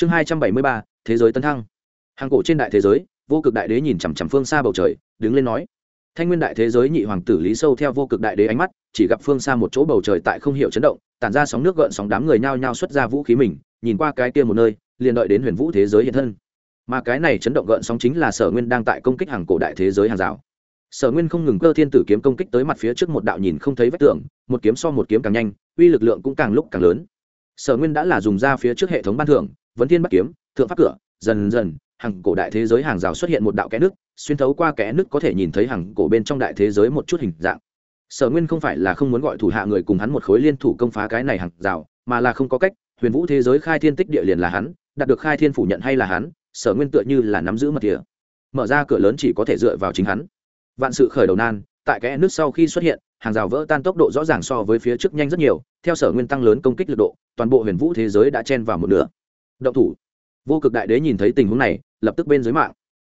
chương hai trăm bảy mươi ba, thế giới tấn thăng. Hàng cổ trên đại thế giới, vô cực đại đế nhìn chằm chằm phương xa bầu trời, đứng lên nói. Thanh nguyên đại thế giới nhị hoàng tử lý sâu theo vô cực đại đế ánh mắt, chỉ gặp phương xa một chỗ bầu trời tại không hiểu chấn động, tản ra sóng nước gợn sóng đám người nhao nhao xuất ra vũ khí mình, nhìn qua cái kia một nơi, liền đợi đến huyền vũ thế giới hiện thân. Mà cái này chấn động gợn sóng chính là sở nguyên đang tại công kích hàng cổ đại thế giới hàng rào. Sở nguyên không ngừng cơ thiên tử kiếm công kích tới mặt phía trước một đạo nhìn không thấy vách tường, một kiếm so một kiếm càng nhanh, uy lực lượng cũng càng lúc càng lớn. Sở nguyên đã là dùng ra phía trước hệ thống ban thưởng vấn thiên bắc kiếm, thượng pháp cửa, dần dần, hàng cổ đại thế giới hàng rào xuất hiện một đạo kẽ nước, xuyên thấu qua kẽ nước có thể nhìn thấy hàng cổ bên trong đại thế giới một chút hình dạng. Sở nguyên không phải là không muốn gọi thủ hạ người cùng hắn một khối liên thủ công phá cái này hàng rào, mà là không có cách, huyền vũ thế giới khai thiên tích địa liền là hắn, đạt được khai thiên phủ nhận hay là hắn, sở nguyên tựa như là nắm giữ mật địa. Mở ra cửa lớn chỉ có thể dựa vào chính hắn. Vạn sự khởi đầu nan, tại kẽ nước sau khi xuất hiện, hàng rào vỡ tan tốc độ rõ ràng so với phía trước nhanh rất nhiều, theo sở nguyên tăng lớn công kích lực độ, toàn bộ huyền vũ thế giới đã chen vào một nửa động thủ. Vô cực đại đế nhìn thấy tình huống này, lập tức bên dưới mạng.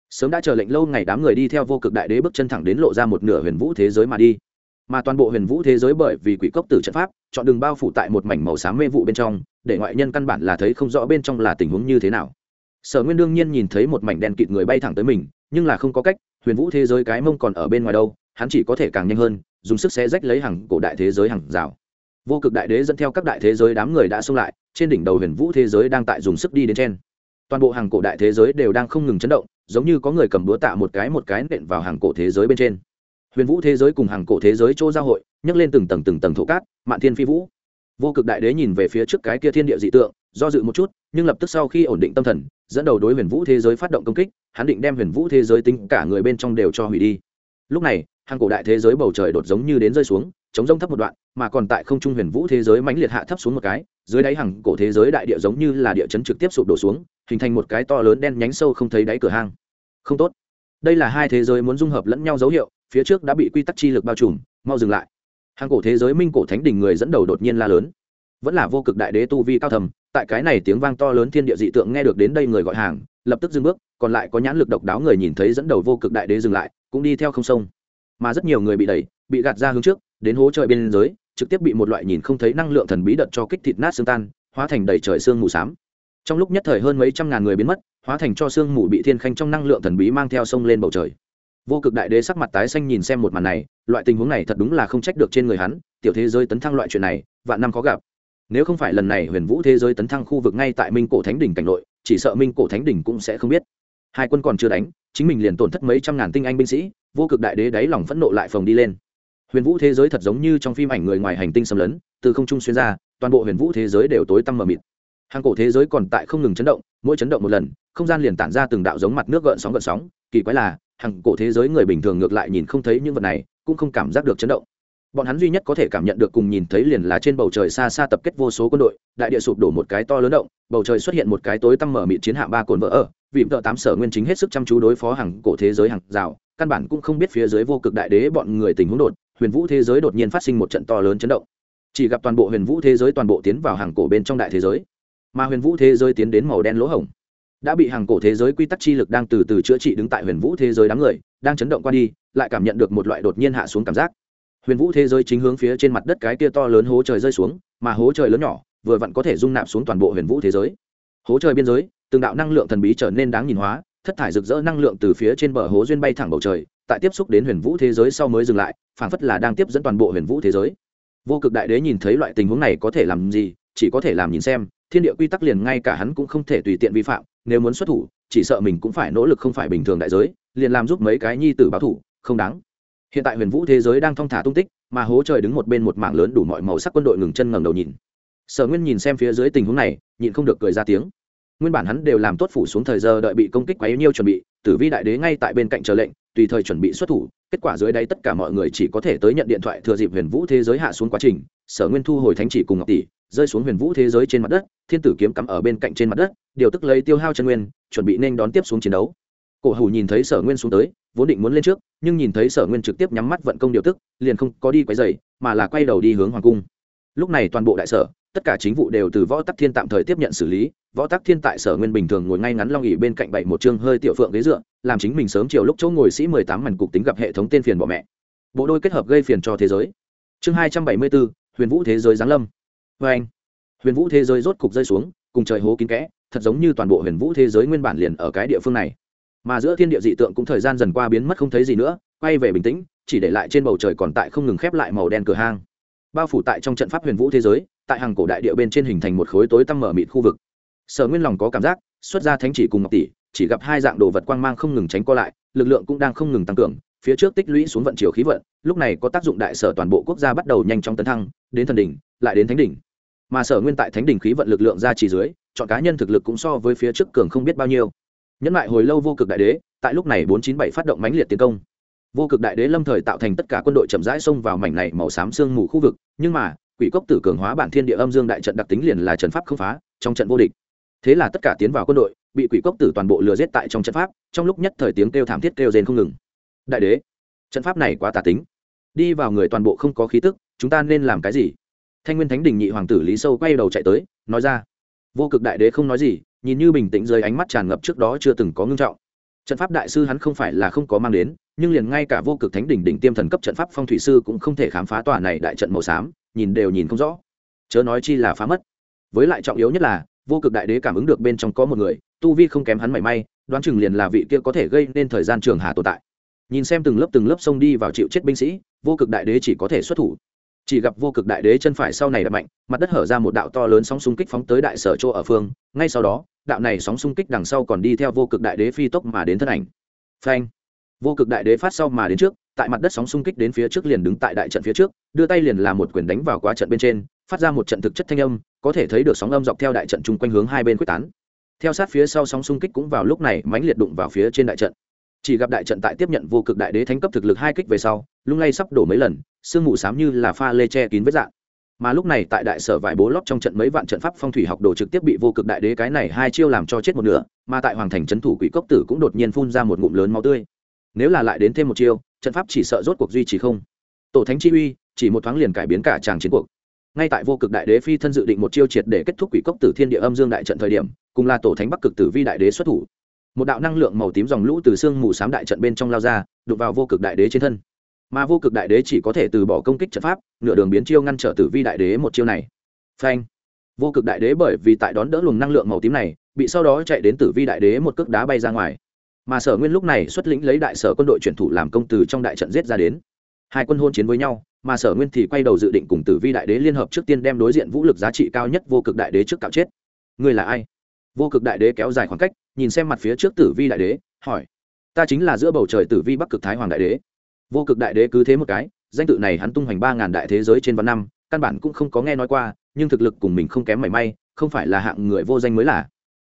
Sớm đã chờ lệnh lâu ngày đám người đi theo vô cực đại đế bước chân thẳng đến lộ ra một nửa huyền vũ thế giới mà đi. Mà toàn bộ huyền vũ thế giới bởi vì quỷ cốc tử trận pháp, chọn đường bao phủ tại một mảnh màu xám mê vụ bên trong, để ngoại nhân căn bản là thấy không rõ bên trong là tình huống như thế nào. Sở nguyên đương nhiên nhìn thấy một mảnh đen kịt người bay thẳng tới mình, nhưng là không có cách, huyền vũ thế giới cái mông còn ở bên ngoài đâu, hắn chỉ có thể càng nhanh hơn, dùng sức xé rách lấy hàng cổ đại thế giới hàng rào vô cực đại đế dẫn theo các đại thế giới đám người đã xông lại, trên đỉnh đầu huyền vũ thế giới đang tại dùng sức đi đến trên. Toàn bộ hàng cổ đại thế giới đều đang không ngừng chấn động, giống như có người cầm búa tạ một cái một cái nện vào hàng cổ thế giới bên trên. Huyền vũ thế giới cùng hàng cổ thế giới chỗ giao hội, nhấc lên từng tầng từng tầng thổ cát, mạn thiên phi vũ. Vô cực đại đế nhìn về phía trước cái kia thiên địa dị tượng, do dự một chút, nhưng lập tức sau khi ổn định tâm thần, dẫn đầu đối huyền vũ thế giới phát động công kích, hắn định đem huyền vũ thế giới tính cả người bên trong đều cho hủy đi. Lúc này, hàng cổ đại thế giới bầu trời đột giống như đến rơi xuống chống rông thấp một đoạn, mà còn tại không trung huyền vũ thế giới mãnh liệt hạ thấp xuống một cái, dưới đáy hàng cổ thế giới đại địa giống như là địa chấn trực tiếp sụp đổ xuống, hình thành một cái to lớn đen nhánh sâu không thấy đáy cửa hang. Không tốt. Đây là hai thế giới muốn dung hợp lẫn nhau dấu hiệu, phía trước đã bị quy tắc chi lực bao trùm, mau dừng lại. Hàng cổ thế giới minh cổ thánh đỉnh người dẫn đầu đột nhiên la lớn. Vẫn là vô cực đại đế tu vi cao thầm, tại cái này tiếng vang to lớn thiên địa dị tượng nghe được đến đây người gọi hàng, lập tức dừng bước, còn lại có nhãn lực độc đáo người nhìn thấy dẫn đầu vô cực đại đế dừng lại, cũng đi theo không sông. Mà rất nhiều người bị đẩy, bị gạt ra hướng trước đến hố trời bên dưới, trực tiếp bị một loại nhìn không thấy năng lượng thần bí đợt cho kích thịt nát xương tan, hóa thành đầy trời xương mù xám. Trong lúc nhất thời hơn mấy trăm ngàn người biến mất, hóa thành cho xương mù bị thiên khanh trong năng lượng thần bí mang theo sông lên bầu trời. Vô cực đại đế sắc mặt tái xanh nhìn xem một màn này, loại tình huống này thật đúng là không trách được trên người hắn, tiểu thế giới tấn thăng loại chuyện này, vạn năm khó gặp. Nếu không phải lần này huyền vũ thế giới tấn thăng khu vực ngay tại minh cổ thánh đỉnh cảnh nội, chỉ sợ minh cổ thánh đỉnh cũng sẽ không biết. Hai quân còn chưa đánh, chính mình liền tổn thất mấy trăm ngàn tinh anh binh sĩ, vô cực đại đế đáy lòng phẫn nộ lại phồng đi lên huyền vũ thế giới thật giống như trong phim ảnh người ngoài hành tinh xâm lấn, từ không trung xuyên ra, toàn bộ huyền vũ thế giới đều tối tăm mờ mịt. Hàng cổ thế giới còn tại không ngừng chấn động, mỗi chấn động một lần, không gian liền tản ra từng đạo giống mặt nước gợn sóng gợn sóng. Kỳ quái là, hàng cổ thế giới người bình thường ngược lại nhìn không thấy những vật này, cũng không cảm giác được chấn động. Bọn hắn duy nhất có thể cảm nhận được cùng nhìn thấy liền là trên bầu trời xa xa tập kết vô số quân đội, đại địa sụp đổ một cái to lớn động, bầu trời xuất hiện một cái tối tăm mở mịt chiến hạm ba cồn vỡ ở Vị vợ tám sở nguyên chính hết sức chăm chú đối phó hàng cổ thế giới hàng rào, căn bản cũng không biết phía dưới vô cực đại đế bọn người tình huống đột huyền vũ thế giới đột nhiên phát sinh một trận to lớn chấn động. Chỉ gặp toàn bộ huyền vũ thế giới toàn bộ tiến vào hàng cổ bên trong đại thế giới, mà huyền vũ thế giới tiến đến màu đen lỗ hổng. Đã bị hàng cổ thế giới quy tắc chi lực đang từ từ chữa trị đứng tại huyền vũ thế giới đám người, đang chấn động qua đi, lại cảm nhận được một loại đột nhiên hạ xuống cảm giác. Huyền vũ thế giới chính hướng phía trên mặt đất cái kia to lớn hố trời rơi xuống, mà hố trời lớn nhỏ, vừa vặn có thể dung nạp xuống toàn bộ huyền vũ thế giới. Hố trời biên giới, từng đạo năng lượng thần bí trở nên đáng nhìn hóa, thất thải rực rỡ năng lượng từ phía trên bờ hố duyên bay thẳng bầu trời, tại tiếp xúc đến huyền vũ thế giới sau mới dừng lại phảng phất là đang tiếp dẫn toàn bộ huyền vũ thế giới. Vô cực đại đế nhìn thấy loại tình huống này có thể làm gì, chỉ có thể làm nhìn xem, thiên địa quy tắc liền ngay cả hắn cũng không thể tùy tiện vi phạm, nếu muốn xuất thủ, chỉ sợ mình cũng phải nỗ lực không phải bình thường đại giới, liền làm giúp mấy cái nhi tử báo thủ, không đáng. Hiện tại huyền vũ thế giới đang thong thả tung tích, mà hố trời đứng một bên một mảng lớn đủ mọi màu sắc quân đội ngừng chân ngẩng đầu nhìn. Sở nguyên nhìn xem phía dưới tình huống này, nhịn không được cười ra tiếng. Nguyên bản hắn đều làm tốt phủ xuống thời giờ đợi bị công kích quá yếu nhiêu chuẩn bị, tử vi đại đế ngay tại bên cạnh chờ lệnh, tùy thời chuẩn bị xuất thủ kết quả dưới đây tất cả mọi người chỉ có thể tới nhận điện thoại thừa dịp huyền vũ thế giới hạ xuống quá trình, sở nguyên thu hồi thánh chỉ cùng ngọc tỷ, rơi xuống huyền vũ thế giới trên mặt đất, thiên tử kiếm cắm ở bên cạnh trên mặt đất, điều tức lấy tiêu hao chân nguyên, chuẩn bị nên đón tiếp xuống chiến đấu. Cổ hủ nhìn thấy sở nguyên xuống tới, vốn định muốn lên trước, nhưng nhìn thấy sở nguyên trực tiếp nhắm mắt vận công điều tức, liền không có đi quấy dày mà là quay đầu đi hướng hoàng cung. Lúc này toàn bộ đại sở, tất cả chính vụ đều từ võ tắc thiên tạm thời tiếp nhận xử lý võ tắc thiên tại sở nguyên bình thường ngồi ngay ngắn long ỉ bên cạnh bảy một chương hơi tiểu phượng ghế dựa, làm chính mình sớm chiều lúc chỗ ngồi sĩ mười tám mảnh cục tính gặp hệ thống tên phiền bỏ mẹ. Bộ đôi kết hợp gây phiền cho thế giới. Chương hai trăm bảy mươi bốn, huyền vũ thế giới giáng lâm. Vê anh, huyền vũ thế giới rốt cục rơi xuống, cùng trời hố kín kẽ, thật giống như toàn bộ huyền vũ thế giới nguyên bản liền ở cái địa phương này. Mà giữa thiên địa dị tượng cũng thời gian dần qua biến mất không thấy gì nữa, quay về bình tĩnh, chỉ để lại trên bầu trời còn tại không ngừng khép lại màu đen cửa hang. Bao phủ tại trong trận pháp huyền vũ thế giới, tại hàng cổ đại địa bên trên hình thành một khối tối tăm mở mịt khu vực sở nguyên lòng có cảm giác, xuất ra thánh chỉ cùng ngọc tỷ, chỉ gặp hai dạng đồ vật quang mang không ngừng tránh co lại, lực lượng cũng đang không ngừng tăng cường, phía trước tích lũy xuống vận chiều khí vận, lúc này có tác dụng đại sở toàn bộ quốc gia bắt đầu nhanh chóng tấn thăng, đến thần đỉnh, lại đến thánh đỉnh. Mà sở nguyên tại thánh đỉnh khí vận lực lượng ra chỉ dưới, chọn cá nhân thực lực cũng so với phía trước cường không biết bao nhiêu. Nhẫn lại hồi lâu vô cực đại đế, tại lúc này bốn chín bảy phát động mãnh liệt tiến công. Vô cực đại đế lâm thời tạo thành tất cả quân đội chậm rãi xông vào mảnh này màu xám sương mù khu vực, nhưng mà, quỷ cốc tử cường hóa bản thiên địa âm dương đại trận đặc tính liền là trận pháp không phá, trong trận vô địch thế là tất cả tiến vào quân đội, bị quỷ cốc tử toàn bộ lừa giết tại trong trận pháp, trong lúc nhất thời tiếng kêu thảm thiết kêu rên không ngừng. Đại đế, trận pháp này quá tà tính. Đi vào người toàn bộ không có khí tức, chúng ta nên làm cái gì? Thanh nguyên thánh đình nhị hoàng tử lý sâu quay đầu chạy tới, nói ra. Vô cực đại đế không nói gì, nhìn như bình tĩnh dưới ánh mắt tràn ngập trước đó chưa từng có ngưng trọng. Trận pháp đại sư hắn không phải là không có mang đến, nhưng liền ngay cả vô cực thánh đỉnh đỉnh tiêm thần cấp trận pháp phong thủy sư cũng không thể khám phá tòa này đại trận màu xám, nhìn đều nhìn không rõ. Chớ nói chi là phá mất. Với lại trọng yếu nhất là vô cực đại đế cảm ứng được bên trong có một người, tu vi không kém hắn mảy may, đoán chừng liền là vị kia có thể gây nên thời gian trường hà tồn tại. Nhìn xem từng lớp từng lớp xông đi vào chịu chết binh sĩ, vô cực đại đế chỉ có thể xuất thủ. Chỉ gặp vô cực đại đế chân phải sau này đập mạnh, mặt đất hở ra một đạo to lớn sóng xung kích phóng tới đại sở chỗ ở phương, ngay sau đó, đạo này sóng xung kích đằng sau còn đi theo vô cực đại đế phi tốc mà đến thân ảnh. Phanh! Vô cực đại đế phát sau mà đến trước, tại mặt đất sóng xung kích đến phía trước liền đứng tại đại trận phía trước, đưa tay liền làm một quyền đánh vào quá trận bên trên, phát ra một trận thực chất thanh âm có thể thấy được sóng âm dọc theo đại trận chung quanh hướng hai bên quyết tán. Theo sát phía sau sóng xung kích cũng vào lúc này mãnh liệt đụng vào phía trên đại trận. Chỉ gặp đại trận tại tiếp nhận vô cực đại đế thánh cấp thực lực hai kích về sau, lung lay sắp đổ mấy lần, sương mù xám như là pha lê che kín vết dạng. Mà lúc này tại đại sở vải bố lót trong trận mấy vạn trận pháp phong thủy học đồ trực tiếp bị vô cực đại đế cái này hai chiêu làm cho chết một nửa, mà tại hoàng thành trấn thủ quỷ cốc tử cũng đột nhiên phun ra một ngụm lớn máu tươi. Nếu là lại đến thêm một chiêu, trận pháp chỉ sợ rốt cuộc duy trì không. Tổ thánh chi uy, chỉ một thoáng liền cải biến cả tràng chiến cuộc ngay tại vô cực đại đế phi thân dự định một chiêu triệt để kết thúc quỷ cốc tử thiên địa âm dương đại trận thời điểm, cùng là tổ thánh bắc cực tử vi đại đế xuất thủ. Một đạo năng lượng màu tím dòng lũ từ xương mù xám đại trận bên trong lao ra đục vào vô cực đại đế trên thân. Mà vô cực đại đế chỉ có thể từ bỏ công kích trận pháp, nửa đường biến chiêu ngăn trở tử vi đại đế một chiêu này. Phanh! Vô cực đại đế bởi vì tại đón đỡ luồng năng lượng màu tím này, bị sau đó chạy đến tử vi đại đế một cước đá bay ra ngoài. Mà sở nguyên lúc này xuất lĩnh lấy đại sở quân đội chuyển thủ làm công từ trong đại trận giết ra đến. Hai quân hôn chiến với nhau mà sở nguyên thì quay đầu dự định cùng tử vi đại đế liên hợp trước tiên đem đối diện vũ lực giá trị cao nhất vô cực đại đế trước cạo chết. Người là ai? Vô cực đại đế kéo dài khoảng cách, nhìn xem mặt phía trước tử vi đại đế, hỏi. Ta chính là giữa bầu trời tử vi bắc cực thái hoàng đại đế. Vô cực đại đế cứ thế một cái, danh tự này hắn tung hoành ba ngàn đại thế giới trên vạn năm, căn bản cũng không có nghe nói qua, nhưng thực lực cùng mình không kém mảy may, không phải là hạng người vô danh mới là.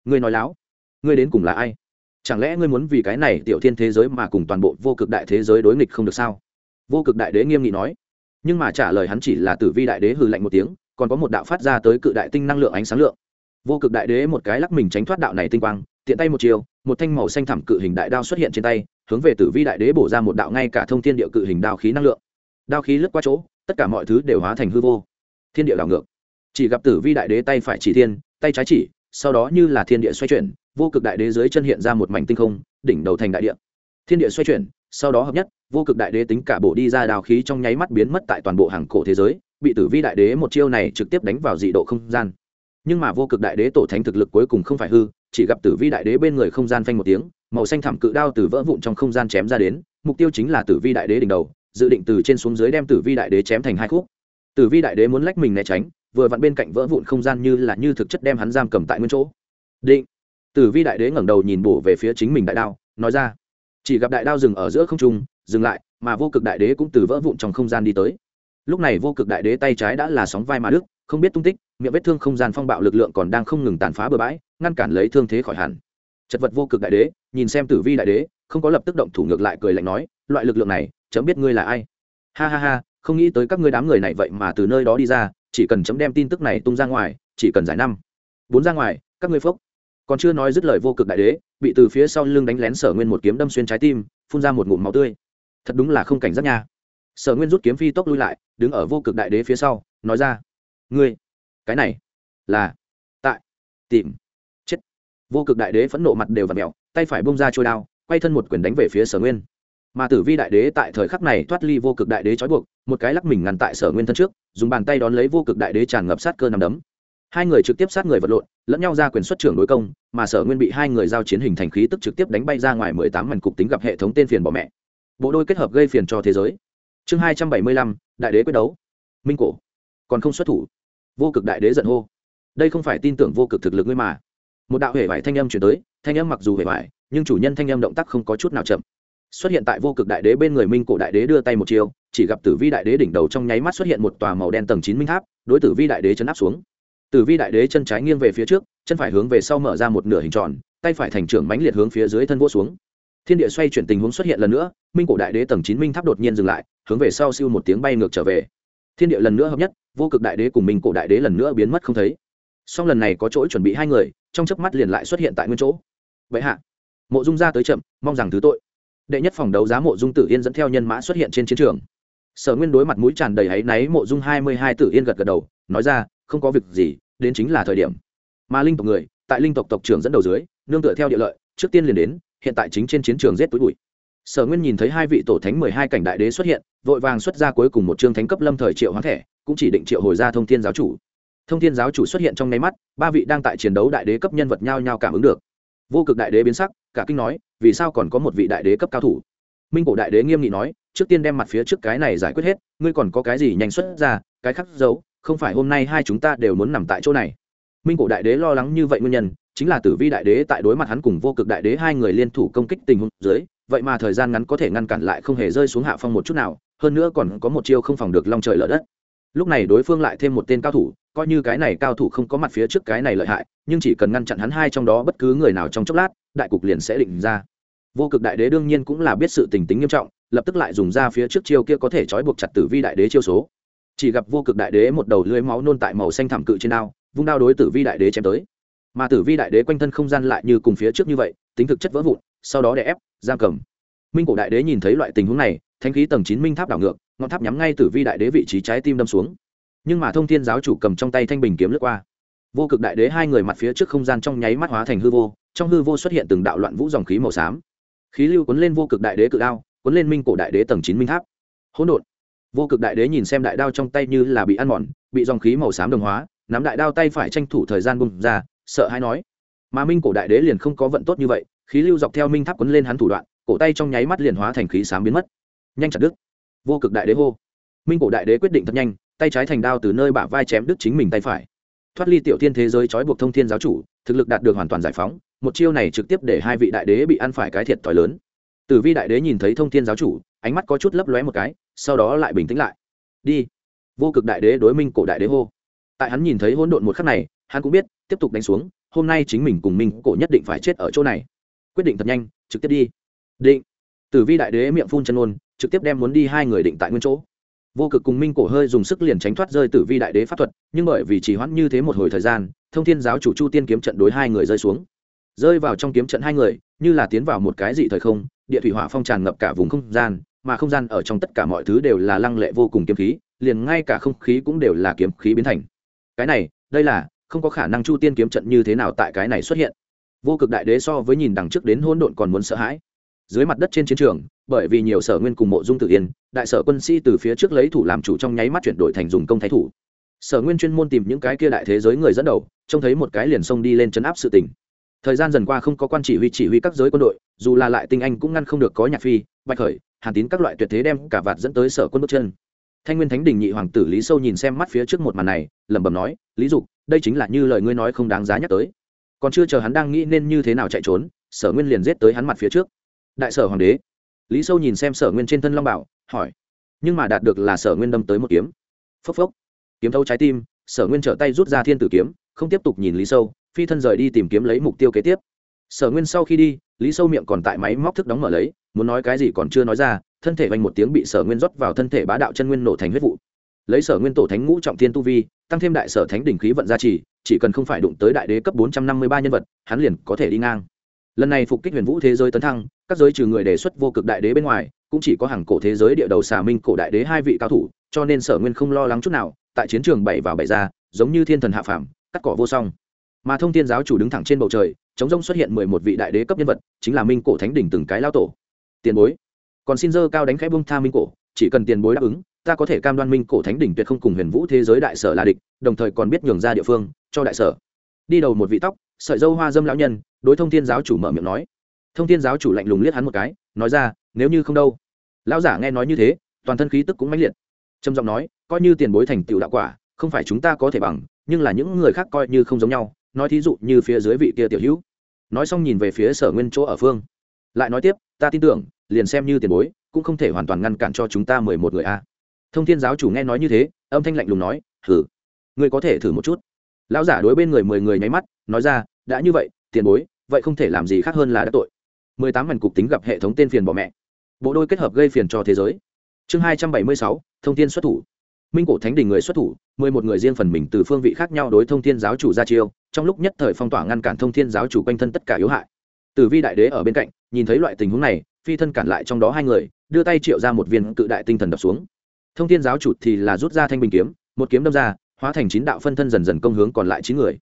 Ngươi nói láo. Ngươi đến cùng là ai? Chẳng lẽ ngươi muốn vì cái này tiểu thiên thế giới mà cùng toàn bộ vô cực đại thế giới đối nghịch không được sao? Vô cực đại đế nghiêm nghị nói nhưng mà trả lời hắn chỉ là tử vi đại đế hừ lạnh một tiếng, còn có một đạo phát ra tới cự đại tinh năng lượng ánh sáng lượng. Vô cực đại đế một cái lắc mình tránh thoát đạo này tinh quang, tiện tay một chiều, một thanh màu xanh thẳm cự hình đại đao xuất hiện trên tay, hướng về tử vi đại đế bổ ra một đạo ngay cả thông thiên địa cự hình đao khí năng lượng. Đao khí lướt qua chỗ, tất cả mọi thứ đều hóa thành hư vô. Thiên địa đảo ngược. Chỉ gặp tử vi đại đế tay phải chỉ thiên, tay trái chỉ, sau đó như là thiên địa xoay chuyển, vô cực đại đế dưới chân hiện ra một mảnh tinh không, đỉnh đầu thành đại địa. Thiên địa xoay chuyển sau đó hợp nhất, vô cực đại đế tính cả bộ đi ra đào khí trong nháy mắt biến mất tại toàn bộ hàng cổ thế giới, bị tử vi đại đế một chiêu này trực tiếp đánh vào dị độ không gian. Nhưng mà vô cực đại đế tổ thánh thực lực cuối cùng không phải hư, chỉ gặp tử vi đại đế bên người không gian phanh một tiếng, màu xanh thảm cự đao từ vỡ vụn trong không gian chém ra đến, mục tiêu chính là tử vi đại đế đỉnh đầu, dự định từ trên xuống dưới đem tử vi đại đế chém thành hai khúc. Tử vi đại đế muốn lách mình né tránh, vừa vặn bên cạnh vỡ vụn không gian như là như thực chất đem hắn giam cầm tại nguyên chỗ. Định. Tử vi đại đế ngẩng đầu nhìn bổ về phía chính mình đại đao, nói ra chỉ gặp đại đao dừng ở giữa không trung, dừng lại, mà vô cực đại đế cũng từ vỡ vụn trong không gian đi tới. Lúc này vô cực đại đế tay trái đã là sóng vai mà đức không biết tung tích, miệng vết thương không gian phong bạo lực lượng còn đang không ngừng tàn phá bừa bãi, ngăn cản lấy thương thế khỏi hẳn. Chật vật vô cực đại đế, nhìn xem tử vi đại đế, không có lập tức động thủ ngược lại cười lạnh nói, loại lực lượng này, chấm biết ngươi là ai. Ha ha ha, không nghĩ tới các ngươi đám người này vậy mà từ nơi đó đi ra, chỉ cần chấm đem tin tức này tung ra ngoài, chỉ cần giải năm. Bốn ra ngoài, các ngươi phốc còn chưa nói dứt lời vô cực đại đế, bị từ phía sau lưng đánh lén sở nguyên một kiếm đâm xuyên trái tim, phun ra một ngụm máu tươi. Thật đúng là không cảnh giác nha. Sở nguyên rút kiếm phi tốc lui lại, đứng ở vô cực đại đế phía sau, nói ra, ngươi, cái này là tại tìm chết. Vô cực đại đế phẫn nộ mặt đều và mẹo tay phải bông ra trôi đao, quay thân một quyền đánh về phía sở nguyên. Mà tử vi đại đế tại thời khắc này thoát ly vô cực đại đế trói buộc, một cái lắc mình ngăn tại sở nguyên thân trước, dùng bàn tay đón lấy vô cực đại đế tràn ngập sát cơ nằm đấm hai người trực tiếp sát người vật lộn, lẫn nhau ra quyền xuất trưởng đối công, mà sở nguyên bị hai người giao chiến hình thành khí tức trực tiếp đánh bay ra ngoài mười tám mảnh cục tính gặp hệ thống tên phiền bỏ mẹ. Bộ đôi kết hợp gây phiền cho thế giới. Chương hai trăm bảy mươi lăm, đại đế quyết đấu. Minh cổ. Còn không xuất thủ. Vô cực đại đế giận hô. Đây không phải tin tưởng vô cực thực lực ngươi mà. Một đạo hệ vải thanh âm chuyển tới, thanh âm mặc dù hệ vải, nhưng chủ nhân thanh âm động tác không có chút nào chậm. Xuất hiện tại vô cực đại đế bên người minh cổ đại đế đưa tay một chiều chỉ gặp tử vi đại đế đỉnh đầu trong nháy mắt xuất hiện một tòa màu đen tầng chín minh tháp, đối tử vi đại đế chấn áp xuống tử vi đại đế chân trái nghiêng về phía trước, chân phải hướng về sau mở ra một nửa hình tròn, tay phải thành trưởng mãnh liệt hướng phía dưới thân vô xuống. Thiên địa xoay chuyển tình huống xuất hiện lần nữa, minh cổ đại đế tầng chín minh tháp đột nhiên dừng lại, hướng về sau siêu một tiếng bay ngược trở về. Thiên địa lần nữa hợp nhất, vô cực đại đế cùng minh cổ đại đế lần nữa biến mất không thấy. Song lần này có chỗ chuẩn bị hai người, trong chớp mắt liền lại xuất hiện tại nguyên chỗ. Vậy hạ, mộ dung ra tới chậm, mong rằng thứ tội. Đệ nhất phòng đấu giá mộ dung tử yên dẫn theo nhân mã xuất hiện trên chiến trường. Sở nguyên đối mặt mũi tràn đầy áy náy mộ dung hai mươi hai tử yên gật gật đầu, nói ra không có việc gì, đến chính là thời điểm. Mà linh tộc người, tại linh tộc tộc trưởng dẫn đầu dưới, nương tựa theo địa lợi, trước tiên liền đến, hiện tại chính trên chiến trường rét túi bụi. Sở nguyên nhìn thấy hai vị tổ thánh mười hai cảnh đại đế xuất hiện, vội vàng xuất ra cuối cùng một chương thánh cấp lâm thời triệu hoán thẻ, cũng chỉ định triệu hồi ra thông thiên giáo chủ. Thông thiên giáo chủ xuất hiện trong nháy mắt, ba vị đang tại chiến đấu đại đế cấp nhân vật nhao nhao cảm ứng được. Vô cực đại đế biến sắc, cả kinh nói, vì sao còn có một vị đại đế cấp cao thủ? Minh cổ đại đế nghiêm nghị nói, trước tiên đem mặt phía trước cái này giải quyết hết, ngươi còn có cái gì nhanh xuất ra, cái khắc giấu không phải hôm nay hai chúng ta đều muốn nằm tại chỗ này. Minh cổ đại đế lo lắng như vậy nguyên nhân, chính là tử vi đại đế tại đối mặt hắn cùng vô cực đại đế hai người liên thủ công kích tình huống dưới, vậy mà thời gian ngắn có thể ngăn cản lại không hề rơi xuống hạ phong một chút nào, hơn nữa còn có một chiêu không phòng được long trời lở đất. Lúc này đối phương lại thêm một tên cao thủ, coi như cái này cao thủ không có mặt phía trước cái này lợi hại, nhưng chỉ cần ngăn chặn hắn hai trong đó bất cứ người nào trong chốc lát, đại cục liền sẽ định ra. Vô cực đại đế đương nhiên cũng là biết sự tình tính nghiêm trọng, lập tức lại dùng ra phía trước chiêu kia có thể trói buộc chặt tử vi đại đế chiêu số chỉ gặp vô cực đại đế một đầu lưới máu nôn tại màu xanh thảm cự trên đao, vung đao đối tử vi đại đế chém tới. Mà tử vi đại đế quanh thân không gian lại như cùng phía trước như vậy, tính thực chất vỡ vụn, sau đó đè ép, giam cầm. Minh cổ đại đế nhìn thấy loại tình huống này thanh khí tầng chín minh tháp đảo ngược, ngọn tháp nhắm ngay tử vi đại đế vị trí trái tim đâm xuống. Nhưng mà thông thiên giáo chủ cầm trong tay thanh bình kiếm lướt qua. Vô cực đại đế hai người mặt phía trước không gian trong nháy mắt hóa thành hư vô, trong hư vô xuất hiện từng đạo loạn vũ dòng khí màu xám. Khí lưu cuốn lên vô cực đại đế cự đao, cuốn lên minh cổ đại đế tầng chín minh tháp. Hỗn độn vô cực đại đế nhìn xem đại đao trong tay như là bị ăn mòn, bị dòng khí màu xám đồng hóa, nắm đại đao tay phải tranh thủ thời gian bùng ra, sợ hãi nói. Mà minh cổ đại đế liền không có vận tốt như vậy, khí lưu dọc theo minh tháp quấn lên hắn thủ đoạn, cổ tay trong nháy mắt liền hóa thành khí xám biến mất. Nhanh chặt đứt. Vô cực đại đế hô. Minh cổ đại đế quyết định thật nhanh, tay trái thành đao từ nơi bả vai chém đứt chính mình tay phải. Thoát ly tiểu thiên thế giới trói buộc thông thiên giáo chủ, thực lực đạt được hoàn toàn giải phóng, một chiêu này trực tiếp để hai vị đại đế bị ăn phải cái thiệt thòi lớn tử vi đại đế nhìn thấy thông thiên giáo chủ, ánh mắt có chút lấp lóe một cái, sau đó lại bình tĩnh lại. Đi. Vô cực đại đế đối minh cổ đại đế hô. Tại hắn nhìn thấy hỗn độn một khắc này, hắn cũng biết, tiếp tục đánh xuống, hôm nay chính mình cùng minh cổ nhất định phải chết ở chỗ này. Quyết định thật nhanh, trực tiếp đi. Định. Tử vi đại đế miệng phun chân ôn, trực tiếp đem muốn đi hai người định tại nguyên chỗ. Vô cực cùng minh cổ hơi dùng sức liền tránh thoát rơi tử vi đại đế pháp thuật, nhưng bởi vì chỉ hoãn như thế một hồi thời gian, thông thiên giáo chủ chu tiên kiếm trận đối hai người rơi xuống. Rơi vào trong kiếm trận hai người, như là tiến vào một cái dị thời không địa thủy hỏa phong tràn ngập cả vùng không gian, mà không gian ở trong tất cả mọi thứ đều là lăng lệ vô cùng kiếm khí, liền ngay cả không khí cũng đều là kiếm khí biến thành. Cái này, đây là, không có khả năng chu tiên kiếm trận như thế nào tại cái này xuất hiện. Vô cực đại đế so với nhìn đằng trước đến hỗn độn còn muốn sợ hãi. Dưới mặt đất trên chiến trường, bởi vì nhiều sở nguyên cùng mộ dung tự yên, đại sở quân sĩ từ phía trước lấy thủ làm chủ trong nháy mắt chuyển đổi thành dùng công thái thủ. Sở nguyên chuyên môn tìm những cái kia đại thế giới người dẫn đầu, trông thấy một cái liền xông đi lên chấn áp sự tình thời gian dần qua không có quan chỉ huy chỉ huy các giới quân đội, dù là lại tinh anh cũng ngăn không được có nhạc phi, bạch khởi, hàn tín các loại tuyệt thế đem cả vạt dẫn tới sở quân bước chân. Thanh nguyên thánh đình nhị hoàng tử lý sâu nhìn xem mắt phía trước một màn này, lẩm bẩm nói, lý dục, đây chính là như lời ngươi nói không đáng giá nhắc tới. Còn chưa chờ hắn đang nghĩ nên như thế nào chạy trốn, sở nguyên liền giết tới hắn mặt phía trước. Đại sở hoàng đế. Lý sâu nhìn xem sở nguyên trên thân long bảo, hỏi, nhưng mà đạt được là sở nguyên đâm tới một kiếm. Phốc phốc. Kiếm thâu trái tim. Sở nguyên trở tay rút ra thiên tử kiếm, không tiếp tục nhìn lý sâu phi thân rời đi tìm kiếm lấy mục tiêu kế tiếp. Sở nguyên sau khi đi, lý sâu miệng còn tại máy móc thức đóng mở lấy, muốn nói cái gì còn chưa nói ra, thân thể vành một tiếng bị sở nguyên rót vào thân thể bá đạo chân nguyên nổ thành huyết vụ. Lấy sở nguyên tổ thánh ngũ trọng thiên tu vi, tăng thêm đại sở thánh đỉnh khí vận gia trì, chỉ cần không phải đụng tới đại đế cấp bốn trăm năm mươi ba nhân vật, hắn liền có thể đi ngang. Lần này phục kích huyền vũ thế giới tấn thăng, các giới trừ người đề xuất vô cực đại đế bên ngoài, cũng chỉ có hàng cổ thế giới địa đầu xà minh cổ đại đế hai vị cao thủ, cho nên sở nguyên không lo lắng chút nào, tại chiến trường bảy vào bảy ra, giống như thiên thần hạ phàm, cắt cỏ vô song mà thông thiên giáo chủ đứng thẳng trên bầu trời, chống rông xuất hiện mười một vị đại đế cấp nhân vật, chính là minh cổ thánh đỉnh từng cái lao tổ. Tiền bối, còn xin dơ cao đánh khẽ bông tha minh cổ, chỉ cần tiền bối đáp ứng, ta có thể cam đoan minh cổ thánh đỉnh tuyệt không cùng huyền vũ thế giới đại sở là địch, đồng thời còn biết nhường ra địa phương, cho đại sở. Đi đầu một vị tóc, sợi dâu hoa dâm lão nhân, đối thông thiên giáo chủ mở miệng nói. Thông thiên giáo chủ lạnh lùng liếc hắn một cái, nói ra, nếu như không đâu. Lão giả nghe nói như thế, toàn thân khí tức cũng mãnh liệt. Trầm giọng nói, coi như tiền bối thành tựu đạo quả, không phải chúng ta có thể bằng, nhưng là những người khác coi như không giống nhau nói thí dụ như phía dưới vị kia tiểu hữu. Nói xong nhìn về phía sở nguyên chỗ ở phương. Lại nói tiếp, ta tin tưởng, liền xem như tiền bối, cũng không thể hoàn toàn ngăn cản cho chúng ta mười một người a. Thông thiên giáo chủ nghe nói như thế, âm thanh lạnh lùng nói thử ngươi có thể thử một chút? Lão giả đối bên người mười người nháy mắt, nói ra, đã như vậy, tiền bối, vậy không thể làm gì khác hơn là đã tội. Mười tám mảnh cục tính gặp hệ thống tên phiền bỏ mẹ. Bộ đôi kết hợp gây phiền cho thế giới. Chương hai trăm bảy mươi sáu, thông tin xuất thủ minh cổ thánh đình người xuất thủ, mười một người riêng phần mình từ phương vị khác nhau đối thông thiên giáo chủ ra chiêu, trong lúc nhất thời phong tỏa ngăn cản thông thiên giáo chủ quanh thân tất cả yếu hại. Tử vi đại đế ở bên cạnh, nhìn thấy loại tình huống này, phi thân cản lại trong đó hai người, đưa tay triệu ra một viên cự đại tinh thần đập xuống. Thông thiên giáo chủ thì là rút ra thanh bình kiếm, một kiếm đâm ra, hóa thành chín đạo phân thân dần dần công hướng còn lại chín người.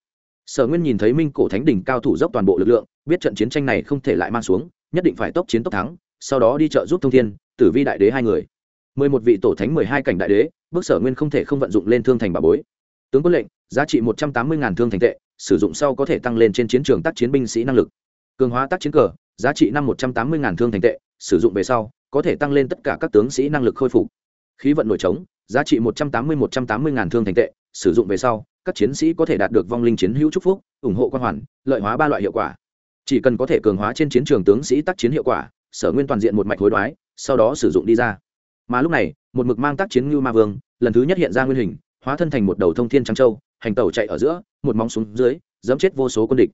Sở nguyên nhìn thấy minh cổ thánh đình cao thủ dốc toàn bộ lực lượng, biết trận chiến tranh này không thể lại mang xuống, nhất định phải tốc chiến tốc thắng, sau đó đi trợ giúp thông thiên, tử vi đại đế hai người. Mười một vị tổ thánh, mười hai cảnh đại đế bước sở nguyên không thể không vận dụng lên thương thành bà bối. Tướng quân lệnh, giá trị một trăm tám mươi thương thành tệ, sử dụng sau có thể tăng lên trên chiến trường tác chiến binh sĩ năng lực. Cường hóa tác chiến cờ, giá trị năm một trăm tám mươi thương thành tệ, sử dụng về sau, có thể tăng lên tất cả các tướng sĩ năng lực khôi phục. Khí vận nổi trống, giá trị một trăm tám mươi một trăm tám mươi thương thành tệ, sử dụng về sau, các chiến sĩ có thể đạt được vong linh chiến hữu chúc phúc, ủng hộ quan hoàn, lợi hóa ba loại hiệu quả. Chỉ cần có thể cường hóa trên chiến trường tướng sĩ tác chiến hiệu quả, sở nguyên toàn diện một mạch hối đoái, sau đó sử dụng đi ra mà lúc này, một mực mang tác chiến ngưu ma vương, lần thứ nhất hiện ra nguyên hình, hóa thân thành một đầu thông thiên trắng châu, hành tàu chạy ở giữa, một móng xuống dưới, dẫm chết vô số quân địch.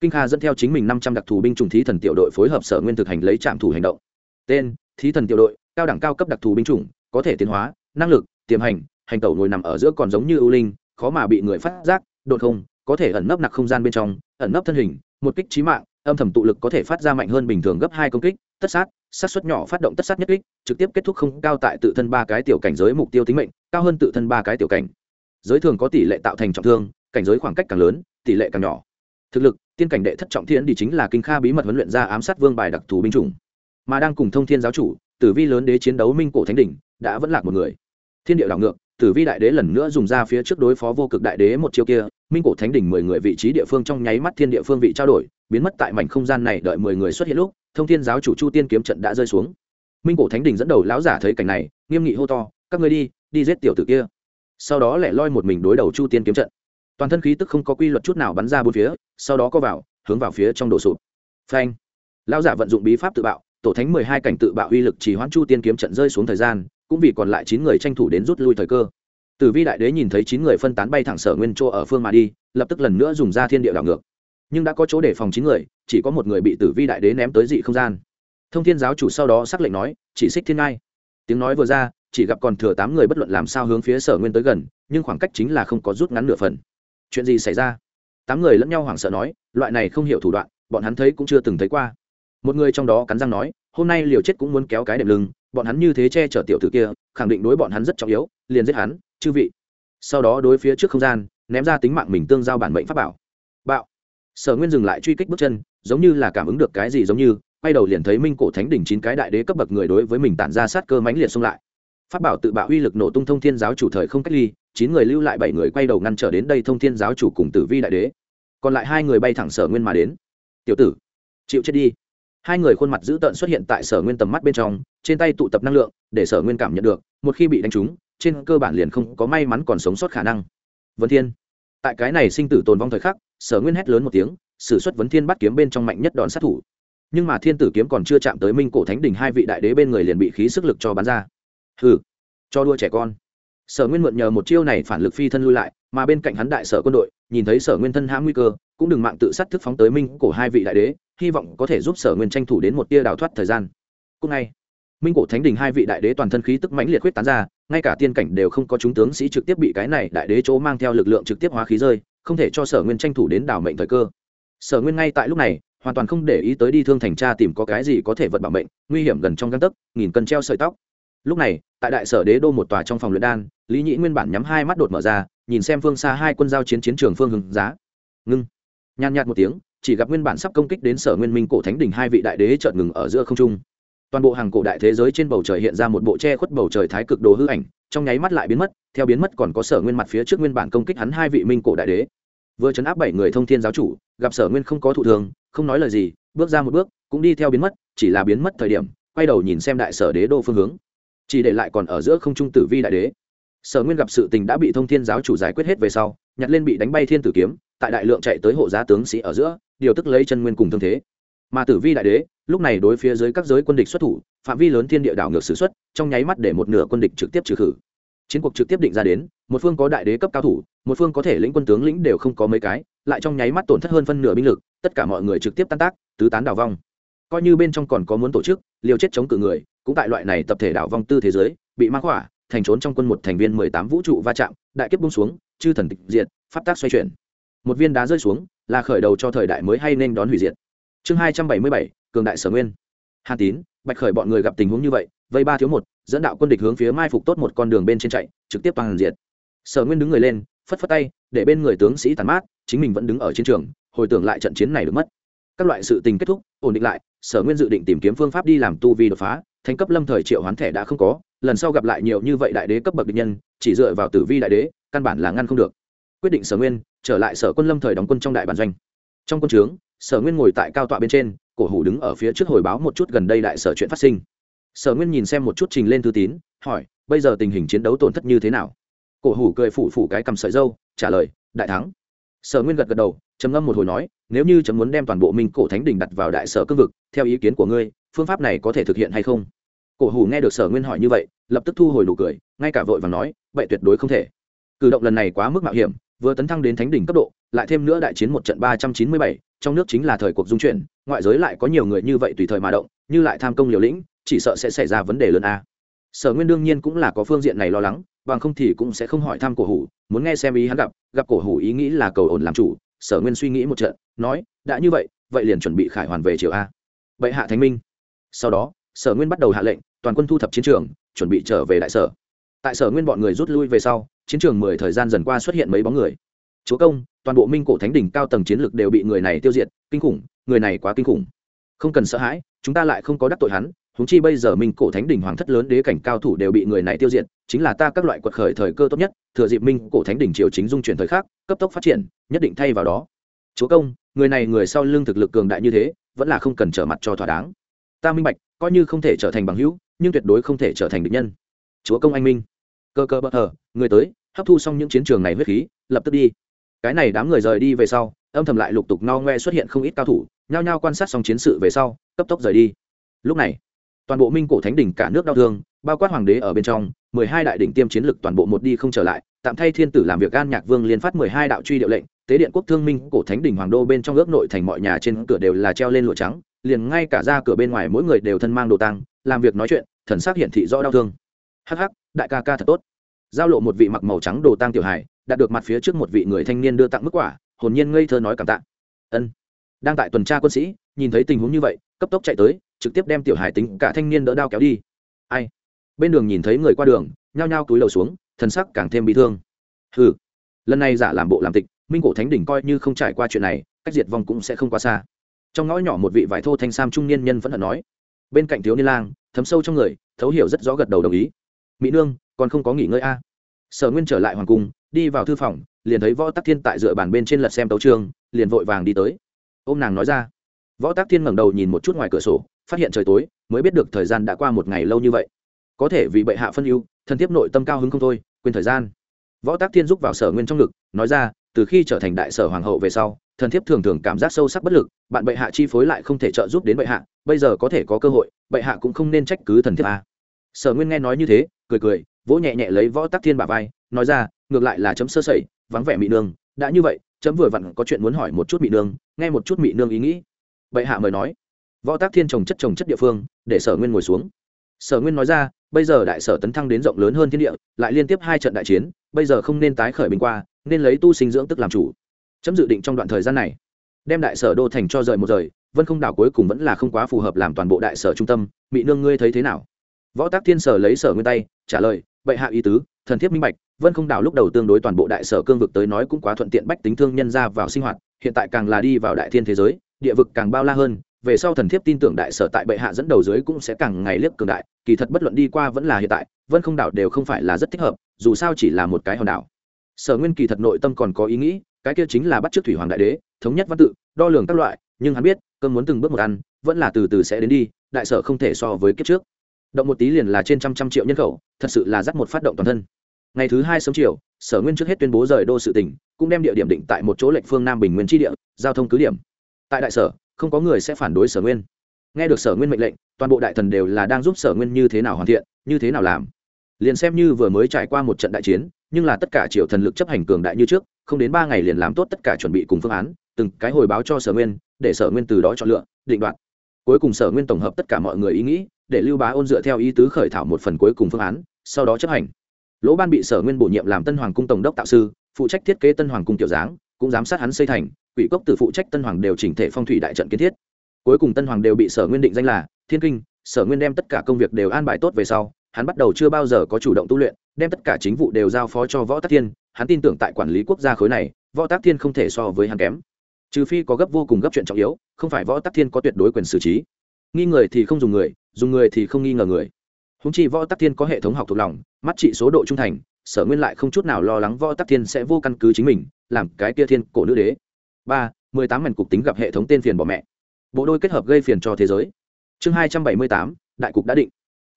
Kinh kha dẫn theo chính mình năm trăm đặc thù binh chủng thí thần tiểu đội phối hợp sở nguyên thực hành lấy trạm thủ hành động. Tên, thí thần tiểu đội, cao đẳng cao cấp đặc thù binh chủng, có thể tiến hóa, năng lực, tiềm hành hành tẩu ngồi nằm ở giữa còn giống như ưu linh, khó mà bị người phát giác, đột không, có thể ẩn nấp nặc không gian bên trong, ẩn nấp thân hình, một kích trí mạng, âm thầm tụ lực có thể phát ra mạnh hơn bình thường gấp hai công kích tất sát sát xuất nhỏ phát động tất sát nhất kích, trực tiếp kết thúc không cao tại tự thân ba cái tiểu cảnh giới mục tiêu tính mệnh, cao hơn tự thân ba cái tiểu cảnh. Giới thường có tỷ lệ tạo thành trọng thương, cảnh giới khoảng cách càng lớn, tỷ lệ càng nhỏ. Thực lực, tiên cảnh đệ thất trọng thiên đi chính là kinh kha bí mật huấn luyện ra ám sát vương bài đặc thù binh chủng. Mà đang cùng thông thiên giáo chủ, tử vi lớn đế chiến đấu minh cổ thánh đỉnh, đã vẫn lạc một người. Thiên địa đảo ngược, tử vi đại đế lần nữa dùng ra phía trước đối phó vô cực đại đế một chiêu kia, minh cổ thánh đỉnh mười người vị trí địa phương trong nháy mắt thiên địa phương vị trao đổi biến mất tại mảnh không gian này đợi mười người xuất hiện lúc, thông thiên giáo chủ chu tiên kiếm trận đã rơi xuống. Minh cổ thánh đỉnh dẫn đầu lão giả thấy cảnh này, nghiêm nghị hô to, các ngươi đi đi giết tiểu tử kia. Sau đó lẻ loi một mình đối đầu chu tiên kiếm trận. Toàn thân khí tức không có quy luật chút nào bắn ra bốn phía, sau đó có vào, hướng vào phía trong đổ sụp. Phanh! Lão giả vận dụng bí pháp tự bạo, tổ thánh mười hai cảnh tự bạo uy lực chỉ hoãn chu tiên kiếm trận rơi xuống thời gian, cũng vì còn lại chín người tranh thủ đến rút lui thời cơ. Tử vi đại đế nhìn thấy chín người phân tán bay thẳng sở nguyên chỗ ở phương mà đi, lập tức lần nữa dùng ra thiên địa đảo ngược nhưng đã có chỗ để phòng chín người, chỉ có một người bị tử vi đại đế ném tới dị không gian. Thông thiên giáo chủ sau đó xác lệnh nói, chỉ xích thiên ngai. Tiếng nói vừa ra, chỉ gặp còn thừa tám người bất luận làm sao hướng phía sở nguyên tới gần, nhưng khoảng cách chính là không có rút ngắn nửa phần. Chuyện gì xảy ra? Tám người lẫn nhau hoảng sợ nói, loại này không hiểu thủ đoạn, bọn hắn thấy cũng chưa từng thấy qua. Một người trong đó cắn răng nói, hôm nay liều chết cũng muốn kéo cái đệm lưng, bọn hắn như thế che chở tiểu tử kia, khẳng định đối bọn hắn rất trọng yếu, liền giết hắn, chư vị. Sau đó đối phía trước không gian, ném ra tính mạng mình tương giao bản mệnh pháp bảo. Bạo sở nguyên dừng lại truy kích bước chân, giống như là cảm ứng được cái gì giống như, quay đầu liền thấy minh cổ thánh đỉnh chín cái đại đế cấp bậc người đối với mình tản ra sát cơ mãnh liệt xông lại. Phát bảo tự bạo uy lực nổ tung thông thiên giáo chủ thời không cách ly, chín người lưu lại bảy người quay đầu ngăn trở đến đây thông thiên giáo chủ cùng tử vi đại đế. Còn lại hai người bay thẳng sở nguyên mà đến. Tiểu tử, chịu chết đi. Hai người khuôn mặt dữ tợn xuất hiện tại sở nguyên tầm mắt bên trong, trên tay tụ tập năng lượng, để sở nguyên cảm nhận được, một khi bị đánh trúng, trên cơ bản liền không có may mắn còn sống sót khả năng. Vân thiên tại cái này sinh tử tồn vong thời khắc, sở nguyên hét lớn một tiếng s ử suất vấn thiên bắt kiếm bên trong mạnh nhất đòn sát thủ. Nhưng mà thiên tử kiếm còn chưa chạm tới minh cổ thánh đình hai vị đại đế bên người liền bị khí sức lực cho bắn ra. Hừ, cho đua trẻ con. Sở nguyên mượn nhờ một chiêu này phản lực phi thân lui lại, mà bên cạnh hắn đại sở quân đội, nhìn thấy sở nguyên thân hãm nguy cơ, cũng đừng mạng tự sát thức phóng tới minh cổ hai vị đại đế, hy vọng có thể giúp sở nguyên tranh thủ đến một tia đào thoát thời gian. Cùng ngày, minh cổ thánh đình hai vị đại đế toàn thân khí tức mãnh liệt quyết tán ra ngay cả tiên cảnh đều không có chúng tướng sĩ trực tiếp bị cái này đại đế chỗ mang theo lực lượng trực tiếp hóa khí rơi, không thể cho sở nguyên tranh thủ đến đảo mệnh thời cơ. Sở nguyên ngay tại lúc này, hoàn toàn không để ý tới đi thương thành tra tìm có cái gì có thể vật bảo mệnh, nguy hiểm gần trong găng tấc, nghìn cân treo sợi tóc. Lúc này, tại đại sở đế đô một tòa trong phòng luyện đan, lý nhĩ nguyên bản nhắm hai mắt đột mở ra, nhìn xem phương xa hai quân giao chiến chiến trường phương hưng giá. Ngưng. Nhàn nhạt một tiếng, chỉ gặp nguyên bản sắp công kích đến sở nguyên minh cổ thánh đình hai vị đại đế chợt ngừng ở giữa không trung toàn bộ hàng cổ đại thế giới trên bầu trời hiện ra một bộ che khuất bầu trời thái cực đồ hư ảnh, trong nháy mắt lại biến mất, theo biến mất còn có sở nguyên mặt phía trước nguyên bản công kích hắn hai vị minh cổ đại đế. Vừa chấn áp bảy người thông thiên giáo chủ, gặp sở nguyên không có thụ thường không nói lời gì, bước ra một bước, cũng đi theo biến mất, chỉ là biến mất thời điểm, quay đầu nhìn xem đại sở đế đô phương hướng. Chỉ để lại còn ở giữa không trung tử vi đại đế. Sở nguyên gặp sự tình đã bị thông thiên giáo chủ giải quyết hết về sau, nhặt lên bị đánh bay thiên tử kiếm, tại đại lượng chạy tới hộ giá tướng sĩ ở giữa, điều tức lấy chân nguyên cùng thương thế. Mà tử vi đại đế lúc này đối phía dưới các giới quân địch xuất thủ, phạm vi lớn thiên địa đảo ngược s ử x u ấ t trong nháy mắt để một nửa quân địch trực tiếp trừ khử. Chiến cuộc trực tiếp định ra đến, một phương có đại đế cấp cao thủ, một phương có thể lĩnh quân tướng lĩnh đều không có mấy cái, lại trong nháy mắt tổn thất hơn phân nửa binh lực, tất cả mọi người trực tiếp tan tác, tứ tán đảo vong. Coi như bên trong còn có muốn tổ chức, liều chết chống cự người, cũng tại loại này tập thể đảo vong tư thế giới, bị mã hỏa thành trốn trong quân một thành viên mười tám vũ trụ va chạm, đại kiếp bung xuống, chư thần tịch diệt phát tác xoay chuyển. Một viên đá rơi xuống, là khởi đầu cho thời đại mới hay nên đón hủy diệt. Chương hai trăm bảy mươi bảy cường đại sở nguyên. Hàn tín, bạch khởi bọn người gặp tình huống như vậy, vây ba thiếu một, dẫn đạo quân địch hướng phía mai phục tốt một con đường bên trên chạy, trực tiếp toàn diệt sở nguyên đứng người lên, phất phất tay, để bên người tướng sĩ tàn mát, chính mình vẫn đứng ở chiến trường, hồi tưởng lại trận chiến này được mất. Các loại sự tình kết thúc, ổn định lại, sở nguyên dự định tìm kiếm phương pháp đi làm tu vi đột phá thành cấp lâm thời triệu hoán thẻ đã không có, lần sau gặp lại nhiều như vậy đại đế cấp bậc địch nhân, chỉ dựa vào tử vi đại đế, căn bản là ngăn không được. Quyết định sở nguyên, trở lại sở quân lâm thời đóng quân trong đại bản doanh. Trong quân trướng, sở nguyên ngồi tại cao tọa bên trên cổ hủ đứng ở phía trước hồi báo một chút gần đây đại sở chuyện phát sinh. Sở nguyên nhìn xem một chút trình lên thư tín, hỏi, bây giờ tình hình chiến đấu tổn thất như thế nào? Cổ hủ cười phủ phủ cái cầm sợi dâu, trả lời, đại thắng. Sở nguyên gật gật đầu, trầm ngâm một hồi nói, nếu như chấm muốn đem toàn bộ minh cổ thánh đình đặt vào đại sở cương vực, theo ý kiến của ngươi, phương pháp này có thể thực hiện hay không? Cổ hủ nghe được sở nguyên hỏi như vậy, lập tức thu hồi nụ cười, ngay cả vội và nói, vậy tuyệt đối không thể. Cử động lần này quá mức mạo hiểm, vừa tấn thăng đến thánh đỉnh cấp độ, lại thêm nữa đại chiến một trận ba trăm chín mươi bảy trong nước chính là thời cuộc dung chuyển, ngoại giới lại có nhiều người như vậy tùy thời mà động, như lại tham công liều lĩnh, chỉ sợ sẽ xảy ra vấn đề lớn a. Sở nguyên đương nhiên cũng là có phương diện này lo lắng, bằng không thì cũng sẽ không hỏi thăm cổ hủ, muốn nghe xem ý hắn gặp gặp cổ hủ ý nghĩ là cầu ổn làm chủ, sở nguyên suy nghĩ một trận, nói, đã như vậy vậy liền chuẩn bị khải hoàn về triều a. Vậy hạ thánh minh. Sau đó, sở nguyên bắt đầu hạ lệnh, toàn quân thu thập chiến trường, chuẩn bị trở về đại sở. Tại sở nguyên bọn người rút lui về sau, chiến trường mười thời gian dần qua xuất hiện mấy bóng người chúa công, toàn bộ minh cổ thánh đỉnh cao tầng chiến lược đều bị người này tiêu diệt, kinh khủng, người này quá kinh khủng. Không cần sợ hãi, chúng ta lại không có đắc tội hắn húng chi bây giờ minh cổ thánh đỉnh hoàng thất lớn đế cảnh cao thủ đều bị người này tiêu diệt, chính là ta các loại quật khởi thời cơ tốt nhất, thừa dịp minh cổ thánh đỉnh triều chính dung chuyển thời khắc, cấp tốc phát triển, nhất định thay vào đó. Chúa công, người này người sau lưng thực lực cường đại như thế, vẫn là không cần trở mặt cho thỏa đáng. Ta minh bạch, coi như không thể trở thành bằng hữu, nhưng tuyệt đối không thể trở thành địch nhân. Chúa công anh minh. Cơ cơ bất hờ người tới, hấp thu xong những chiến trường này huyết khí, lập tức đi cái này đám người rời đi về sau, âm thầm lại lục tục no ngoe xuất hiện không ít cao thủ, nhao nhao quan sát xong chiến sự về sau, cấp tốc rời đi lúc này, toàn bộ minh cổ thánh đỉnh cả nước đau thương, bao quát hoàng đế ở bên trong, mười hai đại đỉnh tiêm chiến lực toàn bộ một đi không trở lại, tạm thay thiên tử làm việc an nhạc vương liên phát mười hai đạo truy điệu lệnh, tế điện quốc thương minh cổ thánh đỉnh hoàng đô bên trong ước nội thành mọi nhà trên cửa đều là treo lên lụa trắng, liền ngay cả ra cửa bên ngoài mỗi người đều thân mang đồ tăng làm việc nói chuyện, thần sắc hiển thị rõ đau thương hắc hắc, đại ca ca thật tốt giao lộ một vị mặc màu trắng đồ tăng tiểu hải đạt được mặt phía trước một vị người thanh niên đưa tặng mức quả, hồn nhiên ngây thơ nói cảm tạ. Ân. Đang tại tuần tra quân sĩ, nhìn thấy tình huống như vậy, cấp tốc chạy tới, trực tiếp đem tiểu hải tính cả thanh niên đỡ đao kéo đi. Ai? Bên đường nhìn thấy người qua đường, nhao nhao túi lầu xuống, thần sắc càng thêm bị thương. Ừ lần này giả làm bộ làm tịch, minh cổ thánh đỉnh coi như không trải qua chuyện này, cách diệt vong cũng sẽ không quá xa. Trong ngõ nhỏ một vị vải thô thanh sam trung niên nhân vẫn hận nói. Bên cạnh thiếu niên lang, thấm sâu trong người, thấu hiểu rất rõ gật đầu đồng ý. Mỹ nương, còn không có nghỉ ngơi a? Sở nguyên trở lại hoàng cung, đi vào thư phòng, liền thấy võ tắc thiên tại dựa bàn bên trên lật xem tấu trương liền vội vàng đi tới. Ô m nàng nói ra. Võ tắc thiên ngẩng đầu nhìn một chút ngoài cửa sổ, phát hiện trời tối, mới biết được thời gian đã qua một ngày lâu như vậy. Có thể vì bệ hạ phân ưu thân tiếp nội tâm cao hứng không thôi, quên thời gian. Võ tác thiên giúp vào sở nguyên trong ngực, nói ra, từ khi trở thành đại sở hoàng hậu về sau, thần thiếp thường thường cảm giác sâu sắc bất lực, bạn bệ hạ chi phối lại không thể trợ giúp đến bệ hạ, bây giờ có thể có cơ hội, bệ hạ cũng không nên trách cứ thần thiếp à. sở nguyên nghe nói như thế, cười cười vỗ nhẹ nhẹ lấy võ tắc thiên bà vai, nói ra, ngược lại là chấm sơ sẩy, vắng vẻ mị nương. Đã như vậy, chấm vừa vặn có chuyện muốn hỏi một chút mị nương, nghe một chút mị nương ý nghĩ. Bệ hạ mời nói. Võ tác thiên trồng chất trồng chất địa phương, để sở nguyên ngồi xuống. Sở nguyên nói ra, bây giờ đại sở tấn thăng đến rộng lớn hơn thiên địa, lại liên tiếp hai trận đại chiến, bây giờ không nên tái khởi bình qua, nên lấy tu sinh dưỡng tức làm chủ. Chấm dự định trong đoạn thời gian này, đem đại sở đô thành cho rời một rời, vân không đảo cuối cùng vẫn là không quá phù hợp làm toàn bộ đại sở trung tâm, mị nương ngươi thấy thế nào? Võ tác thiên sở lấy sở nguyên tay, trả lời bệ hạ ý tứ, thần thiếp minh bạch, vân không đảo lúc đầu tương đối toàn bộ đại sở cương vực tới nói cũng quá thuận tiện bách tính thương nhân ra vào sinh hoạt, hiện tại càng là đi vào đại thiên thế giới, địa vực càng bao la hơn, về sau thần thiếp tin tưởng đại sở tại bệ hạ dẫn đầu dưới cũng sẽ càng ngày liếc cường đại, kỳ thật bất luận đi qua vẫn là hiện tại, vân không đảo đều không phải là rất thích hợp, dù sao chỉ là một cái hòn đảo. Sở nguyên kỳ thật nội tâm còn có ý nghĩ, cái kia chính là bắt trước thủy hoàng đại đế, thống nhất văn tự, đo lường các loại, nhưng hắn biết, cơm muốn từng bước một ăn, vẫn là từ từ sẽ đến đi, đại sở không thể so với kiếp trước động một tí liền là trên trăm trăm triệu nhân khẩu, thật sự là dắt một phát động toàn thân. Ngày thứ hai sớm chiều, sở nguyên trước hết tuyên bố rời đô sự tỉnh, cũng đem địa điểm định tại một chỗ lệnh phương nam bình nguyên tri địa, giao thông cứ điểm. Tại đại sở, không có người sẽ phản đối sở nguyên. Nghe được sở nguyên mệnh lệnh, toàn bộ đại thần đều là đang giúp sở nguyên như thế nào hoàn thiện, như thế nào làm. Liền xem như vừa mới trải qua một trận đại chiến, nhưng là tất cả triệu thần lực chấp hành cường đại như trước, không đến ba ngày liền làm tốt tất cả chuẩn bị cùng phương án, từng cái hồi báo cho sở nguyên, để sở nguyên từ đó chọn lựa, định đoạt. Cuối cùng sở nguyên tổng hợp tất cả mọi người ý nghĩ để lưu bá ôn dựa theo ý tứ khởi thảo một phần cuối cùng phương án, sau đó chấp hành. Lỗ ban bị sở nguyên bổ nhiệm làm tân hoàng cung tổng đốc tạo sư, phụ trách thiết kế tân hoàng cung kiểu dáng, cũng giám sát hắn xây thành, quỷ cốc từ phụ trách tân hoàng đều chỉnh thể phong thủy đại trận kiến thiết. Cuối cùng tân hoàng đều bị sở nguyên định danh là thiên kinh, sở nguyên đem tất cả công việc đều an bài tốt về sau, hắn bắt đầu chưa bao giờ có chủ động tu luyện, đem tất cả chính vụ đều giao phó cho võ tắc thiên, hắn tin tưởng tại quản lý quốc gia khối này, võ tắc thiên không thể so với hắn kém. Trừ phi có gấp vô cùng gấp chuyện trọng yếu, không phải võ tắc thiên có tuyệt đối quyền xử trí. Nghi người thì không dùng người dùng người thì không nghi ngờ người. Húng chi võ tắc thiên có hệ thống học thuộc lòng, mắt trị số độ trung thành, sở nguyên lại không chút nào lo lắng võ tắc thiên sẽ vô căn cứ chính mình, làm cái kia thiên cổ nữ đế. Ba, mười tám mảnh cục tính gặp hệ thống tên phiền bỏ mẹ. Bộ đôi kết hợp gây phiền cho thế giới. Chương hai trăm bảy mươi tám, đại cục đã định.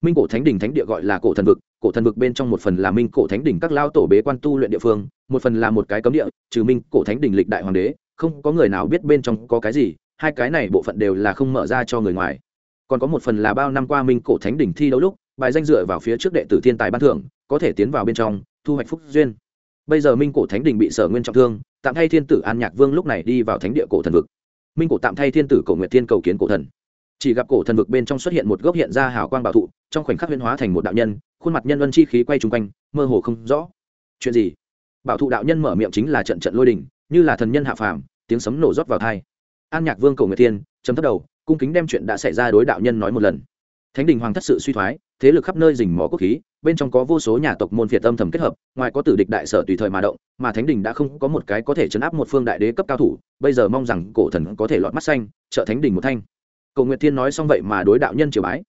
Minh cổ thánh đỉnh thánh địa gọi là cổ thần vực, cổ thần vực bên trong một phần là minh cổ thánh đỉnh các lao tổ bế quan tu luyện địa phương, một phần là một cái cấm địa, trừ minh cổ thánh đỉnh lịch đại hoàng đế, không có người nào biết bên trong có cái gì, hai cái này bộ phận đều là không mở ra cho người ngoài còn có một phần là bao năm qua minh cổ thánh đỉnh thi đấu lúc, bài danh dựa vào phía trước đệ tử thiên tài ban thưởng, có thể tiến vào bên trong, thu hoạch phúc duyên. Bây giờ minh cổ thánh đỉnh bị sở nguyên trọng thương, tạm thay thiên tử an nhạc vương lúc này đi vào thánh địa cổ thần vực. Minh cổ tạm thay thiên tử cổ nguyệt thiên cầu kiến cổ thần. Chỉ gặp cổ thần vực bên trong xuất hiện một gốc hiện ra hào quang bảo thụ, trong khoảnh khắc huyên hóa thành một đạo nhân, khuôn mặt nhân ân chi khí quay chung quanh, mơ hồ không rõ. Chuyện gì? Bảo thụ đạo nhân mở miệng chính là trận trận lôi đình, như là thần nhân hạ phàm, tiếng sấm nổ rót vào thai an nhạc vương cầu nguyệt thiên, chấm thất đầu cung kính đem chuyện đã xảy ra đối đạo nhân nói một lần. Thánh đình hoàng thất sự suy thoái, thế lực khắp nơi dình mỏ quốc khí, bên trong có vô số nhà tộc môn phiệt âm thầm kết hợp, ngoài có tử địch đại sở tùy thời mà động, mà thánh đình đã không có một cái có thể chấn áp một phương đại đế cấp cao thủ, bây giờ mong rằng cổ thần có thể lọt mắt xanh, trợ thánh đình một thanh. Cầu nguyệt thiên nói xong vậy mà đối đạo nhân triều bái.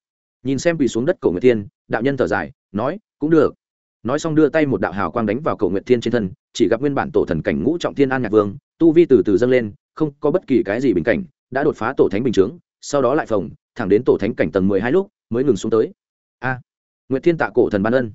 Nhìn xem quỳ xuống đất cầu nguyệt thiên, đạo nhân thở dài, nói, cũng được. Nói xong đưa tay một đạo hào quang đánh vào cầu nguyệt thiên trên thân, chỉ gặp nguyên bản tổ thần cảnh ngũ trọng thiên an nhạc vương, tu vi từ từ dâng lên, không có bất kỳ cái gì bình cảnh, đã đột phá tổ thánh bình chướng sau đó lại phồng, thẳng đến tổ thánh cảnh tầng mười hai lúc, mới ngừng xuống tới. A, nguyệt thiên tạ cổ thần ban ân.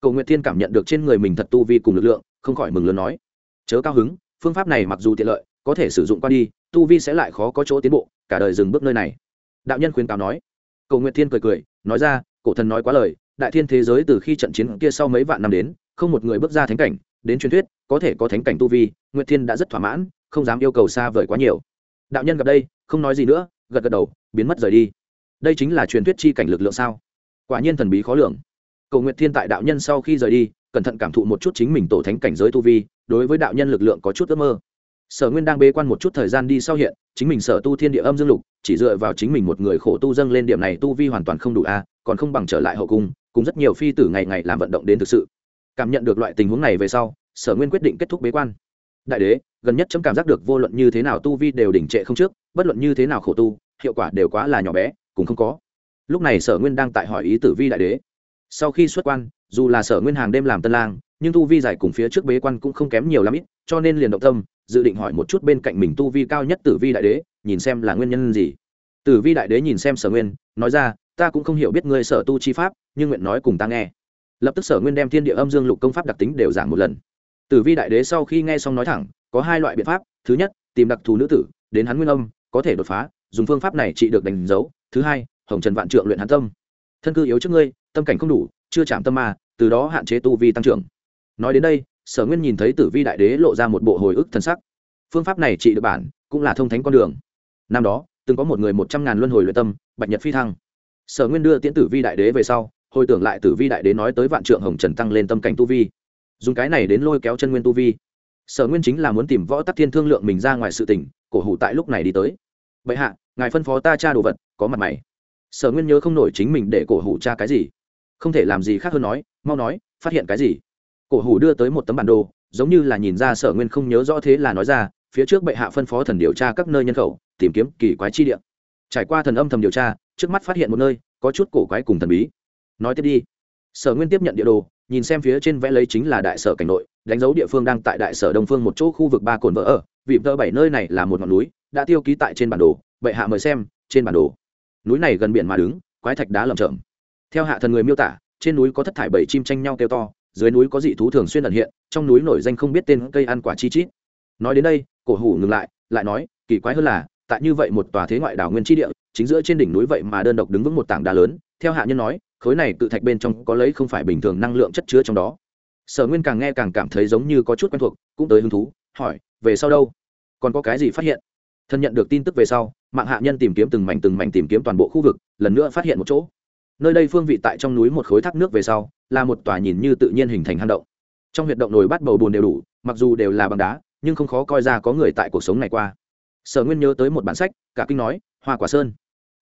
Cầu nguyệt thiên cảm nhận được trên người mình thật tu vi cùng lực lượng, không khỏi mừng lớn nói, chớ cao hứng, phương pháp này mặc dù tiện lợi, có thể sử dụng qua đi, tu vi sẽ lại khó có chỗ tiến bộ, cả đời dừng bước nơi này. Đạo nhân khuyên cáo nói. Cầu nguyệt thiên cười cười, nói ra, cổ thần nói quá lời, đại thiên thế giới từ khi trận chiến kia sau mấy vạn năm đến, không một người bước ra thánh cảnh, đến truyền thuyết, có thể có thánh cảnh tu vi, nguyệt thiên đã rất thỏa mãn, không dám yêu cầu xa vời quá nhiều. Đạo nhân gặp đây, không nói gì nữa gật gật đầu, biến mất rời đi. Đây chính là truyền thuyết chi cảnh lực lượng sao? Quả nhiên thần bí khó lường. Cầu nguyện thiên tại đạo nhân sau khi rời đi, cẩn thận cảm thụ một chút chính mình tổ thánh cảnh giới tu vi, đối với đạo nhân lực lượng có chút ước mơ. Sở nguyên đang bế quan một chút thời gian đi sau hiện, chính mình sở tu thiên địa âm dương lục, chỉ dựa vào chính mình một người khổ tu dâng lên điểm này tu vi hoàn toàn không đủ a, còn không bằng trở lại hậu cung, cùng rất nhiều phi tử ngày ngày làm vận động đến thực sự. Cảm nhận được loại tình huống này về sau, sở nguyên quyết định kết thúc bế quan đại đế, gần nhất chấm cảm giác được vô luận như thế nào tu vi đều đỉnh trệ không trước, bất luận như thế nào khổ tu, hiệu quả đều quá là nhỏ bé, cũng không có. Lúc này sở nguyên đang tại hỏi ý tử vi đại đế. Sau khi xuất quan, dù là sở nguyên hàng đêm làm tân lang, nhưng tu vi giải cùng phía trước bế quan cũng không kém nhiều lắm ít, cho nên liền động tâm, dự định hỏi một chút bên cạnh mình tu vi cao nhất tử vi đại đế, nhìn xem là nguyên nhân gì. Tử vi đại đế nhìn xem sở nguyên, nói ra, ta cũng không hiểu biết ngươi sở tu chi pháp, nhưng nguyện nói cùng ta nghe. Lập tức sở nguyên đem thiên địa âm dương lục công pháp đặc tính đều giảng một lần tử vi đại đế sau khi nghe xong nói thẳng, có hai loại biện pháp. Thứ nhất, tìm đặc thù nữ tử, đến hắn nguyên âm, có thể đột phá, dùng phương pháp này trị được đánh dấu. Thứ hai, hồng trần vạn trượng luyện hắn tâm. Thân cư yếu trước ngươi, tâm cảnh không đủ, chưa chạm tâm ma, từ đó hạn chế tu vi tăng trưởng. Nói đến đây, sở nguyên nhìn thấy tử vi đại đế lộ ra một bộ hồi ức thân sắc. Phương pháp này trị được bản, cũng là thông thánh con đường. Năm đó, từng có một người một trăm ngàn luân hồi luyện tâm, bạch nhật phi thăng. Sở nguyên đưa tiễn tử vi đại đế về sau, hồi tưởng lại tử vi đại đế nói tới vạn trượng hồng trần tăng lên tâm cảnh tu vi dùng cái này đến lôi kéo chân nguyên tu vi. Sở nguyên chính là muốn tìm võ tắc thiên thương lượng mình ra ngoài sự tỉnh cổ hủ tại lúc này đi tới. Vậy hạ, ngài phân phó ta tra đồ vật, có mặt mày. Sở nguyên nhớ không nổi chính mình để cổ hủ tra cái gì. Không thể làm gì khác hơn nói, mau nói, phát hiện cái gì? Cổ hủ đưa tới một tấm bản đồ, giống như là nhìn ra sở nguyên không nhớ rõ thế là nói ra, phía trước bệ hạ phân phó thần điều tra các nơi nhân khẩu, tìm kiếm kỳ quái chi địa. Trải qua thần âm thầm điều tra, trước mắt phát hiện một nơi, có chút cổ quái cùng thần bí. Nói tiếp đi. Sở nguyên tiếp nhận địa đồ nhìn xem phía trên vẽ lấy chính là đại sở cảnh nội, đánh dấu địa phương đang tại đại sở đông phương một chỗ khu vực ba cồn vỡ ở vị vỡ bảy nơi này là một ngọn núi, đã tiêu ký tại trên bản đồ bệ hạ mời xem, trên bản đồ. Núi này gần biển mà đứng, quái thạch đá lởm chởm. Theo hạ thần người miêu tả, trên núi có thất thải bảy chim tranh nhau kêu to, dưới núi có dị thú thường xuyên ẩn hiện, trong núi nổi danh không biết tên cây ăn quả chi chít. Nói đến đây, cổ hủ ngừng lại lại nói, kỳ quái hơn là, tại như vậy một tòa thế ngoại đảo nguyên tri địa, chính giữa trên đỉnh núi vậy mà đơn độc đứng vững một tảng đá lớn, theo hạ nhân nói khối này cự thạch bên trong có lấy không phải bình thường năng lượng chất chứa trong đó. Sở nguyên càng nghe càng cảm thấy giống như có chút quen thuộc, cũng tới hứng thú, hỏi, về sau đâu? Còn có cái gì phát hiện? Thân nhận được tin tức về sau mạng hạ nhân tìm kiếm từng mảnh từng mảnh tìm kiếm toàn bộ khu vực, lần nữa phát hiện một chỗ. Nơi đây phương vị tại trong núi một khối thác nước về sau, là một tòa nhìn như tự nhiên hình thành hang động. Trong huyệt động nồi bắt bầu bùn đều đủ, mặc dù đều là bằng đá, nhưng không khó coi ra có người tại cuộc sống này qua. Sở nguyên nhớ tới một bản sách, cả kinh nói, hoa quả sơn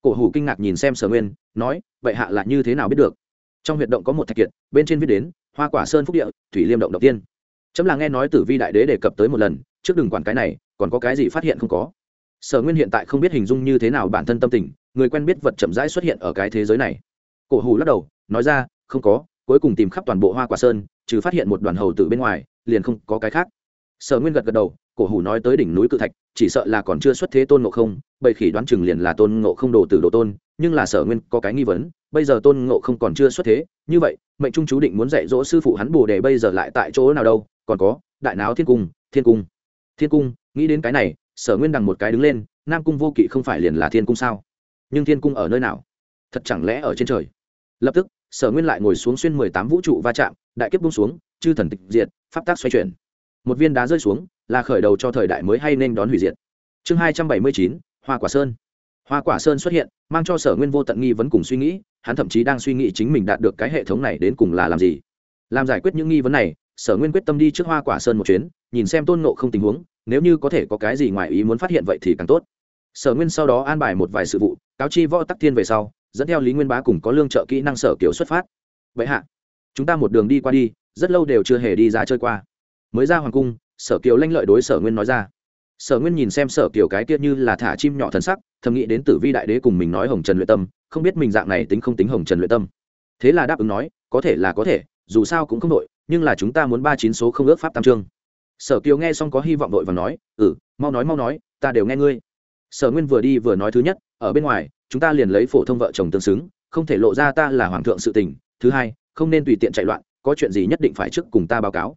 cổ hủ kinh ngạc nhìn xem sở nguyên, nói, vậy hạ là như thế nào biết được? Trong huyệt động có một thạch kiệt, bên trên viết đến, hoa quả sơn phúc địa, thủy liêm động đầu tiên. Chấm là nghe nói tử vi đại đế đề cập tới một lần, trước đừng quản cái này, còn có cái gì phát hiện không có. Sở nguyên hiện tại không biết hình dung như thế nào bản thân tâm tình, người quen biết vật chậm rãi xuất hiện ở cái thế giới này. Cổ hủ lắc đầu, nói ra, không có, cuối cùng tìm khắp toàn bộ hoa quả sơn, trừ phát hiện một đoàn hầu tử bên ngoài, liền không có cái khác sở nguyên gật gật đầu, cổ hủ nói tới đỉnh núi cự thạch, chỉ sợ là còn chưa xuất thế tôn ngộ không, bầy khỉ đoán chừng liền là tôn ngộ không đồ tử đồ tôn, nhưng là sở nguyên có cái nghi vấn, bây giờ tôn ngộ không còn chưa xuất thế, như vậy, mệnh trung chú định muốn dạy dỗ sư phụ hắn bồ đề bây giờ lại tại chỗ nào đâu, còn có, đại náo thiên cung thiên cung. Thiên cung, nghĩ đến cái này, sở nguyên đằng một cái đứng lên, nam cung vô kỵ không phải liền là thiên cung sao? Nhưng thiên cung ở nơi nào? Thật chẳng lẽ ở trên trời? Lập tức, sở nguyên lại ngồi xuống xuyên mười tám vũ trụ va chạm, đại kiếp bung xuống, chư thần tịch diệt, pháp tác xoay chuyển một viên đá rơi xuống, là khởi đầu cho thời đại mới hay nên đón hủy diệt. Chương hai trăm bảy mươi chín, hoa quả sơn. Hoa quả sơn xuất hiện, mang cho sở nguyên vô tận nghi vấn cùng suy nghĩ, hắn thậm chí đang suy nghĩ chính mình đạt được cái hệ thống này đến cùng là làm gì. Làm giải quyết những nghi vấn này, sở nguyên quyết tâm đi trước hoa quả sơn một chuyến, nhìn xem tôn nộ không tình huống, nếu như có thể có cái gì ngoài ý muốn phát hiện vậy thì càng tốt. Sở nguyên sau đó an bài một vài sự vụ, cáo chi võ tắc thiên về sau, dẫn theo lý nguyên bá cùng có lương trợ kỹ năng sở kiểu xuất phát. Vậy hạ, chúng ta một đường đi qua đi, rất lâu đều chưa hề đi ra chơi qua mới ra hoàng cung, sở kiều lanh lợi đối sở nguyên nói ra. Sở nguyên nhìn xem sở kiều cái kia như là thả chim nhỏ thần sắc, thầm nghĩ đến tử vi đại đế cùng mình nói hồng trần luyện tâm, không biết mình dạng này tính không tính hồng trần luyện tâm. Thế là đáp ứng nói, có thể là có thể, dù sao cũng không đội, nhưng là chúng ta muốn ba chín số không ước pháp tam trương sở kiều nghe xong có hy vọng đội và nói ừ mau nói mau nói, ta đều nghe ngươi. Sở nguyên vừa đi vừa nói thứ nhất, ở bên ngoài, chúng ta liền lấy phổ thông vợ chồng tương xứng, không thể lộ ra ta là hoàng thượng sự tình. Thứ hai, không nên tùy tiện chạy loạn, có chuyện gì nhất định phải trước cùng ta báo cáo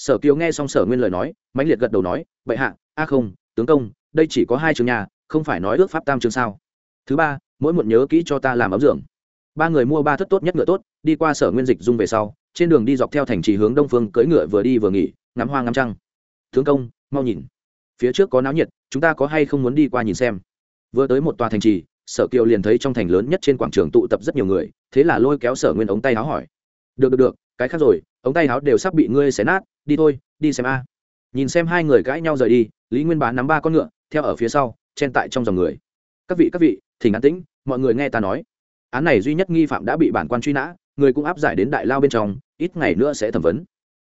sở kiều nghe xong sở nguyên lời nói, mãnh liệt gật đầu nói, Bệ hạ, a không, tướng công, đây chỉ có hai chương nhà, không phải nói ước pháp tam chương sao? Thứ ba, mỗi một nhớ kỹ cho ta làm ấm dưỡng. Ba người mua ba thất tốt nhất ngựa tốt, đi qua sở nguyên dịch dung về sau, trên đường đi dọc theo thành trì hướng đông phương cưỡi ngựa vừa đi vừa nghỉ, ngắm hoa ngắm trăng. Tướng công, mau nhìn. Phía trước có náo nhiệt, chúng ta có hay không muốn đi qua nhìn xem? Vừa tới một tòa thành trì, sở kiều liền thấy trong thành lớn nhất trên quảng trường tụ tập rất nhiều người, thế là lôi kéo sở nguyên ống tay áo hỏi. Được được được cái khác rồi, ống tay áo đều sắp bị ngươi xé nát, đi thôi, đi xem a. Nhìn xem hai người cãi nhau rời đi, lý nguyên bá nắm ba con ngựa, theo ở phía sau, chen tại trong dòng người. Các vị các vị, thỉnh an tĩnh, mọi người nghe ta nói. Án này duy nhất nghi phạm đã bị bản quan truy nã, người cũng áp giải đến đại lao bên trong, ít ngày nữa sẽ thẩm vấn.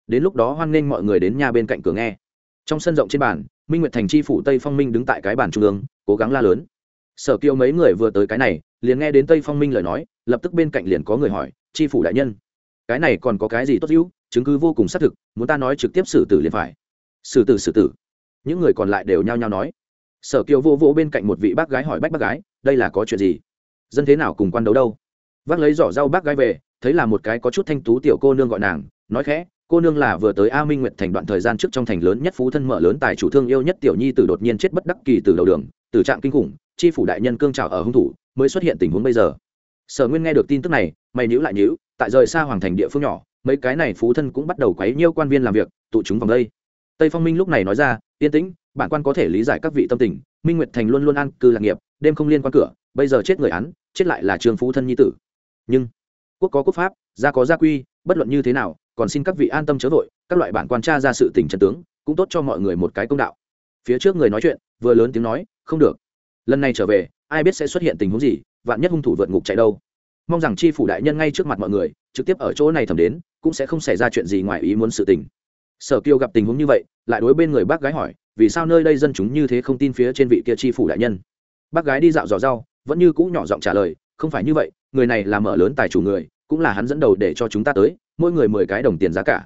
Đến lúc đó hoan nghênh mọi người đến nhà bên cạnh cửa nghe. Trong sân rộng trên bàn, minh nguyệt thành chi phủ tây phong minh đứng tại cái bàn trung ương, cố gắng la lớn. Sở Kiêu mấy người vừa tới cái này, liền nghe đến tây phong minh lời nói, lập tức bên cạnh liền có người hỏi, chi phủ đại nhân? Cái này còn có cái gì tốt hữu, chứng cứ vô cùng xác thực, muốn ta nói trực tiếp xử tử liền phải. Xử tử xử tử. Những người còn lại đều nhao nhao nói. Sở kiều vô vô bên cạnh một vị bác gái hỏi bách bác gái, đây là có chuyện gì? Dân thế nào cùng quan đấu đâu? Vác lấy giỏ rau bác gái về, thấy là một cái có chút thanh tú tiểu cô nương gọi nàng, nói khẽ, cô nương là vừa tới a minh nguyệt thành đoạn thời gian trước trong thành lớn nhất phú thân mở lớn tài chủ thương yêu nhất tiểu nhi từ đột nhiên chết bất đắc kỳ từ đầu đường, từ trạng kinh khủng, chi phủ đại nhân cương trào ở hung thủ, mới xuất hiện tình huống bây giờ. Sở nguyên nghe được tin tức này, mày nhữ lại nhữ tại rời xa hoàng thành địa phương nhỏ, mấy cái này phú thân cũng bắt đầu quấy nhiêu quan viên làm việc, tụ chúng vòng đây. Tây phong minh lúc này nói ra, yên tĩnh, bản quan có thể lý giải các vị tâm tình, minh nguyệt thành luôn luôn an cư lạc nghiệp, đêm không liên quan cửa, bây giờ chết người án, chết lại là trường phú thân nhi tử. Nhưng, quốc có quốc pháp, gia có gia quy, bất luận như thế nào, còn xin các vị an tâm chớ vội, các loại bản quan tra ra sự tình trần tướng, cũng tốt cho mọi người một cái công đạo. Phía trước người nói chuyện, vừa lớn tiếng nói, không được. Lần này trở về, ai biết sẽ xuất hiện tình huống gì, vạn nhất hung thủ vượt ngục chạy đâu mong rằng chi phủ đại nhân ngay trước mặt mọi người, trực tiếp ở chỗ này thẩm đến, cũng sẽ không xảy ra chuyện gì ngoài ý muốn sự tình. Sở kiều gặp tình huống như vậy, lại đối bên người bác gái hỏi, vì sao nơi đây dân chúng như thế không tin phía trên vị kia chi phủ đại nhân? Bác gái đi dạo dò rau vẫn như cũ nhỏ giọng trả lời, không phải như vậy, người này là mở lớn tài chủ người, cũng là hắn dẫn đầu để cho chúng ta tới, mỗi người mười cái đồng tiền giá cả.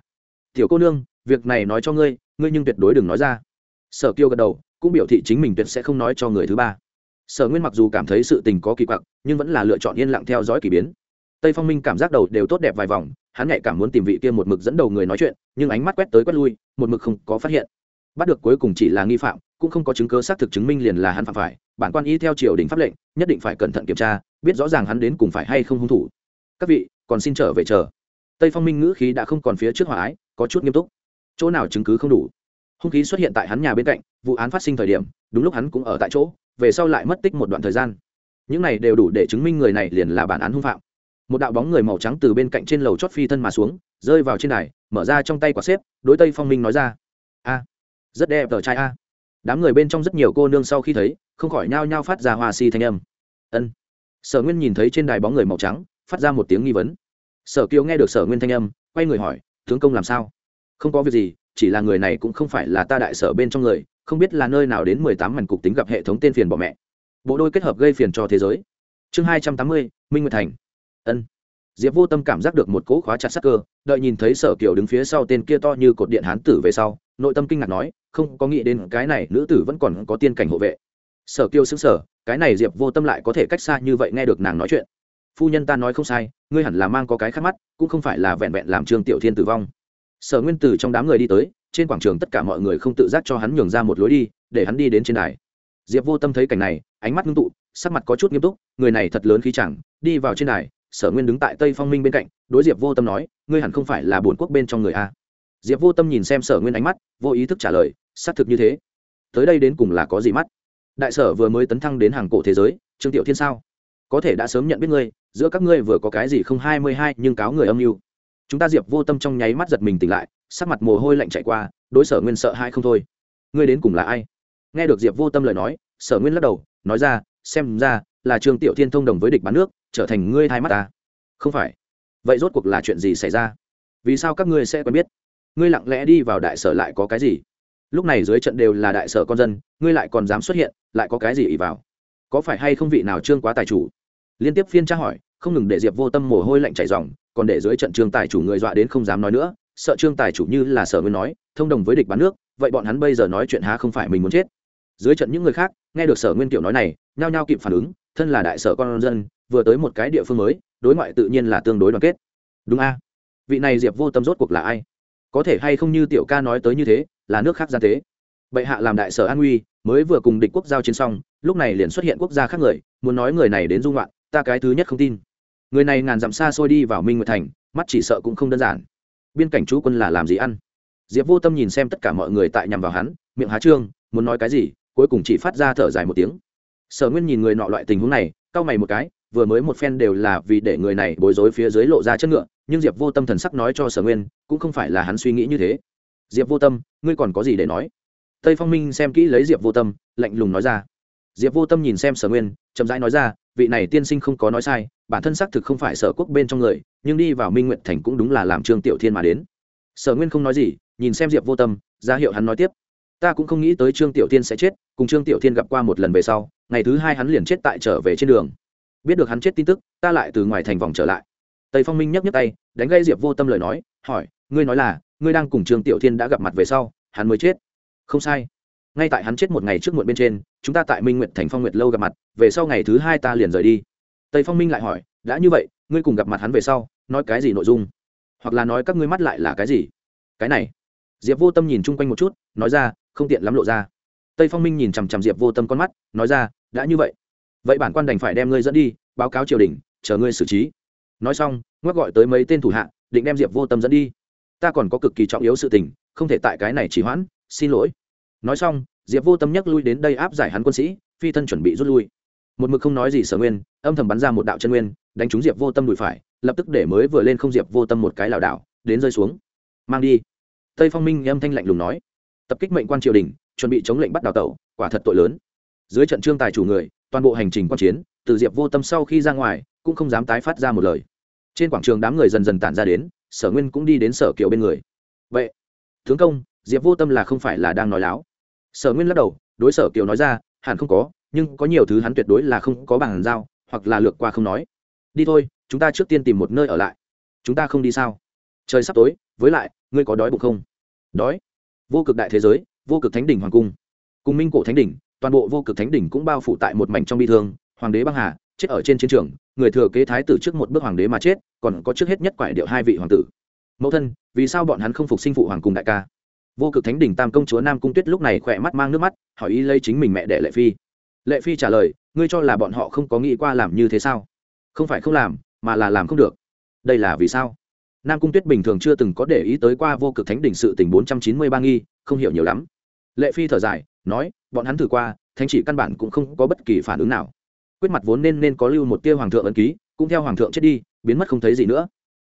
Tiểu cô nương, việc này nói cho ngươi ngươi nhưng tuyệt đối đừng nói ra. Sở kiêu gật đầu, cũng biểu thị chính mình tuyệt sẽ không nói cho người thứ ba sở nguyên mặc dù cảm thấy sự tình có kỳ quặc, nhưng vẫn là lựa chọn yên lặng theo dõi k ỳ biến. Tây phong minh cảm giác đầu đều tốt đẹp vài vòng, hắn nhạy cảm muốn tìm vị kia một mực dẫn đầu người nói chuyện, nhưng ánh mắt quét tới quét lui, một mực không có phát hiện. Bắt được cuối cùng chỉ là nghi phạm, cũng không có chứng cơ xác thực chứng minh liền là hắn phạm phải, bản quan y theo triều đình pháp lệnh, nhất định phải cẩn thận kiểm tra, biết rõ ràng hắn đến cùng phải hay không hung thủ. Các vị, còn xin trở về chờ. Tây phong minh ngữ khí đã không còn phía trước hòa ái, có chút nghiêm túc. Chỗ nào chứng cứ không đủ? Hung khí xuất hiện tại hắn nhà bên cạnh, vụ án phát sinh thời điểm, đúng lúc hắn cũng ở tại chỗ về sau lại mất tích một đoạn thời gian. Những này đều đủ để chứng minh người này liền là bản án hung phạm. Một đạo bóng người màu trắng từ bên cạnh trên lầu chót phi thân mà xuống, rơi vào trên đài, mở ra trong tay quả xếp, đối tây phong minh nói ra, a, rất đẹp tờ trai a. Đám người bên trong rất nhiều cô nương sau khi thấy, không khỏi nhao nhao phát ra hoa si thanh âm. Ân. Sở nguyên nhìn thấy trên đài bóng người màu trắng, phát ra một tiếng nghi vấn. Sở kiều nghe được sở nguyên thanh âm, quay người hỏi, tướng công làm sao? Không có việc gì, chỉ là người này cũng không phải là ta đại sở bên trong người không biết là nơi nào đến mười tám mảnh cục tính gặp hệ thống tên phiền bỏ mẹ. Bộ đôi kết hợp gây phiền cho thế giới. Chương hai trăm tám mươi, minh nguyệt thành. Ân. Diệp vô tâm cảm giác được một cỗ khóa chặt sắc cơ, đợi nhìn thấy sở kiều đứng phía sau tên kia to như cột điện hán tử về sau, nội tâm kinh ngạc nói, không có nghĩ đến cái này nữ tử vẫn còn có tiên cảnh hộ vệ. Sở kiều xứng sở cái này diệp vô tâm lại có thể cách xa như vậy nghe được nàng nói chuyện. Phu nhân ta nói không sai, ngươi hẳn là mang có cái khác mắt, cũng không phải là vẹn vẹn làm trương tiểu thiên tử vong. Sở nguyên tử trong đám người đi tới trên quảng trường tất cả mọi người không tự giác cho hắn nhường ra một lối đi, để hắn đi đến trên đài. Diệp vô tâm thấy cảnh này, ánh mắt ngưng tụ, sắc mặt có chút nghiêm túc, người này thật lớn khí chẳng, đi vào trên đài, sở nguyên đứng tại tây phong minh bên cạnh, đối diệp vô tâm nói, ngươi hẳn không phải là bổn quốc bên trong người a? Diệp vô tâm nhìn xem sở nguyên ánh mắt, vô ý thức trả lời, xác thực như thế. Tới đây đến cùng là có gì mắt? Đại sở vừa mới tấn thăng đến hàng cổ thế giới, trương tiểu thiên sao? Có thể đã sớm nhận biết ngươi, giữa các ngươi vừa có cái gì không hai mươi hai, nhưng cáo người âm mưu chúng ta diệp vô tâm trong nháy mắt giật mình tỉnh lại, sắc mặt mồ hôi lạnh chạy qua, đối sở nguyên sợ hai không thôi. Ngươi đến cùng là ai? Nghe được diệp vô tâm lời nói, sở nguyên lắc đầu, nói ra, xem ra là Trường tiểu thiên thông đồng với địch bán nước, trở thành ngươi thai mắt ta. Không phải. Vậy rốt cuộc là chuyện gì xảy ra? Vì sao các ngươi sẽ quen biết? Ngươi lặng lẽ đi vào đại sở lại có cái gì? Lúc này dưới trận đều là đại sở con dân, ngươi lại còn dám xuất hiện, lại có cái gì ỉ vào? Có phải hay không vị nào trương quá tài chủ? Liên tiếp phiên tra hỏi không ngừng để diệp vô tâm mồ hôi lạnh chảy dòng còn để dưới trận trương tài chủ người dọa đến không dám nói nữa, sợ trương tài chủ như là sở nguyên nói, thông đồng với địch bán nước, vậy bọn hắn bây giờ nói chuyện há không phải mình muốn chết. Dưới trận những người khác, nghe được sở nguyên kiểu nói này, nhao nhao kịp phản ứng, thân là đại sở con dân, vừa tới một cái địa phương mới, đối ngoại tự nhiên là tương đối đoàn kết. Đúng a? Vị này diệp vô tâm rốt cuộc là ai? Có thể hay không như tiểu ca nói tới như thế, là nước khác gia tế. Bệ hạ làm đại sở an uy mới vừa cùng địch quốc giao chiến xong, lúc này liền xuất hiện quốc gia khác người, muốn nói người này đến dung loạn, ta cái thứ nhất không tin người này ngàn dặm xa xôi đi vào minh nguyệt thành, mắt chỉ sợ cũng không đơn giản. Biên cảnh chú quân là làm gì ăn? Diệp vô tâm nhìn xem tất cả mọi người tại nhằm vào hắn, miệng há trương, muốn nói cái gì, cuối cùng chỉ phát ra thở dài một tiếng. Sở nguyên nhìn người nọ loại tình huống này, cau mày một cái, vừa mới một phen đều là vì để người này bối rối phía dưới lộ ra chất ngựa, nhưng diệp vô tâm thần sắc nói cho sở nguyên, cũng không phải là hắn suy nghĩ như thế. Diệp vô tâm, ngươi còn có gì để nói? Tây phong minh xem kỹ lấy diệp vô tâm, lạnh lùng nói ra. Diệp vô tâm nhìn xem sở nguyên, chậm rãi nói ra, vị này tiên sinh không có nói sai bản thân xác thực không phải sở quốc bên trong người, nhưng đi vào minh nguyện thành cũng đúng là làm trương tiểu thiên mà đến. Sở nguyên không nói gì, nhìn xem diệp vô tâm, ra hiệu hắn nói tiếp. Ta cũng không nghĩ tới trương tiểu thiên sẽ chết, cùng trương tiểu thiên gặp qua một lần về sau, ngày thứ hai hắn liền chết tại trở về trên đường. Biết được hắn chết tin tức, ta lại từ ngoài thành vòng trở lại. Tây phong minh nhấc nhấc tay, đánh gây diệp vô tâm lời nói, hỏi, ngươi nói là, ngươi đang cùng trương tiểu thiên đã gặp mặt về sau, hắn mới chết. Không sai. Ngay tại hắn chết một ngày trước muộn bên trên, chúng ta tại minh nguyện thành phong nguyệt lâu gặp mặt, về sau ngày thứ hai ta liền rời đi tây phong minh lại hỏi, đã như vậy, ngươi cùng gặp mặt hắn về sau, nói cái gì nội dung? Hoặc là nói các ngươi mắt lại là cái gì? Cái này, diệp vô tâm nhìn chung quanh một chút, nói ra, không tiện lắm lộ ra. Tây phong minh nhìn chằm chằm diệp vô tâm con mắt, nói ra, đã như vậy. Vậy bản quan đành phải đem ngươi dẫn đi, báo cáo triều đình, chờ ngươi xử trí. Nói xong, ngoắc gọi tới mấy tên thủ hạ, định đem diệp vô tâm dẫn đi. Ta còn có cực kỳ trọng yếu sự tình, không thể tại cái này chỉ hoãn, xin lỗi. Nói xong, diệp vô tâm nhắc lui đến đây áp giải hắn quân sĩ, phi thân chuẩn bị rút lui một mực không nói gì sở nguyên, âm thầm bắn ra một đạo chân nguyên, đánh trúng diệp vô tâm đùi phải, lập tức để mới vừa lên không diệp vô tâm một cái lảo đảo, đến rơi xuống. Mang đi. Tây phong minh âm thanh lạnh lùng nói. Tập kích mệnh quan triều đình, chuẩn bị chống lệnh bắt đào tẩu, quả thật tội lớn. Dưới trận trương tài chủ người, toàn bộ hành trình quan chiến, từ diệp vô tâm sau khi ra ngoài, cũng không dám tái phát ra một lời. Trên quảng trường đám người dần dần tản ra đến, sở nguyên cũng đi đến sở kiều bên người. Vậy tướng công, diệp vô tâm là không phải là đang nói láo. Sở nguyên lắc đầu, đối sở kiều nói ra, hẳn không có nhưng có nhiều thứ hắn tuyệt đối là không có bàn giao, hoặc là lược qua không nói. Đi thôi, chúng ta trước tiên tìm một nơi ở lại. Chúng ta không đi sao? Trời sắp tối, với lại, ngươi có đói bụng không? Đói. Vô cực đại thế giới, vô cực thánh đỉnh hoàng cung. Cùng minh cổ thánh đỉnh, toàn bộ vô cực thánh đỉnh cũng bao phủ tại một mảnh trong bi thương, hoàng đế băng hà, chết ở trên chiến trường, người thừa kế thái tử trước một bước hoàng đế mà chết, còn có trước hết nhất quải điệu hai vị hoàng tử. Mẫu thân, vì sao bọn hắn không phục sinh phụ hoàng cùng đại ca? Vô cực thánh đỉnh tam công chúa nam cung tuyết lúc này khỏe mắt mang nước mắt, hỏi ý lấy chính mình mẹ đẻ lệ phi lệ phi trả lời, ngươi cho là bọn họ không có nghĩ qua làm như thế sao? Không phải không làm, mà là làm không được. Đây là vì sao? Nam cung tuyết bình thường chưa từng có để ý tới qua vô cực thánh đỉnh sự tình bốn trăm chín mươi ba nghi, không hiểu nhiều lắm. Lệ phi thở dài, nói, bọn hắn thử qua, thánh chỉ căn bản cũng không có bất kỳ phản ứng nào. Quyết mặt vốn nên nên có lưu một tia hoàng thượng ấn ký, cũng theo hoàng thượng chết đi, biến mất không thấy gì nữa.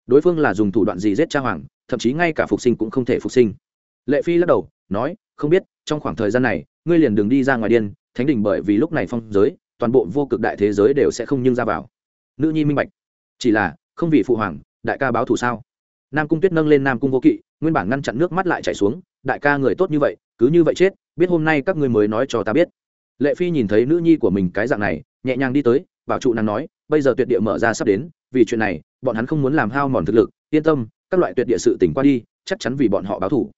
Đối phương là dùng thủ đoạn gì giết cha hoàng, thậm chí ngay cả phục sinh cũng không thể phục sinh. Lệ phi lắc đầu, nói, không biết, trong khoảng thời gian này, ngươi liền đừng đi ra ngoài điên thánh đình bởi vì lúc này phong giới, toàn bộ vô cực đại thế giới đều sẽ không nhưng ra vào. Nữ nhi minh bạch. Chỉ là, không vì phụ hoàng, đại ca báo thù sao? Nam cung tuyết nâng lên nam cung vô kỵ, nguyên bản ngăn chặn nước mắt lại chảy xuống, đại ca người tốt như vậy, cứ như vậy chết, biết hôm nay các ngươi mới nói cho ta biết. Lệ phi nhìn thấy nữ nhi của mình cái dạng này, nhẹ nhàng đi tới, bảo trụ nàng nói, bây giờ tuyệt địa mở ra sắp đến, vì chuyện này, bọn hắn không muốn làm hao mòn thực lực, yên tâm, các loại tuyệt địa sự tỉnh qua đi, chắc chắn vì bọn họ báo thủ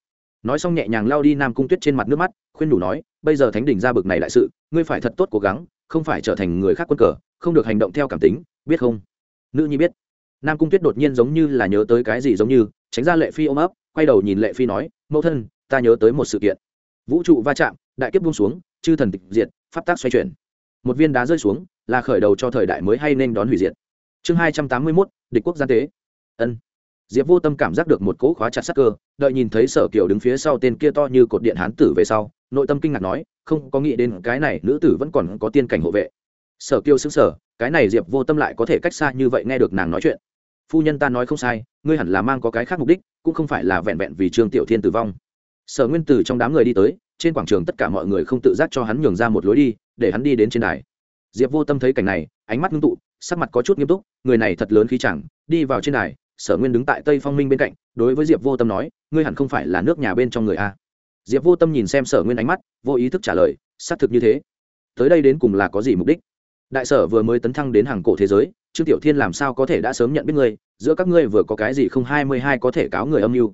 nói xong nhẹ nhàng lao đi nam cung tuyết trên mặt nước mắt, khuyên đủ nói, bây giờ thánh đình ra bực này đại sự, ngươi phải thật tốt cố gắng, không phải trở thành người khác quân cờ, không được hành động theo cảm tính, biết không? Nữ nhi biết. Nam cung tuyết đột nhiên giống như là nhớ tới cái gì giống như, tránh ra lệ phi ôm ấp, quay đầu nhìn lệ phi nói, mẫu thân, ta nhớ tới một sự kiện. Vũ trụ va chạm, đại kiếp buông xuống, chư thần tịch diệt, pháp tác xoay chuyển. Một viên đá rơi xuống, là khởi đầu cho thời đại mới hay nên đón hủy diệt. Chương hai trăm tám mươi mốt, địch quốc gian tế. Ân diệp vô tâm cảm giác được một cỗ khóa chặt sắc cơ, đợi nhìn thấy sở kiều đứng phía sau tên kia to như cột điện hán tử về sau, nội tâm kinh ngạc nói, không có nghĩ đến cái này nữ tử vẫn còn có tiên cảnh hộ vệ. Sở kiều xứng sở cái này diệp vô tâm lại có thể cách xa như vậy nghe được nàng nói chuyện. Phu nhân ta nói không sai, ngươi hẳn là mang có cái khác mục đích, cũng không phải là vẹn vẹn vì trương tiểu thiên tử vong. Sở nguyên tử trong đám người đi tới, trên quảng trường tất cả mọi người không tự giác cho hắn nhường ra một lối đi, để hắn đi đến trên đài. Diệp vô tâm thấy cảnh này, ánh mắt ngưng tụ, sắc mặt có chút nghiêm túc, người này thật lớn khí chẳng, đi vào trên đài sở nguyên đứng tại tây phong minh bên cạnh, đối với diệp vô tâm nói, ngươi hẳn không phải là nước nhà bên trong người a. Diệp vô tâm nhìn xem sở nguyên ánh mắt, vô ý thức trả lời, xác thực như thế. Tới đây đến cùng là có gì mục đích? Đại sở vừa mới tấn thăng đến hàng cổ thế giới, trương tiểu thiên làm sao có thể đã sớm nhận biết ngươi? Giữa các ngươi vừa có cái gì không hai mươi hai có thể cáo người âm mưu?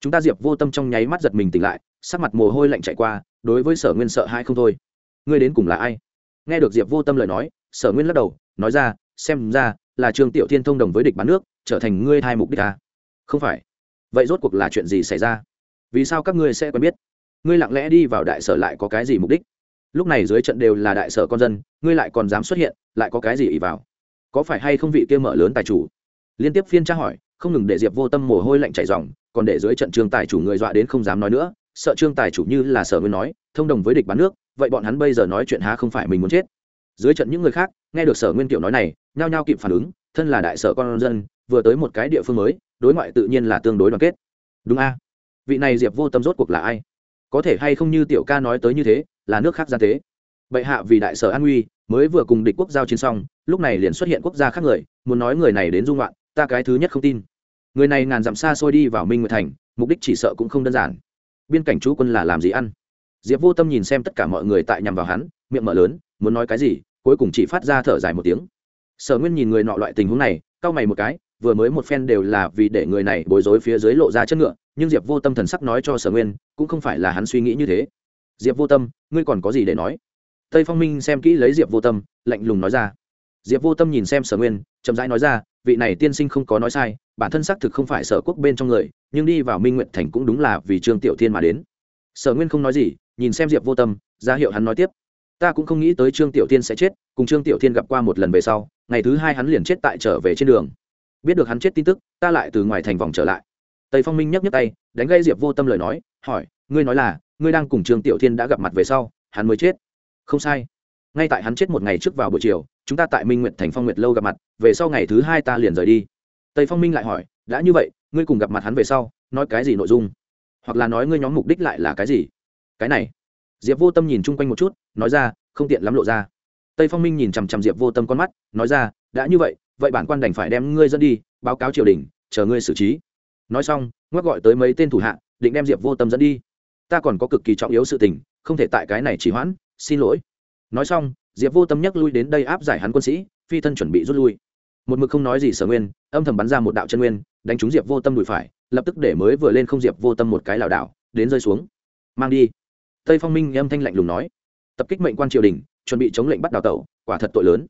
Chúng ta diệp vô tâm trong nháy mắt giật mình tỉnh lại, sắc mặt mồ hôi lạnh chạy qua, đối với sở nguyên sợ hai không thôi. Ngươi đến cùng là ai? Nghe được diệp vô tâm lời nói, sở nguyên lắc đầu, nói ra, xem ra là trương tiểu thiên thông đồng với địch bán nước trở thành ngươi hai mục đích à? không phải. Vậy rốt cuộc là chuyện gì xảy ra? Vì sao các ngươi sẽ quen biết? Ngươi lặng lẽ đi vào đại sở lại có cái gì mục đích? Lúc này dưới trận đều là đại sở con dân, ngươi lại còn dám xuất hiện, lại có cái gì ỉ vào? Có phải hay không vị kia mở lớn tài chủ? Liên tiếp phiên tra hỏi, không ngừng để diệp vô tâm mồ hôi lạnh chảy dòng còn để dưới trận trương tài chủ người dọa đến không dám nói nữa, sợ trương tài chủ như là sở mới nói, thông đồng với địch bán nước, vậy bọn hắn bây giờ nói chuyện há không phải mình muốn chết? Dưới trận những người khác, nghe được sở nguyên kiểu nói này, nhao nhao kịp phản ứng, thân là đại sở con dân vừa tới một cái địa phương mới, đối ngoại tự nhiên là tương đối đoàn kết. Đúng a? Vị này diệp vô tâm rốt cuộc là ai? Có thể hay không như tiểu ca nói tới như thế, là nước khác gian tế. Bệ hạ vì đại sở an nguy, mới vừa cùng địch quốc giao chiến xong, lúc này liền xuất hiện quốc gia khác người, muốn nói người này đến dung loạn, ta cái thứ nhất không tin. Người này ngàn dặm xa xôi đi vào minh nguyệt thành, mục đích chỉ sợ cũng không đơn giản. Biên cảnh chú quân là làm gì ăn? Diệp vô tâm nhìn xem tất cả mọi người tại nhằm vào hắn, miệng mở lớn, muốn nói cái gì, cuối cùng chỉ phát ra thở dài một tiếng. Sở nguyên nhìn người nọ loại tình huống này, cau mày một cái vừa mới một phen đều là vì để người này bối rối phía dưới lộ ra chất ngựa, nhưng diệp vô tâm thần sắc nói cho sở nguyên, cũng không phải là hắn suy nghĩ như thế. Diệp vô tâm, ngươi còn có gì để nói? Tây phong minh xem kỹ lấy diệp vô tâm, lạnh lùng nói ra. Diệp vô tâm nhìn xem sở nguyên, chậm rãi nói ra, vị này tiên sinh không có nói sai, bản thân xác thực không phải sở quốc bên trong người, nhưng đi vào minh nguyện thành cũng đúng là vì trương tiểu thiên mà đến. Sở nguyên không nói gì, nhìn xem diệp vô tâm, ra hiệu hắn nói tiếp, ta cũng không nghĩ tới trương tiểu thiên sẽ chết, cùng trương tiểu thiên gặp qua một lần về sau, ngày thứ hai hắn liền chết tại trở về trên đường biết được hắn chết tin tức, ta lại từ ngoài thành vòng trở lại. Tây phong minh nhấc nhấc tay, đánh gây diệp vô tâm lời nói, hỏi, ngươi nói là, ngươi đang cùng trương tiểu thiên đã gặp mặt về sau, hắn mới chết. Không sai. Ngay tại hắn chết một ngày trước vào buổi chiều, chúng ta tại minh nguyệt thành phong nguyệt lâu gặp mặt, về sau ngày thứ hai ta liền rời đi. Tây phong minh lại hỏi, đã như vậy, ngươi cùng gặp mặt hắn về sau, nói cái gì nội dung? Hoặc là nói ngươi nhóm mục đích lại là cái gì? Cái này. Diệp vô tâm nhìn chung quanh một chút, nói ra, không tiện lắm lộ ra. Tây phong minh nhìn chằm chằm diệp vô tâm con mắt, nói ra, đã như vậy vậy bản quan đành phải đem ngươi dẫn đi, báo cáo triều đình, chờ ngươi xử trí. Nói xong, ngoắc gọi tới mấy tên thủ hạ, định đem diệp vô tâm dẫn đi. Ta còn có cực kỳ trọng yếu sự tình, không thể tại cái này chỉ hoãn, xin lỗi. Nói xong, diệp vô tâm nhắc lui đến đây áp giải hắn quân sĩ, phi thân chuẩn bị rút lui. Một mực không nói gì sở nguyên, âm thầm bắn ra một đạo chân nguyên, đánh trúng diệp vô tâm đùi phải, lập tức để mới vừa lên không diệp vô tâm một cái lảo đảo, đến rơi xuống. Mang đi. Tây phong minh âm thanh lạnh lùng nói. Tập kích mệnh quan triều đình, chuẩn bị chống lệnh bắt đào tẩu, quả thật tội lớn.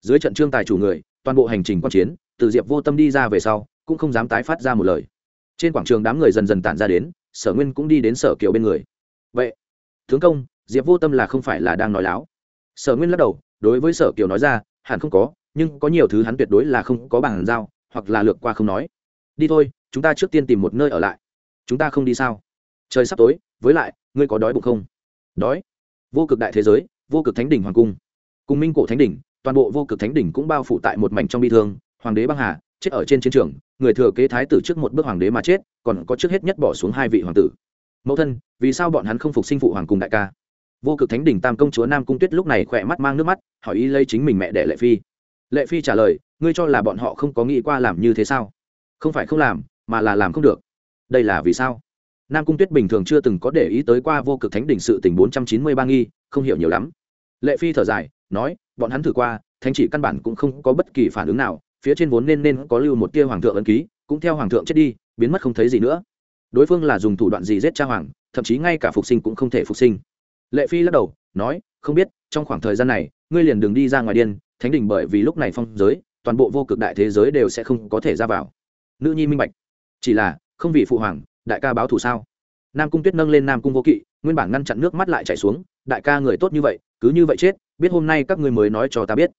Dưới trận trương tài chủ người toàn bộ hành trình quan chiến, từ diệp vô tâm đi ra về sau, cũng không dám tái phát ra một lời. Trên quảng trường đám người dần dần tản ra đến, sở nguyên cũng đi đến sở kiều bên người. Vậy, tướng công, diệp vô tâm là không phải là đang nói láo? Sở nguyên lắc đầu, đối với sở kiều nói ra, hẳn không có, nhưng có nhiều thứ hắn tuyệt đối là không có bàn giao, hoặc là lược qua không nói. Đi thôi, chúng ta trước tiên tìm một nơi ở lại. Chúng ta không đi sao? Trời sắp tối, với lại, ngươi có đói bụng không? Đói? Vô cực đại thế giới, vô cực thánh đỉnh hoàng cung. Cùng minh cổ thánh đỉnh toàn bộ vô cực thánh đỉnh cũng bao phủ tại một mảnh trong bi thương, hoàng đế băng hà, chết ở trên chiến trường, người thừa kế thái tử trước một bước hoàng đế mà chết, còn có trước hết nhất bỏ xuống hai vị hoàng tử. Mẫu thân, vì sao bọn hắn không phục sinh phụ hoàng cùng đại ca? Vô cực thánh đỉnh tam công chúa nam cung tuyết lúc này khỏe mắt mang nước mắt, hỏi ý lấy chính mình mẹ đẻ lệ phi. Lệ phi trả lời, ngươi cho là bọn họ không có nghĩ qua làm như thế sao? Không phải không làm, mà là làm không được. Đây là vì sao? Nam cung tuyết bình thường chưa từng có để ý tới qua vô cực thánh đỉnh sự tình bốn trăm chín mươi ba nghi, không hiểu nhiều lắm. Lệ phi thở dài, nói bọn hắn thử qua, thánh chỉ căn bản cũng không có bất kỳ phản ứng nào, phía trên vốn nên nên có lưu một tia hoàng thượng ấn ký, cũng theo hoàng thượng chết đi, biến mất không thấy gì nữa. Đối phương là dùng thủ đoạn gì giết cha hoàng, thậm chí ngay cả phục sinh cũng không thể phục sinh. Lệ phi lắc đầu, nói, không biết, trong khoảng thời gian này, ngươi liền đường đi ra ngoài điên, thánh đình bởi vì lúc này phong giới, toàn bộ vô cực đại thế giới đều sẽ không có thể ra vào. Nữ nhi minh bạch. Chỉ là, không vì phụ hoàng, đại ca báo thù sao? Nam cung tuyết nâng lên nam cung vô kỵ, nguyên bản ngăn chặn nước mắt lại chảy xuống, đại ca người tốt như vậy, cứ như vậy chết biết hôm nay các ngươi mới nói cho ta biết.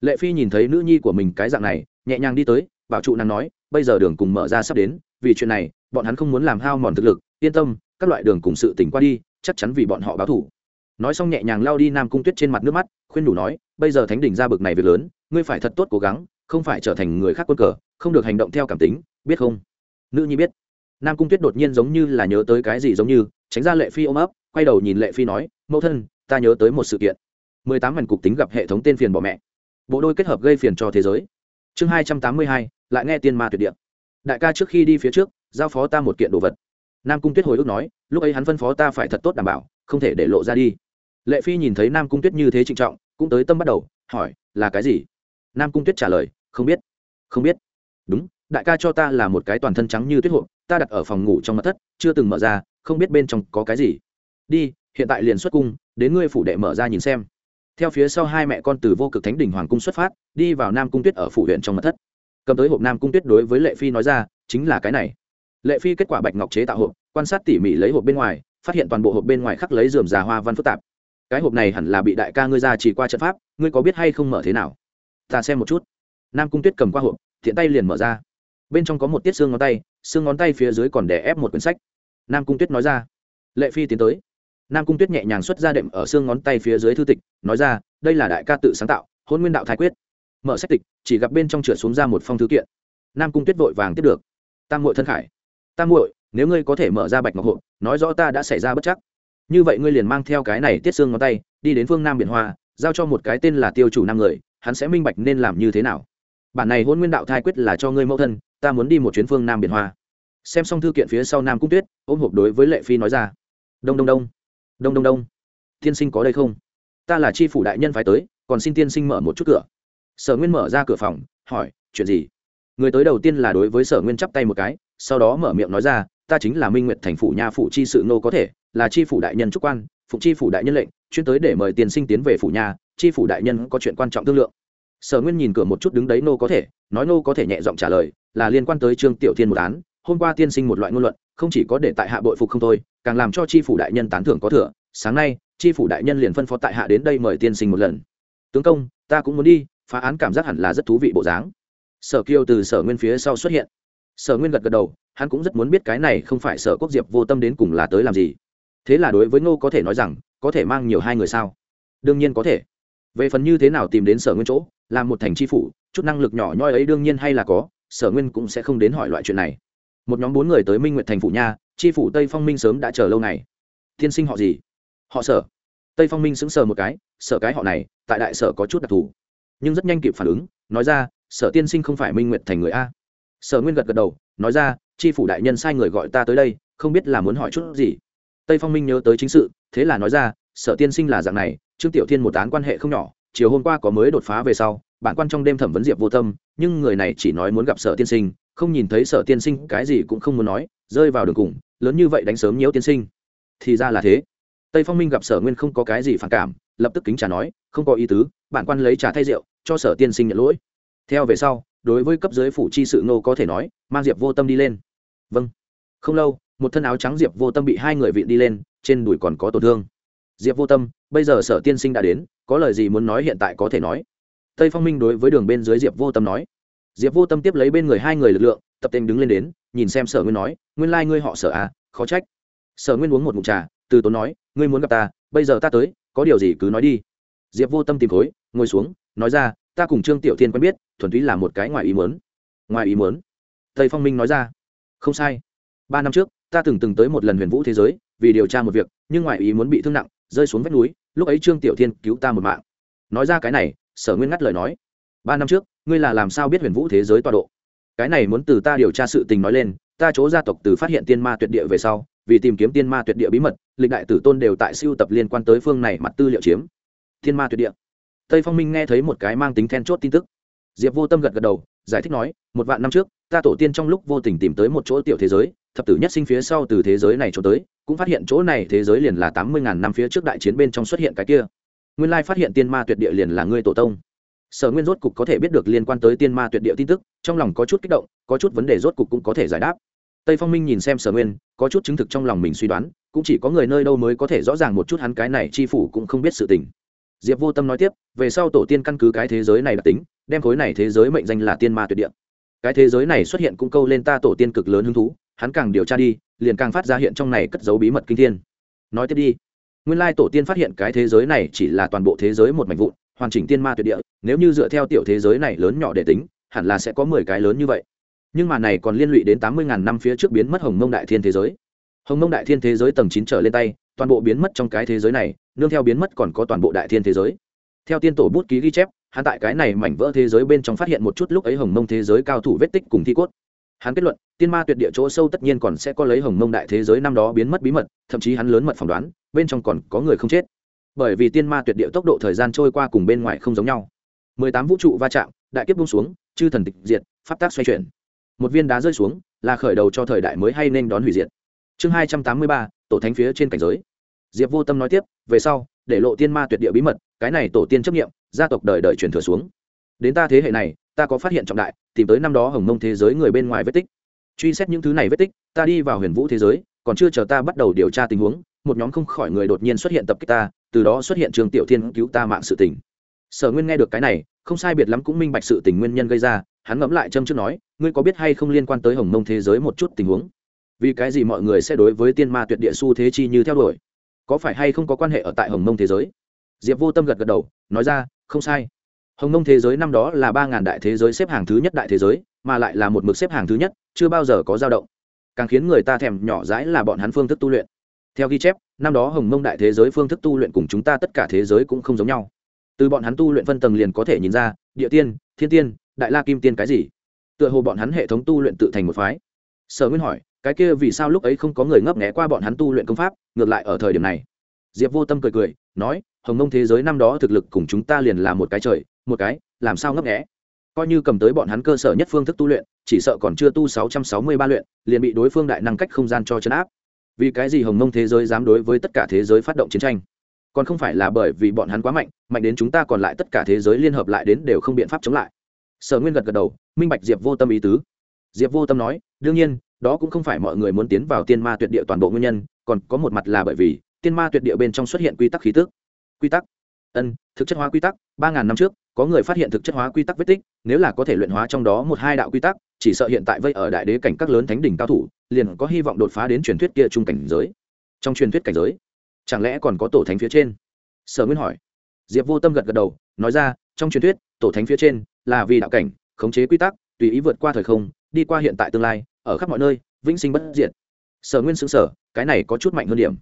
Lệ phi nhìn thấy nữ nhi của mình cái dạng này, nhẹ nhàng đi tới, bảo trụ nàng nói, bây giờ đường cùng mở ra sắp đến, vì chuyện này, bọn hắn không muốn làm hao mòn thực lực, yên tâm, các loại đường cùng sự tỉnh qua đi, chắc chắn vì bọn họ báo thủ nói xong nhẹ nhàng lao đi nam cung tuyết trên mặt nước mắt, khuyên đủ nói, bây giờ thánh đỉnh ra bực này việc lớn, ngươi phải thật tốt cố gắng, không phải trở thành người khác quân cờ, không được hành động theo cảm tính, biết không? Nữ nhi biết. Nam cung tuyết đột nhiên giống như là nhớ tới cái gì giống như, tránh ra lệ phi ôm ấp, quay đầu nhìn lệ phi nói, mẫu thân, ta nhớ tới một sự kiện mười tám mảnh cục tính gặp hệ thống tên phiền bỏ mẹ. Bộ đôi kết hợp gây phiền cho thế giới. Chương hai trăm tám mươi hai, lại nghe tiên ma tuyệt địa. Đại ca trước khi đi phía trước, giao phó ta một kiện đồ vật. Nam cung tuyết hồi ức nói, lúc ấy hắn phân phó ta phải thật tốt đảm bảo, không thể để lộ ra đi. Lệ phi nhìn thấy nam cung tuyết như thế trịnh trọng, cũng tới tâm bắt đầu, hỏi, là cái gì? Nam cung tuyết trả lời, không biết. Không biết. Đúng, đại ca cho ta là một cái toàn thân trắng như tuyết hộp, ta đặt ở phòng ngủ trong mặt thất, chưa từng mở ra, không biết bên trong có cái gì. Đi, hiện tại liền xuất cung, đến ngươi phủ đệ mở ra nhìn xem theo phía sau hai mẹ con từ vô cực thánh đình hoàng cung xuất phát, đi vào nam cung tuyết ở phủ huyện trong mặt thất. Cầm tới hộp nam cung tuyết đối với lệ phi nói ra, chính là cái này. Lệ phi kết quả bạch ngọc chế tạo hộp, quan sát tỉ mỉ lấy hộp bên ngoài, phát hiện toàn bộ hộp bên ngoài khắc lấy dườm già hoa văn phức tạp. Cái hộp này hẳn là bị đại ca ngươi ra chỉ qua trận pháp, ngươi có biết hay không mở thế nào? Ta xem một chút. Nam cung tuyết cầm qua hộp, thiện tay liền mở ra. Bên trong có một tiết xương ngón tay, xương ngón tay phía dưới còn đè ép một quyển sách. Nam cung tuyết nói ra. Lệ phi tiến tới nam cung tuyết nhẹ nhàng xuất ra đệm ở xương ngón tay phía dưới thư tịch, nói ra, đây là đại ca tự sáng tạo, hôn nguyên đạo thái quyết. Mở sách tịch, chỉ gặp bên trong trượt xuống ra một phong thư kiện. Nam cung tuyết vội vàng tiếp được. Tam muội thân khải. Tam muội, nếu ngươi có thể mở ra bạch ngọc hộ nói rõ ta đã xảy ra bất chắc. Như vậy ngươi liền mang theo cái này tiết xương ngón tay, đi đến phương nam biển hoa, giao cho một cái tên là tiêu chủ năm người, hắn sẽ minh bạch nên làm như thế nào. Bản này hôn nguyên đạo thai quyết là cho ngươi mẫu thân, ta muốn đi một chuyến phương nam biển hoa. Xem xong thư kiện phía sau nam cung tuyết, ôm hộp đối với lệ phi nói ra. Đông đông đông đông đông đông. Tiên sinh có đây không? Ta là tri phủ đại nhân phải tới, còn xin tiên sinh mở một chút cửa. Sở nguyên mở ra cửa phòng, hỏi, chuyện gì? Người tới đầu tiên là đối với sở nguyên chắp tay một cái, sau đó mở miệng nói ra, ta chính là minh nguyệt thành phủ nhà phủ chi sự nô có thể, là chi phủ đại nhân trúc quan, phụ chi phủ đại nhân lệnh, chuyên tới để mời tiên sinh tiến về phủ nhà, chi phủ đại nhân có chuyện quan trọng thương lượng. Sở nguyên nhìn cửa một chút đứng đấy nô có thể, nói nô có thể nhẹ giọng trả lời, là liên quan tới trương tiểu thiên một án, hôm qua tiên sinh một loại ngôn luận, không chỉ có để tại hạ bội phục không thôi càng làm cho tri phủ đại nhân tán thưởng có thừa. Sáng nay tri phủ đại nhân liền phân phó tại hạ đến đây mời tiên sinh một lần. Tướng công, ta cũng muốn đi, phá án cảm giác hẳn là rất thú vị bộ dáng. Sở kiêu từ sở nguyên phía sau xuất hiện. Sở nguyên gật gật đầu, hắn cũng rất muốn biết cái này không phải sở quốc diệp vô tâm đến cùng là tới làm gì. Thế là đối với ngô có thể nói rằng, có thể mang nhiều hai người sao? Đương nhiên có thể. Về phần như thế nào tìm đến sở nguyên chỗ, làm một thành tri phủ, chút năng lực nhỏ nhoi ấy đương nhiên hay là có, sở nguyên cũng sẽ không đến hỏi loại chuyện này. Một nhóm bốn người tới minh nguyện thành phủ nha tri phủ tây phong minh sớm đã chờ lâu này. tiên sinh họ gì họ sở tây phong minh sững sờ một cái sở cái họ này tại đại sở có chút đặc thù nhưng rất nhanh kịp phản ứng nói ra sở tiên sinh không phải minh nguyệt thành người a sở nguyên gật gật đầu nói ra tri phủ đại nhân sai người gọi ta tới đây không biết là muốn hỏi chút gì tây phong minh nhớ tới chính sự thế là nói ra sở tiên sinh là dạng này trương tiểu thiên một án quan hệ không nhỏ chiều hôm qua có mới đột phá về sau bản quan trong đêm thẩm vấn diệp vô tâm nhưng người này chỉ nói muốn gặp sở tiên sinh không nhìn thấy sở tiên sinh cái gì cũng không muốn nói rơi vào đường cùng lớn như vậy đánh sớm nhiễu tiên sinh. Thì ra là thế. Tây phong minh gặp sở nguyên không có cái gì phản cảm, lập tức kính trà nói, không có ý tứ, bản quan lấy trà thay rượu, cho sở tiên sinh nhận lỗi. Theo về sau, đối với cấp dưới phủ chi sự nô có thể nói, mang diệp vô tâm đi lên. Vâng. Không lâu, một thân áo trắng diệp vô tâm bị hai người vịn đi lên, trên đùi còn có tổn thương. Diệp vô tâm, bây giờ sở tiên sinh đã đến, có lời gì muốn nói hiện tại có thể nói. Tây phong minh đối với đường bên dưới diệp vô tâm nói. Diệp vô tâm tiếp lấy bên người hai người lực lượng tập tên đứng lên đến, nhìn xem sở nguyên nói, nguyên lai、like、ngươi họ sở à khó trách. Sở nguyên uống một mụn trà, từ tốn nói, ngươi muốn gặp ta, bây giờ ta tới, có điều gì cứ nói đi. Diệp vô tâm tìm khối, ngồi xuống, nói ra, ta cùng trương tiểu thiên quen biết, thuần túy là một cái ngoài ý muốn. Ngoài ý muốn? Tây phong minh nói ra. Không sai. Ba năm trước, ta từng từng tới một lần huyền vũ thế giới, vì điều tra một việc, nhưng ngoài ý muốn bị thương nặng, rơi xuống vách núi, lúc ấy trương tiểu thiên cứu ta một mạng. Nói ra cái này, sở nguyên ngắt lời nói, ba năm trước, ngươi là làm sao biết huyền vũ thế giới tọa độ? Cái này muốn từ ta điều tra sự tình nói lên, ta chỗ gia tộc từ phát hiện tiên ma tuyệt địa về sau, vì tìm kiếm tiên ma tuyệt địa bí mật, lịch đại tử tôn đều tại siêu tập liên quan tới phương này mặt tư liệu chiếm. Tiên ma tuyệt địa. Tây phong minh nghe thấy một cái mang tính then chốt tin tức. Diệp vô tâm gật gật đầu, giải thích nói, một vạn năm trước, ta tổ tiên trong lúc vô tình tìm tới một chỗ tiểu thế giới, thập tử nhất sinh phía sau từ thế giới này cho tới, cũng phát hiện chỗ này thế giới liền là tám mươi ngàn năm phía trước đại chiến bên trong xuất hiện cái kia. Nguyên lai phát hiện tiên ma tuyệt địa liền là ngươi tổ tông sở nguyên rốt cục có thể biết được liên quan tới tiên ma tuyệt địa tin tức, trong lòng có chút kích động, có chút vấn đề rốt cục cũng có thể giải đáp. Tây phong minh nhìn xem sở nguyên, có chút chứng thực trong lòng mình suy đoán, cũng chỉ có người nơi đâu mới có thể rõ ràng một chút hắn cái này chi phủ cũng không biết sự tình. Diệp vô tâm nói tiếp, về sau tổ tiên căn cứ cái thế giới này đặc tính, đem khối này thế giới mệnh danh là tiên ma tuyệt địa. Cái thế giới này xuất hiện cũng câu lên ta tổ tiên cực lớn hứng thú, hắn càng điều tra đi, liền càng phát ra hiện trong này cất dấu bí mật kinh thiên. Nói tiếp đi. Nguyên lai tổ tiên phát hiện cái thế giới này chỉ là toàn bộ thế giới một mảnh vụn hoàn chỉnh tiên ma tuyệt địa, nếu như dựa theo tiểu thế giới này lớn nhỏ để tính, hẳn là sẽ có mười cái lớn như vậy. Nhưng mà này còn liên lụy đến tám mươi ngàn năm phía trước biến mất hồng mông đại thiên thế giới. Hồng mông đại thiên thế giới tầng chín trở lên tay, toàn bộ biến mất trong cái thế giới này, nương theo biến mất còn có toàn bộ đại thiên thế giới. Theo tiên tổ bút ký ghi chép, hắn tại cái này mảnh vỡ thế giới bên trong phát hiện một chút lúc ấy hồng mông thế giới cao thủ vết tích cùng thi cốt. Hắn kết luận, tiên ma tuyệt địa chỗ sâu tất nhiên còn sẽ có lấy hồng mông đại thế giới năm đó biến mất bí mật, thậm chí hắn lớn mật phỏng đoán, bên trong còn có người không chết bởi vì tiên ma tuyệt địa tốc độ thời gian trôi qua cùng bên ngoài không giống nhau. Mười tám vũ trụ va chạm, đại kiếp bung xuống, chư thần tịch diệt, pháp tác xoay chuyển. Một viên đá rơi xuống, là khởi đầu cho thời đại mới hay nên đón hủy diệt. Chương hai trăm tám mươi ba, tổ thánh phía trên cảnh giới. Diệp vô tâm nói tiếp, về sau, để lộ tiên ma tuyệt địa bí mật, cái này tổ tiên chấp nghiệm gia tộc đời đời truyền thừa xuống. Đến ta thế hệ này, ta có phát hiện trọng đại, tìm tới năm đó hồng mông thế giới người bên ngoài vết tích. Truy xét những thứ này vết tích, ta đi vào huyền vũ thế giới, còn chưa chờ ta bắt đầu điều tra tình huống một nhóm không khỏi người đột nhiên xuất hiện tập kích ta, từ đó xuất hiện trường tiểu thiên cứu ta mạng sự tình. Sở nguyên nghe được cái này, không sai biệt lắm cũng minh bạch sự tình nguyên nhân gây ra, hắn ngẫm lại châm trước nói, ngươi có biết hay không liên quan tới hồng mông thế giới một chút tình huống? Vì cái gì mọi người sẽ đối với tiên ma tuyệt địa s u thế chi như theo đuổi? Có phải hay không có quan hệ ở tại hồng mông thế giới? Diệp vô tâm gật gật đầu, nói ra, không sai. Hồng mông thế giới năm đó là ba ngàn đại thế giới xếp hàng thứ nhất đại thế giới, mà lại là một mực xếp hàng thứ nhất, chưa bao giờ có dao động. Càng khiến người ta thèm nhỏ dãi là bọn hắn phương thức tu luyện theo ghi chép, năm đó hồng mông đại thế giới phương thức tu luyện cùng chúng ta tất cả thế giới cũng không giống nhau. Từ bọn hắn tu luyện phân tầng liền có thể nhìn ra, địa tiên, thiên tiên, đại la kim tiên cái gì. Tựa hồ bọn hắn hệ thống tu luyện tự thành một phái. Sở nguyên hỏi, cái kia vì sao lúc ấy không có người ngấp nghé qua bọn hắn tu luyện công pháp, ngược lại ở thời điểm này? Diệp vô tâm cười cười, nói, hồng mông thế giới năm đó thực lực cùng chúng ta liền là một cái trời, một cái, làm sao ngấp nghé? Coi như cầm tới bọn hắn cơ sở nhất phương thức tu luyện, chỉ sợ còn chưa tu sáu trăm sáu mươi ba luyện, liền bị đối phương đại năng cách không gian cho chấn áp vì cái gì hồng mông thế giới dám đối với tất cả thế giới phát động chiến tranh? Còn không phải là bởi vì bọn hắn quá mạnh mạnh đến chúng ta còn lại tất cả thế giới liên hợp lại đến đều không biện pháp chống lại. Sở nguyên gật gật đầu, minh bạch diệp vô tâm ý tứ. Diệp vô tâm nói, đương nhiên, đó cũng không phải mọi người muốn tiến vào tiên ma tuyệt địa toàn bộ nguyên nhân, còn có một mặt là bởi vì tiên ma tuyệt địa bên trong xuất hiện quy tắc khí tức. Quy tắc? Ân, thực chất hóa quy tắc, ba ngàn năm trước, có người phát hiện thực chất hóa quy tắc vết tích, nếu là có thể luyện hóa trong đó một hai đạo quy tắc chỉ sợ hiện tại vây ở đại đế cảnh các lớn thánh đỉnh cao thủ, liền có hy vọng đột phá đến truyền thuyết kia trung cảnh giới. Trong truyền thuyết cảnh giới, chẳng lẽ còn có tổ thánh phía trên? Sở nguyên hỏi. Diệp vô tâm gật gật đầu, nói ra, trong truyền thuyết, tổ thánh phía trên là vì đạo cảnh, khống chế quy tắc, tùy ý vượt qua thời không, đi qua hiện tại tương lai, ở khắp mọi nơi, vĩnh sinh bất diệt. Sở nguyên xứng sở cái này có chút mạnh hơn điểm.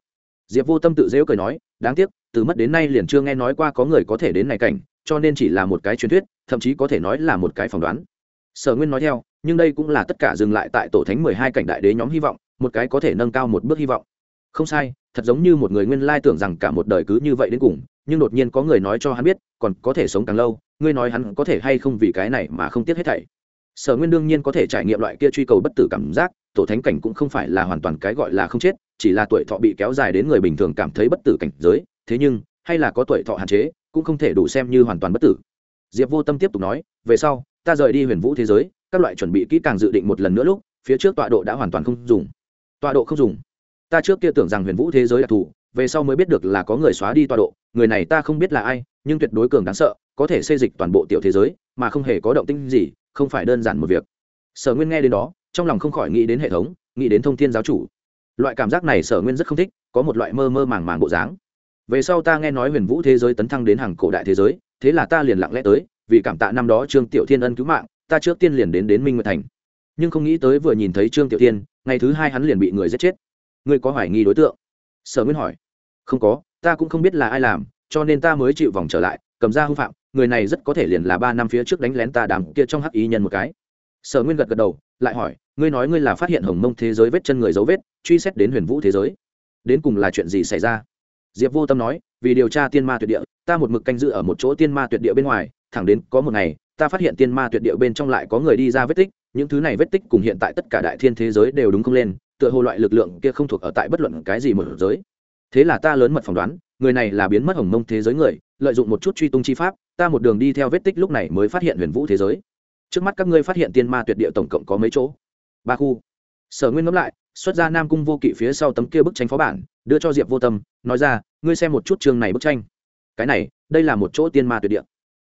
Diệp vô tâm tự dễu cười nói, đáng tiếc, từ mất đến nay liền chưa nghe nói qua có người có thể đến này cảnh, cho nên chỉ là một cái truyền thuyết, thậm chí có thể nói là một cái phỏng đoán. Sở nguyên nói theo nhưng đây cũng là tất cả dừng lại tại tổ thánh mười hai cảnh đại đế nhóm hy vọng, một cái có thể nâng cao một bước hy vọng. Không sai, thật giống như một người nguyên lai tưởng rằng cả một đời cứ như vậy đến cùng, nhưng đột nhiên có người nói cho hắn biết, còn có thể sống càng lâu, ngươi nói hắn có thể hay không vì cái này mà không tiếc hết thảy. Sở nguyên đương nhiên có thể trải nghiệm loại kia truy cầu bất tử cảm giác, tổ thánh cảnh cũng không phải là hoàn toàn cái gọi là không chết, chỉ là tuổi thọ bị kéo dài đến người bình thường cảm thấy bất tử cảnh giới, thế nhưng, hay là có tuổi thọ hạn chế, cũng không thể đủ xem như hoàn toàn bất tử. Diệp vô tâm tiếp tục nói, về sau, ta rời đi huyền vũ thế giới các loại chuẩn bị kỹ càng dự định một lần nữa lúc, phía trước tọa độ đã hoàn toàn không dùng. Tọa độ không dùng. Ta trước kia tưởng rằng huyền vũ thế giới đặc thù, về sau mới biết được là có người xóa đi tọa độ, người này ta không biết là ai, nhưng tuyệt đối cường đáng sợ, có thể xây dịch toàn bộ tiểu thế giới, mà không hề có động tinh gì, không phải đơn giản một việc. Sở nguyên nghe đến đó, trong lòng không khỏi nghĩ đến hệ thống, nghĩ đến thông thiên giáo chủ. Loại cảm giác này sở nguyên rất không thích, có một loại mơ mơ màng màng bộ dáng. Về sau ta nghe nói huyền vũ thế giới tấn thăng đến hàng cổ đại thế giới, thế là ta liền lặng lẽ tới, vì cảm tạ năm đó trương tiểu thiên ân cứu mạng ta trước tiên liền đến đến minh nguyệt thành. Nhưng không nghĩ tới vừa nhìn thấy trương tiểu thiên, ngày thứ hai hắn liền bị người giết chết. Ngươi có hoài nghi đối tượng? Sở nguyên hỏi. Không có, ta cũng không biết là ai làm, cho nên ta mới chịu vòng trở lại, cầm ra hư phạm, người này rất có thể liền là ba năm phía trước đánh lén ta đám kia trong hắc ý nhân một cái. Sở nguyên gật gật đầu, lại hỏi, ngươi nói ngươi là phát hiện hồng mông thế giới vết chân người dấu vết, truy xét đến huyền vũ thế giới. Đến cùng là chuyện gì xảy ra? Diệp vô tâm nói, vì điều tra tiên ma tuyệt địa, ta một mực canh giữ ở một chỗ tiên ma tuyệt địa bên ngoài, thẳng đến có một ngày ta phát hiện tiên ma tuyệt địa bên trong lại có người đi ra vết tích, những thứ này vết tích cùng hiện tại tất cả đại thiên thế giới đều đúng không lên, tựa hồ loại lực lượng kia không thuộc ở tại bất luận cái gì một giới. Thế là ta lớn mật phỏng đoán, người này là biến mất hồng mông thế giới người, lợi dụng một chút truy tung chi pháp, ta một đường đi theo vết tích lúc này mới phát hiện huyền vũ thế giới. Trước mắt các ngươi phát hiện tiên ma tuyệt địa tổng cộng có mấy chỗ? Ba khu. Sở nguyên ngẫm lại, xuất ra nam cung vô kỵ phía sau tấm kia bức tranh phó bản, đưa cho diệp vô tâm, nói ra, ngươi xem một chút chương này bức tranh. Cái này, đây là một chỗ tiên ma tuyệt địa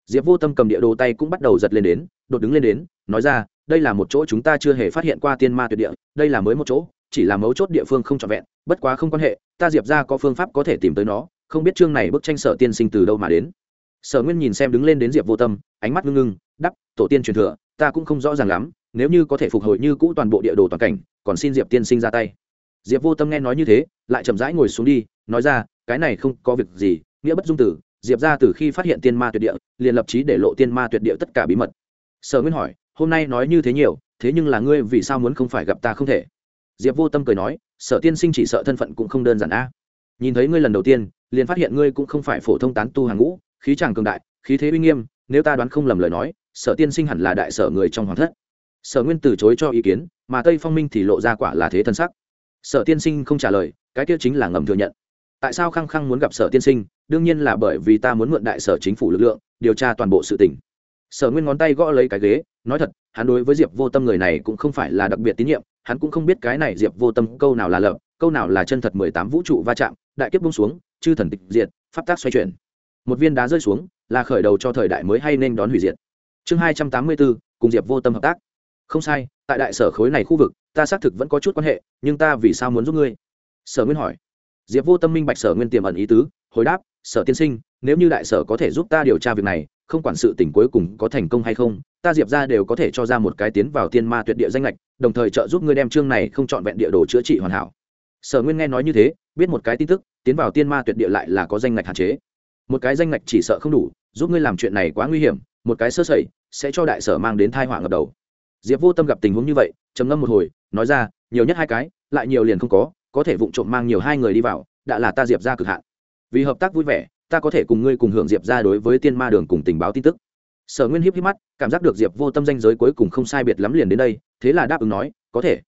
diệp vô tâm cầm địa đồ tay cũng bắt đầu giật lên đến, đột đứng lên đến, nói ra, đây là một chỗ chúng ta chưa hề phát hiện qua tiên ma tuyệt địa, đây là mới một chỗ, chỉ là mấu chốt địa phương không trọn vẹn, bất quá không quan hệ, ta diệp ra có phương pháp có thể tìm tới nó, không biết chương này bức tranh sở tiên sinh từ đâu mà đến. Sở nguyên nhìn xem đứng lên đến diệp vô tâm, ánh mắt ngưng ngưng đắp tổ tiên truyền thừa, ta cũng không rõ ràng lắm, nếu như có thể phục hồi như cũ toàn bộ địa đồ toàn cảnh, còn xin diệp tiên sinh ra tay. Diệp vô tâm nghe nói như thế, lại chậm rãi ngồi xuống đi, nói ra, cái này không có việc gì, nghĩa bất dung tử diệp ra từ khi phát hiện tiên ma tuyệt địa, liền lập trí để lộ tiên ma tuyệt địa tất cả bí mật. Sở nguyên hỏi, hôm nay nói như thế nhiều, thế nhưng là ngươi vì sao muốn không phải gặp ta không thể? Diệp vô tâm cười nói, sở tiên sinh chỉ sợ thân phận cũng không đơn giản a. Nhìn thấy ngươi lần đầu tiên, liền phát hiện ngươi cũng không phải phổ thông tán tu hàng ngũ, khí tràng cường đại, khí thế uy nghiêm, nếu ta đoán không lầm lời nói, sở tiên sinh hẳn là đại sở người trong hoàng thất. Sở nguyên từ chối cho ý kiến, mà tây phong minh thì lộ ra quả là thế thân sắc. Sở tiên sinh không trả lời, cái kia chính là ngầm thừa nhận tại sao khăng khăng muốn gặp sở tiên sinh? Đương nhiên là bởi vì ta muốn mượn đại sở chính phủ lực lượng, điều tra toàn bộ sự tình. Sở nguyên ngón tay gõ lấy cái ghế, nói thật, hắn đối với diệp vô tâm người này cũng không phải là đặc biệt tín nhiệm, hắn cũng không biết cái này diệp vô tâm câu nào là lợp câu nào là chân thật mười tám vũ trụ va chạm, đại kiếp bung xuống, chư thần tịch diệt, pháp tác xoay chuyển. Một viên đá rơi xuống, là khởi đầu cho thời đại mới hay nên đón hủy diệt. Chương hai trăm tám mươi bốn, cùng diệp vô tâm hợp tác. Không sai, tại đại sở khối này khu vực, ta xác thực vẫn có chút quan hệ, nhưng ta vì sao muốn giúp ngươi? Sở nguyên hỏi diệp vô tâm minh bạch sở nguyên tiềm ẩn ý tứ, hồi đáp, sở tiên sinh, nếu như đại sở có thể giúp ta điều tra việc này, không quản sự tỉnh cuối cùng có thành công hay không, ta diệp ra đều có thể cho ra một cái tiến vào tiên ma tuyệt địa danh lệch, đồng thời trợ giúp ngươi đem chương này không chọn vẹn địa đồ chữa trị hoàn hảo. Sở nguyên nghe nói như thế, biết một cái tin tức, tiến vào tiên ma tuyệt địa lại là có danh ngạch hạn chế. Một cái danh ngạch chỉ sợ không đủ, giúp ngươi làm chuyện này quá nguy hiểm, một cái sơ sẩy, sẽ cho đại sở mang đến thai họa ngập đầu. Diệp vô tâm gặp tình huống như vậy, trầm ngâm một hồi, nói ra, nhiều nhất hai cái, lại nhiều liền không có có thể vụng trộm mang nhiều hai người đi vào, đã là ta diệp ra cực hạn. Vì hợp tác vui vẻ, ta có thể cùng ngươi cùng hưởng diệp ra đối với tiên ma đường cùng tình báo tin tức. Sở nguyên hiếp hiếp mắt, cảm giác được diệp vô tâm danh giới cuối cùng không sai biệt lắm liền đến đây, thế là đáp ứng nói, có thể.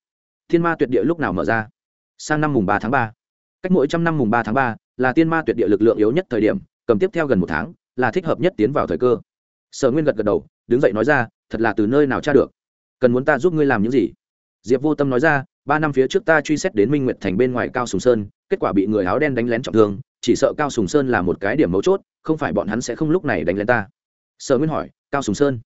Thiên ma tuyệt địa lúc nào mở ra? Sang năm mùng ba tháng ba. Cách mỗi trăm năm mùng ba tháng ba là tiên ma tuyệt địa lực lượng yếu nhất thời điểm, cầm tiếp theo gần một tháng, là thích hợp nhất tiến vào thời cơ. Sở nguyên gật gật đầu, đứng dậy nói ra, thật là từ nơi nào tra được? Cần muốn ta giúp ngươi làm những gì? Diệp vô tâm nói ra, ba năm phía trước ta truy xét đến minh nguyệt thành bên ngoài cao sùng sơn, kết quả bị người áo đen đánh lén trọng thương, chỉ sợ cao sùng sơn là một cái điểm mấu chốt, không phải bọn hắn sẽ không lúc này đánh lén ta. Sở nguyên hỏi, cao sùng sơn?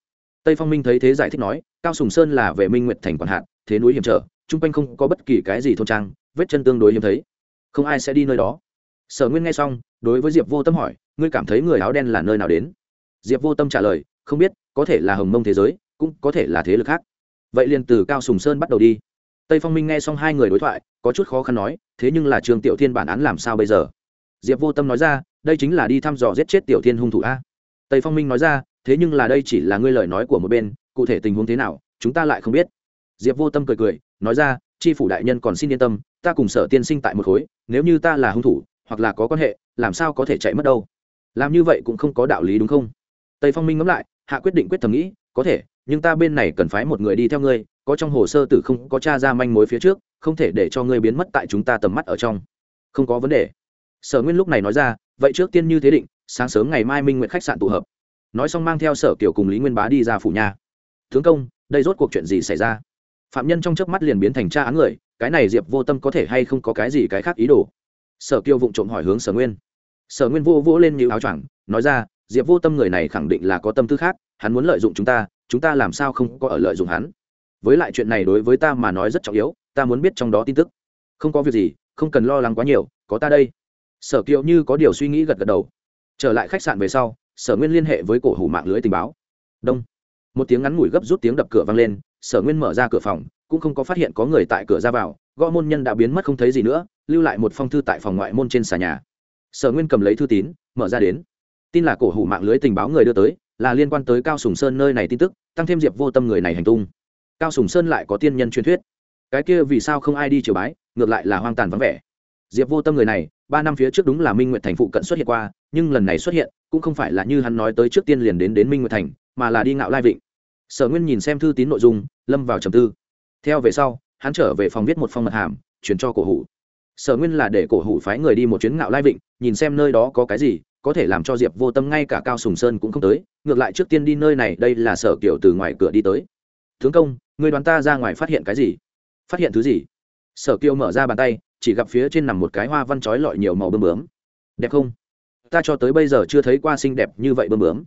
Tây phong minh thấy thế giải thích nói, cao sùng sơn là về minh nguyệt thành quản hạn thế núi hiểm trở, chung quanh không có bất kỳ cái gì thôn trang, vết chân tương đối hiếm thấy. Không ai sẽ đi nơi đó. Sở nguyên nghe xong, đối với diệp vô tâm hỏi, ngươi cảm thấy người áo đen là nơi nào đến? Diệp vô tâm trả lời, không biết, có thể là hồng mông thế giới, cũng có thể là thế lực khác vậy liền từ cao sùng sơn bắt đầu đi. Tây phong minh nghe xong hai người đối thoại, có chút khó khăn nói, thế nhưng là trường tiểu thiên bản án làm sao bây giờ? Diệp vô tâm nói ra, đây chính là đi thăm dò giết chết tiểu thiên hung thủ a. Tây phong minh nói ra, thế nhưng là đây chỉ là ngươi lời nói của một bên, cụ thể tình huống thế nào, chúng ta lại không biết. Diệp vô tâm cười cười, nói ra tri phủ đại nhân còn xin yên tâm, ta cùng sở tiên sinh tại một khối, nếu như ta là hung thủ, hoặc là có quan hệ, làm sao có thể chạy mất đâu? Làm như vậy cũng không có đạo lý đúng không? Tây phong minh ngẫm lại, hạ quyết định quyết thầm nghĩ, có thể nhưng ta bên này cần phái một người đi theo ngươi, có trong hồ sơ tử không có t r a ra manh mối phía trước, không thể để cho ngươi biến mất tại chúng ta tầm mắt ở trong. Không có vấn đề. Sở nguyên lúc này nói ra, vậy trước tiên như thế định, sáng sớm ngày mai minh nguyện khách sạn tụ hợp. Nói xong mang theo sở kiểu cùng lý nguyên bá đi ra phủ nhà. Tướng công, đây rốt cuộc chuyện gì xảy ra? Phạm nhân trong chớp mắt liền biến thành tra án người, cái này diệp vô tâm có thể hay không có cái gì cái khác ý đồ? Sở kiêu vụng trộm hỏi hướng sở nguyên. Sở nguyên vô vỗ lên như áo choàng, nói ra, diệp vô tâm người này khẳng định là có tâm tư khác, hắn muốn lợi dụng chúng ta chúng ta làm sao không có ở lợi dụng hắn? Với lại chuyện này đối với ta mà nói rất trọng yếu, ta muốn biết trong đó tin tức. Không có việc gì, không cần lo lắng quá nhiều, có ta đây. Sở kiều như có điều suy nghĩ gật gật đầu. Trở lại khách sạn về sau, sở nguyên liên hệ với cổ hủ mạng lưới tình báo. Đông. Một tiếng ngắn ngủi gấp rút tiếng đập cửa vang lên, sở nguyên mở ra cửa phòng, cũng không có phát hiện có người tại cửa ra vào, gõ môn nhân đã biến mất không thấy gì nữa, lưu lại một phong thư tại phòng ngoại môn trên xà nhà. Sở nguyên cầm lấy thư tín, mở ra đến. Tin là cổ hủ mạng lưới tình báo người đưa tới là liên quan tới cao sùng sơn nơi này tin tức, tăng thêm diệp vô tâm người này hành tung. Cao sùng sơn lại có tiên nhân truyền thuyết. Cái kia vì sao không ai đi triều bái, ngược lại là hoang tàn vắng vẻ. Diệp vô tâm người này, ba năm phía trước đúng là minh nguyệt thành phụ cận xuất hiện qua, nhưng lần này xuất hiện, cũng không phải là như hắn nói tới trước tiên liền đến đến minh nguyệt thành, mà là đi ngạo lai vịnh. Sở nguyên nhìn xem thư tín nội dung, lâm vào trầm tư. Theo về sau, hắn trở về phòng viết một phong mật hàm, chuyển cho cổ hủ. Sở nguyên là để cổ hủ phái người đi một chuyến ngạo lai vịnh, nhìn xem nơi đó có cái gì có thể làm cho diệp vô tâm ngay cả cao sùng sơn cũng không tới, ngược lại trước tiên đi nơi này, đây là sở kiểu từ ngoài cửa đi tới. Tướng công, người đoàn ta ra ngoài phát hiện cái gì? Phát hiện thứ gì? Sở kiều mở ra bàn tay, chỉ gặp phía trên nằm một cái hoa văn trói lọi nhiều màu bơm bướm. Đẹp không? Ta cho tới bây giờ chưa thấy qua xinh đẹp như vậy bơm bướm.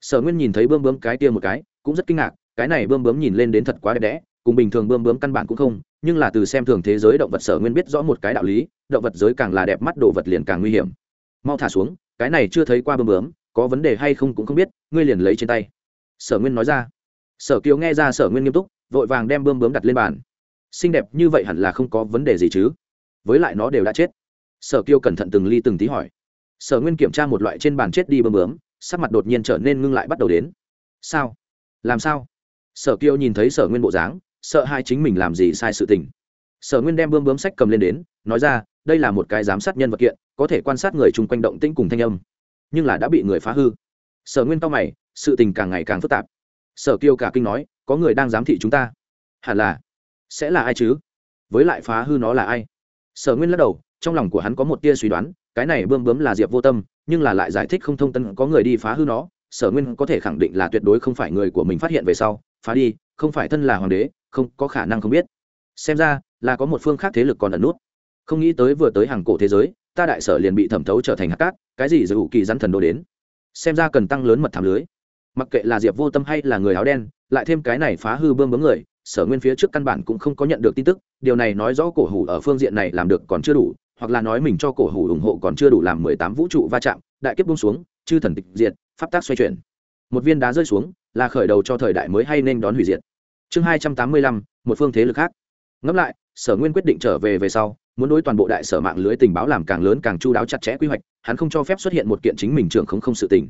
Sở nguyên nhìn thấy bơm bướm cái kia một cái, cũng rất kinh ngạc, cái này bơm bướm nhìn lên đến thật quá đẹp đẽ, cùng bình thường bơm bướm căn bản cũng không, nhưng là từ xem thường thế giới động vật sở nguyên biết rõ một cái đạo lý, động vật giới càng là đẹp mắt, đồ vật liền càng nguy hiểm. Mau thả xuống cái này chưa thấy qua bơm bướm, có vấn đề hay không cũng không biết, ngươi liền lấy trên tay. Sở nguyên nói ra. Sở kiều nghe ra sở nguyên nghiêm túc, vội vàng đem bơm bướm đặt lên bàn. Xinh đẹp như vậy hẳn là không có vấn đề gì chứ? Với lại nó đều đã chết. Sở kiều cẩn thận từng ly từng tí hỏi. Sở nguyên kiểm tra một loại trên bàn chết đi bơm bướm, sắc mặt đột nhiên trở nên ngưng lại bắt đầu đến. Sao? Làm sao? Sở kiều nhìn thấy sở nguyên bộ dáng, sợ hai chính mình làm gì sai sự tình. Sở nguyên đem bơm bướm sách cầm lên đến, nói ra đây là một cái giám sát nhân vật kiện, có thể quan sát người chung quanh động tĩnh cùng thanh âm. Nhưng là đã bị người phá hư. Sở nguyên tao mày, sự tình càng ngày càng phức tạp. Sở kiêu cả kinh nói, có người đang giám thị chúng ta. Hẳn là, sẽ là ai chứ? Với lại phá hư nó là ai? Sở nguyên lắc đầu, trong lòng của hắn có một tia suy đoán, cái này bươm bướm là diệp vô tâm, nhưng là lại giải thích không thông tân có người đi phá hư nó. Sở nguyên có thể khẳng định là tuyệt đối không phải người của mình phát hiện về sau, phá đi, không phải thân là hoàng đế, không có khả năng không biết. Xem ra, là có một phương khác thế lực còn ẩn nút không nghĩ tới vừa tới hàng cổ thế giới, ta đại sở liền bị thẩm thấu trở thành hạt cát, cái gì dù kỳ rắn thần đồ đến. Xem ra cần tăng lớn mật thảm lưới. Mặc kệ là diệp vô tâm hay là người áo đen, lại thêm cái này phá hư bơm bấm người, sở nguyên phía trước căn bản cũng không có nhận được tin tức, điều này nói rõ cổ hủ ở phương diện này làm được còn chưa đủ, hoặc là nói mình cho cổ hủ ủng hộ còn chưa đủ làm mười tám vũ trụ va chạm, đại kiếp bung xuống, chư thần tịch diệt, pháp tác xoay chuyển. Một viên đá rơi xuống, là khởi đầu cho thời đại mới hay nên đón hủy diệt. Chương hai trăm tám mươi lăm, một phương thế lực khác. Ngẫm lại sở nguyên quyết định trở về về sau, muốn đối toàn bộ đại sở mạng lưới tình báo làm càng lớn càng chu đáo chặt chẽ quy hoạch, hắn không cho phép xuất hiện một kiện chính mình trưởng không không sự tình.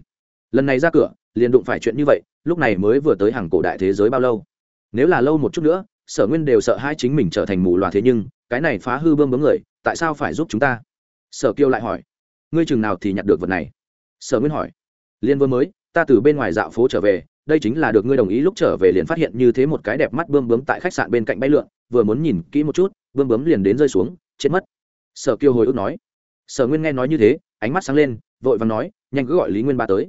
Lần này ra cửa, liền đụng phải chuyện như vậy, lúc này mới vừa tới hàng cổ đại thế giới bao lâu? Nếu là lâu một chút nữa, sở nguyên đều sợ hai chính mình trở thành mù loà thế nhưng, cái này phá hư bơm bướm người, tại sao phải giúp chúng ta? Sở kiêu lại hỏi. Ngươi chừng nào thì nhặt được vật này? Sở nguyên hỏi. Liên vừa mới, ta từ bên ngoài dạo phố trở về đây chính là được ngươi đồng ý lúc trở về liền phát hiện như thế một cái đẹp mắt bơm bướm tại khách sạn bên cạnh bay lượn, vừa muốn nhìn kỹ một chút bơm bướm liền đến rơi xuống, chết mất. Sở kiêu hồi ức nói. Sở nguyên nghe nói như thế, ánh mắt sáng lên, vội vàng nói, nhanh cứ gọi lý nguyên ba tới.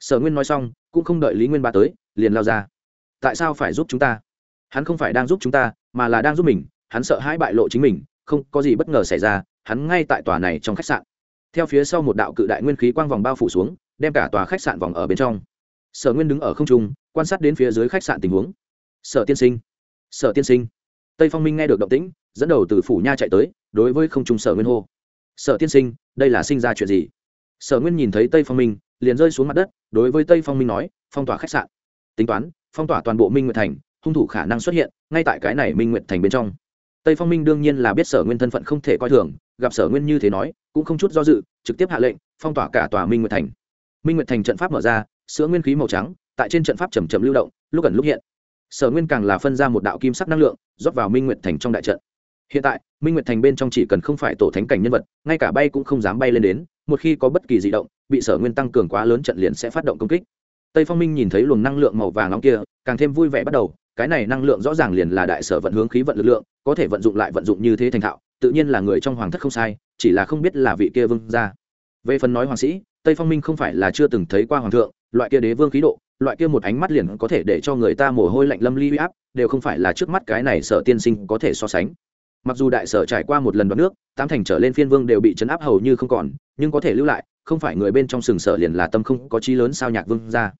Sở nguyên nói xong, cũng không đợi lý nguyên ba tới, liền lao ra. Tại sao phải giúp chúng ta? Hắn không phải đang giúp chúng ta, mà là đang giúp mình, hắn sợ hãi bại lộ chính mình, không có gì bất ngờ xảy ra, hắn ngay tại tòa này trong khách sạn. Theo phía sau một đạo cự đại nguyên khí quang vòng bao phủ xuống, đem cả tòa khách sạn vòng ở bên trong sở nguyên đứng ở không trung, quan sát đến phía dưới khách sạn tình huống. Sở tiên sinh, sở tiên sinh. Tây phong minh nghe được động tĩnh, dẫn đầu từ phủ nha chạy tới, đối với không trung sở nguyên hô. Sở tiên sinh, đây là sinh ra chuyện gì? Sở nguyên nhìn thấy tây phong minh, liền rơi xuống mặt đất, đối với tây phong minh nói, phong tỏa khách sạn. Tính toán, phong tỏa toàn bộ minh nguyệt thành, hung thủ khả năng xuất hiện, ngay tại cái này minh nguyệt thành bên trong. Tây phong minh đương nhiên là biết sở nguyên thân phận không thể coi thường, gặp sở nguyên như thế nói, cũng không chút do dự, trực tiếp hạ lệnh, phong tỏa cả tòa minh nguyệt thành. Minh nguyệt thành trận pháp mở ra sữa nguyên khí màu trắng, tại trên trận pháp chầm chậm lưu động, lúc ẩn lúc hiện. Sở nguyên càng là phân ra một đạo kim sắc năng lượng, rót vào minh nguyệt thành trong đại trận. Hiện tại, minh nguyệt thành bên trong chỉ cần không phải tổ thánh cảnh nhân vật, ngay cả bay cũng không dám bay lên đến, một khi có bất kỳ di động, bị sở nguyên tăng cường quá lớn trận liền sẽ phát động công kích. Tây phong minh nhìn thấy luồng năng lượng màu vàng nóng kia, càng thêm vui vẻ bắt đầu, cái này năng lượng rõ ràng liền là đại sở vận hướng khí vận lực lượng, có thể vận dụng lại vận dụng như thế thành thạo, tự nhiên là người trong hoàng thất không sai, chỉ là không biết là vị kia vương gia. Về phần nói hoàng sĩ, tây phong minh không phải là chưa từng thấy qua hoàng thượng loại kia đế vương khí độ, loại kia một ánh mắt liền có thể để cho người ta mồ hôi lạnh, lâm ly uy áp, đều không phải là trước mắt cái này sở tiên sinh có thể so sánh. Mặc dù đại sở trải qua một lần đoạt nước, tám thành trở lên phiên vương đều bị chấn áp hầu như không còn, nhưng có thể lưu lại, không phải người bên trong sừng sở liền là tâm không có trí lớn sao nhạc vương ra.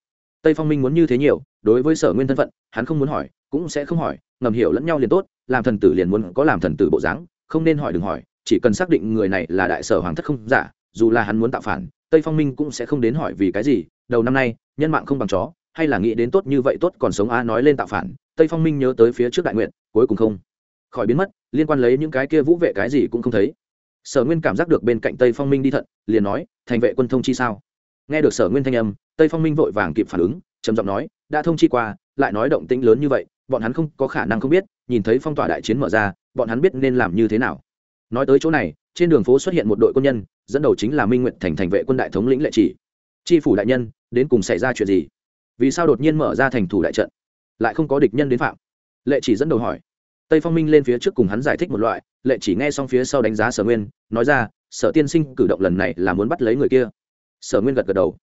Tây phong minh muốn như thế nhiều, đối với sở nguyên thân phận, hắn không muốn hỏi, cũng sẽ không hỏi, ngầm hiểu lẫn nhau liền tốt, làm thần tử liền muốn có làm thần tử bộ dáng, không nên hỏi đừng hỏi, chỉ cần xác định người này là đại sở hoàng thất không giả, dù là hắn muốn tạo phản, tây phong minh cũng sẽ không đến hỏi vì cái gì đầu năm nay, nhân mạng không bằng chó, hay là nghĩ đến tốt như vậy tốt còn sống a nói lên tạo phản, tây phong minh nhớ tới phía trước đại nguyện, cuối cùng không khỏi biến mất, liên quan lấy những cái kia vũ vệ cái gì cũng không thấy. Sở nguyên cảm giác được bên cạnh tây phong minh đi thận, liền nói, thành vệ quân thông chi sao? Nghe được sở nguyên thanh âm, tây phong minh vội vàng kịp phản ứng, trầm giọng nói, đã thông chi qua, lại nói động tĩnh lớn như vậy, bọn hắn không có khả năng không biết, nhìn thấy phong tỏa đại chiến mở ra, bọn hắn biết nên làm như thế nào. Nói tới chỗ này, trên đường phố xuất hiện một đội quân nhân, dẫn đầu chính là minh nguyện thành thành vệ quân đại thống lĩnh lệ chỉ tri phủ đại nhân, đến cùng xảy ra chuyện gì? Vì sao đột nhiên mở ra thành thủ đại trận? Lại không có địch nhân đến phạm? Lệ chỉ dẫn đầu hỏi. Tây phong minh lên phía trước cùng hắn giải thích một loại, lệ chỉ nghe xong phía sau đánh giá sở nguyên, nói ra, sở tiên sinh, cử động lần này là muốn bắt lấy người kia. Sở nguyên gật gật đầu.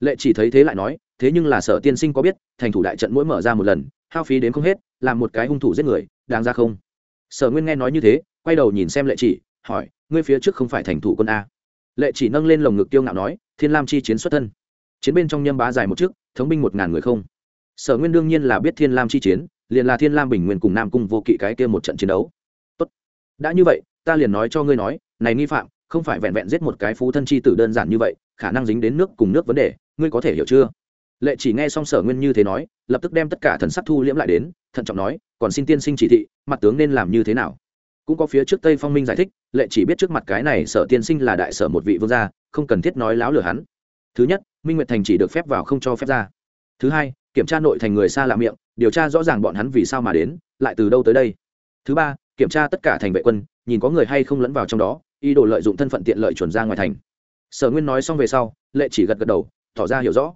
Lệ chỉ thấy thế lại nói, thế nhưng là sở tiên sinh có biết, thành thủ đại trận mỗi mở ra một lần, hao phí đến không hết, làm một cái hung thủ giết người, đáng ra không? Sở nguyên nghe nói như thế, quay đầu nhìn xem lệ chỉ, hỏi, ngươi phía trước không phải thành thủ quân a? Lệ chỉ nâng lên lồng ngực tiêu ngạo nói, thiên lam chi chiến xuất thân. Chiến bên trong nhâm bá dài một trước thống binh một ngàn người không? Sở nguyên đương nhiên là biết thiên lam chi chiến, liền là thiên lam bình nguyên cùng nam cung vô kỵ cái kia một trận chiến đấu. Tốt. đã như vậy, ta liền nói cho ngươi nói, này nghi phạm, không phải vẹn vẹn giết một cái phú thân chi tử đơn giản như vậy, khả năng dính đến nước cùng nước vấn đề, ngươi có thể hiểu chưa? Lệ chỉ nghe xong sở nguyên như thế nói, lập tức đem tất cả thần sắc thu liễm lại đến, thận trọng nói, còn xin tiên sinh chỉ thị, mặt tướng nên làm như thế nào? Cũng có phía trước tây phong minh giải thích, lệ chỉ biết trước mặt cái này sở tiên sinh là đại sở một vị vương gia, không cần thiết nói láo lừa hắn. Thứ nhất, minh nguyệt thành chỉ được phép vào không cho phép ra. Thứ hai, kiểm tra nội thành người xa lạ miệng, điều tra rõ ràng bọn hắn vì sao mà đến, lại từ đâu tới đây. Thứ ba, kiểm tra tất cả thành vệ quân, nhìn có người hay không lẫn vào trong đó, ý đồ lợi dụng thân phận tiện lợi chuẩn ra ngoài thành. Sở nguyên nói xong về sau, lệ chỉ gật gật đầu, tỏ ra hiểu rõ.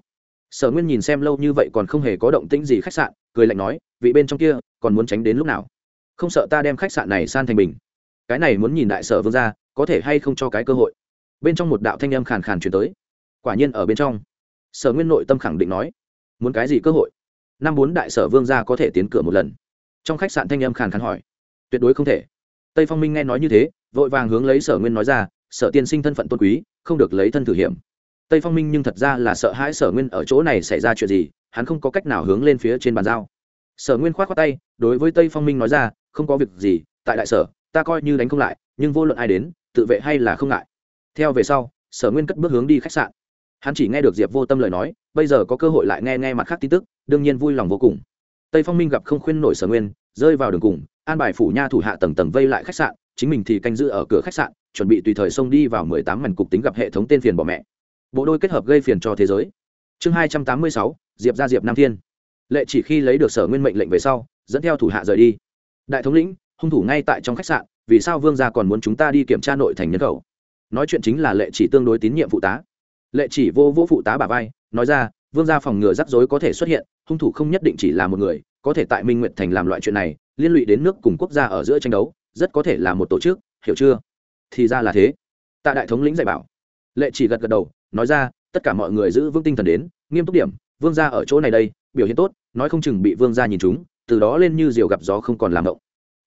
Sở nguyên nhìn xem lâu như vậy còn không hề có động tĩnh gì khách sạn, cười lạnh nói, vị bên trong kia còn muốn tránh đến lúc nào? Không sợ ta đem khách sạn này san thành bình. Cái này muốn nhìn đại sở vương ra có thể hay không cho cái cơ hội. Bên trong một đạo thanh âm khàn khàn chuyển tới. Quả nhiên ở bên trong. Sở nguyên nội tâm khẳng định nói, muốn cái gì cơ hội? Năm bốn đại sở vương gia có thể tiến cửa một lần. Trong khách sạn thanh âm khàn khàn hỏi, tuyệt đối không thể. Tây phong minh nghe nói như thế, vội vàng hướng lấy sở nguyên nói ra, sở tiên sinh thân phận tôn quý, không được lấy thân thử hiểm. Tây phong minh nhưng thật ra là sợ hãi sở nguyên ở chỗ này xảy ra chuyện gì, hắn không có cách nào hướng lên phía trên bàn giao. Sở nguyên k h o á t khoác tay, đối với tây phong minh nói ra không có việc gì, tại đại sở, ta coi như đánh không lại, nhưng vô luận ai đến, tự vệ hay là không ngại. Theo về sau, sở nguyên cất bước hướng đi khách sạn. Hắn chỉ nghe được diệp vô tâm lời nói, bây giờ có cơ hội lại nghe nghe mặt khác tin tức, đương nhiên vui lòng vô cùng. Tây phong minh gặp không khuyên nổi sở nguyên, rơi vào đường cùng, an bài phủ nha thủ hạ tầng tầng vây lại khách sạn, chính mình thì canh giữ ở cửa khách sạn, chuẩn bị tùy thời xông đi vào mười tám mảnh cục tính gặp hệ thống tên phiền bỏ mẹ. Bộ đôi kết hợp gây phiền cho thế giới. Chương hai trăm tám mươi sáu, diệp ra diệp nam thiên. Lệ chỉ khi lấy được sở nguyên mệnh lệnh về sau, dẫn theo thủ hạ rời đi đại thống lĩnh, hung thủ ngay tại trong khách sạn, vì sao vương gia còn muốn chúng ta đi kiểm tra nội thành nhân khẩu? Nói chuyện chính là lệ chỉ tương đối tín nhiệm phụ tá. Lệ chỉ vô vô phụ tá bà vai, nói ra, vương gia phòng ngừa rắc rối có thể xuất hiện, hung thủ không nhất định chỉ là một người, có thể tại minh nguyện thành làm loại chuyện này, liên lụy đến nước cùng quốc gia ở giữa tranh đấu, rất có thể là một tổ chức, hiểu chưa? Thì ra là thế. Tạ đại thống lĩnh dạy bảo. Lệ chỉ gật gật đầu, nói ra, tất cả mọi người giữ vững tinh thần đến, nghiêm túc điểm, vương gia ở chỗ này đây, biểu hiện tốt, nói không chừng bị vương gia nhìn chúng từ đó lên như diều gặp gió không còn làm động.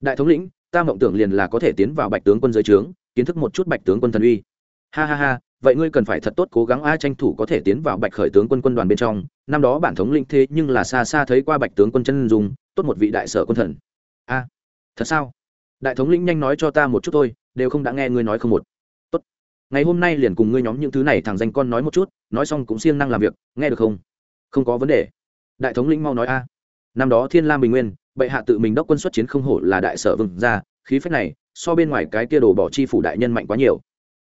Đại thống lĩnh, ta mộng tưởng liền là có thể tiến vào bạch tướng quân giới trướng, kiến thức một chút bạch tướng quân thần uy. Ha ha ha, vậy ngươi cần phải thật tốt cố gắng ai tranh thủ có thể tiến vào bạch khởi tướng quân quân đoàn bên trong. Năm đó bản thống lĩnh thế nhưng là xa xa thấy qua bạch tướng quân chân dùng tốt một vị đại sở quân thần. A, thật sao? Đại thống lĩnh nhanh nói cho ta một chút thôi, đều không đã nghe ngươi nói không một. Tốt. Ngày hôm nay liền cùng ngươi nhóm những thứ này thằng danh con nói một chút, nói xong cũng siêng năng làm việc, nghe được không? Không có vấn đề. Đại thống lĩnh mau nói a năm đó thiên lam bình nguyên, bệ hạ tự mình đốc quân xuất chiến không hổ là đại sở vừng ra khí phách này, so bên ngoài cái kia đồ bỏ chi phủ đại nhân mạnh quá nhiều.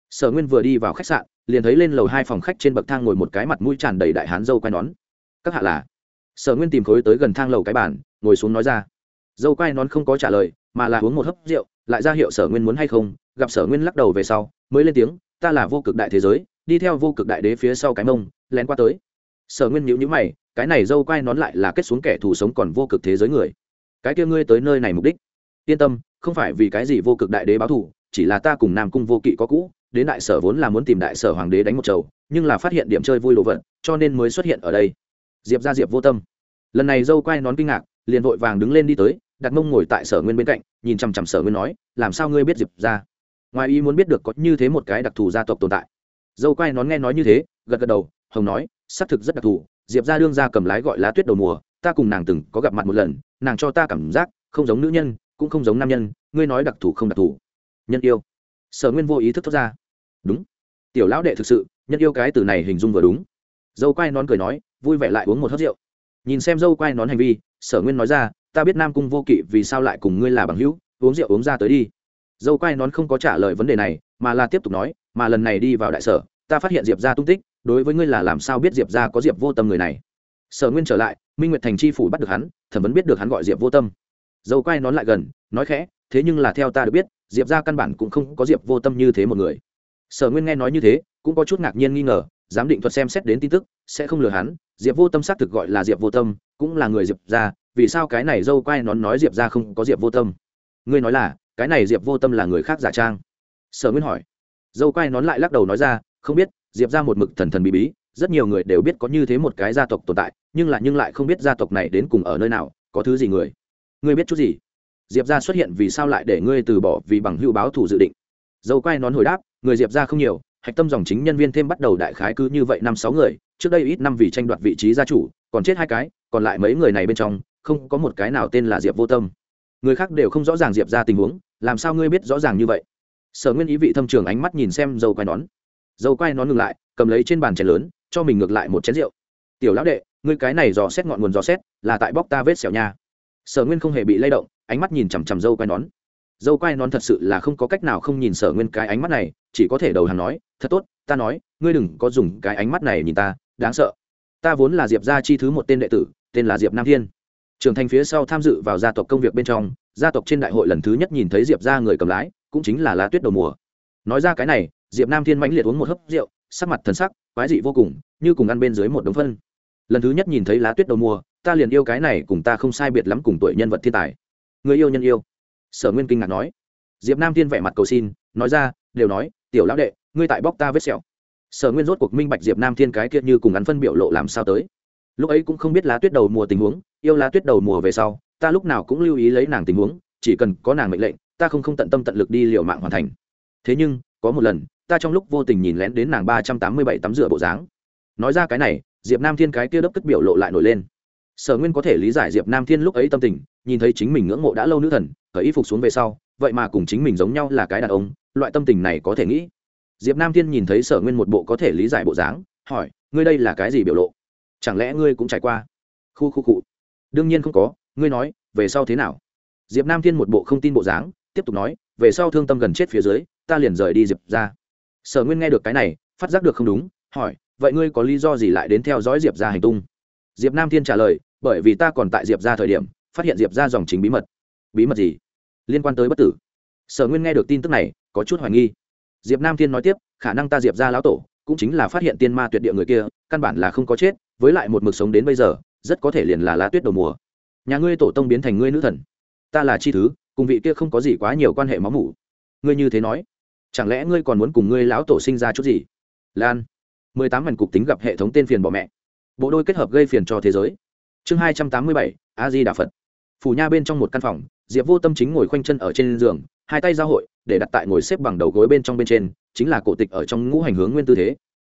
Sở nguyên vừa đi vào khách sạn, liền thấy lên lầu hai phòng khách trên bậc thang ngồi một cái mặt mũi tràn đầy đại hán dâu quai nón. Các hạ là? Sở nguyên tìm khối tới gần thang lầu cái bàn, ngồi xuống nói ra. Dâu quai nón không có trả lời, mà là uống một hớp rượu, lại ra hiệu sở nguyên muốn hay không, gặp sở nguyên lắc đầu về sau, mới lên tiếng, ta là vô cực đại thế giới, đi theo vô cực đại đế phía sau cái mông, lén qua tới. Sở nguyên nhữ nhữ mày cái này dâu quai nón lại là kết xuống kẻ thù sống còn vô cực thế giới người. Cái kia ngươi tới nơi này mục đích. Yên tâm, không phải vì cái gì vô cực đại đế báo thù, chỉ là ta cùng nam cung vô kỵ có cũ, đến đại sở vốn là muốn tìm đại sở hoàng đế đánh một chầu, nhưng là phát hiện điểm chơi vui đồ vật, cho nên mới xuất hiện ở đây. Diệp ra diệp vô tâm. Lần này dâu quai nón kinh ngạc, liền vội vàng đứng lên đi tới đặt mông ngồi tại sở nguyên bên cạnh, nhìn chằm chằm sở nguyên nói, làm sao ngươi biết diệp ra? Ngoài ý muốn biết được có như thế một cái đặc thù gia tộc tồn tại. Dâu quai nón nghe nói như thế, gật gật đầu, hồng nói, xác thực rất đặc thù diệp ra đương ra cầm lái gọi lá tuyết đầu mùa, ta cùng nàng từng có gặp mặt một lần, nàng cho ta cảm giác không giống nữ nhân, cũng không giống nam nhân, ngươi nói đặc thù không đặc thù. Nhân yêu. Sở nguyên vô ý thức thoát ra. Đúng. Tiểu lão đệ thực sự, nhân yêu cái từ này hình dung vừa đúng. Dâu quai nón cười nói, vui vẻ lại uống một hớt rượu. Nhìn xem dâu quai nón hành vi, sở nguyên nói ra, ta biết nam cung vô kỵ vì sao lại cùng ngươi là bằng hữu, uống rượu uống ra tới đi. Dâu quai nón không có trả lời vấn đề này, mà là tiếp tục nói, mà lần này đi vào đại sở, ta phát hiện diệp ra tung tích đối với ngươi là làm sao biết diệp ra có diệp vô tâm người này? Sở nguyên trở lại, minh nguyệt thành chi phủ bắt được hắn, thẩm vấn biết được hắn gọi diệp vô tâm. Dâu quai nón lại gần, nói khẽ, thế nhưng là theo ta được biết, diệp ra căn bản cũng không có diệp vô tâm như thế một người. Sở nguyên nghe nói như thế, cũng có chút ngạc nhiên nghi ngờ, giám định thuật xem xét đến tin tức, sẽ không lừa hắn, diệp vô tâm xác thực gọi là diệp vô tâm, cũng là người diệp ra vì sao cái này dâu quai nón nói diệp ra không có diệp vô tâm? Ngươi nói là, cái này diệp vô tâm là người khác giả trang? Sở nguyên hỏi. Dâu quai nón lại lắc đầu nói ra, không biết diệp ra một mực thần thần bí bí, rất nhiều người đều biết có như thế một cái gia tộc tồn tại, nhưng lại nhưng lại không biết gia tộc này đến cùng ở nơi nào, có thứ gì người? Ngươi biết chút gì? Diệp ra xuất hiện vì sao lại để ngươi từ bỏ vì bằng hữu báo thủ dự định? Dâu quai nón hồi đáp, người diệp ra không nhiều, hạch tâm dòng chính nhân viên thêm bắt đầu đại khái cứ như vậy năm sáu người, trước đây ít năm vì tranh đoạt vị trí gia chủ, còn chết hai cái, còn lại mấy người này bên trong, không có một cái nào tên là diệp vô tâm. Người khác đều không rõ ràng diệp ra tình huống, làm sao ngươi biết rõ ràng như vậy? Sở nguyên ý vị thâm trường ánh mắt nhìn xem dâu quai nón dâu quai nón ngừng lại, cầm lấy trên bàn chén lớn, cho mình ngược lại một chén rượu. Tiểu lão đệ, ngươi cái này dò xét ngọn nguồn dò xét, là tại bóc ta vết xẻo nha. Sở nguyên không hề bị lay động, ánh mắt nhìn chằm chằm dâu quai nón. Dâu quai nón thật sự là không có cách nào không nhìn sở nguyên cái ánh mắt này, chỉ có thể đầu hàng nói, thật tốt, ta nói, ngươi đừng có dùng cái ánh mắt này nhìn ta, đáng sợ. Ta vốn là diệp gia chi thứ một tên đệ tử, tên là diệp nam thiên. Trưởng thành phía sau tham dự vào gia tộc công việc bên trong, gia tộc trên đại hội lần thứ nhất nhìn thấy diệp gia người cầm lái, cũng chính là lá tuyết đầu mùa. Nói ra cái này diệp nam thiên mãnh liệt uống một hớp rượu, sắc mặt thần sắc, quái dị vô cùng, như cùng ăn bên dưới một đống phân. Lần thứ nhất nhìn thấy lá tuyết đầu mùa, ta liền yêu cái này cùng ta không sai biệt lắm cùng tuổi nhân vật thiên tài. Người yêu nhân yêu. Sở nguyên kinh ngạc nói. Diệp nam thiên vẻ mặt cầu xin, nói ra, đều nói, tiểu lão đệ, ngươi tại bóc ta vết sẹo. Sở nguyên rốt cuộc minh bạch diệp nam thiên cái kia như cùng ăn phân biểu lộ làm sao tới. Lúc ấy cũng không biết lá tuyết đầu mùa tình huống, yêu lá tuyết đầu mùa về sau, ta lúc nào cũng lưu ý lấy nàng tình huống, chỉ cần có nàng mệnh lệnh, ta không không tận tâm tận lực đi liệu mạng hoàn thành. Thế nhưng có một lần, ta trong lúc vô tình nhìn lén đến nàng ba trăm tám mươi bảy tắm rửa bộ dáng. Nói ra cái này, diệp nam thiên cái kia đấp tức biểu lộ lại nổi lên. Sở nguyên có thể lý giải diệp nam thiên lúc ấy tâm tình, nhìn thấy chính mình ngưỡng mộ đã lâu nữ thần ở y phục xuống về sau, vậy mà cùng chính mình giống nhau là cái đàn ông, loại tâm tình này có thể nghĩ. Diệp nam thiên nhìn thấy sở nguyên một bộ có thể lý giải bộ dáng, hỏi, ngươi đây là cái gì biểu lộ? Chẳng lẽ ngươi cũng trải qua? Khu khu cụ đương nhiên không có, ngươi nói, về sau thế nào? Diệp nam thiên một bộ không tin bộ dáng, tiếp tục nói, về sau thương tâm gần chết phía dưới ta liền rời đi diệp ra. Sở nguyên nghe được cái này, phát giác được không đúng, hỏi, vậy ngươi có lý do gì lại đến theo dõi diệp ra hành tung? Diệp nam thiên trả lời, bởi vì ta còn tại diệp ra thời điểm, phát hiện diệp ra dòng chính bí mật. Bí mật gì? Liên quan tới bất tử. Sở nguyên nghe được tin tức này, có chút hoài nghi. Diệp nam thiên nói tiếp, khả năng ta diệp ra lão tổ, cũng chính là phát hiện tiên ma tuyệt địa người kia, căn bản là không có chết, với lại một mực sống đến bây giờ, rất có thể liền là lá tuyết đầu mùa. Nhà ngươi tổ tông biến thành ngươi nữ thần. Ta là chi thứ, cùng vị kia không có gì quá nhiều quan hệ máu mủ. Ngươi như thế nói chẳng lẽ ngươi còn muốn cùng ngươi lão tổ sinh ra chút gì? Lan, mười tám mảnh cục tính gặp hệ thống tên phiền bỏ mẹ. Bộ đôi kết hợp gây phiền cho thế giới. Chương hai trăm tám mươi bảy a di đà phật phủ nha bên trong một căn phòng, diệp vô tâm chính ngồi khoanh chân ở trên giường, hai tay giao hội, để đặt tại ngồi xếp bằng đầu gối bên trong bên trên, chính là cổ tịch ở trong ngũ hành hướng nguyên tư thế.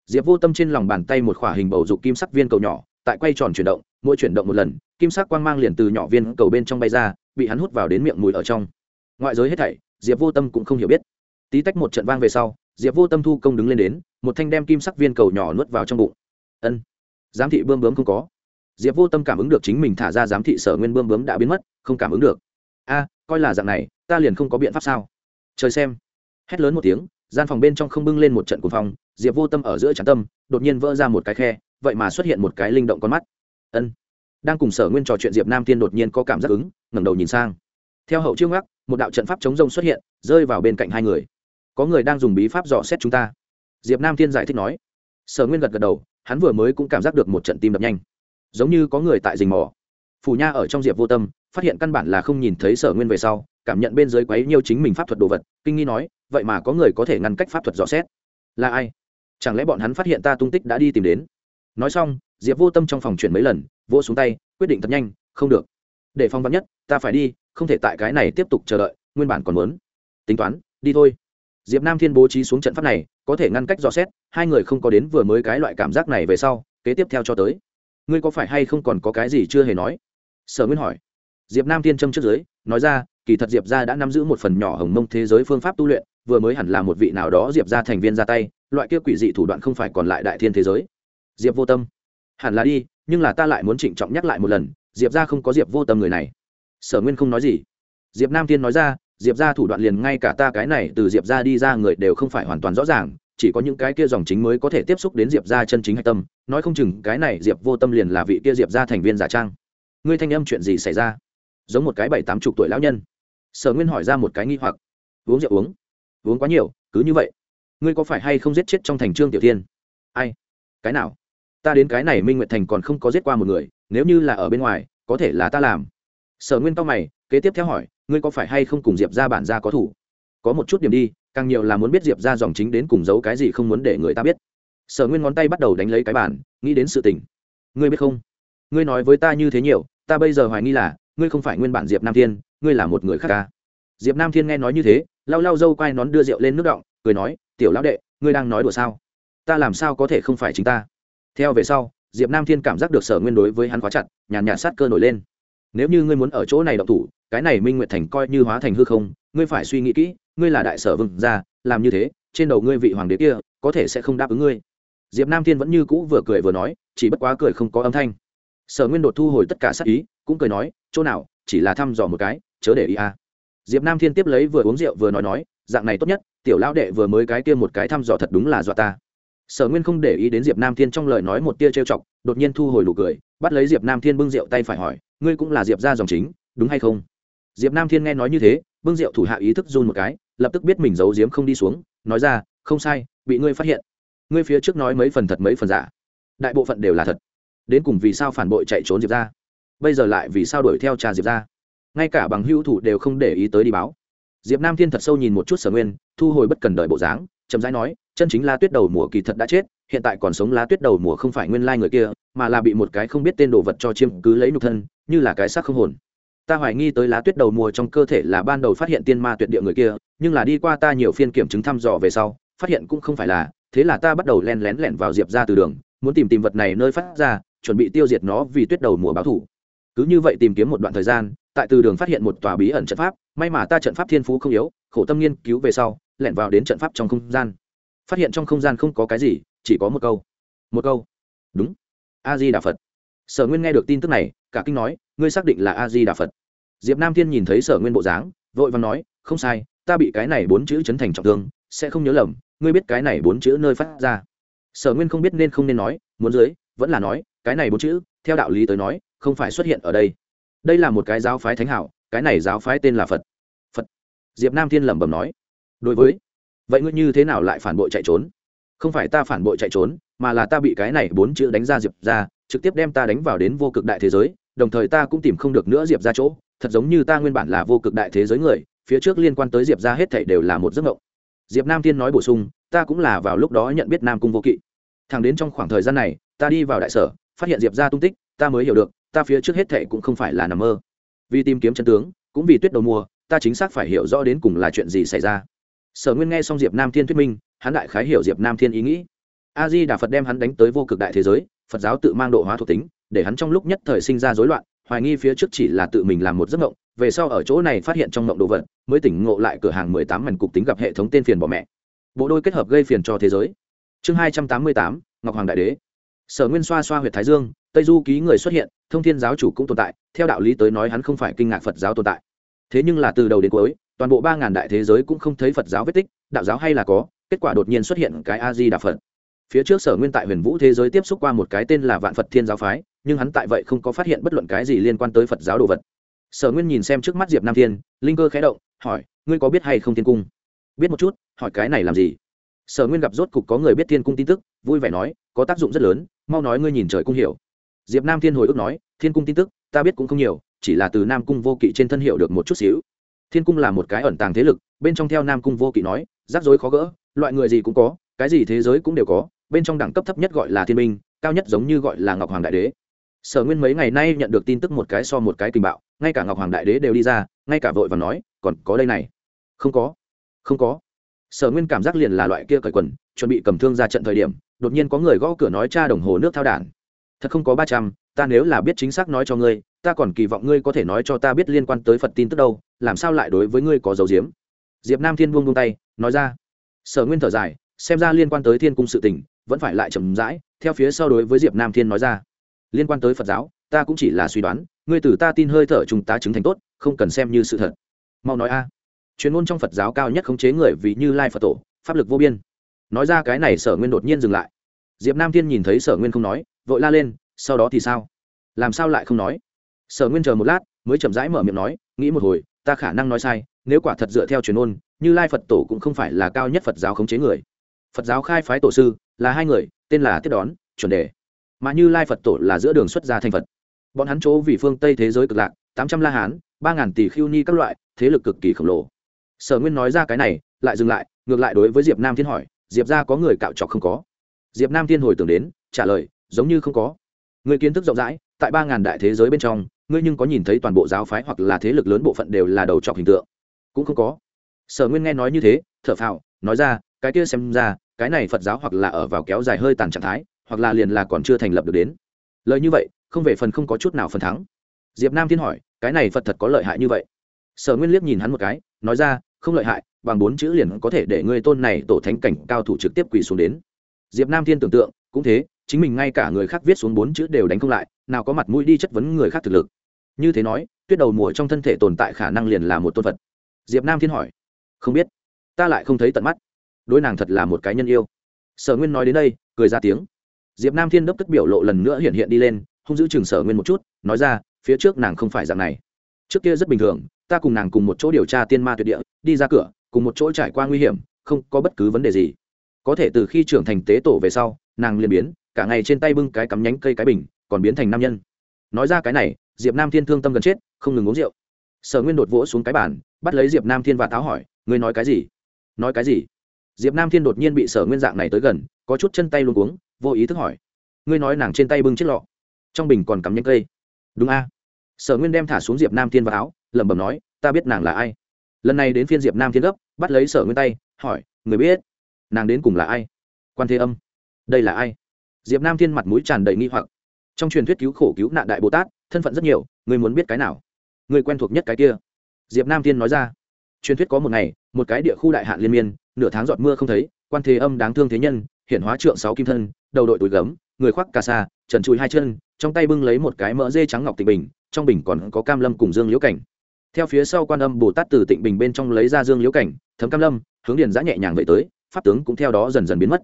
Diệp vô tâm trên lòng bàn tay một khỏa hình bầu dục kim sắc viên cầu nhỏ, tại quay tròn chuyển động, mỗi chuyển động một lần, kim sắc quang mang liền từ nhỏ viên cầu bên trong bay ra, bị hắn hút vào đến miệng mùi ở trong. Ngoại giới hết thảy, diệp vô tâm cũng không hiểu biết tí tách một trận vang về sau, diệp vô tâm thu công đứng lên đến, một thanh đem kim sắc viên cầu nhỏ nuốt vào trong bụng. Ân, giám thị bơm bướm không có. Diệp vô tâm cảm ứng được chính mình thả ra giám thị sở nguyên bơm bướm đã biến mất, không cảm ứng được. A, coi là dạng này, ta liền không có biện pháp sao? Trời xem. Hét lớn một tiếng, gian phòng bên trong không bưng lên một trận cuồng phong, diệp vô tâm ở giữa trán tâm, đột nhiên vỡ ra một cái khe, vậy mà xuất hiện một cái linh động con mắt. Ân, đang cùng sở nguyên trò chuyện diệp nam tiên đột nhiên có cảm giác ứng, ngẩng đầu nhìn sang. Theo hậu chiêu ngắc, một đạo trận pháp chống rông xuất hiện, rơi vào bên cạnh hai người có người đang dùng bí pháp dò xét chúng ta. Diệp nam thiên giải thích nói. Sở nguyên gật gật đầu, hắn vừa mới cũng cảm giác được một trận tim đập nhanh. Giống như có người tại rình mò. Phủ nha ở trong diệp vô tâm, phát hiện căn bản là không nhìn thấy sở nguyên về sau, cảm nhận bên dưới quấy nhiêu chính mình pháp thuật đồ vật, kinh nghi nói, vậy mà có người có thể ngăn cách pháp thuật dò xét? Là ai? Chẳng lẽ bọn hắn phát hiện ta tung tích đã đi tìm đến? Nói xong, diệp vô tâm trong phòng chuyển mấy lần, vỗ xuống tay, quyết định thật nhanh, không được. Để phong vắn nhất, ta phải đi, không thể tại cái này tiếp tục chờ đợi, nguyên bản còn muốn. Tính toán, đi thôi diệp nam thiên bố trí xuống trận pháp này, có thể ngăn cách dò xét, hai người không có đến vừa mới cái loại cảm giác này về sau, kế tiếp theo cho tới. Ngươi có phải hay không còn có cái gì chưa hề nói? Sở nguyên hỏi. Diệp nam thiên châm trước dưới, nói ra, kỳ thật diệp gia đã nắm giữ một phần nhỏ hồng mông thế giới phương pháp tu luyện, vừa mới hẳn là một vị nào đó diệp gia thành viên ra tay, loại kia quỷ dị thủ đoạn không phải còn lại đại thiên thế giới. Diệp vô tâm. Hẳn là đi, nhưng là ta lại muốn trịnh trọng nhắc lại một lần, diệp gia không có diệp vô tâm người này. Sở nguyên không nói gì. Diệp nam thiên nói ra diệp ra thủ đoạn liền ngay cả ta cái này từ diệp ra đi ra người đều không phải hoàn toàn rõ ràng, chỉ có những cái kia dòng chính mới có thể tiếp xúc đến diệp ra chân chính hạch tâm, nói không chừng cái này diệp vô tâm liền là vị kia diệp ra thành viên giả trang. Ngươi thanh âm chuyện gì xảy ra? Giống một cái bảy tám chục tuổi lão nhân. Sở nguyên hỏi ra một cái nghi hoặc. Uống rượu uống. Uống quá nhiều, cứ như vậy. Ngươi có phải hay không giết chết trong thành trương tiểu tiên ai? Cái nào? Ta đến cái này minh nguyệt thành còn không có giết qua một người, nếu như là ở bên ngoài, có thể là ta làm. Sở nguyên tao mày, kế tiếp theo hỏi ngươi có phải hay không cùng diệp ra bản ra có thủ? Có một chút điểm đi, càng nhiều là muốn biết diệp ra dòng chính đến cùng giấu cái gì không muốn để người ta biết. Sở nguyên ngón tay bắt đầu đánh lấy cái bản nghĩ đến sự tình. Ngươi biết không? Ngươi nói với ta như thế nhiều, ta bây giờ hoài nghi là, ngươi không phải nguyên bản diệp nam thiên, ngươi là một người khác ca diệp nam thiên nghe nói như thế, lau lau dâu quai nón đưa rượu lên nước động cười nói, tiểu lão đệ, ngươi đang nói đùa sao? Ta làm sao có thể không phải chính ta? Theo về sau, diệp nam thiên cảm giác được sở nguyên đối với hắn khóa chặt, nhàn nhạt sát cơ nổi lên. Nếu như ngươi muốn ở chỗ này động thủ cái này minh nguyệt thành coi như hóa thành hư không, ngươi phải suy nghĩ kỹ, ngươi là đại sở vương gia, làm như thế, trên đầu ngươi vị hoàng đế kia, có thể sẽ không đáp ứng ngươi. Diệp nam thiên vẫn như cũ vừa cười vừa nói, chỉ bất quá cười không có âm thanh. Sở nguyên đột thu hồi tất cả sát ý, cũng cười nói, chỗ nào, chỉ là thăm dò một cái, chớ để ý à. diệp nam thiên tiếp lấy vừa uống rượu vừa nói nói, dạng này tốt nhất, tiểu lão đệ vừa mới cái kia một cái thăm dò thật đúng là dọa ta. Sở nguyên không để ý đến diệp nam thiên trong lời nói một tia trêu chọc, đột nhiên thu hồi nụ cười, bắt lấy diệp nam thiên bưng rượu tay phải hỏi, ngươi cũng là diệp ra dòng chính, đúng hay không? Diệp nam thiên nghe nói như thế, bưng rượu thủ hạ ý thức run một cái, lập tức biết mình giấu giếm không đi xuống, nói ra, không sai, bị ngươi phát hiện. Ngươi phía trước nói mấy phần thật mấy phần giả. Đại bộ phận đều là thật. Đến cùng vì sao phản bội chạy trốn diệp ra bây giờ lại vì sao đuổi theo cha diệp ra ngay cả bằng hữu thủ đều không để ý tới đi báo. Diệp nam thiên thật sâu nhìn một chút sở nguyên, thu hồi bất cần đợi bộ dáng, chậm rãi nói, chân chính la tuyết đầu mùa kỳ thật đã chết, hiện tại còn sống lá tuyết đầu mùa không phải nguyên lai người kia, mà là bị một cái không biết tên đồ vật cho chiêm cứ lấy nhục thân, như là cái xác không hồn ta hoài nghi tới lá tuyết đầu mùa trong cơ thể là ban đầu phát hiện tiên ma tuyệt địa người kia, nhưng là đi qua ta nhiều phiên kiểm chứng thăm dò về sau, phát hiện cũng không phải là, thế là ta bắt đầu len lén lẻn vào diệp ra từ đường, muốn tìm tìm vật này nơi phát ra, chuẩn bị tiêu diệt nó vì tuyết đầu mùa báo thủ. Cứ như vậy tìm kiếm một đoạn thời gian, tại từ đường phát hiện một tòa bí ẩn trận pháp, may mà ta trận pháp thiên phú không yếu, khổ tâm nghiên cứu về sau, lẻn vào đến trận pháp trong không gian. Phát hiện trong không gian không có cái gì, chỉ có một câu. Một câu. Đúng. A di đà phật. Sở nguyên nghe được tin tức này, cả kinh nói, ngươi xác định là a di đà phật diệp nam thiên nhìn thấy sở nguyên bộ dáng, vội và nói, không sai, ta bị cái này bốn chữ chấn thành trọng thương, sẽ không nhớ lầm, ngươi biết cái này bốn chữ nơi phát ra. Sở nguyên không biết nên không nên nói, muốn dưới, vẫn là nói, cái này bốn chữ, theo đạo lý tới nói, không phải xuất hiện ở đây. Đây là một cái giáo phái thánh hảo, cái này giáo phái tên là phật. Phật. Diệp nam thiên lẩm bẩm nói, đối với, vậy ngươi như thế nào lại phản bội chạy trốn? Không phải ta phản bội chạy trốn, mà là ta bị cái này bốn chữ đánh ra diệp ra, trực tiếp đem ta đánh vào đến vô cực đại thế giới, đồng thời ta cũng tìm không được nữa diệp ra chỗ thật giống như ta nguyên bản là vô cực đại thế giới người, phía trước liên quan tới diệp ra hết thảy đều là một giấc mộng. Diệp nam thiên nói bổ sung, ta cũng là vào lúc đó nhận biết nam cung vô kỵ. Thẳng đến trong khoảng thời gian này, ta đi vào đại sở, phát hiện diệp ra tung tích, ta mới hiểu được, ta phía trước hết thảy cũng không phải là nằm mơ. Vì tìm kiếm chân tướng, cũng vì tuyết đầu mùa, ta chính xác phải hiểu rõ đến cùng là chuyện gì xảy ra. Sở nguyên nghe xong diệp nam thiên thuyết minh, hắn đại khái hiểu diệp nam thiên ý nghĩ. A di đà phật đem hắn đánh tới vô cực đại thế giới, phật giáo tự mang độ hóa thuộc tính, để hắn trong lúc nhất thời sinh ra rối loạn hoài nghi phía trước chỉ là tự mình làm một giấc mộng, về sau ở chỗ này phát hiện trong mộng đồ vật, mới tỉnh ngộ lại cửa hàng mười tám mảnh cục tính gặp hệ thống tên phiền bỏ mẹ. Bộ đôi kết hợp gây phiền cho thế giới. Chương hai trăm tám mươi tám, ngọc hoàng đại đế. Sở nguyên xoa xoa h u y ệ t thái dương, tây du ký người xuất hiện, thông thiên giáo chủ cũng tồn tại, theo đạo lý tới nói hắn không phải kinh ngạc phật giáo tồn tại. Thế nhưng là từ đầu đến cuối, toàn bộ ba ngàn đại thế giới cũng không thấy phật giáo vết tích, đạo giáo hay là có, kết quả đột nhiên xuất hiện cái a di đà phật. Phía trước sở nguyên tại huyền vũ thế giới tiếp xúc qua một cái tên là vạn phật thiên giáo phái nhưng hắn tại vậy không có phát hiện bất luận cái gì liên quan tới phật giáo đồ vật. Sở nguyên nhìn xem trước mắt diệp nam thiên, linh cơ khé động, hỏi, ngươi có biết hay không thiên cung? Biết một chút, hỏi cái này làm gì? Sở nguyên gặp rốt cục có người biết thiên cung tin tức, vui vẻ nói, có tác dụng rất lớn, mau nói ngươi nhìn trời cung hiểu. Diệp nam thiên hồi ức nói, thiên cung tin tức, ta biết cũng không nhiều, chỉ là từ nam cung vô kỵ trên thân hiệu được một chút xíu. Thiên cung là một cái ẩn tàng thế lực, bên trong theo nam cung vô kỵ nói, rắc rối khó gỡ, loại người gì cũng có, cái gì thế giới cũng đều có, bên trong đẳng cấp thấp nhất gọi là thiên minh cao nhất giống như gọi là ngọc hoàng đại đế sở nguyên mấy ngày nay nhận được tin tức một cái so một cái tình bạo, ngay cả ngọc hoàng đại đế đều đi ra, ngay cả vội và nói, còn có đây này. Không có. Không có. Sở nguyên cảm giác liền là loại kia cởi quần, chuẩn bị cầm thương ra trận thời điểm, đột nhiên có người gõ cửa nói, cha đồng hồ nước thao đản. Thật không có ba trăm, ta nếu là biết chính xác nói cho ngươi, ta còn kỳ vọng ngươi có thể nói cho ta biết liên quan tới phật tin tức đâu, làm sao lại đối với ngươi có dấu diếm diệp nam thiên buông buông tay, nói ra. Sở nguyên thở dài, xem ra liên quan tới thiên cung sự tình, vẫn phải lại chậm rãi, theo phía sau đối với diệp nam thiên nói ra liên quan tới phật giáo, ta cũng chỉ là suy đoán, ngươi từ ta tin hơi thở chúng ta chứng thành tốt, không cần xem như sự thật. Mau nói a. À. chuyên môn trong phật giáo cao nhất khống chế người vì như lai phật tổ, pháp lực vô biên. Nói ra cái này sở nguyên đột nhiên dừng lại. Diệp nam thiên nhìn thấy sở nguyên không nói, vội la lên, sau đó thì sao? Làm sao lại không nói? Sở nguyên chờ một lát, mới chậm rãi mở miệng nói, nghĩ một hồi, ta khả năng nói sai, nếu quả thật dựa theo truyền ôn như lai phật tổ cũng không phải là cao nhất phật giáo khống chế người. Phật giáo khai phái tổ sư, là hai người, tên là tiếp đón, chuẩn đề mà như lai phật tổ là giữa đường xuất gia thành phật. Bọn hắn chỗ vì phương tây thế giới cực lạc, tám trăm la hán, ba ngàn tỷ khiêu ni các loại, thế lực cực kỳ khổng lồ. Sở nguyên nói ra cái này, lại dừng lại, ngược lại đối với diệp nam thiên hỏi, diệp ra có người cạo trọc không có? Diệp nam thiên hồi tưởng đến, trả lời, giống như không có. Người kiến thức rộng rãi, tại ba ngàn đại thế giới bên trong, ngươi nhưng có nhìn thấy toàn bộ giáo phái hoặc là thế lực lớn bộ phận đều là đầu trọc hình tượng. Cũng không có. Sở nguyên nghe nói như thế, thở phào, nói ra, cái kia xem ra, cái này phật giáo hoặc là ở vào kéo dài hơi tàn trạng thái hoặc là liền là còn chưa thành lập được đến. Lời như vậy, không về phần không có chút nào phần thắng. Diệp nam thiên hỏi, cái này phật thật có lợi hại như vậy? Sở nguyên liếc nhìn hắn một cái, nói ra, không lợi hại, bằng bốn chữ liền có thể để ngươi tôn này tổ thánh cảnh cao thủ trực tiếp quỳ xuống đến. Diệp nam thiên tưởng tượng, cũng thế, chính mình ngay cả người khác viết xuống bốn chữ đều đánh không lại, nào có mặt mũi đi chất vấn người khác thực lực. Như thế nói, tuyết đầu mùa trong thân thể tồn tại khả năng liền là một tôn phật. Diệp nam thiên hỏi, không biết, ta lại không thấy tận mắt. Đối nàng thật là một cái nhân yêu. Sở nguyên nói đến đây, cười ra tiếng diệp nam thiên đốc tức biểu lộ lần nữa hiện hiện đi lên không giữ Trường sở nguyên một chút, nói ra, phía trước nàng không phải dạng này. Trước kia rất bình thường, ta cùng nàng cùng một chỗ điều tra tiên ma tuyệt địa, đi ra cửa, cùng một chỗ trải qua nguy hiểm, không có bất cứ vấn đề gì. Có thể từ khi trưởng thành tế tổ về sau, nàng liền biến, cả ngày trên tay bưng cái cắm nhánh cây cái bình, còn biến thành nam nhân. Nói ra cái này, diệp nam thiên thương tâm gần chết, không ngừng uống rượu. Sở nguyên đột vỗ xuống cái bàn, bắt lấy diệp nam thiên và táo hỏi, ngươi nói cái gì? Nói cái gì? Diệp nam thiên đột nhiên bị sở nguyên dạng này tới gần, có chút chân tay luôn uống vô ý thức hỏi. Ngươi nói nàng trên tay bưng chiếc lọ, trong bình còn cắm nhánh cây. Đúng a. Sở nguyên đem thả xuống diệp nam thiên vào áo, lẩm bẩm nói, ta biết nàng là ai. Lần này đến phiên diệp nam thiên gấp, bắt lấy sở nguyên tay, hỏi, người biết nàng đến cùng là ai? Quan thế âm, đây là ai? Diệp nam thiên mặt mũi tràn đầy nghi hoặc. Trong truyền thuyết cứu khổ cứu nạn đại bồ tát, thân phận rất nhiều, người muốn biết cái nào? Người quen thuộc nhất cái kia. Diệp nam thiên nói ra. Truyền thuyết có một ngày, một cái địa khu đại hạn liên miên, nửa tháng giọt mưa không thấy, quan thế âm đáng thương thế nhân hiện hóa trượng sáu kim thân đầu đội túi gấm, người khoác cà sa, trần chùi hai chân, trong tay bưng lấy một cái mỡ dê trắng ngọc tịnh bình, trong bình còn có cam lâm cùng dương liễu cảnh. Theo phía sau quan âm bồ tát từ tịnh bình bên trong lấy ra dương liễu cảnh, thấm cam lâm, hướng điền giã nhẹ nhàng vậy tới, pháp tướng cũng theo đó dần dần biến mất.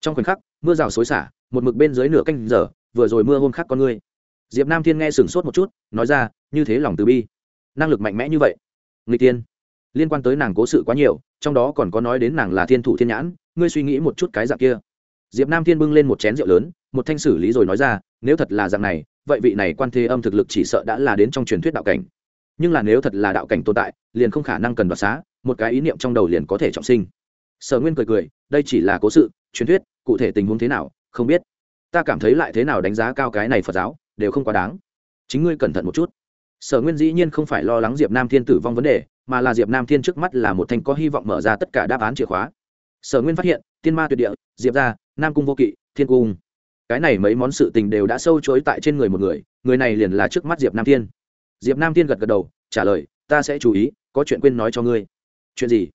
Trong khoảnh khắc, mưa rào xối xả, một mực bên dưới nửa canh giờ, vừa rồi mưa hôm khắc con ngươi. Diệp nam thiên nghe sửng sốt một chút, nói ra, như thế lòng từ bi, năng lực mạnh mẽ như vậy. Người tiên liên quan tới nàng cố sự quá nhiều, trong đó còn có nói đến nàng là thiên thủ thiên nhãn, ngươi suy nghĩ một chút cái dạng kia diệp nam thiên bưng lên một chén rượu lớn, một thanh xử lý rồi nói ra, nếu thật là dạng này, vậy vị này quan thế âm thực lực chỉ sợ đã là đến trong truyền thuyết đạo cảnh. Nhưng là nếu thật là đạo cảnh tồn tại, liền không khả năng cần đoạt xá, một cái ý niệm trong đầu liền có thể trọng sinh. Sở nguyên cười cười, đây chỉ là cố sự, truyền thuyết, cụ thể tình huống thế nào, không biết. Ta cảm thấy lại thế nào đánh giá cao cái này phật giáo, đều không quá đáng. Chính ngươi cẩn thận một chút. Sở nguyên dĩ nhiên không phải lo lắng diệp nam thiên tử vong vấn đề, mà là diệp nam thiên trước mắt là một thanh có hy vọng mở ra tất cả đáp án chìa khóa. Sở nguyên phát hiện, tiên ma tuyệt địa, diệp gia nam cung vô kỵ, thiên cung. Cái này mấy món sự tình đều đã sâu chối tại trên người một người người này liền là trước mắt diệp nam thiên. Diệp nam thiên gật gật đầu, trả lời, ta sẽ chú ý, có chuyện quên nói cho ngươi. Chuyện gì?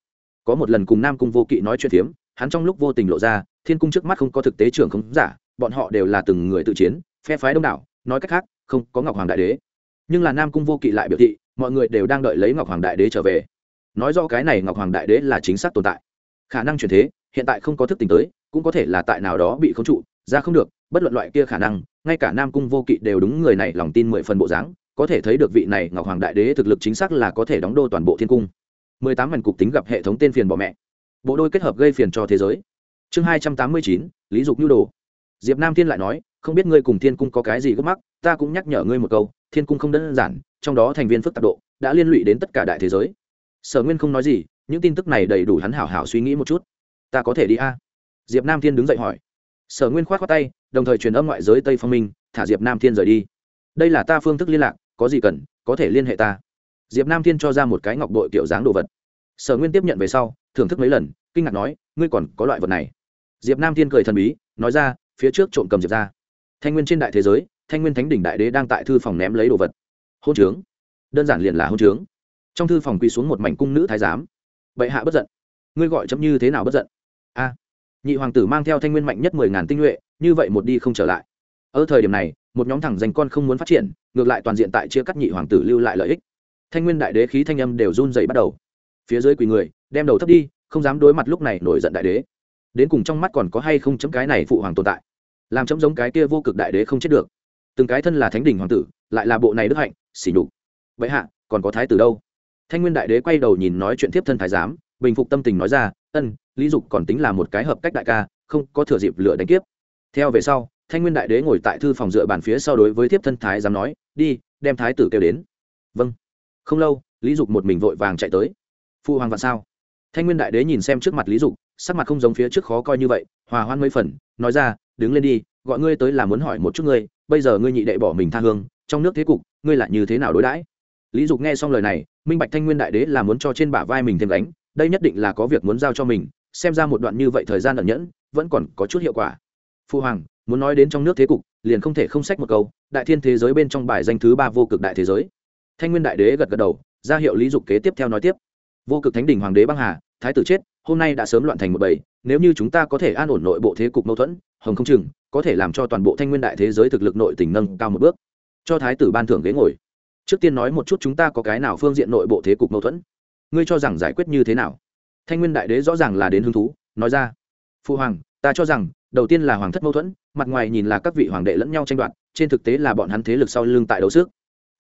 Có một lần cùng nam cung vô kỵ nói chuyện phiếm, hắn trong lúc vô tình lộ ra, thiên cung trước mắt không có thực tế trưởng không giả, bọn họ đều là từng người tự chiến, phe phái đông đảo, nói cách khác, không có ngọc hoàng đại đế. Nhưng là nam cung vô kỵ lại biểu thị, mọi người đều đang đợi lấy ngọc hoàng đại đế trở về. Nói do cái này ngọc hoàng đại đế là chính xác tồn tại. Khả năng chuyển thế, hiện tại không có thức tỉnh tới cũng có thể là tại nào đó bị khống trụ, ra không được, bất luận loại kia khả năng, ngay cả nam cung vô kỵ đều đúng người này lòng tin mười phần bộ dáng, có thể thấy được vị này ngọc hoàng đại đế thực lực chính xác là có thể đóng đô toàn bộ thiên cung. Mười tám mảnh cục tính gặp hệ thống tên phiền bỏ mẹ. Bộ đôi kết hợp gây phiền cho thế giới. Chương hai trăm tám mươi chín, lý dục nhu đồ. Diệp nam thiên lại nói, không biết ngươi cùng thiên cung có cái gì gấp mắc, ta cũng nhắc nhở ngươi một câu, thiên cung không đơn giản, trong đó thành viên phức tạp độ đã liên lụy đến tất cả đại thế giới. Sở nguyên không nói gì, những tin tức này đầy đủ hắn hảo hảo suy nghĩ một chút. Ta có thể đi a diệp nam thiên đứng dậy hỏi. Sở nguyên k h o á t tay, đồng thời truyền âm ngoại giới tây phong minh, thả diệp nam thiên rời đi. Đây là ta phương thức liên lạc, có gì cần, có thể liên hệ ta. Diệp nam thiên cho ra một cái ngọc bội kiểu dáng đồ vật. Sở nguyên tiếp nhận về sau, thưởng thức mấy lần, kinh ngạc nói, ngươi còn có loại vật này? Diệp nam thiên cười thần bí, nói ra, phía trước trộm cầm diệp ra. Thanh nguyên trên đại thế giới, thanh nguyên thánh đỉnh đại đế đang tại thư phòng ném lấy đồ vật. Hôn trướng. Đơn giản liền là hôn trướng. Trong thư phòng quỳ xuống một mảnh cung nữ thái giám. Bệ hạ bất giận. Ngươi gọi chấm như thế nào bất giận? A nhị hoàng tử mang theo thanh nguyên mạnh nhất mười ngàn tinh nhuệ, như vậy một đi không trở lại. Ở thời điểm này, một nhóm thẳng danh con không muốn phát triển, ngược lại toàn diện tại chia cắt nhị hoàng tử lưu lại lợi ích. Thanh nguyên đại đế khí thanh âm đều run dày bắt đầu. Phía dưới quỳ người, đem đầu thấp đi, không dám đối mặt lúc này nổi giận đại đế. Đến cùng trong mắt còn có hay không chấm cái này phụ hoàng tồn tại? Làm chấm giống cái kia vô cực đại đế không chết được. Từng cái thân là thánh đình hoàng tử, lại là bộ này đức hạnh xỉ nhục. Vậy hạ, còn có thái tử đâu? Thanh nguyên đại đế quay đầu nhìn nói chuyện tiếp thân thái giám, bình phục tâm tình nói ra ân, lý dục còn tính là một cái hợp cách đại ca, không có thừa dịp lựa đánh kiếp. Theo về sau, thanh nguyên đại đế ngồi tại thư phòng dựa bàn phía sau đối với Thiếp thân thái dám nói, đi, đem thái tử kêu đến. Vâng. Không lâu, lý dục một mình vội vàng chạy tới. Phu hoàng vạn sao? Thanh nguyên đại đế nhìn xem trước mặt lý dục, sắc mặt không giống phía trước khó coi như vậy, hòa hoan mấy phần, nói ra, đứng lên đi, gọi ngươi tới là muốn hỏi một chút ngươi, bây giờ ngươi nhị đệ bỏ mình tha hương, trong nước thế cục, ngươi lại như thế nào đối đãi? Lý dục nghe xong lời này, minh bạch thanh nguyên đại đế là muốn cho trên bả vai mình thêm đánh đây nhất định là có việc muốn giao cho mình, xem ra một đoạn như vậy thời gian ẩn nhẫn, vẫn còn có chút hiệu quả. Phu hoàng, muốn nói đến trong nước thế cục, liền không thể không sách một câu, đại thiên thế giới bên trong bài danh thứ ba vô cực đại thế giới. Thanh nguyên đại đế gật gật đầu, ra hiệu lý dục kế tiếp theo nói tiếp. Vô cực thánh đỉnh hoàng đế băng hà, thái tử chết, hôm nay đã sớm loạn thành một bầy, nếu như chúng ta có thể an ổn nội bộ thế cục mâu thuẫn, hồng không chừng, có thể làm cho toàn bộ thanh nguyên đại thế giới thực lực nội tỉnh nâng cao một bước. Cho thái tử ban thưởng ghế ngồi. Trước tiên nói một chút chúng ta có cái nào phương diện nội bộ thế cục mâu thuẫn ngươi cho rằng giải quyết như thế nào? Thanh nguyên đại đế rõ ràng là đến hứng thú, nói ra. Phu hoàng, ta cho rằng, đầu tiên là hoàng thất mâu thuẫn, mặt ngoài nhìn là các vị hoàng đệ lẫn nhau tranh đoạt, trên thực tế là bọn hắn thế lực sau lưng tại đấu sức.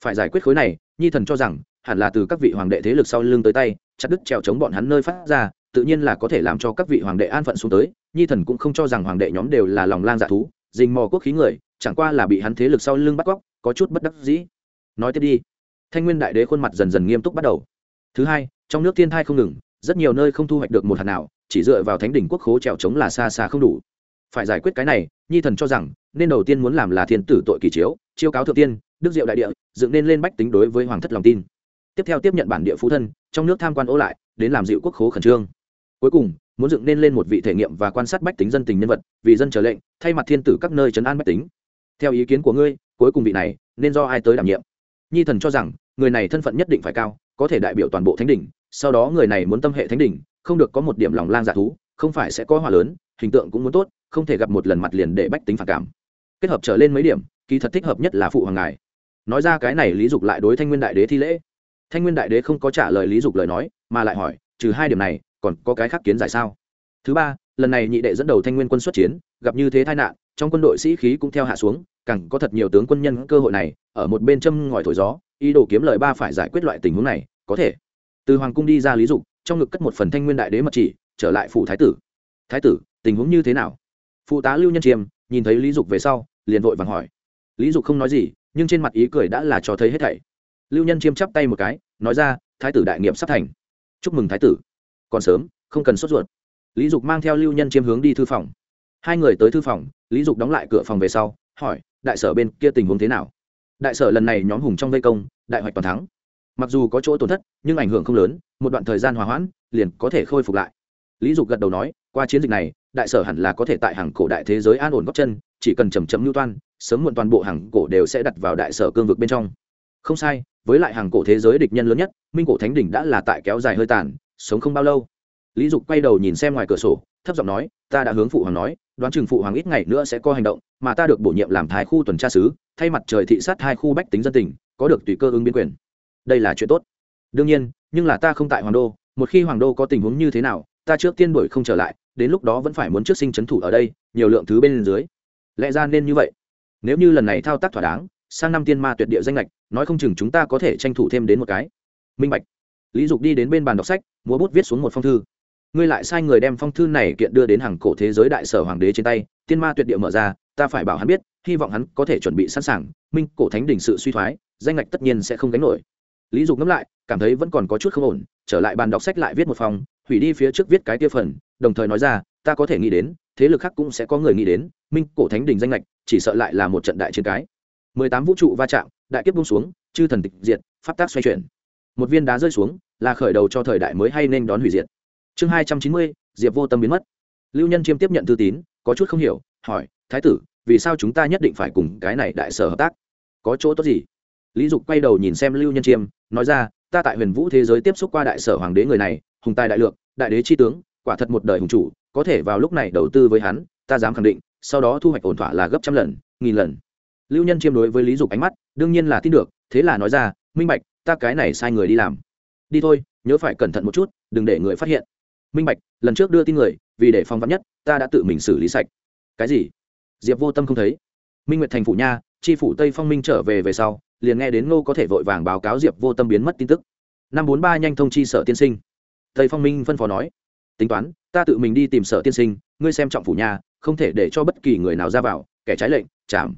Phải giải quyết khối này, nhi thần cho rằng, hẳn là từ các vị hoàng đệ thế lực sau lưng tới tay, chặt đứt trèo chống bọn hắn nơi phát ra, tự nhiên là có thể làm cho các vị hoàng đệ an phận xuống tới, nhi thần cũng không cho rằng hoàng đệ nhóm đều là lòng lang dạ thú dình mò quốc khí người, chẳng qua là bị hắn thế lực sau lưng bắt cóc, có chút bất đắc dĩ. Nói tiếp đi. Thanh nguyên đại đế khuôn mặt dần dần nghiêm túc bắt đầu. Thứ hai trong nước thiên thai không ngừng, rất nhiều nơi không thu hoạch được một hạt nào, chỉ dựa vào thánh đỉnh quốc khố trèo trống là xa xa không đủ. Phải giải quyết cái này, nhi thần cho rằng, nên đầu tiên muốn làm là thiên tử tội kỳ chiếu, chiêu cáo thượng tiên, đức diệu đại địa, dựng nên lên bách tính đối với hoàng thất lòng tin. Tiếp theo tiếp nhận bản địa phú thân, trong nước tham quan ố lại, đến làm dịu quốc khố khẩn trương. Cuối cùng, muốn dựng nên lên một vị thể nghiệm và quan sát bách tính dân tình nhân vật, vì dân trở lệnh, thay mặt thiên tử các nơi trấn an bách tính. Theo ý kiến của ngươi, cuối cùng vị này, nên do ai tới đảm nhiệm? Nhi thần cho rằng, người này thân phận nhất định phải cao có thể đại biểu toàn bộ thánh đỉnh, sau đó người này muốn tâm hệ thánh đỉnh, không được có một điểm lòng lang dạ thú, không phải sẽ có hòa lớn, hình tượng cũng muốn tốt, không thể gặp một lần mặt liền để bách tính phản cảm. Kết hợp trở lên mấy điểm, kỳ thật thích hợp nhất là phụ hoàng ngài. Nói ra cái này lý dục lại đối thanh nguyên đại đế thi lễ. Thanh nguyên đại đế không có trả lời lý dục lời nói, mà lại hỏi, trừ hai điểm này, còn có cái khác kiến giải sao? Thứ ba, lần này nhị đệ dẫn đầu thanh nguyên quân xuất chiến, gặp như thế tai nạn, trong quân đội sĩ khí cũng theo hạ xuống, càng có thật nhiều tướng quân nhân cơ hội này, ở một bên châm ngòi thổi gió ý đồ kiếm lời ba phải giải quyết loại tình huống này, có thể. Từ hoàng cung đi ra lý dục, trong ngực cất một phần thanh nguyên đại đế mật chỉ, trở lại phủ thái tử. Thái tử, tình huống như thế nào? Phụ tá lưu nhân chiêm, nhìn thấy lý dục về sau, liền vội vàng hỏi. Lý dục không nói gì, nhưng trên mặt ý cười đã là cho thấy hết thảy. Lưu nhân chiêm chắp tay một cái, nói ra, thái tử đại nghiệp sắp thành. Chúc mừng thái tử. Còn sớm, không cần sốt ruột. Lý dục mang theo lưu nhân chiêm hướng đi thư phòng. Hai người tới thư phòng, lý dục đóng lại cửa phòng về sau, hỏi, đại sở bên kia tình huống thế nào? Đại sở lần này nhóm hùng trong vây công, đại hoạch toàn thắng. Mặc dù có chỗ tổn thất, nhưng ảnh hưởng không lớn, một đoạn thời gian hòa hoãn, liền có thể khôi phục lại. Lý dục gật đầu nói, qua chiến dịch này, đại sở hẳn là có thể tại hàng cổ đại thế giới an ổn góc chân, chỉ cần chầm chấm lưu toan, sớm muộn toàn bộ hàng cổ đều sẽ đặt vào đại sở cương vực bên trong. Không sai, với lại hàng cổ thế giới địch nhân lớn nhất, minh cổ thánh đỉnh đã là tại kéo dài hơi tàn, sống không bao lâu. Lý dục quay đầu nhìn xem ngoài cửa sổ, thấp giọng nói, ta đã hướng phụ hoàng nói đoán chừng phụ hoàng ít ngày nữa sẽ có hành động, mà ta được bổ nhiệm làm thái khu tuần tra sứ, thay mặt trời thị sát hai khu bách tính dân tỉnh có được tùy cơ ứng biến quyền. Đây là chuyện tốt. Đương nhiên, nhưng là ta không tại hoàng đô, một khi hoàng đô có tình huống như thế nào, ta trước tiên đuổi không trở lại, đến lúc đó vẫn phải muốn trước sinh c thủ ở đây, nhiều lượng thứ bên dưới. Lẽ ra nên như vậy. Nếu như lần này thao tác thỏa đáng, sang năm tiên ma tuyệt địa danh lệch, nói không chừng chúng ta có thể tranh thủ thêm đến một cái. Minh bạch. Lý dục đi đến bên bàn đọc sách, múa bút viết xuống một phong thư ngươi lại sai người đem phong thư này kiện đưa đến hàng cổ thế giới đại sở hoàng đế trên tay, tiên ma tuyệt địa mở ra, ta phải bảo hắn biết, hy vọng hắn có thể chuẩn bị sẵn sàng, minh cổ thánh đình sự suy thoái, danh ngạch tất nhiên sẽ không gánh nổi. Lý dục ngẫm lại, cảm thấy vẫn còn có chút không ổn, trở lại bàn đọc sách lại viết một phòng hủy đi phía trước viết cái tiêu phần, đồng thời nói ra, ta có thể nghĩ đến, thế lực khác cũng sẽ có người nghĩ đến, minh cổ thánh đình danh lệch chỉ sợ lại là một trận đại chiến cái. Mười tám vũ trụ va chạm, đại kiếp bung xuống, chư thần tịch diệt, pháp tác xoay chuyển. Một viên đá rơi xuống, là khởi đầu cho thời đại mới hay nên đón hủy diệt chương hai trăm chín mươi, diệp vô tâm biến mất. Lưu nhân chiêm tiếp nhận thư tín, có chút không hiểu, hỏi, thái tử, vì sao chúng ta nhất định phải cùng cái này đại sở hợp tác? Có chỗ tốt gì? Lý dục quay đầu nhìn xem lưu nhân chiêm, nói ra, ta tại huyền vũ thế giới tiếp xúc qua đại sở hoàng đế người này, hùng tài đại lượng đại đế tri tướng, quả thật một đời hùng chủ, có thể vào lúc này đầu tư với hắn, ta dám khẳng định, sau đó thu hoạch ổn thỏa là gấp trăm lần, nghìn lần. Lưu nhân chiêm đối với lý dục ánh mắt, đương nhiên là tin được, thế là nói ra, minh bạch, ta cái này sai người đi làm. Đi thôi, nhớ phải cẩn thận một chút, đừng để người phát hiện minh bạch, lần trước đưa tin người, vì để phong vắn nhất, ta đã tự mình xử lý sạch. Cái gì? Diệp vô tâm không thấy. Minh nguyệt thành phủ nha tri phủ tây phong minh trở về về sau, liền nghe đến ngô có thể vội vàng báo cáo diệp vô tâm biến mất tin tức. Năm bốn ba nhanh thông chi sở tiên sinh. Tây phong minh phân phó nói, tính toán, ta tự mình đi tìm sở tiên sinh, ngươi xem trọng phủ nhà không thể để cho bất kỳ người nào ra vào, kẻ trái lệnh, chạm.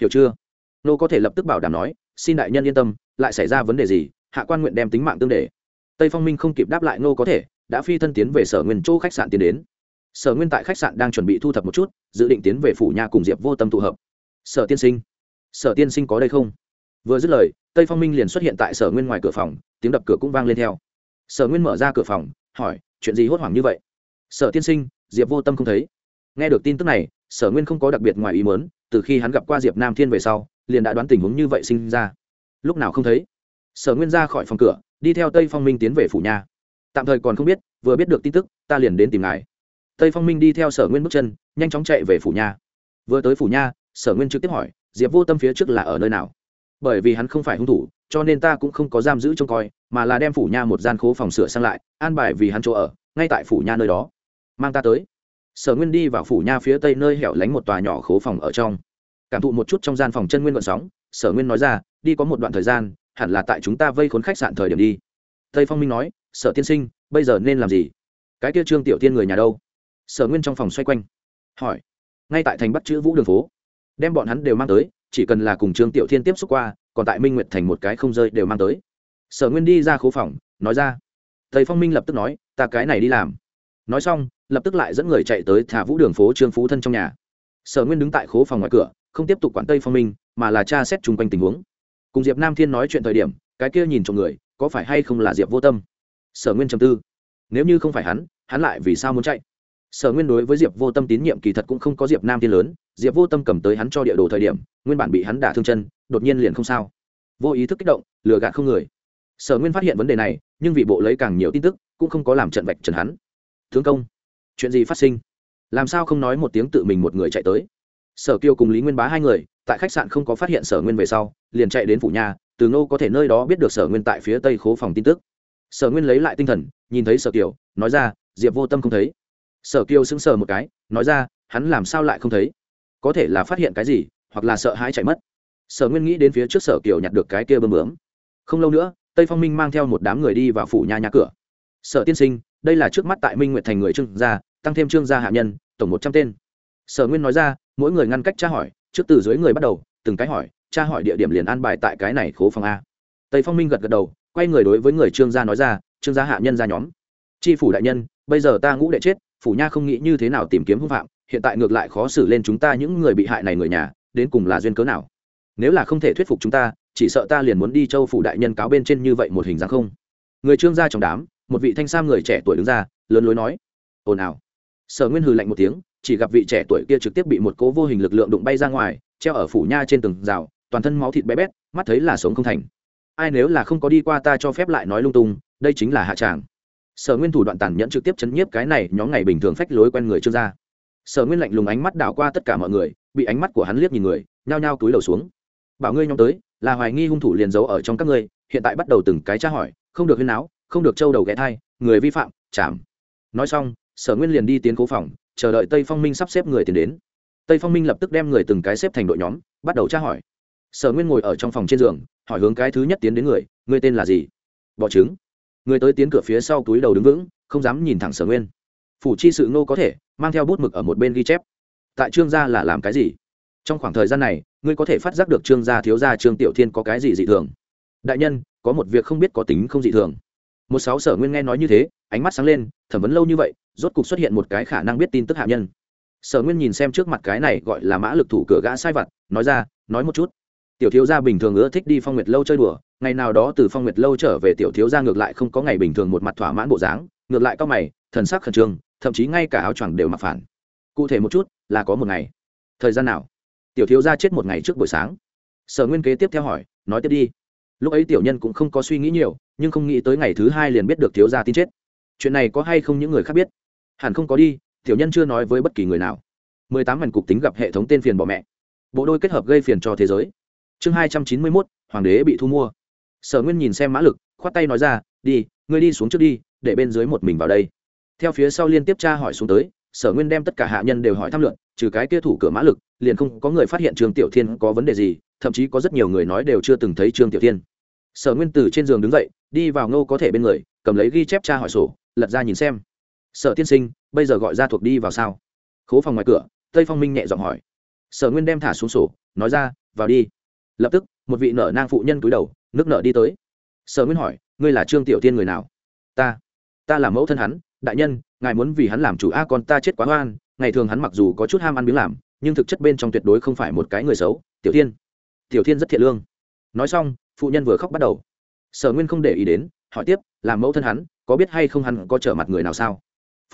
Hiểu chưa? Nô có thể lập tức bảo đảm nói, xin đại nhân yên tâm, lại xảy ra vấn đề gì, hạ quan nguyện đem tính mạng tương đề tây phong minh không kịp đáp lại nô có thể đã phi thân tiến về sở nguyên chỗ khách sạn tiến đến. Sở nguyên tại khách sạn đang chuẩn bị thu thập một chút, dự định tiến về phủ nhà cùng diệp vô tâm tụ hợp. Sở tiên sinh, sở tiên sinh có đây không? Vừa dứt lời, tây phong minh liền xuất hiện tại sở nguyên ngoài cửa phòng, tiếng đập cửa cũng vang lên theo. Sở nguyên mở ra cửa phòng, hỏi, chuyện gì hốt hoảng như vậy? Sở tiên sinh, diệp vô tâm không thấy. Nghe được tin tức này, sở nguyên không có đặc biệt ngoài ý mớn từ khi hắn gặp qua diệp nam thiên về sau, liền đã đoán tình huống như vậy sinh ra. Lúc nào không thấy? Sở nguyên ra khỏi phòng cửa, đi theo tây phong minh tiến về phủ nhà tạm thời còn không biết, vừa biết được tin tức, ta liền đến tìm ngài. Tây phong minh đi theo sở nguyên bước chân, nhanh chóng chạy về phủ nhà. Vừa tới phủ nha sở nguyên trực tiếp hỏi, diệp vô tâm phía trước là ở nơi nào? Bởi vì hắn không phải hung thủ, cho nên ta cũng không có giam giữ trông coi, mà là đem phủ nha một gian khố phòng sửa sang lại, an bài vì hắn chỗ ở, ngay tại phủ nha nơi đó. Mang ta tới. Sở nguyên đi vào phủ nha phía tây nơi hẻo lánh một tòa nhỏ khố phòng ở trong. Cảm thụ một chút trong gian phòng chân nguyên vận sóng, sở nguyên nói ra, đi có một đoạn thời gian, hẳn là tại chúng ta vây khốn khách sạn thời điểm đi. Tây phong minh nói sở tiên sinh, bây giờ nên làm gì? Cái kia trương tiểu tiên người nhà đâu? Sở nguyên trong phòng xoay quanh, hỏi. Ngay tại thành bắt chữ vũ đường phố, đem bọn hắn đều mang tới, chỉ cần là cùng trương tiểu thiên tiếp xúc qua, còn tại minh nguyệt thành một cái không rơi đều mang tới. Sở nguyên đi ra khố phòng, nói ra. Thầy phong minh lập tức nói, ta cái này đi làm. Nói xong, lập tức lại dẫn người chạy tới thả vũ đường phố trương phú thân trong nhà. Sở nguyên đứng tại khố phòng ngoài cửa, không tiếp tục quản tây phong minh, mà là tra xét chung quanh tình huống. Cùng diệp nam thiên nói chuyện thời điểm, cái kia nhìn trộm người, có phải hay không là diệp vô tâm? Sở nguyên trầm tư. Nếu như không phải hắn hắn lại vì sao muốn chạy? Sở nguyên đối với diệp vô tâm tín nhiệm kỳ thật cũng không có diệp nam thiên lớn, diệp vô tâm cầm tới hắn cho địa đồ thời điểm, nguyên bản bị hắn đả thương chân, đột nhiên liền không sao. Vô ý thức kích động, lừa gạt không người. Sở nguyên phát hiện vấn đề này, nhưng vì bộ lấy càng nhiều tin tức, cũng không có làm trận vạch trần hắn. Thương công, chuyện gì phát sinh? Làm sao không nói một tiếng tự mình một người chạy tới? Sở kiều cùng lý nguyên bá hai người, tại khách sạn không có phát hiện sở nguyên về sau, liền chạy đến phủ nhà, từ ngô có thể nơi đó biết được sở nguyên tại phía tây khố phòng tin tức sở nguyên lấy lại tinh thần, nhìn thấy sở kiều, nói ra, diệp vô tâm không thấy. Sở kiều sững sờ một cái, nói ra, hắn làm sao lại không thấy? Có thể là phát hiện cái gì, hoặc là sợ hãi chạy mất. Sở nguyên nghĩ đến phía trước sở kiều nhặt được cái kia bơm bướm. Không lâu nữa, tây phong minh mang theo một đám người đi vào phủ nhà nhà cửa. Sở tiên sinh, đây là trước mắt tại minh nguyệt thành người trương gia, tăng thêm trương gia hạ nhân, tổng một trăm tên. Sở nguyên nói ra, mỗi người ngăn cách tra hỏi, trước từ dưới người bắt đầu, từng cái hỏi, tra hỏi địa điểm liền an bài tại cái này khố phòng a. Tây phong minh gật gật đầu quay người đối với người trương gia nói ra, trương gia hạ nhân ra nhóm. Tri phủ đại nhân, bây giờ ta ngũ đệ chết, phủ nha không nghĩ như thế nào tìm kiếm hưng phạm, hiện tại ngược lại khó xử lên chúng ta những người bị hại này người nhà, đến cùng là duyên cớ nào? Nếu là không thể thuyết phục chúng ta, chỉ sợ ta liền muốn đi châu phủ đại nhân cáo bên trên như vậy một hình dáng không? Người trương gia trong đám, một vị thanh sam người trẻ tuổi đứng ra, lớn lối nói, ồn ào. Sở nguyên hừ lạnh một tiếng, chỉ gặp vị trẻ tuổi kia trực tiếp bị một cố vô hình lực lượng đụng bay ra ngoài, treo ở phủ nha trên tường rào, toàn thân máu thịt bé bét, mắt thấy là sống không thành ai nếu là không có đi qua ta cho phép lại nói lung tung, đây chính là hạ tràng. Sở nguyên thủ đoạn tàn nhẫn trực tiếp chấn nhiếp cái này nhóm ngày bình thường phách lối quen người trương gia sở nguyên lạnh lùng ánh mắt đảo qua tất cả mọi người, bị ánh mắt của hắn liếc nhìn người, nhao nhao túi đầu xuống. Bảo ngươi nhóm tới, là hoài nghi hung thủ liền giấu ở trong các ngươi, hiện tại bắt đầu từng cái tra hỏi, không được huyên áo không được trâu đầu ghé thai, người vi phạm chạm nói xong, sở nguyên liền đi tiến cố phòng, chờ đợi tây phong minh sắp xếp người tiến đến. Tây phong minh lập tức đem người từng cái xếp thành đội nhóm, bắt đầu tra hỏi sở nguyên ngồi ở trong phòng trên giường, hỏi hướng cái thứ nhất tiến đến người người tên là gì? Bọ trứng. Người tới tiến cửa phía sau túi đầu đứng vững, không dám nhìn thẳng sở nguyên. Phủ chi sự ngô có thể, mang theo bút mực ở một bên ghi chép. Tại trương gia là làm cái gì? Trong khoảng thời gian này, ngươi có thể phát giác được trương gia thiếu gia trương tiểu thiên có cái gì dị thường. Đại nhân, có một việc không biết có tính không dị thường. Một sáu sở nguyên nghe nói như thế, ánh mắt sáng lên, thẩm vấn lâu như vậy, rốt cục xuất hiện một cái khả năng biết tin tức hạ nhân. Sở nguyên nhìn xem trước mặt cái này gọi là mã lực thủ cửa gã sai vặt, nói ra, nói một chút tiểu thiếu gia bình thường ưa thích đi phong nguyệt lâu chơi đùa, ngày nào đó từ phong nguyệt lâu trở về tiểu thiếu gia ngược lại không có ngày bình thường một mặt thỏa mãn bộ dáng, ngược lại cao mày, thần sắc khẩn trương, thậm chí ngay cả áo choàng đều mặc phản. Cụ thể một chút, là có một ngày. Thời gian nào? Tiểu thiếu gia chết một ngày trước buổi sáng. Sở nguyên kế tiếp theo hỏi, nói tiếp đi. Lúc ấy tiểu nhân cũng không có suy nghĩ nhiều, nhưng không nghĩ tới ngày thứ hai liền biết được thiếu gia tin chết. Chuyện này có hay không những người khác biết? Hẳn không có đi, tiểu nhân chưa nói với bất kỳ người nào. Mười tám mảnh cục tính gặp hệ thống tên phiền bỏ mẹ. Bộ đôi kết hợp gây phiền cho thế giới chương hai trăm chín mươi mốt, hoàng đế bị thu mua. Sở nguyên nhìn xem mã lực, khoát tay nói ra, đi, ngươi đi xuống trước đi, để bên dưới một mình vào đây. Theo phía sau liên tiếp tra hỏi xuống tới, sở nguyên đem tất cả hạ nhân đều hỏi tham luận, trừ cái kia thủ cửa mã lực, liền không có người phát hiện trương tiểu thiên có vấn đề gì, thậm chí có rất nhiều người nói đều chưa từng thấy trương tiểu thiên. Sở nguyên từ trên giường đứng dậy, đi vào ngô có thể bên người, cầm lấy ghi chép tra hỏi sổ, lật ra nhìn xem. Sở tiên sinh, bây giờ gọi ra thuộc đi vào sao? Khố phòng ngoài cửa, tây phong minh nhẹ giọng hỏi. Sở nguyên đem thả xuống sổ, nói ra, vào đi lập tức, một vị nợ nang phụ nhân cúi đầu, nước nợ đi tới. Sở nguyên hỏi, ngươi là trương tiểu tiên người nào? Ta ta là mẫu thân hắn, đại nhân, ngài muốn vì hắn làm chủ, a à, con ta chết quá oan, ngày thường hắn mặc dù có chút ham ăn miếng làm, nhưng thực chất bên trong tuyệt đối không phải một cái người xấu. Tiểu tiên tiểu tiên rất thiện lương. Nói xong, phụ nhân vừa khóc bắt đầu. Sở nguyên không để ý đến, hỏi tiếp làm mẫu thân hắn, có biết hay không hắn có trở mặt người nào sao?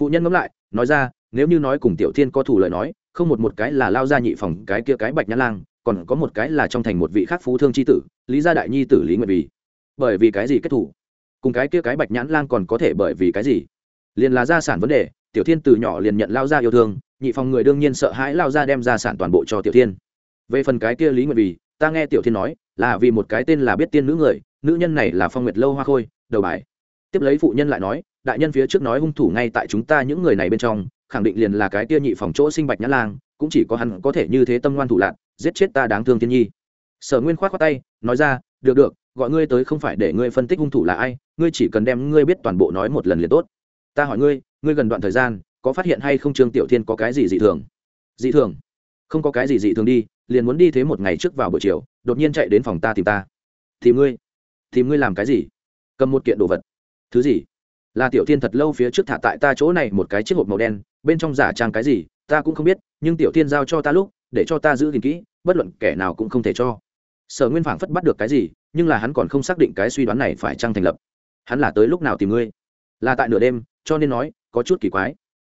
Phụ nhân ngẫm lại, nói ra, nếu như nói cùng tiểu thiên có thủ lời nói, không một một cái là lao ra nhị phòng cái kia cái bạch nhã lang còn có một cái là trong thành một vị khác phú thương c h i tử, lý gia đại nhi tử lý nguyện vì. Bởi vì cái gì kết thủ? Cùng cái kia cái bạch nhãn lang còn có thể bởi vì cái gì? Liền là gia sản vấn đề, tiểu thiên từ nhỏ liền nhận lao ra yêu thương, nhị phòng người đương nhiên sợ hãi lao ra đem gia sản toàn bộ cho tiểu thiên. Về phần cái kia lý nguyện vì, ta nghe tiểu thiên nói, là vì một cái tên là biết tiên nữ người, nữ nhân này là phong nguyệt lâu hoa khôi, đầu bài. Tiếp lấy phụ nhân lại nói, đại nhân phía trước nói hung thủ ngay tại chúng ta những người này bên trong, khẳng định liền là cái kia nhị phòng chỗ sinh bạch nhã lang cũng chỉ có hắn có thể như thế tâm ngoan thủ lạc, giết chết ta đáng thương thiên nhi. Sở nguyên khoát khoác tay, nói ra, được được, gọi ngươi tới không phải để ngươi phân tích hung thủ là ai, ngươi chỉ cần đem ngươi biết toàn bộ nói một lần liền tốt. Ta hỏi ngươi ngươi gần đoạn thời gian, có phát hiện hay không trương tiểu thiên có cái gì dị thường? Dị thường? Không có cái gì dị thường đi, liền muốn đi thế một ngày trước vào buổi chiều, đột nhiên chạy đến phòng ta tìm ta. Tìm ngươi? Tìm ngươi làm cái gì? Cầm một kiện đồ vật. Thứ gì? Là tiểu thiên thật lâu phía trước thả tại ta chỗ này một cái chiếc hộp màu đen, bên trong giả trang cái gì ta cũng không biết, nhưng tiểu thiên giao cho ta lúc, để cho ta giữ gìn kỹ, bất luận kẻ nào cũng không thể cho. Sở nguyên phảng phất bắt được cái gì, nhưng là hắn còn không xác định cái suy đoán này phải chăng thành lập. Hắn là tới lúc nào tìm ngươi? Là tại nửa đêm, cho nên nói, có chút kỳ quái.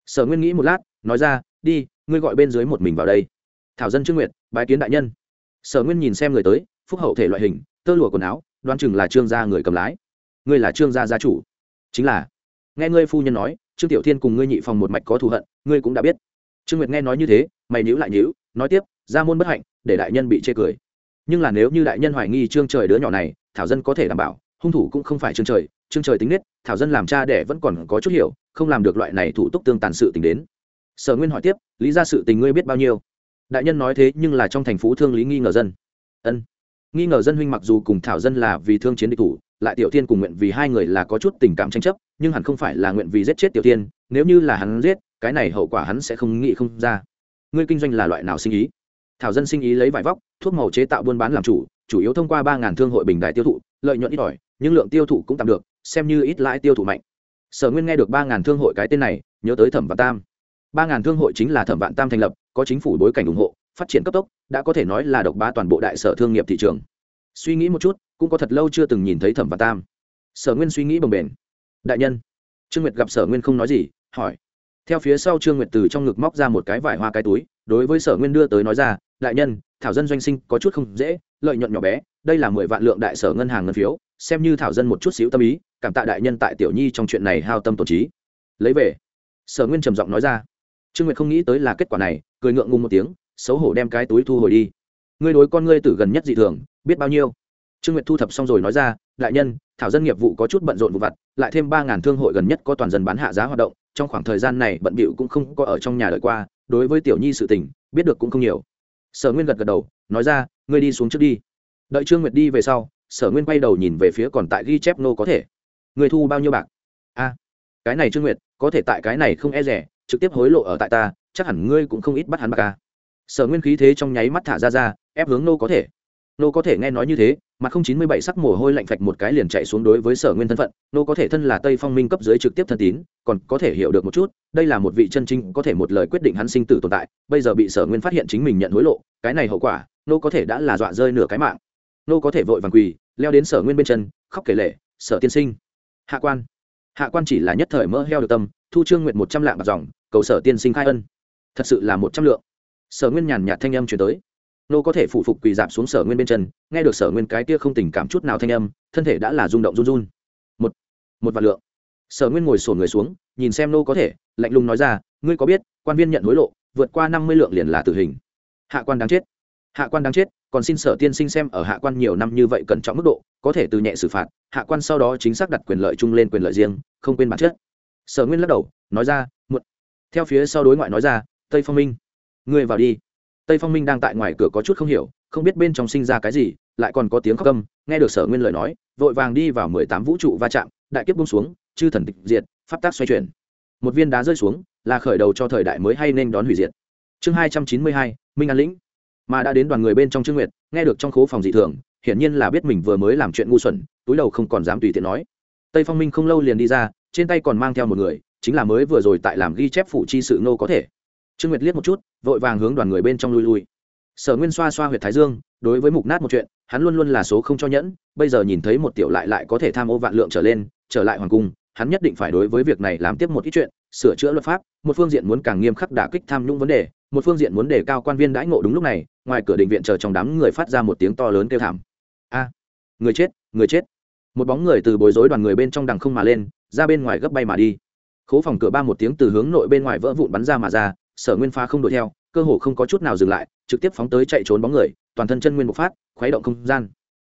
Sở nguyên nghĩ một lát, nói ra, đi, ngươi gọi bên dưới một mình vào đây. Thảo dân trương nguyệt, bái kiến đại nhân. Sở nguyên nhìn xem người tới, phúc hậu thể loại hình, tơ lụa quần áo đoan chừng là trương gia người cầm lái. Ngươi là trương gia gia chủ? Chính là. Nghe ngươi phu nhân nói, trương tiểu thiên cùng ngươi nhị phòng một mạch có thù hận, ngươi cũng đã biết trương nguyệt nghe nói như thế, mày nhữ lại nhữ nói tiếp, ra môn bất hạnh, để đại nhân bị chê cười. Nhưng là nếu như đại nhân hoài nghi trương trời đứa nhỏ này, thảo dân có thể đảm bảo, hung thủ cũng không phải trương trời trương trời tính nết, thảo dân làm cha đẻ vẫn còn có chút hiểu, không làm được loại này thủ tục tương tàn sự tình đến. Sở nguyên hỏi tiếp, lý ra sự tình ngươi biết bao nhiêu? Đại nhân nói thế, nhưng là trong thành phố thương lý nghi ngờ dân. Ân. Nghi ngờ dân huynh mặc dù cùng thảo dân là vì thương chiến địch thủ, lại tiểu tiên cùng nguyện vì hai người là có chút tình cảm tranh chấp, nhưng hẳn không phải là nguyện vì giết chết tiểu tiên nếu như là hắn giết, cái này hậu quả hắn sẽ không nghĩ không ra. Ngươi kinh doanh là loại nào sinh ý? Thảo dân sinh ý lấy vải vóc, thuốc màu chế tạo buôn bán làm chủ chủ yếu thông qua ba ngàn thương hội bình đại tiêu thụ, lợi nhuận ít ỏi, nhưng lượng tiêu thụ cũng tạm được, xem như ít lãi tiêu thụ mạnh. Sở nguyên nghe được ba ngàn thương hội cái tên này, nhớ tới thẩm vạn tam. ba ngàn thương hội chính là thẩm vạn tam thành lập, có chính phủ bối cảnh ủng hộ, phát triển cấp tốc, đã có thể nói là độc bá toàn bộ đại sở thương nghiệp thị trường. Suy nghĩ một chút, cũng có thật lâu chưa từng nhìn thấy thẩm vạn tam. Sở nguyên suy nghĩ bồng bền đại nhân, trương nguyệt gặp sở nguyên không nói gì hỏi. Theo phía sau trương nguyệt từ trong ngực móc ra một cái vải hoa cái túi, đối với sở nguyên đưa tới nói ra, đại nhân, thảo dân doanh sinh có chút không dễ, lợi nhuận nhỏ bé, đây là mười vạn lượng đại sở ngân hàng ngân phiếu, xem như thảo dân một chút xíu tâm ý, cảm tạ đại nhân tại tiểu nhi trong chuyện này hao tâm tổn trí. Lấy về. Sở nguyên trầm giọng nói ra. Trương nguyệt không nghĩ tới là kết quả này, cười ngượng ngùng một tiếng, xấu hổ đem cái túi thu hồi đi. Ngươi đối con ngươi tử gần nhất dị thường, biết bao nhiêu? Trương nguyệt thu thập xong rồi nói ra, đại nhân, thảo dân nghiệp vụ có chút bận rộn vụ vặt, lại thêm ba ngàn thương hội gần nhất có toàn dân bán hạ giá hoạt động trong khoảng thời gian này bận bịu cũng không có ở trong nhà đợi qua, đối với tiểu nhi sự tình, biết được cũng không nhiều. Sở nguyên gật gật đầu, nói ra, ngươi đi xuống trước đi. Đợi trương nguyệt đi về sau, sở nguyên quay đầu nhìn về phía còn tại ghi chép nô có thể. Người thu bao nhiêu bạc? A, cái này trương nguyệt, có thể tại cái này không e rẻ, trực tiếp hối lộ ở tại ta, chắc hẳn ngươi cũng không ít bắt hắn bạc a sở nguyên khí thế trong nháy mắt thả ra ra, ép hướng nô có thể. Nô có thể nghe nói như thế mà không chín mươi bảy sắc mồ hôi lạnh phạch một cái liền chạy xuống đối với sở nguyên thân phận, nô có thể thân là tây phong minh cấp dưới trực tiếp thân tín, còn có thể hiểu được một chút, đây là một vị chân chính có thể một lời quyết định hắn sinh tử tồn tại, bây giờ bị sở nguyên phát hiện chính mình nhận hối lộ, cái này hậu quả, nô có thể đã là dọa rơi nửa cái mạng. Nô có thể vội vàng quỳ, leo đến sở nguyên bên chân, khóc kể lệ sở tiên sinh, hạ quan. Hạ quan chỉ là nhất thời mơ heo được tâm, thu trương nguyện một trăm lạng bạc dòng, cầu sở tiên sinh khai ân. Thật sự là một trăm lượng. Sở nguyên nhàn nhạt thanh âm chuyển tới nô có thể phụ phục quỳ dạp xuống sở nguyên bên chân, nghe được sở nguyên cái kia không tình cảm chút nào thanh âm, thân thể đã là rung động run run. Một một vạn lượng. Sở nguyên ngồi sổn người xuống, nhìn xem nô có thể, lạnh lùng nói ra, ngươi có biết, quan viên nhận hối lộ, vượt qua năm mươi lượng liền là tử hình. Hạ quan đáng chết. Hạ quan đáng chết, còn xin sở tiên sinh xem ở hạ quan nhiều năm như vậy cẩn trọng mức độ, có thể từ nhẹ xử phạt, hạ quan sau đó chính xác đặt quyền lợi chung lên quyền lợi riêng, không quên bản chất. Sở nguyên lắc đầu, nói ra, một. Theo phía sau đối ngoại nói ra, tây phong minh, ngươi vào đi tây phong minh đang tại ngoài cửa có chút không hiểu, không biết bên trong sinh ra cái gì, lại còn có tiếng khóc câm nghe được sở nguyên lời nói, vội vàng đi vào mười tám vũ trụ va chạm, đại kiếp bung xuống, chư thần tịch diệt, pháp tác xoay chuyển. Một viên đá rơi xuống, là khởi đầu cho thời đại mới hay nên đón hủy diệt. Chương hai trăm chín mươi hai, minh an lĩnh. Mà đã đến đoàn người bên trong trương nguyệt, nghe được trong khố phòng dị thường, hiển nhiên là biết mình vừa mới làm chuyện ngu xuẩn, túi đầu không còn dám tùy tiện nói. Tây phong minh không lâu liền đi ra, trên tay còn mang theo một người, chính là mới vừa rồi tại làm ghi chép phủ chi sự nô có thể trương nguyệt liếc một chút, vội vàng hướng đoàn người bên trong lui lui. Sở nguyên xoa xoa huyệt thái dương, đối với mục nát một chuyện, hắn luôn luôn là số không cho nhẫn, bây giờ nhìn thấy một tiểu lại lại có thể tham ô vạn lượng trở lên, trở lại hoàng cung, hắn nhất định phải đối với việc này làm tiếp một ít chuyện, sửa chữa luật pháp, một phương diện muốn càng nghiêm khắc đả kích tham nhũng vấn đề, một phương diện muốn đề cao quan viên đãi ngộ đúng lúc này, ngoài cửa định viện chờ trong đám người phát ra một tiếng to lớn kêu thảm. A, người chết người chết. Một bóng người từ bối rối đoàn người bên trong đằng không mà lên, ra bên ngoài gấp bay mà đi. Khố phòng cửa ba một tiếng từ hướng nội bên ngoài vỡ vụn bắn ra mà ra sở nguyên phá không đuổi theo, cơ hồ không có chút nào dừng lại, trực tiếp phóng tới chạy trốn bóng người, toàn thân chân nguyên bộc phát, khuấy động không gian.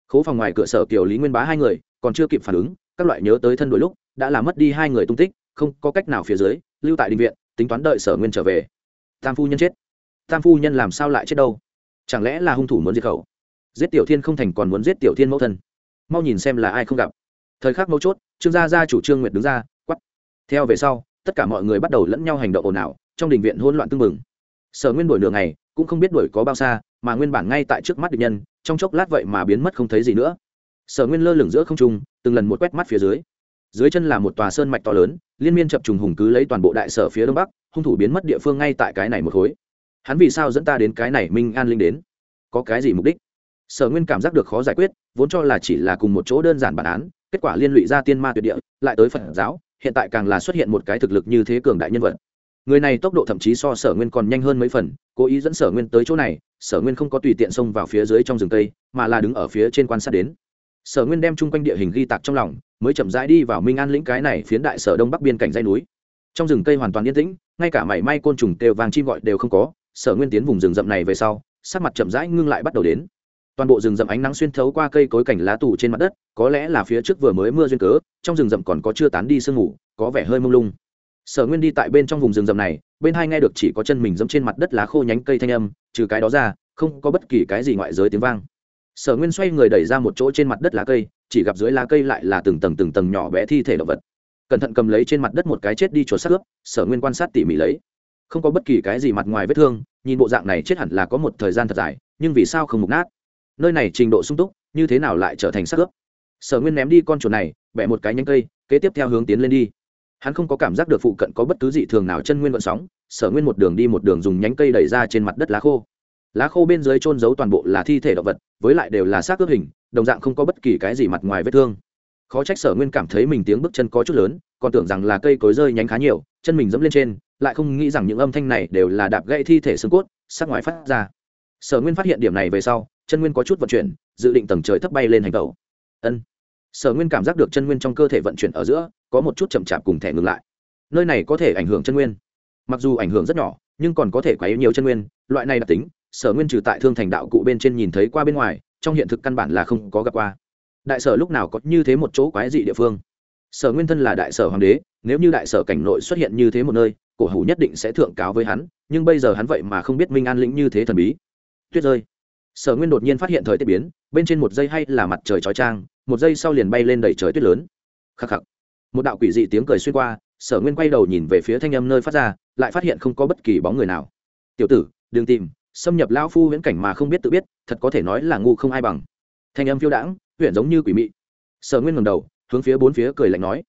Khố phòng ngoài cửa sở kiều lý nguyên bá hai người, còn chưa kịp phản ứng, các loại nhớ tới thân đuổi lúc, đã làm mất đi hai người tung tích, không có cách nào phía dưới, lưu tại định viện, tính toán đợi sở nguyên trở về. Tam phu nhân chết. Tam phu nhân làm sao lại chết đâu? Chẳng lẽ là hung thủ muốn diệt khẩu giết tiểu thiên không thành còn muốn giết tiểu thiên mẫu thân. Mau nhìn xem là ai không gặp. Thời khắc mấu chốt, trương gia gia chủ trương nguyệt đứng ra quắt theo về sau, tất cả mọi người bắt đầu lẫn nhau hành động ồn ào trong đình viện hỗn loạn tưng bừng. Sở nguyên đuổi nửa ngày, cũng không biết đuổi có bao xa, mà nguyên bản ngay tại trước mắt địch nhân, trong chốc lát vậy mà biến mất không thấy gì nữa. Sở nguyên lơ lửng giữa không trung, từng lần một quét mắt phía dưới. Dưới chân là một tòa sơn mạch to lớn, liên miên chập trùng hùng cứ lấy toàn bộ đại sở phía đông bắc, hung thủ biến mất địa phương ngay tại cái này một khối. Hắn vì sao dẫn ta đến cái này minh an linh đến? Có cái gì mục đích? Sở nguyên cảm giác được khó giải quyết, vốn cho là chỉ là cùng một chỗ đơn giản bản án, kết quả liên lụy ra tiên ma tuyệt địa, lại tới phật giáo, hiện tại càng là xuất hiện một cái thực lực như thế cường đại nhân vật người này tốc độ thậm chí so sở nguyên còn nhanh hơn mấy phần, cố ý dẫn sở nguyên tới chỗ này, sở nguyên không có tùy tiện xông vào phía dưới trong rừng tây mà là đứng ở phía trên quan sát đến. Sở nguyên đem chung quanh địa hình ghi tạc trong lòng, mới chậm rãi đi vào minh an lĩnh cái này phiến đại sở đông bắc biên cảnh dây núi. Trong rừng cây hoàn toàn yên tĩnh, ngay cả mảy may côn trùng kêu vàng chim gọi đều không có, sở nguyên tiến vùng rừng rậm này về sau, sắc mặt chậm rãi ngưng lại bắt đầu đến. Toàn bộ rừng rậm ánh nắng xuyên thấu qua cây cối cảnh lá tù trên mặt đất, có lẽ là phía trước vừa mới mưa duyên cớ, trong rừng rậm còn có chưa tán đi sương ngủ có vẻ hơi mông lung sở nguyên đi tại bên trong vùng rừng rậm này, bên hai nghe được chỉ có chân mình dẫm trên mặt đất lá khô nhánh cây thanh âm, trừ cái đó ra, không có bất kỳ cái gì ngoại giới tiếng vang. Sở nguyên xoay người đẩy ra một chỗ trên mặt đất lá cây, chỉ gặp dưới lá cây lại là từng tầng từng tầng nhỏ bé thi thể động vật. Cẩn thận cầm lấy trên mặt đất một cái chết đi chuột xác ướp, sở nguyên quan sát tỉ mỉ lấy. Không có bất kỳ cái gì mặt ngoài vết thương, nhìn bộ dạng này chết hẳn là có một thời gian thật dài, nhưng vì sao không mục nát? Nơi này trình độ sung túc, như thế nào lại trở thành xác ướp? Sở nguyên ném đi con chuột này, bẻ một cái nhánh cây, kế tiếp theo hướng tiến lên đi hắn không có cảm giác được phụ cận có bất cứ dị thường nào chân nguyên vận sóng, sở nguyên một đường đi một đường dùng nhánh cây đẩy ra trên mặt đất lá khô. Lá khô bên dưới trôn giấu toàn bộ là thi thể động vật, với lại đều là xác ướp hình, đồng dạng không có bất kỳ cái gì mặt ngoài vết thương. Khó trách sở nguyên cảm thấy mình tiếng bước chân có chút lớn, còn tưởng rằng là cây cối rơi nhánh khá nhiều, chân mình dẫm lên trên, lại không nghĩ rằng những âm thanh này đều là đạp gãy thi thể xương cốt, sắc ngoài phát ra. Sở nguyên phát hiện điểm này về sau, chân nguyên có chút vận chuyển, dự định tầng trời thấp bay lên hành tàu ân. Sở nguyên cảm giác được chân nguyên trong cơ thể vận chuyển ở giữa có một chút chậm chạp cùng thẻ ngừng lại. Nơi này có thể ảnh hưởng chân nguyên. Mặc dù ảnh hưởng rất nhỏ, nhưng còn có thể quá yếu nhiều chân nguyên. Loại này đặc tính, sở nguyên trừ tại thương thành đạo cụ bên trên nhìn thấy qua bên ngoài, trong hiện thực căn bản là không có gặp qua. Đại sở lúc nào có như thế một chỗ quái dị địa phương? Sở nguyên thân là đại sở hoàng đế, nếu như đại sở cảnh nội xuất hiện như thế một nơi, cổ hủ nhất định sẽ thượng cáo với hắn, nhưng bây giờ hắn vậy mà không biết minh an lĩnh như thế thần bí. Tuyết rơi. Sở nguyên đột nhiên phát hiện thời tiết biến, bên trên một giây hay là mặt trời trói trang một giây sau liền bay lên đầy trời tuyết lớn. Khắc khắc một đạo quỷ dị tiếng cười xuyên qua, sở nguyên quay đầu nhìn về phía thanh âm nơi phát ra, lại phát hiện không có bất kỳ bóng người nào. Tiểu tử, đừng tìm, xâm nhập lao phu huyễn cảnh mà không biết tự biết, thật có thể nói là ngu không ai bằng. Thanh âm phiêu đãng huyện giống như quỷ mị. Sở nguyên ngầm đầu, hướng phía bốn phía cười lạnh nói,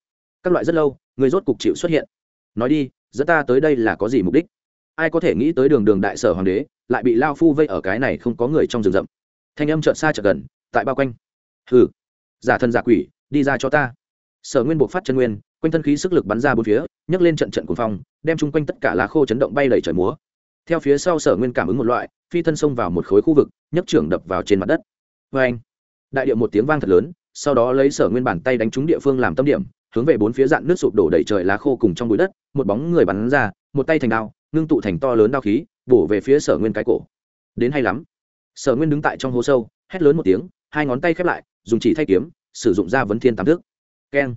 các loại rất lâu, người rốt cục chịu xuất hiện. Nói đi, dẫn ta tới đây là có gì mục đích? Ai có thể nghĩ tới đường đường đại sở hoàng đế, lại bị lao phu vây ở cái này không có người trong rừng rậm. Thanh âm trợn xa chợt gần, tại bao quanh. Hừ, giả thân giả quỷ, đi ra cho ta sở nguyên buộc phát chân nguyên, quanh thân khí sức lực bắn ra bốn phía, nhấc lên trận trận cuồng phong, đem chung quanh tất cả lá khô chấn động bay lầy trời múa. Theo phía sau sở nguyên cảm ứng một loại, phi thân xông vào một khối khu vực, nhấc trưởng đập vào trên mặt đất. Vê anh đại điệu một tiếng vang thật lớn, sau đó lấy sở nguyên bàn tay đánh trúng địa phương làm tâm điểm, hướng về bốn phía dạn nước sụp đổ đầy trời lá khô cùng trong bụi đất, một bóng người bắn ra, một tay thành đao, ngưng tụ thành to lớn đao khí, bổ về phía sở nguyên cái cổ. Đến hay lắm! Sở nguyên đứng tại trong hố sâu, hét lớn một tiếng, hai ngón tay khép lại, dùng chỉ thay kiếm, sử dụng ra vấn thiên tám thước keng.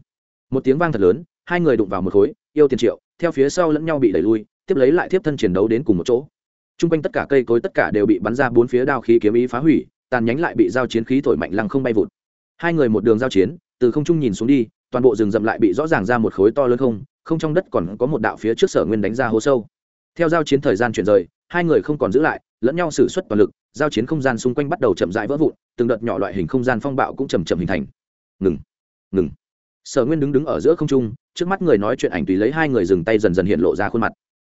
Một tiếng vang thật lớn, hai người đụng vào một khối, yêu tiền triệu, theo phía sau lẫn nhau bị đẩy lui, tiếp lấy lại tiếp thân chiến đấu đến cùng một chỗ. T r u n g quanh tất cả cây cối tất cả đều bị bắn ra bốn phía đao khí kiếm ý phá hủy, tàn nhánh lại bị giao chiến khí thổi mạnh lăng không bay vụt. Hai người một đường giao chiến, từ không trung nhìn xuống đi, toàn bộ rừng rậm lại bị rõ ràng ra một khối to lớn không không trong đất còn có một đạo phía trước sở nguyên đánh ra hố sâu. Theo giao chiến thời gian chuyển rời, hai người không còn giữ lại, lẫn nhau xử suất toàn lực, giao chiến không gian xung quanh bắt đầu chậm rãi vỡ vụn, từng đợt nhỏ loại hình không gian phong bạo cũng chầm chậm hình thành. Ngừng. Ngừng sở nguyên đứng đứng ở giữa không trung trước mắt người nói chuyện ảnh tùy lấy hai người dừng tay dần dần hiện lộ ra khuôn mặt.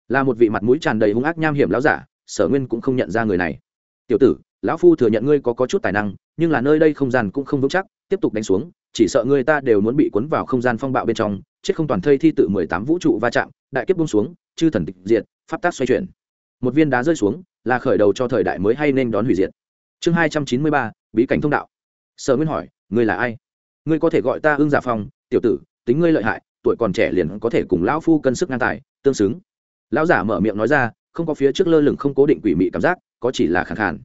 Là một vị mặt mũi tràn đầy hung ác nham hiểm láo giả sở nguyên cũng không nhận ra người này. Tiểu tử lão phu thừa nhận ngươi có, có chút tài năng nhưng là nơi đây không gian cũng không vững chắc tiếp tục đánh xuống chỉ sợ người ta đều muốn bị cuốn vào không gian phong bạo bên trong chết không toàn thây thi tự mười tám vũ trụ va chạm đại kiếp bung xuống chư thần tịch diệt pháp tác xoay chuyển. Một viên đá rơi xuống là khởi đầu cho thời đại mới hay nên đón hủy diệt. Chương hai trăm chín mươi ba bí cảnh thông đạo. Sở nguyên hỏi ngươi là ai? Ngươi có thể gọi ta ưng giả phong tiểu tử, tính ngươi lợi hại, tuổi còn trẻ liền có thể cùng lão phu cân sức ngang tài, tương xứng. Lão giả mở miệng nói ra, không có phía trước lơ lửng không cố định quỷ mị cảm giác, có chỉ là khẳng khản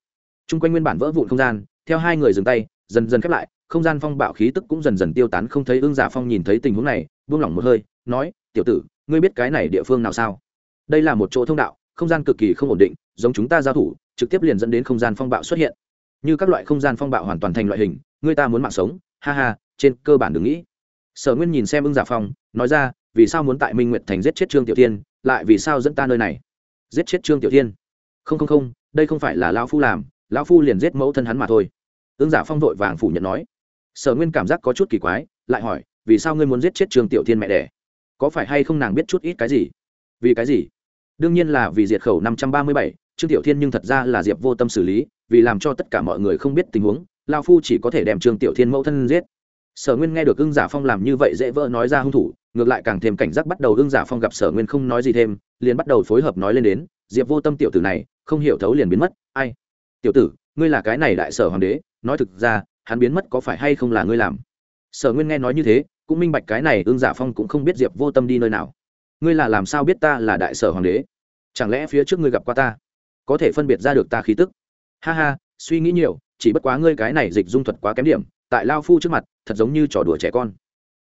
chung quanh nguyên bản vỡ vụn không gian, theo hai người dừng tay, dần dần khép lại, không gian phong bạo khí tức cũng dần dần tiêu tán không thấy ương giả phong nhìn thấy tình huống này, buông lỏng một hơi, nói, tiểu tử, ngươi biết cái này địa phương nào sao? Đây là một chỗ thông đạo, không gian cực kỳ không ổn định, giống chúng ta giao thủ, trực tiếp liền dẫn đến không gian phong bạo xuất hiện. Như các loại không gian phong bạo hoàn toàn thành loại hình người ta muốn mạng sống, ha ha, trên cơ bản đừng nghĩ sở nguyên nhìn xem ưng giả phong, nói ra, vì sao muốn tại minh nguyệt thành giết chết trương tiểu tiên lại vì sao dẫn ta nơi này? Giết chết trương tiểu tiên không không không, đây không phải là lão phu làm, lão phu liền giết mẫu thân hắn mà thôi. Ưng giả phong vội vàng phủ nhận nói. Sở nguyên cảm giác có chút kỳ quái, lại hỏi, vì sao ngươi muốn giết chết trương tiểu tiên mẹ đẻ? Có phải hay không nàng biết chút ít cái gì? Vì cái gì? Đương nhiên là vì diệt khẩu năm trăm ba mươi bảy, trương tiểu thiên nhưng thật ra là diệp vô tâm xử lý, vì làm cho tất cả mọi người không biết tình huống lao phu chỉ có thể đem trương tiểu thiên mẫu thân giết sở nguyên nghe được ưng giả phong làm như vậy dễ vỡ nói ra hung thủ, ngược lại càng thêm cảnh giác bắt đầu ưng giả phong gặp sở nguyên không nói gì thêm, liền bắt đầu phối hợp nói lên đến, diệp vô tâm tiểu tử này, không hiểu thấu liền biến mất, ai? Tiểu tử, ngươi là cái này đại sở hoàng đế, nói thực ra, hắn biến mất có phải hay không là ngươi làm? Sở nguyên nghe nói như thế, cũng minh bạch cái này ưng giả phong cũng không biết diệp vô tâm đi nơi nào. Ngươi là làm sao biết ta là đại sở hoàng đế? Chẳng lẽ phía trước ngươi gặp qua ta? Có thể phân biệt ra được ta khí tức? Ha ha, suy nghĩ nhiều, chỉ bất quá ngươi cái này dịch dung thuật quá kém điểm tại lao phu trước mặt, thật giống như trò đùa trẻ con.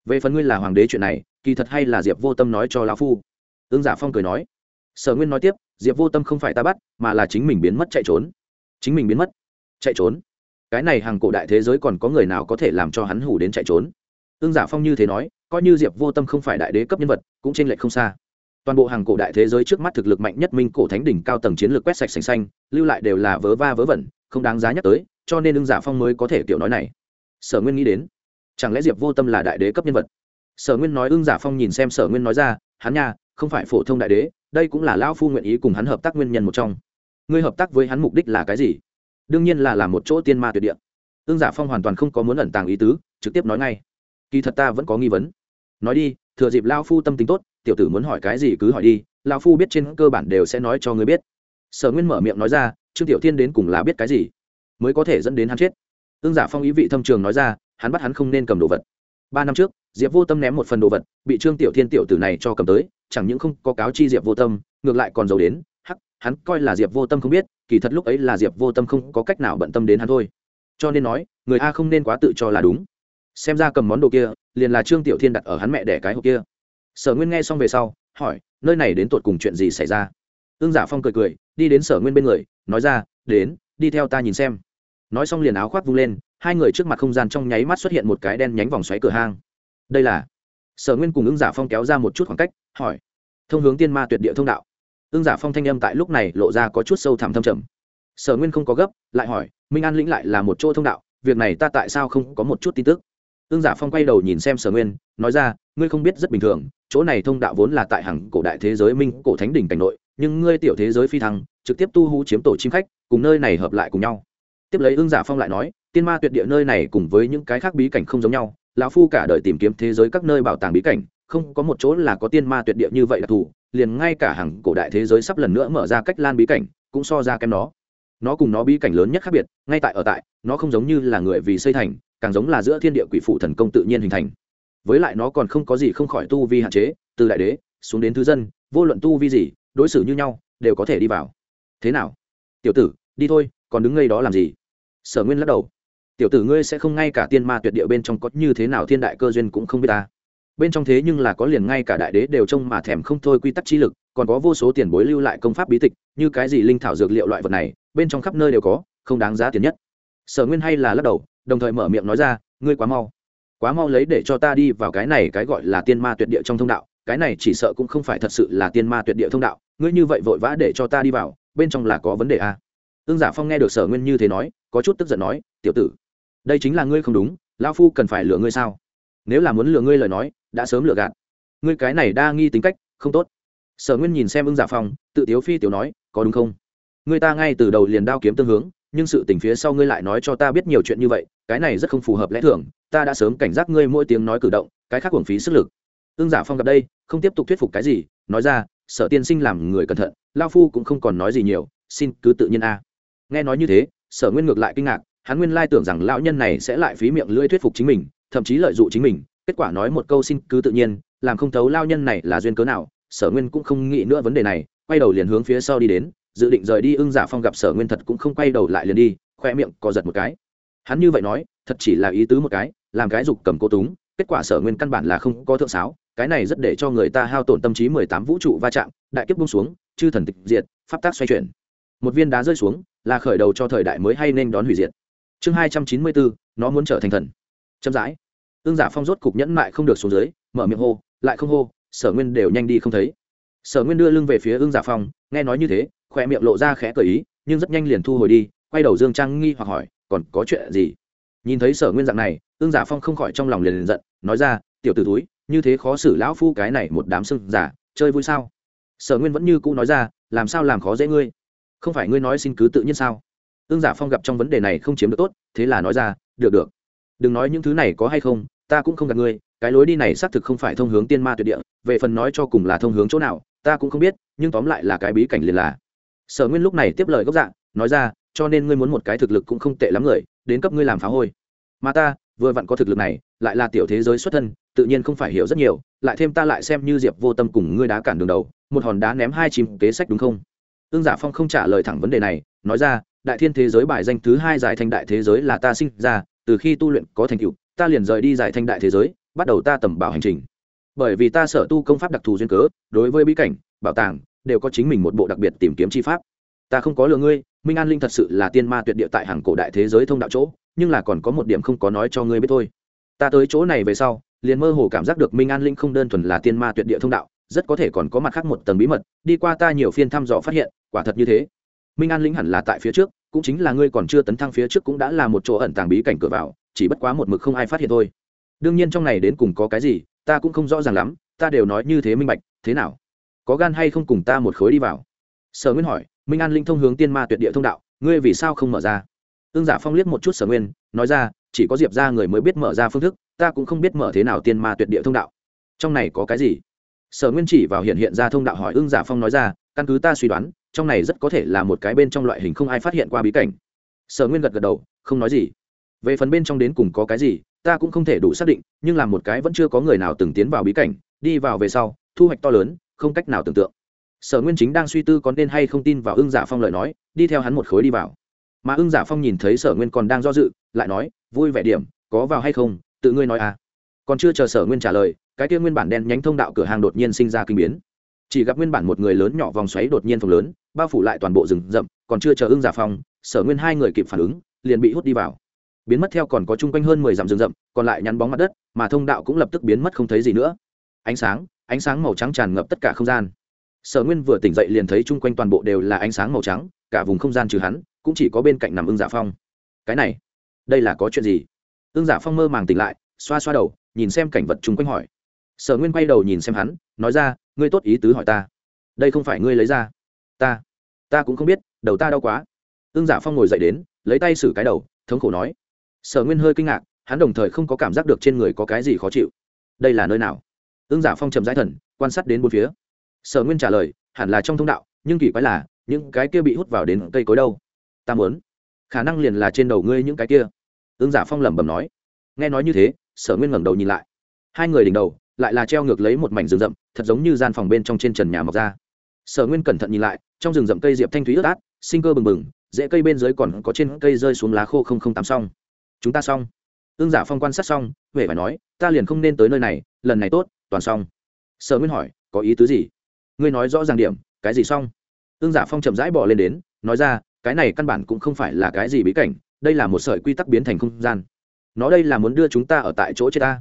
Về phần ngươi là hoàng đế chuyện này, kỳ thật hay là diệp vô tâm nói cho lao phu. Ương giả dạ phong cười nói. Sở nguyên nói tiếp, diệp vô tâm không phải ta bắt, mà là chính mình biến mất chạy trốn. Chính mình biến mất. Chạy trốn. Cái này hàng cổ đại thế giới còn có người nào có thể làm cho hắn hủ đến chạy trốn? Ương giả dạ phong như thế nói, coi như diệp vô tâm không phải đại đế cấp nhân vật, cũng trên lệch không xa. Toàn bộ hàng cổ đại thế giới trước mắt thực lực mạnh nhất minh cổ thánh đỉnh cao tầng chiến lược quét sạch sành xanh, lưu lại đều là vớ va vớ vẩn, không đáng giá nhắc tới, cho nên ương giả dạ phong mới có thể kiểu nói này sở nguyên nghĩ đến, chẳng lẽ diệp vô tâm là đại đế cấp nhân vật? Sở nguyên nói ưng giả phong nhìn xem sở nguyên nói ra, hắn nha, không phải phổ thông đại đế, đây cũng là lão phu nguyện ý cùng hắn hợp tác nguyên nhân một trong. Ngươi hợp tác với hắn mục đích là cái gì? Đương nhiên là làm một chỗ tiên ma tuyệt địa. Ưng giả phong hoàn toàn không có muốn ẩn tàng ý tứ, trực tiếp nói ngay. Kỳ thật ta vẫn có nghi vấn. Nói đi, thừa dịp lao phu tâm tính tốt, tiểu tử muốn hỏi cái gì cứ hỏi đi lao phu biết trên cơ bản đều sẽ nói cho ngươi biết. Sở nguyên mở miệng nói ra, trương tiểu thiên đến cùng là biết cái gì? Mới có thể dẫn đến hắn chết ương giả phong ý vị thâm trường nói ra, hắn bắt hắn không nên cầm đồ vật. Ba năm trước, diệp vô tâm ném một phần đồ vật, bị trương tiểu thiên tiểu tử này cho cầm tới, chẳng những không có cáo chi diệp vô tâm, ngược lại còn giàu đến, hắc, hắn coi là diệp vô tâm không biết, kỳ thật lúc ấy là diệp vô tâm không có cách nào bận tâm đến hắn thôi. Cho nên nói, người a không nên quá tự cho là đúng. Xem ra cầm món đồ kia, liền là trương tiểu thiên đặt ở hắn mẹ đẻ cái hộp kia. Sở nguyên nghe xong về sau, hỏi, nơi này đến tột cùng chuyện gì xảy ra? Ương giả phong cười cười, đi đến sở nguyên bên người, nói ra, đến, đi theo ta nhìn xem nói xong liền áo khoác vung lên, hai người trước mặt không gian trong nháy mắt xuất hiện một cái đen nhánh vòng xoáy cửa hang. Đây là sở nguyên cùng ưng giả phong kéo ra một chút khoảng cách, hỏi. Thông hướng tiên ma tuyệt địa thông đạo. Ưng giả phong thanh âm tại lúc này lộ ra có chút sâu thẳm thâm trầm. Sở nguyên không có gấp, lại hỏi, minh an lĩnh lại là một chỗ thông đạo, việc này ta tại sao không có một chút tin tức? Ương giả phong quay đầu nhìn xem sở nguyên, nói ra, ngươi không biết rất bình thường, chỗ này thông đạo vốn là tại hàng cổ đại thế giới minh cổ thánh đỉnh cảnh nội, nhưng ngươi tiểu thế giới phi thăng, trực tiếp tu hú chiếm tổ chim khách, cùng nơi này hợp lại cùng nhau tiếp lấy ương giả phong lại nói, tiên ma tuyệt địa nơi này cùng với những cái khác bí cảnh không giống nhau, lão phu cả đời tìm kiếm thế giới các nơi bảo tàng bí cảnh, không có một chỗ là có tiên ma tuyệt địa như vậy đặc thù liền ngay cả hàng cổ đại thế giới sắp lần nữa mở ra cách lan bí cảnh, cũng so ra kém nó. Nó cùng nó bí cảnh lớn nhất khác biệt, ngay tại ở tại, nó không giống như là người vì xây thành, càng giống là giữa thiên địa quỷ phụ thần công tự nhiên hình thành. Với lại nó còn không có gì không khỏi tu vi hạn chế, từ đại đế, xuống đến thứ dân, vô luận tu vi gì, đối xử như nhau, đều có thể đi vào. Thế nào? Tiểu tử, đi thôi, còn đứng ngay đó làm gì? Sở nguyên lắc đầu. Tiểu tử ngươi sẽ không ngay cả tiên ma tuyệt địa bên trong có như thế nào thiên đại cơ duyên cũng không biết ta. Bên trong thế nhưng là có liền ngay cả đại đế đều trông mà thèm không thôi quy tắc chi lực, còn có vô số tiền bối lưu lại công pháp bí tịch, như cái gì linh thảo dược liệu loại vật này, bên trong khắp nơi đều có, không đáng giá tiền nhất. Sở nguyên hay là lắc đầu, đồng thời mở miệng nói ra, ngươi quá mau. Quá mau lấy để cho ta đi vào cái này cái gọi là tiên ma tuyệt địa trong thông đạo, cái này chỉ sợ cũng không phải thật sự là tiên ma tuyệt địa thông đạo, ngươi như vậy vội vã để cho ta đi vào, bên trong là có vấn đề à? ương giả dạ phong nghe được sở nguyên như thế nói có chút tức giận nói, tiểu tử, đây chính là ngươi không đúng lao phu cần phải lừa ngươi sao? Nếu là muốn lừa ngươi lời nói, đã sớm lừa gạt. Ngươi cái này đa nghi tính cách, không tốt. Sở nguyên nhìn xem ưng giả phong, tự tiếu phi tiểu nói, có đúng không? Ngươi ta ngay từ đầu liền đao kiếm tương hướng, nhưng sự tình phía sau ngươi lại nói cho ta biết nhiều chuyện như vậy, cái này rất không phù hợp lẽ thường, ta đã sớm cảnh giác ngươi mỗi tiếng nói cử động, cái khác hưởng phí sức lực. Ưng giả phong gặp đây, không tiếp tục thuyết phục cái gì, nói ra, sở tiên sinh làm người cẩn thận lao phu cũng không còn nói gì nhiều, xin cứ tự nhiên a. Nghe nói như thế sở nguyên ngược lại kinh ngạc, hắn nguyên lai tưởng rằng lão nhân này sẽ lại phí miệng lưỡi thuyết phục chính mình, thậm chí lợi dụng chính mình, kết quả nói một câu xin cứ tự nhiên, làm không thấu lao nhân này là duyên cớ nào, sở nguyên cũng không nghĩ nữa vấn đề này, quay đầu liền hướng phía sau đi đến, dự định rời đi ưng giả phong gặp sở nguyên thật cũng không quay đầu lại liền đi, khoe miệng co giật một cái. Hắn như vậy nói, thật chỉ là ý tứ một cái, làm cái dục cầm cô túng, kết quả sở nguyên căn bản là không có thượng sáo, cái này rất để cho người ta hao tổn tâm trí mười tám vũ trụ va chạm, đại kiếp bung xuống, chư thần tịch diệt, pháp tác xoay chuyển. Một viên đá rơi xuống là khởi đầu cho thời đại mới hay nên đón hủy diệt. Chương hai trăm chín mươi bốn, nó muốn trở thành thần. Chậm rãi. Ương giả dạ phong rốt cục nhẫn mại không được xuống dưới, mở miệng hô, lại không hô, sở nguyên đều nhanh đi không thấy. Sở nguyên đưa lưng về phía ương giả dạ phong, nghe nói như thế khoe miệng lộ ra khẽ cởi ý, nhưng rất nhanh liền thu hồi đi, quay đầu dương trang nghi hoặc hỏi, còn có chuyện gì? Nhìn thấy sở nguyên dạng này ương giả dạ phong không khỏi trong lòng liền liền giận, nói ra, tiểu t ử túi như thế khó xử lão phu cái này một đám sưng giả, chơi vui sao? Sở nguyên vẫn như cũ nói ra, làm sao làm khó dễ ngươi? Không phải ngươi nói xin cứ tự nhiên sao? Ương giả phong gặp trong vấn đề này không chiếm được tốt, thế là nói ra, được được. Đừng nói những thứ này có hay không, ta cũng không gặp ngươi, cái lối đi này xác thực không phải thông hướng tiên ma tuyệt địa, về phần nói cho cùng là thông hướng chỗ nào, ta cũng không biết, nhưng tóm lại là cái bí cảnh liền là. Sở nguyên lúc này tiếp lời gốc dạng nói ra, cho nên ngươi muốn một cái thực lực cũng không tệ lắm người, đến cấp ngươi làm phá hôi. Mà ta, vừa vặn có thực lực này, lại là tiểu thế giới xuất thân, tự nhiên không phải hiểu rất nhiều, lại thêm ta lại xem như diệp vô tâm cùng ngươi đá cản đường đầu, một hòn đá ném hai chìm kế sách đúng không? Ương giả phong không trả lời thẳng vấn đề này, nói ra, đại thiên thế giới bài danh thứ hai giải thanh đại thế giới là ta sinh ra, từ khi tu luyện có thành tựu, ta liền rời đi giải thanh đại thế giới, bắt đầu ta tầm bảo hành trình. Bởi vì ta sở tu công pháp đặc thù duyên cớ, đối với bí cảnh, bảo tàng, đều có chính mình một bộ đặc biệt tìm kiếm chi pháp. Ta không có lừa ngươi, minh an linh thật sự là tiên ma tuyệt địa tại hàng cổ đại thế giới thông đạo chỗ, nhưng là còn có một điểm không có nói cho ngươi biết thôi. Ta tới chỗ này về sau, liền mơ hồ cảm giác được minh an linh không đơn thuần là tiên ma tuyệt địa thông đạo rất có thể còn có mặt khác một tầng bí mật, đi qua ta nhiều phiên thăm dò phát hiện, quả thật như thế. Minh an lĩnh hẳn là tại phía trước, cũng chính là ngươi còn chưa tấn thăng phía trước cũng đã là một chỗ ẩn tàng bí cảnh cửa vào, chỉ bất quá một mực không ai phát hiện thôi. Đương nhiên trong này đến cùng có cái gì, ta cũng không rõ ràng lắm, ta đều nói như thế minh bạch, thế nào? Có gan hay không cùng ta một khối đi vào? Sở nguyên hỏi, minh an linh thông hướng tiên ma tuyệt địa thông đạo, ngươi vì sao không mở ra? Ương giả dạ phong liếc một chút sở nguyên, nói ra, chỉ có diệp ra người mới biết mở ra phương thức, ta cũng không biết mở thế nào tiên ma tuyệt địa thông đạo. Trong này có cái gì? Sở nguyên chỉ vào hiện hiện ra thông đạo hỏi ưng giả phong nói ra, căn cứ ta suy đoán, trong này rất có thể là một cái bên trong loại hình không ai phát hiện qua bí cảnh. Sở nguyên gật gật đầu, không nói gì. Về phần bên trong đến cùng có cái gì, ta cũng không thể đủ xác định, nhưng là một cái vẫn chưa có người nào từng tiến vào bí cảnh, đi vào về sau, thu hoạch to lớn, không cách nào tưởng tượng. Sở nguyên chính đang suy tư có nên hay không tin vào ưng giả phong lời nói, đi theo hắn một khối đi vào. Mà ưng giả phong nhìn thấy sở nguyên còn đang do dự, lại nói, vui vẻ điểm, có vào hay không, tự ngươi nói à. Còn chưa chờ sở nguyên trả lời cái kia nguyên bản đen nhánh thông đạo cửa hàng đột nhiên sinh ra kinh biến. Chỉ gặp nguyên bản một người lớn nhỏ vòng xoáy đột nhiên phồng lớn, bao phủ lại toàn bộ rừng rậm, còn chưa chờ ưng giả phong sở nguyên hai người kịp phản ứng, liền bị hút đi vào. Biến mất theo còn có chung quanh hơn mười dặm rừng rậm, còn lại nhắn bóng mặt đất, mà thông đạo cũng lập tức biến mất không thấy gì nữa. Ánh sáng ánh sáng màu trắng tràn ngập tất cả không gian. Sở nguyên vừa tỉnh dậy liền thấy chung quanh toàn bộ đều là ánh sáng màu trắng, cả vùng không gian trừ hắn, cũng chỉ có bên cạnh nằm ưng giả phong. Cái này, đây là có chuyện gì? Ưng giả phong mơ màng tỉnh lại, xoa xoa đầu, nhìn xem cảnh vật chung quanh hỏi sở nguyên quay đầu nhìn xem hắn, nói ra, ngươi tốt ý tứ hỏi ta. Đây không phải ngươi lấy ra. Ta ta cũng không biết, đầu ta đau quá. Ưng giả phong ngồi dậy đến, lấy tay xử cái đầu, thống khổ nói. Sở nguyên hơi kinh ngạc, hắn đồng thời không có cảm giác được trên người có cái gì khó chịu. Đây là nơi nào? Ưng giả phong trầm giải thần, quan sát đến bốn phía. Sở nguyên trả lời, hẳn là trong thông đạo, nhưng kỳ quái là, những cái kia bị hút vào đến cây cối đâu? Ta muốn. Khả năng liền là trên đầu ngươi những cái kia. Ưng giả phong lẩm bẩm nói. Nghe nói như thế, sở nguyên ngẩng đầu nhìn lại. Hai người đỉnh đầu lại là treo ngược lấy một mảnh rừng rậm, thật giống như gian phòng bên trong trên trần nhà mọc ra. Sở nguyên cẩn thận nhìn lại, trong rừng rậm cây diệp thanh thúy ướt át, sinh cơ bừng bừng dễ cây bên dưới còn có trên cây rơi xuống lá khô không không tắm xong. Chúng ta xong. Ương giả dạ phong quan sát xong huệ phải nói, ta liền không nên tới nơi này, lần này tốt, toàn xong. Sở nguyên hỏi, có ý tứ gì? Ngươi nói rõ ràng điểm, cái gì xong? Ương giả dạ phong chậm rãi bỏ lên đến, nói ra, cái này căn bản cũng không phải là cái gì bí cảnh, đây là một sợi quy tắc biến thành không gian. Nó đây là muốn đưa chúng ta ở tại chỗ chết ta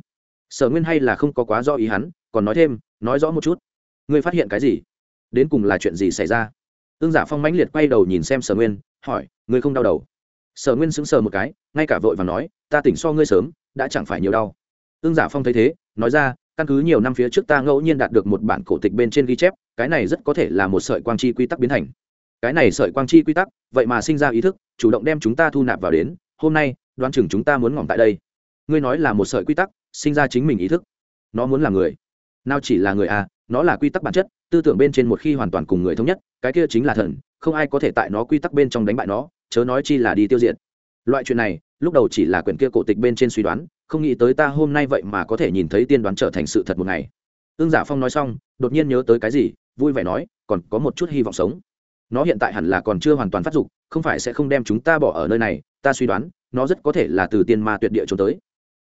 sở nguyên hay là không có quá do ý hắn, còn nói thêm, nói rõ một chút. Ngươi phát hiện cái gì? Đến cùng là chuyện gì xảy ra? Ương giả phong mãnh liệt quay đầu nhìn xem sở nguyên, hỏi, ngươi không đau đầu? Sở nguyên sững sờ một cái, ngay cả vội và nói, ta tỉnh so ngươi sớm, đã chẳng phải nhiều đau. Ương giả phong thấy thế, nói ra, căn cứ nhiều năm phía trước ta ngẫu nhiên đạt được một bản cổ tịch bên trên ghi chép, cái này rất có thể là một sợi quang chi quy tắc biến thành. Cái này sợi quang chi quy tắc, vậy mà sinh ra ý thức, chủ động đem chúng ta thu nạp vào đến, hôm nay, đoán chừng chúng ta muốn ngỏm tại đây. Ngươi nói là một sợi quy tắc sinh ra chính mình ý thức. Nó muốn là người. Nào chỉ là người à nó là quy tắc bản chất, tư tưởng bên trên một khi hoàn toàn cùng người thống nhất, cái kia chính là thần, không ai có thể tại nó quy tắc bên trong đánh bại nó, chớ nói chi là đi tiêu diệt. Loại chuyện này, lúc đầu chỉ là quyển kia cổ tịch bên trên suy đoán, không nghĩ tới ta hôm nay vậy mà có thể nhìn thấy tiên đoán trở thành sự thật một ngày. Ương giả dạ phong nói xong, đột nhiên nhớ tới cái gì, vui vẻ nói, còn có một chút hy vọng sống. Nó hiện tại hẳn là còn chưa hoàn toàn phát dục, không phải sẽ không đem chúng ta bỏ ở nơi này, ta suy đoán, nó rất có thể là từ tiên ma tuyệt địa trốn tới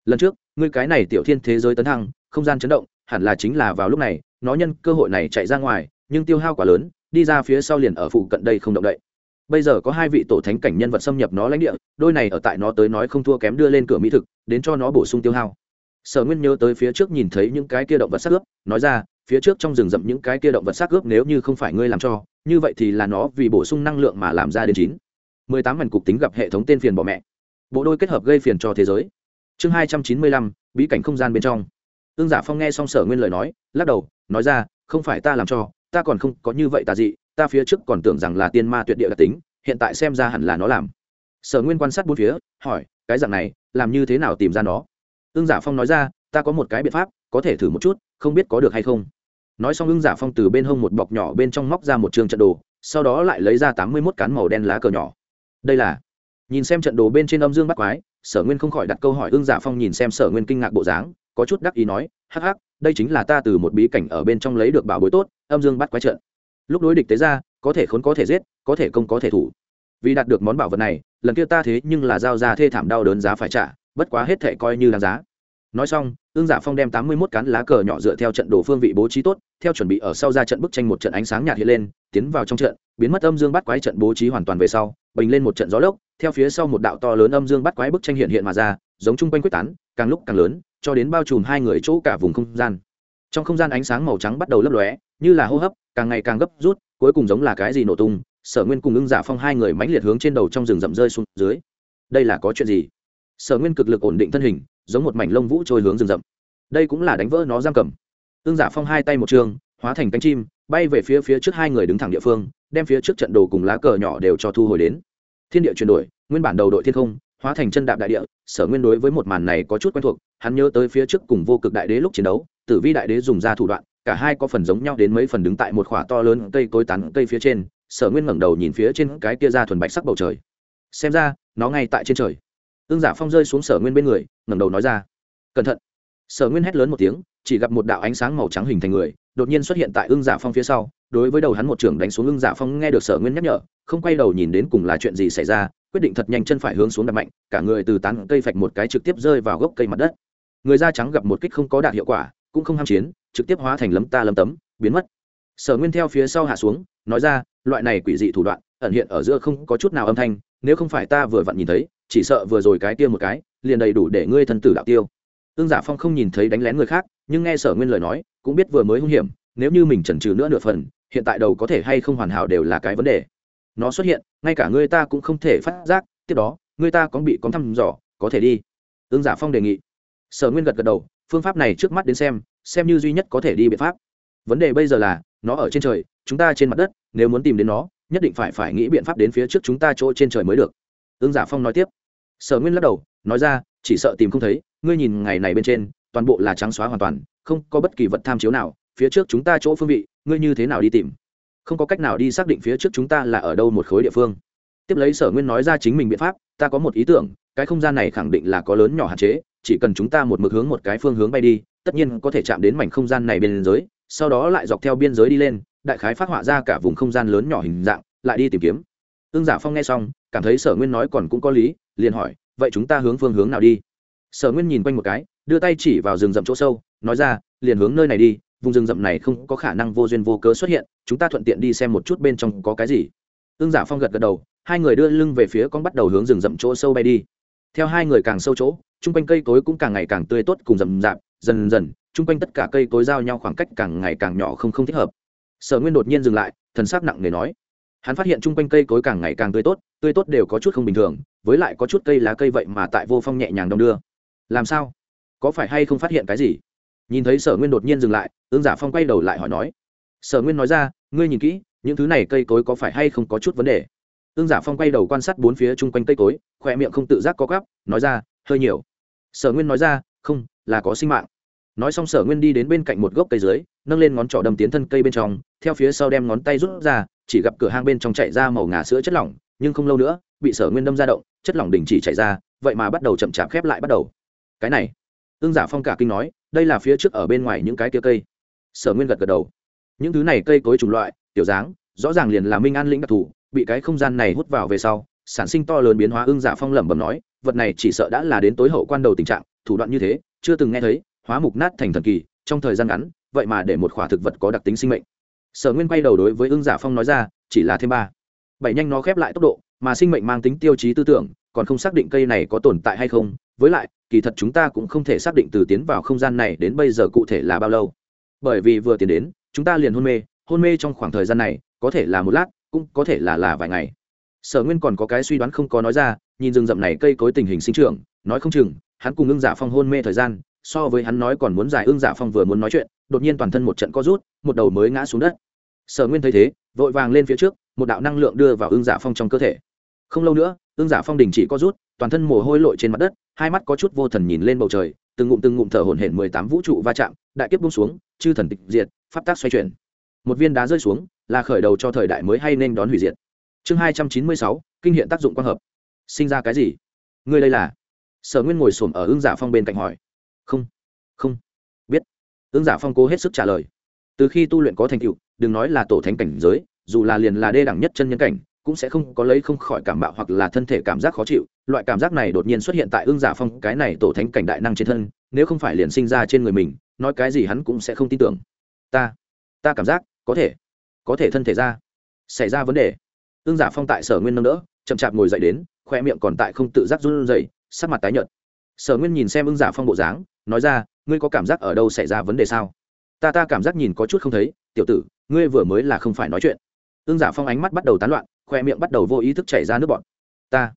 lần trước, ngươi cái này tiểu thiên thế giới tấn thăng, không gian chấn động, hẳn là chính là vào lúc này, nó nhân cơ hội này chạy ra ngoài, nhưng tiêu hao quá lớn, đi ra phía sau liền ở phụ cận đây không động đậy. Bây giờ có hai vị tổ thánh cảnh nhân vật xâm nhập nó lãnh địa, đôi này ở tại nó tới nói không thua kém đưa lên cửa mỹ thực, đến cho nó bổ sung tiêu hao. Sở nguyên nhớ tới phía trước nhìn thấy những cái kia động vật xác ướp, nói ra, phía trước trong rừng rậm những cái kia động vật xác ướp nếu như không phải ngươi làm cho, như vậy thì là nó vì bổ sung năng lượng mà làm ra đến chín. Mười tám mảnh cục tính gặp hệ thống tên phiền bỏ mẹ. Bộ đôi kết hợp gây phiền cho thế giới chương hai trăm chín mươi lăm, bí cảnh không gian bên trong. Ương giả phong nghe xong sở nguyên lời nói, lắc đầu, nói ra, không phải ta làm cho, ta còn không có như vậy tà dị, ta phía trước còn tưởng rằng là tiên ma tuyệt địa đặc tính, hiện tại xem ra hẳn là nó làm. Sở nguyên quan sát bốn phía, hỏi, cái dạng này, làm như thế nào tìm ra nó? Ương giả phong nói ra, ta có một cái biện pháp, có thể thử một chút, không biết có được hay không. Nói xong ưng giả phong từ bên hông một bọc nhỏ bên trong móc ra một trường trận đồ, sau đó lại lấy ra tám mươi mốt cán màu đen lá cờ nhỏ. Đây là, nhìn xem trận đồ bên trên âm dương bắt quái sở nguyên không khỏi đặt câu hỏi ưng giả phong nhìn xem sở nguyên kinh ngạc bộ dáng, có chút đắc ý nói, hắc hắc, đây chính là ta từ một bí cảnh ở bên trong lấy được bảo bối tốt, âm dương bắt quái trận. Lúc đối địch tế ra, có thể khốn có thể giết, có thể công có thể thủ. Vì đạt được món bảo vật này, lần kia ta thế nhưng là giao ra thê thảm đau đớn giá phải trả, bất quá hết thể coi như đáng giá. Nói xong, ương giả phong đem tám mươi mốt cán lá cờ nhỏ dựa theo trận đồ phương vị bố trí tốt, theo chuẩn bị ở sau ra trận bức tranh một trận ánh sáng nhạt hiện lên, tiến vào trong trận, biến mất âm dương bắt quái trận bố trí hoàn toàn về sau bình lên một trận gió lốc, theo phía sau một đạo to lớn âm dương bắt quái bức tranh hiện hiện mà ra, giống chung quanh quyết tán, càng lúc càng lớn, cho đến bao trùm hai người chỗ cả vùng không gian. Trong không gian ánh sáng màu trắng bắt đầu lấp lóe, như là hô hấp, càng ngày càng gấp rút, cuối cùng giống là cái gì nổ tung, sở nguyên cùng ưng giả phong hai người mãnh liệt hướng trên đầu trong rừng rậm rơi xuống dưới. Đây là có chuyện gì? Sở nguyên cực lực ổn định thân hình, giống một mảnh lông vũ trôi hướng rừng rậm. Đây cũng là đánh vỡ nó giam cầm. Ưng giả phong hai tay một trường, hóa thành cánh chim, bay về phía phía trước hai người đứng thẳng địa phương đem phía trước trận đồ cùng lá cờ nhỏ đều cho thu hồi đến. Thiên địa chuyển đổi, nguyên bản đầu đội thiên không, hóa thành chân đạp đại địa, sở nguyên đối với một màn này có chút quen thuộc, hắn nhớ tới phía trước cùng vô cực đại đế lúc chiến đấu, tử vi đại đế dùng ra thủ đoạn, cả hai có phần giống nhau đến mấy phần đứng tại một khỏa to lớn cây cối tán cây phía trên, sở nguyên ngẩng đầu nhìn phía trên cái kia ra thuần bạch sắc bầu trời. Xem ra, nó ngay tại trên trời. Ương giả dạ phong rơi xuống sở nguyên bên người, ngẩng đầu nói ra. Cẩn thận. Sở nguyên hét lớn một tiếng, chỉ gặp một đạo ánh sáng màu trắng hình thành người đột nhiên xuất hiện tại ưng giả phong phía sau, đối với đầu hắn một trưởng đánh xuống ưng giả phong nghe được sở nguyên nhắc nhở, không quay đầu nhìn đến cùng là chuyện gì xảy ra, quyết định thật nhanh chân phải hướng xuống đập mạnh, cả người từ tán cây phạch một cái trực tiếp rơi vào gốc cây mặt đất. Người da trắng gặp một kích không có đạt hiệu quả, cũng không ham chiến, trực tiếp hóa thành lấm ta lấm tấm, biến mất. Sở nguyên theo phía sau hạ xuống, nói ra, loại này quỷ dị thủ đoạn, ẩn hiện ở giữa không có chút nào âm thanh, nếu không phải ta vừa vặn nhìn thấy, chỉ sợ vừa rồi cái kia một cái, liền đầy đủ để ngươi thân tử đạo tiêu. Ương giả phong không nhìn thấy đánh lén người khác, nhưng nghe sở nguyên lời nói cũng biết vừa mới hung hiểm, nếu như mình chần chừ nữa nửa phần, hiện tại đầu có thể hay không hoàn hảo đều là cái vấn đề. Nó xuất hiện, ngay cả người ta cũng không thể phát giác, tiếp đó người ta có bị có thăm dò, có thể đi. Ương giả dạ phong đề nghị. Sở nguyên gật gật đầu, phương pháp này trước mắt đến xem xem như duy nhất có thể đi biện pháp. Vấn đề bây giờ là, nó ở trên trời, chúng ta trên mặt đất, nếu muốn tìm đến nó, nhất định phải phải nghĩ biện pháp đến phía trước chúng ta chỗ trên trời mới được. Ương giả dạ phong nói tiếp. Sở nguyên lắc đầu, nói ra, chỉ sợ tìm không thấy, ngươi nhìn ngày này bên trên toàn bộ là trắng xóa hoàn toàn, không có bất kỳ vật tham chiếu nào, phía trước chúng ta chỗ phương vị, ngươi như thế nào đi tìm? Không có cách nào đi xác định phía trước chúng ta là ở đâu một khối địa phương. Tiếp lấy sở nguyên nói ra chính mình biện pháp, ta có một ý tưởng, cái không gian này khẳng định là có lớn nhỏ hạn chế, chỉ cần chúng ta một mực hướng một cái phương hướng bay đi, tất nhiên có thể chạm đến mảnh không gian này bên giới sau đó lại dọc theo biên giới đi lên, đại khái phát họa ra cả vùng không gian lớn nhỏ hình dạng, lại đi tìm kiếm. Ương giả phong nghe xong, cảm thấy sở nguyên nói còn cũng có lý, liền hỏi, vậy chúng ta hướng phương hướng nào đi? Sở nguyên nhìn quanh một cái đưa tay chỉ vào rừng rậm chỗ sâu, nói ra, liền hướng nơi này đi, vùng rừng rậm này không có khả năng vô duyên vô cớ xuất hiện, chúng ta thuận tiện đi xem một chút bên trong có cái gì. Ương giả dạ phong gật gật đầu, hai người đưa lưng về phía con bắt đầu hướng rừng rậm chỗ sâu bay đi. Theo hai người càng sâu chỗ, chung quanh cây cối cũng càng ngày càng tươi tốt cùng rậm rạp, dần dần, chung quanh tất cả cây cối giao nhau khoảng cách càng ngày càng nhỏ không không thích hợp. Sở nguyên đột nhiên dừng lại, thần sắc nặng nề nói, hắn phát hiện chung quanh cây cối càng ngày càng tươi tốt tươi tốt đều có chút không bình thường, với lại có chút cây lá cây vậy mà tại vô phong nhẹ nhàng đông đưa. Làm sao? Có phải hay không phát hiện cái gì? Nhìn thấy sở nguyên đột nhiên dừng lại ương giả phong quay đầu lại hỏi nói. Sở nguyên nói ra, ngươi nhìn kỹ, những thứ này cây cối có phải hay không có chút vấn đề? Ương giả phong quay đầu quan sát bốn phía chung quanh cây cối khoe miệng không tự giác có gắp nói ra, hơi nhiều. Sở nguyên nói ra, không, là có sinh mạng. Nói xong sở nguyên đi đến bên cạnh một gốc cây dưới, nâng lên ngón trỏ đâm tiến thân cây bên trong, theo phía sau đem ngón tay rút ra, chỉ gặp cửa hang bên trong chạy ra màu ngà sữa chất lỏng, nhưng không lâu nữa, bị sở nguyên đâm ra động, chất lỏng đình chỉ chạy ra, vậy mà bắt đầu chậm chạp khép lại bắt đầu. Cái này ương giả dạ phong cả kinh nói, đây là phía trước ở bên ngoài những cái kia cây. Sở nguyên gật gật đầu. Những thứ này cây cối chủng loại, tiểu dáng, rõ ràng liền là minh an lĩnh đặc thù, bị cái không gian này hút vào về sau, sản sinh to lớn biến hóa ương giả dạ phong lẩm bẩm nói, vật này chỉ sợ đã là đến tối hậu quan đầu tình trạng, thủ đoạn như thế, chưa từng nghe thấy, hóa mục nát thành thần kỳ, trong thời gian ngắn, vậy mà để một khỏa thực vật có đặc tính sinh mệnh. Sở nguyên quay đầu đối với ương giả dạ phong nói ra, chỉ là thêm ba. Bảy nhanh nó khép lại tốc độ, mà sinh mệnh mang tính tiêu chí tư tưởng, còn không xác định cây này có tồn tại hay không với lại, kỳ thật chúng ta cũng không thể xác định từ tiến vào không gian này đến bây giờ cụ thể là bao lâu. Bởi vì vừa tiến đến, chúng ta liền hôn mê hôn mê trong khoảng thời gian này, có thể là một lát, cũng có thể là là vài ngày. Sở nguyên còn có cái suy đoán không có nói ra, nhìn rừng rậm này cây cối tình hình sinh trưởng, nói không chừng, hắn cùng ưng giả phong hôn mê thời gian, so với hắn nói còn muốn giải ưng giả phong vừa muốn nói chuyện, đột nhiên toàn thân một trận co rút, một đầu mới ngã xuống đất. Sở nguyên thấy thế, vội vàng lên phía trước, một đạo năng lượng đưa vào ưng giả phong trong cơ thể. Không lâu nữa, ưng giả phong đình chỉ co rút toàn thân mồ hôi lội trên mặt đất, hai mắt có chút vô thần nhìn lên bầu trời, từng ngụm từng ngụm thở hổn hển mười tám vũ trụ va chạm, đại kiếp bung xuống, chư thần tịch diệt, pháp tác xoay chuyển. Một viên đá rơi xuống, là khởi đầu cho thời đại mới hay nên đón hủy diệt. Chương hai trăm chín mươi sáu, kinh hiện tác dụng quang hợp. Sinh ra cái gì? Ngươi đây là? Sở nguyên ngồi s ổ m ở ương giả phong bên cạnh hỏi. Không không biết. Ương giả phong cố hết sức trả lời. Từ khi tu luyện có thành tựu, đừng nói là tổ thánh cảnh giới, dù là liền là đê đẳng nhất chân nhân cảnh cũng sẽ không có lấy không khỏi cảm bạo hoặc là thân thể cảm giác khó chịu, loại cảm giác này đột nhiên xuất hiện tại ương giả phong, cái này tổ thánh cảnh đại năng trên thân, nếu không phải liền sinh ra trên người mình, nói cái gì hắn cũng sẽ không tin tưởng. Ta ta cảm giác, có thể có thể thân thể ra, xảy ra vấn đề. Ương giả phong tại sở nguyên nâng đỡ, chậm chạp ngồi dậy đến, khoe miệng còn tại không tự giác run rẩy, sắc mặt tái nhợt. Sở nguyên nhìn xem ương giả phong bộ dáng, nói ra, ngươi có cảm giác ở đâu xảy ra vấn đề sao? Ta ta cảm giác nhìn có chút không thấy, tiểu tử, ngươi vừa mới là không phải nói chuyện. Ương giả phong ánh mắt bắt đầu tán loạn khoe miệng bắt đầu vô ý thức chảy ra nước bọn ta,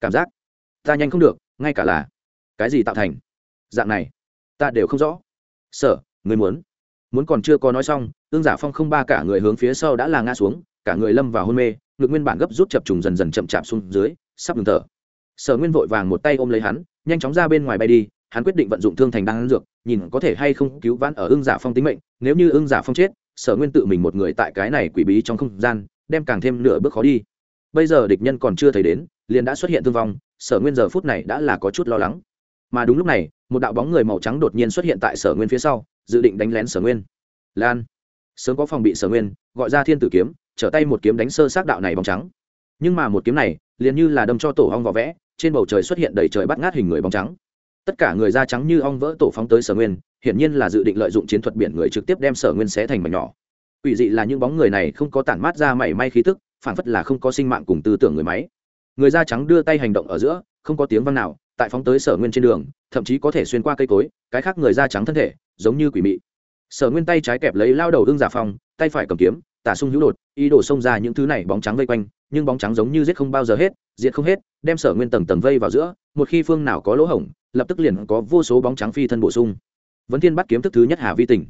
cảm giác, ta nhanh không được, ngay cả là, cái gì tạo thành? Dạng này, ta đều không rõ. Sở người muốn muốn còn chưa có nói xong ương giả phong không ba cả người hướng phía sau đã là ngã xuống, cả người lâm vào hôn mê, ngực nguyên bản gấp rút chập trùng dần dần chậm chạp xuống dưới, sắp ngừng thở. Sở nguyên vội vàng một tay ôm lấy hắn, nhanh chóng ra bên ngoài bay đi, hắn quyết định vận dụng thương thành đan dược, nhìn có thể hay không cứu vãn ở ương giả phong tính mệnh, nếu như ương giả phong chết, sở nguyên tự mình một người tại cái này quỷ bí trong không gian đem càng thêm nửa bước khó đi. Bây giờ địch nhân còn chưa thấy đến, liền đã xuất hiện thương vong, sở nguyên giờ phút này đã là có chút lo lắng. Mà đúng lúc này, một đạo bóng người màu trắng đột nhiên xuất hiện tại sở nguyên phía sau, dự định đánh lén sở nguyên. Lan! Sớm có phòng bị sở nguyên, gọi ra thiên tử kiếm, trở tay một kiếm đánh sơ sát đạo này bóng trắng. Nhưng mà một kiếm này, liền như là đâm cho tổ ong vỏ vẽ, trên bầu trời xuất hiện đầy trời bắt ngát hình người bóng trắng. Tất cả người da trắng như ong vỡ tổ phóng tới sở nguyên, hiển nhiên là dự định lợi dụng chiến thuật biển người trực tiếp đem sở nguyên xé thành mảnh nhỏ. Quỷ dị là những bóng người này không có tản mát ra mảy may khí tức phản phất là không có sinh mạng cùng tư tưởng người máy. Người da trắng đưa tay hành động ở giữa, không có tiếng vang nào, tại phóng tới sở nguyên trên đường, thậm chí có thể xuyên qua cây cối, cái khác người da trắng thân thể, giống như quỷ mị. Sở nguyên tay trái kẹp lấy lao đầu đương giả phong, tay phải cầm kiếm, tả sung hữu đột, ý đồ xông ra những thứ này bóng trắng vây quanh, nhưng bóng trắng giống như giết không bao giờ hết, diệt không hết, đem sở nguyên tầng tầng vây vào giữa, một khi phương nào có lỗ hổng, lập tức liền có vô số bóng trắng phi thân bổ sung. Vấn thiên bắt kiếm thức thứ nhất hà vi tỉnh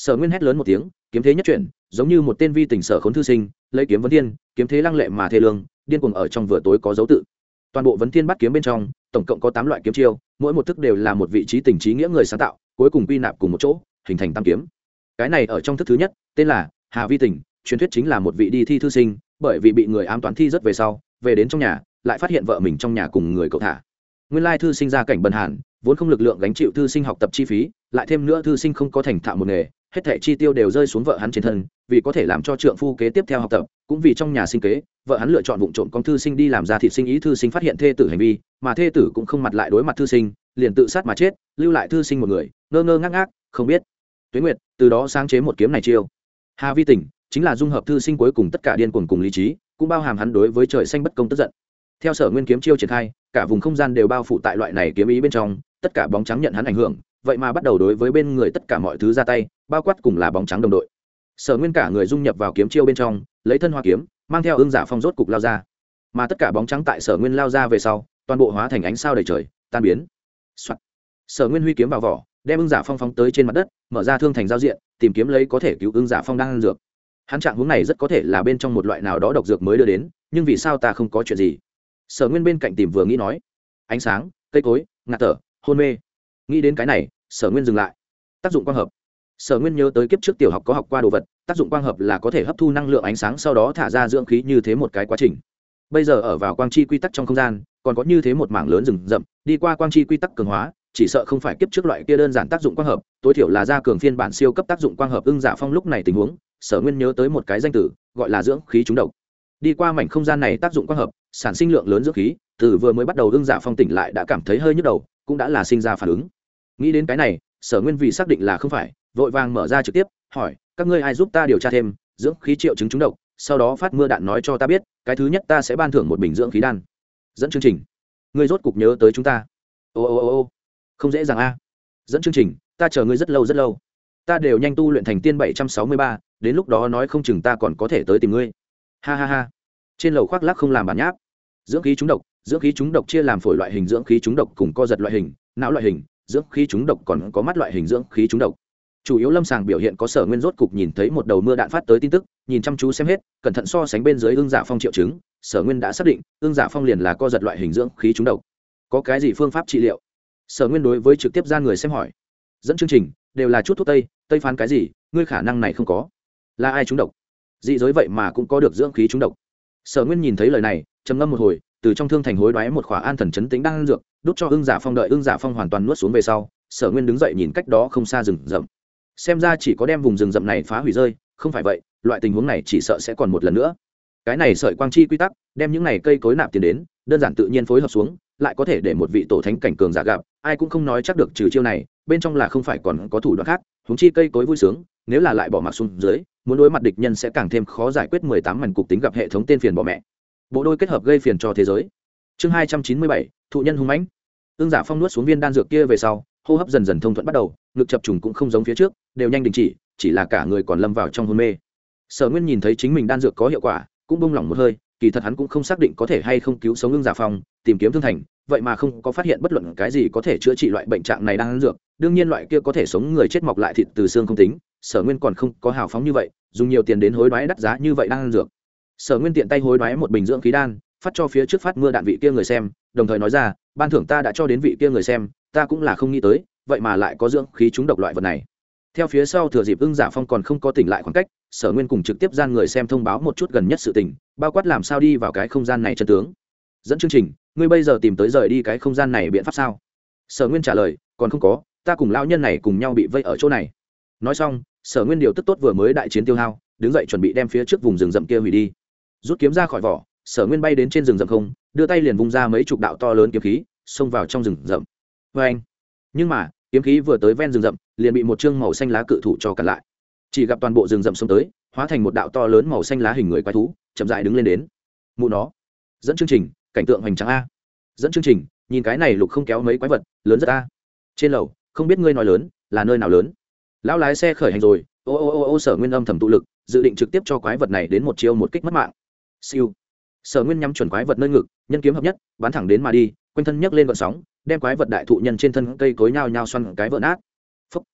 sở nguyên hét lớn một tiếng, kiếm thế nhất chuyển, giống như một tên vi tỉnh sở khốn thư sinh, lấy kiếm vấn thiên, kiếm thế lăng lệ mà thê lương, điên cuồng ở trong vừa tối có dấu tự. Toàn bộ vấn thiên bắt kiếm bên trong, tổng cộng có tám loại kiếm chiêu, mỗi một thức đều là một vị trí tình trí nghĩa người sáng tạo, cuối cùng quy nạp cùng một chỗ, hình thành tam kiếm. Cái này ở trong thức thứ nhất, tên là hà vi tỉnh truyền thuyết chính là một vị đi thi thư sinh, bởi vì bị người ám toán thi rất về sau, về đến trong nhà, lại phát hiện vợ mình trong nhà cùng người cậu thả. Nguyên lai thư sinh ra cảnh bần hàn, vốn không lực lượng gánh chịu thư sinh học tập chi phí, lại thêm nữa thư sinh không có thành thạo một nghề hết thẻ chi tiêu đều rơi xuống vợ hắn trên thân, vì có thể làm cho trượng phu kế tiếp theo học tập, cũng vì trong nhà sinh kế, vợ hắn lựa chọn vụ trộm con thư sinh đi làm ra thị sinh ý, thư sinh phát hiện thê tử hành vi, mà thê tử cũng không mặt lại đối mặt thư sinh, liền tự sát mà chết, lưu lại thư sinh một người, ngơ ngơ ngác ngác, không biết. Tuế nguyệt, từ đó sáng chế một kiếm này chiêu. Hà vi tỉnh chính là dung hợp thư sinh cuối cùng tất cả điên cuồng cùng lý trí, cũng bao hàm hắn đối với trời xanh bất công tức giận. Theo sở nguyên kiếm chiêu triển khai, cả vùng không gian đều bao phủ tại loại này kiếm ý bên trong, tất cả bóng trắng nhận hắn ảnh hưởng vậy mà bắt đầu đối với bên người tất cả mọi thứ ra tay, bao quát cùng là bóng trắng đồng đội. Sở nguyên cả người dung nhập vào kiếm chiêu bên trong, lấy thân hoa kiếm, mang theo ương giả phong rốt cục lao ra. Mà tất cả bóng trắng tại sở nguyên lao ra về sau, toàn bộ hóa thành ánh sao đầy trời, tan biến、Soạn. sở nguyên huy kiếm vào vỏ, đem ương giả phong phóng tới trên mặt đất, mở ra thương thành giao diện, tìm kiếm lấy có thể cứu ương giả phong đang ăn dược. Hắn trạng hướng này rất có thể là bên trong một loại nào đó độc dược mới đưa đến, nhưng vì sao ta không có chuyện gì? Sở nguyên bên cạnh tìm vừa nghĩ nói. Ánh sáng, cây cối, ngạt thở, hôn mê nghĩ đến cái này sở nguyên dừng lại. Tác dụng quang hợp. Sở nguyên nhớ tới kiếp trước tiểu học có học qua đồ vật tác dụng quang hợp là có thể hấp thu năng lượng ánh sáng sau đó thả ra dưỡng khí như thế một cái quá trình. Bây giờ ở vào quang chi quy tắc trong không gian còn có như thế một mảng lớn rừng rậm đi qua quang chi quy tắc cường hóa chỉ sợ không phải kiếp trước loại kia đơn giản tác dụng quang hợp tối thiểu là ra cường phiên bản siêu cấp tác dụng quang hợp ưng giả phong lúc này tình huống sở nguyên nhớ tới một cái danh tử, gọi là dưỡng khí trúng độc. Đi qua mảnh không gian này tác dụng quang hợp sản sinh lượng lớn dưỡng khí từ vừa mới bắt đầu ưng giả phong tỉnh lại đã cảm thấy hơi nhức đầu cũng đã là sinh ra phản ứng nghĩ đến cái này, sở nguyên vì xác định là không phải, vội vàng mở ra trực tiếp, hỏi, các ngươi ai giúp ta điều tra thêm, dưỡng khí triệu chứng trúng độc, sau đó phát mưa đạn nói cho ta biết, cái thứ nhất ta sẽ ban thưởng một bình dưỡng khí đan. Dẫn chương trình. Ngươi rốt cục nhớ tới chúng ta. Ô ô ô ô. Không dễ dàng a. Dẫn chương trình, ta chờ ngươi rất lâu rất lâu. Ta đều nhanh tu luyện thành tiên bảy trăm sáu mươi ba, đến lúc đó nói không chừng ta còn có thể tới tìm ngươi. Ha ha ha. Trên lầu khoác lắc không làm bản nháp. Dưỡng khí trúng độc, dưỡng khí trúng độc chia làm phổi loại hình, dưỡng khí trúng độc cùng co giật loại hình, não loại hình dưỡng khí trúng độc còn có mắt loại hình dưỡng khí trúng độc. Chủ yếu lâm sàng biểu hiện có sở nguyên rốt cục nhìn thấy một đầu mưa đạn phát tới tin tức, nhìn chăm chú xem hết, cẩn thận so sánh bên dưới ương giả phong triệu chứng, sở nguyên đã xác định, ương giả phong liền là co giật loại hình dưỡng khí trúng độc. Có cái gì phương pháp trị liệu? Sở nguyên đối với trực tiếp ra người xem hỏi. Dẫn chương trình, đều là chút thuốc tây tây phán cái gì, ngươi khả năng này không có. Là ai trúng độc? Dị giới vậy mà cũng có được dưỡng khí trúng độc. Sở nguyên nhìn thấy lời này, trầm ngâm một hồi từ trong thương thành hối đoái một khỏa an thần chấn tính đang ăn dược, đút cho ưng giả phong đợi ưng giả phong hoàn toàn nuốt xuống về sau, sở nguyên đứng dậy nhìn cách đó không xa rừng rậm. Xem ra chỉ có đem vùng rừng rậm này phá hủy rơi, không phải vậy, loại tình huống này chỉ sợ sẽ còn một lần nữa. Cái này sợi quang chi quy tắc, đem những này cây cối nạp tiền đến, đơn giản tự nhiên phối hợp xuống, lại có thể để một vị tổ thánh cảnh cường giả gặp, ai cũng không nói chắc được trừ chiêu này, bên trong là không phải còn có thủ đoạn khác húng chi cây cối vui sướng, nếu là lại bỏ mặc xuống dưới, muốn đối mặt địch nhân sẽ càng thêm khó giải quyết mười tám mảnh cục tính gặp hệ thống tên phiền bỏ mẹ bộ đôi kết hợp gây phiền cho thế giới. Chương hai trăm chín mươi bảy, thụ nhân hung mãnh. Ương giả phong nuốt xuống viên đan dược kia về sau, hô hấp dần dần thông thuận bắt đầu, ngực chập trùng cũng không giống phía trước, đều nhanh đình chỉ chỉ là cả người còn lâm vào trong hôn mê. Sở nguyên nhìn thấy chính mình đan dược có hiệu quả, cũng bông lỏng một hơi, kỳ thật hắn cũng không xác định có thể hay không cứu sống ương giả phong, tìm kiếm thương thành, vậy mà không có phát hiện bất luận cái gì có thể chữa trị loại bệnh trạng này đang ăn dược, đương nhiên loại kia có thể sống người chết mọc lại thịt từ xương không tính, sở nguyên còn không có hào phóng như vậy, dùng nhiều tiền đến hối đoái đắt giá như vậy đang ăn dược sở nguyên tiện tay hối đoái một bình dưỡng khí đan, phát cho phía trước phát mưa đạn vị kia người xem, đồng thời nói ra, ban thưởng ta đã cho đến vị kia người xem, ta cũng là không nghĩ tới, vậy mà lại có dưỡng khí trúng độc loại vật này. Theo phía sau thừa dịp ưng giả phong còn không có tỉnh lại khoảng cách, sở nguyên cùng trực tiếp gian người xem thông báo một chút gần nhất sự tỉnh bao quát làm sao đi vào cái không gian này chân tướng. Dẫn chương trình, ngươi bây giờ tìm tới rời đi cái không gian này biện pháp sao? Sở nguyên trả lời, còn không có, ta cùng lao nhân này cùng nhau bị vây ở chỗ này. Nói xong, sở nguyên điều tức tốt vừa mới đại chiến tiêu hao, đứng dậy chuẩn bị đem phía trước vùng rừng rậm kia hủy đi rút kiếm ra khỏi vỏ, sở nguyên bay đến trên rừng rậm không, đưa tay liền vung ra mấy chục đạo to lớn kiếm khí, xông vào trong rừng rậm. Vê anh, nhưng mà, kiếm khí vừa tới ven rừng rậm, liền bị một chương màu xanh lá cự thủ cho cặn lại. Chỉ gặp toàn bộ rừng rậm xông tới, hóa thành một đạo to lớn màu xanh lá hình người quái thú, chậm dại đứng lên đến. Mụ nó, dẫn chương trình, cảnh tượng hoành tráng a. Dẫn chương trình, nhìn cái này lục không kéo mấy quái vật, lớn rất a. Trên lầu, không biết ngươi nói lớn, là nơi nào lớn? Lão lái xe khởi hành rồi, ô ô ô ô sở nguyên âm thầm tụ lực, dự định trực tiếp cho quái vật này đến một chiêu một kích mất mạng siêu. Sở nguyên nhắm chuẩn quái vật nơi ngực, nhân kiếm hợp nhất, bắn thẳng đến mà đi, quanh thân nhấc lên vận sóng, đem quái vật đại thụ nhân trên thân cây cối nhao nhao xoăn cái vỡ nát. Phúc.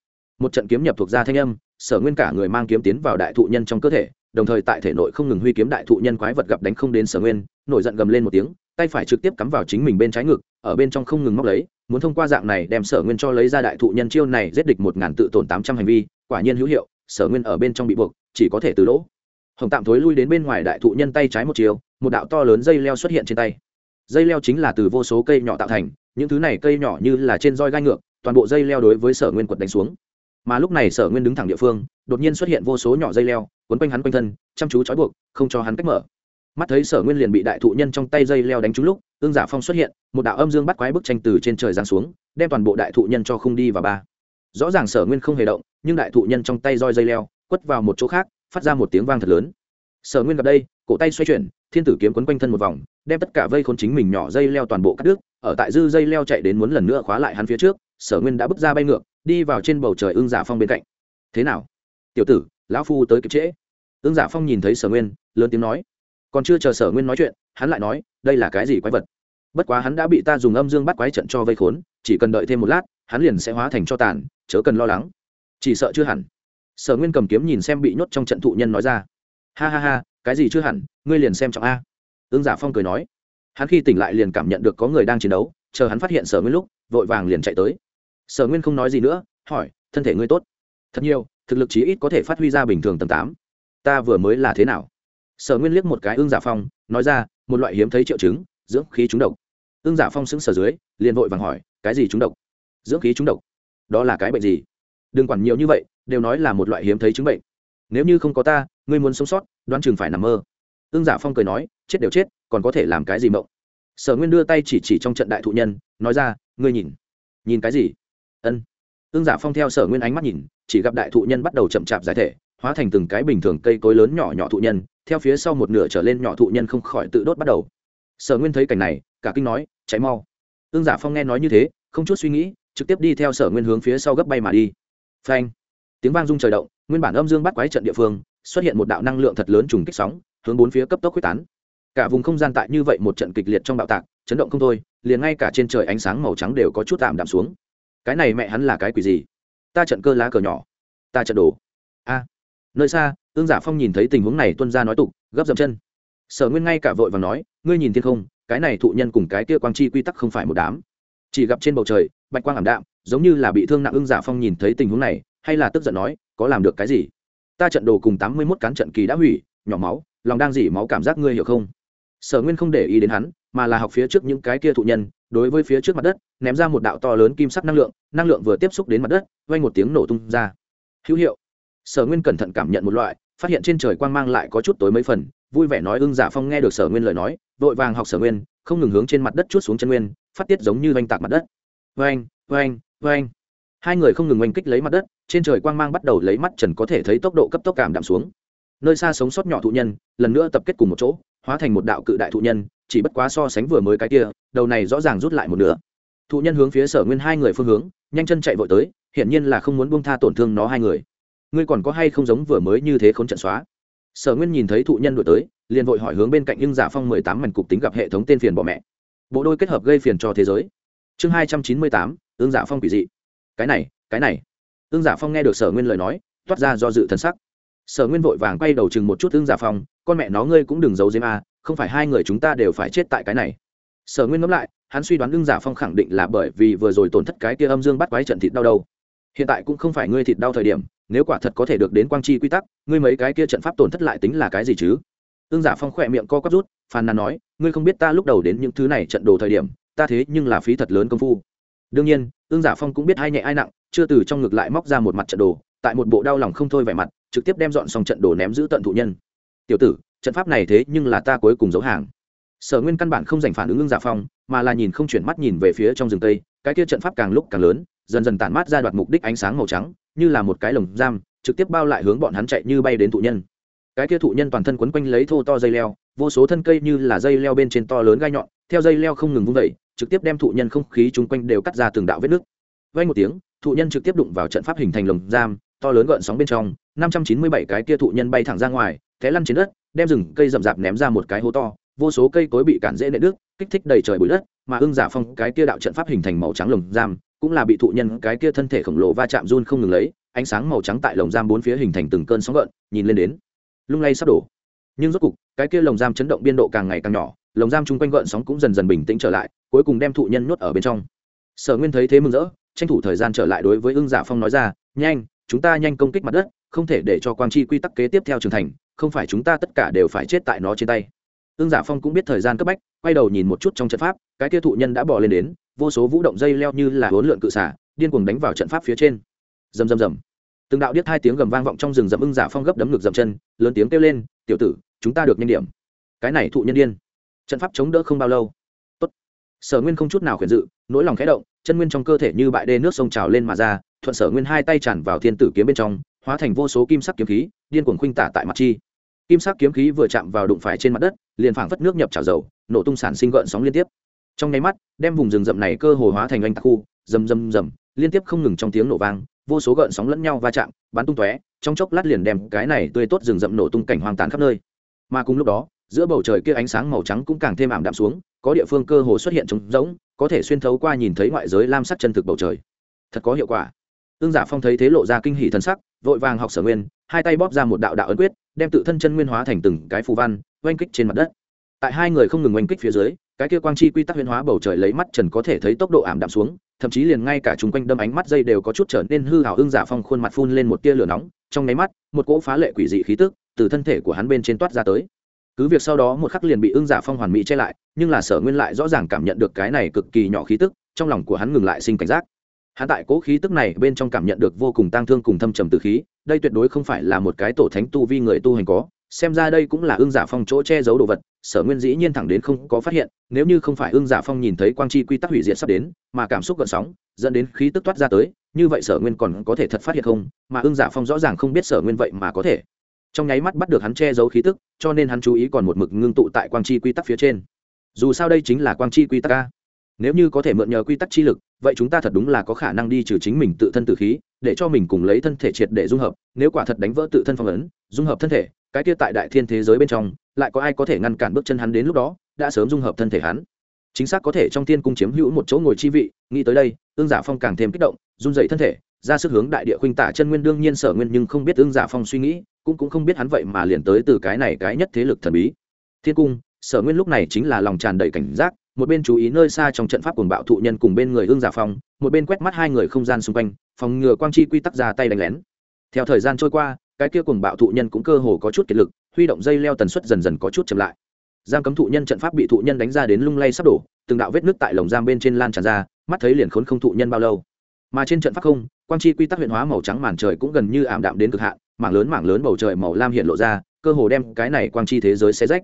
một trận kiếm nhập thuộc ra thanh âm, sở nguyên cả người mang kiếm tiến vào đại thụ nhân trong cơ thể, đồng thời tại thể nội không ngừng huy kiếm đại thụ nhân quái vật gặp đánh không đến sở nguyên, nổi giận gầm lên một tiếng, tay phải trực tiếp cắm vào chính mình bên trái ngực, ở bên trong không ngừng móc lấy, muốn thông qua dạng này đem sở nguyên cho lấy ra đại thụ nhân chiêu này giết địch một ngàn tự tổn tám trăm hành vi, quả nhiên hữu hiệu, sở nguyên ở bên trong bị buộc, chỉ có thể từ lỗ hồng tạm thối lui đến bên ngoài đại thụ nhân tay trái một chiều, một đạo to lớn dây leo xuất hiện trên tay. Dây leo chính là từ vô số cây nhỏ tạo thành, những thứ này cây nhỏ như là trên roi gai ngược, toàn bộ dây leo đối với sở nguyên quật đánh xuống. Mà lúc này sở nguyên đứng thẳng địa phương, đột nhiên xuất hiện vô số nhỏ dây leo, quấn quanh hắn quanh thân, chăm chú trói buộc, không cho hắn cách mở. Mắt thấy sở nguyên liền bị đại thụ nhân trong tay dây leo đánh trúng lúc, ương giả phong xuất hiện, một đạo âm dương bắt quái bức tranh từ trên trời giáng xuống, đem toàn bộ đại thụ nhân cho không đi và ba. Rõ ràng sở nguyên không hề động, nhưng đại thụ nhân trong tay roi dây leo, quất vào một chỗ khác phát ra một tiếng vang thật lớn. Sở nguyên gặp đây, cổ tay xoay chuyển, thiên tử kiếm quấn quanh thân một vòng, đem tất cả vây khốn chính mình nhỏ dây leo toàn bộ cắt đứt, ở tại dư dây leo chạy đến muốn lần nữa khóa lại hắn phía trước, sở nguyên đã bước ra bay ngược, đi vào trên bầu trời ưng giả phong bên cạnh. Thế nào? Tiểu tử, lão phu tới kịp trễ. Ưng giả phong nhìn thấy sở nguyên, lớn tiếng nói. Còn chưa chờ sở nguyên nói chuyện, hắn lại nói, đây là cái gì quái vật? Bất quá hắn đã bị ta dùng âm dương bắt quái trận cho vây khốn, chỉ cần đợi thêm một lát, hắn liền sẽ hóa thành cho tàn, chớ cần lo lắng. Chỉ sợ chưa hẳn sở nguyên cầm kiếm nhìn xem bị nhốt trong trận thụ nhân nói ra. Ha ha ha, cái gì chưa hẳn, ngươi liền xem trọng a. Ương giả phong cười nói. Hắn khi tỉnh lại liền cảm nhận được có người đang chiến đấu, chờ hắn phát hiện sở nguyên lúc, vội vàng liền chạy tới. Sở nguyên không nói gì nữa, hỏi, thân thể ngươi tốt? Thật nhiều, thực lực chí ít có thể phát huy ra bình thường tầng tám. Ta vừa mới là thế nào? Sở nguyên liếc một cái ương giả phong, nói ra, một loại hiếm thấy triệu chứng, dưỡng khí trúng độc. Ương giả phong xứng sở dưới, liền vội vàng hỏi, cái gì trúng độc? Dưỡng khí trúng độc. Đó là cái bệnh gì? Đừng quản nhiều như vậy đều nói là một loại hiếm thấy chứng bệnh. Nếu như không có ta, ngươi muốn sống sót, đoán chừng phải nằm mơ. Ương giả dạ phong cười nói, chết đều chết, còn có thể làm cái gì mộng? Sở nguyên đưa tay chỉ chỉ trong trận đại thụ nhân, nói ra, ngươi nhìn. Nhìn cái gì? Ân. Ương giả dạ phong theo sở nguyên ánh mắt nhìn, chỉ gặp đại thụ nhân bắt đầu chậm chạp giải thể, hóa thành từng cái bình thường cây cối lớn nhỏ nhỏ thụ nhân, theo phía sau một nửa trở lên nhỏ thụ nhân không khỏi tự đốt bắt đầu. Sở nguyên thấy cảnh này, cả kinh nói, cháy mau. Ương giả dạ phong nghe nói như thế, không chút suy nghĩ, trực tiếp đi theo sở nguyên hướng phía sau gấp bay mà đi. Phanh tiếng vang rung trời động, nguyên bản âm dương bắt quái trận địa phương, xuất hiện một đạo năng lượng thật lớn trùng kích sóng, hướng bốn phía cấp tốc quyết tán. Cả vùng không gian tại như vậy một trận kịch liệt trong bạo tạc, chấn động không thôi, liền ngay cả trên trời ánh sáng màu trắng đều có chút tạm đạm xuống. Cái này mẹ hắn là cái quỷ gì? Ta trận cơ lá cờ nhỏ, ta trận đồ. A, nơi xa, ương giả phong nhìn thấy tình huống này tuân ra nói tục, gấp dầm chân. Sở nguyên ngay cả vội và nói, ngươi nhìn thiên không, cái này thụ nhân cùng cái kia quang chi quy tắc không phải một đám. Chỉ gặp trên bầu trời, bạch quang ảm đạm, giống như là bị thương nặng ương giả phong nhìn thấy tình huống này hay là tức giận nói, có làm được cái gì? Ta trận đồ cùng tám mươi mốt cán trận kỳ đã hủy, nhỏ máu, lòng đang dỉ máu cảm giác ngươi hiểu không? Sở nguyên không để ý đến hắn, mà là học phía trước những cái kia thụ nhân, đối với phía trước mặt đất, ném ra một đạo to lớn kim sắc năng lượng năng lượng vừa tiếp xúc đến mặt đất vay một tiếng nổ tung ra. Hữu hiệu. Sở nguyên cẩn thận cảm nhận một loại, phát hiện trên trời quang mang lại có chút tối mấy phần, vui vẻ nói ưng giả phong nghe được sở nguyên lời nói, vội vàng học sở nguyên, không ngừng hướng trên mặt đất chút xuống chân nguyên, phát tiết giống như oanh tạc mặt đất. Vang vang vang hai người không ngừng oanh kích lấy mặt đất, trên trời quang mang bắt đầu lấy mắt trần có thể thấy tốc độ cấp tốc cảm đạm xuống. Nơi xa sống sót nhỏ thụ nhân, lần nữa tập kết cùng một chỗ, hóa thành một đạo cự đại thụ nhân, chỉ bất quá so sánh vừa mới cái kia, đầu này rõ ràng rút lại một nửa. Thụ nhân hướng phía sở nguyên hai người phương hướng, nhanh chân chạy vội tới, hiển nhiên là không muốn buông tha tổn thương nó hai người. Ngươi còn có hay không giống vừa mới như thế khốn trận xóa? Sở nguyên nhìn thấy thụ nhân đổi tới, liền vội hỏi hướng bên cạnh nhưng giả dạ phong mười tám mảnh cục tính gặp hệ thống tên phiền bỏ mẹ. Bộ đôi kết hợp gây phiền cho thế giới. Chương hai trăm chín mươi tám ương giả dạ phong quỷ dị cái này cái này. Ương giả phong nghe được sở nguyên lời nói, toát ra do dự thân sắc. Sở nguyên vội vàng quay đầu chừng một chút ương giả phong, con mẹ nó ngươi cũng đừng giấu dếm a, không phải hai người chúng ta đều phải chết tại cái này. Sở nguyên ngẫm lại, hắn suy đoán ương giả phong khẳng định là bởi vì vừa rồi tổn thất cái kia âm dương bắt quái trận thịt đau đâu hiện tại cũng không phải ngươi thịt đau thời điểm, nếu quả thật có thể được đến quang chi quy tắc, ngươi mấy cái kia trận pháp tổn thất lại tính là cái gì chứ? Ương giả phong khỏe miệng co quắp rút, phàn nàn nói, ngươi không biết ta lúc đầu đến những thứ này trận đồ thời điểm, ta thế nhưng là phí thật lớn công phu đương nhiên ương giả phong cũng biết ai nhẹ ai nặng, chưa từ trong ngực lại móc ra một mặt trận đồ, tại một bộ đau lòng không thôi vẻ mặt, trực tiếp đem dọn xong trận đồ ném giữ tận thụ nhân. Tiểu tử, trận pháp này thế nhưng là ta cuối cùng giấu hàng. Sở nguyên căn bản không giành phản ứng ương giả phong, mà là nhìn không chuyển mắt nhìn về phía trong rừng tây, cái kia trận pháp càng lúc càng lớn, dần dần tản mát ra đoạt mục đích ánh sáng màu trắng, như là một cái lồng giam, trực tiếp bao lại hướng bọn hắn chạy như bay đến thụ nhân. Cái kia thụ nhân toàn thân quấn quanh lấy thô to dây leo, vô số thân cây như là dây leo bên trên to lớn gai nhọn theo dây leo không ngừng vung vẩy, trực tiếp đem thụ nhân không khí chung quanh đều cắt ra từng đạo vết nước. Vay một tiếng, thụ nhân trực tiếp đụng vào trận pháp hình thành lồng giam, to lớn gợn sóng bên trong, năm trăm chín mươi bảy cái kia thụ nhân bay thẳng ra ngoài, té lăn trên đất, đem rừng cây rậm rạp ném ra một cái hố to, vô số cây cối bị cản dễ nệ nước kích thích đầy trời bụi đất, mà ưng giả phong cái kia đạo trận pháp hình thành màu trắng lồng giam, cũng là bị thụ nhân cái kia thân thể khổng lồ va chạm run không ngừng lấy, ánh sáng màu trắng tại lồng giam bốn phía hình thành từng cơn sóng gợn, nhìn lên đến, lung lay sắp đổ. Nhưng rốt cục, cái kia lồng giam chấn động biên độ càng ngày càng nhỏ lồng giam chung quanh gợn sóng cũng dần dần bình tĩnh trở lại, cuối cùng đem thụ nhân nhốt ở bên trong. Sở nguyên thấy thế mừng rỡ, tranh thủ thời gian trở lại đối với ưng giả phong nói ra, nhanh, chúng ta nhanh công kích mặt đất, không thể để cho quang chi quy tắc kế tiếp theo trưởng thành, không phải chúng ta tất cả đều phải chết tại nó trên tay. Ưng giả phong cũng biết thời gian cấp bách, quay đầu nhìn một chút trong trận pháp, cái kia thụ nhân đã bỏ lên đến, vô số vũ động dây leo như là hỗn lượn cự xả, điên cuồng đánh vào trận pháp phía trên. Rầm rầm rầm. Từng đạo điếc hai tiếng gầm vang vọng trong rừng rậm ưng giả phong gấp đấm ngực dậm chân, lớn tiếng kêu lên, tiểu tử, chúng ta được nhanh điểm. Cái này thụ nhân điên trận pháp chống đỡ không bao lâu. Tốt. sở nguyên không chút nào khuyển dự, nỗi lòng khẽ động, chân nguyên trong cơ thể như bại đê nước sông trào lên mà ra, thuận sở nguyên hai tay tràn vào thiên tử kiếm bên trong, hóa thành vô số kim sắc kiếm khí, điên cuồng khuynh tả tại mặt chi. Kim sắc kiếm khí vừa chạm vào đụng phải trên mặt đất, liền phảng phất nước nhập trào dầu, nổ tung sản sinh gợn sóng liên tiếp. Trong nháy mắt, đem vùng rừng rậm này cơ hồ hóa thành anh tạc khu, rầm rầm rầm, liên tiếp không ngừng trong tiếng nổ vang, vô số gợn sóng lẫn nhau va chạm, bắn tung tóe, trong chốc lát liền đem cái này tươi tốt rừng rậm nổ tung cảnh hoang tàn khắp nơi. Mà cùng lúc đó giữa bầu trời kia ánh sáng màu trắng cũng càng thêm ảm đạm xuống, có địa phương cơ hồ xuất hiện trống rỗng, có thể xuyên thấu qua nhìn thấy ngoại giới lam sắc chân thực bầu trời. Thật có hiệu quả. Ương giả dạ phong thấy thế lộ ra kinh hỷ thần sắc, vội vàng học sở nguyên, hai tay bóp ra một đạo đạo ấn quyết, đem tự thân chân nguyên hóa thành từng cái phù văn, oanh kích trên mặt đất. Tại hai người không ngừng oanh kích phía dưới, cái kia quang chi quy tắc huyên hóa bầu trời lấy mắt trần có thể thấy tốc độ ảm đạm xuống, thậm chí liền ngay cả chung quanh đâm ánh mắt dây đều có chút trở nên hư hào ương giả dạ phong khuôn mặt phun lên một tia lửa nóng, trong nháy mắt, một cỗ phá lệ quỷ dị khí tức từ thân thể của hắn bên trên toát ra tới cứ việc sau đó một khắc liền bị ưng giả phong hoàn mỹ che lại, nhưng là sở nguyên lại rõ ràng cảm nhận được cái này cực kỳ nhỏ khí tức, trong lòng của hắn ngừng lại sinh cảnh giác. Hắn tại cố khí tức này bên trong cảm nhận được vô cùng tang thương cùng thâm trầm từ khí, đây tuyệt đối không phải là một cái tổ thánh tu vi người tu hành có, xem ra đây cũng là ưng giả phong chỗ che giấu đồ vật, sở nguyên dĩ nhiên thẳng đến không có phát hiện, nếu như không phải ưng giả phong nhìn thấy quang chi quy tắc hủy diệt sắp đến, mà cảm xúc gợn sóng, dẫn đến khí tức toát ra tới, như vậy sở nguyên còn có thể thật phát hiện không? Mà ưng giả phong rõ ràng không biết sở nguyên vậy mà có thể trong nháy mắt bắt được hắn che giấu khí tức, cho nên hắn chú ý còn một mực ngưng tụ tại quang chi quy tắc phía trên. Dù sao đây chính là quang chi quy tắc ca nếu như có thể mượn nhờ quy tắc chi lực, vậy chúng ta thật đúng là có khả năng đi trừ chính mình tự thân tự khí, để cho mình cùng lấy thân thể triệt để dung hợp, nếu quả thật đánh vỡ tự thân phong ấn, dung hợp thân thể, cái kia tại đại thiên thế giới bên trong, lại có ai có thể ngăn cản bước chân hắn đến lúc đó, đã sớm dung hợp thân thể hắn. Chính xác có thể trong thiên cung chiếm hữu một chỗ ngồi chi vị, nghĩ tới đây ương giả dạ phong càng thêm kích động, run dậy thân thể, ra sức hướng đại địa khuynh tả chân nguyên đương nhiên sở nguyên nhưng không biết ương giả dạ phong suy nghĩ cũng cũng không biết hắn vậy mà liền tới từ cái này cái nhất thế lực thần bí. Thiên cung, sở nguyên lúc này chính là lòng tràn đầy cảnh giác, một bên chú ý nơi xa trong trận pháp cuồng bạo thụ nhân cùng bên người hương giả phong, một bên quét mắt hai người không gian xung quanh, phòng ngừa quang chi quy tắc ra tay đánh lén. Theo thời gian trôi qua, cái kia cuồng bạo thụ nhân cũng cơ hồ có chút kiệt lực, huy động dây leo tần suất dần dần có chút chậm lại. Giam cấm thụ nhân trận pháp bị thụ nhân đánh ra đến lung lay sắp đổ, từng đạo vết nước tại lồng giam bên trên lan tràn ra, mắt thấy liền khốn không thụ nhân bao lâu. Mà trên trận pháp không, quang chi quy tắc huyện hóa màu trắng màn trời cũng gần như ảm đạm đến cực hạn mảng lớn mảng lớn bầu trời màu lam hiện lộ ra, cơ hồ đem cái này quang chi thế giới xé rách.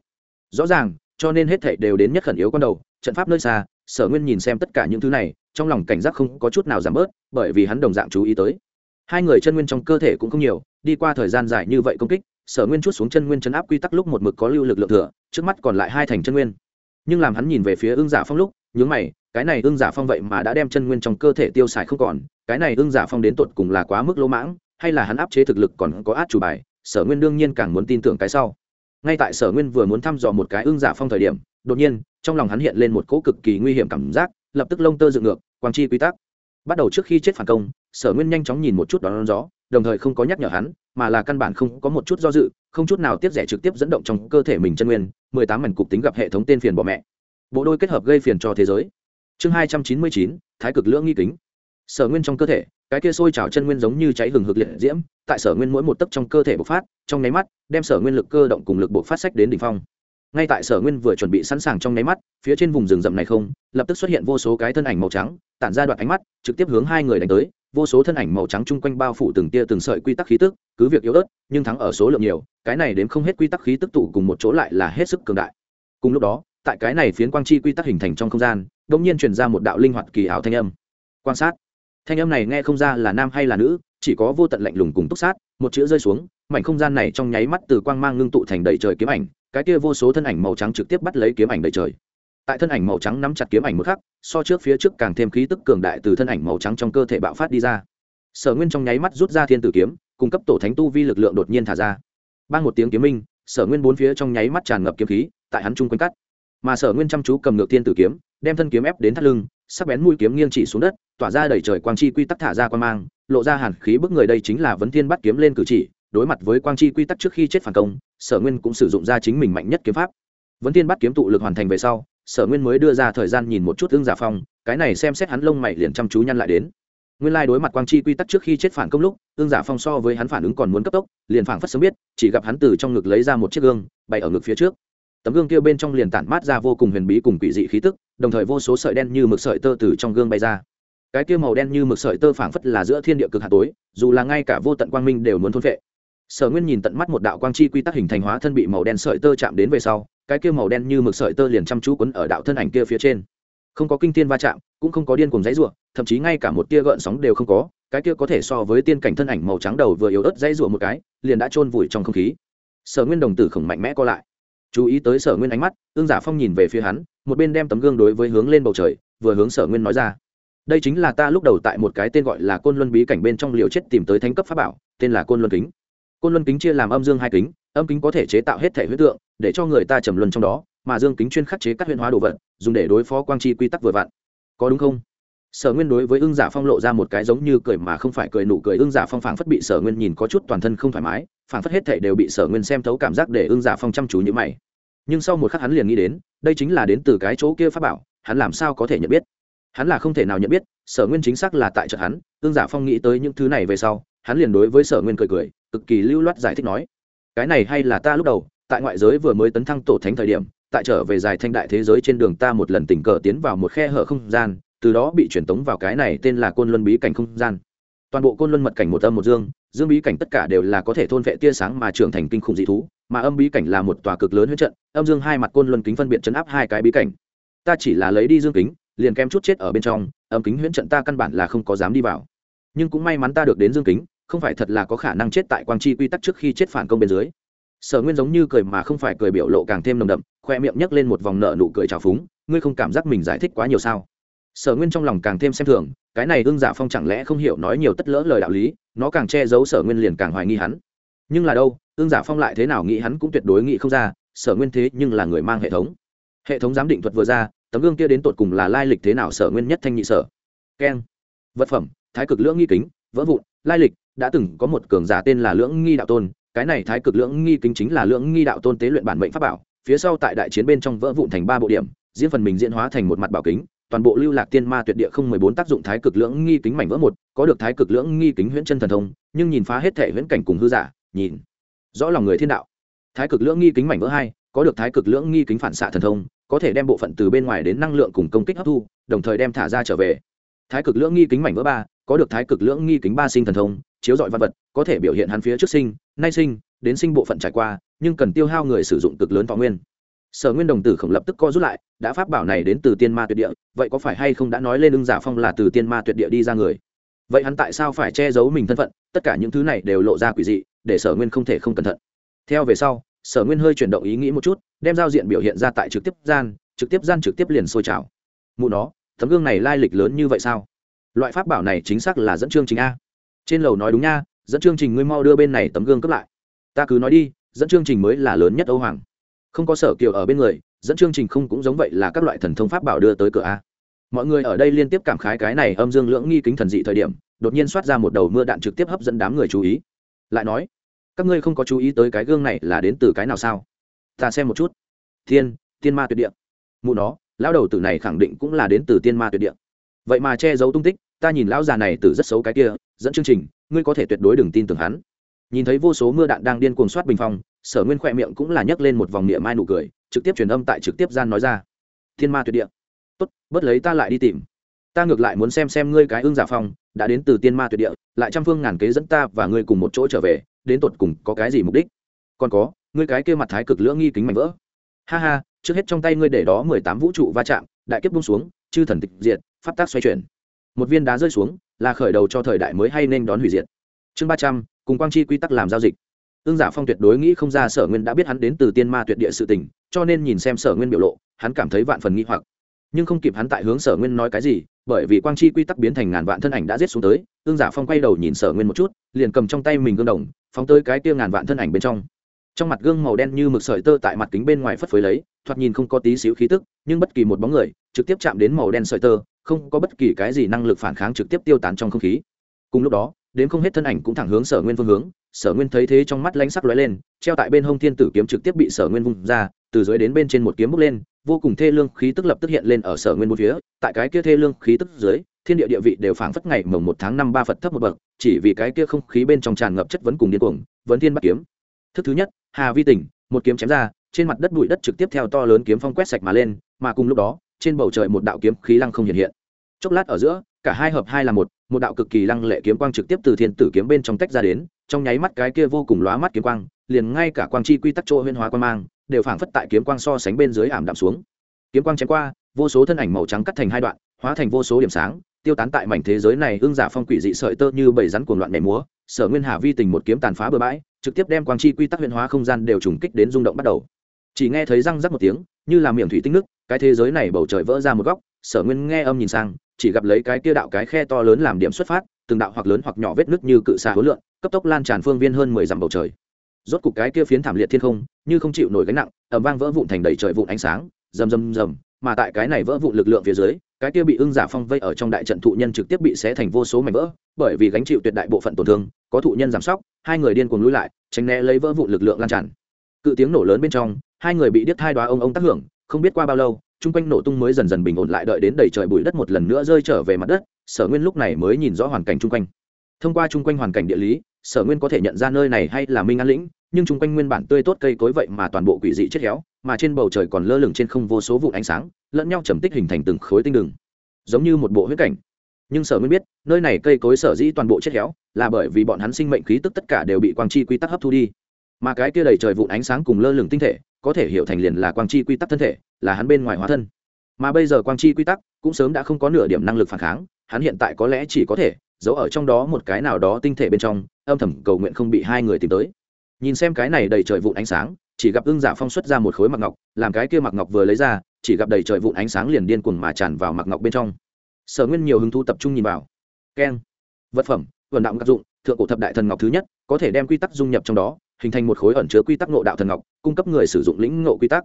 Rõ ràng, cho nên hết thảy đều đến nhất khẩn yếu con đầu, trận pháp nơi xa, sở nguyên nhìn xem tất cả những thứ này, trong lòng cảnh giác không có chút nào giảm bớt, bởi vì hắn đồng dạng chú ý tới. Hai người chân nguyên trong cơ thể cũng không nhiều, đi qua thời gian dài như vậy công kích, sở nguyên chút xuống chân nguyên chấn áp quy tắc lúc một mực có lưu lực lượng thừa, trước mắt còn lại hai thành chân nguyên. Nhưng làm hắn nhìn về phía ương giả phong lúc, nhướng mày, cái này ương giả phong vậy mà đã đem chân nguyên trong cơ thể tiêu xài không còn, cái này ương giả phong đến tột cùng là quá mức lỗ mãng hay là hắn áp chế thực lực còn có át chủ bài, sở nguyên đương nhiên càng muốn tin tưởng cái sau. Ngay tại sở nguyên vừa muốn thăm dò một cái ương giả phong thời điểm, đột nhiên, trong lòng hắn hiện lên một cỗ cực kỳ nguy hiểm cảm giác, lập tức lông tơ dựng ngược, quang chi quy tắc. Bắt đầu trước khi chết phản công, sở nguyên nhanh chóng nhìn một chút đón gió, đồng thời không có nhắc nhở hắn, mà là căn bản không có một chút do dự, không chút nào tiếp rẻ trực tiếp dẫn động trong cơ thể mình chân nguyên, mười tám mảnh cục tính gặp hệ thống tên phiền bỏ mẹ. Bộ đôi kết hợp gây phiền cho thế giới. Chương hai trăm chín mươi chín, thái cực lưỡng nghi kính. Sở nguyên trong cơ thể cái kia sôi trào chân nguyên giống như cháy hừng hực liệt diễm, tại sở nguyên mỗi một tấc trong cơ thể bộc phát, trong nháy mắt, đem sở nguyên lực cơ động cùng lực bộc phát sách đến đ ỉ n h phong. Ngay tại sở nguyên vừa chuẩn bị sẵn sàng trong nháy mắt, phía trên vùng rừng rậm này không, lập tức xuất hiện vô số cái thân ảnh màu trắng, tản ra đoạn ánh mắt, trực tiếp hướng hai người đánh tới, vô số thân ảnh màu trắng chung quanh bao phủ từng tia từng sợi quy tắc khí tức, cứ việc yếu ớt, nhưng thắng ở số lượng nhiều, cái này đến không hết quy tắc khí tức tụ cùng một chỗ lại là hết sức cường đại. Cùng lúc đó, tại cái này phiến quang chi quy tắc hình thành trong không gian đ ỗ n g nhiên truyền ra một đạo linh hoạt kỳ ảo thanh âm. Quan sát thanh âm này nghe không ra là nam hay là nữ, chỉ có vô tận lạnh lùng cùng túc sát, một chữ rơi xuống, mảnh không gian này trong nháy mắt từ quang mang ngưng tụ thành đầy trời kiếm ảnh, cái kia vô số thân ảnh màu trắng trực tiếp bắt lấy kiếm ảnh đầy trời. Tại thân ảnh màu trắng nắm chặt kiếm ảnh một khắc, so trước phía trước càng thêm khí tức cường đại từ thân ảnh màu trắng trong cơ thể bạo phát đi ra. Sở nguyên trong nháy mắt rút ra thiên tử kiếm cung cấp tổ thánh tu vi lực lượng đột nhiên thả ra. Ban một tiếng kiếm minh, sở nguyên bốn phía trong nháy mắt tràn ngập kiếm khí, tại hắn chung quanh cắt. Mà sở nguyên chăm chú cầm ngược thiên tử kiếm, đem thân kiếm ép đến thắt lưng, sắc bén mũi kiếm nghiêng chỉ xuống đất tỏa ra đầy trời quang chi quy tắc thả ra quan mang, lộ ra hàn khí bức người đây chính là vấn thiên bắt kiếm lên cử chỉ, đối mặt với quang chi quy tắc trước khi chết phản công, sở nguyên cũng sử dụng ra chính mình mạnh nhất kiếm pháp. Vấn thiên bắt kiếm tụ lực hoàn thành về sau, sở nguyên mới đưa ra thời gian nhìn một chút tương giả phong, cái này xem xét hắn lông mày liền chăm chú nhăn lại đến. Nguyên lai đối mặt quang chi quy tắc trước khi chết phản công lúc tương giả phong so với hắn phản ứng còn muốn cấp tốc, liền phản phất sớm biết, chỉ gặp hắn từ trong ngực lấy ra một chiếc gương bày ở ngực phía trước. Tấm gương kia bên trong liền tản mát ra vô cùng huyền bí cùng quỷ dị khí tức, đồng thời vô số sợi đen như mực sợi tơ từ trong gương bay ra cái kia màu đen như mực sợi tơ phảng phất là giữa thiên địa cực hạt tối dù là ngay cả vô tận quang minh đều muốn thôn vệ sở nguyên nhìn tận mắt một đạo quang chi quy tắc hình thành hóa thân bị màu đen sợi tơ chạm đến về sau cái kia màu đen như mực sợi tơ liền chăm chú quấn ở đạo thân ảnh kia phía trên. Không có kinh tiên va chạm cũng không có điên cùng dãy rủa, thậm chí ngay cả một tia gợn sóng đều không có cái kia có thể so với tiên cảnh thân ảnh màu trắng đầu vừa yếu ớt dãy rủa một cái liền đã chôn vùi trong không khí. Sở nguyên đồng tử khổng mạnh mẽ co lại. Chú ý tới sở nguyên ánh mắt ương giả phong nhìn về phía hắn một bên đem tấm gương đối với hướng lên bầu trời vừa hướng sở nguyên nói ra đây chính là ta lúc đầu tại một cái tên gọi là côn luân bí cảnh bên trong liều chết tìm tới thánh cấp pháp bảo, tên là côn luân kính. Côn luân kính chia làm âm dương hai kính, âm kính có thể chế tạo hết thể huyết tượng, để cho người ta trầm luân trong đó, mà dương kính chuyên khắc chế các huyễn hóa đồ vật, dùng để đối phó quang chi quy tắc vừa vặn. Có đúng không? Sở nguyên đối với ưng giả phong lộ ra một cái giống như cười mà không phải cười nụ cười, ưng giả phong phảng phất bị sở nguyên nhìn có chút toàn thân không thoải mái, phảng phất hết thể đều bị sở nguyên xem thấu cảm giác để ưng giả phong chăm chú như mày. Nhưng sau một khắc hắn liền nghĩ đến, đây chính là đến từ cái chỗ kia pháp bảo, hắn làm sao có thể nhận biết? Hắn là không thể nào nhận biết, sở nguyên chính xác là tại trận hắn, tương giả phong nghĩ tới những thứ này về sau, hắn liền đối với sở nguyên cười cười, cực kỳ lưu loát giải thích nói, cái này hay là ta lúc đầu, tại ngoại giới vừa mới tấn thăng tổ thánh thời điểm, tại trở về dài thanh đại thế giới trên đường ta một lần tình cờ tiến vào một khe hở không gian, từ đó bị truyền tống vào cái này tên là côn luân bí cảnh không gian. Toàn bộ côn luân mật cảnh một âm một dương dương bí cảnh tất cả đều là có thể thôn vệ tia sáng mà trưởng thành kinh khủng dị thú, mà âm bí cảnh là một tòa cực lớn huyết trận, âm dương hai mặt côn luân kính phân biệt chấn áp hai cái bí cảnh. Ta chỉ là lấy đi dương kính liền kem chút chết ở bên trong, âm kính huyễn trận ta căn bản là không có dám đi vào. Nhưng cũng may mắn ta được đến dương kính, không phải thật là có khả năng chết tại quang chi quy tắc trước khi chết phản công bên dưới. Sở nguyên giống như cười mà không phải cười biểu lộ càng thêm nồng đậm, khoe miệng nhấc lên một vòng nợ nụ cười trào phúng, ngươi không cảm giác mình giải thích quá nhiều sao? Sở nguyên trong lòng càng thêm xem thường, cái này ưng giả phong chẳng lẽ không hiểu nói nhiều tất lỡ lời đạo lý, nó càng che giấu sở nguyên liền càng hoài nghi hắn. Nhưng là đâu ưng giả phong lại thế nào nghĩ hắn cũng tuyệt đối nghĩ không ra, sở nguyên thế nhưng là người mang hệ thống. Hệ thống giám định thuật vừa ra tấm gương kia đến tột cùng là lai lịch thế nào sở nguyên nhất thanh nhị sở? Keng. Vật phẩm, thái cực lưỡng nghi kính, vỡ vụn, lai lịch, đã từng có một cường giả tên là lưỡng nghi đạo tôn, cái này thái cực lưỡng nghi kính chính là lưỡng nghi đạo tôn tế luyện bản mệnh pháp bảo, phía sau tại đại chiến bên trong vỡ vụn thành ba bộ điểm, diễn phần mình diễn hóa thành một mặt bảo kính, toàn bộ lưu lạc tiên ma tuyệt địa không mười bốn tác dụng thái cực lưỡng nghi kính mảnh vỡ một, có được thái cực lưỡng nghi kính huyễn chân thần thông, nhưng nhìn phá hết thể huyễn cảnh cùng hư giả, nhìn, rõ lòng người thiên đạo. Thái cực lưỡng nghi kính mảnh vỡ hai, có được thái cực lưỡng nghi kính phản xạ thần thông có thể đem bộ phận từ bên ngoài đến năng lượng cùng công kích hấp thu, đồng thời đem thả ra trở về. Thái cực lưỡng nghi kính mảnh vỡ ba, có được thái cực lưỡng nghi kính ba sinh thần thông, chiếu dọi văn vật, có thể biểu hiện hắn phía trước sinh, nay sinh, đến sinh bộ phận trải qua, nhưng cần tiêu hao người sử dụng cực lớn thọ nguyên. Sở nguyên đồng tử khổng lập tức co rút lại, đã pháp bảo này đến từ tiên ma tuyệt địa, vậy có phải hay không đã nói lên ưng giả phong là từ tiên ma tuyệt địa đi ra người? Vậy hắn tại sao phải che giấu mình thân phận? Tất cả những thứ này đều lộ ra quỷ dị, để sở nguyên không thể không cẩn thận. Theo về sau sở nguyên hơi chuyển động ý nghĩ một chút, đem giao diện biểu hiện ra tại trực tiếp gian, trực tiếp gian trực tiếp liền sôi trào. Mụ nó, tấm gương này lai lịch lớn như vậy sao? Loại pháp bảo này chính xác là dẫn chương trình a. Trên lầu nói đúng nha, dẫn chương trình ngươi mau đưa bên này tấm gương cấp lại. Ta cứ nói đi, dẫn chương trình mới là lớn nhất âu hoàng. Không có sở kiều ở bên người, dẫn chương trình không cũng giống vậy là các loại thần thông pháp bảo đưa tới cửa a. Mọi người ở đây liên tiếp cảm khái cái này âm dương lưỡng nghi kính thần dị thời điểm, đột nhiên soát ra một đầu mưa đạn trực tiếp hấp dẫn đám người chú ý. Lại nói các ngươi không có chú ý tới cái gương này là đến từ cái nào sao? Ta xem một chút. Thiên, tiên ma tuyệt địa. Mụ nó, lão đầu tử này khẳng định cũng là đến từ tiên ma tuyệt địa. Vậy mà che giấu tung tích, ta nhìn lão già này từ rất xấu cái kia, dẫn chương trình, ngươi có thể tuyệt đối đừng tin tưởng hắn. Nhìn thấy vô số mưa đạn đang điên cuồng soát bình phong, sở nguyên khỏe miệng cũng là nhấc lên một vòng niệm mai nụ cười, trực tiếp truyền âm tại trực tiếp gian nói ra. Thiên ma tuyệt địa. Tốt, bớt lấy ta lại đi tìm. Ta ngược lại muốn xem xem ngươi cái ương giả phong, đã đến từ tiên ma tuyệt địa, lại trăm phương ngàn kế dẫn ta và ngươi cùng một chỗ trở về đến tột cùng có cái gì mục đích? Còn có, ngươi cái kia mặt thái cực lưỡng nghi kính mảnh vỡ. Ha ha, trước hết trong tay ngươi để đó mười tám vũ trụ va chạm, đại kiếp bung xuống, chư thần tịch diệt, pháp tác xoay chuyển. Một viên đá rơi xuống, là khởi đầu cho thời đại mới hay nên đón hủy diệt. Chương ba trăm, cùng quang chi quy tắc làm giao dịch. Ương giả phong tuyệt đối nghĩ không ra sở nguyên đã biết hắn đến từ tiên ma tuyệt địa sự tình, cho nên nhìn xem sở nguyên biểu lộ, hắn cảm thấy vạn phần nghi hoặc. Nhưng không kịp hắn tại hướng sở nguyên nói cái gì bởi vì quang chi quy tắc biến thành ngàn vạn thân ảnh đã giết xuống tới, ương giả phong quay đầu nhìn sở nguyên một chút, liền cầm trong tay mình gương đồng, phóng tới cái kia ngàn vạn thân ảnh bên trong. Trong mặt gương màu đen như mực sợi tơ tại mặt kính bên ngoài phất phới lấy, thoạt nhìn không có tí xíu khí tức, nhưng bất kỳ một bóng người, trực tiếp chạm đến màu đen sợi tơ, không có bất kỳ cái gì năng lực phản kháng trực tiếp tiêu tán trong không khí. Cùng lúc đó, đến không hết thân ảnh cũng thẳng hướng sở nguyên phương hướng, sở nguyên thấy thế trong mắt lánh sắc lóe lên, treo tại bên hông thiên tử kiếm trực tiếp bị sở nguyên vung ra, từ dưới đến bên trên một kiếm bốc lên vô cùng thê lương khí tức lập tức hiện lên ở sở nguyên bốn phía, tại cái kia thê lương khí tức dưới, thiên địa địa vị đều phảng phất ngày mồng một tháng năm ba phật thấp một bậc, chỉ vì cái kia không khí bên trong tràn ngập chất vấn cùng điên cuồng, vấn thiên bắt kiếm. Thức thứ nhất, hà vi tỉnh, một kiếm chém ra, trên mặt đất bụi đất trực tiếp theo to lớn kiếm phong quét sạch mà lên, mà cùng lúc đó, trên bầu trời một đạo kiếm khí lăng không hiện hiện. Chốc lát ở giữa, cả hai hợp hai là một một đạo cực kỳ lăng lệ kiếm quang trực tiếp từ thiên tử kiếm bên trong tách ra đến, trong nháy mắt cái kia vô cùng lóa mắt kiếm quang liền ngay cả quang chi quy tắc chỗ huyên hóa quan mang, đều phảng phất tại kiếm quang so sánh bên dưới ảm đạm xuống. Kiếm quang chém qua, vô số thân ảnh màu trắng cắt thành hai đoạn, hóa thành vô số điểm sáng, tiêu tán tại mảnh thế giới này ương giả phong quỷ dị sợi tơ như bầy rắn cuồng loạn nhảy múa. Sở nguyên hà vi tình một kiếm tàn phá bừa bãi, trực tiếp đem quang chi quy tắc huyên hóa không gian đều trùng kích đến rung động bắt đầu. Chỉ nghe thấy răng rắc một tiếng, như là miệng thủy tinh nước, cái thế giới này bầu trời vỡ ra một góc, sở nguyên nghe âm nhìn sang, chỉ gặp lấy cái kia đạo cái khe to lớn làm điểm xuất phát, từng đạo hoặc lớn hoặc nhỏ vết nứt như cự xà hối lượng cấp tốc lan tràn phương viên hơn mười dặm bầu trời rốt cục cái kia phiến thảm liệt thiên không, như không chịu nổi gánh nặng ẩm vang vỡ vụn thành đầy trời vụn ánh sáng, rầm rầm rầm, mà tại cái này vỡ vụn lực lượng phía dưới, cái kia bị ưng giả phong vây ở trong đại trận thụ nhân trực tiếp bị xé thành vô số mảnh vỡ, bởi vì gánh chịu tuyệt đại bộ phận tổn thương, có thụ nhân giảm sóc, hai người điên cuồng lùi lại, tránh né lấy vỡ vụn lực lượng lan tràn. Cự tiếng nổ lớn bên trong, hai người bị điếc hai đoá ông ông tác hưởng, không biết qua bao lâu, chung quanh nổ tung mới dần dần bình ổn lại đợi đến đầy trời bụi đất một lần nữa rơi trở về mặt đất, sở nguyên lúc này mới nhìn rõ hoàn cảnh chung quanh. Thông qua chung quanh hoàn cảnh địa lý sở nguyên có thể nhận ra nơi này hay là minh an lĩnh, nhưng chung quanh nguyên bản tươi tốt cây cối vậy mà toàn bộ quỷ dị chết héo, mà trên bầu trời còn lơ lửng trên không vô số vụ ánh sáng, lẫn nhau trầm tích hình thành từng khối tinh đường, giống như một bộ huyết cảnh. Nhưng sở nguyên biết, nơi này cây cối sở dĩ toàn bộ chết héo, là bởi vì bọn hắn sinh mệnh khí tức tất cả đều bị quang chi quy tắc hấp thu đi. Mà cái kia đầy trời vụ ánh sáng cùng lơ lửng tinh thể, có thể hiểu thành liền là quang chi quy tắc thân thể, là hắn bên ngoài hóa thân. Mà bây giờ quang chi quy tắc cũng sớm đã không có nửa điểm năng lực phản kháng, hắn hiện tại có lẽ chỉ có thể giấu ở trong đó một cái nào đó tinh thể bên trong, âm thầm cầu nguyện không bị hai người tìm tới. Nhìn xem cái này đầy trời vụn ánh sáng, chỉ gặp ưng giả phong xuất ra một khối mặc ngọc, làm cái kia mặc ngọc vừa lấy ra, chỉ gặp đầy trời vụn ánh sáng liền điên cuồng mà tràn vào mặc ngọc bên trong. Sở nguyên nhiều hứng thú tập trung nhìn vào. Keng. Vật phẩm vận đạo các dụng, thượng cổ thập đại thần ngọc thứ nhất, có thể đem quy tắc dung nhập trong đó, hình thành một khối ẩn chứa quy tắc ngộ đạo thần ngọc, cung cấp người sử dụng lĩnh ngộ quy tắc.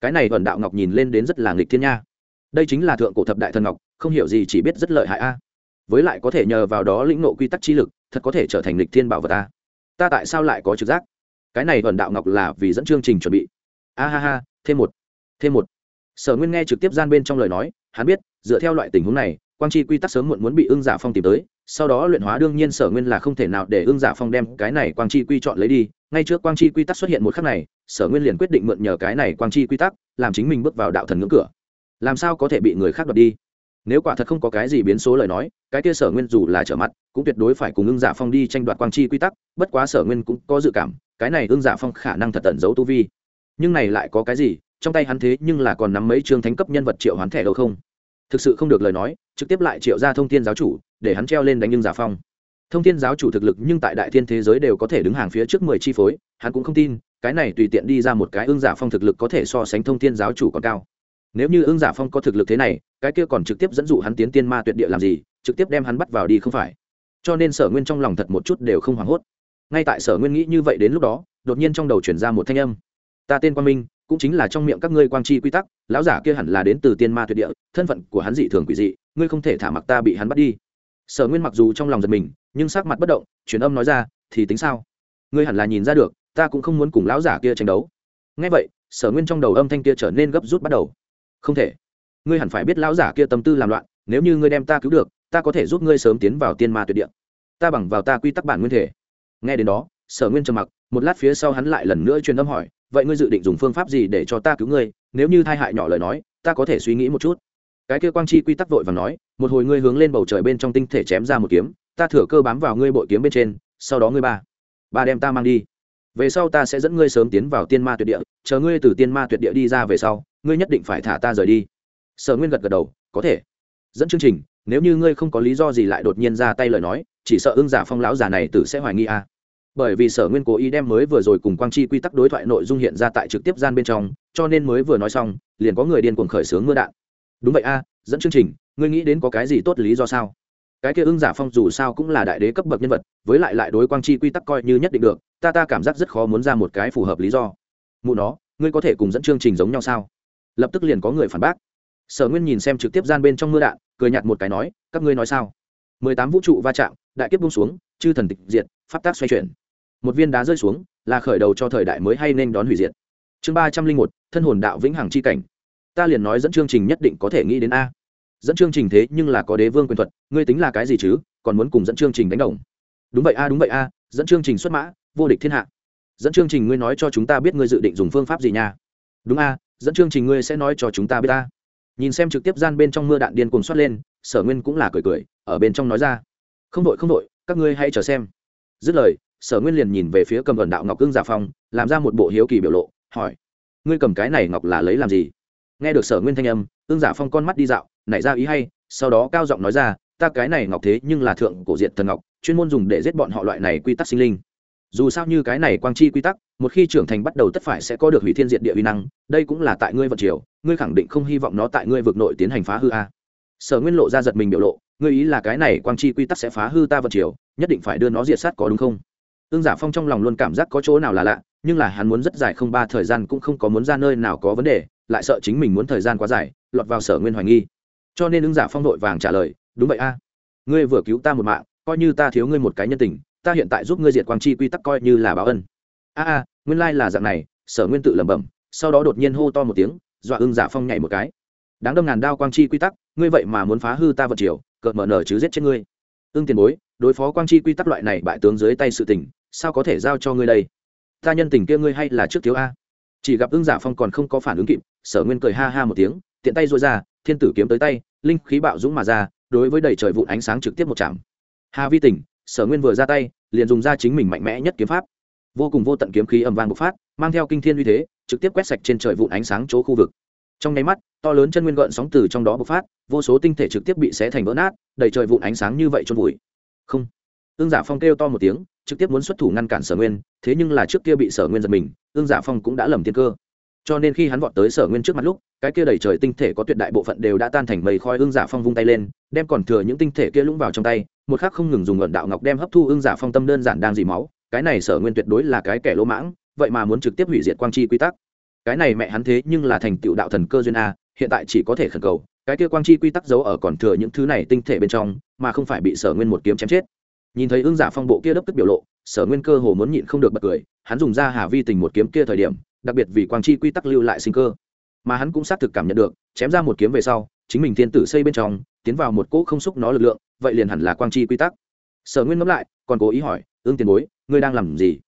Cái này ẩn đạo ngọc nhìn lên đến rất là nghịch thiên nha. Đây chính là thượng cổ thập đại thần ngọc, không hiểu gì chỉ biết rất lợi hại a với lại có thể nhờ vào đó lĩnh ngộ quy tắc chi lực, thật có thể trở thành lịch thiên bảo vật ta. Ta tại sao lại có trực giác? Cái này ẩn đạo ngọc là vì dẫn chương trình chuẩn bị. A ha ha, thêm một thêm một. Sở nguyên nghe trực tiếp gian bên trong lời nói, hắn biết, dựa theo loại tình huống này, quang chi quy tắc sớm muộn muốn bị ưng giả phong tìm tới, sau đó luyện hóa đương nhiên sở nguyên là không thể nào để ưng giả phong đem cái này quang chi quy chọn lấy đi. Ngay trước quang chi quy tắc xuất hiện một khắc này, sở nguyên liền quyết định mượn nhờ cái này quang chi quy tắc, làm chính mình bước vào đạo thần ngưỡng cửa. Làm sao có thể bị người khác đoạt đi? Nếu quả thật không có cái gì biến số lời nói, cái kia sở nguyên dù là trở mặt, cũng tuyệt đối phải cùng ưng giả phong đi tranh đoạt quang chi quy tắc, bất quá sở nguyên cũng có dự cảm, cái này ưng giả phong khả năng thật tận giấu tu vi. Nhưng này lại có cái gì, trong tay hắn thế nhưng là còn nắm mấy chương thánh cấp nhân vật triệu hoán thẻ đâu không? Thực sự không được lời nói, trực tiếp lại triệu ra thông tin giáo chủ, để hắn treo lên đánh ưng giả phong. Thông tin giáo chủ thực lực nhưng tại đại thiên thế giới đều có thể đứng hàng phía trước mười chi phối, hắn cũng không tin, cái này tùy tiện đi ra một cái ưng giả phong thực lực có thể so sánh thông tin giáo chủ còn cao nếu như ưng giả phong có thực lực thế này, cái kia còn trực tiếp dẫn dụ hắn tiến tiên ma tuyệt địa làm gì, trực tiếp đem hắn bắt vào đi không phải? Cho nên sở nguyên trong lòng thật một chút đều không hoảng hốt. Ngay tại sở nguyên nghĩ như vậy đến lúc đó, đột nhiên trong đầu chuyển ra một thanh âm. Ta tên quang minh, cũng chính là trong miệng các ngươi quang chi quy tắc, lão giả kia hẳn là đến từ tiên ma tuyệt địa, thân phận của hắn dị thường quỷ dị, ngươi không thể thả mặc ta bị hắn bắt đi. Sở nguyên mặc dù trong lòng giật mình, nhưng sắc mặt bất động, truyền âm nói ra, thì tính sao? Ngươi hẳn là nhìn ra được, ta cũng không muốn cùng lão giả kia tranh đấu. Ngay vậy, sở nguyên trong đầu âm thanh kia trở nên gấp rút bắt đầu không thể. Ngươi hẳn phải biết lão giả kia tâm tư làm loạn, nếu như ngươi đem ta cứu được, ta có thể giúp ngươi sớm tiến vào tiên ma tuyệt địa. Ta bằng vào ta quy tắc bản nguyên thể. Nghe đến đó, sở nguyên trầm mặc, một lát phía sau hắn lại lần nữa truyền âm hỏi, vậy ngươi dự định dùng phương pháp gì để cho ta cứu ngươi? Nếu như thai hại nhỏ lời nói, ta có thể suy nghĩ một chút. Cái kia quang chi quy tắc vội và nói, một hồi ngươi hướng lên bầu trời bên trong tinh thể chém ra một kiếm, ta thừa cơ bám vào ngươi bội kiếm bên trên, sau đó ngươi ba ba đem ta mang đi về sau ta sẽ dẫn ngươi sớm tiến vào tiên ma tuyệt địa, chờ ngươi từ tiên ma tuyệt địa đi ra về sau, ngươi nhất định phải thả ta rời đi. Sở nguyên gật gật đầu, có thể. Dẫn chương trình, nếu như ngươi không có lý do gì lại đột nhiên ra tay lời nói, chỉ sợ ưng giả phong lão già này tử sẽ hoài nghi a. À. bởi vì sở nguyên cố ý đem mới vừa rồi cùng quang chi quy tắc đối thoại nội dung hiện ra tại trực tiếp gian bên trong, cho nên mới vừa nói xong, liền có người điên cuồng khởi xướng mưa đạn. Đúng vậy a, dẫn chương trình, ngươi nghĩ đến có cái gì tốt lý do sao? Cái kia ưng giả phong dù sao cũng là đại đế cấp bậc nhân vật, với lại lại đối quang chi quy tắc coi như nhất định được, ta ta cảm giác rất khó muốn ra một cái phù hợp lý do. Mụ nó, ngươi có thể cùng dẫn chương trình giống nhau sao? Lập tức liền có người phản bác. Sở nguyên nhìn xem trực tiếp gian bên trong mưa đạn, cười nhạt một cái nói, các ngươi nói sao? Mười tám vũ trụ va chạm, đại kiếp bung xuống, chư thần tịch diệt, pháp tác xoay chuyển. Một viên đá rơi xuống, là khởi đầu cho thời đại mới hay nên đón hủy diệt. Chương ba trăm linh một, thân hồn đạo vĩnh hằng c h i cảnh. Ta liền nói dẫn chương trình nhất định có thể nghĩ đến a dẫn chương trình thế nhưng là có đế vương quyền thuật, ngươi tính là cái gì chứ? Còn muốn cùng dẫn chương trình đánh đồng? Đúng vậy a, đúng vậy a, dẫn chương trình xuất mã, vô địch thiên hạ. Dẫn chương trình ngươi nói cho chúng ta biết ngươi dự định dùng phương pháp gì nha. Đúng a, dẫn chương trình ngươi sẽ nói cho chúng ta biết ta nhìn xem trực tiếp gian bên trong mưa đạn điên cuồng xoát lên, sở nguyên cũng là cười cười, ở bên trong nói ra. Không đội không đội, các ngươi hãy chờ xem. Dứt lời, sở nguyên liền nhìn về phía cầm ẩn đạo ngọc cương giả phong, làm ra một bộ hiếu kỳ biểu lộ, hỏi, ngươi cầm cái này ngọc là lấy làm gì? Nghe được sở nguyên thanh âm ương giả phong con mắt đi dạo nảy ra ý hay, sau đó cao giọng nói ra, ta cái này ngọc thế nhưng là thượng cổ diện thần ngọc, chuyên môn dùng để giết bọn họ loại này quy tắc sinh linh. Dù sao như cái này quang chi quy tắc, một khi trưởng thành bắt đầu tất phải sẽ có được hủy thiên diện địa uy năng, đây cũng là tại ngươi vận triều, ngươi khẳng định không hy vọng nó tại ngươi vực nội tiến hành phá hư a. Sở nguyên lộ ra giật mình biểu lộ, ngươi ý là cái này quang chi quy tắc sẽ phá hư ta vận triều, nhất định phải đưa nó diệt sát có đúng không? Ương giả phong trong lòng luôn cảm giác có chỗ nào là lạ, nhưng là hắn muốn rất dài không ba thời gian cũng không có muốn ra nơi nào có vấn đề, lại sợ chính mình muốn thời gian quá dài, lọt vào sở nguyên hoài nghi cho nên ứng giả phong đội vàng trả lời, đúng vậy a, ngươi vừa cứu ta một mạng, coi như ta thiếu ngươi một cái nhân tình, ta hiện tại giúp ngươi diệt quang chi quy tắc coi như là báo ân. A a, nguyên lai là dạng này, sở nguyên tự lẩm bẩm, sau đó đột nhiên hô to một tiếng, dọa ưng giả phong nhảy một cái. Đáng đâm ngàn đao quang chi quy tắc, ngươi vậy mà muốn phá hư ta vật chiều cợt mở nở chứ giết chết ngươi. Ưng tiền bối, đối phó quang chi quy tắc loại này bại tướng dưới tay sự tình, sao có thể giao cho ngươi đây? Ta nhân tình kia ngươi hay là trước thiếu a? Chỉ gặp ưng giả phong còn không có phản ứng kịp, sở nguyên cười ha ha một tiếng, tiện tay dội ra thiên tử kiếm tới tay, linh khí bạo dũng mà ra, đối với đầy trời vụn ánh sáng trực tiếp một chạm. Hà vi tỉnh, sở nguyên vừa ra tay, liền dùng ra chính mình mạnh mẽ nhất kiếm pháp. Vô cùng vô tận kiếm khí ầm vang bộc phát, mang theo kinh thiên uy thế, trực tiếp quét sạch trên trời vụn ánh sáng chỗ khu vực. Trong nháy mắt, to lớn chân nguyên gợn sóng từ trong đó bộc phát, vô số tinh thể trực tiếp bị xé thành vỡ nát, đầy trời vụn ánh sáng như vậy trôn vùi. Không. Ương giả phong kêu to một tiếng, trực tiếp muốn xuất thủ ngăn cản sở nguyên, thế nhưng là trước kia bị sở nguyên giật mình, ương giả phong cũng đã lầm tiên cơ cho nên khi hắn vọt tới sở nguyên trước mặt lúc, cái kia đầy trời tinh thể có tuyệt đại bộ phận đều đã tan thành mây khói ương giả phong vung tay lên, đem còn thừa những tinh thể kia lũng vào trong tay, một khắc không ngừng dùng luận đạo ngọc đem hấp thu ương giả phong tâm đơn giản đang dì máu, cái này sở nguyên tuyệt đối là cái kẻ lỗ mãng, vậy mà muốn trực tiếp hủy diệt quang chi quy tắc. Cái này mẹ hắn thế nhưng là thành tựu đạo thần cơ duyên a, hiện tại chỉ có thể khẩn cầu, cái kia quang chi quy tắc giấu ở còn thừa những thứ này tinh thể bên trong, mà không phải bị sở nguyên một kiếm chém chết. Nhìn thấy ương giả phong bộ kia đấp tức biểu lộ, sở nguyên cơ hồ muốn nhịn không được bật cười, hắn dùng ra hà vi tình một kiếm kia thời điểm đặc biệt vì quang chi quy tắc lưu lại sinh cơ. Mà hắn cũng xác thực cảm nhận được, chém ra một kiếm về sau, chính mình thiên tử xây bên trong, tiến vào một cỗ không xúc nó lực lượng, vậy liền hẳn là quang chi quy tắc. Sở nguyên ngẫm lại, còn cố ý hỏi ương tiền bối, ngươi đang làm gì?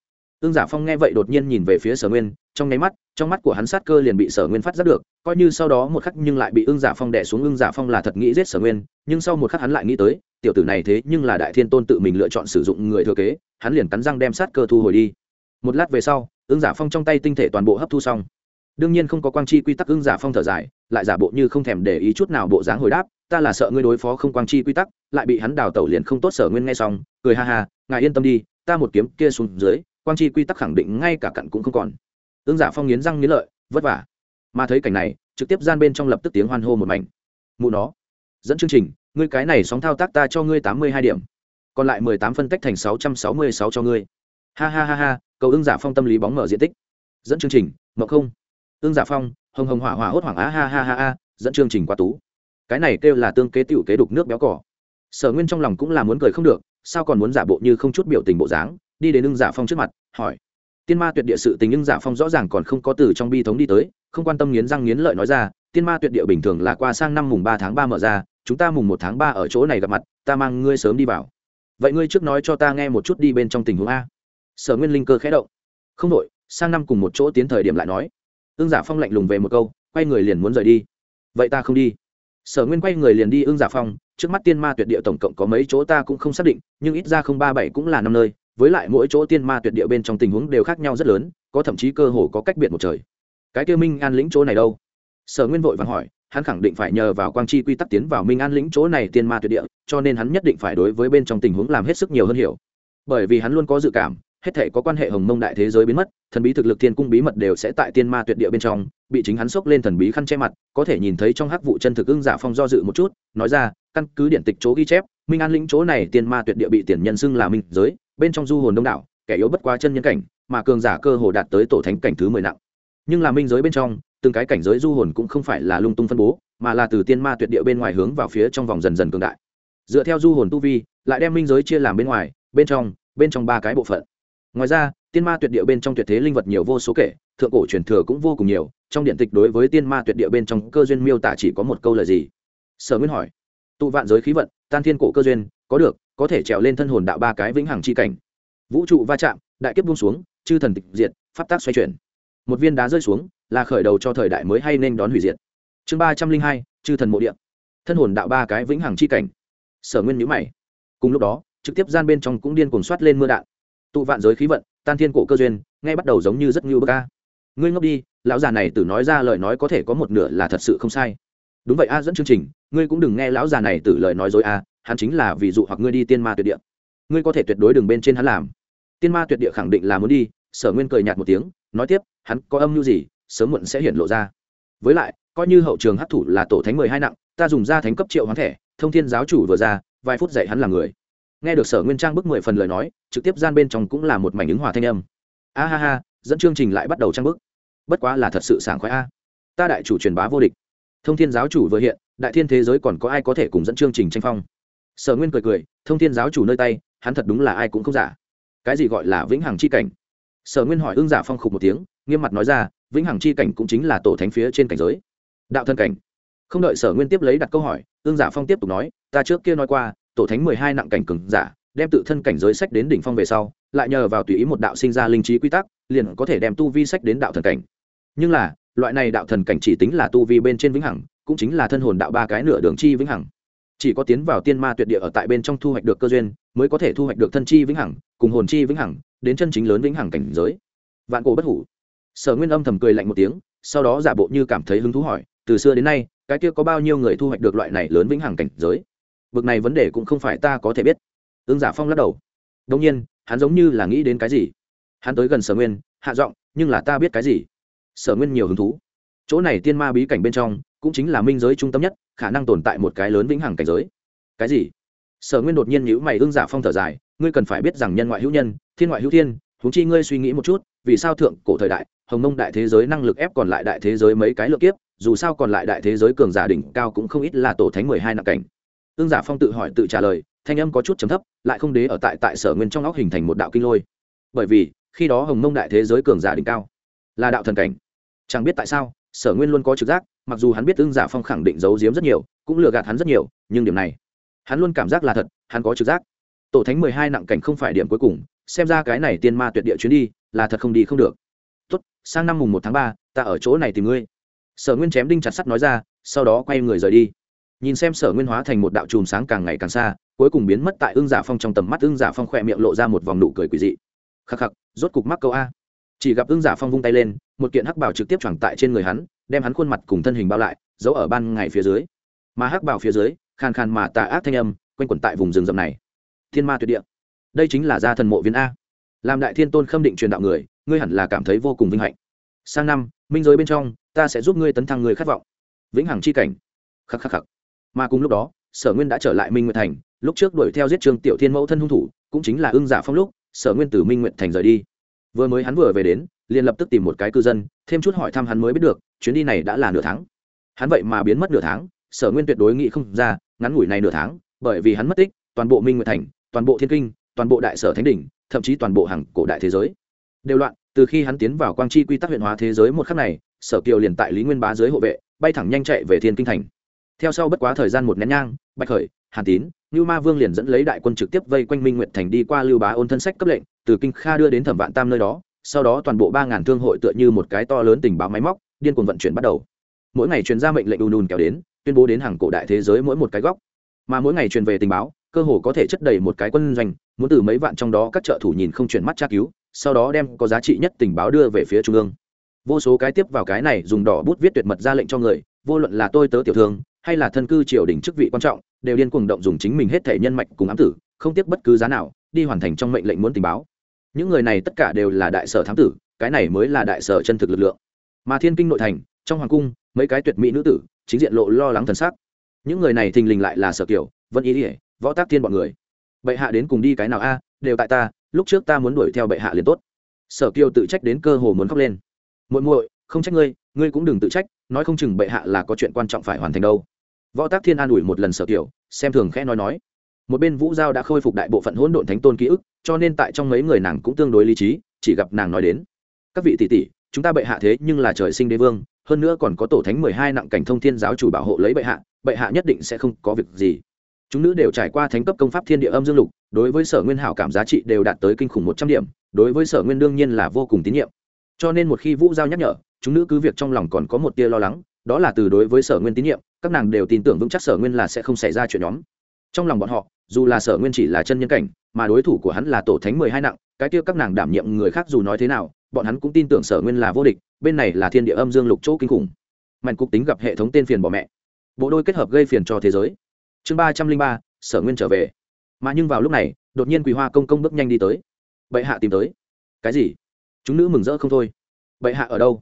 Ương giả phong nghe vậy đột nhiên nhìn về phía sở nguyên, trong nháy mắt, trong mắt của hắn sát cơ liền bị sở nguyên phát giác được, coi như sau đó một khắc nhưng lại bị ương giả phong đẻ xuống ương giả phong là thật nghĩ giết sở nguyên, nhưng sau một khắc hắn lại nghĩ tới, tiểu tử này thế nhưng là đại thiên tôn tự mình lựa chọn sử dụng người thừa kế, hắn liền cắn răng đem sát cơ thu hồi đi một lát về sau ương giả phong trong tay tinh thể toàn bộ hấp thu xong. Đương nhiên không có quang chi quy tắc ứng giả phong thở dài, lại giả bộ như không thèm để ý chút nào bộ dáng hồi đáp, ta là sợ ngươi đối phó không quang chi quy tắc, lại bị hắn đào tẩu liền không tốt sở nguyên nghe xong, cười ha ha, ngài yên tâm đi, ta một kiếm kia xuống dưới, quang chi quy tắc khẳng định ngay cả cặn cũng không còn. Ứng giả phong nghiến răng nghiến lợi, vất vả. Mà thấy cảnh này, trực tiếp gian bên trong lập tức tiếng hoan hô một mảnh. Mụ nó, dẫn chương trình, ngươi cái này sóng thao tác ta cho ngươi tám mươi hai điểm, còn lại mười tám phân tách thành sáu trăm sáu mươi sáu cho ngươi ha ha ha ha, cầu ưng giả phong tâm lý bóng mở diện tích. Dẫn chương trình, mậu không. Ưng giả phong, hồng hồng hỏa hỏa hốt hoảng á, ha ha ha ha, dẫn chương trình quá tú. Cái này kêu là tương kế tựu kế đục nước béo cỏ. Sở nguyên trong lòng cũng là muốn cười không được, sao còn muốn giả bộ như không chút biểu tình bộ dáng, đi đến ưng giả phong trước mặt, hỏi. Tiên ma tuyệt địa sự tình ưng giả phong rõ ràng còn không có từ trong bi thống đi tới, không quan tâm nghiến răng nghiến lợi nói ra, tiên ma tuyệt địa bình thường là qua sang năm mùng ba tháng ba mở ra, chúng ta mùng một tháng ba ở chỗ này gặp mặt, ta mang ngươi sớm đi vào. Vậy ngươi trước nói cho ta nghe một chút đi bên trong tình huống a sở nguyên linh cơ khẽ động. Không đội sang năm cùng một chỗ tiến thời điểm lại nói. Ương giả phong lạnh lùng về một câu, quay người liền muốn rời đi. Vậy ta không đi. Sở nguyên quay người liền đi ương giả phong, trước mắt tiên ma tuyệt địa tổng cộng có mấy chỗ ta cũng không xác định, nhưng ít ra không ba bảy cũng là năm nơi, với lại mỗi chỗ tiên ma tuyệt địa bên trong tình huống đều khác nhau rất lớn, có thậm chí cơ hồ có cách biệt một trời. Cái kêu minh an lĩnh chỗ này đâu? Sở nguyên vội vàng hỏi, hắn khẳng định phải nhờ vào quang chi quy tắc tiến vào minh an lĩnh chỗ này tiên ma tuyệt địa, cho nên hắn nhất định phải đối với bên trong tình huống làm hết sức nhiều hơn hiểu. Bởi vì hắn luôn có dự cảm hết thể có quan hệ hồng mông đại thế giới biến mất, thần bí thực lực thiên cung bí mật đều sẽ tại tiên ma tuyệt địa bên trong, bị chính hắn xốc lên thần bí khăn che mặt, có thể nhìn thấy trong hắc vụ chân thực ưng giả phong do dự một chút, nói ra, căn cứ điện tịch chỗ ghi chép, minh an lĩnh chỗ này tiên ma tuyệt địa bị tiền nhân xưng là minh giới, bên trong du hồn đông đảo, kẻ yếu bất quá chân nhân cảnh, mà cường giả cơ hồ đạt tới tổ thánh cảnh thứ mười nặng. Nhưng là minh giới bên trong, từng cái cảnh giới du hồn cũng không phải là lung tung phân bố, mà là từ tiên ma tuyệt địa bên ngoài hướng vào phía trong vòng dần dần cường đại. Dựa theo du hồn tu vi, lại đem minh giới chia làm bên ngoài, bên trong bên trong ba cái bộ phận ngoài ra, tiên ma tuyệt địa bên trong tuyệt thế linh vật nhiều vô số kể, thượng cổ truyền thừa cũng vô cùng nhiều, trong điện tịch đối với tiên ma tuyệt địa bên trong cơ duyên miêu tả chỉ có một câu là gì? Sở nguyên hỏi. Tụ vạn giới khí vận, tan thiên cổ cơ duyên, có được, có thể trèo lên thân hồn đạo ba cái vĩnh hằng chi cảnh. Vũ trụ va chạm, đại kiếp buông xuống, chư thần tịch diệt, pháp tác xoay chuyển. Một viên đá rơi xuống, là khởi đầu cho thời đại mới hay nên đón hủy diệt. Chương ba trăm linh hai, chư thần mộ điện thân hồn đạo ba cái vĩnh hằng chi cảnh. Sở nguyên nhữ mày. Cùng lúc đó, trực tiếp gian bên trong cũng điên cuồng soát lên mưa đạn tụ vạn giới khí vận, tan thiên cổ cơ duyên, ngay bắt đầu giống như rất ngưu bơ ca ngươi ngốc đi, lão già này tự nói ra lời nói có thể có một nửa là thật sự không sai. Đúng vậy a, dẫn chương trình, ngươi cũng đừng nghe lão già này tự lời nói dối a, hắn chính là ví dụ hoặc ngươi đi tiên ma tuyệt địa. Ngươi có thể tuyệt đối đừng bên trên hắn làm. Tiên ma tuyệt địa khẳng định là muốn đi, sở nguyên cười nhạt một tiếng, nói tiếp, hắn có âm mưu gì, sớm muộn sẽ hiện lộ ra. Với lại, coi như hậu trường hấp thủ là tổ thánh mười hai nặng, ta dùng ra thánh cấp triệu hoán thẻ, thông thiên giáo chủ vừa ra, vài phút dạy hắn là người nghe được sở nguyên trang bức mười phần lời nói, trực tiếp gian bên trong cũng là một mảnh ứng hòa thanh âm. A ha ha, dẫn chương trình lại bắt đầu trang bức. Bất quá là thật sự sảng khoái a. Ta đại chủ truyền bá vô địch. Thông thiên giáo chủ vừa hiện, đại thiên thế giới còn có ai có thể cùng dẫn chương trình tranh phong? Sở nguyên cười cười, thông thiên giáo chủ nơi tay, hắn thật đúng là ai cũng không giả. Cái gì gọi là vĩnh hằng c h i cảnh? Sở nguyên hỏi ưng giả phong khục một tiếng, nghiêm mặt nói ra, vĩnh hằng c h i cảnh cũng chính là tổ thánh phía trên cảnh giới. Đạo thân cảnh. Không đợi sở nguyên tiếp lấy đặt câu hỏi, ương giả phong tiếp tục nói, ta trước kia nói qua tổ thánh mười hai nặng cảnh cừng giả, đem tự thân cảnh giới sách đến đỉnh phong về sau, lại nhờ vào tùy ý một đạo sinh ra linh trí quy tắc, liền có thể đem tu vi sách đến đạo thần cảnh. Nhưng là, loại này đạo thần cảnh chỉ tính là tu vi bên trên vĩnh hằng, cũng chính là thân hồn đạo ba cái nửa đường chi vĩnh hằng. Chỉ có tiến vào tiên ma tuyệt địa ở tại bên trong thu hoạch được cơ duyên, mới có thể thu hoạch được thân chi vĩnh hằng, cùng hồn chi vĩnh hằng, đến chân chính lớn vĩnh hằng cảnh giới. Vạn cổ bất hủ. Sở nguyên âm thầm cười lạnh một tiếng, sau đó giả bộ như cảm thấy hứng thú hỏi, từ xưa đến nay, cái kia có bao nhiêu người thu hoạch được loại này lớn vĩnh hằng cảnh giới? Bực này vấn đề cũng không phải ta có thể biết. Ương giả phong lắc đầu. Đông nhiên, hắn giống như là nghĩ đến cái gì? Hắn tới gần sở nguyên, hạ giọng, nhưng là ta biết cái gì? Sở nguyên nhiều hứng thú. Chỗ này tiên ma bí cảnh bên trong, cũng chính là minh giới trung tâm nhất, khả năng tồn tại một cái lớn vĩnh hằng cảnh giới. Cái gì? Sở nguyên đột nhiên nhữ mày ương giả phong thở dài, ngươi cần phải biết rằng nhân ngoại hữu nhân, thiên ngoại hữu thiên, huống chi ngươi suy nghĩ một chút, vì sao thượng cổ thời đại, hồng mông đại thế giới năng lực ép còn lại đại thế giới mấy cái lượng kiếp, dù sao còn lại đại thế giới cường giả đỉnh cao cũng không ít là tổ thánh mười hai nặng cảnh ương giả phong tự hỏi tự trả lời, thanh âm có chút trầm thấp, lại không đế ở tại tại sở nguyên trong óc hình thành một đạo kinh lôi. Bởi vì, khi đó hồng mông đại thế giới cường giả đỉnh cao, là đạo thần cảnh. Chẳng biết tại sao, sở nguyên luôn có trực giác, mặc dù hắn biết ương giả phong khẳng định giấu giếm rất nhiều, cũng lừa gạt hắn rất nhiều, nhưng điểm này, hắn luôn cảm giác là thật, hắn có trực giác. Tổ thánh mười hai nặng cảnh không phải điểm cuối cùng, xem ra cái này tiên ma tuyệt địa chuyến đi, là thật không đi không được. Tốt, sang năm mùng một tháng ba, ta ở chỗ này tìm ngươi. Sở nguyên chém đinh chặt sắt nói ra, sau đó quay người rời đi nhìn xem sở nguyên hóa thành một đạo chùm sáng càng ngày càng xa, cuối cùng biến mất tại ưng giả phong trong tầm mắt, ưng giả phong khỏe miệng lộ ra một vòng nụ cười quỳ dị. Khắc khắc, rốt cục mắc câu a. Chỉ gặp ưng giả phong vung tay lên, một kiện hắc bảo trực tiếp choàng tại trên người hắn, đem hắn khuôn mặt cùng thân hình bao lại, giấu ở ban ngày phía dưới. Mà hắc bảo phía dưới, khàn khàn mà tà ác thanh âm, quanh quẩn tại vùng rừng rậm này. Thiên ma tuyệt địa. Đây chính là gia thần mộ viên a. Làm đại thiên tôn khâm định truyền đạo người, ngươi hẳn là cảm thấy vô cùng vinh hạnh. Sang năm, minh giới bên trong, ta sẽ giúp ngươi tấn thăng người khát vọng. Vĩnh hằng chi cảnh. Khắc khắc khắc mà cùng lúc đó, sở nguyên đã trở lại minh nguyệt thành, lúc trước đuổi theo giết trương tiểu thiên mẫu thân hung thủ, cũng chính là ưng giả phong lúc, sở nguyên từ minh nguyệt thành rời đi. Vừa mới hắn vừa về đến, liền lập tức tìm một cái cư dân, thêm chút hỏi thăm hắn mới biết được, chuyến đi này đã là nửa tháng. Hắn vậy mà biến mất nửa tháng, sở nguyên tuyệt đối nghĩ không ra, ngắn ngủi này nửa tháng, bởi vì hắn mất tích, toàn bộ minh nguyệt thành, toàn bộ thiên kinh, toàn bộ đại sở thánh đỉnh, thậm chí toàn bộ hàng cổ đại thế giới. Đều loạn, từ khi hắn tiến vào quang chi quy tắc huyện hóa thế giới một khắc này, sở kiều liền tại lý nguyên bá giới hộ vệ, bay thẳng nhanh chạy về thiên kinh thành theo sau bất quá thời gian một nén nhang, bạch khởi, hàn tín như ma vương liền dẫn lấy đại quân trực tiếp vây quanh minh nguyệt thành đi qua lưu bá ôn thân sách cấp lệnh, từ kinh kha đưa đến thẩm vạn tam nơi đó, sau đó toàn bộ ba ngàn thương hội tựa như một cái to lớn tình báo máy móc, điên cuồng vận chuyển bắt đầu. Mỗi ngày truyền ra mệnh lệnh ùn ùn kéo đến, tuyên bố đến hàng cổ đại thế giới mỗi một cái góc. Mà mỗi ngày truyền về tình báo, cơ hồ có thể chất đầy một cái quân doanh, muốn từ mấy vạn trong đó các trợ thủ nhìn không chuyển mắt tra cứu, sau đó đem có giá trị nhất tình báo đưa về phía trung ương. Vô số cái tiếp vào cái này dùng đỏ bút viết tuyệt mật ra lệnh cho người, vô luận là tôi tớ tiểu thương hay là thân cư triều đình chức vị quan trọng, đều điên cuồng động dùng chính mình hết thể nhân mạch cùng ám tử, không tiếc bất cứ giá nào, đi hoàn thành trong mệnh lệnh muốn tình báo. Những người này tất cả đều là đại sở thám tử, cái này mới là đại sở chân thực lực lượng. Mà thiên kinh nội thành, trong hoàng cung, mấy cái tuyệt mỹ nữ tử, chính diện lộ lo lắng thần sắc. Những người này thình lình lại là sở kiều, vân ý ỉa võ tác thiên bọn người. Bệ hạ đến cùng đi cái nào a? Đều tại ta, lúc trước ta muốn đuổi theo bệ hạ liền tốt. Sở kiều tự trách đến cơ hồ muốn khóc lên. Muội muội, không trách ngươi ngươi cũng đừng tự trách, nói không chừng bệ hạ là có chuyện quan trọng phải hoàn thành đâu võ tác thiên an ủi một lần sở tiểu, xem thường khẽ nói nói. Một bên vũ giao đã khôi phục đại bộ phận hỗn độn thánh tôn ký ức cho nên tại trong mấy người nàng cũng tương đối lý trí chỉ gặp nàng nói đến các vị tỷ tỷ chúng ta bệ hạ thế nhưng là trời sinh đế vương hơn nữa còn có tổ thánh mười hai nặng cảnh thông thiên giáo chủ bảo hộ lấy bệ hạ bệ hạ nhất định sẽ không có việc gì. Chúng nữ đều trải qua thánh cấp công pháp thiên địa âm dương lục đối với sở nguyên hảo cảm giá trị đều đạt tới kinh khủng một trăm điểm đối với sở nguyên đương nhiên là vô cùng tín nhiệm. Cho nên một khi vũ giao nhắc nhở chúng nữ cứ việc trong lòng còn có một tia lo lắng đó là từ đối với sở nguyên tín nhiệm các nàng đều tin tưởng vững chắc sở nguyên là sẽ không xảy ra chuyện nhóm. Trong lòng bọn họ, dù là sở nguyên chỉ là chân nhân cảnh, mà đối thủ của hắn là tổ thánh mười hai nặng, cái kia các nàng đảm nhiệm người khác dù nói thế nào, bọn hắn cũng tin tưởng sở nguyên là vô địch, bên này là thiên địa âm dương lục chỗ kinh khủng. Mạnh cục tính gặp hệ thống tên phiền bỏ mẹ. Bộ đôi kết hợp gây phiền cho thế giới. Chương ba trăm linh ba, sở nguyên trở về. Mà nhưng vào lúc này, đột nhiên quỳ hoa công công bước nhanh đi tới. Bệ hạ tìm tới. Cái gì? Chúng nữ mừng rỡ không thôi. Bệ hạ ở đâu?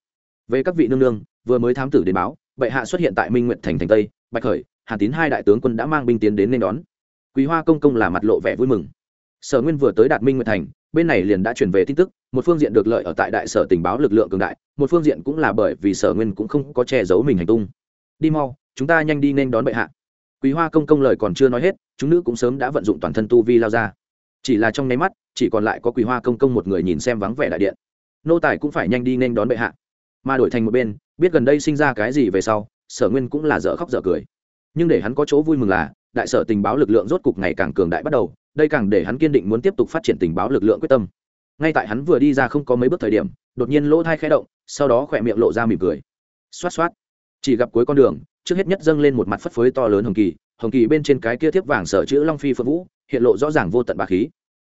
Về các vị nương nương, vừa mới thám tử đến báo bệ hạ xuất hiện tại minh nguyện thành thành tây, bạch khởi hàn tín hai đại tướng quân đã mang binh tiến đến nên đón. Quý hoa công công là mặt lộ vẻ vui mừng. Sở nguyên vừa tới đạt minh nguyện thành, bên này liền đã truyền về tin tức, một phương diện được lợi ở tại đại sở tình báo lực lượng cường đại, một phương diện cũng là bởi vì sở nguyên cũng không có che giấu mình hành tung. Đi mau, chúng ta nhanh đi nên đón bệ hạ. Quý hoa công công lời còn chưa nói hết, chúng nữ cũng sớm đã vận dụng toàn thân tu vi lao ra. Chỉ là trong nháy mắt, chỉ còn lại có quý hoa công công một người nhìn xem vắng vẻ đại điện. Nô tài cũng phải nhanh đi nên đón bệ hạ mà đổi thành một bên, biết gần đây sinh ra cái gì về sau, sở nguyên cũng là dở khóc dở cười. Nhưng để hắn có chỗ vui mừng là, đại sở tình báo lực lượng rốt cục ngày càng cường đại bắt đầu, đây càng để hắn kiên định muốn tiếp tục phát triển tình báo lực lượng quyết tâm. Ngay tại hắn vừa đi ra không có mấy bước thời điểm, đột nhiên lỗ thai khẽ động, sau đó khỏe miệng lộ ra mỉm cười. Xoát xoát. Chỉ gặp cuối con đường, trước hết nhất dâng lên một mặt phất phới to lớn hồng kỳ hồng kỳ bên trên cái kia thiếp vàng sở chữ long phi phượng vũ, hiện lộ rõ ràng vô tận bà khí.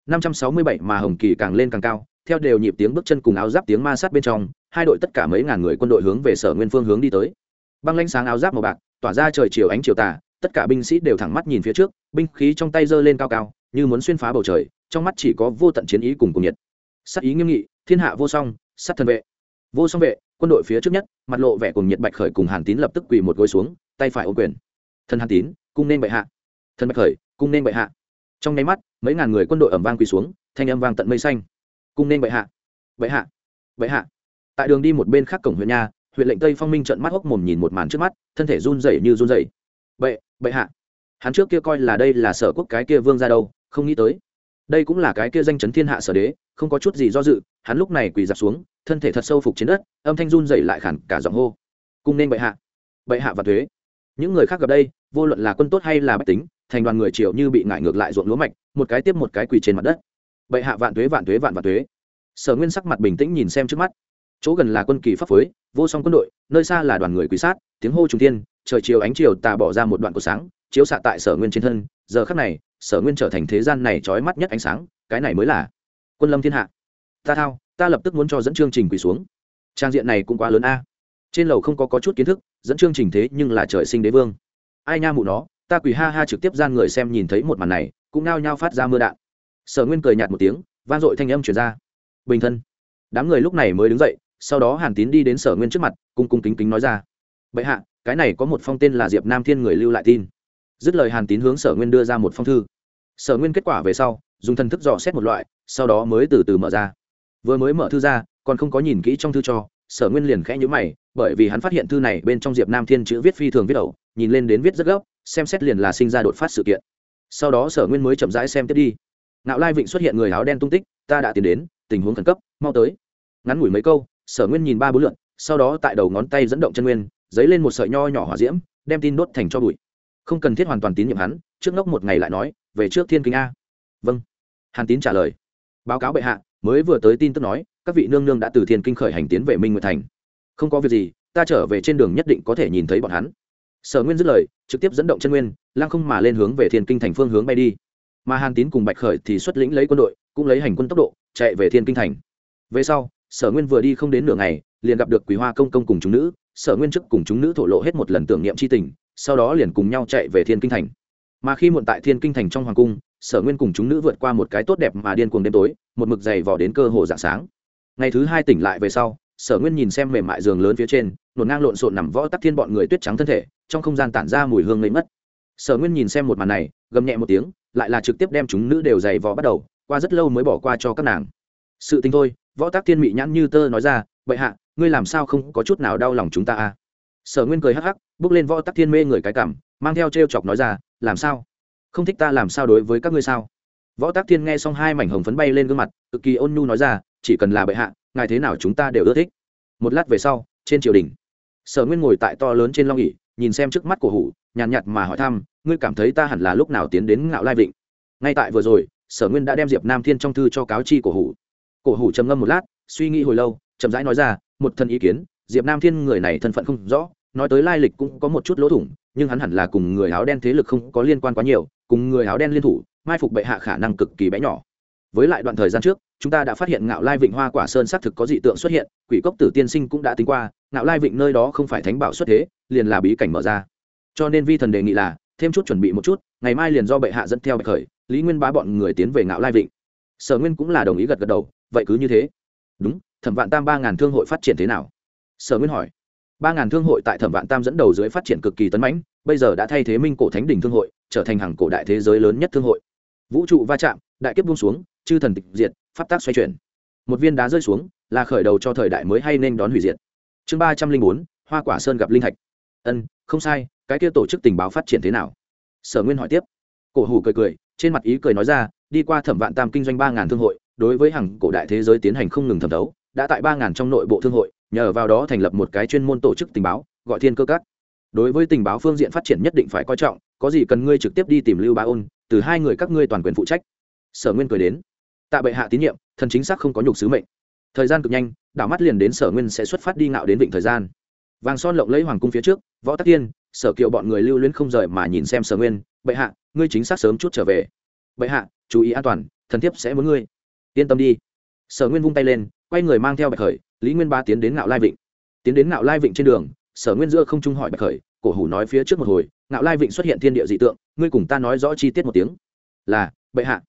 Năm trăm sáu mươi bảy mà hồng kỳ càng lên càng cao, theo đều nhịp tiếng bước chân cùng áo giáp tiếng ma sát bên trong hai đội tất cả mấy ngàn người quân đội hướng về sở nguyên phương hướng đi tới. Băng lanh sáng áo giáp màu bạc, tỏa ra trời chiều ánh chiều tà, tất cả binh sĩ đều thẳng mắt nhìn phía trước, binh khí trong tay giơ lên cao cao, như muốn xuyên phá bầu trời, trong mắt chỉ có vô tận chiến ý cùng cùng nhiệt. Sát ý nghiêm nghị, thiên hạ vô song, sát thân vệ. Vô song vệ, quân đội phía trước nhất, mặt lộ vẻ cùng nhiệt bạch khởi cùng hàn tín lập tức quỳ một gối xuống, tay phải ô quyền. Thân hàn tín, cung nên bệ hạ. Thân bạch khởi, cung nên bệ hạ. Trong nháy mắt, mấy ngàn người quân đội ẩm vang quỳ xuống, thanh âm vang tận mây xanh. Cung nên bệ hạ. Bệ hạ. Bệ hạ tại đường đi một bên khác cổng huyện nha, huyện lệnh tây phong minh trận mắt hốc mồm nhìn một màn trước mắt, thân thể run rẩy như run rẩy. Bệ bệ hạ, hắn trước kia coi là đây là sở quốc cái kia vương ra đâu, không nghĩ tới. Đây cũng là cái kia danh chấn thiên hạ sở đế, không có chút gì do dự, hắn lúc này quỳ dạp xuống, thân thể thật sâu phục trên đất, âm thanh run rẩy lại khản cả giọng hô. Cung nên bệ hạ bệ hạ và thuế. Những người khác gặp đây, vô luận là quân tốt hay là bách tính, thành đoàn người triệu như bị ngại ngược lại ruộng lúa mạch, một cái tiếp một cái quỳ trên mặt đất. Bệ hạ vạn thuế vạn thuế, vạn vạn thuế. Sở nguyên sắc mặt bình tĩnh nhìn xem trước mắt chỗ gần là quân kỳ pháp phối vô song quân đội nơi xa là đoàn người quý sát tiếng hô trung tiên trời chiều ánh chiều tà bỏ ra một đoạn của sáng chiếu xạ tại sở nguyên trên thân giờ khắc này sở nguyên trở thành thế gian này trói mắt nhất ánh sáng cái này mới là quân lâm thiên hạ. Ta thao ta lập tức muốn cho dẫn chương trình quỳ xuống. Trang diện này cũng quá lớn a. Trên lầu không có, có chút kiến thức dẫn chương trình thế nhưng là trời sinh đế vương. Ai nha mụ nó ta quỳ ha ha trực tiếp gian người xem nhìn thấy một màn này cũng nao nhao phát ra mưa đạn. Sở nguyên cười nhạt một tiếng vang dội thanh âm chuyển ra. Bình thân. Đám người lúc này mới đứng dậy sau đó hàn tín đi đến sở nguyên trước mặt cung cung kính kính nói ra bệ hạ cái này có một phong tên là diệp nam thiên người lưu lại tin dứt lời hàn tín hướng sở nguyên đưa ra một phong thư sở nguyên kết quả về sau dùng thần thức dò xét một loại sau đó mới từ từ mở ra vừa mới mở thư ra còn không có nhìn kỹ trong thư cho sở nguyên liền khẽ nhữ mày bởi vì hắn phát hiện thư này bên trong diệp nam thiên chữ viết phi thường viết ẩu nhìn lên đến viết rất gấp xem xét liền là sinh ra đột phát sự kiện sau đó sở nguyên mới chậm rãi xem tiếp đi nạo lai vịnh xuất hiện người áo đen tung tích ta đã tiến đến tình huống khẩn cấp mau tới ngắn ngủi mấy câu sở nguyên nhìn ba bốn lượn, sau đó tại đầu ngón tay dẫn động chân nguyên dấy lên một sợi nho nhỏ hỏa diễm, đem tin đốt thành cho bụi. Không cần thiết hoàn toàn tín nhiệm hắn, trước ngốc một ngày lại nói, về trước thiên kinh a. Vâng. Hàn tín trả lời. Báo cáo bệ hạ, mới vừa tới tin tức nói, các vị nương nương đã từ thiên kinh khởi hành tiến về minh nguyệt thành. Không có việc gì, ta trở về trên đường nhất định có thể nhìn thấy bọn hắn. Sở nguyên dứt lời, trực tiếp dẫn động chân nguyên, lăng không mà lên hướng về thiên kinh thành phương hướng bay đi. Mà hàn tín cùng bạch khởi thì xuất lĩnh lấy quân đội, cũng lấy hành quân tốc độ, chạy về thiên kinh thành. Về sau sở nguyên vừa đi không đến nửa ngày, liền gặp được quý hoa công công cùng chúng nữ. Sở nguyên chức cùng chúng nữ thổ lộ hết một lần tưởng niệm c h i tình, sau đó liền cùng nhau chạy về thiên kinh thành. Mà khi muộn tại thiên kinh thành trong hoàng cung, sở nguyên cùng chúng nữ vượt qua một cái tốt đẹp mà điên cuồng đêm tối, một mực dày vò đến cơ hồ dạng sáng. Ngày thứ hai tỉnh lại về sau, sở nguyên nhìn xem mềm mại giường lớn phía trên, nổn ngang lộn xộn nằm võ tắc thiên bọn người tuyết trắng thân thể, trong không gian tản ra mùi hương lấy mất sở nguyên nhìn xem một màn này, gầm nhẹ một tiếng, lại là trực tiếp đem chúng nữ đều giày vò bắt đầu, qua rất lâu mới bỏ qua cho các nàng. Sự tình thôi võ tác thiên mị nhãn như tơ nói ra bệ hạ ngươi làm sao không có chút nào đau lòng chúng ta à? Sở nguyên cười hắc hắc bước lên võ tắc thiên mê người cái cảm mang theo t r e o chọc nói ra làm sao? Không thích ta làm sao đối với các ngươi sao? Võ tắc thiên nghe xong hai mảnh hồng phấn bay lên gương mặt cực kỳ ôn nhu nói ra chỉ cần là bệ hạ ngài thế nào chúng ta đều ưa thích. Một lát về sau trên triều đình sở nguyên ngồi tại to lớn trên long ỉ nhìn xem trước mắt của hủ nhàn nhạt, nhạt mà hỏi thăm ngươi cảm thấy ta hẳn là lúc nào tiến đến ngạo lai vịnh? Ngay tại vừa rồi sở nguyên đã đem diệp nam thiên trong thư cho cáo chi cổ hủ cổ hủ trầm ngâm một lát, suy nghĩ hồi lâu, chậm rãi nói ra, một thân ý kiến, diệp nam thiên người này thân phận không rõ, nói tới lai lịch cũng có một chút lỗ thủng, nhưng hắn hẳn là cùng người áo đen thế lực không có liên quan quá nhiều, cùng người áo đen liên thủ, mai phục bệ hạ khả năng cực kỳ bé nhỏ. Với lại đoạn thời gian trước, chúng ta đã phát hiện ngạo lai vịnh hoa quả sơn xác thực có dị tượng xuất hiện, quỷ cốc tử tiên sinh cũng đã tính qua, ngạo lai vịnh nơi đó không phải thánh bảo xuất thế, liền là bí cảnh mở ra. Cho nên vi thần đề nghị là, thêm chút chuẩn bị một chút, ngày mai liền do bệ hạ dẫn theo bạch khởi, lý nguyên bá bọn người tiến về ngạo lai vịnh. Sở nguyên cũng là đồng ý gật gật đầu vậy cứ như thế. Đúng, thẩm vạn tam ba ngàn thương hội phát triển thế nào? Sở nguyên hỏi. ba ngàn thương hội tại thẩm vạn tam dẫn đầu dưới phát triển cực kỳ tấn mãnh, bây giờ đã thay thế minh cổ thánh đình thương hội, trở thành hàng cổ đại thế giới lớn nhất thương hội. Vũ trụ va chạm, đại kiếp buông xuống, chư thần tịch diệt, pháp tác xoay chuyển. Một viên đá rơi xuống, là khởi đầu cho thời đại mới hay nên đón hủy diệt. Chương ba trăm linh bốn, hoa quả sơn gặp linh thạch. Ân, không sai, cái kia tổ chức tình báo phát triển thế nào? Sở nguyên hỏi tiếp. Cổ hủ cười cười, trên mặt ý cười nói ra, đi qua thẩm vạn tam kinh doanh ba ngàn thương hội đối với hàng cổ đại thế giới tiến hành không ngừng thẩm thấu, đã tại ba ngàn trong nội bộ thương hội, nhờ vào đó thành lập một cái chuyên môn tổ chức tình báo, gọi thiên cơ các. Đối với tình báo phương diện phát triển nhất định phải coi trọng, có gì cần ngươi trực tiếp đi tìm lưu ba ôn, từ hai người các ngươi toàn quyền phụ trách. Sở nguyên cười đến. Tạ bệ hạ tín nhiệm, thần chính xác không có nhục sứ mệnh. Thời gian cực nhanh, đảo mắt liền đến sở nguyên sẽ xuất phát đi ngạo đến vịnh thời gian. Vàng son lộng lấy hoàng cung phía trước, võ tắc tiên, sở kiệu bọn người lưu luyến không rời mà nhìn xem sở nguyên, bệ hạ, ngươi chính xác sớm chút trở về. Bệ hạ, chú ý an toàn, thần thiếp sẽ muốn ngươi yên tâm đi. Sở nguyên vung tay lên, quay người mang theo bạch khởi, lý nguyên ba tiến đến ngạo lai vịnh. Tiến đến ngạo lai vịnh trên đường, sở nguyên giữa không trung hỏi bạch khởi, cổ hủ nói phía trước một hồi, ngạo lai vịnh xuất hiện thiên địa dị tượng, ngươi cùng ta nói rõ chi tiết một tiếng. Là, bệ hạ.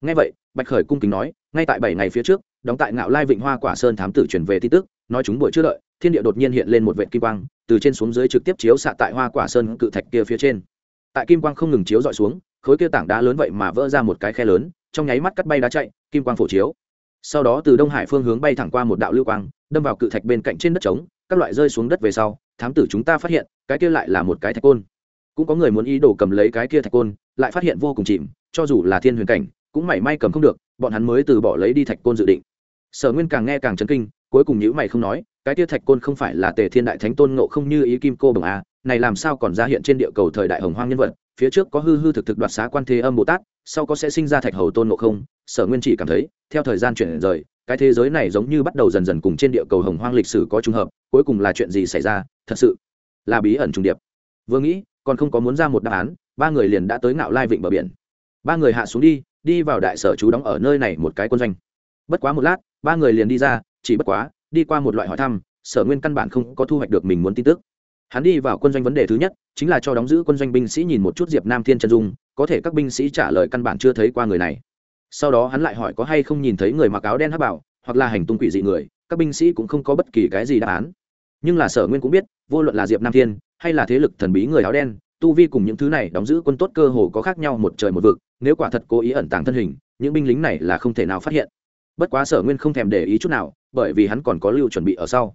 Ngay vậy, bạch khởi cung kính nói, ngay tại bảy ngày phía trước, đóng tại ngạo lai vịnh hoa quả sơn thám tử truyền về tin tức, nói chúng buổi chưa đợi, thiên địa đột nhiên hiện lên một vệ kim quang, từ trên xuống dưới trực tiếp chiếu xạ tại hoa quả sơn cự thạch kia phía trên. Tại kim quang không ngừng chiếu dọi xuống, khối kia tảng đá lớn vậy mà vỡ ra một cái khe lớn, trong nháy mắt cắt bay đá chạy kim quang phổ chiếu. Sau đó từ đông hải phương hướng bay thẳng qua một đạo lưu quang, đâm vào cự thạch bên cạnh trên đất trống, các loại rơi xuống đất về sau, thám tử chúng ta phát hiện, cái kia lại là một cái thạch côn. Cũng có người muốn ý đồ cầm lấy cái kia thạch côn, lại phát hiện vô cùng chìm, cho dù là thiên huyền cảnh, cũng mảy may cầm không được, bọn hắn mới từ bỏ lấy đi thạch côn dự định. Sở nguyên càng nghe càng chấn kinh, cuối cùng nhữ mày không nói, cái kia thạch côn không phải là tề thiên đại thánh tôn ngộ không như ý kim cô bồng a à, này làm sao còn ra hiện trên địa cầu thời đại hồng hoang nhân vật phía trước có hư hư thực thực đoạt xá quan thế âm bồ tát sau có sẽ sinh ra thạch hầu tôn ngộ không, sở nguyên chỉ cảm thấy, theo thời gian chuyển rời, cái thế giới này giống như bắt đầu dần dần cùng trên địa cầu hồng hoang lịch sử có trùng hợp, cuối cùng là chuyện gì xảy ra, thật sự là bí ẩn trùng điệp. Vừa nghĩ, còn không có muốn ra một đáp án, ba người liền đã tới ngạo lai vịnh bờ biển. Ba người hạ xuống đi đi vào đại sở chú đóng ở nơi này một cái quân doanh. Bất quá một lát, ba người liền đi ra, chỉ bất quá, đi qua một loại hỏi thăm, sở nguyên căn bản không có thu hoạch được mình muốn tin tức hắn đi vào quân doanh vấn đề thứ nhất, chính là cho đóng giữ quân doanh binh sĩ nhìn một chút diệp nam thiên chân dung, có thể các binh sĩ trả lời căn bản chưa thấy qua người này. Sau đó hắn lại hỏi có hay không nhìn thấy người mặc áo đen hắc bảo, hoặc là hành tung quỷ dị người, các binh sĩ cũng không có bất kỳ cái gì đáp án. Nhưng là sở nguyên cũng biết, vô luận là diệp nam thiên, hay là thế lực thần bí người áo đen, tu vi cùng những thứ này đóng giữ quân tốt cơ hồ có khác nhau một trời một vực, nếu quả thật cố ý ẩn tàng thân hình, những binh lính này là không thể nào phát hiện. Bất quá sở nguyên không thèm để ý chút nào, bởi vì hắn còn có lưu chuẩn bị ở sau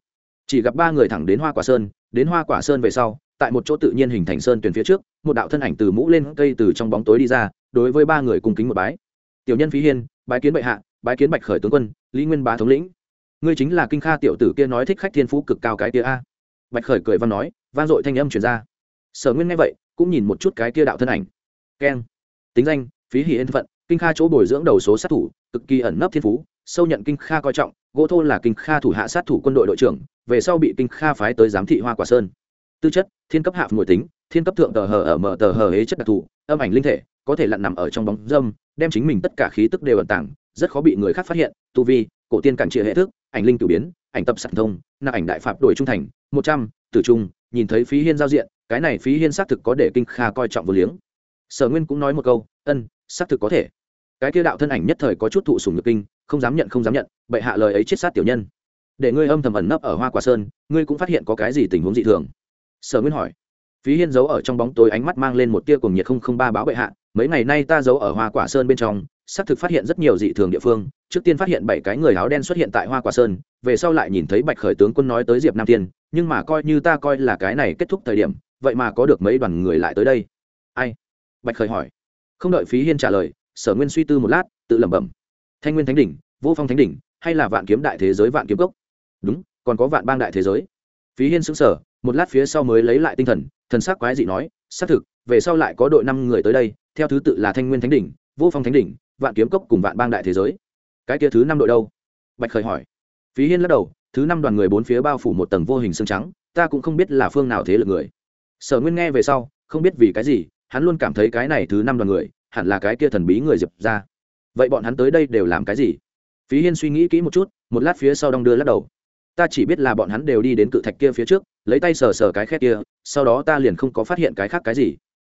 chỉ gặp ba người thẳng đến hoa quả sơn, đến hoa quả sơn về sau, tại một chỗ tự nhiên hình thành sơn tuyển phía trước, một đạo thân ảnh từ mũ lên cây từ trong bóng tối đi ra, đối với ba người cùng kính một bái. Tiểu nhân phí hiên, bái kiến bệ hạ, bái kiến bạch khởi tướng quân, lý nguyên bá thống lĩnh. Ngươi chính là kinh kha tiểu tử kia nói thích khách thiên phú cực cao cái kia a. Bạch khởi cười văn nói, vang dội thanh âm truyền ra. Sở nguyên nghe vậy, cũng nhìn một chút cái kia đạo thân ảnh. Keng. Tính danh, phí hỉ yên phận, kinh kha chỗ bồi dưỡng đầu số sát thủ, cực kỳ ẩn nấp thiên phú, sâu nhận kinh kha coi trọng, gỗ thô là kinh kha thủ hạ sát thủ quân đội đội trưởng về sau bị kinh kha phái tới giám thị hoa quả sơn. Tư chất, thiên cấp hạ ngồi tính, thiên cấp thượng tờ hờ ở mở tờ hờ hế chất đặc thù, âm ảnh linh thể, có thể lặn nằm ở trong bóng dâm, đem chính mình tất cả khí tức đều ẩn tàng, rất khó bị người khác phát hiện, tu vi, cổ tiên cản trịa hệ thức, ảnh linh cử biến, ảnh tập sản thông, nạp ảnh đại phạm đổi trung thành, một trăm, tử trung, nhìn thấy phí hiên giao diện, cái này phí hiên xác thực có để kinh kha coi trọng vô liếng. Sở nguyên cũng nói một câu, ân, xác thực có thể. Cái kia đạo thân ảnh nhất thời có chút thụ sùng nhược kinh, không dám nhận, không dám nhận, bệ hạ lời ấy chết sát tiểu nhân để ngươi âm thầm ẩn nấp ở hoa quả sơn, ngươi cũng phát hiện có cái gì tình huống dị thường. Sở nguyên hỏi. Phí hiên giấu ở trong bóng tối ánh mắt mang lên một tia cùng nhiệt không không ba báo bệ hạ, mấy ngày nay ta giấu ở hoa quả sơn bên trong, xác thực phát hiện rất nhiều dị thường địa phương, trước tiên phát hiện bảy cái người áo đen xuất hiện tại hoa quả sơn, về sau lại nhìn thấy bạch khởi tướng quân nói tới diệp nam tiên, nhưng mà coi như ta coi là cái này kết thúc thời điểm, vậy mà có được mấy đoàn người lại tới đây. Ai? Bạch khởi hỏi. Không đợi phí hiên trả lời, sở nguyên suy tư một lát, tự lẩm bẩm. Thanh nguyên thánh đỉnh, vô phong thánh đỉnh, hay là vạn kiếm đại thế giới vạn kiếm cốc? Đúng, còn có vạn bang đại thế giới. Phí hiên xứng sở một lát phía sau mới lấy lại tinh thần thần sắc quái dị nói, xác thực, về sau lại có đội năm người tới đây, theo thứ tự là thanh nguyên thánh đỉnh, vô phong thánh đỉnh, vạn kiếm cốc cùng vạn bang đại thế giới. Cái kia thứ năm đội đâu? Bạch khởi hỏi. Phí hiên lắc đầu, thứ năm đoàn người bốn phía bao phủ một tầng vô hình xương trắng, ta cũng không biết là phương nào thế lực người. Sở nguyên nghe về sau, không biết vì cái gì, hắn luôn cảm thấy cái này thứ năm đoàn người, hẳn là cái kia thần bí người diệp ra. Vậy bọn hắn tới đây đều làm cái gì? Phí hiên suy nghĩ kỹ một chút, một lát phía sau đong đưa lắc đầu ta chỉ biết là bọn hắn đều đi đến cự thạch kia phía trước, lấy tay sờ sờ cái khét kia, sau đó ta liền không có phát hiện cái khác cái gì.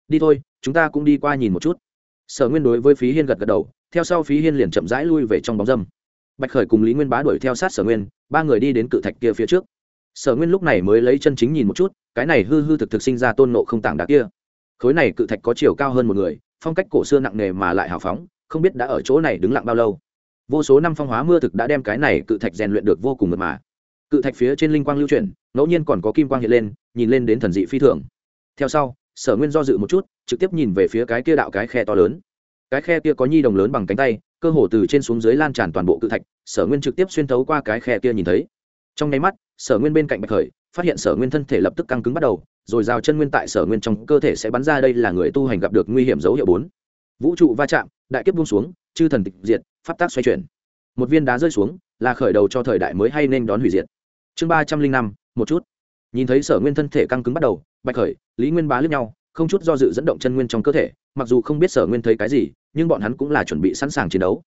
Đi thôi, chúng ta cũng đi qua nhìn một chút. Sở nguyên đối với phí hiên gật gật đầu, theo sau phí hiên liền chậm rãi lui về trong bóng dâm. Bạch khởi cùng lý nguyên bá đuổi theo sát sở nguyên, ba người đi đến cự thạch kia phía trước. Sở nguyên lúc này mới lấy chân chính nhìn một chút, cái này hư hư thực thực sinh ra tôn nộ không tảng đá kia. Khối này cự thạch có chiều cao hơn một người, phong cách cổ xưa nặng nề mà lại hào phóng, không biết đã ở chỗ này đứng lặng bao lâu. Vô số năm phong hóa mưa thực đã đem cái này cự thạch rèn luyện được vô cùng mật mà cự thạch phía trên linh quang lưu chuyển, ngẫu nhiên còn có kim quang hiện lên, nhìn lên đến thần dị phi thường. Theo sau, sở nguyên do dự một chút, trực tiếp nhìn về phía cái kia đạo cái khe to lớn. Cái khe kia có nhi đồng lớn bằng cánh tay, cơ hồ từ trên xuống dưới lan tràn toàn bộ cự thạch, sở nguyên trực tiếp xuyên thấu qua cái khe kia nhìn thấy. Trong nháy mắt, sở nguyên bên cạnh bạch khởi, phát hiện sở nguyên thân thể lập tức căng cứng bắt đầu, rồi rào chân nguyên tại sở nguyên trong cơ thể sẽ bắn ra đây là người tu hành gặp được nguy hiểm dấu hiệu bốn. Vũ trụ va chạm, đại kiếp buông xuống, chư thần tịch diệt, pháp tác xoay chuyển. Một viên đá rơi xuống, là khởi đầu cho thời đại mới hay nên đón hủy diệt chương ba trăm linh năm, một chút. Nhìn thấy sở nguyên thân thể căng cứng bắt đầu, bạch khởi, lý nguyên bá lướt nhau, không chút do dự dẫn động chân nguyên trong cơ thể, mặc dù không biết sở nguyên thấy cái gì, nhưng bọn hắn cũng là chuẩn bị sẵn sàng chiến đấu.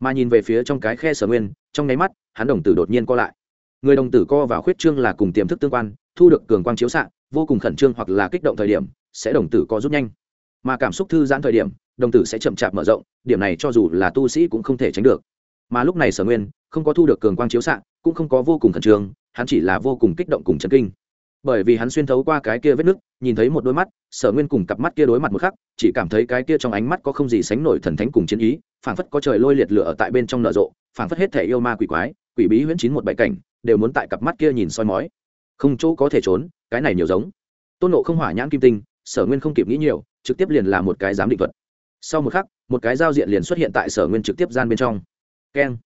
Mà nhìn về phía trong cái khe sở nguyên, trong nháy mắt, hắn đồng tử đột nhiên co lại. Người đồng tử co vào khuyết trương là cùng tiềm thức tương quan, thu được cường quang chiếu xạ, vô cùng khẩn trương hoặc là kích động thời điểm, sẽ đồng tử co rút nhanh. Mà cảm xúc thư giãn thời điểm, đồng tử sẽ chậm chạp mở rộng, điểm này cho dù là tu sĩ cũng không thể tránh được. Mà lúc này sở nguyên, không có thu được cường quang chiếu xạ, cũng không có vô cùng khẩn trương hắn chỉ là vô cùng kích động cùng chấn kinh. Bởi vì hắn xuyên thấu qua cái kia vết nứt, nhìn thấy một đôi mắt, sở nguyên cùng cặp mắt kia đối mặt một khắc, chỉ cảm thấy cái kia trong ánh mắt có không gì sánh nổi thần thánh cùng chiến ý, phảng phất có trời lôi liệt lửa ở tại bên trong nở rộ, phảng phất hết thể yêu ma quỷ quái, quỷ bí huyễn chín một bảy cảnh, đều muốn tại cặp mắt kia nhìn soi mói. Không chỗ có thể trốn, cái này nhiều giống. Tôn nộ không hỏa nhãn kim tinh, sở nguyên không kịp nghĩ nhiều, trực tiếp liền là một cái giám định thuật. Sau một khắc, một cái giao diện liền xuất hiện tại sở nguyên trực tiếp gian bên trong. Keng.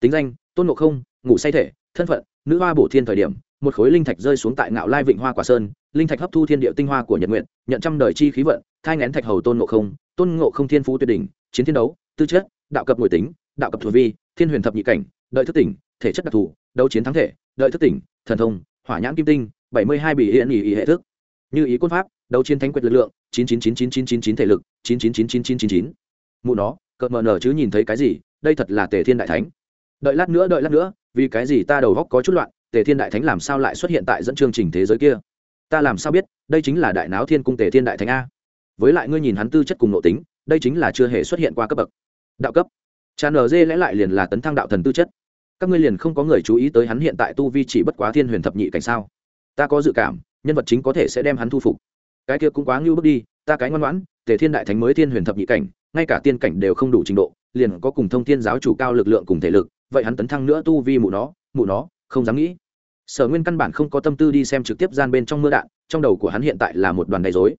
Tính danh, tôn nộ không, ngủ say thể thân phận nữ hoa bổ thiên thời điểm một khối linh thạch rơi xuống tại ngạo lai vịnh hoa quả sơn linh thạch hấp thu thiên địa tinh hoa của nhật nguyện nhận trăm đời chi khí vận thai ngén thạch hầu tôn ngộ không tôn ngộ không thiên phú tuyệt đỉnh chiến thiên đấu tư chất đạo cập nội tính đạo cập thuộc vi thiên huyền thập nhị cảnh đợi thức tỉnh thể chất đặc thù đấu chiến thắng thể đợi thức tỉnh thần thông hỏa nhãn kim tinh bảy mươi hai bị hiện ý, ý hệ thức như ý quân pháp đấu chiến thánh quyệt lực lượng chín chín chín chín chín chín chín thể lực chín chín chín chín chín chín chín mụ nó cợt mờ nở chứ nhìn thấy cái gì đây thật là tề thiên đại thánh đợi lát nữa đợi lát nữa vì cái gì ta đầu góc có chút loạn, tề thiên đại thánh làm sao lại xuất hiện tại dẫn chương trình thế giới kia? Ta làm sao biết, đây chính là đại náo thiên cung tề thiên đại thánh a? Với lại ngươi nhìn hắn tư chất cùng nội tính, đây chính là chưa hề xuất hiện qua cấp bậc. Đạo cấp. Tràn ở lẽ lại liền là tấn thăng đạo thần tư chất. Các ngươi liền không có người chú ý tới hắn hiện tại tu vi chỉ bất quá thiên huyền thập nhị cảnh sao? Ta có dự cảm, nhân vật chính có thể sẽ đem hắn thu phục. Cái kia cũng quá ngưu bước đi, ta cái ngoan ngoãn, tề thiên đại thánh mới thiên huyền thập nhị cảnh, ngay cả tiên cảnh đều không đủ trình độ, liền có cùng thông thiên giáo chủ cao lực lượng cùng thể lực vậy hắn tấn thăng nữa tu vi mụ nó mụ nó, không dám nghĩ. Sở nguyên căn bản không có tâm tư đi xem trực tiếp gian bên trong mưa đạn, trong đầu của hắn hiện tại là một đoàn đầy dối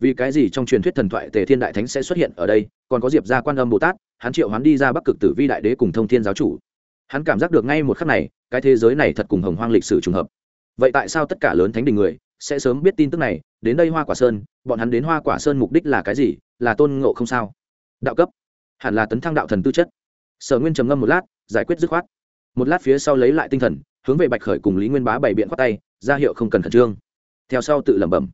vì cái gì trong truyền thuyết thần thoại tề thiên đại thánh sẽ xuất hiện ở đây, còn có diệp gia quan âm bồ tát, hắn triệu hắn đi ra bắc cực tử vi đại đế cùng thông thiên giáo chủ. Hắn cảm giác được ngay một khắc này, cái thế giới này thật cùng hồng hoang lịch sử trùng hợp. Vậy tại sao tất cả lớn thánh đình người sẽ sớm biết tin tức này, đến đây hoa quả sơn, bọn hắn đến hoa quả sơn mục đích là cái gì, là tôn ngộ không sao? Đạo cấp. Hẳn là tấn thăng đạo thần tư chất. Sở nguyên trầm ngâm một lát giải quyết dứt khoát. Một lát phía sau lấy lại tinh thần, hướng về bạch khởi cùng lý nguyên bá bày biện khoát tay, ra hiệu không cần khẩn trương. Theo sau tự lẩm bẩm.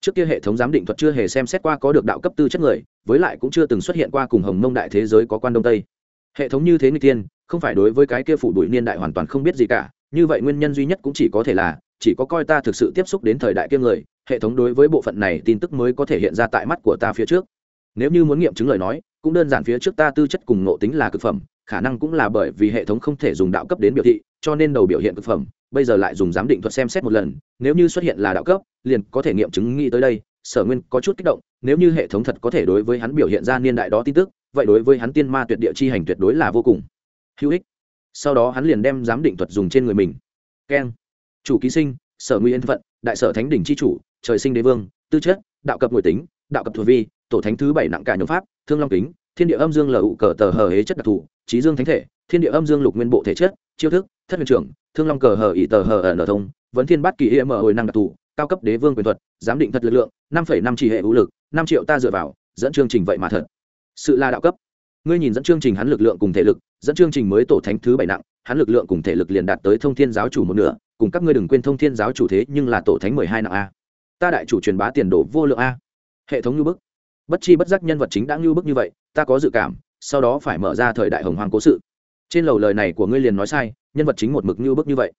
Trước kia hệ thống giám định thuật chưa hề xem xét qua có được đạo cấp tư chất người, với lại cũng chưa từng xuất hiện qua cùng hồng mông đại thế giới có quan đông tây. Hệ thống như thế người tiên, không phải đối với cái kia phụ đuổi niên đại hoàn toàn không biết gì cả, như vậy nguyên nhân duy nhất cũng chỉ có thể là, chỉ có coi ta thực sự tiếp xúc đến thời đại kia người, hệ thống đối với bộ phận này tin tức mới có thể hiện ra tại mắt của ta phía trước. Nếu như muốn nghiệm chứng lời nói, cũng đơn giản phía trước ta tư chất cùng ngộ tính là cực phẩm khả năng cũng là bởi vì hệ thống không thể dùng đạo cấp đến biểu thị, cho nên đầu biểu hiện thực phẩm, bây giờ lại dùng giám định thuật xem xét một lần, nếu như xuất hiện là đạo cấp, liền có thể nghiệm chứng nghĩ tới đây, sở nguyên có chút kích động, nếu như hệ thống thật có thể đối với hắn biểu hiện ra niên đại đó tin tức, vậy đối với hắn tiên ma tuyệt địa chi hành tuyệt đối là vô cùng. Hữu ích. Sau đó hắn liền đem giám định thuật dùng trên người mình. Keng. Chủ ký sinh, sở nguyên phận, đại sở thánh đỉnh c h i chủ, trời sinh đế vương, tư chất, đạo cập nội tính, đạo cập thuộc vi, tổ thánh thứ bảy nặng cả nhóm pháp, thương long kính, thiên địa âm dương lờ ụ cờ tờ hờ hế chất đặc thù trí dương thánh thể, thiên địa âm dương lục nguyên bộ thể chất, chiêu thức, thất huyền trưởng, thương long cờ hờ ỉ tờ hờ ở nở thông, vấn thiên bát kỳ hiểm mở hồi năng đặc thù, cao cấp đế vương quyền thuật, giám định thật lực lượng, năm phẩy năm chỉ hệ Vũ lực, năm triệu ta dựa vào, dẫn chương trình vậy mà thật. Sự là đạo cấp. Ngươi nhìn dẫn chương trình hắn lực lượng cùng thể lực, dẫn chương trình mới tổ thánh thứ bảy nặng, hắn lực lượng cùng thể lực liền đạt tới thông thiên giáo chủ một nửa, cùng các ngươi đừng quên thông thiên giáo chủ thế nhưng là tổ thánh mười hai nặng a. Ta đại chủ truyền bá tiền đồ vô lượng a. Hệ thống như bức. Bất chi bất giác nhân vật chính đã như bức như vậy, ta có dự cảm sau đó phải mở ra thời đại hồng hoàng cố sự. Trên lầu lời này của ngươi liền nói sai, nhân vật chính một mực như bức như vậy.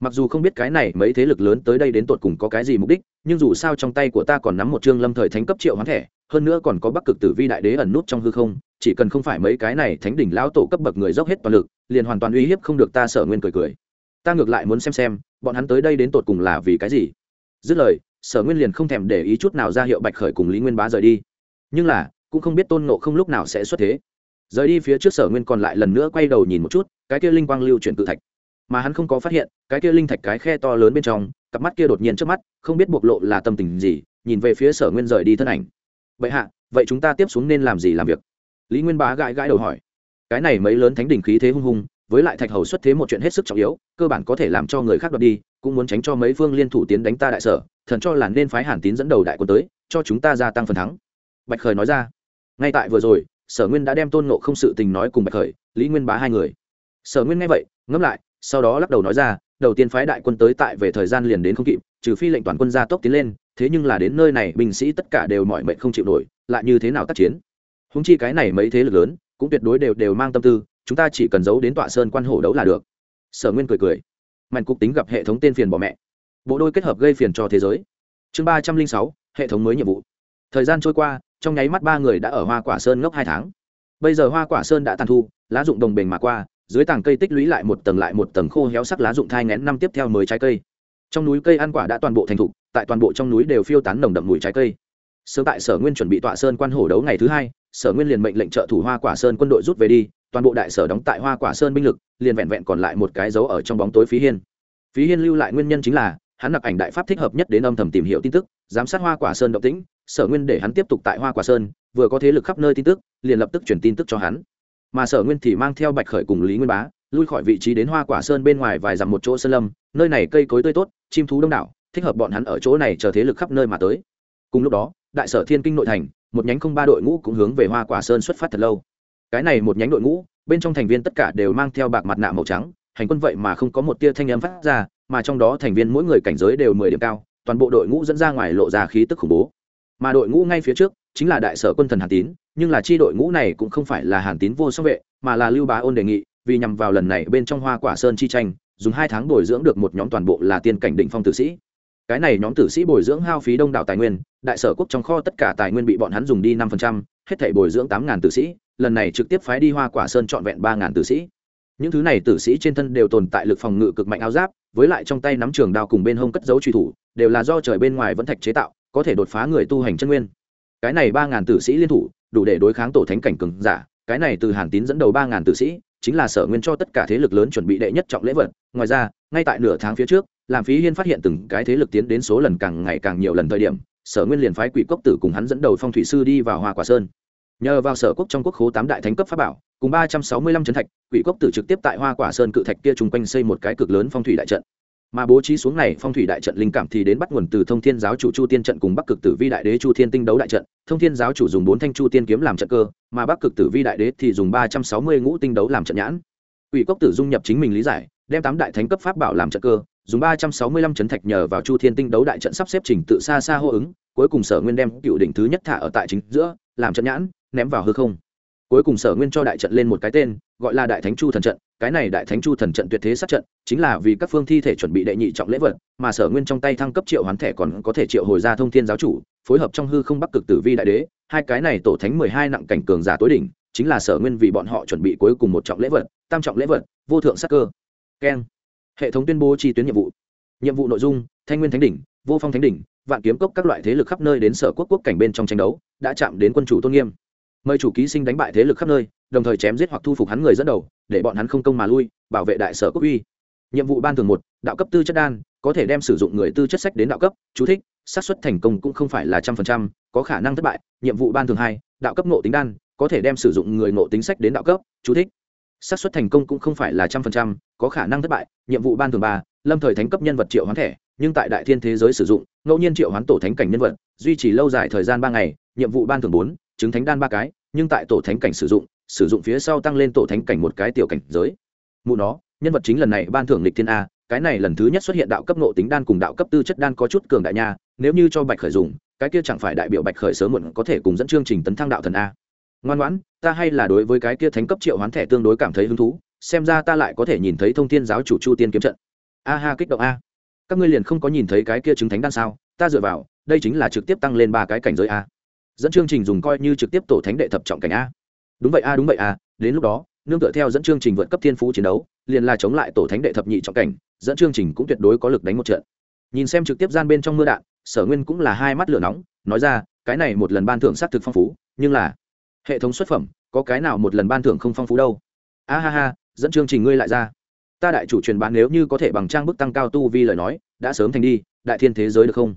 Mặc dù không biết cái này mấy thế lực lớn tới đây đến tột cùng có cái gì mục đích, nhưng dù sao trong tay của ta còn nắm một chương lâm thời thánh cấp triệu hoán thẻ, hơn nữa còn có bắc cực tử vi đại đế ẩn nút trong hư không, chỉ cần không phải mấy cái này thánh đỉnh lão tổ cấp bậc người dốc hết toàn lực, liền hoàn toàn uy hiếp không được ta sở nguyên cười cười. Ta ngược lại muốn xem xem, bọn hắn tới đây đến tột cùng là vì cái gì. Dứt lời, sở nguyên liền không thèm để ý chút nào ra hiệu bạch khởi cùng lý nguyên bá rời đi. Nhưng là, cũng không biết tôn nộ không lúc nào sẽ xuất thế rời đi phía trước sở nguyên còn lại lần nữa quay đầu nhìn một chút, cái kia linh quang lưu chuyển tự thạch. Mà hắn không có phát hiện, cái kia linh thạch cái khe to lớn bên trong, cặp mắt kia đột nhiên trước mắt, không biết bộc lộ là tâm tình gì, nhìn về phía sở nguyên rời đi thân ảnh. Vậy hạ, vậy chúng ta tiếp xuống nên làm gì làm việc? Lý nguyên bá gãi gãi đầu hỏi. Cái này mấy lớn thánh đỉnh khí thế hung hung, với lại thạch hầu xuất thế một chuyện hết sức trọng yếu, cơ bản có thể làm cho người khác đoạt đi, cũng muốn tránh cho mấy phương liên thủ tiến đánh ta đại sở, thần cho là nên phái hàn tín dẫn đầu đại quân tới, cho chúng ta gia tăng phần thắng. Bạch khởi nói ra. Ngay tại vừa rồi sở nguyên đã đem tôn nộ không sự tình nói cùng bạch khởi, lý nguyên bá hai người. Sở nguyên nghe vậy, ngẫm lại, sau đó lắc đầu nói ra, đầu tiên phái đại quân tới tại về thời gian liền đến không kịp, trừ phi lệnh toàn quân gia tốc tiến lên, thế nhưng là đến nơi này, binh sĩ tất cả đều mọi mệnh không chịu nổi, lại như thế nào tác chiến? Húng chi cái này mấy thế lực lớn, cũng tuyệt đối đều đều mang tâm tư, chúng ta chỉ cần giấu đến tọa sơn quan hổ đấu là được. Sở nguyên cười cười. Mạnh cục tính gặp hệ thống tên phiền bỏ mẹ. Bộ đôi kết hợp gây phiền cho thế giới. Chương ba trăm linh sáu, hệ thống mới nhiệm vụ. Thời gian trôi qua trong nháy mắt ba người đã ở hoa quả sơn ngốc hai tháng. Bây giờ hoa quả sơn đã tàn thu, lá dụng đồng bền mà qua, dưới tảng cây tích lũy lại một tầng lại một tầng khô héo sắc lá dụng thai ngén năm tiếp theo mới trái cây. Trong núi cây ăn quả đã toàn bộ thành thục, tại toàn bộ trong núi đều phiêu tán nồng đậm mùi trái cây. Sớm tại sở nguyên chuẩn bị tọa sơn quan hổ đấu ngày thứ hai, sở nguyên liền mệnh lệnh trợ thủ hoa quả sơn quân đội rút về đi, toàn bộ đại sở đóng tại hoa quả sơn binh lực, liền vẹn vẹn còn lại một cái dấu ở trong bóng tối phí hiên. Phí hiên lưu lại nguyên nhân chính là, hắn nặc ảnh đại pháp thích hợp nhất đến âm thầm tìm hiểu tin tức, giám sát hoa quả sơn động tĩnh sở nguyên để hắn tiếp tục tại hoa quả sơn, vừa có thế lực khắp nơi tin tức, liền lập tức chuyển tin tức cho hắn. Mà sở nguyên thì mang theo bạch khởi cùng lý nguyên bá, lui khỏi vị trí đến hoa quả sơn bên ngoài vài dặm một chỗ sơn lâm, nơi này cây cối tươi tốt, chim thú đông đảo, thích hợp bọn hắn ở chỗ này chờ thế lực khắp nơi mà tới. Cùng lúc đó, đại sở thiên kinh nội thành, một nhánh không ba đội ngũ cũng hướng về hoa quả sơn xuất phát thật lâu. Cái này một nhánh đội ngũ, bên trong thành viên tất cả đều mang theo bạc mặt nạ màu trắng, hành quân vậy mà không có một tia thanh âm phát ra, mà trong đó thành viên mỗi người cảnh giới đều mười điểm cao, toàn bộ đội ngũ dẫn ra ngoài lộ ra khí tức khủng bố mà đội ngũ ngay phía trước chính là đại sở quân thần hàn tín, nhưng là chi đội ngũ này cũng không phải là hàn tín vô song vệ, mà là lưu bá ôn đề nghị, vì nhằm vào lần này bên trong hoa quả sơn chi tranh, dùng hai tháng bồi dưỡng được một nhóm toàn bộ là tiên cảnh định phong tử sĩ. Cái này nhóm tử sĩ bồi dưỡng hao phí đông đảo tài nguyên, đại sở quốc trong kho tất cả tài nguyên bị bọn hắn dùng đi năm phần trăm, hết thảy bồi dưỡng tám ngàn tử sĩ, lần này trực tiếp phái đi hoa quả sơn trọn vẹn ba ngàn tử sĩ. Những thứ này tử sĩ trên thân đều tồn tại lực phòng ngự cực mạnh áo giáp, với lại trong tay nắm trường đao cùng bên hông cất dấu truy thủ, đều là do trời bên ngoài vẫn thạch chế tạo có thể đột phá người tu hành chân nguyên. Cái này ba ngàn tử sĩ liên thủ, đủ để đối kháng tổ thánh cảnh cường giả. Cái này từ hàn tín dẫn đầu ba ngàn tử sĩ, chính là sở nguyên cho tất cả thế lực lớn chuẩn bị đệ nhất trọng lễ vật. Ngoài ra, ngay tại nửa tháng phía trước làm phí hiên phát hiện từng cái thế lực tiến đến số lần càng ngày càng nhiều lần thời điểm, sở nguyên liền phái quỷ cốc tử cùng hắn dẫn đầu phong thủy sư đi vào hoa quả sơn. Nhờ vào sở quốc trong quốc khố tám đại thánh cấp pháp bảo, cùng ba trăm sáu mươi lăm trấn thạch, quỷ cốc tử trực tiếp tại hoa quả sơn cự thạch kia chung quanh xây một cái cực lớn phong thủy đại trận mà bố trí xuống này phong thủy đại trận linh cảm thì đến bắt nguồn từ thông thiên giáo chủ chu tiên trận cùng bắc cực tử vi đại đế chu thiên tinh đấu đại trận. Thông thiên giáo chủ dùng bốn thanh chu tiên kiếm làm trận cơ, mà bắc cực tử vi đại đế thì dùng ba trăm sáu mươi ngũ tinh đấu làm trận nhãn. Ủy cốc tử dung nhập chính mình lý giải, đem tám đại thánh cấp pháp bảo làm trận cơ, dùng ba trăm sáu mươi lăm chấn thạch nhờ vào chu thiên tinh đấu đại trận sắp xếp trình tự xa xa hô ứng, cuối cùng sở nguyên đem cựu đỉnh thứ nhất thả ở tại chính giữa, làm trận nhãn, ném vào hư không cuối cùng sở nguyên cho đại trận lên một cái tên, gọi là đại thánh chu thần trận. Cái này đại thánh chu thần trận tuyệt thế sát trận, chính là vì các phương thi thể chuẩn bị đệ nhị trọng lễ vật, mà sở nguyên trong tay thăng cấp triệu hoán thẻ còn có thể triệu hồi ra thông thiên giáo chủ, phối hợp trong hư không bắc cực tử vi đại đế. Hai cái này tổ thánh mười hai nặng cảnh cường giả tối đỉnh, chính là sở nguyên vì bọn họ chuẩn bị cuối cùng một trọng lễ vật, tam trọng lễ vật, vô thượng sắc cơ. Keng. Hệ thống tuyên bố chi tuyến nhiệm vụ. Nhiệm vụ nội dung, thanh nguyên thánh đỉnh, vô phong thánh đỉnh, vạn kiếm cốc các loại thế lực khắp nơi đến sở quốc quốc cảnh bên trong tranh đấu, đã chạm đến quân chủ tôn nghiêm mời chủ ký sinh đánh bại thế lực khắp nơi, đồng thời chém giết hoặc thu phục hắn người dẫn đầu, để bọn hắn không công mà lui, bảo vệ đại sở quốc uy. Nhiệm vụ ban thường một, đạo cấp tư chất đan, có thể đem sử dụng người tư chất sách đến đạo cấp, chú thích, xác suất thành công cũng không phải là trăm phần trăm, có khả năng thất bại. Nhiệm vụ ban thường hai, đạo cấp ngộ tính đan, có thể đem sử dụng người ngộ tính sách đến đạo cấp, chú thích, xác suất thành công cũng không phải là trăm phần trăm, có khả năng thất bại. Nhiệm vụ ban thường ba, lâm thời thánh cấp nhân vật triệu hoán thẻ, nhưng tại đại thiên thế giới sử dụng, ngẫu nhiên triệu hoán tổ thánh cảnh nhân vật, duy trì lâu dài thời gian ba ngày. Nhiệm vụ ban thường bốn chứng thánh đan ba cái, nhưng tại tổ thánh cảnh sử dụng sử dụng phía sau tăng lên tổ thánh cảnh một cái tiểu cảnh giới. Mụ nó, nhân vật chính lần này ban thưởng lịch thiên a, cái này lần thứ nhất xuất hiện đạo cấp nộ tính đan cùng đạo cấp tư chất đan có chút cường đại nha, nếu như cho bạch khởi dùng, cái kia chẳng phải đại biểu bạch khởi sớm muộn có thể cùng dẫn chương trình tấn thăng đạo thần a. Ngoan ngoãn, ta hay là đối với cái kia thánh cấp triệu hoán thẻ tương đối cảm thấy hứng thú, xem ra ta lại có thể nhìn thấy thông thiên giáo chủ chu tiên kiếm trận. A ha, kích động a. Các ngươi liền không có nhìn thấy cái kia chứng thánh đan sao? Ta dựa vào, đây chính là trực tiếp tăng lên ba cái cảnh giới a dẫn chương trình dùng coi như trực tiếp tổ thánh đệ thập trọng cảnh a. Đúng vậy a, đúng vậy a, đến lúc đó, nương tựa theo dẫn chương trình vượt cấp thiên phú chiến đấu, liền là chống lại tổ thánh đệ thập nhị trọng cảnh, dẫn chương trình cũng tuyệt đối có lực đánh một trận. Nhìn xem trực tiếp gian bên trong mưa đạn, sở nguyên cũng là hai mắt lửa nóng, nói ra, cái này một lần ban thưởng xác thực phong phú, nhưng là, hệ thống xuất phẩm, có cái nào một lần ban thưởng không phong phú đâu? A ha ha, dẫn chương trình ngươi lại ra. Ta đại chủ truyền bán nếu như có thể bằng trang bức tăng cao tu vi lời nói, đã sớm thành đi, đại thiên thế giới được không?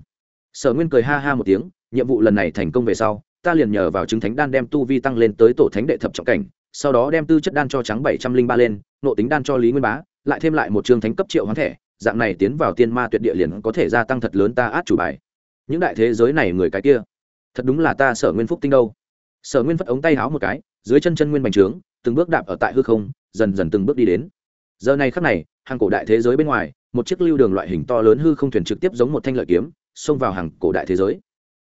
Sở nguyên cười ha ha một tiếng nhiệm vụ lần này thành công về sau, ta liền nhờ vào chứng thánh đan đem tu vi tăng lên tới tổ thánh đệ thập trọng cảnh, sau đó đem tư chất đan cho trắng bảy trăm linh ba lên, nộ tính đan cho lý nguyên bá, lại thêm lại một chương thánh cấp triệu hoán thẻ dạng này tiến vào tiên ma tuyệt địa liền có thể gia tăng thật lớn ta át chủ bài. Những đại thế giới này người cái kia, thật đúng là ta sở nguyên phúc tinh đâu. Sở nguyên phất ống tay háo một cái, dưới chân chân nguyên bành trướng, từng bước đạp ở tại hư không, dần dần từng bước đi đến. Giờ này khắc này, hàng cổ đại thế giới bên ngoài, một chiếc lưu đường loại hình to lớn hư không thuyền trực tiếp giống một thanh lợi kiếm, xông vào hàng cổ đại thế giới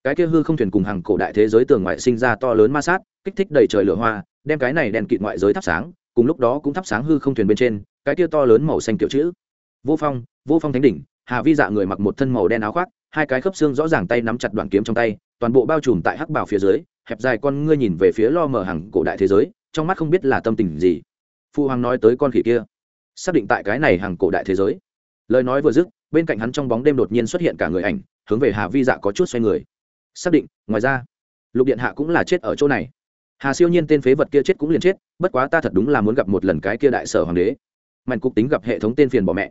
cái kia hư không thuyền cùng hàng cổ đại thế giới tường ngoại sinh ra to lớn ma sát, kích thích đầy trời lửa hoa, đem cái này đèn kịt ngoại giới thắp sáng, cùng lúc đó cũng thắp sáng hư không thuyền bên trên, cái kia to lớn màu xanh kiểu chữ. Vô phong vô phong thánh đỉnh, hà vi dạ người mặc một thân màu đen áo khoác, hai cái khớp xương rõ ràng tay nắm chặt đoạn kiếm trong tay, toàn bộ bao trùm tại hắc bảo phía dưới, hẹp dài con ngươi nhìn về phía lo mở hàng cổ đại thế giới, trong mắt không biết là tâm tình gì. Phu hoàng nói tới con khỉ kia, xác định tại cái này hàng cổ đại thế giới. Lời nói vừa dứt, bên cạnh hắn trong bóng đêm đột nhiên xuất hiện cả người ảnh, hướng về hà vi dạ có chút xoay người xác định, ngoài ra, lục điện hạ cũng là chết ở chỗ này. Hà siêu nhiên tên phế vật kia chết cũng liền chết, bất quá ta thật đúng là muốn gặp một lần cái kia đại sở hoàng đế. Mạnh cục tính gặp hệ thống tên phiền bỏ mẹ.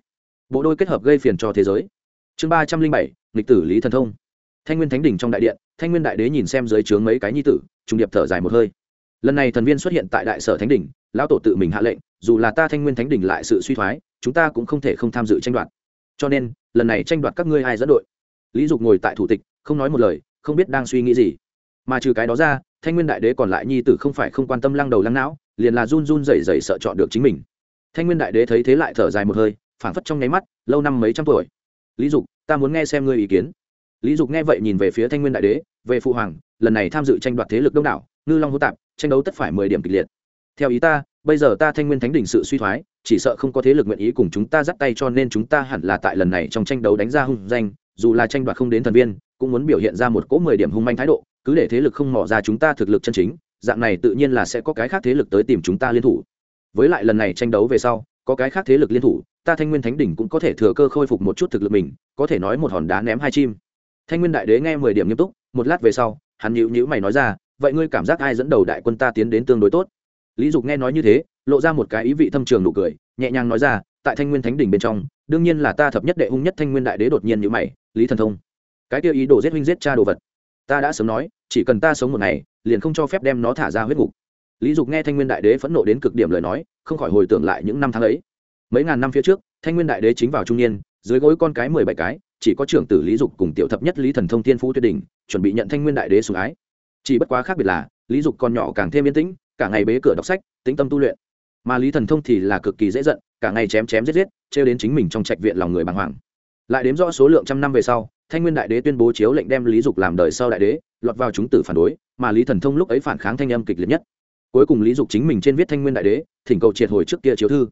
Bộ đôi kết hợp gây phiền cho thế giới. Chương ba trăm linh bảy lịch tử lý thần thông. Thanh nguyên thánh đỉnh trong đại điện, thanh nguyên đại đế nhìn xem dưới trướng mấy cái nhi tử trung điệp thở dài một hơi. Lần này thần viên xuất hiện tại đại sở thánh đỉnh, lão tổ tự mình hạ lệnh, dù là ta thanh nguyên thánh đỉnh lại sự suy thoái, chúng ta cũng không thể không tham dự tranh đoạt. Cho nên, lần này tranh đoạt các ngươi ai dẫn đội? Lý dục ngồi tại thủ tịch, không nói một lời không biết đang suy nghĩ gì. Mà trừ cái đó ra, thanh nguyên đại đế còn lại nhi tử không phải không quan tâm lăng đầu lăng não, liền là run run rẩy rẩy sợ chọn được chính mình. Thanh nguyên đại đế thấy thế lại thở dài một hơi, phảng phất trong nháy mắt, lâu năm mấy trăm tuổi. Lý dục, ta muốn nghe xem ngươi ý kiến. Lý dục nghe vậy nhìn về phía thanh nguyên đại đế, về phụ hoàng, lần này tham dự tranh đoạt thế lực đông đảo, ngư long hô tạp, tranh đấu tất phải mười điểm kịch liệt. Theo ý ta, bây giờ ta thanh nguyên thánh đỉnh sự suy thoái, chỉ sợ không có thế lực nguyện ý cùng chúng ta dắt tay cho nên chúng ta hẳn là tại lần này trong tranh đấu đánh ra hung danh, dù là tranh đoạt không đến thần viên cũng muốn biểu hiện ra một cỗ mười điểm hung manh thái độ, cứ để thế lực không mỏ ra chúng ta thực lực chân chính, dạng này tự nhiên là sẽ có cái khác thế lực tới tìm chúng ta liên thủ. Với lại lần này tranh đấu về sau, có cái khác thế lực liên thủ, ta thanh nguyên thánh đỉnh cũng có thể thừa cơ khôi phục một chút thực lực mình, có thể nói một hòn đá ném hai chim. Thanh nguyên đại đế nghe mười điểm nghiêm túc, một lát về sau, hắn nhịu nhữ mày nói ra, vậy ngươi cảm giác ai dẫn đầu đại quân ta tiến đến tương đối tốt? Lý dục nghe nói như thế, lộ ra một cái ý vị thâm trường nụ cười, nhẹ nhàng nói ra, tại thanh nguyên thánh đỉnh bên trong, đương nhiên là ta thập nhất đệ hung nhất thanh nguyên đại đế đột nhiên như mày, lý thần thông cái kia ý đồ giết huynh giết cha đồ vật. Ta đã sớm nói, chỉ cần ta sống một ngày, liền không cho phép đem nó thả ra huyết ngục. Lý dục nghe thanh nguyên đại đế phẫn nộ đến cực điểm lời nói, không khỏi hồi tưởng lại những năm tháng ấy. Mấy ngàn năm phía trước, thanh nguyên đại đế chính vào trung niên, dưới gối con cái mười bảy cái, chỉ có trưởng tử lý dục cùng tiểu thập nhất lý thần thông tiên phú tuyết đỉnh chuẩn bị nhận thanh nguyên đại đế sùng ái. Chỉ bất quá khác biệt là, lý dục còn nhỏ càng thêm yên tĩnh, cả ngày bế cửa đọc sách, tĩnh tâm tu luyện. Mà lý thần thông thì là cực kỳ dễ giận, cả ngày chém chém giết giết, trêu đến chính mình trong trạch viện lòng người bàng hoàng. Lại đếm rõ số lượng trăm năm về sau thanh nguyên đại đế tuyên bố chiếu lệnh đem lý dục làm đời sau đại đế, lọt vào chúng tử phản đối, mà lý thần thông lúc ấy phản kháng thanh âm kịch liệt nhất. Cuối cùng lý dục chính mình trên viết thanh nguyên đại đế, thỉnh cầu triệt hồi trước kia chiếu thư.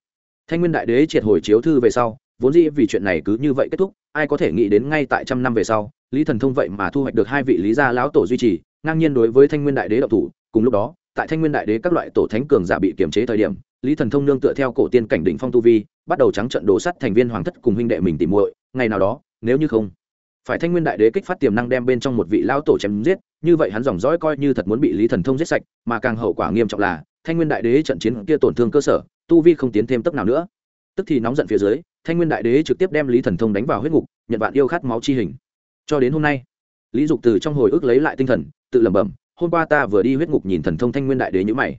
Thanh nguyên đại đế triệt hồi chiếu thư về sau, vốn dĩ vì chuyện này cứ như vậy kết thúc, ai có thể nghĩ đến ngay tại trăm năm về sau, lý thần thông vậy mà thu hoạch được hai vị lý gia lão tổ duy trì, ngang nhiên đối với thanh nguyên đại đế độc thủ. Cùng lúc đó, tại thanh nguyên đại đế các loại tổ thánh cường giả bị kiềm chế thời điểm, lý thần thông nương tựa theo cổ tiên cảnh đỉnh phong tu vi, bắt đầu trắng trận đổ sắt thành viên hoàng thất cùng huynh đệ mình tìm muội, ngày nào đó, nếu như không phải thanh nguyên đại đế kích phát tiềm năng đem bên trong một vị lao tổ chém giết, như vậy hắn dòng dõi coi như thật muốn bị lý thần thông giết sạch, mà càng hậu quả nghiêm trọng là, thanh nguyên đại đế trận chiến kia tổn thương cơ sở, tu vi không tiến thêm tốc nào nữa. Tức thì nóng giận phía dưới, thanh nguyên đại đế trực tiếp đem lý thần thông đánh vào huyết ngục, nhận bạn yêu khát máu chi hình. Cho đến hôm nay, lý dục từ trong hồi ức lấy lại tinh thần, tự lẩm bẩm, hôm qua ta vừa đi huyết ngục nhìn thần thông thanh nguyên đại đế nhữ mày.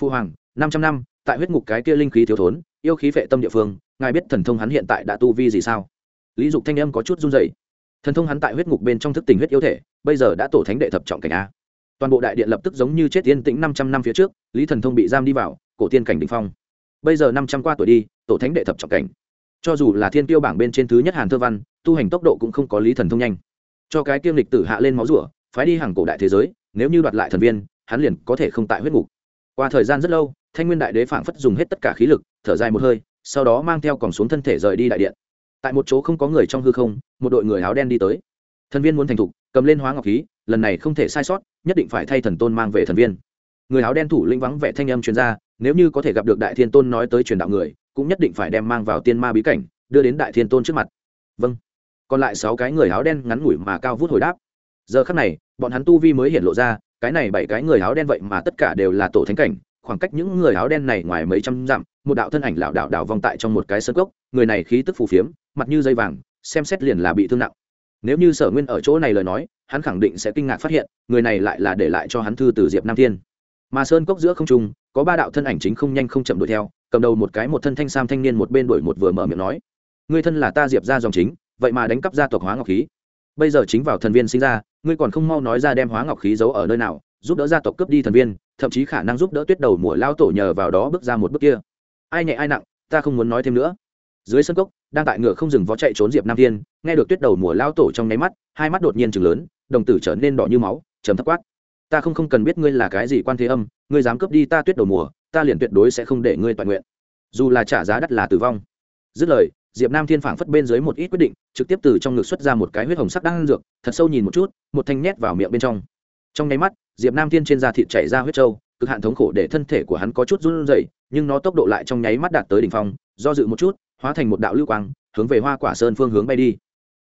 Phu hoàng, năm trăm năm, tại huyết ngục cái kia linh khí thiếu thốn, yêu khí phệ tâm địa phương, ngài biết thần thông hắn hiện tại đã tu vi gì sao? Lý dục thanh âm có chút run dậy thần thông hắn tại huyết ngục bên trong thức tình huyết yêu thể, bây giờ đã tổ thánh đệ thập trọng cảnh a. Toàn bộ đại điện lập tức giống như chết yên tĩnh năm trăm năm phía trước, lý thần thông bị giam đi vào, cổ tiên cảnh đình phong. Bây giờ năm trăm qua tuổi đi, tổ thánh đệ thập trọng cảnh. Cho dù là thiên tiêu bảng bên trên thứ nhất hàn thơ văn, tu hành tốc độ cũng không có lý thần thông nhanh. Cho cái kiêm lịch tử hạ lên máu rủa phái đi hàng cổ đại thế giới, nếu như đoạt lại thần viên, hắn liền có thể không tại huyết ngục. Qua thời gian rất lâu, thanh nguyên đại đế phảng phất dùng hết tất cả khí lực, thở dài một hơi, sau đó mang theo còn xuống thân thể rời đi đại điện tại một chỗ không có người trong hư không, một đội người áo đen đi tới. Thần viên muốn thành thục, cầm lên hóa ngọc khí, lần này không thể sai sót, nhất định phải thay thần tôn mang về thần viên. Người áo đen thủ lĩnh vắng vẻ thanh âm chuyên gia nếu như có thể gặp được đại thiên tôn nói tới truyền đạo người, cũng nhất định phải đem mang vào tiên ma bí cảnh, đưa đến đại thiên tôn trước mặt. Vâng. Còn lại sáu cái người áo đen ngắn ngủi mà cao vút hồi đáp. Giờ khắc này, bọn hắn tu vi mới hiện lộ ra, cái này bảy cái người áo đen vậy mà tất cả đều là tổ thánh cảnh khoảng cách những người áo đen này ngoài mấy trăm dặm, một đạo thân ảnh lảo đảo đảo vòng tại trong một cái sân cốc, người này khí tức phù phiếm, mặt như dây vàng, xem xét liền là bị thương nặng. Nếu như sở nguyên ở chỗ này lời nói, hắn khẳng định sẽ kinh ngạc phát hiện, người này lại là để lại cho hắn thư từ diệp nam thiên. Mà sơn cốc giữa không trung, có ba đạo thân ảnh chính không nhanh không chậm đuổi theo, cầm đầu một cái một thân thanh sam thanh niên một bên đuổi một vừa mở miệng nói, ngươi thân là ta diệp ra dòng chính, vậy mà đánh cắp gia tộc hóa ngọc khí. Bây giờ chính vào thần viên sinh ra, ngươi còn không mau nói ra đem hóa ngọc khí giấu ở nơi nào giúp đỡ gia tộc cướp đi thần viên, thậm chí khả năng giúp đỡ tuyết đầu mùa lao tổ nhờ vào đó bước ra một bước kia. Ai nhẹ ai nặng, ta không muốn nói thêm nữa. Dưới sân cốc, đang tại ngựa không dừng vó chạy trốn diệp nam thiên, nghe được tuyết đầu mùa lao tổ trong nháy mắt, hai mắt đột nhiên chừng lớn, đồng tử trở nên đỏ như máu chấm thấp quát. Ta không không cần biết ngươi là cái gì quan thế âm, ngươi dám cướp đi ta tuyết đầu mùa, ta liền tuyệt đối sẽ không để ngươi toàn nguyện. Dù là trả giá đắt là tử vong. Dứt lời, diệp nam thiên phảng phất bên dưới một ít quyết định, trực tiếp từ trong ngực xuất ra một cái huyết hồng sắc đang dược, thật sâu nhìn một chút, một thanh nhét vào miệng bên trong. Trong nháy mắt diệp nam thiên trên da thịt chảy ra huyết trâu, cực hạn thống khổ để thân thể của hắn có chút run rẩy, nhưng nó tốc độ lại trong nháy mắt đạt tới đỉnh phong, do dự một chút, hóa thành một đạo lưu quang, hướng về hoa quả sơn phương hướng bay đi.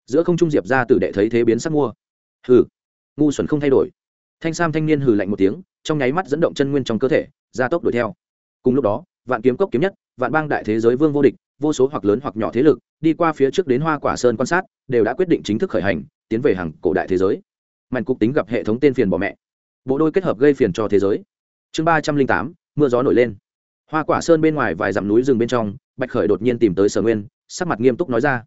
Giữa không trung diệp ra tử đệ thấy thế biến sắc mua. Hừ, ngu xuẩn không thay đổi. Thanh sam thanh niên hừ lạnh một tiếng, trong nháy mắt dẫn động chân nguyên trong cơ thể, gia tốc đuổi theo. Cùng lúc đó, vạn kiếm cốc kiếm nhất, vạn bang đại thế giới vương vô địch, vô số hoặc lớn hoặc nhỏ thế lực, đi qua phía trước đến hoa quả sơn quan sát, đều đã quyết định chính thức khởi hành, tiến về hàng cổ đại thế giới. Mạnh cục tính gặp hệ thống tên phiền bỏ mẹ bộ đôi kết hợp gây phiền cho thế giới. Chương ba trăm linh tám, mưa gió nổi lên. Hoa quả sơn bên ngoài vài dặm núi rừng bên trong, bạch khởi đột nhiên tìm tới sở nguyên, sắc mặt nghiêm túc nói ra.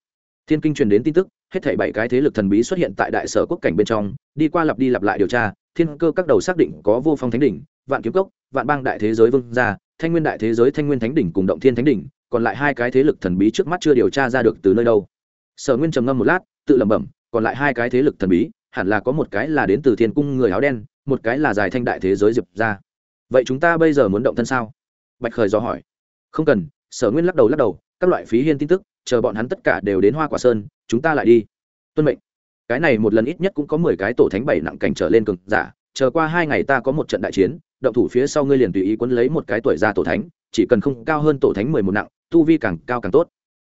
Thiên kinh truyền đến tin tức, hết thảy bảy cái thế lực thần bí xuất hiện tại đại sở quốc cảnh bên trong, đi qua lặp đi lặp lại điều tra, thiên cơ các đầu xác định có vô phong thánh đỉnh, vạn kiếm cốc, vạn bang đại thế giới vương gia, thanh nguyên đại thế giới thanh nguyên thánh đỉnh cùng động thiên thánh đỉnh, còn lại hai cái thế lực thần bí trước mắt chưa điều tra ra được từ nơi đâu. Sở nguyên trầm ngâm một lát, tự lẩm bẩm, còn lại hai cái thế lực thần bí, hẳn là có một cái là đến từ thiên cung người áo đen một cái là giải thanh đại thế giới diệp ra. Vậy chúng ta bây giờ muốn động thân sao? Bạch khởi do hỏi. Không cần, sở nguyên lắc đầu lắc đầu, các loại phí hiên tin tức, chờ bọn hắn tất cả đều đến hoa quả sơn, chúng ta lại đi. Tuân mệnh. Cái này một lần ít nhất cũng có mười cái tổ thánh bảy nặng cảnh trở lên cực giả, chờ qua hai ngày ta có một trận đại chiến, động thủ phía sau ngươi liền tùy ý quấn lấy một cái tuổi ra tổ thánh, chỉ cần không cao hơn tổ thánh mười một nặng, tu vi càng cao càng tốt.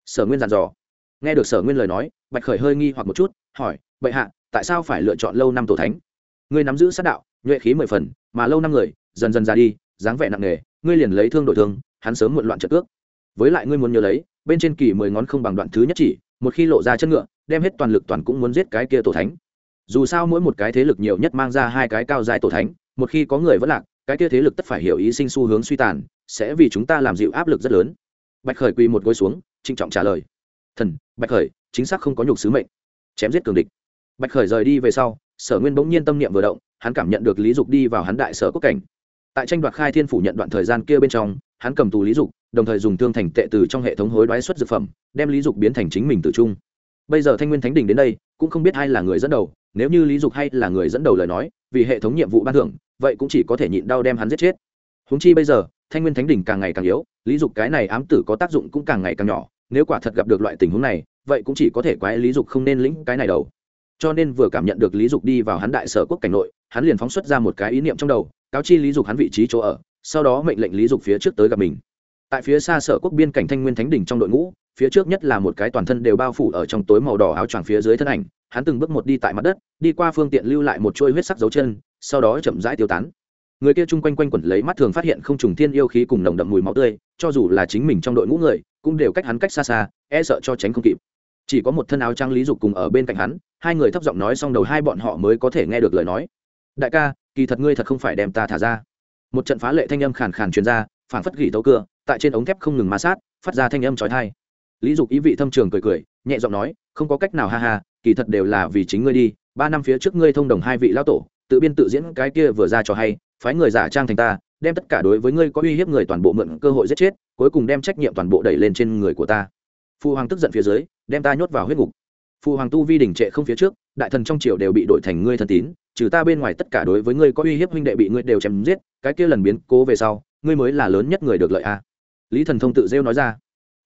Sở nguyên dặn dò. Nghe được sở nguyên lời nói, bạch khởi hơi nghi hoặc một chút, hỏi, bệ hạ, tại sao phải lựa chọn lâu năm tổ thánh? Ngươi nắm giữ sát đạo, nhuệ khí mười phần, mà lâu năm người, dần dần ra đi, dáng vẻ nặng nề, ngươi liền lấy thương đổi thương, hắn sớm muộn loạn trận ước. Với lại ngươi muốn nhớ lấy, bên trên kỳ mười ngón không bằng đoạn thứ nhất chỉ, một khi lộ ra chân ngựa, đem hết toàn lực toàn cũng muốn giết cái kia tổ thánh. Dù sao mỗi một cái thế lực nhiều nhất mang ra hai cái cao dài tổ thánh, một khi có người vẫn lạc, cái kia thế lực tất phải hiểu ý sinh xu hướng suy tàn, sẽ vì chúng ta làm dịu áp lực rất lớn. Bạch khởi quỳ một gối xuống, trịnh trọng trả lời. Thần, bạch khởi, chính xác không có nhục sứ mệnh. Chém giết cường địch. Bạch khởi rời đi về sau sở nguyên bỗng nhiên tâm niệm vừa động, hắn cảm nhận được lý dục đi vào hắn đại sở quốc cảnh. Tại tranh đoạt khai thiên phủ nhận đoạn thời gian kia bên trong, hắn cầm tù lý dục, đồng thời dùng thương thành tệ từ trong hệ thống hối đoái xuất dược phẩm, đem lý dục biến thành chính mình tự trung. Bây giờ thanh nguyên thánh đình đến đây, cũng không biết ai là người dẫn đầu, nếu như lý dục hay là người dẫn đầu lời nói, vì hệ thống nhiệm vụ ban thưởng, vậy cũng chỉ có thể nhịn đau đem hắn giết chết. Húng chi bây giờ, thanh nguyên thánh đình càng ngày càng yếu, lý dục cái này ám tử có tác dụng cũng càng ngày càng nhỏ, nếu quả thật gặp được loại tình huống này, vậy cũng chỉ có thể quái lý dục không nên lĩnh cái này đầu cho nên vừa cảm nhận được lý dục đi vào hắn đại sở quốc cảnh nội, hắn liền phóng xuất ra một cái ý niệm trong đầu, cáo chi lý dục hắn vị trí chỗ ở, sau đó mệnh lệnh lý dục phía trước tới gặp mình. Tại phía xa sở quốc biên cảnh thanh nguyên thánh đỉnh trong đội ngũ, phía trước nhất là một cái toàn thân đều bao phủ ở trong tối màu đỏ áo choàng phía dưới thân ảnh, hắn từng bước một đi tại mặt đất, đi qua phương tiện lưu lại một chuôi huyết sắc dấu chân, sau đó chậm rãi tiêu tán. Người kia chung quanh quanh quẩn lấy mắt thường phát hiện không trùng thiên yêu khí cùng nồng đậm mùi máu tươi, cho dù là chính mình trong đội ngũ người, cũng đều cách hắn cách xa xa e sợ cho tránh không kịp chỉ có một thân áo trang lý dục cùng ở bên cạnh hắn, hai người thấp giọng nói xong đầu hai bọn họ mới có thể nghe được lời nói. Đại ca, kỳ thật ngươi thật không phải đem ta thả ra. Một trận phá lệ thanh âm khàn khàn truyền ra, phảng phất gỉ tấu cưa, tại trên ống thép không ngừng ma sát, phát ra thanh âm trói thai lý dục ý vị thâm trường cười cười, nhẹ giọng nói, không có cách nào, ha ha, kỳ thật đều là vì chính ngươi đi. Ba năm phía trước ngươi thông đồng hai vị lão tổ, tự biên tự diễn cái kia vừa ra cho hay, phái người giả trang thành ta, đem tất cả đối với ngươi có uy hiếp người toàn bộ mượn cơ hội giết chết, cuối cùng đem trách nhiệm toàn bộ đẩy lên trên người của ta. Phu hoàng tức giận phía dưới đem ta nhốt vào huyết ngục. Phụ hoàng tu vi đỉnh trệ không phía trước, đại thần trong triều đều bị đổi thành ngươi thân tín, trừ ta bên ngoài tất cả đối với ngươi có uy hiếp huynh đệ bị ngươi đều chém giết, cái kia lần biến cố về sau, ngươi mới là lớn nhất người được lợi a. Lý thần thông tự rêu nói ra.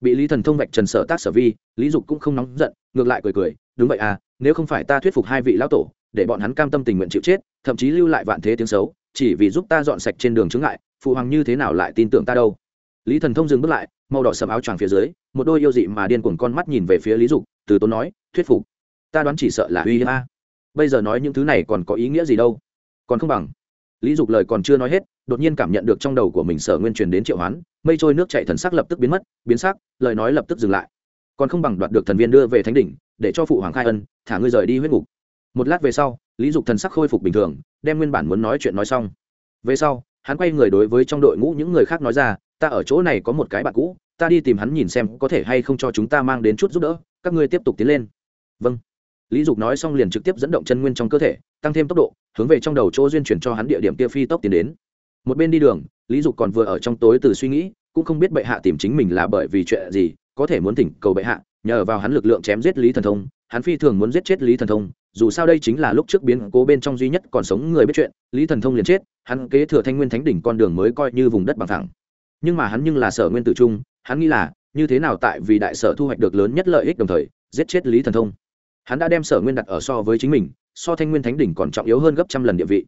Bị lý thần thông vạch trần sở tác sở vi, lý dục cũng không nóng giận, ngược lại cười cười, đúng vậy à nếu không phải ta thuyết phục hai vị lão tổ, để bọn hắn cam tâm tình nguyện chịu chết, thậm chí lưu lại vạn thế tiếng xấu, chỉ vì giúp ta dọn sạch trên đường chướng ngại, phụ hoàng như thế nào lại tin tưởng ta đâu? Lý thần thông dừng bước lại, màu đỏ sầm áo choàng phía dưới, một đôi yêu dị mà điên cuồng con mắt nhìn về phía lý dục, từ tốn nói, thuyết phục, ta đoán chỉ sợ là uy hiếp a. Bây giờ nói những thứ này còn có ý nghĩa gì đâu? Còn không bằng. Lý dục lời còn chưa nói hết, đột nhiên cảm nhận được trong đầu của mình sở nguyên truyền đến triệu hoán, mây trôi nước chạy thần sắc lập tức biến mất, biến sắc, lời nói lập tức dừng lại. Còn không bằng đoạt được thần viên đưa về thánh đỉnh, để cho phụ hoàng khai ân, thả ngươi rời đi huyết ngục. Một lát về sau, lý dục thần sắc khôi phục bình thường, đem nguyên bản muốn nói chuyện nói xong. Về sau, hắn quay người đối với trong đội ngũ những người khác nói ra ta ở chỗ này có một cái bạn cũ, ta đi tìm hắn nhìn xem có thể hay không cho chúng ta mang đến chút giúp đỡ, các ngươi tiếp tục tiến lên. Vâng. Lý dục nói xong liền trực tiếp dẫn động chân nguyên trong cơ thể, tăng thêm tốc độ, hướng về trong đầu chỗ duyên chuyển cho hắn địa điểm kia phi tốc tiến đến. Một bên đi đường, lý dục còn vừa ở trong tối từ suy nghĩ, cũng không biết bệ hạ tìm chính mình là bởi vì chuyện gì, có thể muốn thỉnh cầu bệ hạ, nhờ vào hắn lực lượng chém giết lý thần thông, hắn phi thường muốn giết chết lý thần thông, dù sao đây chính là lúc trước biến cố bên trong duy nhất còn sống người biết chuyện, lý thần thông liền chết, hắn kế thừa thanh nguyên thánh đỉnh con đường mới coi như vùng đất bằng thẳng nhưng mà hắn nhưng là sở nguyên tử trung, hắn nghĩ là, như thế nào tại vì đại sở thu hoạch được lớn nhất lợi ích đồng thời, giết chết lý thần thông. Hắn đã đem sở nguyên đặt ở so với chính mình, so thanh nguyên thánh đỉnh còn trọng yếu hơn gấp trăm lần địa vị.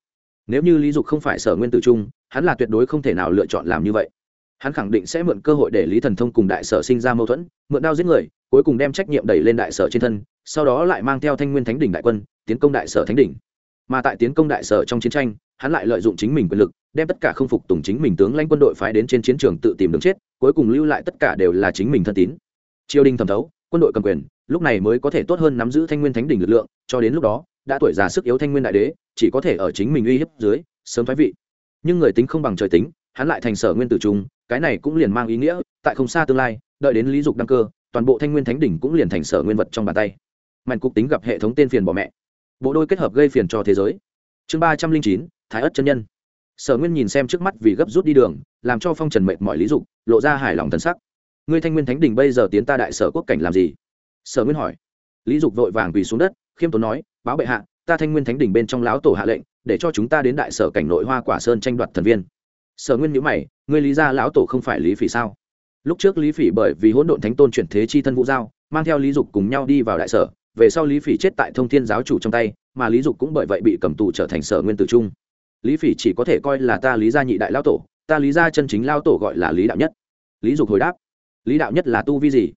Nếu như lý dục không phải sở nguyên tử trung, hắn là tuyệt đối không thể nào lựa chọn làm như vậy. Hắn khẳng định sẽ mượn cơ hội để lý thần thông cùng đại sở sinh ra mâu thuẫn, mượn đao giết người, cuối cùng đem trách nhiệm đẩy lên đại sở trên thân, sau đó lại mang theo thanh nguyên thánh đỉnh đại quân, tiến công đại sở thánh đỉnh. Mà tại tiến công đại sở trong chiến tranh hắn lại lợi dụng chính mình quyền lực, đem tất cả không phục tùng chính mình tướng lãnh quân đội phái đến trên chiến trường tự tìm đường chết, cuối cùng lưu lại tất cả đều là chính mình thân tín. Triều đình thẩm thấu, quân đội cầm quyền, lúc này mới có thể tốt hơn nắm giữ thanh nguyên thánh đỉnh lực lượng, cho đến lúc đó, đã tuổi già sức yếu thanh nguyên đại đế, chỉ có thể ở chính mình uy hiếp dưới, sớm thoái vị. Nhưng người tính không bằng trời tính, hắn lại thành sở nguyên tử trung, cái này cũng liền mang ý nghĩa, tại không xa tương lai, đợi đến lý dục đăng cơ, toàn bộ thanh nguyên thánh đỉnh cũng liền thành sở nguyên vật trong bàn tay. Mạnh cục tính gặp hệ thống tên phiền bỏ mẹ. Bộ đôi kết hợp gây phiền cho thế giới chương ba trăm linh chín, thái ất chân nhân. Sở nguyên nhìn xem trước mắt vì gấp rút đi đường, làm cho phong trần mệt mọi lý dục, lộ ra hài lòng thân sắc. Ngươi thanh nguyên thánh đình bây giờ tiến ta đại sở quốc cảnh làm gì? Sở nguyên hỏi. Lý dục vội vàng quỳ xuống đất, khiêm tốn nói, báo bệ hạ, ta thanh nguyên thánh đình bên trong lão tổ hạ lệnh, để cho chúng ta đến đại sở cảnh nội hoa quả sơn tranh đoạt thần viên. Sở nguyên nhữ mày, ngươi lý ra lão tổ không phải lý phỉ sao? Lúc trước lý phỉ bởi vì hỗn độn thánh tôn chuyển thế chi thân vũ giao, mang theo lý dục cùng nhau đi vào đại sở, về sau lý phỉ chết tại thông thiên giáo chủ trong tay mà lý dục cũng bởi vậy bị cầm tù trở thành sở nguyên tử trung. Lý phỉ chỉ có thể coi là ta lý gia nhị đại lao tổ, ta lý gia chân chính lao tổ gọi là lý đạo nhất. Lý dục hồi đáp, lý đạo nhất là tu vi gì?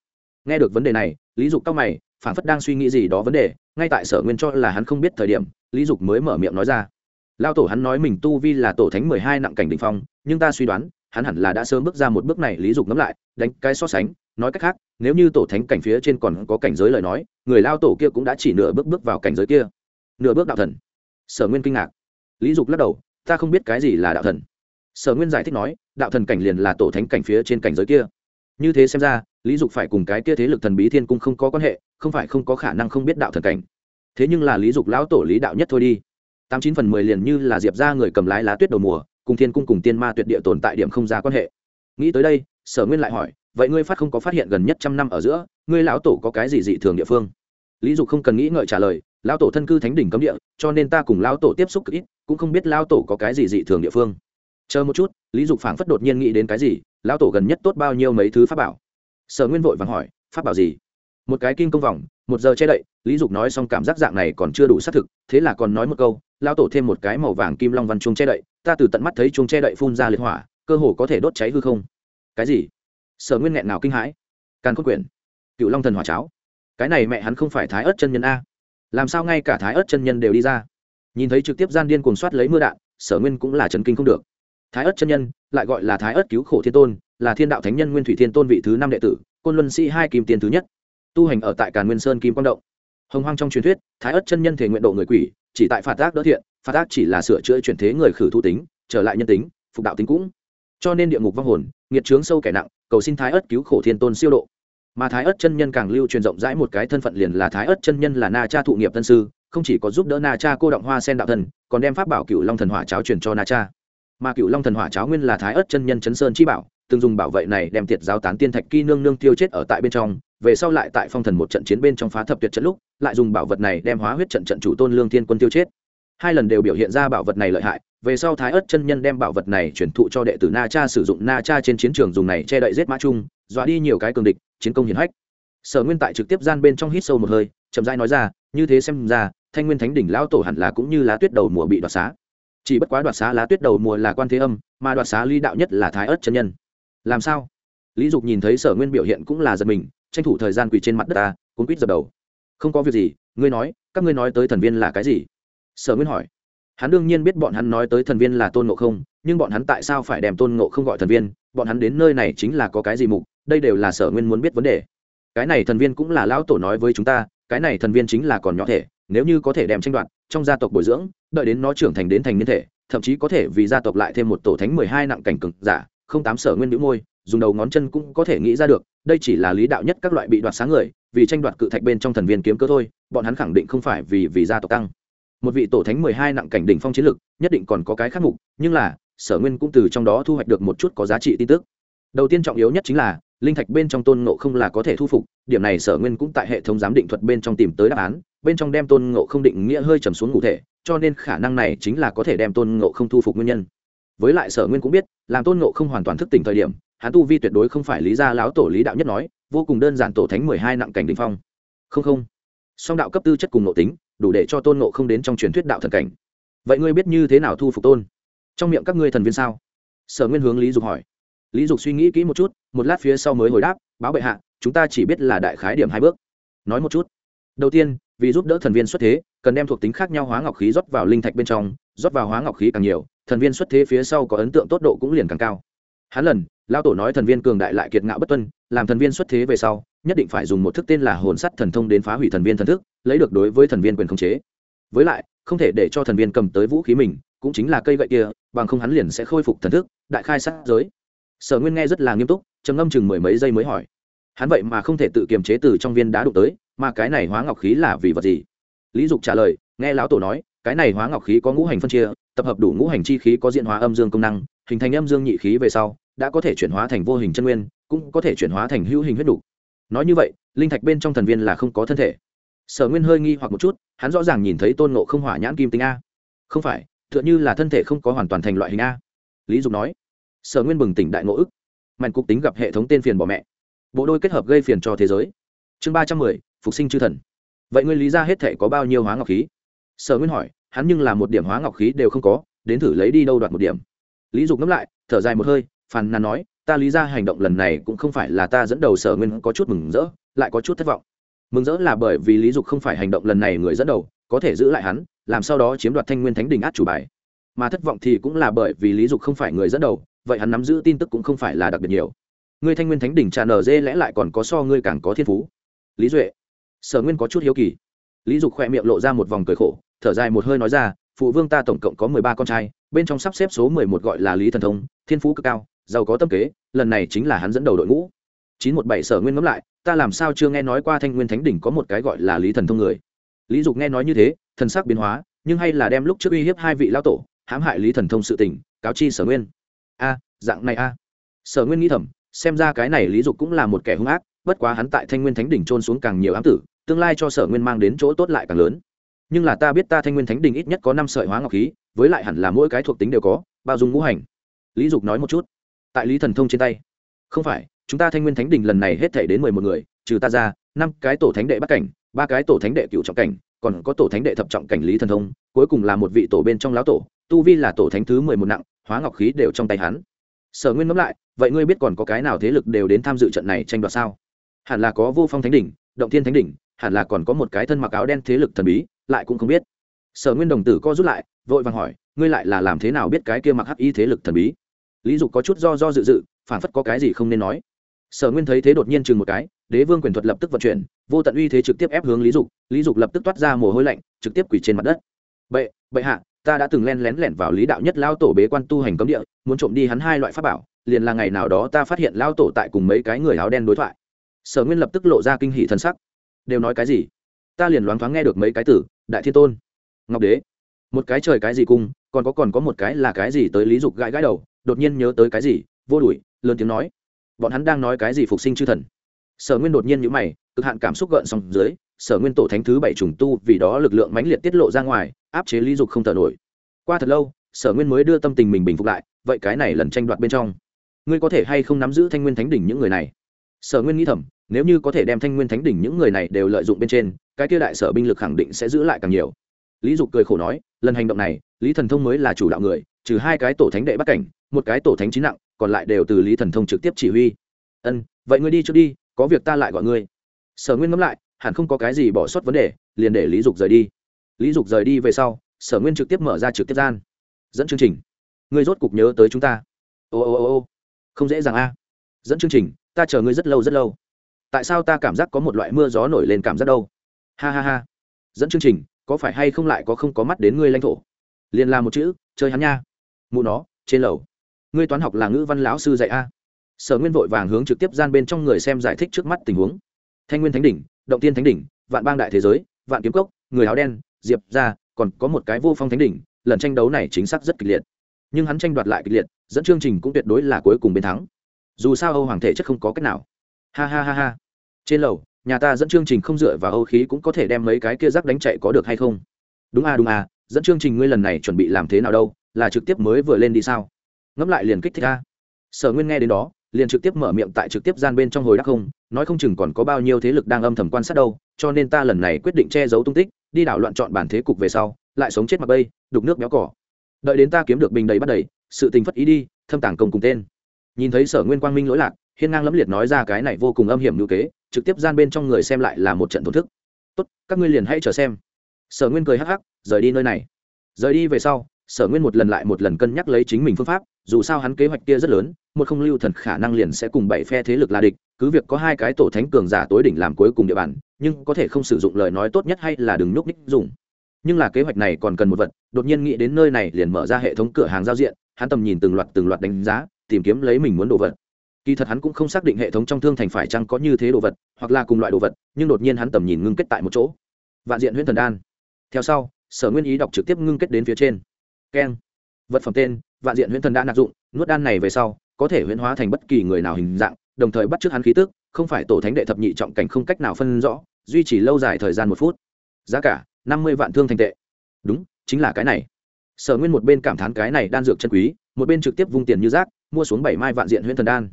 Nghe được vấn đề này, lý dục cao mày phản phất đang suy nghĩ gì đó vấn đề, ngay tại sở nguyên cho là hắn không biết thời điểm, lý dục mới mở miệng nói ra. Lao tổ hắn nói mình tu vi là tổ thánh mười hai nặng cảnh đình phong, nhưng ta suy đoán, hắn hẳn là đã sớm bước ra một bước này, lý dục ngẫm lại, đánh cái so sánh, nói cách khác, nếu như tổ thánh cảnh phía trên còn có cảnh giới lời nói, người lao tổ kia cũng đã chỉ nửa bước bước vào cảnh giới kia nửa bước đạo thần. Sở nguyên kinh ngạc. Lý dục lắc đầu, ta không biết cái gì là đạo thần. Sở nguyên giải thích nói, đạo thần cảnh liền là tổ thánh cảnh phía trên cảnh giới kia. Như thế xem ra, lý dục phải cùng cái kia thế lực thần bí thiên cung không có quan hệ, không phải không có khả năng không biết đạo thần cảnh. Thế nhưng là lý dục lão tổ lý đạo nhất thôi đi. Tám chín phần mười liền như là diệp ra người cầm lái lá tuyết đầu mùa, cùng thiên cung cùng tiên ma tuyệt địa tồn tại điểm không ra quan hệ. Nghĩ tới đây, sở nguyên lại hỏi, vậy ngươi phát không có phát hiện gần nhất trăm năm ở giữa, ngươi lão tổ có cái gì dị thường địa phương? Lý dục không cần nghĩ ngợi trả lời lão tổ thân cư thánh đỉnh cấm địa, cho nên ta cùng lão tổ tiếp xúc ít, cũng không biết lão tổ có cái gì dị thường địa phương. Chờ một chút, lý dục phảng phất đột nhiên nghĩ đến cái gì, lão tổ gần nhất tốt bao nhiêu mấy thứ pháp bảo? Sở nguyên vội vàng hỏi, pháp bảo gì? Một cái kim công vòng, một giờ che đậy, lý dục nói xong cảm giác dạng này còn chưa đủ xác thực, thế là còn nói một câu, lão tổ thêm một cái màu vàng kim long văn chuông che đậy, ta từ tận mắt thấy chuông che đậy phun ra liệt hỏa, cơ hồ có thể đốt cháy hư không. Cái gì? Sở nguyên nghẹn nào kinh hãi. Càn cốt quyển. Cựu long thần hỏa cháo. Cái này mẹ hắn không phải thái ớt chân nhân a làm sao ngay cả thái ớt chân nhân đều đi ra? Nhìn thấy trực tiếp gian điên cuồng soát lấy mưa đạn, sở nguyên cũng là trấn kinh không được. Thái ớt chân nhân, lại gọi là thái ớt cứu khổ thiên tôn, là thiên đạo thánh nhân nguyên thủy thiên tôn vị thứ năm đệ tử, côn luân sĩ hai kim tiền thứ nhất. Tu hành ở tại càn nguyên sơn kim quang động. Hồng hoang trong truyền thuyết, thái ớt chân nhân thể nguyện độ người quỷ, chỉ tại phạt tác đỡ thiện, phạt tác chỉ là sửa chữa chuyển thế người khử thu tính, trở lại nhân tính, phục đạo tính cũng. Cho nên địa ngục vong hồn, nghiệt trướng sâu kẻ nặng, cầu xin thái ớt cứu khổ thiên tôn siêu độ mà thái ớt chân nhân càng lưu truyền rộng rãi một cái thân phận liền là thái ớt chân nhân là na cha thụ nghiệp tân sư, không chỉ có giúp đỡ na cha cô động hoa sen đạo thần, còn đem pháp bảo cựu long thần hỏa cháo truyền cho na cha. Mà cựu long thần hỏa cháo nguyên là thái ớt chân nhân chấn sơn chi bảo, từng dùng bảo vệ này đem tiệt giáo tán tiên thạch kỳ nương nương tiêu chết ở tại bên trong, về sau lại tại phong thần một trận chiến bên trong phá thập tuyệt trận lúc, lại dùng bảo vật này đem hóa huyết trận trận chủ tôn lương thiên quân tiêu chết. Hai lần đều biểu hiện ra bảo vật này lợi hại về sau thái ớt chân nhân đem bảo vật này chuyển thụ cho đệ tử na cha sử dụng. Na cha trên chiến trường dùng này che đậy giết mã trung dọa đi nhiều cái cường địch, chiến công hiển hách. Sở nguyên tại trực tiếp gian bên trong hít sâu một hơi, chậm rãi nói ra, như thế xem ra, thanh nguyên thánh đỉnh lão tổ hẳn là cũng như lá tuyết đầu mùa bị đoạt xá. Chỉ bất quá đoạt xá lá tuyết đầu mùa là quan thế âm, mà đoạt xá ly đạo nhất là thái ớt chân nhân. Làm sao? Lý dục nhìn thấy sở nguyên biểu hiện cũng là giật mình, tranh thủ thời gian quỳ trên mặt đất ta cũng quýt dập đầu. Không có việc gì, ngươi nói, các ngươi nói tới thần viên là cái gì? Sở nguyên hỏi hắn đương nhiên biết bọn hắn nói tới thần viên là tôn ngộ không, nhưng bọn hắn tại sao phải đem tôn ngộ không gọi thần viên? Bọn hắn đến nơi này chính là có cái gì mục? Đây đều là sở nguyên muốn biết vấn đề. Cái này thần viên cũng là lão tổ nói với chúng ta, cái này thần viên chính là còn nhỏ thể, nếu như có thể đem tranh đoạt trong gia tộc bồi dưỡng, đợi đến nó trưởng thành đến thành niên thể, thậm chí có thể vì gia tộc lại thêm một tổ thánh mười hai nặng cảnh cực giả, không tám sở nguyên nữ môi, dùng đầu ngón chân cũng có thể nghĩ ra được, đây chỉ là lý đạo nhất các loại bị đoạt sáng người, vì tranh đoạt cự thạch bên trong thần viên kiếm cơ thôi, bọn hắn khẳng định không phải vì vì gia tộc tăng một vị tổ thánh mười hai nặng cảnh đỉnh phong chiến lực, nhất định còn có cái khác mục, nhưng là, sở nguyên cũng từ trong đó thu hoạch được một chút có giá trị tin tức. Đầu tiên trọng yếu nhất chính là, linh thạch bên trong tôn ngộ không là có thể thu phục, điểm này sở nguyên cũng tại hệ thống giám định thuật bên trong tìm tới đáp án, bên trong đem tôn ngộ không định nghĩa hơi trầm xuống cụ thể, cho nên khả năng này chính là có thể đem tôn ngộ không thu phục nguyên nhân. Với lại sở nguyên cũng biết, làm tôn ngộ không hoàn toàn thức tỉnh thời điểm, hắn tu vi tuyệt đối không phải lý gia lão tổ lý đạo nhất nói, vô cùng đơn giản tổ thánh mười hai nặng cảnh đình phong. Không không. Song đạo cấp tư chất cùng nội tính đủ để cho tôn nộ không đến trong truyền thuyết đạo thần cảnh. Vậy ngươi biết như thế nào thu phục tôn? Trong miệng các ngươi thần viên sao? Sở nguyên hướng lý dục hỏi. Lý dục suy nghĩ kỹ một chút, một lát phía sau mới hồi đáp, báo bệ hạ, chúng ta chỉ biết là đại khái điểm hai bước. Nói một chút. Đầu tiên, vì giúp đỡ thần viên xuất thế, cần đem thuộc tính khác nhau hóa ngọc khí rót vào linh thạch bên trong, rót vào hóa ngọc khí càng nhiều, thần viên xuất thế phía sau có ấn tượng tốt độ cũng liền càng cao. Hắn lần lao tổ nói thần viên cường đại lại kiệt ngạo bất tuân, làm thần viên xuất thế về sau nhất định phải dùng một thức tên là hồn sắt thần thông đến phá hủy thần viên thần thức, lấy được đối với thần viên quyền khống chế. Với lại, không thể để cho thần viên cầm tới vũ khí mình, cũng chính là cây gậy kia, bằng không hắn liền sẽ khôi phục thần thức, đại khai sát giới. Sở nguyên nghe rất là nghiêm túc, trầm ngâm chừng mười mấy giây mới hỏi. Hắn vậy mà không thể tự kiềm chế từ trong viên đá đụng tới, mà cái này hóa ngọc khí là vì vật gì? Lý dục trả lời, nghe lão tổ nói, cái này hóa ngọc khí có ngũ hành phân chia, tập hợp đủ ngũ hành chi khí có diện hóa âm dương công năng, hình thành âm dương nhị khí về sau, đã có thể chuyển hóa thành vô hình chân nguyên, cũng có thể chuyển hóa thành hữu hình huyết đủ nói như vậy, linh thạch bên trong thần viên là không có thân thể. Sở nguyên hơi nghi hoặc một chút, hắn rõ ràng nhìn thấy tôn nộ không hỏa nhãn kim tính a. Không phải t h ư ợ n h ư là thân thể không có hoàn toàn thành loại hình a. Lý dục nói. Sở nguyên bừng tỉnh đại ngộ ức. Mạnh cục tính gặp hệ thống tên phiền bỏ mẹ. Bộ đôi kết hợp gây phiền cho thế giới. Chương ba trăm mười, phục sinh chư thần. Vậy nguyên lý ra hết thể có bao nhiêu hóa ngọc khí? Sở nguyên hỏi, hắn nhưng là một điểm hóa ngọc khí đều không có, đến thử lấy đi đâu đoạt một điểm. Lý dục ngẫm lại, thở dài một hơi, phàn nàn nói ta lý ra hành động lần này cũng không phải là ta dẫn đầu sở nguyên có chút mừng rỡ, lại có chút thất vọng. Mừng rỡ là bởi vì lý dục không phải hành động lần này người dẫn đầu, có thể giữ lại hắn, làm sau đó chiếm đoạt thanh nguyên thánh đình át chủ bài. Mà thất vọng thì cũng là bởi vì lý dục không phải người dẫn đầu, vậy hắn nắm giữ tin tức cũng không phải là đặc biệt nhiều. Ngươi thanh nguyên thánh đỉnh trà nở dê lẽ lại còn có so ngươi càng có thiên phú. Lý duệ, sở nguyên có chút hiếu kỳ. Lý dục khỏe miệng lộ ra một vòng cười khổ, thở dài một hơi nói ra, phụ vương ta tổng cộng có mười ba con trai, bên trong sắp xếp số mười một gọi là lý thần thông, thiên phú cực cao giàu có tâm kế, lần này chính là hắn dẫn đầu đội ngũ. chín một bảy sở nguyên ngẫm lại, ta làm sao chưa nghe nói qua thanh nguyên thánh đỉnh có một cái gọi là lý thần thông người. Lý dục nghe nói như thế, thần sắc biến hóa, nhưng hay là đem lúc trước uy hiếp hai vị lao tổ, hãm hại lý thần thông sự tình, cáo chi sở nguyên. A, dạng này a. Sở nguyên nghĩ thầm, xem ra cái này lý dục cũng là một kẻ hung ác, bất quá hắn tại thanh nguyên thánh đỉnh trôn xuống càng nhiều ám tử, tương lai cho sở nguyên mang đến chỗ tốt lại càng lớn. Nhưng là ta biết ta thanh nguyên thánh đỉnh ít nhất có năm sợi hóa ngọc khí, với lại hẳn là mỗi cái thuộc tính đều có, bao dung ngũ hành. Lý dục nói một chút tại lý thần thông trên tay. Không phải, chúng ta thanh nguyên thánh đình lần này hết thể đến mười một người, trừ ta ra, năm cái tổ thánh đệ bắt cảnh, ba cái tổ thánh đệ cựu trọng cảnh, còn có tổ thánh đệ thập trọng cảnh lý thần thông, cuối cùng là một vị tổ bên trong lão tổ, tu vi là tổ thánh thứ mười một nặng, hóa ngọc khí đều trong tay hắn. Sở nguyên ngẫm lại, vậy ngươi biết còn có cái nào thế lực đều đến tham dự trận này tranh đoạt sao? Hẳn là có vô phong thánh đỉnh động thiên thánh đỉnh hẳn là còn có một cái thân mặc áo đen thế lực thần bí, lại cũng không biết. Sở nguyên đồng tử co rút lại, vội vàng hỏi, ngươi lại là làm thế nào biết cái kia mặc hắc y thế lực thần bí? Lý dục có chút do do dự dự phản phất có cái gì không nên nói. Sở nguyên thấy thế đột nhiên chừng một cái, đế vương quyền thuật lập tức vận chuyển, vô tận uy thế trực tiếp ép hướng lý dục lý dục lập tức toát ra mồ hôi lạnh, trực tiếp quỳ trên mặt đất. Bệ bệ hạ, ta đã từng len lén lẻn vào lý đạo nhất lao tổ bế quan tu hành cấm địa, muốn trộm đi hắn hai loại pháp bảo, liền là ngày nào đó ta phát hiện lao tổ tại cùng mấy cái người áo đen đối thoại. Sở nguyên lập tức lộ ra kinh hỷ thân sắc. Đều nói cái gì? Ta liền loáng thoáng nghe được mấy cái tử, đại thiên tôn, ngọc đế, một cái trời cái gì cung, còn có còn có một cái là cái gì tới lý dục gãi gãi đầu đột nhiên nhớ tới cái gì, vô đuổi, lớn tiếng nói. Bọn hắn đang nói cái gì phục sinh chư thần? Sở nguyên đột nhiên nhữ mày, cực hạn cảm xúc gợn xong dưới, sở nguyên tổ thánh thứ bảy trùng tu vì đó lực lượng mãnh liệt tiết lộ ra ngoài, áp chế lý dục không thở nổi. Qua thật lâu, sở nguyên mới đưa tâm tình mình bình phục lại, vậy cái này lần tranh đoạt bên trong, ngươi có thể hay không nắm giữ thanh nguyên thánh đỉnh những người này? Sở nguyên nghĩ thầm, nếu như có thể đem thanh nguyên thánh đỉnh những người này đều lợi dụng bên trên, cái kia đại sở binh lực khẳng định sẽ giữ lại càng nhiều. Lý dục cười khổ nói, lần hành động này, lý thần thông mới là chủ đạo người, trừ hai cái tổ thánh đệ bắt cảnh một cái tổ thánh chín nặng, còn lại đều từ lý thần thông trực tiếp chỉ huy. Ân, vậy ngươi đi trước đi, có việc ta lại gọi ngươi. Sở nguyên ngẫm lại, hẳn không có cái gì bỏ sót vấn đề, liền để lý dục rời đi. Lý dục rời đi về sau, sở nguyên trực tiếp mở ra trực tiếp gian. Dẫn chương trình. Ngươi rốt cục nhớ tới chúng ta. Ô ô ô ô không dễ dàng a. Dẫn chương trình, ta chờ ngươi rất lâu rất lâu. Tại sao ta cảm giác có một loại mưa gió nổi lên cảm giác đâu? Ha ha ha. Dẫn chương trình, có phải hay không lại có không có mắt đến ngươi lãnh thổ? Liền làm một chữ, chơi hắn nha. Mụ nó, trên lầu ngươi toán học là ngữ văn lão sư dạy a. Sở nguyên vội vàng hướng trực tiếp gian bên trong người xem giải thích trước mắt tình huống. Thanh nguyên thánh đỉnh, động tiên thánh đỉnh, vạn bang đại thế giới, vạn kiếm cốc, người áo đen, diệp ra còn có một cái vô phong thánh đỉnh, lần tranh đấu này chính xác rất kịch liệt. Nhưng hắn tranh đoạt lại kịch liệt, dẫn chương trình cũng tuyệt đối là cuối cùng bên thắng. Dù sao âu hoàng thể chất không có cách nào. Ha ha ha ha. Trên lầu, nhà ta dẫn chương trình không dựa vào âu khí cũng có thể đem mấy cái kia rác đánh chạy có được hay không? Đúng à đúng à dẫn chương trình ngươi lần này chuẩn bị làm thế nào đâu? Là trực tiếp mới vừa lên đi sao? Ngẫm lại liền kích thích a. Sở nguyên nghe đến đó, liền trực tiếp mở miệng tại trực tiếp gian bên trong hồi đắc không, nói không chừng còn có bao nhiêu thế lực đang âm thầm quan sát đâu, cho nên ta lần này quyết định che giấu tung tích, đi đảo loạn chọn bản thế cục về sau, lại sống chết mặc bây đục nước béo cỏ. Đợi đến ta kiếm được bình đầy bắt đầy, sự tình phất ý đi, thâm tàng công cùng tên. Nhìn thấy sở nguyên quang minh lỗi lạc, hiên ngang lẫm liệt nói ra cái này vô cùng âm hiểm ngữ kế, trực tiếp gian bên trong người xem lại là một trận thổn thức. Tốt, các ngươi liền hãy chờ xem. Sở nguyên cười hắc hắc, rời đi nơi này. Rời đi về sau sở nguyên một lần lại một lần cân nhắc lấy chính mình phương pháp, dù sao hắn kế hoạch kia rất lớn, một không lưu thần khả năng liền sẽ cùng bảy phe thế lực là địch, cứ việc có hai cái tổ thánh cường giả tối đỉnh làm cuối cùng địa bàn, nhưng có thể không sử dụng lời nói tốt nhất hay là đừng núp ních dùng. Nhưng là kế hoạch này còn cần một vật, đột nhiên nghĩ đến nơi này liền mở ra hệ thống cửa hàng giao diện, hắn tầm nhìn từng loạt từng loạt đánh giá, tìm kiếm lấy mình muốn đồ vật. Kỳ thật hắn cũng không xác định hệ thống trong thương thành phải chăng có như thế đồ vật, hoặc là cùng loại đồ vật, nhưng đột nhiên hắn tầm nhìn ngưng kết tại một chỗ. Vạn diện huyễn thần đan. Theo sau, sở nguyên ý đọc trực tiếp ngưng kết đến phía trên keng. Vật phẩm tên, vạn diện huyễn thần đan nạp dụng, nuốt đan này về sau, có thể huyễn hóa thành bất kỳ người nào hình dạng, đồng thời bắt chước hắn khí tức, không phải tổ thánh đệ thập nhị trọng cảnh không cách nào phân rõ, duy trì lâu dài thời gian một phút. Giá cả, năm mươi vạn thương thành tệ. Đúng, chính là cái này. Sở nguyên một bên cảm thán cái này đan dược chân quý, một bên trực tiếp vung tiền như rác, mua xuống bảy mai vạn diện huyễn thần đan.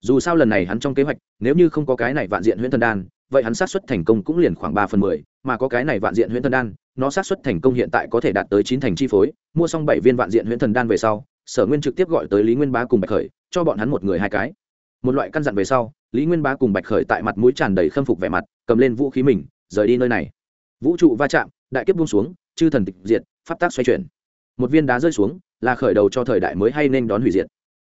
Dù sao lần này hắn trong kế hoạch, nếu như không có cái này vạn diện huyễn thần đan vậy hắn sát xuất thành công cũng liền khoảng ba phần mười, mà có cái này vạn diện huyễn thần đan, nó sát xuất thành công hiện tại có thể đạt tới chín thành chi phối, mua xong bảy viên vạn diện huyễn thần đan về sau, sở nguyên trực tiếp gọi tới lý nguyên bá cùng bạch khởi, cho bọn hắn một người hai cái. Một loại căn dặn về sau, lý nguyên bá cùng bạch khởi tại mặt mũi tràn đầy khâm phục vẻ mặt, cầm lên vũ khí mình, rời đi nơi này. Vũ trụ va chạm, đại kiếp buông xuống, chư thần tịch diệt, pháp tác xoay chuyển. Một viên đá rơi xuống, là khởi đầu cho thời đại mới hay nên đón hủy diệt.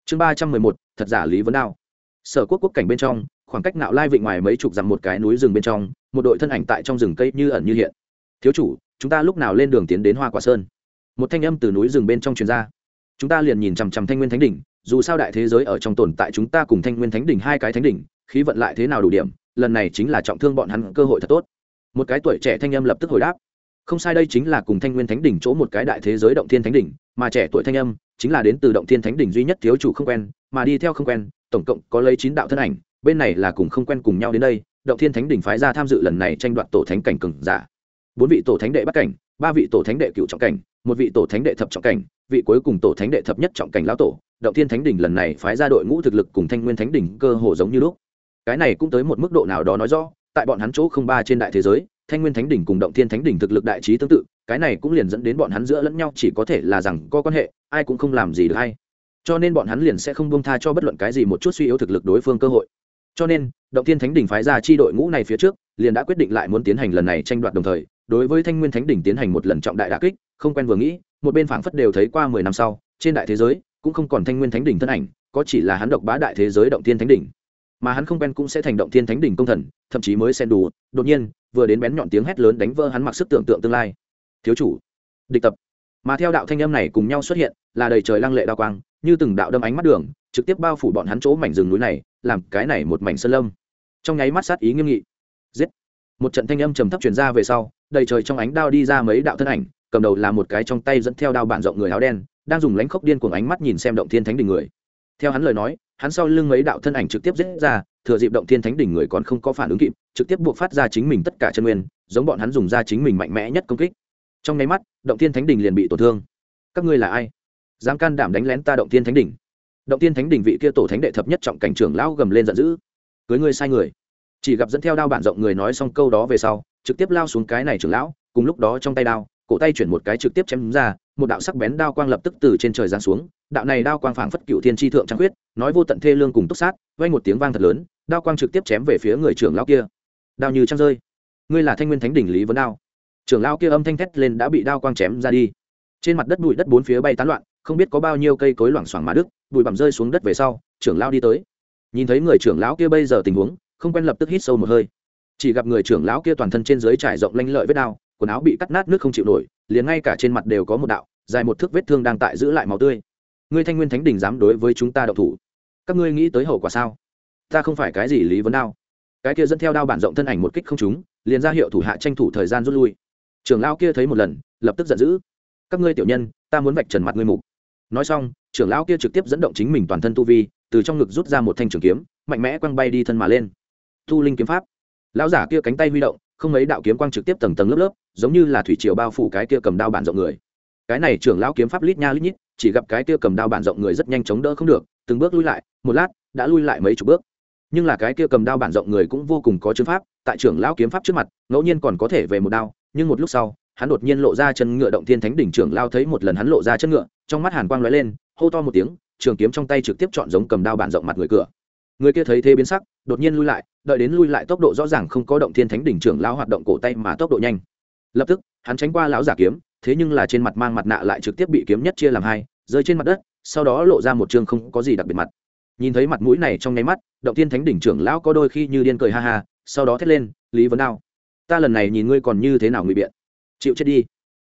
Chương ba trăm mười một, thật giả lý vấn đao. Sở quốc quốc cảnh bên trong khoảng cách nạo lai vịnh ngoài mấy chục dặm một cái núi rừng bên trong, một đội thân ảnh tại trong rừng cây như ẩn như hiện. Thiếu chủ, chúng ta lúc nào lên đường tiến đến hoa quả sơn? Một thanh âm từ núi rừng bên trong truyền ra. Chúng ta liền nhìn chằm chằm thanh nguyên thánh đỉnh, dù sao đại thế giới ở trong tồn tại chúng ta cùng thanh nguyên thánh đỉnh hai cái thánh đỉnh, khí vận lại thế nào đủ điểm, lần này chính là trọng thương bọn hắn cơ hội thật tốt. Một cái tuổi trẻ thanh âm lập tức hồi đáp. Không sai đây chính là cùng thanh nguyên thánh đỉnh chỗ một cái đại thế giới động thiên thánh đỉnh, mà trẻ tuổi thanh âm chính là đến từ động thiên thánh đỉnh duy nhất thiếu chủ không quen, mà đi theo không quen, tổng cộng có lấy chín đạo thân ảnh bên này là cùng không quen cùng nhau đến đây, động thiên thánh đỉnh phái ra tham dự lần này tranh đoạt tổ thánh cảnh cường giả. Bốn vị tổ thánh đệ bắt cảnh, ba vị tổ thánh đệ cựu trọng cảnh, một vị tổ thánh đệ thập trọng cảnh, vị cuối cùng tổ thánh đệ thập nhất trọng cảnh lão tổ. Động thiên thánh đỉnh lần này phái ra đội ngũ thực lực cùng thanh nguyên thánh đỉnh cơ hồ giống như lúc. Cái này cũng tới một mức độ nào đó nói rõ, tại bọn hắn chỗ không ba trên đại thế giới, thanh nguyên thánh đỉnh cùng động thiên thánh đỉnh thực lực đại trí tương tự, cái này cũng liền dẫn đến bọn hắn giữa lẫn nhau chỉ có thể là rằng có quan hệ, ai cũng không làm gì được hay. Cho nên bọn hắn liền sẽ không buông tha cho bất luận cái gì một chút suy yếu thực lực đối phương cơ hội cho nên, động thiên thánh đỉnh phái ra chi đội ngũ này phía trước, liền đã quyết định lại muốn tiến hành lần này tranh đoạt đồng thời, đối với thanh nguyên thánh đỉnh tiến hành một lần trọng đại đà kích, không quen vừa nghĩ, một bên phảng phất đều thấy qua mười năm sau, trên đại thế giới, cũng không còn thanh nguyên thánh đỉnh thân ảnh, có chỉ là hắn độc bá đại thế giới động thiên thánh đỉnh. Mà hắn không quen cũng sẽ thành động thiên thánh đỉnh công thần, thậm chí mới xen đủ. Đột nhiên, vừa đến bén nhọn tiếng hét lớn đánh vỡ hắn mặc sức tưởng tượng tương lai. Thiếu chủ! Địch tập. Mà theo đạo thanh âm này cùng nhau xuất hiện, là đầy trời lăng lệ đao quang, như từng đạo đâm ánh mắt đường, trực tiếp bao phủ bọn hắn chỗ mảnh rừng núi này làm cái này một mảnh sơn lâm. Trong nháy mắt sát ý nghiêm nghị. Giết. Một trận thanh âm trầm thấp truyền ra về sau, đầy trời trong ánh đao đi ra mấy đạo thân ảnh, cầm đầu là một cái trong tay dẫn theo đao bản rộng người áo đen, đang dùng lánh khốc điên cuồng ánh mắt nhìn xem động thiên thánh đỉnh người. Theo hắn lời nói, hắn sau lưng mấy đạo thân ảnh trực tiếp giết ra, thừa dịp động thiên thánh đỉnh người còn không có phản ứng kịp, trực tiếp buộc phát ra chính mình tất cả chân nguyên, giống bọn hắn dùng ra chính mình mạnh mẽ nhất công kích. Trong nháy mắt, động thiên thánh đỉnh liền bị tổn thương. Các ngươi là ai? Dám can đảm đánh lén ta động thiên thánh đỉnh? Động tiên thánh đỉnh vị kia tổ thánh đệ thập nhất trọng cảnh trưởng lão gầm lên giận dữ. Cưới ngươi sai người. Chỉ gặp dẫn theo đao bản rộng người nói xong câu đó về sau, trực tiếp lao xuống cái này trưởng lão, cùng lúc đó trong tay đao, cổ tay chuyển một cái trực tiếp chém ra, một đạo sắc bén đao quang lập tức từ trên trời giáng xuống, đạo này đao quang phảng phất cựu thiên tri thượng trăng huyết nói vô tận thê lương cùng túc sát vay một tiếng vang thật lớn, đao quang trực tiếp chém về phía người trưởng lão kia. Đao như trăng rơi. Ngươi là thanh nguyên thánh đỉnh lý vấn đao. Trưởng lão kia âm thanh thét lên đã bị đao quang chém ra đi. Trên mặt đất bụi đất bốn phía bay tán loạn, không biết có bao nhiêu cây cối loảng xoảng mà đức bụi bặm rơi xuống đất về sau, trưởng lão đi tới. Nhìn thấy người trưởng lão kia bây giờ tình huống, không quen lập tức hít sâu một hơi. Chỉ gặp người trưởng lão kia toàn thân trên dưới trải rộng lanh lợi vết đao, quần áo bị cắt nát nước không chịu nổi, liền ngay cả trên mặt đều có một đạo, dài một thước vết thương đang tại giữ lại máu tươi. Ngươi thanh nguyên thánh đình dám đối với chúng ta đậu thủ? Các ngươi nghĩ tới hậu quả sao? Ta không phải cái gì lý vấn đao. Cái kia dẫn theo đao bản rộng thân ảnh một kích không chúng liền ra hiệu thủ hạ tranh thủ thời gian rút lui. Trưởng lão kia thấy một lần, lập tức giận dữ. Các ngươi tiểu nhân, ta muốn vạch trần mặt ngươi mục nói xong, trưởng lão kia trực tiếp dẫn động chính mình toàn thân tu vi, từ trong ngực rút ra một thanh trường kiếm, mạnh mẽ quăng bay đi thân mà lên. Thu linh kiếm pháp. Lão giả kia cánh tay huy động, không mấy đạo kiếm quang trực tiếp tầng tầng lớp lớp, giống như là thủy triều bao phủ cái kia cầm đao bản rộng người. Cái này trưởng lão kiếm pháp lít nha lít nhít, chỉ gặp cái kia cầm đao bản rộng người rất nhanh chống đỡ không được, từng bước lui lại, một lát, đã lui lại mấy chục bước. Nhưng là cái kia cầm đao bản rộng người cũng vô cùng có chứng pháp, tại trưởng lão kiếm pháp trước mặt, ngẫu nhiên còn có thể về một đao, nhưng một lúc sau hắn đột nhiên lộ ra chân ngựa động thiên thánh đỉnh trưởng lao thấy một lần hắn lộ ra chân ngựa, trong mắt hàn quang lóe lên, hô to một tiếng, trường kiếm trong tay trực tiếp chọn giống cầm đao bản rộng mặt người cửa. Người kia thấy thế biến sắc, đột nhiên lui lại, đợi đến lui lại tốc độ rõ ràng không có động thiên thánh đỉnh trưởng lao hoạt động cổ tay mà tốc độ nhanh. Lập tức, hắn tránh qua lão giả kiếm, thế nhưng là trên mặt mang mặt nạ lại trực tiếp bị kiếm nhất chia làm hai, rơi trên mặt đất, sau đó lộ ra một chương không có gì đặc biệt mặt. Nhìn thấy mặt mũi này trong nháy mắt, động thiên thánh đỉnh trưởng lão có đôi khi như điên cười ha ha, sau đó thét lên, lý vấn đao, ta lần này nhìn ngươi còn như thế nào ngụy biện? Chịu chết đi.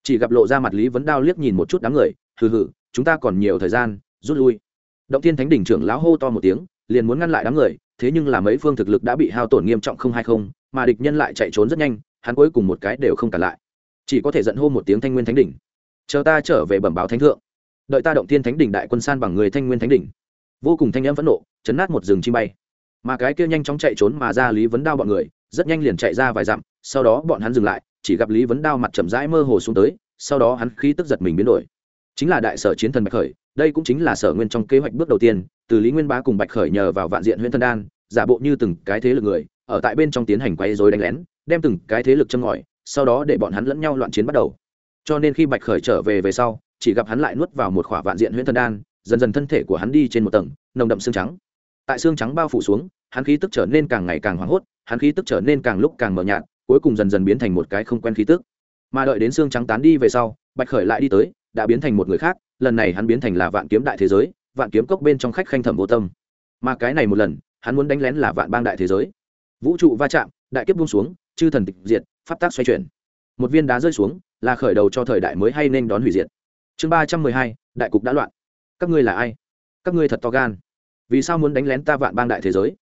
Chỉ gặp lộ ra mặt lý vấn đao liếc nhìn một chút đám người, hừ hừ, chúng ta còn nhiều thời gian, rút lui. Động thiên thánh đỉnh trưởng lão hô to một tiếng, liền muốn ngăn lại đám người, thế nhưng là mấy phương thực lực đã bị hao tổn nghiêm trọng không hay không, mà địch nhân lại chạy trốn rất nhanh, hắn cuối cùng một cái đều không cản lại. Chỉ có thể giận hô một tiếng thanh nguyên thánh đỉnh. Chờ ta trở về bẩm báo thánh thượng. Đợi ta động thiên thánh đỉnh đại quân san bằng người thanh nguyên thánh đỉnh. Vô cùng thanh âm phẫn nộ, chấn nát một rừng chim bay. Mà cái kia nhanh chóng chạy trốn mà ra lý vấn đao bọn người, rất nhanh liền chạy ra vài dặm, sau đó bọn hắn dừng lại chỉ gặp lý vấn đao mặt chậm rãi mơ hồ xuống tới, sau đó hắn khí tức giật mình biến đổi. Chính là đại sở chiến thần bạch khởi, đây cũng chính là sở nguyên trong kế hoạch bước đầu tiên, từ lý nguyên bá cùng bạch khởi nhờ vào vạn diện huyện thân đan, giả bộ như từng cái thế lực người, ở tại bên trong tiến hành quay dối đánh lén, đem từng cái thế lực châm ngòi, sau đó để bọn hắn lẫn nhau loạn chiến bắt đầu. Cho nên khi bạch khởi trở về về sau, chỉ gặp hắn lại nuốt vào một khỏa vạn diện huyễn thần đan, dần dần thân thể của hắn đi trên một tầng, nồng đậm xương trắng. Tại xương trắng bao phủ xuống, hắn khí tức trở nên càng ngày càng hoảng hốt, hắn khí tức trở nên càng lúc càng mờ nhạt cuối cùng dần dần biến thành một cái không quen khí tức. Mà đợi đến xương trắng tán đi về sau, bạch khởi lại đi tới, đã biến thành một người khác, lần này hắn biến thành là vạn kiếm đại thế giới, vạn kiếm cốc bên trong khách khanh thẩm vô tâm. Mà cái này một lần, hắn muốn đánh lén là vạn bang đại thế giới. Vũ trụ va chạm, đại kiếp buông xuống, chư thần tịch diệt, pháp tác xoay chuyển. Một viên đá rơi xuống, là khởi đầu cho thời đại mới hay nên đón hủy diệt. Chương ba trăm mười hai, đại cục đã loạn. Các ngươi là ai? Các ngươi thật to gan. Vì sao muốn đánh lén ta vạn bang đại thế giới?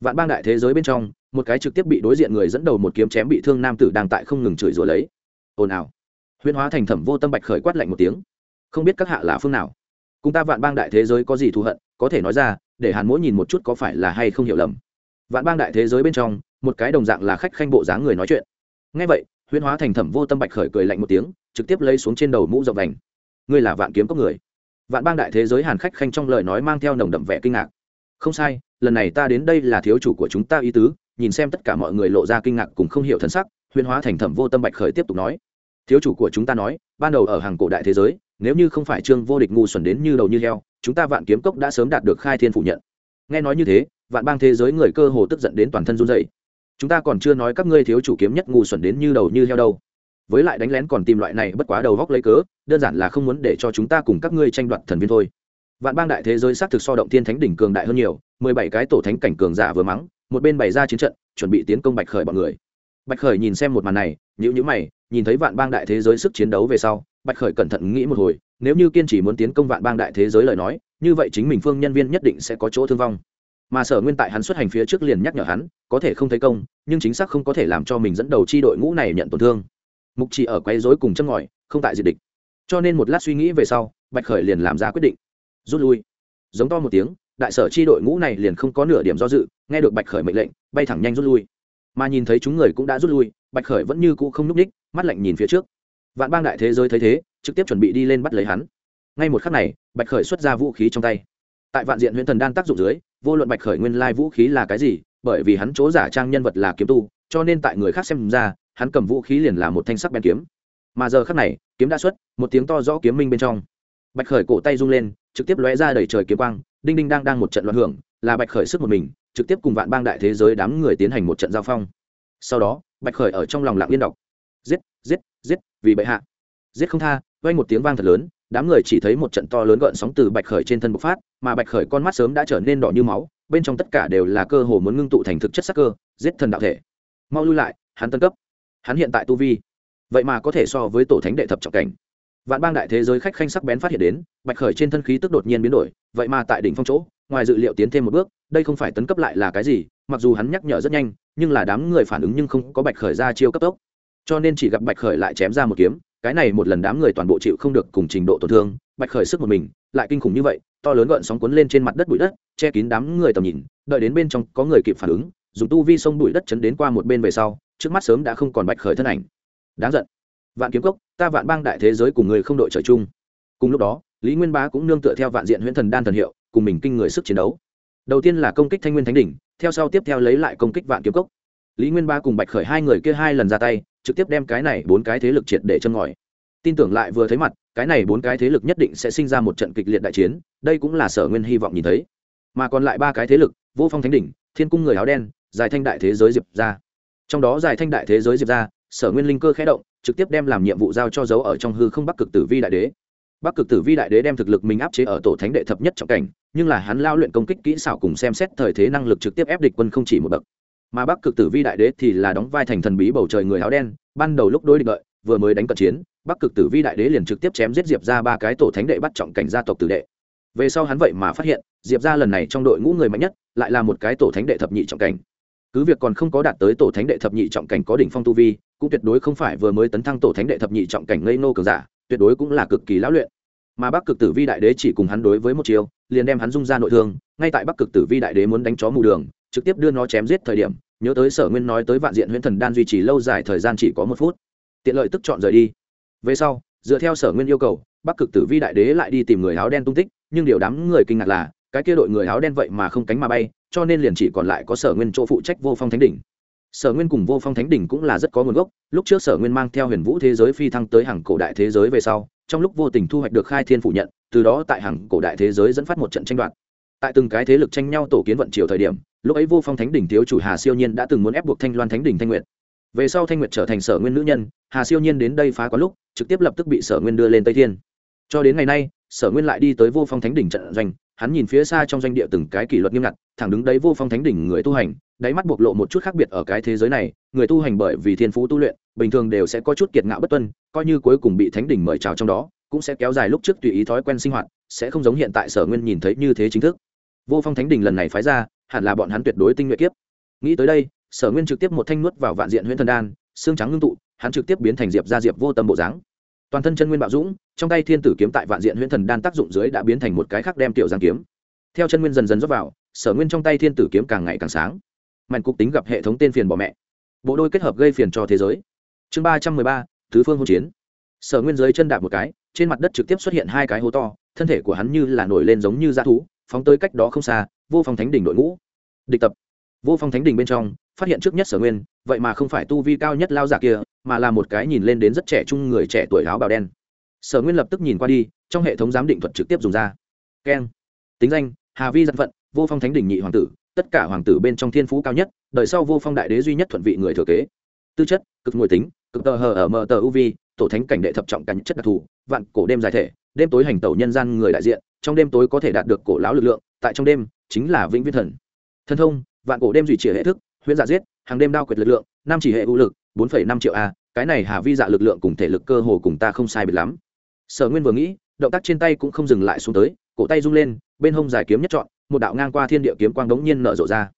Vạn bang đại thế giới bên trong một cái trực tiếp bị đối diện người dẫn đầu một kiếm chém bị thương nam tử đang tại không ngừng chửi rủa lấy. Ồn ào. Huyễn hóa thành thẩm vô tâm bạch khởi quát lạnh một tiếng. Không biết các hạ là phương nào. Cùng ta vạn bang đại thế giới có gì thù hận, có thể nói ra, để hàn mỗi nhìn một chút có phải là hay không hiểu lầm. Vạn bang đại thế giới bên trong, một cái đồng dạng là khách khanh bộ dáng người nói chuyện. Ngay vậy, huyễn hóa thành thẩm vô tâm bạch khởi cười lạnh một tiếng, trực tiếp lấy xuống trên đầu mũ rộng vành. Ngươi là vạn kiếm cốc người. Vạn bang đại thế giới hàn khách khanh trong lời nói mang theo nồng đậm vẻ kinh ngạc. Không sai, lần này ta đến đây là thiếu chủ của chúng ta ý tứ nhìn xem tất cả mọi người lộ ra kinh ngạc cùng không hiểu thân sắc, huyền hóa thành thẩm vô tâm bạch khởi tiếp tục nói, thiếu chủ của chúng ta nói, ban đầu ở hàng cổ đại thế giới, nếu như không phải trương vô địch ngu xuẩn đến như đầu như heo, chúng ta vạn kiếm cốc đã sớm đạt được khai thiên phủ nhận. Nghe nói như thế, vạn bang thế giới người cơ hồ tức giận đến toàn thân run dậy chúng ta còn chưa nói các ngươi thiếu chủ kiếm nhất ngu xuẩn đến như đầu như heo đâu. Với lại đánh lén còn tìm loại này bất quá đầu góc lấy cớ, đơn giản là không muốn để cho chúng ta cùng các ngươi tranh đoạt thần viên thôi vạn bang đại thế giới xác thực so động thiên thánh đỉnh cường đại hơn nhiều, mười bảy cái tổ thánh cảnh cường giả vừa mắng, một bên bày ra chiến trận, chuẩn bị tiến công bạch khởi bọn người. Bạch khởi nhìn xem một màn này nhữ nhữ mày, nhìn thấy vạn bang đại thế giới sức chiến đấu về sau, bạch khởi cẩn thận nghĩ một hồi, nếu như kiên trì muốn tiến công vạn bang đại thế giới lời nói, như vậy chính mình phương nhân viên nhất định sẽ có chỗ thương vong. Mà sở nguyên tại hắn xuất hành phía trước liền nhắc nhở hắn, có thể không thấy công, nhưng chính xác không có thể làm cho mình dẫn đầu chi đội ngũ này nhận tổn thương. Mục chỉ ở quấy rối cùng châm ngòi, không tại diệt địch. Cho nên một lát suy nghĩ về sau, bạch khởi liền làm ra quyết định rút lui. Giống to một tiếng, đại sở chi đội ngũ này liền không có nửa điểm do dự, nghe được bạch khởi mệnh lệnh, bay thẳng nhanh rút lui. Mà nhìn thấy chúng người cũng đã rút lui, bạch khởi vẫn như cũ không n ú c ních, mắt lạnh nhìn phía trước. Vạn bang đại thế giới thấy thế, trực tiếp chuẩn bị đi lên bắt lấy hắn. Ngay một khắc này, bạch khởi xuất ra vũ khí trong tay. Tại vạn diện huyện thần đan tác dụng dưới, vô luận bạch khởi nguyên lai vũ khí là cái gì, bởi vì hắn chỗ giả trang nhân vật là kiếm tu, cho nên tại người khác xem ra, hắn cầm vũ khí liền là một thanh sắc bén kiếm. Mà giờ khắc này, kiếm đã xuất, một tiếng to rõ kiếm minh bên trong. Bạch khởi cổ tay rung lên trực tiếp lóe ra đầy trời kiếm quang, đinh đinh đang đang một trận loạn hưởng, là bạch khởi sức một mình, trực tiếp cùng vạn bang đại thế giới đám người tiến hành một trận giao phong. Sau đó, bạch khởi ở trong lòng lặng yên đọc. Giết giết giết, vì bệ hạ. Giết không tha, vang một tiếng vang thật lớn, đám người chỉ thấy một trận to lớn gợn sóng từ bạch khởi trên thân bộc phát, mà bạch khởi con mắt sớm đã trở nên đỏ như máu, bên trong tất cả đều là cơ hồ muốn ngưng tụ thành thực chất sắc cơ, giết thần đạo thể. Mau lui lại, hắn tân cấp. Hắn hiện tại tu vi. Vậy mà có thể so với tổ thánh đệ thập trọng cảnh vạn bang đại thế giới khách khanh sắc bén phát hiện đến, bạch khởi trên thân khí tức đột nhiên biến đổi, vậy mà tại đỉnh phong chỗ, ngoài dự liệu tiến thêm một bước, đây không phải tấn cấp lại là cái gì, mặc dù hắn nhắc nhở rất nhanh, nhưng là đám người phản ứng nhưng không có bạch khởi ra chiêu cấp tốc. Cho nên chỉ gặp bạch khởi lại chém ra một kiếm, cái này một lần đám người toàn bộ chịu không được cùng trình độ tổn thương, bạch khởi sức một mình, lại kinh khủng như vậy, to lớn gợn sóng cuốn lên trên mặt đất bụi đất, che kín đám người tầm nhìn, đợi đến bên trong có người kịp phản ứng, dùng tu vi sông bụi đất chấn đến qua một bên về sau, trước mắt sớm đã không còn bạch khởi thân ảnh. Đáng giận vạn kiếm cốc, ta vạn bang đại thế giới cùng người không đội trời chung. Cùng lúc đó, lý nguyên bá cũng nương tựa theo vạn diện huyễn thần đan thần hiệu, cùng mình kinh người sức chiến đấu. Đầu tiên là công kích thanh nguyên thánh đỉnh, theo sau tiếp theo lấy lại công kích vạn kiếm cốc. Lý nguyên bá cùng bạch khởi hai người kia hai lần ra tay, trực tiếp đem cái này bốn cái thế lực triệt để châm ngòi. Tin tưởng lại vừa thấy mặt, cái này bốn cái thế lực nhất định sẽ sinh ra một trận kịch liệt đại chiến, đây cũng là sở nguyên hy vọng nhìn thấy. Mà còn lại ba cái thế lực, vô phong thánh đỉnh, thiên cung người áo đen, giải thanh đại thế giới diệp ra trong đó giải thanh đại thế giới diệp ra sở nguyên linh cơ khé động, trực tiếp đem làm nhiệm vụ giao cho dấu ở trong hư không bắc cực tử vi đại đế. Bắc cực tử vi đại đế đem thực lực mình áp chế ở tổ thánh đệ thập nhất trọng cảnh, nhưng là hắn lao luyện công kích kỹ xảo cùng xem xét thời thế năng lực trực tiếp ép địch quân không chỉ một bậc. Mà bắc cực tử vi đại đế thì là đóng vai thành thần bí bầu trời người áo đen, ban đầu lúc đối địch lợi, vừa mới đánh cận chiến, bắc cực tử vi đại đế liền trực tiếp chém giết diệp ra ba cái tổ thánh đệ bắt trọng cảnh gia tộc tử đệ. Về sau hắn vậy mà phát hiện, diệp ra lần này trong đội ngũ người mạnh nhất, lại là một cái tổ thánh đệ thập nhị trọng cảnh. Cứ việc còn không có đạt tới tổ thánh đệ thập nhị trọng cảnh có đỉnh phong tu vi cũng tuyệt đối không phải vừa mới tấn thăng tổ thánh đệ thập nhị trọng cảnh ngây nô cường giả, tuyệt đối cũng là cực kỳ lão luyện. Mà bắc cực tử vi đại đế chỉ cùng hắn đối với một chiều liền đem hắn dung ra nội thương, ngay tại bắc cực tử vi đại đế muốn đánh chó mù đường, trực tiếp đưa nó chém giết thời điểm, nhớ tới sở nguyên nói tới vạn diện huyễn thần đan duy trì lâu dài thời gian chỉ có một phút. Tiện lợi tức chọn rời đi. Về sau, dựa theo sở nguyên yêu cầu, bắc cực tử vi đại đế lại đi tìm người áo đen tung tích, nhưng điều đám người kinh ngạc là, cái kia đội người áo đen vậy mà không cánh mà bay, cho nên liền chỉ còn lại có sở nguyên chỗ phụ trách vô phong thánh đỉnh sở nguyên cùng vô phong thánh đỉnh cũng là rất có nguồn gốc. Lúc trước sở nguyên mang theo huyền vũ thế giới phi thăng tới hàng cổ đại thế giới về sau, trong lúc vô tình thu hoạch được khai thiên phủ nhận, từ đó tại hàng cổ đại thế giới dẫn phát một trận tranh đoạt. Tại từng cái thế lực tranh nhau tổ kiến vận triều thời điểm, lúc ấy vô phong thánh đỉnh thiếu chủ hà siêu nhiên đã từng muốn ép buộc thanh loan thánh đỉnh thanh nguyệt. Về sau thanh nguyệt trở thành sở nguyên nữ nhân, hà siêu nhiên đến đây phá quá lúc, trực tiếp lập tức bị sở nguyên đưa lên tây thiên. Cho đến ngày nay, sở nguyên lại đi tới vô phong thánh đỉnh trận doanh hắn nhìn phía xa trong doanh địa từng cái kỷ luật nghiêm ngặt, thẳng đứng đấy vô phong thánh đỉnh người tu hành, đáy mắt bộc lộ một chút khác biệt ở cái thế giới này, người tu hành bởi vì thiên phú tu luyện, bình thường đều sẽ có chút kiệt ngạo bất tuân, coi như cuối cùng bị thánh đỉnh mời chào trong đó, cũng sẽ kéo dài lúc trước tùy ý thói quen sinh hoạt, sẽ không giống hiện tại sở nguyên nhìn thấy như thế chính thức. Vô phong thánh đỉnh lần này phái ra, hẳn là bọn hắn tuyệt đối tinh nhuệ kiếp. Nghĩ tới đây, sở nguyên trực tiếp một thanh nuốt vào vạn diện huyễn thần đan, xương trắng ngưng tụ, hắn trực tiếp biến thành diệp ra diệp vô tâm bộ dáng toàn thân chân nguyên bạo dũng, trong tay thiên tử kiếm tại vạn diện huyễn thần đan tác dụng dưới đã biến thành một cái khác đem tiểu giang kiếm. Theo chân nguyên dần dần dốc vào, sở nguyên trong tay thiên tử kiếm càng ngày càng sáng. Mạnh cục tính gặp hệ thống tên phiền bỏ mẹ. Bộ đôi kết hợp gây phiền cho thế giới. Chương ba trăm mười ba, thứ phương hỗn chiến. Sở nguyên dưới chân đạp một cái, trên mặt đất trực tiếp xuất hiện hai cái hố to, thân thể của hắn như là nổi lên giống như dã thú, phóng tới cách đó không xa, vô phong thánh đỉnh đội ngũ. Địch tập. Vô phong thánh đỉnh bên trong phát hiện trước nhất sở nguyên, vậy mà không phải tu vi cao nhất lao giả kia, mà là một cái nhìn lên đến rất trẻ trung người trẻ tuổi áo bào đen. Sở nguyên lập tức nhìn qua đi, trong hệ thống giám định thuật trực tiếp dùng ra. Keng. Tính danh, hà vi dân phận vô phong thánh đình nhị hoàng tử, tất cả hoàng tử bên trong thiên phú cao nhất, đời sau vô phong đại đế duy nhất thuận vị người thừa kế. Tư chất, cực ngồi tính, cực tờ hờ ở mờ tờ uv tổ thánh cảnh đệ thập trọng cảnh chất đặc thù, vạn cổ đêm dài thể, đêm tối hành tẩu nhân gian người đại diện, trong đêm tối có thể đạt được cổ lão lực lượng, tại trong đêm, chính là vĩnh viễn thần. Thân thông, vạn cổ đêm duy trì hệ thức huyễn dạ giết, hàng đêm đao quyệt lực lượng, năm chỉ hệ ưu lực, bốn năm triệu a, cái này hà vi dạ lực lượng cùng thể lực cơ hồ cùng ta không sai biệt lắm. Sở nguyên vừa nghĩ, động tác trên tay cũng không dừng lại xuống tới, cổ tay rung lên, bên hông dài kiếm nhất chọn một đạo ngang qua thiên địa kiếm quang đống nhiên nở rộ ra.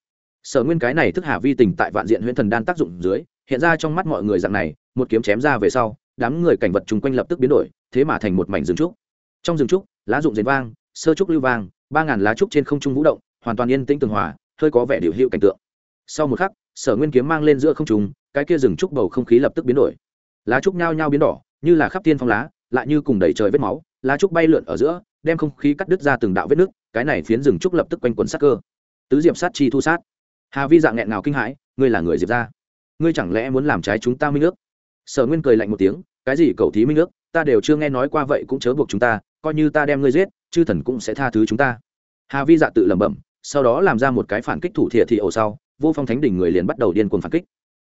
Sở nguyên cái này thức hà vi tình tại vạn diện huyễn thần đan tác dụng dưới, hiện ra trong mắt mọi người dạng này, một kiếm chém ra về sau, đám người cảnh vật chung quanh lập tức biến đổi, thế mà thành một mảnh rừng trúc. Trong rừng trúc, lá rụng rền vang, sơ trúc lưu vang, ba ngàn lá trúc trên không trung vũ động, hoàn toàn yên tĩnh tường hòa, hơi có vẻ điều hiệu cảnh tượng sau một khắc, sở nguyên kiếm mang lên giữa không trung, cái kia rừng trúc bầu không khí lập tức biến đổi. Lá trúc nhao nhao biến đỏ, như là khắp thiên phong lá, lại như cùng đầy trời vết máu, lá trúc bay lượn ở giữa, đem không khí cắt đứt ra từng đạo vết nước, cái này phiến rừng trúc lập tức quanh quần sát cơ. Tứ diệp sát chi thu sát. Hà vi dạng nghẹn nào kinh hãi, ngươi là người diệp ra ngươi chẳng lẽ muốn làm trái chúng ta minh ước? Sở nguyên cười lạnh một tiếng, cái gì cầu thí minh ước, ta đều chưa nghe nói qua vậy cũng chớ buộc chúng ta, coi như ta đem ngươi giết, chư thần cũng sẽ tha thứ chúng ta. Hà vi dạ tự lẩm bẩm, sau đó làm ra một cái phản kích thủ thiệt thị ổ sau vô phong thánh đỉnh người liền bắt đầu điên cuồng phản kích.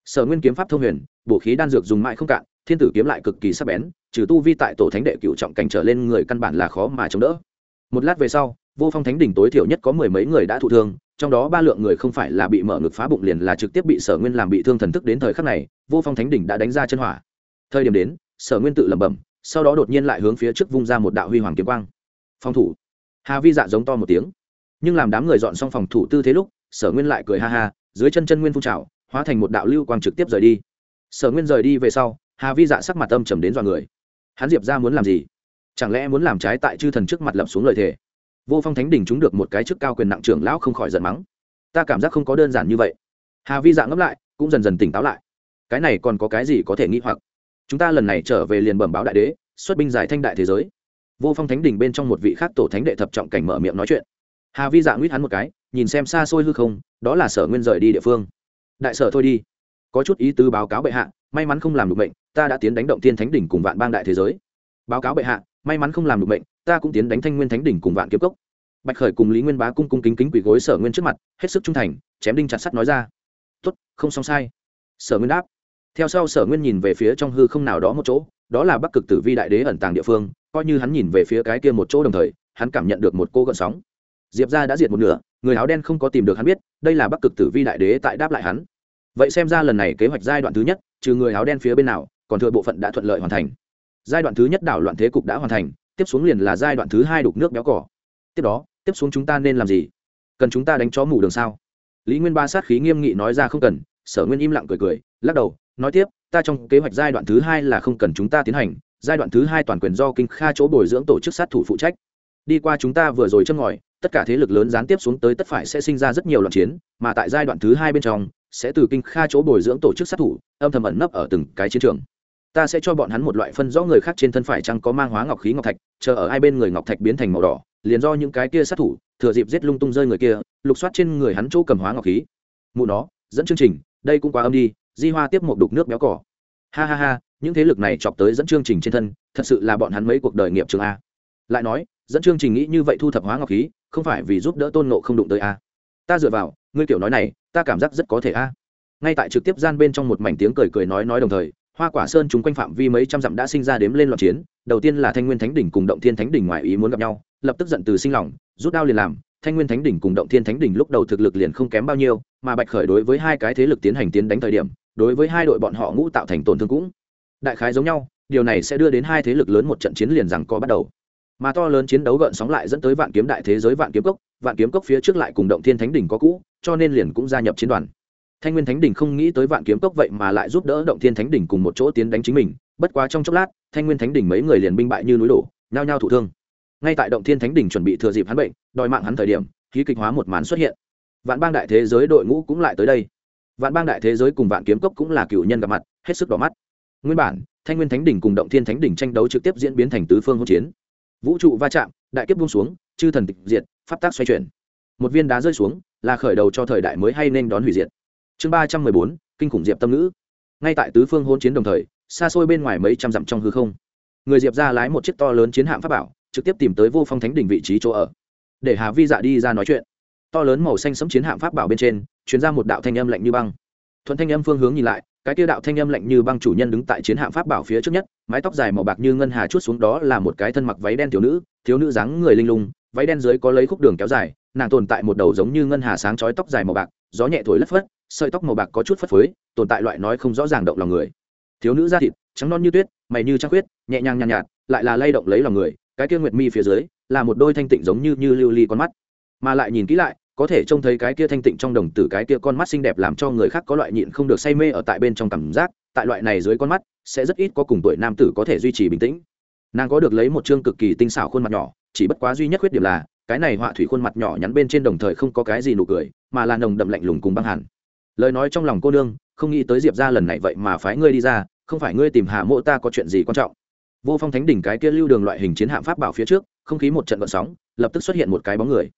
Sở nguyên kiếm pháp thông huyền, bổ khí đan dược dùng mãi không cạn, thiên tử kiếm lại cực kỳ sắc bén, trừ tu vi tại tổ thánh đệ cựu trọng cảnh trở lên người căn bản là khó mà chống đỡ. Một lát về sau, vô phong thánh đỉnh tối thiểu nhất có mười mấy người đã thụ thương, trong đó ba lượng người không phải là bị mở ngực phá bụng liền là trực tiếp bị sở nguyên làm bị thương thần thức đến thời khắc này, vô phong thánh đỉnh đã đánh ra chân hỏa. Thời điểm đến, sở nguyên tự lẩm bẩm, sau đó đột nhiên lại hướng phía trước vung ra một đạo huy hoàng kiếm quang. Phòng thủ. Hà vi dạ giống to một tiếng. Nhưng làm đám người dọn xong phòng thủ tư thế lúc sở nguyên lại cười ha ha, dưới chân chân nguyên phun trào, hóa thành một đạo lưu quang trực tiếp rời đi. Sở nguyên rời đi về sau, hà vi dạ sắc mặt âm trầm đến dọa người. Hắn diệp ra muốn làm gì? Chẳng lẽ muốn làm trái tại chư thần trước mặt lập xuống lời thề? Vô phong thánh đình chúng được một cái chức cao quyền nặng trưởng lão không khỏi giận mắng. Ta cảm giác không có đơn giản như vậy. Hà vi dạ ngẫm lại, cũng dần dần tỉnh táo lại. Cái này còn có cái gì có thể nghĩ hoặc? Chúng ta lần này trở về liền bẩm báo đại đế, xuất binh giải thanh đại thế giới. Vô phong thánh đình bên trong một vị khác tổ thánh đệ thập trọng cảnh mở miệng nói chuyện. Hà vi dạ nguyết hắn một cái nhìn xem xa xôi hư không, đó là sở nguyên rời đi địa phương. Đại sở thôi đi. Có chút ý tứ báo cáo bệ hạ, may mắn không làm được bệnh ta đã tiến đánh động tiên thánh đỉnh cùng vạn bang đại thế giới. Báo cáo bệ hạ, may mắn không làm được bệnh ta cũng tiến đánh thanh nguyên thánh đỉnh cùng vạn kiếm cốc. Bạch khởi cùng lý nguyên bá cung cung kính kính quỳ gối sở nguyên trước mặt, hết sức trung thành, chém đinh chặt sắt nói ra. Tốt, không xong sai. Sở nguyên đáp. Theo sau sở nguyên nhìn về phía trong hư không nào đó một chỗ, đó là bắc cực tử vi đại đế ẩn tàng địa phương, coi như hắn nhìn về phía cái kia một chỗ đồng thời, hắn cảm nhận được một cô gợn sóng. Diệp ra đã diệt một nửa người áo đen không có tìm được hắn biết, đây là bắc cực tử vi đại đế tại đáp lại hắn. Vậy xem ra lần này kế hoạch giai đoạn thứ nhất, trừ người áo đen phía bên nào, còn thừa bộ phận đã thuận lợi hoàn thành. Giai đoạn thứ nhất đảo loạn thế cục đã hoàn thành, tiếp xuống liền là giai đoạn thứ hai đục nước béo cỏ. Tiếp đó, tiếp xuống chúng ta nên làm gì? Cần chúng ta đánh chó mù đường sao? Lý nguyên ba sát khí nghiêm nghị nói ra không cần, sở nguyên im lặng cười cười, lắc đầu, nói tiếp, ta trong kế hoạch giai đoạn thứ hai là không cần chúng ta tiến hành, giai đoạn thứ hai toàn quyền do kinh kha chỗ bồi dưỡng tổ chức sát thủ phụ trách đi qua chúng ta vừa rồi châm ngòi, tất cả thế lực lớn gián tiếp xuống tới tất phải sẽ sinh ra rất nhiều loạn chiến, mà tại giai đoạn thứ hai bên trong, sẽ từ kinh kha chỗ bồi dưỡng tổ chức sát thủ, âm thầm ẩn nấp ở từng cái chiến trường. Ta sẽ cho bọn hắn một loại phân rõ người khác trên thân phải chăng có mang hóa ngọc khí ngọc thạch, chờ ở hai bên người ngọc thạch biến thành màu đỏ, liền do những cái kia sát thủ, thừa dịp giết lung tung rơi người kia, lục soát trên người hắn chỗ cầm hóa ngọc khí. Mụ nó, dẫn chương trình, đây cũng quá âm đi, di hoa tiếp một đục nước béo cỏ. Ha ha ha, những thế lực này chọc tới dẫn chương trình trên thân, thật sự là bọn hắn mấy cuộc đời nghiệp trường a. Lại nói dẫn chương trình nghĩ như vậy thu thập hóa ngọc khí, không phải vì giúp đỡ tôn nộ không đụng tới a. Ta dựa vào, ngươi kiểu nói này, ta cảm giác rất có thể a. Ngay tại trực tiếp gian bên trong một mảnh tiếng cười cười nói nói đồng thời, hoa quả sơn chúng quanh phạm vi mấy trăm dặm đã sinh ra đếm lên loạn chiến, đầu tiên là thanh nguyên thánh đỉnh cùng động thiên thánh đỉnh ngoài ý muốn gặp nhau, lập tức giận từ sinh lòng, rút đao liền làm, thanh nguyên thánh đỉnh cùng động thiên thánh đỉnh lúc đầu thực lực liền không kém bao nhiêu, mà bạch khởi đối với hai cái thế lực tiến hành tiến đánh thời điểm, đối với hai đội bọn họ ngũ tạo thành tổn thương cũng đại khái giống nhau, điều này sẽ đưa đến hai thế lực lớn một trận chiến liền rằng có bắt đầu mà to lớn chiến đấu gợn sóng lại dẫn tới vạn kiếm đại thế giới vạn kiếm cốc, vạn kiếm cốc phía trước lại cùng động thiên thánh đỉnh có cũ, cho nên liền cũng gia nhập chiến đoàn. Thanh nguyên thánh đỉnh không nghĩ tới vạn kiếm cốc vậy mà lại giúp đỡ động thiên thánh đỉnh cùng một chỗ tiến đánh chính mình, bất quá trong chốc lát, thanh nguyên thánh đỉnh mấy người liền binh bại như núi đổ, nhao nhao thụ thương. Ngay tại động thiên thánh đỉnh chuẩn bị thừa dịp hắn bệnh, đòi mạng hắn thời điểm, khí kịch hóa một màn xuất hiện. Vạn bang đại thế giới đội ngũ cũng lại tới đây. Vạn bang đại thế giới cùng vạn kiếm cốc cũng là cựu nhân gặp mặt, hết sức đỏ mắt. Nguyên bản, thanh nguyên thánh đỉnh cùng động thiên thánh đỉnh tranh đấu trực tiếp diễn biến thành tứ phương hỗn chiến vũ trụ va chạm, đại kiếp buông xuống, chư thần tịch diệt, pháp tác xoay chuyển. Một viên đá rơi xuống, là khởi đầu cho thời đại mới hay nên đón hủy diệt. Chương ba trăm mười bốn, kinh khủng diệp tâm ngữ. Ngay tại tứ phương hôn chiến đồng thời, xa xôi bên ngoài mấy trăm dặm trong hư không, người diệp ra lái một chiếc to lớn chiến hạm pháp bảo, trực tiếp tìm tới vô phong thánh đỉnh vị trí chỗ ở. Để hà vi dạ đi ra nói chuyện. To lớn màu xanh sẫm chiến hạm pháp bảo bên trên chuyến ra một đạo thanh âm lạnh như băng thuận thanh âm phương hướng nhìn lại cái tiêu đạo thanh âm lạnh như băng chủ nhân đứng tại chiến hạm pháp bảo phía trước nhất mái tóc dài màu bạc như ngân hà chút xuống đó là một cái thân mặc váy đen thiếu nữ thiếu nữ dáng người linh lung váy đen dưới có lấy khúc đường kéo dài nàng tồn tại một đầu giống như ngân hà sáng chói tóc dài màu bạc gió nhẹ thổi lất phất sợi tóc màu bạc có chút phất phới tồn tại loại nói không rõ ràng động lòng người. Thiếu nữ da thịt trắng non như tuyết mày như trăng khuyết nhẹ nhàng nhàn nhạt, nhạt lại là lay động lấy lòng người cái kia nguyệt mi phía dưới là một đôi thanh tịnh giống như như lưu ly con mắt. Mà lại nhìn kỹ lại có thể trông thấy cái kia thanh tịnh trong đồng tử, cái kia con mắt xinh đẹp làm cho người khác có loại nhịn không được say mê ở tại bên trong cảm giác. Tại loại này dưới con mắt, sẽ rất ít có cùng tuổi nam tử có thể duy trì bình tĩnh. Nàng có được lấy một chương cực kỳ tinh xảo khuôn mặt nhỏ, chỉ bất quá duy nhất khuyết điểm là, cái này họa thủy khuôn mặt nhỏ nhắn bên trên đồng thời không có cái gì nụ cười, mà là nồng đậm lạnh lùng cùng băng hẳn lời nói trong lòng cô nương, không nghĩ tới diệp ra lần này vậy mà phái ngươi đi ra, không phải ngươi tìm hạ mộ ta có chuyện gì quan trọng? Vô phong thánh đỉnh cái kia lưu đường loại hình chiến hạm pháp bảo phía trước, không khí một trận vận sóng, lập tức xuất hiện một cái bóng người.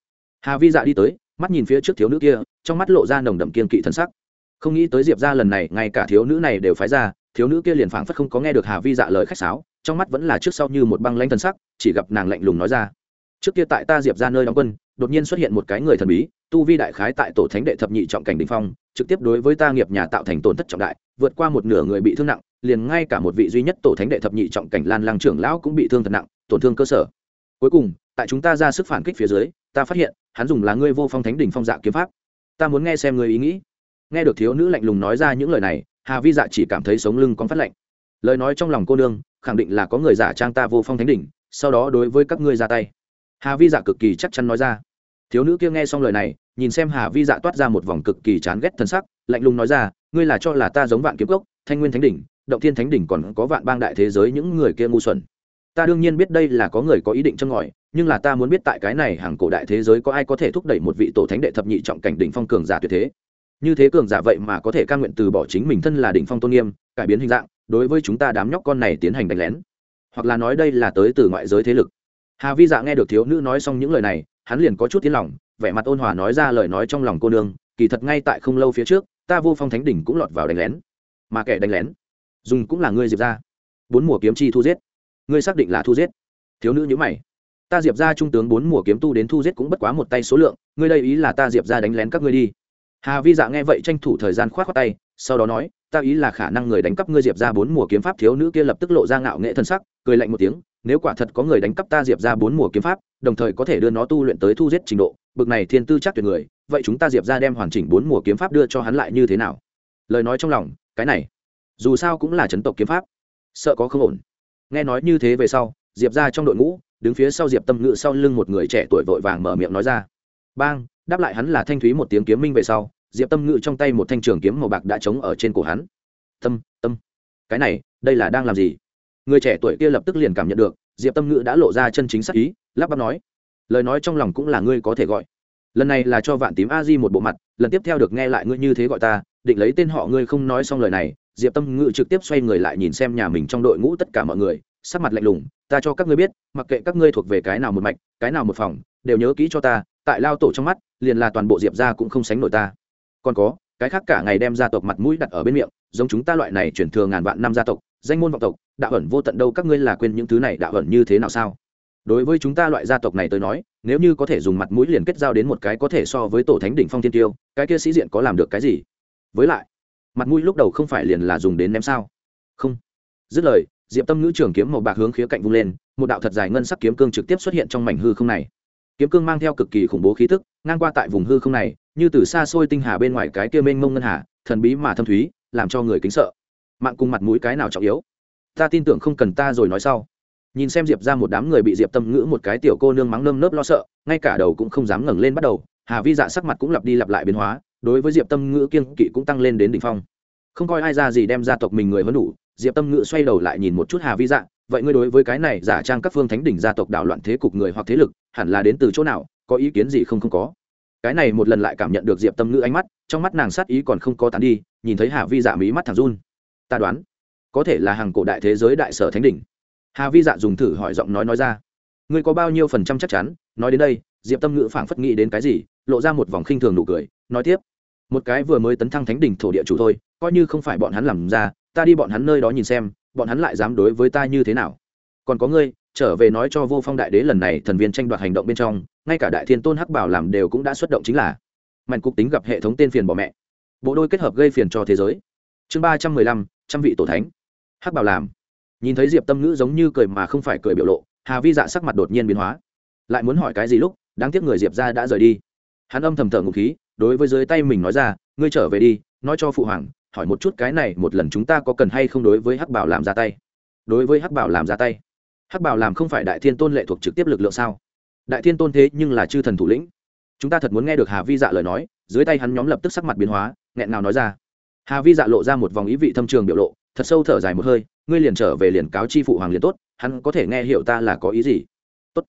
Hà vi dạ đi tới mắt nhìn phía trước thiếu nữ kia, trong mắt lộ ra nồng đậm kiên kỵ thân sắc. Không nghĩ tới diệp ra lần này, ngay cả thiếu nữ này đều phái ra, thiếu nữ kia liền phảng phất không có nghe được hà vi dạ lời khách sáo, trong mắt vẫn là trước sau như một băng lanh thân sắc, chỉ gặp nàng lạnh lùng nói ra. Trước kia tại ta diệp ra nơi đóng quân, đột nhiên xuất hiện một cái người thần bí, tu vi đại khái tại tổ thánh đệ thập nhị trọng cảnh đình phong, trực tiếp đối với ta nghiệp nhà tạo thành tổn thất trọng đại, vượt qua một nửa người bị thương nặng, liền ngay cả một vị duy nhất tổ thánh đệ thập nhị trọng cảnh lan lang trưởng lão cũng bị thương thật nặng, tổn thương cơ sở. Cuối cùng, tại chúng ta ra sức phản kích phía dưới, ta phát hiện hắn dùng là ngươi vô phong thánh đỉnh phong dạ kiếm pháp. Ta muốn nghe xem ngươi ý nghĩ. Nghe được thiếu nữ lạnh lùng nói ra những lời này, hà vi dạ chỉ cảm thấy sống lưng con phát lạnh. Lời nói trong lòng cô nương, khẳng định là có người giả trang ta vô phong thánh đỉnh, sau đó đối với các ngươi ra tay. Hà vi dạ cực kỳ chắc chắn nói ra. Thiếu nữ kia nghe xong lời này, nhìn xem hà vi dạ toát ra một vòng cực kỳ chán ghét thân sắc, lạnh lùng nói ra, ngươi là cho là ta giống vạn kiếm cốc, thanh nguyên thánh đỉnh, động thiên thánh đỉnh còn có vạn bang đại thế giới những người kia ngu xuẩn. Ta đương nhiên biết đây là có người có ý định châm ngòi nhưng là ta muốn biết tại cái này hàng cổ đại thế giới có ai có thể thúc đẩy một vị tổ thánh đệ thập nhị trọng cảnh đỉnh phong cường giả tuyệt thế? Như thế cường giả vậy mà có thể ca nguyện từ bỏ chính mình thân là đỉnh phong tôn nghiêm, cải biến hình dạng, đối với chúng ta đám nhóc con này tiến hành đánh lén. Hoặc là nói đây là tới từ ngoại giới thế lực. Hà vi dạ nghe được thiếu nữ nói xong những lời này, hắn liền có chút tiến lòng, vẻ mặt ôn hòa nói ra lời nói trong lòng cô nương, kỳ thật ngay tại không lâu phía trước, ta vô phong thánh đỉnh cũng lọt vào đánh lén. Mà kẻ đánh lén, dùng cũng là ngươi diệp ra bốn mùa kiếm chi thu giết. Ngươi xác định là thu giết. Thiếu nữ nhữ mày ta diệp ra trung tướng bốn mùa kiếm tu đến thu giết cũng bất quá một tay số lượng, ngươi đây ý là ta diệp ra đánh lén các ngươi đi. Hà vi dạ nghe vậy tranh thủ thời gian k h o á t khoác tay, sau đó nói, ta ý là khả năng người đánh cắp ngươi diệp ra bốn mùa kiếm pháp thiếu nữ kia lập tức lộ ra ngạo nghệ thân sắc, cười lạnh một tiếng, nếu quả thật có người đánh cắp ta diệp ra bốn mùa kiếm pháp, đồng thời có thể đưa nó tu luyện tới thu giết trình độ, bực này thiên tư chắc tuyệt người, vậy chúng ta diệp ra đem hoàn chỉnh bốn mùa kiếm pháp đưa cho hắn lại như thế nào? Lời nói trong lòng, cái này, dù sao cũng là chấn tộc kiếm pháp, sợ có không ổn. Nghe nói như thế về sau, diệp ra trong đội ngũ đứng phía sau diệp tâm ngữ sau lưng một người trẻ tuổi vội vàng mở miệng nói ra. Bang, đáp lại hắn là thanh thúy một tiếng kiếm minh về sau, diệp tâm ngữ trong tay một thanh trường kiếm màu bạc đã trống ở trên cổ hắn. Tâm tâm, cái này, đây là đang làm gì? Người trẻ tuổi kia lập tức liền cảm nhận được, diệp tâm ngữ đã lộ ra chân chính sắc ý, lắp bắp nói. Lời nói trong lòng cũng là ngươi có thể gọi. Lần này là cho vạn tím a di một bộ mặt, lần tiếp theo được nghe lại ngươi như thế gọi ta, định lấy tên họ ngươi không nói xong lời này, diệp tâm ngữ trực tiếp xoay người lại nhìn xem nhà mình trong đội ngũ tất cả mọi người, sắc mặt lạnh lùng ta cho các ngươi biết, mặc kệ các ngươi thuộc về cái nào một mạch, cái nào một phòng, đều nhớ kỹ cho ta, tại lao tổ trong mắt, liền là toàn bộ diệp ra cũng không sánh nổi ta. Còn có, cái khác cả ngày đem gia tộc mặt mũi đặt ở bên miệng, giống chúng ta loại này chuyển thừa ngàn vạn năm gia tộc, danh môn vọng tộc, đạo ẩn vô tận đâu các ngươi là quên những thứ này đạo ẩn như thế nào sao? Đối với chúng ta loại gia tộc này tới nói, nếu như có thể dùng mặt mũi liền kết giao đến một cái có thể so với tổ thánh đỉnh phong thiên tiêu, cái kia sĩ diện có làm được cái gì? Với lại, mặt mũi lúc đầu không phải liền là dùng đến ném sao? Không. Dứt lời diệp tâm ngữ trường kiếm màu bạc hướng khía cạnh vung lên, một đạo thật dài ngân sắc kiếm cương trực tiếp xuất hiện trong mảnh hư không này. Kiếm cương mang theo cực kỳ khủng bố khí tức, ngang qua tại vùng hư không này, như từ xa xôi tinh hà bên ngoài cái kia mênh mông ngân hà, thần bí mà thâm thúy, làm cho người kính sợ. Mạng cùng mặt mũi cái nào trọng yếu? Ta tin tưởng không cần ta rồi nói sau. Nhìn xem diệp ra một đám người bị diệp tâm ngữ một cái tiểu cô nương mắng nơm nớp lo sợ, ngay cả đầu cũng không dám ngẩng lên bắt đầu, hà vi dạ sắc mặt cũng lặp đi lặp lại biến hóa, đối với diệp tâm ngữ kiên kỵ cũng tăng lên đến đ ỉ n h phong. Không coi ai ra gì đem gia tộc mình người vẫn đủ diệp tâm ngữ xoay đầu lại nhìn một chút hà vi dạ vậy ngươi đối với cái này giả trang các phương thánh đỉnh gia tộc đảo loạn thế cục người hoặc thế lực, hẳn là đến từ chỗ nào, có ý kiến gì không không có? Cái này một lần lại cảm nhận được diệp tâm ngữ ánh mắt, trong mắt nàng sát ý còn không có tán đi, nhìn thấy hà vi dạ mí mắt thằng run. Ta đoán, có thể là hàng cổ đại thế giới đại sở thánh đỉnh. Hà vi dạ dùng thử hỏi giọng nói nói ra. Ngươi có bao nhiêu phần trăm chắc chắn? Nói đến đây, diệp tâm ngữ phảng phất nghĩ đến cái gì, lộ ra một vòng khinh thường nụ cười, nói tiếp. Một cái vừa mới tấn thăng thánh đỉnh thổ địa chủ thôi, coi như không phải bọn hắn làm ra ta đi bọn hắn nơi đó nhìn xem, bọn hắn lại dám đối với ta như thế nào? Còn có ngươi, trở về nói cho vô phong đại đế lần này thần viên tranh đoạt hành động bên trong, ngay cả đại thiên tôn hắc bảo làm đều cũng đã xuất động chính là. Mạnh cục tính gặp hệ thống tên phiền bỏ mẹ. Bộ đôi kết hợp gây phiền cho thế giới. Chương ba trăm mười lăm, trăm vị tổ thánh. Hắc bảo làm. Nhìn thấy diệp tâm ngữ giống như cười mà không phải cười biểu lộ, hà vi dạ sắc mặt đột nhiên biến hóa. Lại muốn hỏi cái gì lúc, đáng tiếc người diệp ra đã rời đi. Hắn âm thầm thở ngục khí, đối với dưới tay mình nói ra, ngươi trở về đi, nói cho phụ hoàng hỏi một chút cái này một lần chúng ta có cần hay không đối với hắc bảo làm ra tay? Đối với hắc bảo làm ra tay? Hắc bảo làm không phải đại thiên tôn lệ thuộc trực tiếp lực lượng sao? Đại thiên tôn thế nhưng là chư thần thủ lĩnh. Chúng ta thật muốn nghe được hà vi dạ lời nói, dưới tay hắn nhóm lập tức sắc mặt biến hóa, nghẹn nào nói ra. Hà vi dạ lộ ra một vòng ý vị thâm trường biểu lộ, thật sâu thở dài một hơi, ngươi liền trở về liền cáo chi phụ hoàng liền tốt, hắn có thể nghe hiểu ta là có ý gì? Tốt.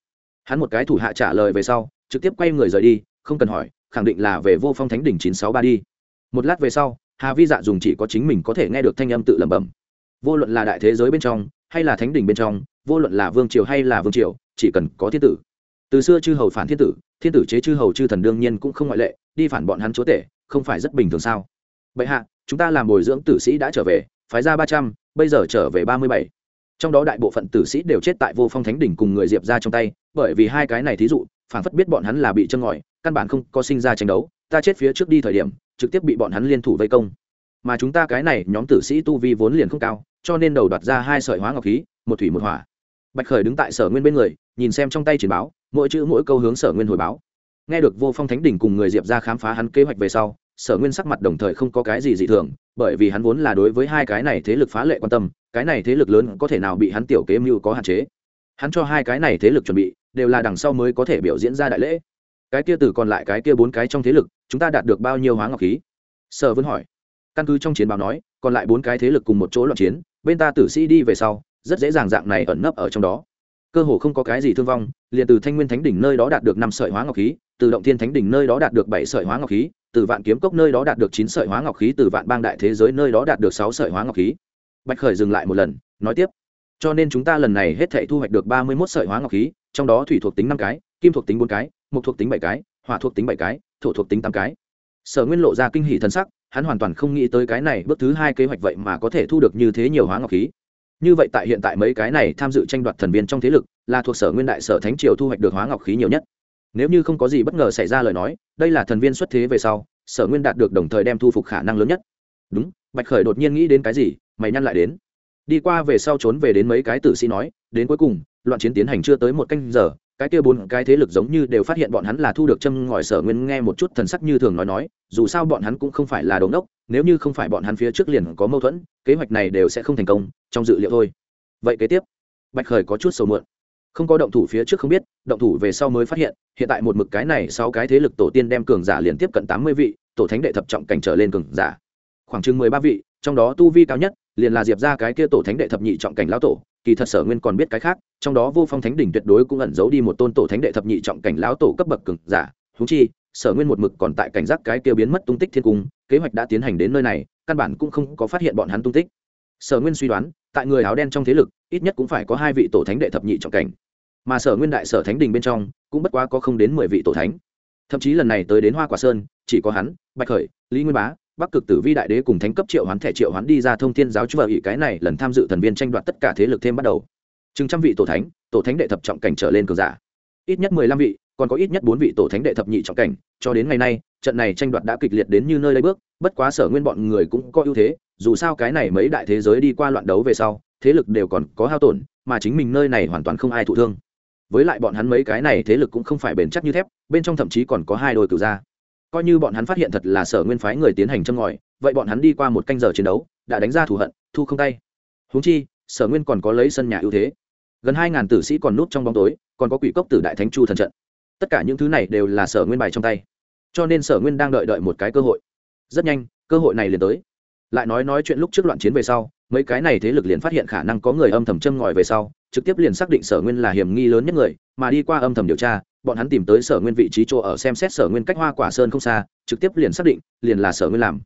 Hắn một cái thủ hạ trả lời về sau, trực tiếp quay người rời đi, không cần hỏi, khẳng định là về vô phong thánh đỉnh chín sáu ba đi. Một lát về sau hà vi dạ dùng chỉ có chính mình có thể nghe được thanh âm tự lẩm bẩm. Vô luận là đại thế giới bên trong, hay là thánh đỉnh bên trong, vô luận là vương triều hay là vương triều, chỉ cần có thiên tử. Từ xưa chư hầu phản thiên tử thiên tử chế chư hầu chư thần đương nhiên cũng không ngoại lệ, đi phản bọn hắn chúa tể, không phải rất bình thường sao? Bệ hạ, chúng ta làm bồi dưỡng tử sĩ đã trở về, phái ra ba trăm, bây giờ trở về ba mươi bảy. Trong đó đại bộ phận tử sĩ đều chết tại vô phong thánh đỉnh cùng người diệp ra trong tay, bởi vì hai cái này thí dụ phản phất biết bọn hắn là bị chân ngòi, căn bản không có sinh ra tranh đấu, ta chết phía trước đi thời điểm, trực tiếp bị bọn hắn liên thủ vây công. Mà chúng ta cái này nhóm tử sĩ tu vi vốn liền không cao, cho nên đầu đoạt ra hai sợi hóa ngọc khí, một thủy một hỏa. Bạch khởi đứng tại sở nguyên bên người, nhìn xem trong tay chiến báo, mỗi chữ mỗi câu hướng sở nguyên hồi báo. Nghe được vô phong thánh đỉnh cùng người diệp ra khám phá hắn kế hoạch về sau, sở nguyên sắc mặt đồng thời không có cái gì dị thường, bởi vì hắn vốn là đối với hai cái này thế lực phá lệ quan tâm, cái này thế lực lớn có thể nào bị hắn tiểu kế mưu có hạn chế. Hắn cho hai cái này thế lực chuẩn bị đều là đằng sau mới có thể biểu diễn ra đại lễ. Cái kia từ còn lại cái kia bốn cái trong thế lực, chúng ta đạt được bao nhiêu hóa ngọc khí? Sở vân hỏi. Căn cứ trong chiến báo nói, còn lại bốn cái thế lực cùng một chỗ loạn chiến, bên ta tử sĩ đi về sau, rất dễ dàng dạng này ẩn nấp ở trong đó. Cơ hồ không có cái gì thương vong, liền từ thanh nguyên thánh đỉnh nơi đó đạt được năm sợi hóa ngọc khí, từ động thiên thánh đỉnh nơi đó đạt được bảy sợi hóa ngọc khí, từ vạn kiếm cốc nơi đó đạt được chín sợi hóa ngọc khí, từ vạn bang đại thế giới nơi đó đạt được sáu sợi hóa ngọc khí. Bạch khởi dừng lại một lần, nói tiếp cho nên chúng ta lần này hết thảy thu hoạch được ba mươi mốt sợi hóa ngọc khí, trong đó thủy thuộc tính năm cái, kim thuộc tính bốn cái, mộc thuộc tính bảy cái, hỏa thuộc tính bảy cái, thổ thuộc tính tám cái. Sở nguyên lộ ra kinh hỉ thần sắc, hắn hoàn toàn không nghĩ tới cái này bước thứ hai kế hoạch vậy mà có thể thu được như thế nhiều hóa ngọc khí. Như vậy tại hiện tại mấy cái này tham dự tranh đoạt thần viên trong thế lực, là thuộc sở nguyên đại sở thánh triều thu hoạch được hóa ngọc khí nhiều nhất. Nếu như không có gì bất ngờ xảy ra lời nói, đây là thần viên xuất thế về sau, sở nguyên đạt được đồng thời đem thu phục khả năng lớn nhất. Đúng, bạch khởi đột nhiên nghĩ đến cái gì, mày nhăn lại đến đi qua về sau trốn về đến mấy cái tử sĩ nói, đến cuối cùng, loạn chiến tiến hành chưa tới một canh giờ, cái kia bốn cái thế lực giống như đều phát hiện bọn hắn là thu được châm ngòi sở nguyên nghe một chút thần sắc như thường nói nói, dù sao bọn hắn cũng không phải là đống đốc nếu như không phải bọn hắn phía trước liền có mâu thuẫn, kế hoạch này đều sẽ không thành công, trong dự liệu thôi. Vậy kế tiếp, bạch khởi có chút sầu muộn. Không có động thủ phía trước không biết, động thủ về sau mới phát hiện hiện tại một mực cái này sau cái thế lực tổ tiên đem cường giả liền tiếp cận tám mươi vị, tổ thánh đệ thập trọng cảnh trở lên cường giả. Khoảng chừng mười ba vị, trong đó tu vi cao nhất liền là diệp ra cái kia tổ thánh đệ thập nhị trọng cảnh lão tổ, kỳ thật sở nguyên còn biết cái khác, trong đó vô phong thánh đỉnh tuyệt đối cũng ẩn giấu đi một tôn tổ thánh đệ thập nhị trọng cảnh lão tổ cấp bậc cường giả. Thú chi, sở nguyên một mực còn tại cảnh giác cái kia biến mất tung tích thiên cung, kế hoạch đã tiến hành đến nơi này, căn bản cũng không có phát hiện bọn hắn tung tích. Sở nguyên suy đoán, tại người áo đen trong thế lực, ít nhất cũng phải có hai vị tổ thánh đệ thập nhị trọng cảnh. Mà sở nguyên đại sở thánh đình bên trong, cũng bất quá có không đến mười vị tổ thánh. Thậm chí lần này tới đến hoa quả sơn, chỉ có hắn, bạch khởi, lý nguyên bá bắc cực tử vi đại đế cùng thánh cấp triệu hoán, thẻ triệu hoán đi ra thông thiên giáo chú vợ ý cái này lần tham dự thần viên tranh đoạt tất cả thế lực thêm bắt đầu. Chừng trăm vị tổ thánh tổ thánh đệ thập trọng cảnh trở lên cường giả. Ít nhất mười lăm vị, còn có ít nhất bốn vị tổ thánh đệ thập nhị trọng cảnh. Cho đến ngày nay, trận này tranh đoạt đã kịch liệt đến như nơi lấy bước, bất quá sở nguyên bọn người cũng có ưu thế, dù sao cái này mấy đại thế giới đi qua loạn đấu về sau, thế lực đều còn có hao tổn, mà chính mình nơi này hoàn toàn không ai thụ thương. Với lại bọn hắn mấy cái này thế lực cũng không phải bền chắc như thép, bên trong thậm chí còn có hai đôi cử gia coi như bọn hắn phát hiện thật là sở nguyên phái người tiến hành châm ngòi, vậy bọn hắn đi qua một canh giờ chiến đấu, đã đánh ra thù hận, thu không tay. Húng chi, sở nguyên còn có lấy sân nhà ưu thế. Gần hai ngàn tử sĩ còn núp trong bóng tối, còn có quỷ cốc tử đại thánh chu thần trận. Tất cả những thứ này đều là sở nguyên bài trong tay. Cho nên sở nguyên đang đợi đợi một cái cơ hội. Rất nhanh, cơ hội này liền tới. Lại nói nói chuyện lúc trước loạn chiến về sau, mấy cái này thế lực liền phát hiện khả năng có người âm thầm châm ngòi về sau, trực tiếp liền xác định sở nguyên là hiểm nghi lớn nhất người, mà đi qua âm thầm điều tra bọn hắn tìm tới sở nguyên vị trí chỗ ở xem xét sở nguyên cách hoa quả sơn không xa, trực tiếp liền xác định, liền là sở nguyên làm.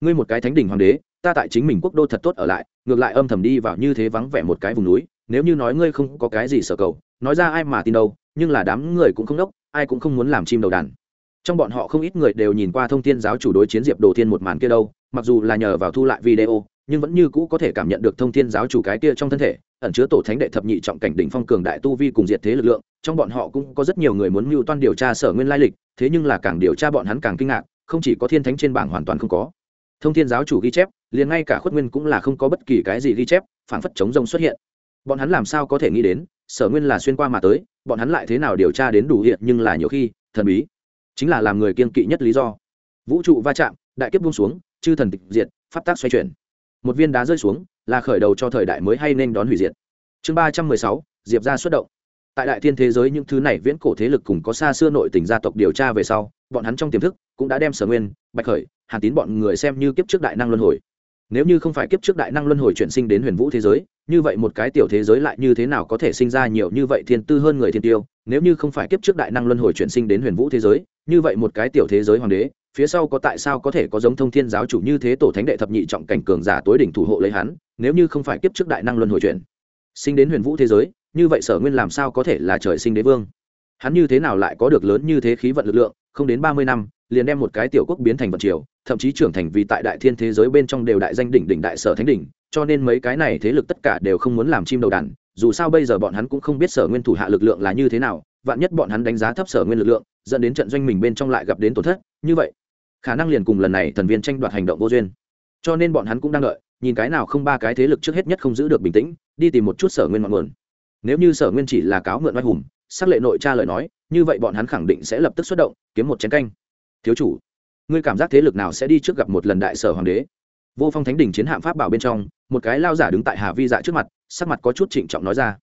Ngươi một cái thánh đình hoàng đế, ta tại chính mình quốc đô thật tốt ở lại, ngược lại âm thầm đi vào như thế vắng vẻ một cái vùng núi, nếu như nói ngươi không có cái gì sở cầu, nói ra ai mà tin đâu, nhưng là đám người cũng không đốc, ai cũng không muốn làm chim đầu đàn. Trong bọn họ không ít người đều nhìn qua thông tin giáo chủ đối chiến diệp đồ thiên một màn kia đâu, mặc dù là nhờ vào thu lại video nhưng vẫn như cũ có thể cảm nhận được thông thiên giáo chủ cái kia trong thân thể, ẩn chứa tổ thánh đệ thập nhị trọng cảnh đỉnh phong cường đại tu vi cùng diệt thế lực lượng, trong bọn họ cũng có rất nhiều người muốn mưu toan điều tra sở nguyên lai lịch, thế nhưng là càng điều tra bọn hắn càng kinh ngạc, không chỉ có thiên thánh trên bảng hoàn toàn không có. Thông thiên giáo chủ ghi chép, liền ngay cả khuất nguyên cũng là không có bất kỳ cái gì ghi chép phản phất chống rông xuất hiện. Bọn hắn làm sao có thể nghĩ đến, sở nguyên là xuyên qua mà tới, bọn hắn lại thế nào điều tra đến đủ hiện, nhưng là nhiều khi, thần bí, chính là làm người kiên kỵ nhất lý do. Vũ trụ va chạm, đại kiếp buông xuống, chư thần tịch diệt, pháp tác xoay chuyển một viên đá rơi xuống, là khởi đầu cho thời đại mới hay nên đón hủy diệt. Chương ba trăm mười sáu, diệp ra xuất động. Tại đại thiên thế giới những thứ này viễn cổ thế lực cùng có xa xưa nội tình gia tộc điều tra về sau, bọn hắn trong tiềm thức cũng đã đem sở nguyên, bạch khởi, hàn tín bọn người xem như kiếp trước đại năng luân hồi. Nếu như không phải kiếp trước đại năng luân hồi chuyển sinh đến huyền vũ thế giới, như vậy một cái tiểu thế giới lại như thế nào có thể sinh ra nhiều như vậy thiên tư hơn người thiên tiêu? Nếu như không phải kiếp trước đại năng luân hồi chuyển sinh đến huyền vũ thế giới, như vậy một cái tiểu thế giới hoàng đế phía sau có tại sao có thể có giống thông thiên giáo chủ như thế tổ thánh đệ thập nhị trọng cảnh cường giả tối đỉnh thủ hộ lấy hắn, nếu như không phải kiếp trước đại năng luân hồi chuyển. Sinh đến huyền vũ thế giới, như vậy sở nguyên làm sao có thể là trời sinh đế vương? Hắn như thế nào lại có được lớn như thế khí vận lực lượng, không đến ba mươi năm, liền đem một cái tiểu quốc biến thành vật triều, thậm chí trưởng thành vì tại đại thiên thế giới bên trong đều đại danh đỉnh đỉnh đại sở thánh đỉnh, cho nên mấy cái này thế lực tất cả đều không muốn làm chim đầu đàn, dù sao bây giờ bọn hắn cũng không biết sở nguyên thủ hạ lực lượng là như thế nào, vạn nhất bọn hắn đánh giá thấp sở nguyên lực lượng, dẫn đến trận doanh mình bên trong lại gặp đến tổn thất, như vậy khả năng liền cùng lần này thần viên tranh đoạt hành động vô duyên. Cho nên bọn hắn cũng đang đợi, nhìn cái nào không ba cái thế lực trước hết nhất không giữ được bình tĩnh, đi tìm một chút sở nguyên ngọn nguồn. Nếu như sở nguyên chỉ là cáo mượn oai hùng xác lệ nội tra lời nói, như vậy bọn hắn khẳng định sẽ lập tức xuất động, kiếm một chén canh. Thiếu chủ, ngươi cảm giác thế lực nào sẽ đi trước gặp một lần đại sở hoàng đế? Vô phong thánh đỉnh chiến hạm pháp bảo bên trong, một cái lao giả đứng tại hà vi dạ trước mặt, sắc mặt có chút trịnh trọng nói ra.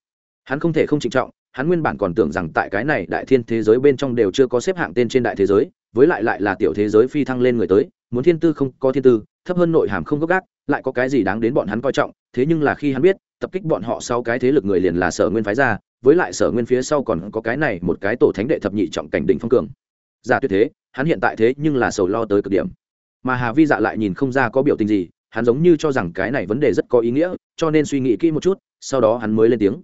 Hắn không thể không trịnh trọng, hắn nguyên bản còn tưởng rằng tại cái này đại thiên thế giới bên trong đều chưa có xếp hạng tên trên đại thế giới với lại lại là tiểu thế giới phi thăng lên người tới, muốn thiên tư không có thiên tư, thấp hơn nội hàm không gốc gác lại có cái gì đáng đến bọn hắn coi trọng, thế nhưng là khi hắn biết, tập kích bọn họ sau cái thế lực người liền là sở nguyên phái ra, với lại sở nguyên phía sau còn có cái này một cái tổ thánh đệ thập nhị trọng cảnh đỉnh phong cường. Giả tuyệt thế, hắn hiện tại thế nhưng là sầu lo tới cực điểm. Mà hà vi dạ lại nhìn không ra có biểu tình gì, hắn giống như cho rằng cái này vấn đề rất có ý nghĩa, cho nên suy nghĩ kỹ một chút, sau đó hắn mới lên tiếng.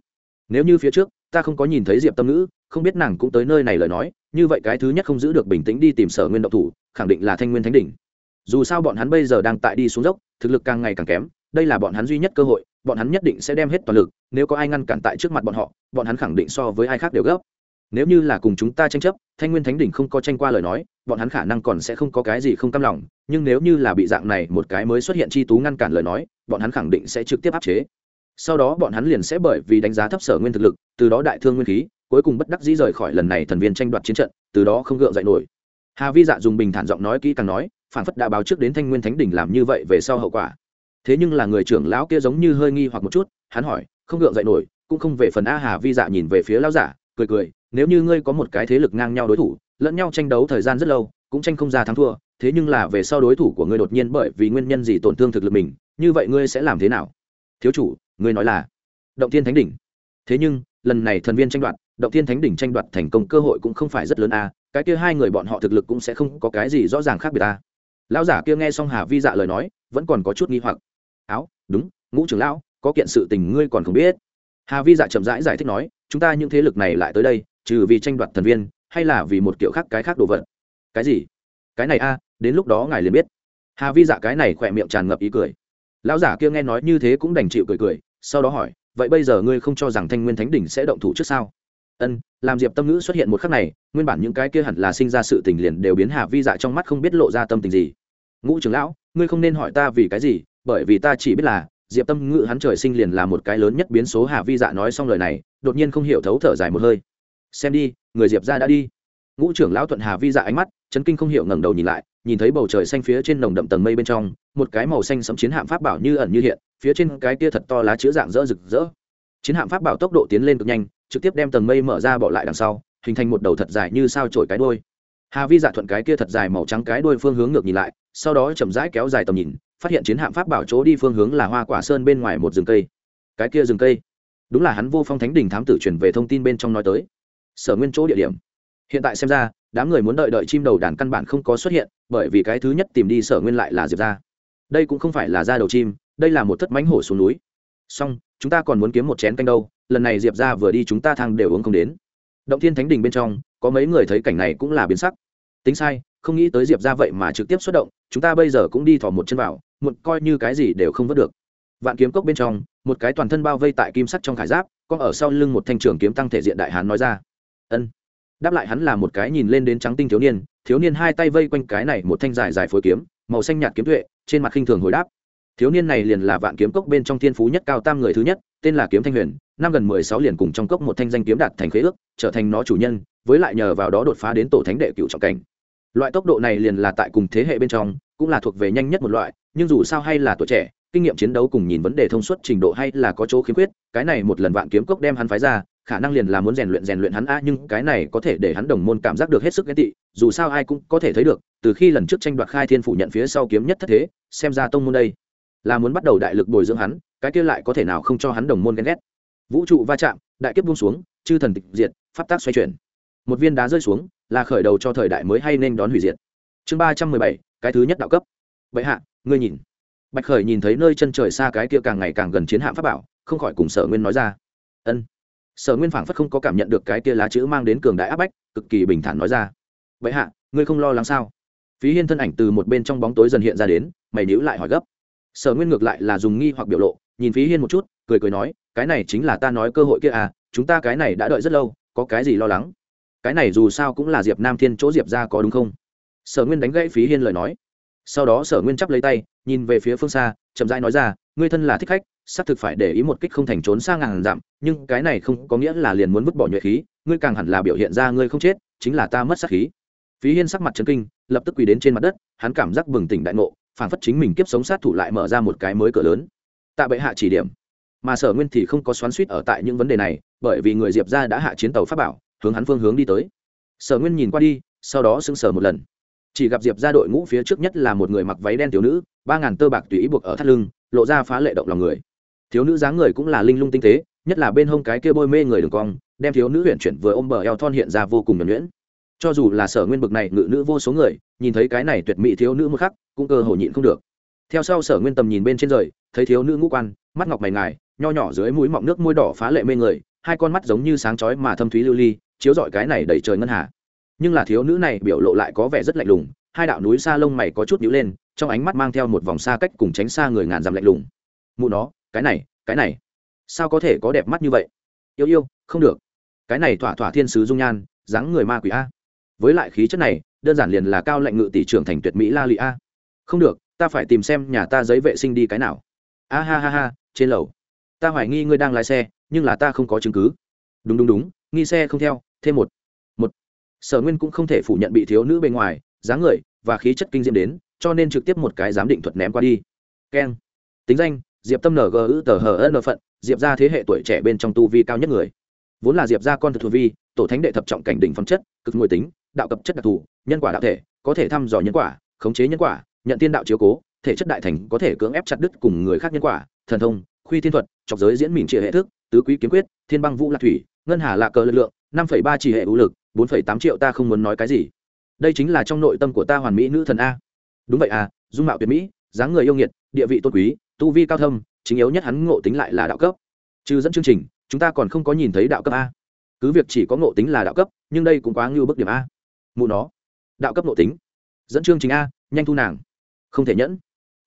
Nếu như phía trước, ta không có nhìn thấy diệp tâm ngữ, không biết nàng cũng tới nơi này lời nói như vậy cái thứ nhất không giữ được bình tĩnh đi tìm sở nguyên động thủ, khẳng định là thanh nguyên thánh đỉnh. Dù sao bọn hắn bây giờ đang tại đi xuống dốc, thực lực càng ngày càng kém, đây là bọn hắn duy nhất cơ hội, bọn hắn nhất định sẽ đem hết toàn lực, nếu có ai ngăn cản tại trước mặt bọn họ, bọn hắn khẳng định so với ai khác đều gấp. Nếu như là cùng chúng ta tranh chấp, thanh nguyên thánh đỉnh không có tranh qua lời nói, bọn hắn khả năng còn sẽ không có cái gì không cam lòng, nhưng nếu như là bị dạng này một cái mới xuất hiện chi tú ngăn cản lời nói, bọn hắn khẳng định sẽ trực tiếp áp chế. Sau đó bọn hắn liền sẽ bởi vì đánh giá thấp sở nguyên thực lực, từ đó đại thương nguyên khí cuối cùng bất đắc dĩ rời khỏi lần này thần viên tranh đoạt chiến trận, từ đó không gượng dậy nổi. Hà vi dạ dùng bình thản giọng nói kỹ càng nói, phản phất đã báo trước đến thanh nguyên thánh đỉnh làm như vậy về sau hậu quả. Thế nhưng là người trưởng lão kia giống như hơi nghi hoặc một chút, hắn hỏi, không gượng dậy nổi, cũng không về phần a hà vi dạ nhìn về phía lão giả, cười cười, nếu như ngươi có một cái thế lực ngang nhau đối thủ, lẫn nhau tranh đấu thời gian rất lâu, cũng tranh không ra thắng thua, thế nhưng là về sau đối thủ của ngươi đột nhiên bởi vì nguyên nhân gì tổn thương thực lực mình, như vậy ngươi sẽ làm thế nào? Thiếu chủ, ngươi nói là động thiên thánh đỉnh. Thế nhưng, lần này thần viên tranh đoạt động thiên thánh đỉnh tranh đoạt thành công cơ hội cũng không phải rất lớn a cái kia hai người bọn họ thực lực cũng sẽ không có cái gì rõ ràng khác biệt a. Lão giả kia nghe xong hà vi dạ lời nói vẫn còn có chút nghi hoặc. Áo đúng ngũ trưởng lão có kiện sự tình ngươi còn không biết. Hà vi dạ chậm rãi giải, giải thích nói chúng ta những thế lực này lại tới đây trừ vì tranh đoạt thần viên hay là vì một kiểu khác cái khác đồ vật. Cái gì? Cái này a đến lúc đó ngài liền biết. Hà vi dạ cái này khỏe miệng tràn ngập ý cười. Lão giả kia nghe nói như thế cũng đành chịu cười cười sau đó hỏi vậy bây giờ ngươi không cho rằng thanh nguyên thánh đỉnh sẽ động thủ trước sao? Ân, làm diệp tâm ngữ xuất hiện một khắc này, nguyên bản những cái kia hẳn là sinh ra sự tình liền đều biến hà vi dạ trong mắt không biết lộ ra tâm tình gì. Ngũ trưởng lão, ngươi không nên hỏi ta vì cái gì, bởi vì ta chỉ biết là, diệp tâm ngữ hắn trời sinh liền là một cái lớn nhất biến số hà vi dạ nói xong lời này, đột nhiên không hiểu thấu thở dài một hơi. Xem đi, người diệp ra đã đi. Ngũ trưởng lão thuận hà vi dạ ánh mắt, chấn kinh không hiểu ngẩng đầu nhìn lại, nhìn thấy bầu trời xanh phía trên nồng đậm tầng mây bên trong, một cái màu xanh sẫm chiến hạm pháp bảo như ẩn như hiện, phía trên cái kia thật to lá chứa dạng rỡ rực rỡ. Chiến hạm pháp bảo tốc độ tiến lên cực nhanh trực tiếp đem tầng mây mở ra bỏ lại đằng sau, hình thành một đầu thật dài như sao trổi cái đuôi. Hà vi dạ thuận cái kia thật dài màu trắng cái đuôi phương hướng ngược nhìn lại, sau đó chậm rãi kéo dài tầm nhìn, phát hiện chiến hạm pháp bảo chỗ đi phương hướng là hoa quả sơn bên ngoài một rừng cây. Cái kia rừng cây? Đúng là hắn vô phong thánh đình thám tử truyền về thông tin bên trong nói tới. Sở nguyên chỗ địa điểm. Hiện tại xem ra, đám người muốn đợi đợi chim đầu đàn căn bản không có xuất hiện, bởi vì cái thứ nhất tìm đi sở nguyên lại là diệp ra đây cũng không phải là da đầu chim, đây là một thất mánh hổ xuống núi xong, chúng ta còn muốn kiếm một chén canh đâu, lần này diệp ra vừa đi chúng ta thang đều uống không đến. Động thiên thánh đình bên trong, có mấy người thấy cảnh này cũng là biến sắc. Tính sai, không nghĩ tới diệp ra vậy mà trực tiếp xuất động, chúng ta bây giờ cũng đi thỏ một chân vào, muộn coi như cái gì đều không vớt được. Vạn kiếm cốc bên trong, một cái toàn thân bao vây tại kim sắc trong khải giáp, có ở sau lưng một thanh trường kiếm tăng thể diện đại hán nói ra. Ân. Đáp lại hắn là một cái nhìn lên đến trắng tinh thiếu niên thiếu niên hai tay vây quanh cái này một thanh dài dài phối kiếm, màu xanh nhạt kiếm tuệ, trên mặt khinh thường hồi đáp thiếu niên này liền là vạn kiếm cốc bên trong thiên phú nhất cao tam người thứ nhất, tên là kiếm thanh huyền, năm gần mười sáu liền cùng trong cốc một thanh danh kiếm đạt thành khế ước, trở thành nó chủ nhân, với lại nhờ vào đó đột phá đến tổ thánh đệ cựu trọng cảnh. Loại tốc độ này liền là tại cùng thế hệ bên trong, cũng là thuộc về nhanh nhất một loại, nhưng dù sao hay là tuổi trẻ, kinh nghiệm chiến đấu cùng nhìn vấn đề thông suốt trình độ hay là có chỗ khiếm khuyết, cái này một lần vạn kiếm cốc đem hắn phái ra, khả năng liền là muốn rèn luyện rèn luyện hắn a, nhưng cái này có thể để hắn đồng môn cảm giác được hết sức ghét tị, dù sao ai cũng có thể thấy được, từ khi lần trước tranh đoạt khai thiên phủ nhận phía sau kiếm nhất thất thế, xem ra tông môn đây là muốn bắt đầu đại lực bồi dưỡng hắn, cái kia lại có thể nào không cho hắn đồng môn ghen ghét. Vũ trụ va chạm, đại kiếp buông xuống, chư thần tịch diệt, pháp tác xoay chuyển. Một viên đá rơi xuống, là khởi đầu cho thời đại mới hay nên đón hủy diệt. Chương ba trăm mười bảy, cái thứ nhất đạo cấp. Bệ hạ, ngươi nhìn. Bạch khởi nhìn thấy nơi chân trời xa cái kia càng ngày càng gần chiến hạm pháp bảo, không khỏi cùng sở nguyên nói ra. Ân. Sở nguyên phảng phất không có cảm nhận được cái kia lá chữ mang đến cường đại áp bách, cực kỳ bình thản nói ra. Bệ hạ, ngươi không lo lắng sao? Phí hiên thân ảnh từ một bên trong bóng tối dần hiện ra đến, mày níu lại hỏi gấp sở nguyên ngược lại là dùng nghi hoặc biểu lộ, nhìn phí hiên một chút, cười cười nói, cái này chính là ta nói cơ hội kia à chúng ta cái này đã đợi rất lâu, có cái gì lo lắng? Cái này dù sao cũng là diệp nam thiên chỗ diệp ra có đúng không? Sở nguyên đánh gãy phí hiên lời nói. Sau đó sở nguyên chắp lấy tay, nhìn về phía phương xa, chậm rãi nói ra, ngươi thân là thích khách, xác thực phải để ý một kích không thành trốn xa ngàn dặm, nhưng cái này không có nghĩa là liền muốn vứt bỏ nhuệ khí, ngươi càng hẳn là biểu hiện ra ngươi không chết, chính là ta mất sát khí. Phí hiên sắc mặt trấn kinh, lập tức quỳ đến trên mặt đất, hắn cảm giác bừng tỉnh đại ngộ phản phất chính mình kiếp sống sát thủ lại mở ra một cái mới cửa lớn. Tạ bệ hạ chỉ điểm. Mà sở nguyên thì không có xoắn suýt ở tại những vấn đề này, bởi vì người diệp ra đã hạ chiến tàu pháp bảo, hướng hắn phương hướng đi tới. Sở nguyên nhìn qua đi, sau đó sững sờ một lần. Chỉ gặp diệp ra đội ngũ phía trước nhất là một người mặc váy đen thiếu nữ, ba ngàn tơ bạc tùy ý buộc ở thắt lưng, lộ ra phá lệ động lòng người. Thiếu nữ dáng người cũng là linh lung tinh tế, nhất là bên hông cái kia bôi mê người đường cong, đem thiếu nữ huyện chuyển vừa ôm bờ eo thon hiện ra vô cùng nhuẩn nhuyễn cho dù là sở nguyên bực này ngự nữ vô số người, nhìn thấy cái này tuyệt mỹ thiếu nữ một khắc, cũng cơ hồ nhịn không được. Theo sau sở nguyên tầm nhìn bên trên rời, thấy thiếu nữ ngũ quan, mắt ngọc mày ngài, nho nhỏ dưới mũi mọng nước môi đỏ phá lệ mê người, hai con mắt giống như sáng chói mà thâm thúy lưu ly, chiếu rọi cái này đầy trời ngân hà. Nhưng là thiếu nữ này biểu lộ lại có vẻ rất lạnh lùng, hai đạo núi xa lông mày có chút nhíu lên, trong ánh mắt mang theo một vòng xa cách cùng tránh xa người ngàn dặm lạnh lùng. Mụ nó, cái này cái này, sao có thể có đẹp mắt như vậy? Yêu yêu, không được. Cái này thỏa thỏa thiên sứ dung nhan, dáng người ma quỷ a với lại khí chất này, đơn giản liền là cao lệnh ngự tỷ trưởng thành tuyệt mỹ la lị a. Không được, ta phải tìm xem nhà ta giấy vệ sinh đi cái nào. A ha ha ha, trên lầu. Ta hoài nghi ngươi đang lái xe, nhưng là ta không có chứng cứ. Đúng đúng đúng, nghi xe không theo, thêm một. Một. Sở nguyên cũng không thể phủ nhận bị thiếu nữ bên ngoài, dáng người và khí chất kinh diễm đến, cho nên trực tiếp một cái giám định thuật ném qua đi. Keng. Tính danh, diệp tâm ng ư tờ hờ ân phận, diệp ra thế hệ tuổi trẻ bên trong tu vi cao nhất người vốn là diệp ra con thực thù vi, tổ thánh đệ thập trọng cảnh đỉnh phẩm chất, cực ngồi tính, đạo cập chất đặc thù, nhân quả đạo thể, có thể thăm dò nhân quả, khống chế nhân quả, nhận tiên đạo chiếu cố, thể chất đại thành có thể cưỡng ép chặt đứt cùng người khác nhân quả, thần thông, khuy thiên thuật, chọc giới diễn mỉm trị hệ thức, tứ quý kiếm quyết, thiên băng vũ lạc thủy, ngân hà lạ cờ lực lượng, năm phẩy ba chỉ hệ ưu lực, bốn phẩy tám triệu ta không muốn nói cái gì. Đây chính là trong nội tâm của ta hoàn mỹ nữ thần a. Đúng vậy à dung mạo tuyệt mỹ, dáng người yêu nghiệt, địa vị tôn quý, tu vi cao thâm, chính yếu nhất hắn ngộ tính lại là đạo cấp. Trừ dẫn chương trình chúng ta còn không có nhìn thấy đạo cấp a. Cứ việc chỉ có ngộ tính là đạo cấp, nhưng đây cũng quá ngưu bức điểm a. Mụ nó. Đạo cấp ngộ tính. Dẫn chương trình a, nhanh thu nàng. Không thể nhẫn.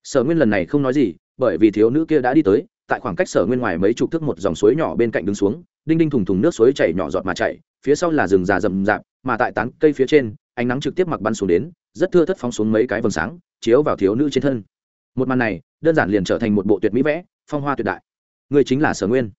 Sở nguyên lần này không nói gì, bởi vì thiếu nữ kia đã đi tới, tại khoảng cách sở nguyên ngoài mấy chục thước một dòng suối nhỏ bên cạnh đứng xuống, đinh đinh thùng thùng nước suối chảy nhỏ giọt mà chảy, phía sau là rừng già rậm rạp, mà tại tán cây phía trên, ánh nắng trực tiếp mặc bắn xuống đến, rất thưa thất phóng xuống mấy cái vầng sáng, chiếu vào thiếu nữ trên thân. Một màn này, đơn giản liền trở thành một bộ tuyệt mỹ vẽ, phong hoa tuyệt đại. Người chính là sở nguyên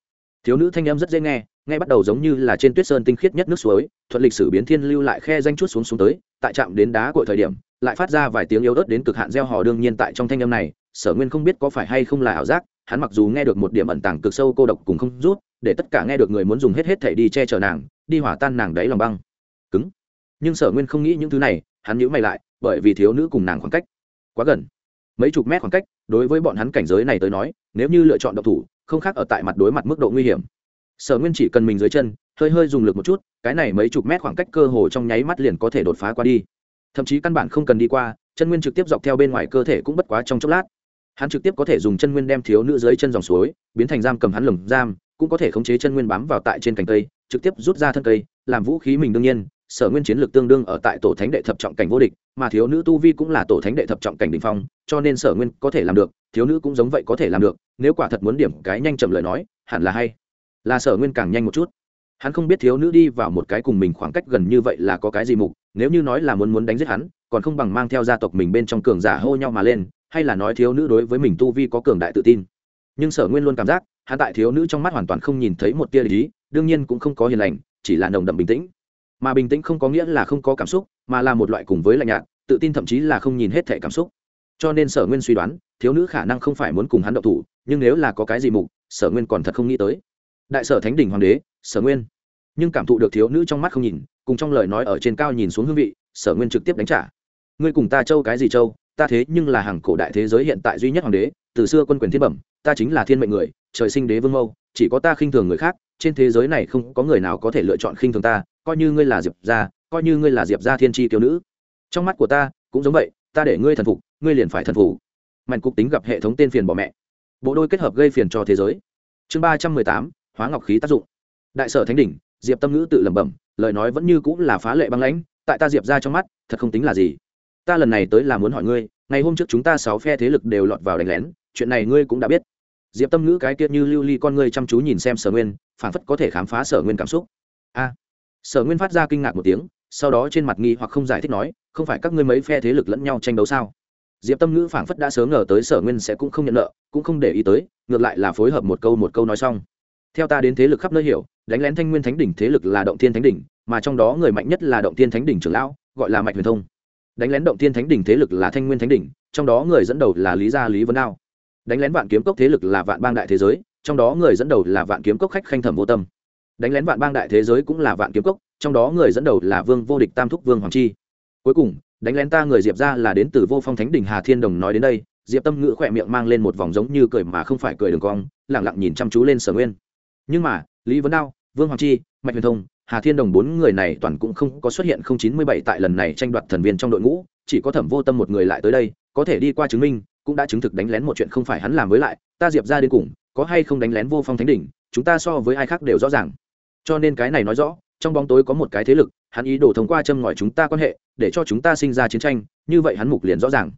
thiếu nữ thanh em rất dễ nghe nghe bắt đầu giống như là trên tuyết sơn tinh khiết nhất nước suối thuận lịch sử biến thiên lưu lại khe danh chút xuống xuống tới, tại trạm đến đá cội thời điểm, lại phát ra vài tiếng yếu ớt đến cực hạn gieo hò đương nhiên tại trong thanh âm này, sở nguyên không biết có phải hay không là ảo giác, hắn mặc dù nghe được một điểm ẩn tàng cực sâu cô độc cùng không rút, để tất cả nghe được người muốn dùng hết hết thể đi che chở nàng, đi hỏa tan nàng đáy lòng băng. Cứng. Nhưng sở nguyên không nghĩ những thứ này, hắn nhữ mày lại, bởi vì thiếu nữ cùng nàng khoảng cách quá gần. Mấy chục mét khoảng cách, đối với bọn hắn cảnh giới này tới nói, nếu như lựa chọn độc thủ không khác ở tại mặt đối mặt mức độ nguy hiểm. Sở nguyên chỉ cần mình dưới chân, hơi hơi dùng lực một chút, cái này mấy chục mét khoảng cách cơ hồ trong nháy mắt liền có thể đột phá qua đi. Thậm chí căn bản không cần đi qua, chân nguyên trực tiếp dọc theo bên ngoài cơ thể cũng bất quá trong chốc lát. Hắn trực tiếp có thể dùng chân nguyên đem thiếu nữ dưới chân dòng suối, biến thành giam cầm hắn lồng giam, cũng có thể khống chế chân nguyên bám vào tại trên cành cây, trực tiếp rút ra thân cây, làm vũ khí mình đương nhiên sở nguyên chiến lược tương đương ở tại tổ thánh đệ thập trọng cảnh vô địch, mà thiếu nữ tu vi cũng là tổ thánh đệ thập trọng cảnh đình phong, cho nên sở nguyên có thể làm được, thiếu nữ cũng giống vậy có thể làm được, nếu quả thật muốn điểm cái nhanh chậm lời nói, hẳn là hay. Là sở nguyên càng nhanh một chút. Hắn không biết thiếu nữ đi vào một cái cùng mình khoảng cách gần như vậy là có cái gì mục, nếu như nói là muốn muốn đánh giết hắn, còn không bằng mang theo gia tộc mình bên trong cường giả hô nhau mà lên, hay là nói thiếu nữ đối với mình tu vi có cường đại tự tin. Nhưng sở nguyên luôn cảm giác, hắn tại thiếu nữ trong mắt hoàn toàn không nhìn thấy một tia lý đương nhiên cũng không có hiền lành, chỉ là nồng đậm bình tĩnh mà bình tĩnh không có nghĩa là không có cảm xúc, mà là một loại cùng với lạnh nhạt, tự tin thậm chí là không nhìn hết thẻ cảm xúc. Cho nên sở nguyên suy đoán, thiếu nữ khả năng không phải muốn cùng hắn động thủ, nhưng nếu là có cái gì mục, sở nguyên còn thật không nghĩ tới. Đại sở thánh Đình hoàng đế, sở nguyên. Nhưng cảm thụ được thiếu nữ trong mắt không nhìn, cùng trong lời nói ở trên cao nhìn xuống hương vị, sở nguyên trực tiếp đánh trả. Ngươi cùng ta châu cái gì châu, ta thế nhưng là hàng cổ đại thế giới hiện tại duy nhất hoàng đế, từ xưa quân quyền thiên bẩm, ta chính là thiên mệnh người, trời sinh đế vương mâu, chỉ có ta khinh thường người khác, trên thế giới này không có người nào có thể lựa chọn khinh thường ta coi như ngươi là diệp gia, coi như ngươi là diệp gia thiên tri kiêu nữ. Trong mắt của ta, cũng giống vậy, ta để ngươi thần phục, ngươi liền phải thần phủ mạnh cục tính gặp hệ thống tên phiền bỏ mẹ. Bộ đôi kết hợp gây phiền cho thế giới. Chương ba trăm mười tám, hóa ngọc khí tác dụng. Đại sở thánh đỉnh, diệp tâm ngữ tự lẩm bẩm, lời nói vẫn như cũng là phá lệ băng lãnh, tại ta diệp ra trong mắt, thật không tính là gì. Ta lần này tới là muốn hỏi ngươi, ngày hôm trước chúng ta sáu phe thế lực đều lọt vào đánh lén, chuyện này ngươi cũng đã biết. Diệp tâm ngữ cái kia như lưu ly con ngươi chăm chú nhìn xem sở nguyên phản phất có thể khám phá sở nguyên cảm xúc. A sở nguyên phát ra kinh ngạc một tiếng, sau đó trên mặt nghi hoặc không giải thích nói, không phải các ngươi mấy phe thế lực lẫn nhau tranh đấu sao? Diệp tâm ngữ phảng phất đã sớm ngờ tới sở nguyên sẽ cũng không nhận nợ, cũng không để ý tới, ngược lại là phối hợp một câu một câu nói xong. Theo ta đến thế lực khắp nơi hiểu, đánh lén thanh nguyên thánh đỉnh thế lực là động thiên thánh đỉnh, mà trong đó người mạnh nhất là động thiên thánh đỉnh trưởng lão, gọi là Mạnh huyền thông. Đánh lén động thiên thánh đỉnh thế lực là thanh nguyên thánh đỉnh, trong đó người dẫn đầu là lý gia lý vân Ao. đánh lén vạn kiếm cốc thế lực là vạn bang đại thế giới, trong đó người dẫn đầu là vạn kiếm cốc khách khanh thẩm vô tâm đánh lén vạn bang đại thế giới cũng là vạn kiếm cốc, trong đó người dẫn đầu là vương vô địch tam thúc vương hoàng chi. Cuối cùng, đánh lén ta người diệp ra là đến từ vô phong thánh đình hà thiên đồng nói đến đây, diệp tâm ngữ khỏe miệng mang lên một vòng giống như cười mà không phải cười đường cong lẳng lặng nhìn chăm chú lên sở nguyên. Nhưng mà, lý vấn đao, vương hoàng chi, mạch huyền thông, hà thiên đồng bốn người này toàn cũng không có xuất hiện không chín mươi bảy tại lần này tranh đoạt thần viên trong đội ngũ, chỉ có thẩm vô tâm một người lại tới đây, có thể đi qua chứng minh, cũng đã chứng thực đánh lén một chuyện không phải hắn làm với lại, ta diệp ra đến cùng, có hay không đánh lén vô phong thánh đỉnh, chúng ta so với ai khác đều rõ ràng cho nên cái này nói rõ, trong bóng tối có một cái thế lực, hắn ý đồ thông qua châm ngòi chúng ta quan hệ, để cho chúng ta sinh ra chiến tranh, như vậy hắn mục liền rõ ràng.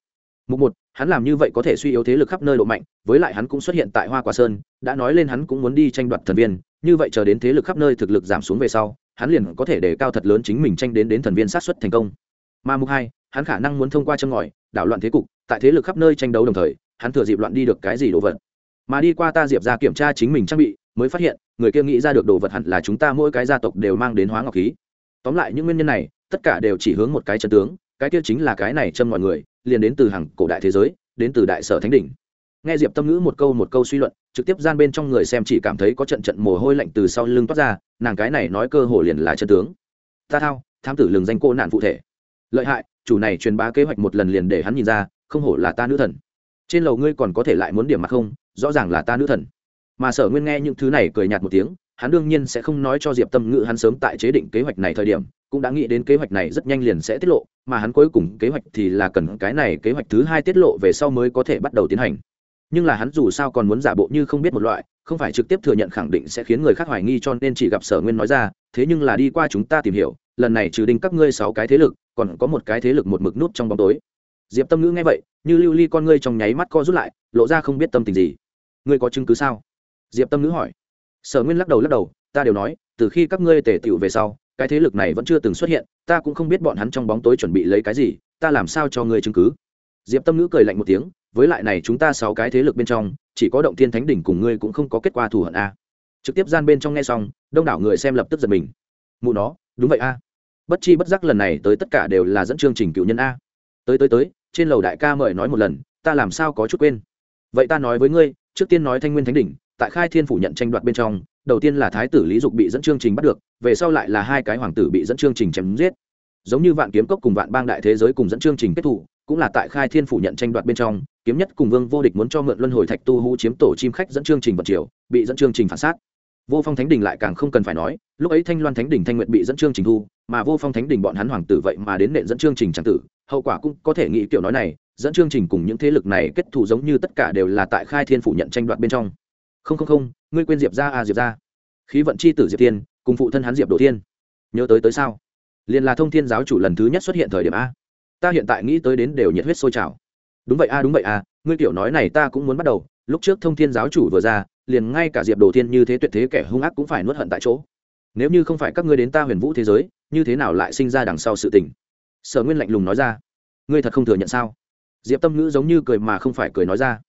Mục một, hắn làm như vậy có thể suy yếu thế lực khắp nơi độ mạnh, với lại hắn cũng xuất hiện tại hoa quả sơn, đã nói lên hắn cũng muốn đi tranh đoạt thần viên, như vậy chờ đến thế lực khắp nơi thực lực giảm xuống về sau, hắn liền có thể để cao thật lớn chính mình tranh đến đến thần viên sát xuất thành công. Mà mục hai, hắn khả năng muốn thông qua châm ngòi, đảo loạn thế cục, tại thế lực khắp nơi tranh đấu đồng thời, hắn thừa dịp loạn đi được cái gì đồ vật. Mà đi qua ta diệp ra kiểm tra chính mình trang bị mới phát hiện, người kia nghĩ ra được đồ vật hẳn là chúng ta mỗi cái gia tộc đều mang đến hóa ngọc khí. Tóm lại những nguyên nhân này, tất cả đều chỉ hướng một cái chân tướng, cái kia chính là cái này châm mọi người, liền đến từ hàng cổ đại thế giới, đến từ đại sở thánh đỉnh. Nghe diệp tâm ngữ một câu một câu suy luận, trực tiếp gian bên trong người xem chỉ cảm thấy có trận trận mồ hôi lạnh từ sau lưng toát ra, nàng cái này nói cơ hồ liền là chân tướng. Ta thao, thám tử lường danh cô nạn phụ thể. Lợi hại, chủ này truyền bá kế hoạch một lần liền để hắn nhìn ra, không hổ là ta nữ thần. Trên lầu ngươi còn có thể lại muốn điểm mặt không? Rõ ràng là ta nữ thần mà sở nguyên nghe những thứ này cười nhạt một tiếng, hắn đương nhiên sẽ không nói cho diệp tâm ngữ hắn sớm tại chế định kế hoạch này thời điểm, cũng đã nghĩ đến kế hoạch này rất nhanh liền sẽ tiết lộ, mà hắn cuối cùng kế hoạch thì là cần cái này kế hoạch thứ hai tiết lộ về sau mới có thể bắt đầu tiến hành. Nhưng là hắn dù sao còn muốn giả bộ như không biết một loại, không phải trực tiếp thừa nhận khẳng định sẽ khiến người khác hoài nghi cho nên chỉ gặp sở nguyên nói ra, thế nhưng là đi qua chúng ta tìm hiểu, lần này trừ đinh các ngươi sáu cái thế lực, còn có một cái thế lực một mực nút trong bóng tối. Diệp tâm ngữ nghe vậy, như lưu ly con ngươi trong nháy mắt co rút lại, lộ ra không biết tâm tình gì. Ngươi có chứng cứ sao? Diệp tâm Nữ hỏi. Sở nguyên lắc đầu lắc đầu, ta đều nói, từ khi các ngươi tề tựu về sau, cái thế lực này vẫn chưa từng xuất hiện, ta cũng không biết bọn hắn trong bóng tối chuẩn bị lấy cái gì, ta làm sao cho ngươi chứng cứ? Diệp tâm Nữ cười lạnh một tiếng, với lại này chúng ta sáu cái thế lực bên trong, chỉ có động thiên thánh đỉnh cùng ngươi cũng không có kết quả thù hận a. Trực tiếp gian bên trong nghe xong, đông đảo người xem lập tức giật mình. Mụ nó, đúng vậy a. Bất chi bất giác lần này tới tất cả đều là dẫn chương trình cựu nhân a. Tới tới tới, trên lầu đại ca mời nói một lần, ta làm sao có chút quên. Vậy ta nói với ngươi, trước tiên nói thanh nguyên thánh đỉnh tại khai thiên phủ nhận tranh đoạt bên trong, đầu tiên là thái tử lý dục bị dẫn chương trình bắt được, về sau lại là hai cái hoàng tử bị dẫn chương trình chém giết. Giống như vạn kiếm cốc cùng vạn bang đại thế giới cùng dẫn chương trình kết thủ cũng là tại khai thiên phủ nhận tranh đoạt bên trong, kiếm nhất cùng vương vô địch muốn cho mượn luân hồi thạch tu hú chiếm tổ chim khách dẫn chương trình vật triều, bị dẫn chương trình phản sát vô phong thánh đình lại càng không cần phải nói, lúc ấy thanh loan thánh đình thanh nguyện bị dẫn chương trình thu, mà vô phong thánh đình bọn hắn hoàng tử vậy mà đến nện dẫn chương trình tràng tử, hậu quả cũng có thể nghĩ kiểu nói này, dẫn chương trình cùng những thế lực này kết thù giống như tất cả đều là tại khai thiên phủ nhận tranh đoạt bên trong không không không, ngươi quên diệp ra à diệp ra khí vận c h i tử diệp tiên cùng phụ thân hắn diệp đồ tiên nhớ tới tới sao? Liền là thông thiên giáo chủ lần thứ nhất xuất hiện thời điểm a. Ta hiện tại nghĩ tới đến đều nhiệt huyết sôi trào. Đúng vậy a, đúng vậy a, ngươi kiểu nói này ta cũng muốn bắt đầu. Lúc trước thông thiên giáo chủ vừa ra, liền ngay cả diệp đồ thiên như thế tuyệt thế kẻ hung ác cũng phải nuốt hận tại chỗ. Nếu như không phải các ngươi đến ta huyền vũ thế giới, như thế nào lại sinh ra đằng sau sự tình? Sở nguyên lạnh lùng nói ra. Ngươi thật không thừa nhận sao? Diệp tâm ngữ giống như cười mà không phải cười nói ra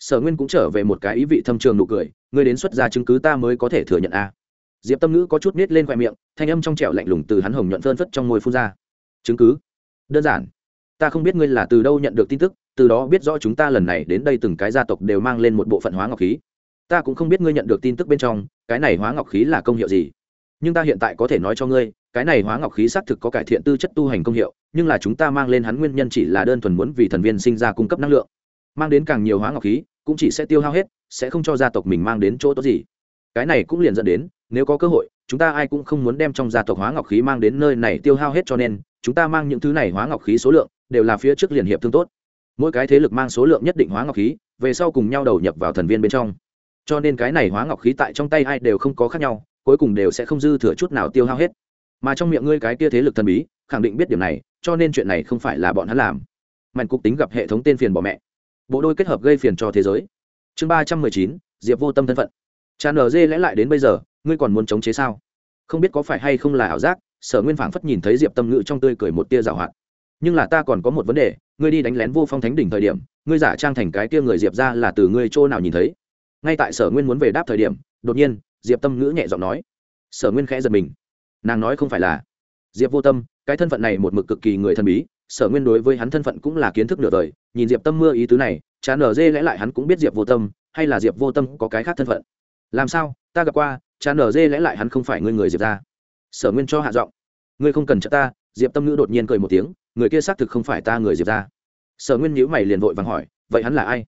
sở nguyên cũng trở về một cái ý vị thâm trường nụ cười, ngươi đến xuất ra chứng cứ ta mới có thể thừa nhận a diệp tâm ngữ có chút nít lên khoe miệng, thanh âm trong trẻo lạnh lùng từ hắn hồng nhuận phơn phất trong môi phun ra. Chứng cứ? Đơn giản. Ta không biết ngươi là từ đâu nhận được tin tức, từ đó biết rõ chúng ta lần này đến đây từng cái gia tộc đều mang lên một bộ phận hóa ngọc khí. Ta cũng không biết ngươi nhận được tin tức bên trong, cái này hóa ngọc khí là công hiệu gì. Nhưng ta hiện tại có thể nói cho ngươi, cái này hóa ngọc khí xác thực có cải thiện tư chất tu hành công hiệu, nhưng là chúng ta mang lên hắn nguyên nhân chỉ là đơn thuần muốn vì thần viên sinh ra cung cấp năng lượng mang đến càng nhiều hóa ngọc khí, cũng chỉ sẽ tiêu hao hết, sẽ không cho gia tộc mình mang đến chỗ tốt gì. Cái này cũng liền dẫn đến, nếu có cơ hội, chúng ta ai cũng không muốn đem trong gia tộc hóa ngọc khí mang đến nơi này tiêu hao hết cho nên, chúng ta mang những thứ này hóa ngọc khí số lượng, đều là phía trước liền hiệp thương tốt. Mỗi cái thế lực mang số lượng nhất định hóa ngọc khí, về sau cùng nhau đầu nhập vào thần viên bên trong. Cho nên cái này hóa ngọc khí tại trong tay ai đều không có khác nhau, cuối cùng đều sẽ không dư thừa chút nào tiêu hao hết. Mà trong miệng ngươi cái kia thế lực thần bí, khẳng định biết điểm này, cho nên chuyện này không phải là bọn hắn làm. Mạnh cục tính gặp hệ thống tên phiền bỏ mẹ bộ đôi kết hợp gây phiền cho thế giới. Chương ba trăm mười chín, diệp vô tâm thân phận. Tràn ở dê lẽ lại đến bây giờ, ngươi còn muốn chống chế sao? Không biết có phải hay không là ảo giác, sở nguyên phảng phất nhìn thấy diệp tâm ngữ trong tươi cười một tia rào hoạt. Nhưng là ta còn có một vấn đề, ngươi đi đánh lén vô phong thánh đỉnh thời điểm, ngươi giả trang thành cái tia người diệp ra là từ ngươi chỗ nào nhìn thấy? Ngay tại sở nguyên muốn về đáp thời điểm, đột nhiên, diệp tâm ngữ nhẹ giọng nói. Sở nguyên khẽ giật mình. Nàng nói không phải là. Diệp vô tâm, cái thân phận này một mực cực kỳ người thần bí sở nguyên đối với hắn thân phận cũng là kiến thức nửa đời, nhìn diệp tâm mưa ý tứ này chán Nở dê lẽ lại hắn cũng biết diệp vô tâm, hay là diệp vô tâm có cái khác thân phận. Làm sao? Ta gặp qua chán Nở dê lẽ lại hắn không phải ngươi người diệp ra sở nguyên cho hạ giọng. Ngươi không cần trợ ta, diệp tâm ngữ đột nhiên cười một tiếng, người kia xác thực không phải ta người diệp ra sở nguyên nhữ mày liền vội vàng hỏi, vậy hắn là ai?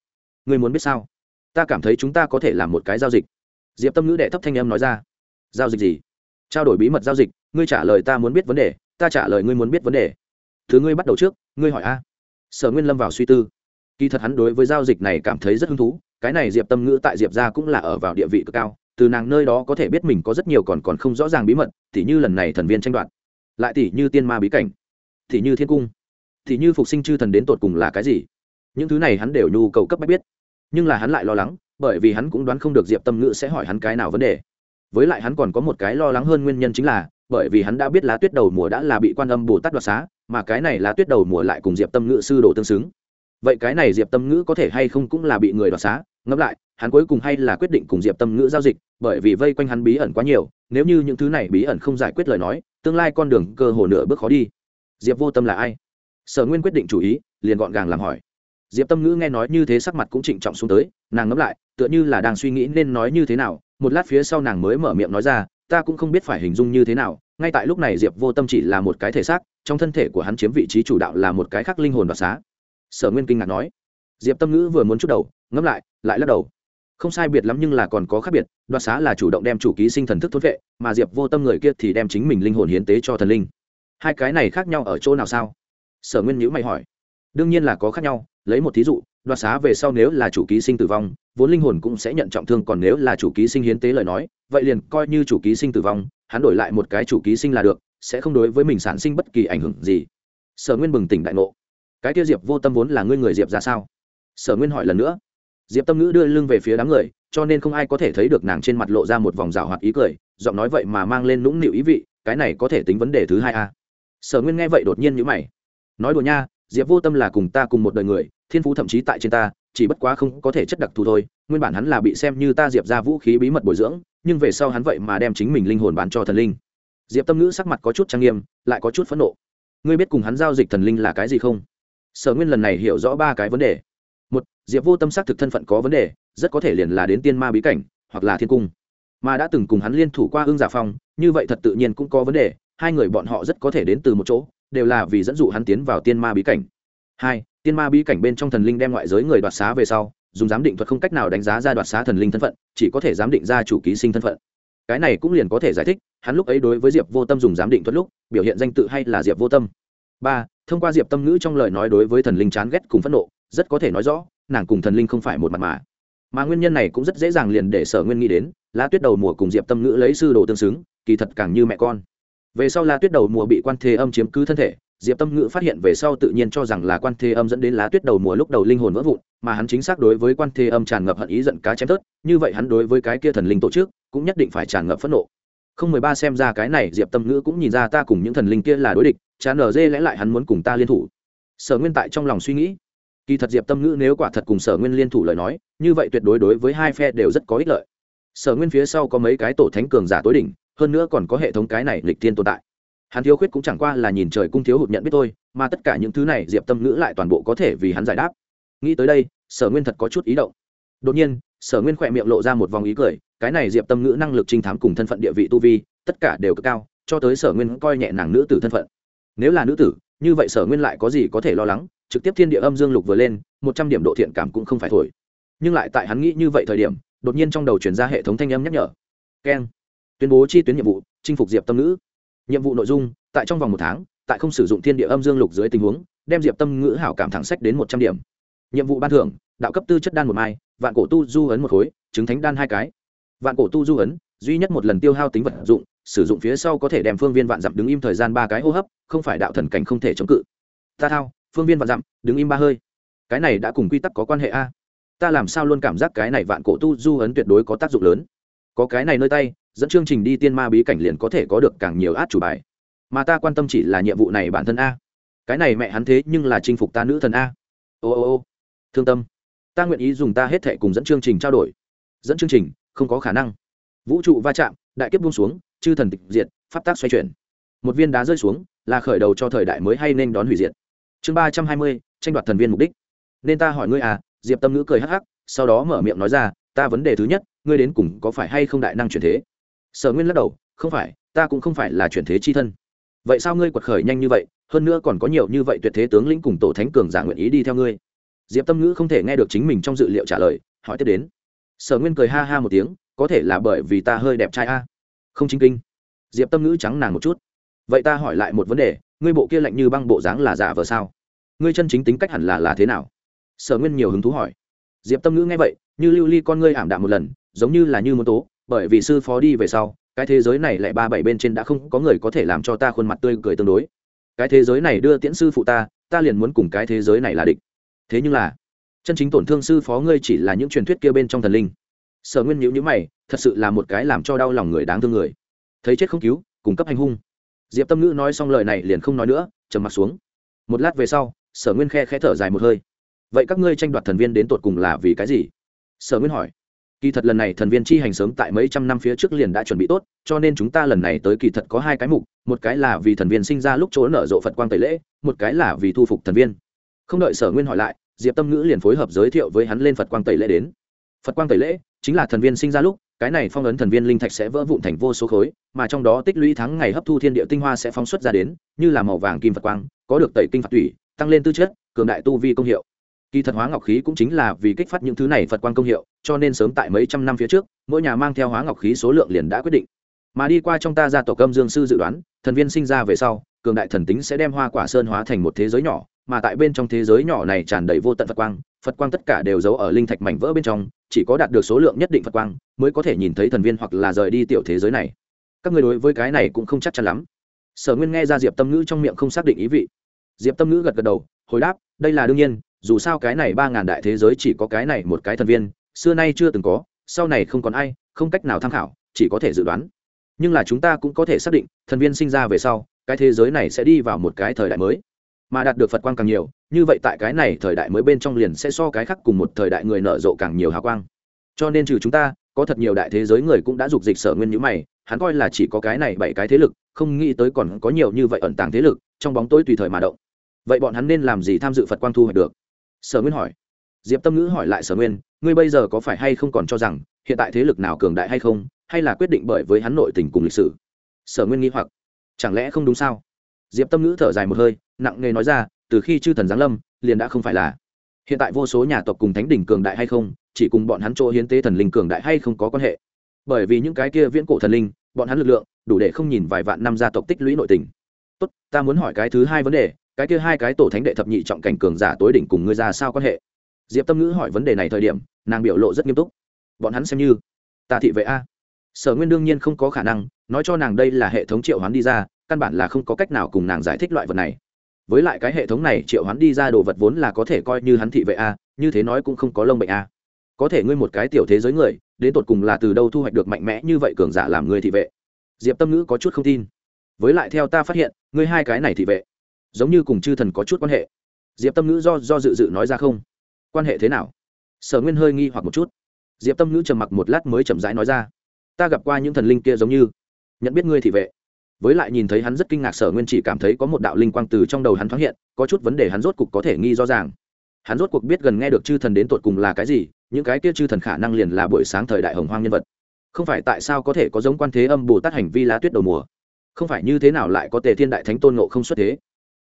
Ngươi muốn biết sao? Ta cảm thấy chúng ta có thể làm một cái giao dịch. Diệp tâm ngữ đệ thấp thanh em nói ra. Giao dịch gì? Trao đổi bí mật giao dịch, ngươi trả lời ta muốn biết vấn đề, ta trả lời ngươi muốn biết vấn đề thứ ngươi bắt đầu trước, ngươi hỏi a. Sở nguyên lâm vào suy tư. Kỳ thật hắn đối với giao dịch này cảm thấy rất hứng thú, cái này diệp tâm ngữ tại diệp ra cũng là ở vào địa vị cực cao, từ nàng nơi đó có thể biết mình có rất nhiều còn còn không rõ ràng bí mật t như lần này thần viên tranh đoạt. Lại t như tiên ma bí cảnh t như thiên cung t như phục sinh chư thần đến tột cùng là cái gì. Những thứ này hắn đều nhu cầu cấp bách biết. Nhưng là hắn lại lo lắng, bởi vì hắn cũng đoán không được diệp tâm ngữ sẽ hỏi hắn cái nào vấn đề. Với lại hắn còn có một cái lo lắng hơn nguyên nhân chính là, bởi vì hắn đã biết lá tuyết đầu mùa đã là bị quan âm bồ tát đoạt xá mà cái này là tuyết đầu mùa lại cùng diệp tâm ngữ sư đồ tương xứng. Vậy cái này diệp tâm ngữ có thể hay không cũng là bị người đoạt xá? Ngẫm lại, hắn cuối cùng hay là quyết định cùng diệp tâm ngữ giao dịch, bởi vì vây quanh hắn bí ẩn quá nhiều, nếu như những thứ này bí ẩn không giải quyết lời nói, tương lai con đường cơ hồ nửa bước khó đi. Diệp vô tâm là ai? Sở nguyên quyết định chủ ý, liền gọn gàng làm hỏi. Diệp tâm ngữ nghe nói như thế sắc mặt cũng trịnh trọng xuống tới, nàng ngẫm lại, tựa như là đang suy nghĩ nên nói như thế nào, một lát phía sau nàng mới mở miệng nói ra, ta cũng không biết phải hình dung như thế nào ngay tại lúc này diệp vô tâm chỉ là một cái thể xác, trong thân thể của hắn chiếm vị trí chủ đạo là một cái khác linh hồn đoạt xá. Sở nguyên kinh ngạc nói. Diệp tâm ngữ vừa muốn chút đầu, ngẫm lại lại lắc đầu. Không sai biệt lắm nhưng là còn có khác biệt, đoạt xá là chủ động đem chủ ký sinh thần thức thốt vệ, mà diệp vô tâm người kia thì đem chính mình linh hồn hiến tế cho thần linh. Hai cái này khác nhau ở chỗ nào sao? Sở nguyên nhữ mày hỏi. Đương nhiên là có khác nhau, lấy một thí dụ, đoạt xá về sau nếu là chủ ký sinh tử vong, vốn linh hồn cũng sẽ nhận trọng thương, còn nếu là chủ ký sinh hiến tế lời nói, vậy liền coi như chủ ký sinh tử vong hắn đổi lại một cái chủ ký sinh là được, sẽ không đối với mình sản sinh bất kỳ ảnh hưởng gì. Sở nguyên bừng tỉnh đại ngộ. Cái tiêu diệp vô tâm vốn là ngươi người diệp ra sao? Sở nguyên hỏi lần nữa. Diệp tâm ngữ đưa lưng về phía đám người, cho nên không ai có thể thấy được nàng trên mặt lộ ra một vòng rào hoạt ý cười, giọng nói vậy mà mang lên nũng nịu ý vị, cái này có thể tính vấn đề thứ hai a. Sở nguyên nghe vậy đột nhiên nhữ mày. Nói đùa nha, diệp vô tâm là cùng ta cùng một đời người, thiên phú thậm chí tại trên ta chỉ bất quá không có thể chất đặc thù thôi, nguyên bản hắn là bị xem như ta diệp ra vũ khí bí mật bồi dưỡng, nhưng về sau hắn vậy mà đem chính mình linh hồn bán cho thần linh. Diệp tâm ngữ sắc mặt có chút trang nghiêm, lại có chút phẫn nộ. Ngươi biết cùng hắn giao dịch thần linh là cái gì không? Sở nguyên lần này hiểu rõ ba cái vấn đề. Một, diệp vô tâm xác thực thân phận có vấn đề, rất có thể liền là đến tiên ma bí cảnh, hoặc là thiên cung. Mà đã từng cùng hắn liên thủ qua ương giả phong, như vậy thật tự nhiên cũng có vấn đề, hai người bọn họ rất có thể đến từ một chỗ, đều là vì dẫn dụ hắn tiến vào tiên ma bí cảnh. Hai tiên ma bí cảnh bên trong thần linh đem ngoại giới người đoạt xá về sau, dùng giám định thuật không cách nào đánh giá ra đoạt xá thần linh thân phận, chỉ có thể giám định ra chủ ký sinh thân phận. Cái này cũng liền có thể giải thích, hắn lúc ấy đối với diệp vô tâm dùng giám định thuật lúc, biểu hiện danh tự hay là diệp vô tâm. Ba, thông qua diệp tâm ngữ trong lời nói đối với thần linh chán ghét cùng phẫn nộ, rất có thể nói rõ, nàng cùng thần linh không phải một mặt mà. Mà nguyên nhân này cũng rất dễ dàng liền để sở nguyên nghĩ đến, lá tuyết đầu mùa cùng diệp tâm ngữ lấy sư đồ tương xứng, kỳ thật càng như mẹ con. Về sau La tuyết đầu mùa bị quan thế âm chiếm cứ thân thể diệp tâm ngữ phát hiện về sau tự nhiên cho rằng là quan thế âm dẫn đến lá tuyết đầu mùa lúc đầu linh hồn vỡ vụn, mà hắn chính xác đối với quan thế âm tràn ngập hận ý giận cá chém tớt như vậy hắn đối với cái kia thần linh tổ chức cũng nhất định phải tràn ngập phẫn nộ. Không mười ba xem ra cái này diệp tâm ngữ cũng nhìn ra ta cùng những thần linh kia là đối địch chán ở dê lẽ lại hắn muốn cùng ta liên thủ. Sở nguyên tại trong lòng suy nghĩ. Kỳ thật diệp tâm ngữ nếu quả thật cùng sở nguyên liên thủ lời nói, như vậy tuyệt đối đối với hai phe đều rất có ích lợi. Sở nguyên phía sau có mấy cái tổ thánh cường giả tối đỉnh, hơn nữa còn có hệ thống cái này lịch thiên tồn tại hắn thiếu khuyết cũng chẳng qua là nhìn trời cung thiếu hụt nhận biết thôi, mà tất cả những thứ này diệp tâm ngữ lại toàn bộ có thể vì hắn giải đáp. Nghĩ tới đây, sở nguyên thật có chút ý động. Đột nhiên, sở nguyên khỏe miệng lộ ra một vòng ý cười, cái này diệp tâm ngữ năng lực trinh thám cùng thân phận địa vị tu vi, tất cả đều cực cao, cho tới sở nguyên coi nhẹ nàng nữ tử thân phận. Nếu là nữ tử, như vậy sở nguyên lại có gì có thể lo lắng, trực tiếp thiên địa âm dương lục vừa lên, một trăm điểm độ thiện cảm cũng không phải thổi. Nhưng lại tại hắn nghĩ như vậy thời điểm, đột nhiên trong đầu chuyển ra hệ thống thanh âm nhắc nhở. Keng. Tuyên bố chi tuyến nhiệm vụ, chinh phục diệp tâm ngữ nhiệm vụ nội dung, tại trong vòng một tháng, tại không sử dụng thiên địa âm dương lục dưới tình huống, đem diệp tâm ngữ hảo cảm thẳng sách đến một trăm điểm. Nhiệm vụ ban thưởng, đạo cấp tư chất đan một mai, vạn cổ tu du ấn một khối, chứng thánh đan hai cái. Vạn cổ tu du ấn, duy nhất một lần tiêu hao tính vật dụng, sử dụng phía sau có thể đem phương viên vạn dặm đứng im thời gian ba cái hô hấp, không phải đạo thần cảnh không thể chống cự. Ta thao, phương viên vạn dặm, đứng im ba hơi. Cái này đã cùng quy tắc có quan hệ a. Ta làm sao luôn cảm giác cái này vạn cổ tu du ấn tuyệt đối có tác dụng lớn. Có cái này nơi tay dẫn chương trình đi tiên ma bí cảnh liền có thể có được càng nhiều át chủ bài. Mà ta quan tâm chỉ là nhiệm vụ này bản thân a. Cái này mẹ hắn thế nhưng là chinh phục ta nữ thần a. Ô ô ô. Thương tâm. Ta nguyện ý dùng ta hết thệ cùng dẫn chương trình trao đổi. Dẫn chương trình, không có khả năng. Vũ trụ va chạm, đại kiếp buông xuống, chư thần tịch diệt, pháp tác xoay chuyển. Một viên đá rơi xuống, là khởi đầu cho thời đại mới hay nên đón hủy diệt. Chương ba trăm hai mươi, tranh đoạt thần viên mục đích. Nên ta hỏi ngươi à diệp tâm ngữ cười hắc hắc, sau đó mở miệng nói ra, ta vấn đề thứ nhất, ngươi đến cùng có phải hay không đại năng chuyển thế? Sở nguyên lắc đầu, không phải, ta cũng không phải là chuyển thế chi thân. Vậy sao ngươi quật khởi nhanh như vậy, hơn nữa còn có nhiều như vậy tuyệt thế tướng lĩnh cùng tổ thánh cường giả nguyện ý đi theo ngươi? Diệp tâm ngữ không thể nghe được chính mình trong dự liệu trả lời, hỏi tiếp đến. Sở nguyên cười ha ha một tiếng, có thể là bởi vì ta hơi đẹp trai a. Không chính kinh. Diệp tâm ngữ trắng nàng một chút. Vậy ta hỏi lại một vấn đề, ngươi bộ kia lạnh như băng bộ dáng là giả vờ sao? Ngươi chân chính tính cách hẳn là là thế nào? Sở nguyên nhiều hứng thú hỏi. Diệp tâm ngữ nghe vậy, như lưu ly con ngươi ảm đạm một lần, giống như là như môn tố bởi vì sư phó đi về sau, cái thế giới này lại ba bảy bên trên đã không có người có thể làm cho ta khuôn mặt tươi cười tương đối. Cái thế giới này đưa tiễn sư phụ ta ta liền muốn cùng cái thế giới này là địch. Thế nhưng là, chân chính tổn thương sư phó ngươi chỉ là những truyền thuyết kia bên trong thần linh. Sở nguyên nhữ nhữ mày, thật sự là một cái làm cho đau lòng người đáng thương người. Thấy chết không cứu, cung cấp hành hung. Diệp tâm ngữ nói xong lời này liền không nói nữa, trầm mặt xuống. Một lát về sau, sở nguyên khe khẽ thở dài một hơi. Vậy các ngươi tranh đoạt thần viên đến tột cùng là vì cái gì? Sở nguyên hỏi kỳ thật lần này thần viên chi hành sớm tại mấy trăm năm phía trước liền đã chuẩn bị tốt, cho nên chúng ta lần này tới kỳ thật có hai cái mục, một cái là vì thần viên sinh ra lúc chỗ nở rộ phật quang tẩy lễ, một cái là vì thu phục thần viên. Không đợi sở nguyên hỏi lại, diệp tâm ngữ liền phối hợp giới thiệu với hắn lên phật quang tẩy lễ đến. Phật quang tẩy lễ chính là thần viên sinh ra lúc, cái này phong ấn thần viên linh thạch sẽ vỡ vụn thành vô số khối, mà trong đó tích lũy tháng ngày hấp thu thiên địa tinh hoa sẽ phóng xuất ra đến, như là màu vàng kim phật quang, có được tẩy kinh phạt thủy tăng lên tư chất, cường đại tu vi công hiệu kỳ thật hóa ngọc khí cũng chính là vì kích phát những thứ này phật quang công hiệu, cho nên sớm tại mấy trăm năm phía trước, mỗi nhà mang theo hóa ngọc khí số lượng liền đã quyết định. Mà đi qua trong ta gia tổ cơm dương sư dự đoán, thần viên sinh ra về sau, cường đại thần tính sẽ đem hoa quả sơn hóa thành một thế giới nhỏ, mà tại bên trong thế giới nhỏ này tràn đầy vô tận phật quang phật quang tất cả đều giấu ở linh thạch mảnh vỡ bên trong, chỉ có đạt được số lượng nhất định phật quang, mới có thể nhìn thấy thần viên hoặc là rời đi tiểu thế giới này. Các người đối với cái này cũng không chắc chắn lắm. Sở nguyên nghe ra diệp tâm ngữ trong miệng không xác định ý vị. Diệp tâm ngữ gật gật đầu, hồi đáp, đây là đương nhiên dù sao cái này ba ngàn đại thế giới chỉ có cái này một cái thần viên, xưa nay chưa từng có, sau này không còn ai, không cách nào tham khảo, chỉ có thể dự đoán. Nhưng là chúng ta cũng có thể xác định, thần viên sinh ra về sau, cái thế giới này sẽ đi vào một cái thời đại mới. Mà đạt được phật quang càng nhiều, như vậy tại cái này thời đại mới bên trong liền sẽ so cái khác cùng một thời đại người nở rộ càng nhiều hào quang. Cho nên trừ chúng ta, có thật nhiều đại thế giới người cũng đã dục dịch sở nguyên nhữ mày, hắn coi là chỉ có cái này bảy cái thế lực, không nghĩ tới còn có nhiều như vậy ẩn tàng thế lực, trong bóng tối tùy thời mà động. Vậy bọn hắn nên làm gì tham dự phật quang thu hoạch được? Sở nguyên hỏi. Diệp tâm ngữ hỏi lại sở nguyên, ngươi bây giờ có phải hay không còn cho rằng, hiện tại thế lực nào cường đại hay không, hay là quyết định bởi với hắn nội tình cùng lịch sử? Sở nguyên nghĩ hoặc. Chẳng lẽ không đúng sao? Diệp tâm ngữ thở dài một hơi, nặng nề nói ra, từ khi chư thần giáng lâm, liền đã không phải là. Hiện tại vô số nhà tộc cùng thánh đỉnh cường đại hay không, chỉ cùng bọn hắn chỗ hiến tế thần linh cường đại hay không có quan hệ. Bởi vì những cái kia viễn cổ thần linh, bọn hắn lực lượng, đủ để không nhìn vài vạn năm gia tộc tích lũy nội tình. Tốt, ta muốn hỏi cái thứ hai vấn đề cái kia hai cái tổ thánh đệ thập nhị trọng cảnh cường giả tối đỉnh cùng ngươi ra sao quan hệ? Diệp tâm ngữ hỏi vấn đề này thời điểm, nàng biểu lộ rất nghiêm túc. Bọn hắn xem như ta thị vệ a. Sở nguyên đương nhiên không có khả năng, nói cho nàng đây là hệ thống triệu hoán đi ra, căn bản là không có cách nào cùng nàng giải thích loại vật này. Với lại cái hệ thống này triệu hoán đi ra đồ vật vốn là có thể coi như hắn thị vệ a, như thế nói cũng không có lông bệnh a. Có thể ngươi một cái tiểu thế giới người, đến tột cùng là từ đâu thu hoạch được mạnh mẽ như vậy cường giả làm người thị vệ? Diệp tâm ngữ có chút không tin. Với lại theo ta phát hiện, ngươi hai cái này thị vệ giống như cùng chư thần có chút quan hệ. Diệp tâm ngữ do do dự dự nói ra không? Quan hệ thế nào? Sở nguyên hơi nghi hoặc một chút. Diệp tâm ngữ trầm mặc một lát mới chậm rãi nói ra. Ta gặp qua những thần linh kia giống như. Nhận biết ngươi thị vệ với lại nhìn thấy hắn rất kinh ngạc, sở nguyên chỉ cảm thấy có một đạo linh quang từ trong đầu hắn thoáng hiện, có chút vấn đề hắn rốt cục có thể nghi rõ ràng. Hắn rốt cuộc biết gần nghe được chư thần đến tột cùng là cái gì, những cái kia chư thần khả năng liền là buổi sáng thời đại hồng hoang nhân vật. Không phải tại sao có thể có giống quan thế âm bồ tát hành vi lá tuyết đầu mùa? Không phải như thế nào lại có tề thiên đại thánh tôn nộ không xuất thế?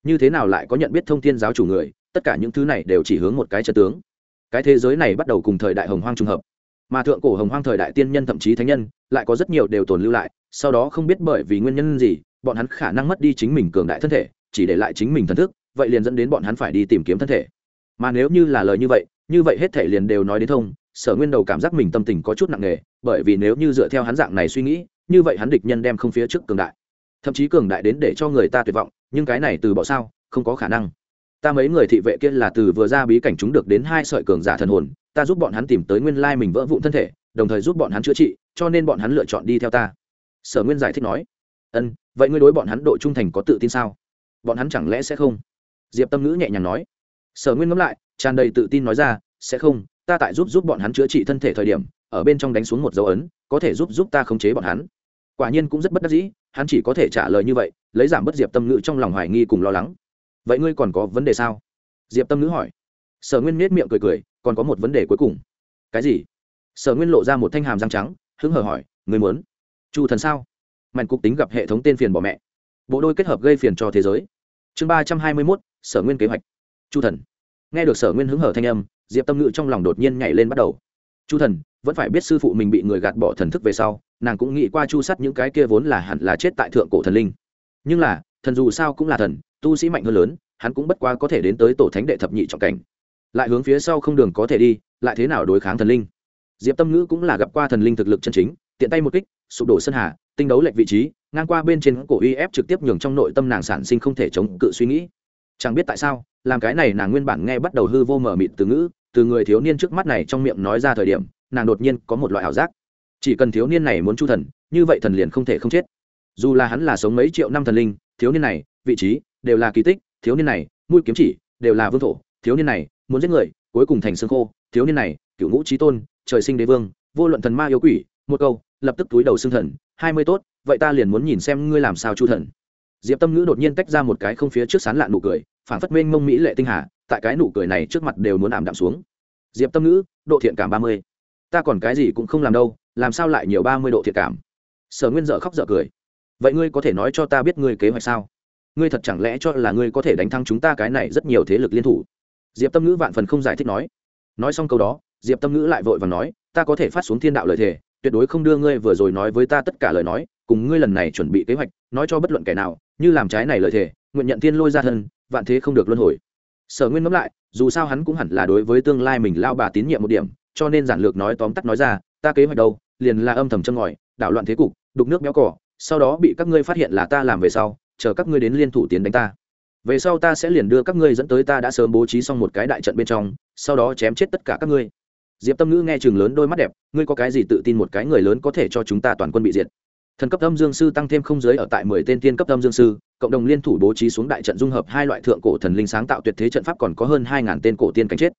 Như thế nào lại có nhận biết thông thiên giáo chủ người, tất cả những thứ này đều chỉ hướng một cái trận tướng. Cái thế giới này bắt đầu cùng thời đại hồng hoang trùng hợp. Mà thượng cổ hồng hoang thời đại tiên nhân thậm chí thánh nhân, lại có rất nhiều đều tồn lưu lại, sau đó không biết bởi vì nguyên nhân gì, bọn hắn khả năng mất đi chính mình cường đại thân thể, chỉ để lại chính mình thân thức, vậy liền dẫn đến bọn hắn phải đi tìm kiếm thân thể. Mà nếu như là lời như vậy như vậy hết thể liền đều nói đến thông, sở nguyên đầu cảm giác mình tâm tình có chút nặng nề, bởi vì nếu như dựa theo hắn dạng này suy nghĩ, như vậy hắn địch nhân đem không phía trước cường đại. Thậm chí cường đại đến để cho người ta tuyệt vọng nhưng cái này từ bỏ sao? Không có khả năng. Ta mấy người thị vệ kia là từ vừa ra bí cảnh chúng được đến hai sợi cường giả thần hồn, ta giúp bọn hắn tìm tới nguyên lai mình vỡ vụn thân thể, đồng thời giúp bọn hắn chữa trị, cho nên bọn hắn lựa chọn đi theo ta. Sở nguyên giải thích nói. Ân, vậy ngươi đối bọn hắn độ trung thành có tự tin sao? Bọn hắn chẳng lẽ sẽ không? Diệp tâm ngữ nhẹ nhàng nói. Sở nguyên ngẫm lại, tràn đầy tự tin nói ra, sẽ không, ta tại giúp giúp bọn hắn chữa trị thân thể thời điểm, ở bên trong đánh xuống một dấu ấn, có thể giúp giúp ta khống chế bọn hắn. Quả nhiên cũng rất bất đắc dĩ, hắn chỉ có thể trả lời như vậy lấy giảm bớt diệp tâm ngữ trong lòng hoài nghi cùng lo lắng. Vậy ngươi còn có vấn đề sao? Diệp tâm ngữ hỏi. Sở nguyên nết miệng cười cười, còn có một vấn đề cuối cùng. Cái gì? Sở nguyên lộ ra một thanh hàm răng trắng, hứng hờ hỏi người muốn? Chu thần sao? Mạnh cục tính gặp hệ thống tên phiền bỏ mẹ. Bộ đôi kết hợp gây phiền cho thế giới. Chương ba trăm hai mươi mốt, sở nguyên kế hoạch. Chu thần. Nghe được sở nguyên hứng hở thanh âm, diệp tâm ngữ trong lòng đột nhiên nhảy lên bắt đầu. Chu thần, vẫn phải biết sư phụ mình bị người gạt bỏ thần thức về sau, nàng cũng nghĩ qua chu sắt những cái kia vốn là hẳn là chết tại thượng cổ thần linh nhưng là, thần dù sao cũng là thần, tu sĩ mạnh hơn lớn, hắn cũng bất quá có thể đến tới tổ thánh đệ thập nhị trọng cảnh. Lại hướng phía sau không đường có thể đi, lại thế nào đối kháng thần linh? Diệp tâm ngữ cũng là gặp qua thần linh thực lực chân chính, tiện tay một kích, sụp đổ sân hà, tinh đấu lệch vị trí, ngang qua bên trên cổ uy ép trực tiếp nhường trong nội tâm nàng sản sinh không thể chống cự suy nghĩ. Chẳng biết tại sao, làm cái này nàng nguyên bản nghe bắt đầu hư vô mở mịt từ ngữ, từ người thiếu niên trước mắt này trong miệng nói ra thời điểm, nàng đột nhiên có một loại ảo giác. Chỉ cần thiếu niên này muốn chu thần, như vậy thần liền không thể không chết dù là hắn là sống mấy triệu năm thần linh, thiếu niên này, vị trí đều là kỳ tích, thiếu niên này, mũi kiếm chỉ đều là vương thổ, thiếu niên này, muốn giết người, cuối cùng thành xương khô, thiếu niên này, cựu ngũ trí tôn, trời sinh đế vương, vô luận thần ma yêu quỷ, một câu, lập tức túi đầu xương thần, hai mươi tốt, vậy ta liền muốn nhìn xem ngươi làm sao chu thần. Diệp tâm ngữ đột nhiên tách ra một cái không phía trước sán lạn nụ cười phản phất minh mông mỹ lệ tinh hà, tại cái nụ cười này trước mặt đều muốn ảm đạm xuống. Diệp tâm ngữ, độ thiện cảm ba mươi. Ta còn cái gì cũng không làm đâu, làm sao lại nhiều ba mươi độ thiện cảm? Sở nguyên dợ khóc dợ cười vậy ngươi có thể nói cho ta biết ngươi kế hoạch sao? Ngươi thật chẳng lẽ cho là ngươi có thể đánh thắng chúng ta cái này rất nhiều thế lực liên thủ? Diệp tâm ngữ vạn phần không giải thích nói. Nói xong câu đó, diệp tâm ngữ lại vội và nói, ta có thể phát xuống thiên đạo lời thề, tuyệt đối không đưa ngươi vừa rồi nói với ta tất cả lời nói, cùng ngươi lần này chuẩn bị kế hoạch, nói cho bất luận kẻ nào, như làm trái này lời thề, nguyện nhận thiên lôi ra thân, vạn thế không được luân hồi. Sở nguyên ngẫm lại, dù sao hắn cũng hẳn là đối với tương lai mình lao bà tín nhiệm một điểm, cho nên giản lược nói tóm tắt nói ra, ta kế hoạch đâu, liền là âm thầm chân ngòi, đảo loạn thế cục, đục nước béo cỏ sau đó bị các ngươi phát hiện là ta làm về sau, chờ các ngươi đến liên thủ tiến đánh ta. Về sau ta sẽ liền đưa các ngươi dẫn tới ta đã sớm bố trí xong một cái đại trận bên trong, sau đó chém chết tất cả các ngươi. Diệp tâm ngữ nghe chừng lớn đôi mắt đẹp, ngươi có cái gì tự tin một cái người lớn có thể cho chúng ta toàn quân bị diệt? Thần cấp âm dương sư tăng thêm không giới ở tại mười tên tiên cấp âm dương sư, cộng đồng liên thủ bố trí xuống đại trận dung hợp hai loại thượng cổ thần linh sáng tạo tuyệt thế trận pháp còn có hơn hai ngàn tên cổ tiên cảnh chết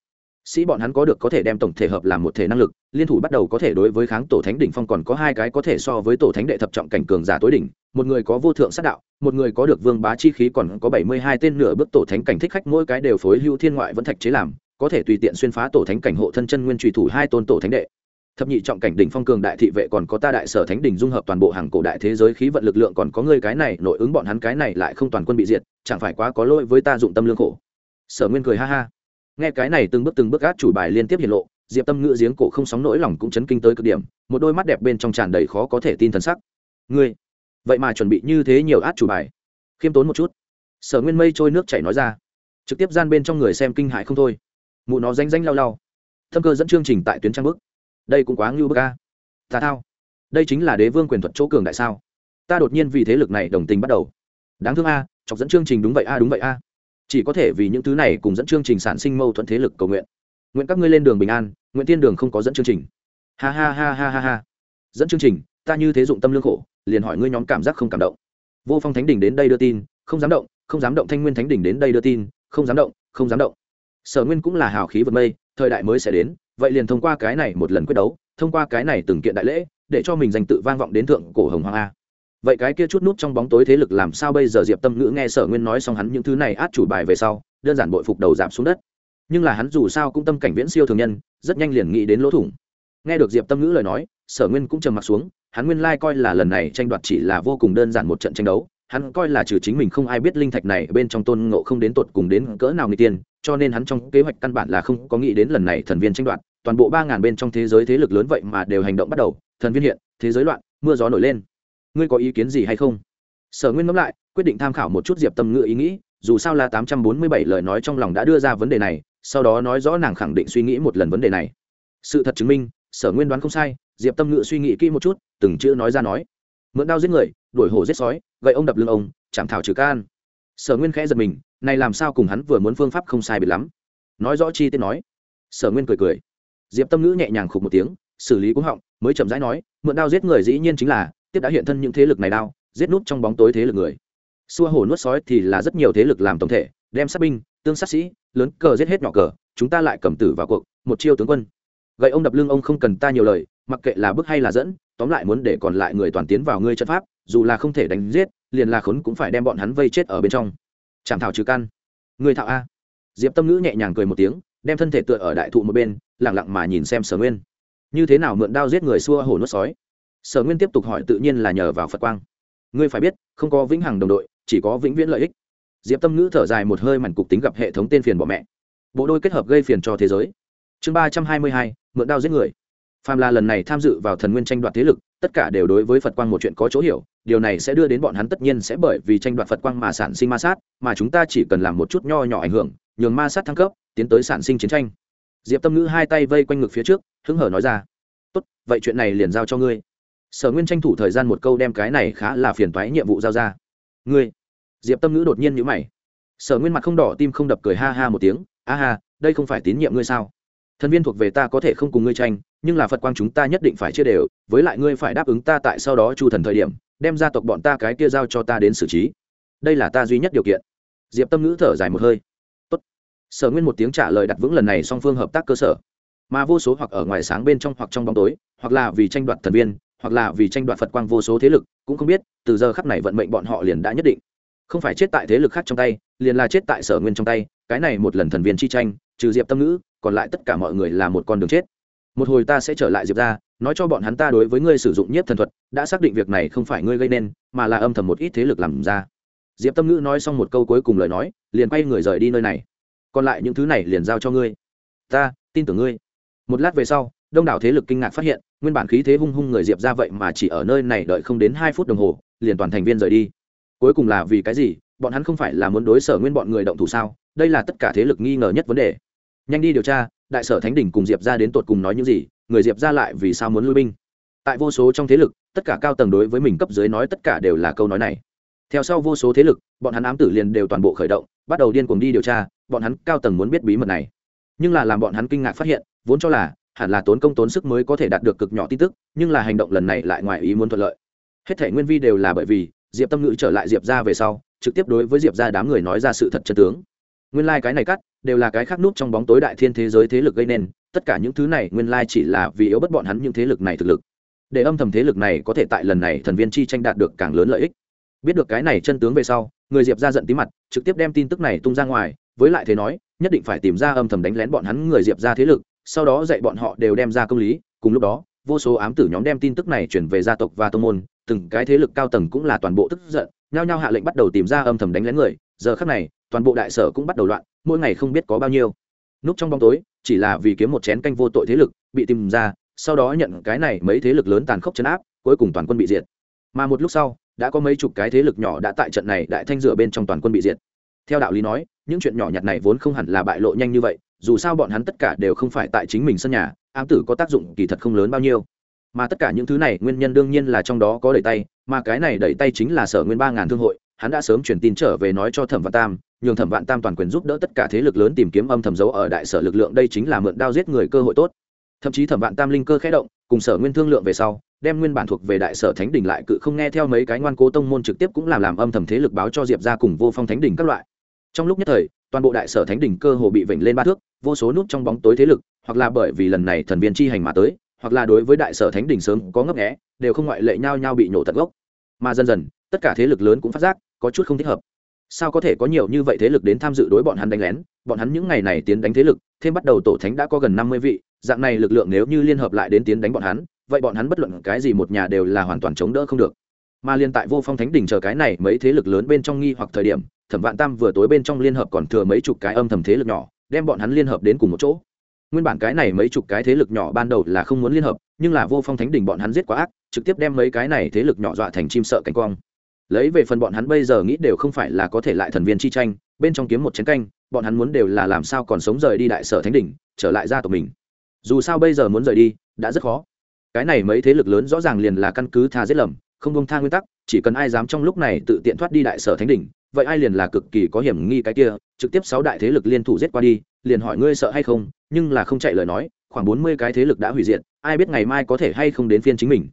sĩ bọn hắn có được có thể đem tổng thể hợp làm một thể năng lực, liên thủ bắt đầu có thể đối với kháng tổ thánh đỉnh phong còn có hai cái có thể so với tổ thánh đệ thập trọng cảnh cường giả tối đỉnh, một người có vô thượng sát đạo, một người có được vương bá chi khí còn có bảy mươi hai tên nửa bước tổ thánh cảnh thích khách, mỗi cái đều phối hưu thiên ngoại vẫn thạch chế làm, có thể tùy tiện xuyên phá tổ thánh cảnh hộ thân chân nguyên trùy thủ hai tôn tổ thánh đệ. Thập nhị trọng cảnh đỉnh phong cường đại thị vệ còn có ta đại sở thánh đỉnh dung hợp toàn bộ hàng cổ đại thế giới khí vận lực lượng còn có ngươi cái này, nội ứng bọn hắn cái này lại không toàn quân bị diệt, chẳng phải quá có lỗi với ta dụng tâm lương khổ. Sở nguyên cười ha ha nghe cái này từng bước từng bước gác chủ bài liên tiếp hiện lộ, diệp tâm ngữ giếng cổ không sóng nỗi lòng cũng chấn kinh tới cực điểm, một đôi mắt đẹp bên trong tràn đầy khó có thể tin thần sắc. Ngươi, vậy mà chuẩn bị như thế nhiều át chủ bài. Khiêm tốn một chút. Sở nguyên mây trôi nước chảy nói ra. Trực tiếp gian bên trong người xem kinh hại không thôi. Mụ nó danh danh lao lao thâm cơ dẫn chương trình tại tuyến trang bức. Đây cũng quá ngưu bức ca tà thao. Đây chính là đế vương quyền thuật chỗ cường đại sao? Ta đột nhiên vì thế lực này đồng tình bắt đầu. Đáng thương a, chọc dẫn chương trình đúng vậy a, đúng vậy a chỉ có thể vì những thứ này cùng dẫn chương trình sản sinh mâu thuẫn thế lực cầu nguyện. Nguyện các ngươi lên đường bình an, nguyện tiên đường không có dẫn chương trình. Ha ha ha ha ha ha. Dẫn chương trình, ta như thế dụng tâm lương khổ, liền hỏi ngươi nhóm cảm giác không cảm động. Vô phong thánh đỉnh đến đây đưa tin, không dám động, không dám động thanh nguyên thánh đỉnh đến đây đưa tin, không dám động, không dám động. Sở nguyên cũng là hào khí vượt mây, thời đại mới sẽ đến, vậy liền thông qua cái này một lần quyết đấu, thông qua cái này từng kiện đại lễ, để cho mình danh tự vang vọng đến thượng cổ hồng hoàng a vậy cái kia chút nút trong bóng tối thế lực làm sao bây giờ diệp tâm ngữ nghe sở nguyên nói xong hắn những thứ này át chủ bài về sau, đơn giản bội phục đầu giảm xuống đất. Nhưng là hắn dù sao cũng tâm cảnh viễn siêu thường nhân, rất nhanh liền nghĩ đến lỗ thủng. Nghe được diệp tâm ngữ lời nói, sở nguyên cũng trầm m ặ t xuống, hắn nguyên lai coi là lần này tranh đoạt chỉ là vô cùng đơn giản một trận tranh đấu, hắn coi là trừ chính mình không ai biết linh thạch này bên trong tôn ngộ không đến tột cùng đến cỡ nào người tiên cho nên hắn trong kế hoạch căn bản là không có nghĩ đến lần này thần viên tranh đoạt, toàn bộ ba ngàn bên trong thế giới thế lực lớn vậy mà đều hành động bắt đầu, thần viên hiện, thế giới loạn, mưa gió nổi lên ngươi có ý kiến gì hay không? Sở nguyên ngẫm lại, quyết định tham khảo một chút diệp tâm ngữ ý nghĩ, dù sao là tám trăm bốn mươi bảy lời nói trong lòng đã đưa ra vấn đề này, sau đó nói rõ nàng khẳng định suy nghĩ một lần vấn đề này. Sự thật chứng minh, sở nguyên đoán không sai, diệp tâm ngữ suy nghĩ kỹ một chút, từng chữ nói ra nói. Mượn đao giết người, đuổi hổ giết sói, gậy ông đập lưng ông, chạm thảo trừ can. Sở nguyên khẽ giật mình, này làm sao cùng hắn vừa muốn phương pháp không sai biệt lắm. Nói rõ chi tiết nói. Sở nguyên cười cười. Diệp tâm ngữ nhẹ nhàng khục một tiếng, xử lý cúng họng, mới chậm rãi nói, mượn đao giết người dĩ nhiên chính là tiếp đã hiện thân những thế lực này đao, giết nút trong bóng tối thế lực người. Xua hổ nuốt sói thì là rất nhiều thế lực làm tổng thể, đem sát binh, tương sát sĩ, lớn cờ giết hết nhỏ cờ, chúng ta lại cầm tử vào cuộc, một chiêu tướng quân. Gậy ông đập lưng ông không cần ta nhiều lời, mặc kệ là bức hay là dẫn, tóm lại muốn để còn lại người toàn tiến vào ngươi trận pháp, dù là không thể đánh giết, liền là khốn cũng phải đem bọn hắn vây chết ở bên trong. Chảm thảo trừ căn. Người thạo a. Diệp tâm ngữ nhẹ nhàng cười một tiếng, đem thân thể tựa ở đại thụ một bên lẳng lặng mà nhìn xem sở nguyên. Như thế nào mượn đao giết người xua hổ nuốt sói? Sở nguyên tiếp tục hỏi tự nhiên là nhờ vào phật quang. Ngươi phải biết, không có vĩnh hằng đồng đội, chỉ có vĩnh viễn lợi ích. Diệp tâm ngữ thở dài một hơi mảnh cục tính gặp hệ thống tên phiền bỏ mẹ. Bộ đôi kết hợp gây phiền cho thế giới. Chương ba trăm hai mươi hai, mượn đao giết người. Phàm là lần này tham dự vào thần nguyên tranh đoạt thế lực, tất cả đều đối với phật quang một chuyện có chỗ hiểu, điều này sẽ đưa đến bọn hắn tất nhiên sẽ bởi vì tranh đoạt phật quang mà sản sinh ma sát, mà chúng ta chỉ cần làm một chút nho nhỏ ảnh hưởng, nhường ma sát thăng cấp, tiến tới sản sinh chiến tranh. Diệp tâm ngữ hai tay vây quanh ngực phía trước, hứng hở nói ra, tốt, vậy chuyện này liền giao cho ngươi sở nguyên tranh thủ thời gian một câu đem cái này khá là phiền toái nhiệm vụ giao ra. Ngươi? Diệp tâm ngữ đột nhiên nhữ mày. Sở nguyên mặt không đỏ tim không đập cười ha ha một tiếng. A ha, đây không phải tín nhiệm ngươi sao? Thân viên thuộc về ta có thể không cùng ngươi tranh, nhưng là phật quang chúng ta nhất định phải chia đều, với lại ngươi phải đáp ứng ta tại sau đó chu thần thời điểm, đem gia tộc bọn ta cái kia giao cho ta đến xử trí. Đây là ta duy nhất điều kiện. Diệp tâm ngữ thở dài một hơi. Tốt. sở nguyên một tiếng trả lời đặt vững lần này song phương hợp tác cơ sở. Mà vô số hoặc ở ngoài sáng bên trong hoặc trong bóng tối, hoặc là vì tranh đoạt thần viên hoặc là vì tranh đoạt phật quang vô số thế lực, cũng không biết, từ giờ khắc này vận mệnh bọn họ liền đã nhất định. Không phải chết tại thế lực khác trong tay, liền là chết tại sở nguyên trong tay, cái này một lần thần viên chi tranh, trừ diệp tâm ngữ, còn lại tất cả mọi người là một con đường chết. Một hồi ta sẽ trở lại diệp ra nói cho bọn hắn ta đối với ngươi sử dụng nhất thần thuật, đã xác định việc này không phải ngươi gây nên, mà là âm thầm một ít thế lực làm ra. Diệp tâm ngữ nói xong một câu cuối cùng lời nói, liền quay người rời đi nơi này. Còn lại những thứ này liền giao cho ngươi. Ta, tin tưởng ngươi. Một lát về sau, đông đảo thế lực kinh ngạc phát hiện nguyên bản khí thế hung hung người diệp ra vậy mà chỉ ở nơi này đợi không đến hai phút đồng hồ, liền toàn thành viên rời đi. Cuối cùng là vì cái gì? Bọn hắn không phải là muốn đối sở nguyên bọn người động thủ sao? Đây là tất cả thế lực nghi ngờ nhất vấn đề. Nhanh đi điều tra, đại sở thánh đỉnh cùng diệp ra đến tột cùng nói những gì, người diệp ra lại vì sao muốn lui binh? Tại vô số trong thế lực, tất cả cao tầng đối với mình cấp dưới nói tất cả đều là câu nói này. Theo sau vô số thế lực, bọn hắn ám tử liền đều toàn bộ khởi động, bắt đầu điên cuồng đi điều tra, bọn hắn cao tầng muốn biết bí mật này. Nhưng là làm bọn hắn kinh ngạc phát hiện, vốn cho là hẳn là tốn công tốn sức mới có thể đạt được cực nhỏ tin tức, nhưng là hành động lần này lại ngoài ý muốn thuận lợi. Hết thể nguyên vi đều là bởi vì, diệp tâm ngữ trở lại diệp ra về sau, trực tiếp đối với diệp ra đám người nói ra sự thật chân tướng. Nguyên lai、like、cái này cắt, đều là cái khác nút trong bóng tối đại thiên thế giới thế lực gây nên, tất cả những thứ này nguyên lai chỉ là vì yếu bất bọn hắn những thế lực này thực lực. Để âm thầm thế lực này có thể tại lần này thần viên chi tranh đạt được càng lớn lợi ích. Biết được cái này chân tướng về sau, người diệp ra giận tí mặt, trực tiếp đem tin tức này tung ra ngoài, với lại thế nói, nhất định phải tìm ra âm thầm đánh lén bọn hắn người diệp ra thế lực sau đó dạy bọn họ đều đem ra công lý, cùng lúc đó, vô số ám tử nhóm đem tin tức này chuyển về gia tộc và tô môn, từng cái thế lực cao tầng cũng là toàn bộ tức giận, nhao nhao hạ lệnh bắt đầu tìm ra âm thầm đánh lén người, giờ khác này, toàn bộ đại sở cũng bắt đầu loạn, mỗi ngày không biết có bao nhiêu. Núp trong bóng tối, chỉ là vì kiếm một chén canh vô tội thế lực, bị tìm ra, sau đó nhận cái này mấy thế lực lớn tàn khốc chấn áp, cuối cùng toàn quân bị diệt. Mà một lúc sau, đã có mấy chục cái thế lực nhỏ đã tại trận này đại thanh rửa bên trong toàn quân bị diệt. Theo đạo lý nói, những chuyện nhỏ nhặt này vốn không hẳn là bại lộ nhanh như vậy dù sao bọn hắn tất cả đều không phải tại chính mình sân nhà, ám tử có tác dụng kỳ thật không lớn bao nhiêu. Mà tất cả những thứ này nguyên nhân đương nhiên là trong đó có đẩy tay, mà cái này đẩy tay chính là sở nguyên ba ngàn thương hội, hắn đã sớm truyền tin trở về nói cho thẩm vạn tam, nhường thẩm vạn tam toàn quyền giúp đỡ tất cả thế lực lớn tìm kiếm âm thầm giấu ở đại sở lực lượng, đây chính là mượn đao giết người cơ hội tốt. Thậm chí thẩm vạn tam linh cơ khẽ động, cùng sở nguyên thương lượng về sau, đem nguyên bản thuộc về đại sở thánh đỉnh lại cự không nghe theo mấy cái ngoan cố tông môn trực tiếp cũng làm làm âm thầm thế lực báo cho diệp ra cùng vô phong thánh đỉnh các loại. Trong lúc nhất thời, toàn bộ đại sở thánh đỉnh cơ hồ bị vểnh lên ba thước vô số nút trong bóng tối thế lực, hoặc là bởi vì lần này thần viên chi hành mà tới, hoặc là đối với đại sở thánh đỉnh sớm có ngấp nghẽ đều không ngoại lệ nhau nhau bị nổ tận gốc. Mà dần dần, tất cả thế lực lớn cũng phát giác, có chút không thích hợp. Sao có thể có nhiều như vậy thế lực đến tham dự đối bọn hắn đánh lén? Bọn hắn những ngày này tiến đánh thế lực, thêm bắt đầu tổ thánh đã có gần năm mươi vị, dạng này lực lượng nếu như liên hợp lại đến tiến đánh bọn hắn, vậy bọn hắn bất luận cái gì một nhà đều là hoàn toàn chống đỡ không được. Mà liên tại vô phong thánh đỉnh chờ cái này mấy thế lực lớn bên trong nghi hoặc thời điểm, thẩm vạn tam vừa tối bên trong liên hợp còn thừa mấy chục cái âm thầm thế lực nhỏ đem bọn hắn liên hợp đến cùng một chỗ. Nguyên bản cái này mấy chục cái thế lực nhỏ ban đầu là không muốn liên hợp, nhưng là vô phong thánh đỉnh bọn hắn giết quá ác, trực tiếp đem mấy cái này thế lực nhỏ dọa thành chim sợ cánh quang. Lấy về phần bọn hắn bây giờ nghĩ đều không phải là có thể lại thần viên chi tranh, bên trong kiếm một chén canh, bọn hắn muốn đều là làm sao còn sống rời đi đại sở thánh đỉnh, trở lại gia tộc mình. Dù sao bây giờ muốn rời đi, đã rất khó. Cái này mấy thế lực lớn rõ ràng liền là căn cứ tha giết lầm, không bông tha nguyên tắc, chỉ cần ai dám trong lúc này tự tiện thoát đi đại sở thánh đỉnh vậy ai liền là cực kỳ có hiểm nghi cái kia, trực tiếp sáu đại thế lực liên thủ giết qua đi, liền hỏi ngươi sợ hay không, nhưng là không chạy lời nói, khoảng bốn mươi cái thế lực đã hủy diệt, ai biết ngày mai có thể hay không đến phiên chính mình.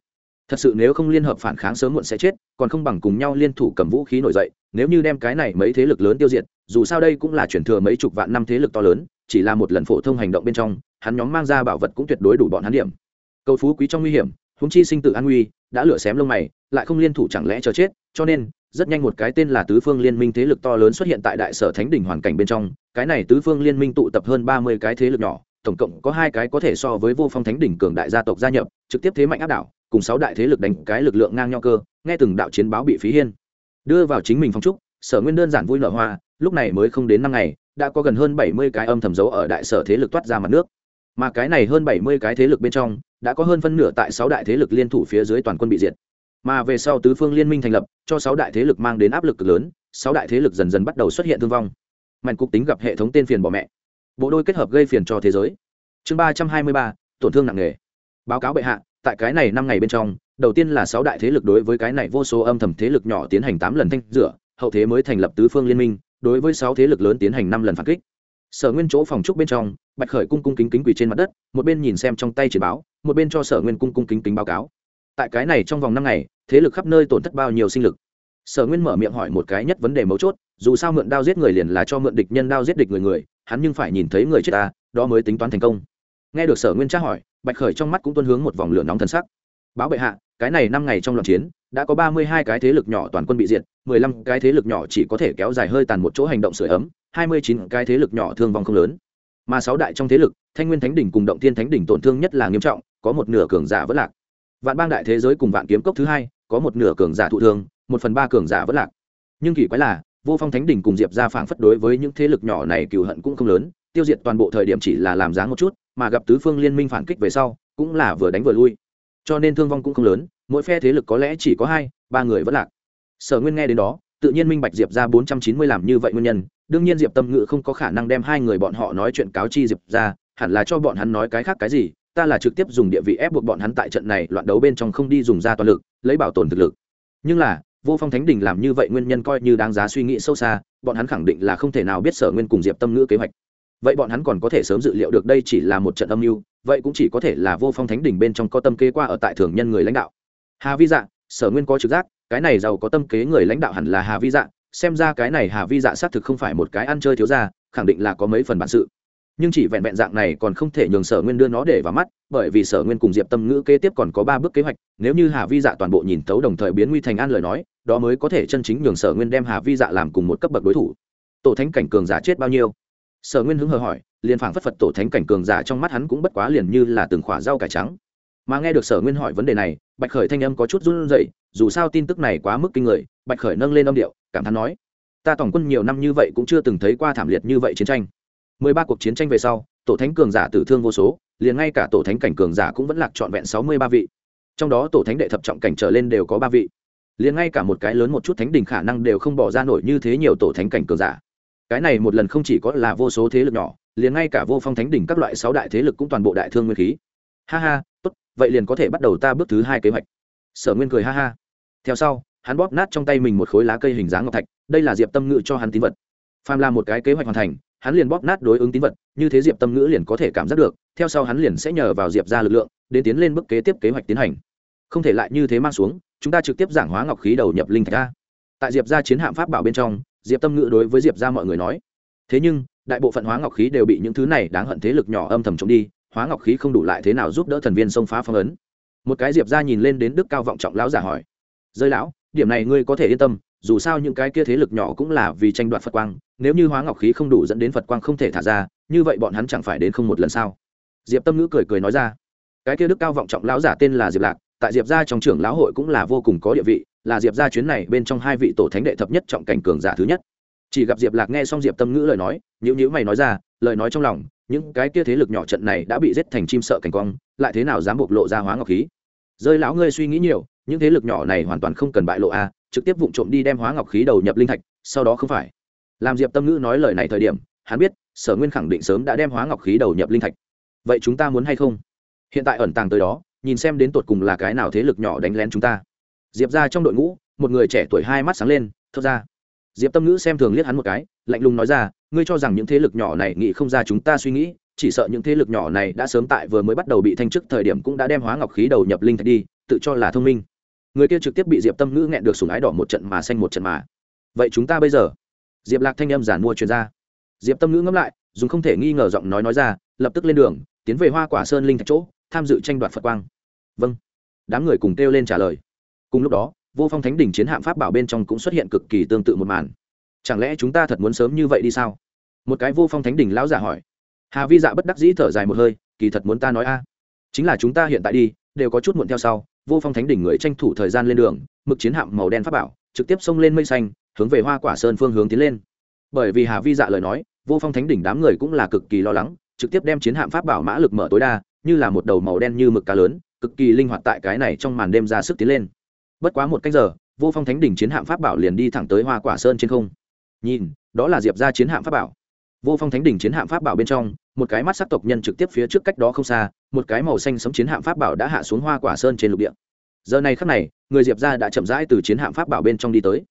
Thật sự nếu không liên hợp phản kháng sớm muộn sẽ chết, còn không bằng cùng nhau liên thủ cầm vũ khí nổi dậy, nếu như đem cái này mấy thế lực lớn tiêu diệt, dù sao đây cũng là chuyển thừa mấy chục vạn năm thế lực to lớn, chỉ là một lần phổ thông hành động bên trong, hắn nhóm mang ra bảo vật cũng tuyệt đối đủ bọn hắn điểm. Cầu phú quý trong nguy hiểm húng chi sinh tử an nguy, đã lửa xém lông mày, lại không liên thủ chẳng lẽ chờ chết, cho nên rất nhanh một cái tên là tứ phương liên minh thế lực to lớn xuất hiện tại đại sở thánh đỉnh hoàn cảnh bên trong. Cái này tứ phương liên minh tụ tập hơn ba mươi cái thế lực nhỏ, tổng cộng có hai cái có thể so với vô phong thánh đỉnh cường đại gia tộc gia nhập, trực tiếp thế mạnh áp đảo, cùng sáu đại thế lực đánh cái lực lượng ngang nhau cơ, nghe từng đạo chiến báo bị phí hiên. Đưa vào chính mình phong trúc, sở nguyên đơn giản vui nở hoa, lúc này mới không đến năm ngày, đã có gần hơn bảy mươi cái âm thầm dấu ở đại sở thế lực toát ra mặt nước. Mà cái này hơn bảy mươi cái thế lực bên trong, đã có hơn phân nửa tại sáu đại thế lực liên thủ phía dưới toàn quân bị diệt mà về sau tứ phương liên minh thành lập, cho sáu đại thế lực mang đến áp lực cực lớn, sáu đại thế lực dần dần bắt đầu xuất hiện thương vong. Mạnh cục tính gặp hệ thống tên phiền bỏ mẹ. Bộ đôi kết hợp gây phiền cho thế giới. Chương ba trăm hai mươi ba, tổn thương nặng nề. Báo cáo bệ hạ, tại cái này năm ngày bên trong, đầu tiên là sáu đại thế lực đối với cái này vô số âm thầm thế lực nhỏ tiến hành tám lần thanh rửa, hậu thế mới thành lập tứ phương liên minh, đối với sáu thế lực lớn tiến hành năm lần phản kích. Sở nguyên chỗ phòng trúc bên trong, bạch khởi cung cung kính kính quỳ trên mặt đất, một bên nhìn xem trong tay chỉ báo, một bên cho sở nguyên cung cung kính kính báo cáo tại cái này trong vòng năm ngày, thế lực khắp nơi tổn thất bao nhiêu sinh lực? Sở nguyên mở miệng hỏi một cái nhất vấn đề mấu chốt, dù sao mượn đao giết người liền là cho mượn địch nhân đao giết địch người người, hắn nhưng phải nhìn thấy người chết ta, đó mới tính toán thành công. Nghe được sở nguyên tra hỏi, bạch khởi trong mắt cũng tuân hướng một vòng lửa nóng thần sắc. Báo bệ hạ, cái này năm ngày trong loạn chiến, đã có ba mươi hai cái thế lực nhỏ toàn quân bị diệt, mười lăm cái thế lực nhỏ chỉ có thể kéo dài hơi tàn một chỗ hành động sửa ấm, hai mươi chín cái thế lực nhỏ thương vong không lớn. Mà sáu đại trong thế lực, thanh nguyên thánh đỉnh cùng động thiên thánh đỉnh tổn thương nhất là nghiêm trọng, có một nửa cường giả vẫn lạc vạn bang đại thế giới cùng vạn kiếm cốc thứ hai, có một nửa cường giả thụ thương, một phần ba cường giả vẫn lạc. Nhưng kỳ quái là, vô phong thánh đỉnh cùng diệp ra phảng phất đối với những thế lực nhỏ này cừu hận cũng không lớn, tiêu diệt toàn bộ thời điểm chỉ là làm dáng một chút, mà gặp tứ phương liên minh phản kích về sau, cũng là vừa đánh vừa lui. Cho nên thương vong cũng không lớn, mỗi phe thế lực có lẽ chỉ có hai, ba người vẫn lạc. Sở nguyên nghe đến đó, tự nhiên minh bạch diệp ra bốn trăm chín mươi làm như vậy nguyên nhân, đương nhiên diệp tâm ngự không có khả năng đem hai người bọn họ nói chuyện cáo chi diệp ra hẳn là cho bọn hắn nói cái khác cái gì ta là trực tiếp dùng địa vị ép buộc bọn hắn tại trận này loạn đấu bên trong không đi dùng ra toàn lực, lấy bảo tồn thực lực. Nhưng là, vô phong thánh đình làm như vậy nguyên nhân coi như đáng giá suy nghĩ sâu xa, bọn hắn khẳng định là không thể nào biết sở nguyên cùng diệp tâm ngữ kế hoạch. Vậy bọn hắn còn có thể sớm dự liệu được đây chỉ là một trận âm mưu, vậy cũng chỉ có thể là vô phong thánh đỉnh bên trong có tâm kế qua ở tại thường nhân người lãnh đạo. Hà vi dạ sở nguyên có trực giác, cái này giàu có tâm kế người lãnh đạo hẳn là hà vi dạ xem ra cái này hà vi dạ xác thực không phải một cái ăn chơi thiếu ra khẳng định là có mấy phần bản sự nhưng chỉ vẹn vẹn dạng này còn không thể nhường sở nguyên đưa nó để vào mắt, bởi vì sở nguyên cùng diệp tâm ngữ kế tiếp còn có ba bước kế hoạch, nếu như hà vi dạ toàn bộ nhìn tấu đồng thời biến nguy thành an lời nói, đó mới có thể chân chính nhường sở nguyên đem hà vi dạ làm cùng một cấp bậc đối thủ. Tổ thánh cảnh cường giả chết bao nhiêu? Sở nguyên hứng hờ hỏi, liền phảng phất phật tổ thánh cảnh cường giả trong mắt hắn cũng bất quá liền như là từng khỏa rau cải trắng. Mà nghe được sở nguyên hỏi vấn đề này, bạch khởi thanh âm có chút run rẩy, dù sao tin tức này quá mức kinh người, bạch khởi nâng lên âm điệu, cảm thán nói, ta tổng quân nhiều năm như vậy cũng chưa từng thấy qua thảm liệt như vậy chiến tranh mười ba cuộc chiến tranh về sau, tổ thánh cường giả tử thương vô số, liền ngay cả tổ thánh cảnh cường giả cũng vẫn lạc trọn vẹn sáu mươi ba vị. Trong đó tổ thánh đệ thập trọng cảnh trở lên đều có ba vị. Liền ngay cả một cái lớn một chút thánh đình khả năng đều không bỏ ra nổi như thế nhiều tổ thánh cảnh cường giả. Cái này một lần không chỉ có là vô số thế lực nhỏ, liền ngay cả vô phong thánh đỉnh các loại sáu đại thế lực cũng toàn bộ đại thương nguyên khí. Ha ha, tốt, vậy liền có thể bắt đầu ta bước thứ hai kế hoạch. Sở nguyên cười ha ha. Theo sau, hắn bóp nát trong tay mình một khối lá cây hình dáng ngọc thạch, đây là diệp tâm ngữ cho hắn tín vật. Phàm là một cái kế hoạch hoàn thành hắn liền bóp nát đối ứng tín vật, như thế diệp tâm ngữ liền có thể cảm giác được, theo sau hắn liền sẽ nhờ vào diệp ra lực lượng, đến tiến lên bước kế tiếp kế hoạch tiến hành. Không thể lại như thế mang xuống, chúng ta trực tiếp giảng hóa ngọc khí đầu nhập linh thạch ra tại diệp ra chiến hạm pháp bảo bên trong, diệp tâm ngữ đối với diệp ra mọi người nói, thế nhưng, đại bộ phận hóa ngọc khí đều bị những thứ này đáng hận thế lực nhỏ âm thầm trộm đi, hóa ngọc khí không đủ lại thế nào giúp đỡ thần viên xông phá phong ấn? Một cái diệp ra nhìn lên đến đức cao vọng trọng lão giả hỏi, rơi lão, điểm này ngươi có thể yên tâm dù sao những cái kia thế lực nhỏ cũng là vì tranh đoạt phật quang, nếu như hóa ngọc khí không đủ dẫn đến phật quang không thể thả ra, như vậy bọn hắn chẳng phải đến không một lần sao? Diệp tâm ngữ cười cười nói ra, cái kia đức cao vọng trọng lão giả tên là diệp lạc, tại diệp gia trong trưởng lão hội cũng là vô cùng có địa vị, là diệp gia chuyến này bên trong hai vị tổ thánh đệ thập nhất trọng cảnh cường giả thứ nhất. Chỉ gặp diệp lạc nghe xong diệp tâm ngữ lời nói nhữ nhữ mày nói ra, lời nói trong lòng, những cái kia thế lực nhỏ trận này đã bị giết thành chim sợ cảnh quang, lại thế nào dám bộc lộ ra hóa ngọc khí? Rơi lão ngươi suy nghĩ nhiều, những thế lực nhỏ này hoàn toàn không cần bại lộ a trực tiếp vụng trộm đi đem hóa ngọc khí đầu nhập linh thạch, sau đó không phải. Làm diệp tâm ngữ nói lời này thời điểm, hắn biết, sở nguyên khẳng định sớm đã đem hóa ngọc khí đầu nhập linh thạch. Vậy chúng ta muốn hay không? Hiện tại ẩn tàng tới đó, nhìn xem đến tột cùng là cái nào thế lực nhỏ đánh lén chúng ta. Diệp ra trong đội ngũ, một người trẻ tuổi hai mắt sáng lên, thốt ra. Diệp tâm ngữ xem thường liếc hắn một cái, lạnh lùng nói ra, ngươi cho rằng những thế lực nhỏ này nghĩ không ra chúng ta suy nghĩ, chỉ sợ những thế lực nhỏ này đã sớm tại vừa mới bắt đầu bị thanh chức thời điểm cũng đã đem hóa ngọc khí đầu nhập linh thạch đi, tự cho là thông minh người kia trực tiếp bị diệp tâm ngữ nghẹn được sùng ái đỏ một trận mà xanh một trận mà. Vậy chúng ta bây giờ? Diệp lạc thanh âm giản mua truyền ra. Diệp tâm ngữ ngẫm lại, dùng không thể nghi ngờ giọng nói nói ra, lập tức lên đường, tiến về hoa quả sơn linh thạch chỗ, tham dự tranh đoạt phật quang. Vâng. Đám người cùng kêu lên trả lời. Cùng lúc đó, vô phong thánh đỉnh chiến hạm pháp bảo bên trong cũng xuất hiện cực kỳ tương tự một màn. Chẳng lẽ chúng ta thật muốn sớm như vậy đi sao? Một cái vô phong thánh đỉnh lão giả hỏi. Hà vi dạ bất đắc dĩ thở dài một hơi, kỳ thật muốn ta nói a. Chính là chúng ta hiện tại đi đều có chút muộn theo sau, vô phong thánh đỉnh người tranh thủ thời gian lên đường, mực chiến hạm màu đen pháp bảo, trực tiếp xông lên mây xanh, hướng về hoa quả sơn phương hướng tiến lên. Bởi vì hà vi dạ lời nói, vô phong thánh đỉnh đám người cũng là cực kỳ lo lắng, trực tiếp đem chiến hạm pháp bảo mã lực mở tối đa, như là một đầu màu đen như mực cá lớn, cực kỳ linh hoạt tại cái này trong màn đêm ra sức tiến lên. Bất quá một cách giờ, vô phong thánh đỉnh chiến hạm pháp bảo liền đi thẳng tới hoa quả sơn trên không. Nhìn, đó là diệp ra chiến hạm pháp bảo vô phong thánh đỉnh chiến hạm pháp bảo bên trong, một cái mắt sắc tộc nhân trực tiếp phía trước cách đó không xa, một cái màu xanh sống chiến hạm pháp bảo đã hạ xuống hoa quả sơn trên lục địa. Giờ này khắc này, người diệp ra đã chậm rãi từ chiến hạm pháp bảo bên trong đi tới.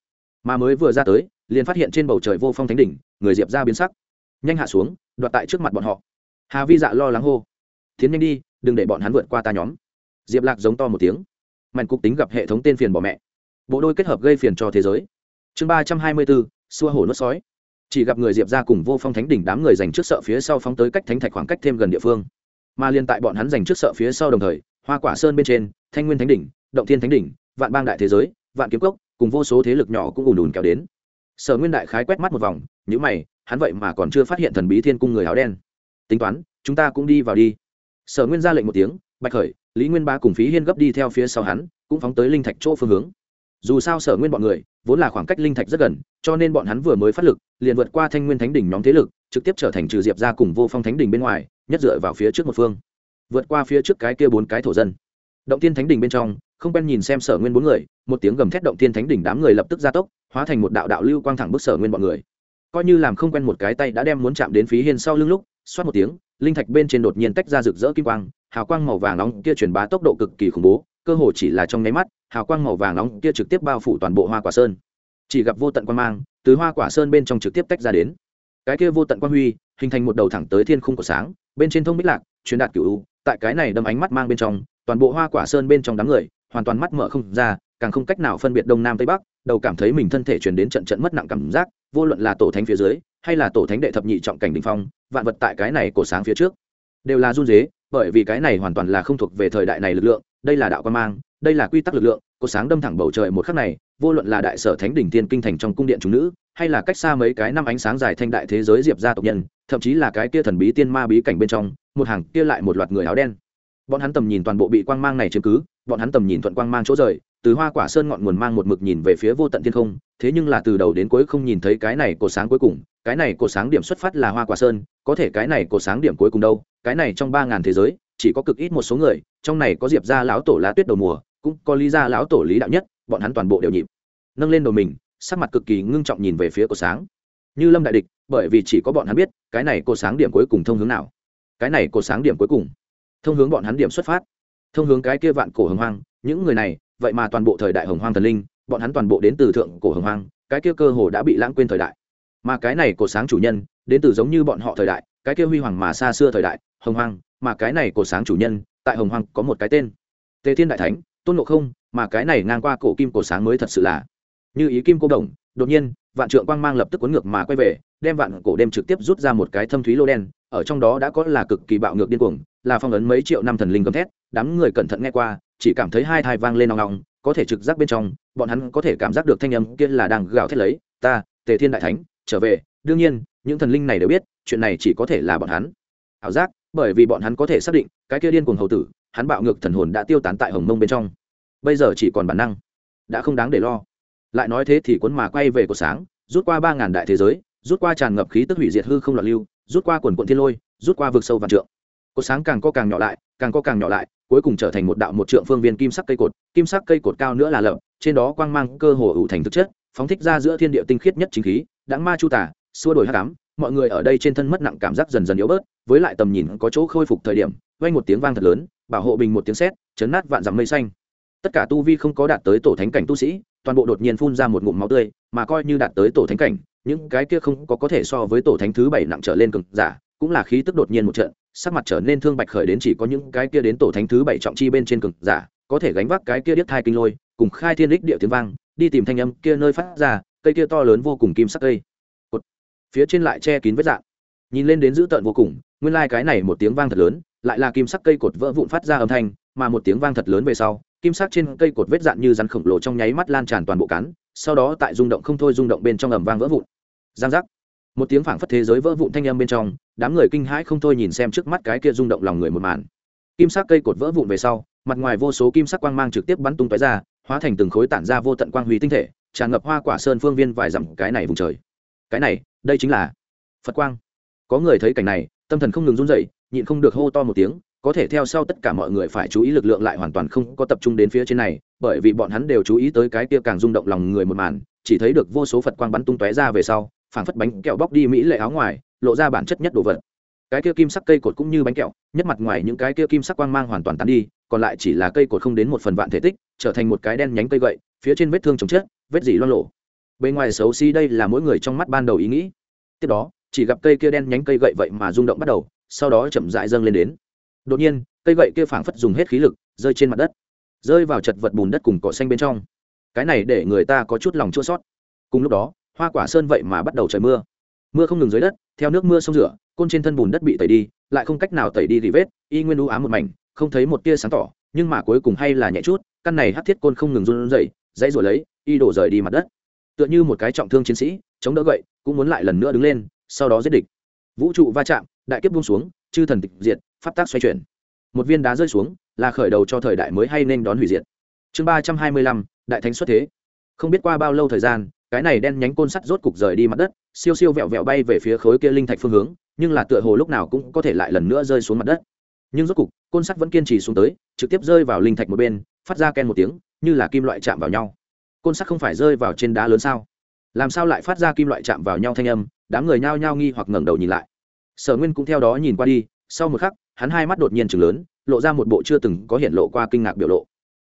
Mà mới vừa ra tới, liền phát hiện trên bầu trời vô phong thánh đỉnh, người diệp ra biến sắc. Nhanh hạ xuống, đoạt tại trước mặt bọn họ. Hà vi dạ lo lắng hô, tiến nhanh đi, đừng để bọn hắn vượt qua ta nhóm. Diệp lạc giống to một tiếng. Mạnh cục tính gặp hệ thống tên phiền bỏ mẹ. Bộ đôi kết hợp gây phiền cho thế giới. Chương ba trăm hai mươi bốn, xua hổ nuốt sói chỉ gặp người diệp ra cùng vô phong thánh đỉnh đám người dành trước sợ phía sau phóng tới cách thánh thạch khoảng cách thêm gần địa phương. Mà liên tại bọn hắn dành trước sợ phía sau đồng thời, hoa quả sơn bên trên, thanh nguyên thánh đỉnh, động thiên thánh đỉnh, vạn bang đại thế giới, vạn kiếm cốc, cùng vô số thế lực nhỏ cũng ùn ùn kéo đến. Sở nguyên đại khái quét mắt một vòng nhữ mày, hắn vậy mà còn chưa phát hiện thần bí thiên cung người áo đen. Tính toán, chúng ta cũng đi vào đi. Sở nguyên ra lệnh một tiếng, bạch khởi, lý nguyên ba cùng phí hiên gấp đi theo phía sau hắn, cũng phóng tới linh thạch chỗ phương hướng dù sao sở nguyên bọn người vốn là khoảng cách linh thạch rất gần, cho nên bọn hắn vừa mới phát lực, liền vượt qua thanh nguyên thánh đỉnh nhóm thế lực, trực tiếp trở thành trừ diệp ra cùng vô phong thánh đỉnh bên ngoài, nhất dựa vào phía trước một phương. Vượt qua phía trước cái kia bốn cái thổ dân. Động tiên thánh đỉnh bên trong, không quen nhìn xem sở nguyên bốn người, một tiếng gầm thét động tiên thánh đỉnh đám người lập tức gia tốc, hóa thành một đạo đạo lưu quang thẳng bức sở nguyên bọn người. Coi như làm không quen một cái tay đã đem muốn chạm đến phí hiên sau lưng lúc, xoát một tiếng, linh thạch bên trên đột nhiên tách ra rực rỡ kim quang, hào quang màu vàng nóng kia truyền bá tốc độ cực kỳ khủng bố cơ hồ chỉ là trong nháy mắt, hào quang màu vàng nóng kia trực tiếp bao phủ toàn bộ hoa quả sơn. Chỉ gặp vô tận quan mang từ hoa quả sơn bên trong trực tiếp tách ra đến. Cái kia vô tận quan huy hình thành một đầu thẳng tới thiên khung của sáng, bên trên thông bích lạc, truyền đạt cựu tại cái này đâm ánh mắt mang bên trong, toàn bộ hoa quả sơn bên trong đám người hoàn toàn mắt mở không ra, càng không cách nào phân biệt đông nam tây bắc, đầu cảm thấy mình thân thể truyền đến trận trận mất nặng cảm giác, vô luận là tổ thánh phía dưới hay là tổ thánh đệ thập nhị trọng cảnh đỉnh phong, vạn vật tại cái này cổ sáng phía trước đều là run dế bởi vì cái này hoàn toàn là không thuộc về thời đại này lực lượng đây là đạo quan mang, đây là quy tắc lực lượng cổ sáng đâm thẳng bầu trời một khắc này, vô luận là đại sở thánh đỉnh tiên kinh thành trong cung điện chúng nữ, hay là cách xa mấy cái năm ánh sáng dài thanh đại thế giới diệp gia tộc nhân, thậm chí là cái kia thần bí tiên ma bí cảnh bên trong, một hàng kia lại một loạt người áo đen. Bọn hắn tầm nhìn toàn bộ bị quang mang này chiếm cứ, bọn hắn tầm nhìn thuận quang mang chỗ rời, từ hoa quả sơn ngọn nguồn mang một mực nhìn về phía vô tận thiên không, thế nhưng là từ đầu đến cuối không nhìn thấy cái này cổ sáng cuối cùng, cái này cổ sáng điểm xuất phát là hoa quả sơn, có thể cái này cổ sáng điểm cuối cùng đâu, cái này trong ba ngàn thế giới, chỉ có cực ít một số người trong này có diệp gia lão tổ lá tuyết đầu mùa, cũng có lý gia lão tổ lý đạo nhất, bọn hắn toàn bộ đều nhịp. Nâng lên đầu mình, sắc mặt cực kỳ ngưng trọng nhìn về phía cổ sáng. Như lâm đại địch, bởi vì chỉ có bọn hắn biết, cái này cổ sáng điểm cuối cùng thông hướng nào? Cái này cổ sáng điểm cuối cùng. Thông hướng bọn hắn điểm xuất phát. Thông hướng cái kia vạn cổ hồng hoang, những người này, vậy mà toàn bộ thời đại hồng hoang thần linh, bọn hắn toàn bộ đến từ thượng cổ hồng hoang, cái kia cơ hồ đã bị lãng quên thời đại. Mà cái này cổ sáng chủ nhân, đến từ giống như bọn họ thời đại, cái kia huy hoàng mà xa xưa thời đại, hồng hoang, mà cái này cổ sáng chủ nhân tại hồng hoàng có một cái tên. Tề thiên đại thánh, tôn ngộ không, mà cái này ngang qua cổ kim cổ sáng mới thật sự là. Như ý kim cô đồng, đột nhiên, vạn trượng quang mang lập tức cuốn ngược mà quay về, đem vạn cổ đêm trực tiếp rút ra một cái thâm thúy lô đen, ở trong đó đã có là cực kỳ bạo ngược điên cuồng, là phong ấn mấy triệu năm thần linh gầm thét, đám người cẩn thận nghe qua, chỉ cảm thấy hai thai vang lên nòng nòng có thể trực giác bên trong, bọn hắn có thể cảm giác được thanh âm kia là đang gào thét lấy, ta, tề thiên đại thánh, trở về. Đương nhiên, những thần linh này đều biết, chuyện này chỉ có thể là bọn hắn. Ảo giác bởi vì bọn hắn có thể xác định, cái kia điên cuồng hầu tử, hắn bạo ngược thần hồn đã tiêu tán tại hồng mông bên trong. Bây giờ chỉ còn bản năng, đã không đáng để lo. Lại nói thế thì cuốn mà quay về của sáng, rút qua ba ngàn đại thế giới, rút qua tràn ngập khí tức hủy diệt hư không loạn lưu, rút qua quần quận thiên lôi, rút qua vực sâu vạn trượng. Cột sáng càng co càng nhỏ lại, càng co càng nhỏ lại, cuối cùng trở thành một đạo một trượng phương viên kim sắc cây cột, kim sắc cây cột cao nữa là lợm, trên đó quang mang cơ hồ ủ thành thực chất, phóng thích ra giữa thiên địa tinh khiết nhất chính khí đáng ma chu tả, xua đổi hát cám mọi người ở đây trên thân mất nặng cảm giác dần dần yếu bớt, với lại tầm nhìn có chỗ khôi phục thời điểm, vang một tiếng vang thật lớn, bảo hộ bình một tiếng sét, chấn nát vạn dặm mây xanh. Tất cả tu vi không có đạt tới tổ thánh cảnh tu sĩ, toàn bộ đột nhiên phun ra một ngụm máu tươi, mà coi như đạt tới tổ thánh cảnh, những cái kia không có có thể so với tổ thánh thứ bảy nặng trở lên cực giả, cũng là khí tức đột nhiên một trận, sắc mặt trở nên thương bạch khởi đến chỉ có những cái kia đến tổ thánh thứ bảy trọng chi bên trên cực giả, có thể gánh vác cái kia điếc thai kinh lôi, cùng khai thiên đích địa tiếng vang, đi tìm thanh âm kia nơi phát ra, cây kia to lớn vô cùng kim sắc cây phía trên lại che kín vết dạng. Nhìn lên đến dữ tợn vô cùng, nguyên lai cái này một tiếng vang thật lớn, lại là kim sắc cây cột vỡ vụn phát ra âm thanh, mà một tiếng vang thật lớn về sau, kim sắc trên cây cột vết dạn như rắn khổng lồ trong nháy mắt lan tràn toàn bộ cắn sau đó tại rung động không thôi rung động bên trong ẩm vang vỡ vụn. Giang giác. Một tiếng phảng phất thế giới vỡ vụn thanh âm bên trong, đám người kinh hãi không thôi nhìn xem trước mắt cái kia rung động lòng người một màn. Kim sắc cây cột vỡ vụn về sau, mặt ngoài vô số kim sắc quang mang trực tiếp bắn tung tóe ra, hóa thành từng khối tản ra vô tận quang huy tinh thể, tràn ngập hoa quả sơn phương viên vài dặm cái này vùng trời. Cái này đây chính là phật quang có người thấy cảnh này tâm thần không ngừng run dậy nhịn không được hô to một tiếng, có thể theo sau tất cả mọi người phải chú ý lực lượng lại hoàn toàn không có tập trung đến phía trên này, bởi vì bọn hắn đều chú ý tới cái kia càng rung động lòng người một màn, chỉ thấy được vô số phật quang bắn tung tóe ra về sau, phảng phất bánh kẹo bóc đi mỹ lệ áo ngoài, lộ ra bản chất nhất đồ vật. Cái kia kim sắc cây cột cũng như bánh kẹo, nhất mặt ngoài những cái kia kim sắc quang mang hoàn toàn tán đi, còn lại chỉ là cây cột không đến một phần vạn thể tích, trở thành một cái đen nhánh cây gậy, phía trên vết thương chồng chết vết dỉ loan lộ bên ngoài xấu xí đây là mỗi người trong mắt ban đầu ý nghĩ. Tiếp đó, chỉ gặp cây kia đen nhánh cây gậy vậy mà rung động bắt đầu, sau đó chậm rãi dâng lên đến. Đột nhiên, cây gậy kia phảng phất dùng hết khí lực, rơi trên mặt đất, rơi vào chật vật bùn đất cùng cỏ xanh bên trong. Cái này để người ta có chút lòng chua sót cùng lúc đó, hoa quả sơn vậy mà bắt đầu trời mưa. Mưa không ngừng dưới đất, theo nước mưa sông rửa, côn trên thân bùn đất bị tẩy đi, lại không cách nào tẩy đi thì vết, y nguyên u ám một mảnh, không thấy một tia sáng tỏ, nhưng mà cuối cùng hay là nhẹ chút, căn này hắt thiết côn không ngừng run dậy dãy rồi lấy, y đổ rời đi mặt đất tựa như một cái trọng thương chiến sĩ, chống đỡ gậy, cũng muốn lại lần nữa đứng lên, sau đó giết địch. Vũ trụ va chạm, đại kiếp buông xuống, chư thần tịch diệt, pháp tác xoay chuyển. Một viên đá rơi xuống, là khởi đầu cho thời đại mới hay nên đón hủy diệt. Chương ba trăm hai mươi lăm, đại thánh xuất thế. Không biết qua bao lâu thời gian, cái này đen nhánh côn sắt rốt cục rời đi mặt đất, siêu siêu vẹo vẹo bay về phía khối kia linh thạch phương hướng, nhưng là tựa hồ lúc nào cũng có thể lại lần nữa rơi xuống mặt đất. Nhưng rốt cục, côn sắt vẫn kiên trì xuống tới, trực tiếp rơi vào linh thạch một bên, phát ra ken một tiếng, như là kim loại chạm vào nhau côn sắt không phải rơi vào trên đá lớn sao? Làm sao lại phát ra kim loại chạm vào nhau thanh âm? Đám người nhao nhao nghi hoặc ngẩng đầu nhìn lại. Sở nguyên cũng theo đó nhìn qua đi, sau một khắc, hắn hai mắt đột nhiên chừng lớn, lộ ra một bộ chưa từng có hiện lộ qua kinh ngạc biểu lộ.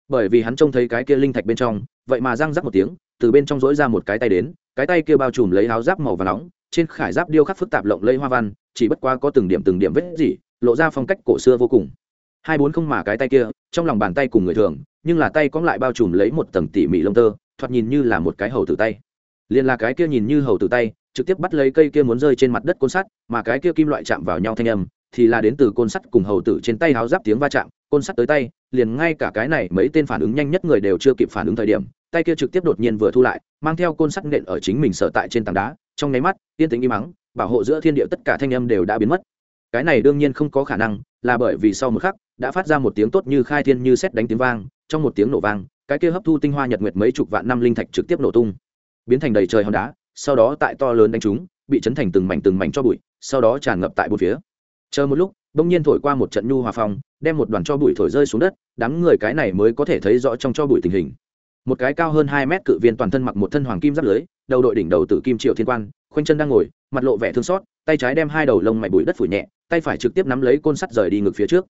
Bởi vì hắn trông thấy cái kia linh thạch bên trong, vậy mà răng rắc một tiếng, từ bên trong dỗi ra một cái tay đến, cái tay kia bao trùm lấy áo giáp màu và nóng, trên khải giáp điêu khắc phức tạp lộng lây hoa văn, chỉ bất qua có từng điểm từng điểm vết gì lộ ra phong cách cổ xưa vô cùng. Hai bốn không mà cái tay kia, trong lòng bàn tay cùng người thường, nhưng là tay cóng lại bao trùm lấy một tầng tỉ mỉ lông tơ thoạt nhìn như là một cái hầu tử tay. Liền là cái kia nhìn như hầu tử tay, trực tiếp bắt lấy cây kia muốn rơi trên mặt đất côn sắt, mà cái kia kim loại chạm vào nhau thanh âm, thì là đến từ côn sắt cùng hầu tử trên tay háo giáp tiếng va chạm, côn sắt tới tay, liền ngay cả cái này mấy tên phản ứng nhanh nhất người đều chưa kịp phản ứng thời điểm, tay kia trực tiếp đột nhiên vừa thu lại, mang theo côn sắt nện ở chính mình sở tại trên tảng đá, trong nháy mắt, yên tĩnh im mắng bảo hộ giữa thiên địa tất cả thanh âm đều đã biến mất. Cái này đương nhiên không có khả năng, là bởi vì sau một khắc, đã phát ra một tiếng tốt như khai thiên như xét đánh tiếng vang, trong một tiếng nổ vang cái kia hấp thu tinh hoa nhật nguyệt mấy chục vạn năm linh thạch trực tiếp nổ tung. Biến thành đầy trời hòn đá, sau đó tại to lớn đánh chúng, bị chấn thành từng mảnh từng mảnh cho bụi, sau đó tràn ngập tại bốn phía. Chờ một lúc, bỗng nhiên thổi qua một trận nhu hòa phong, đem một đoàn cho bụi thổi rơi xuống đất, đám người cái này mới có thể thấy rõ trong cho bụi tình hình. Một cái cao hơn hai mét cự viên toàn thân mặc một thân hoàng kim giáp lưới, đầu đội đỉnh đầu tử kim triệu thiên quan, khoanh chân đang ngồi, mặt lộ vẻ thương xót, tay trái đem hai đầu lông mày bụi đất phủ nhẹ, tay phải trực tiếp nắm lấy côn sắt rời đi ngược phía trước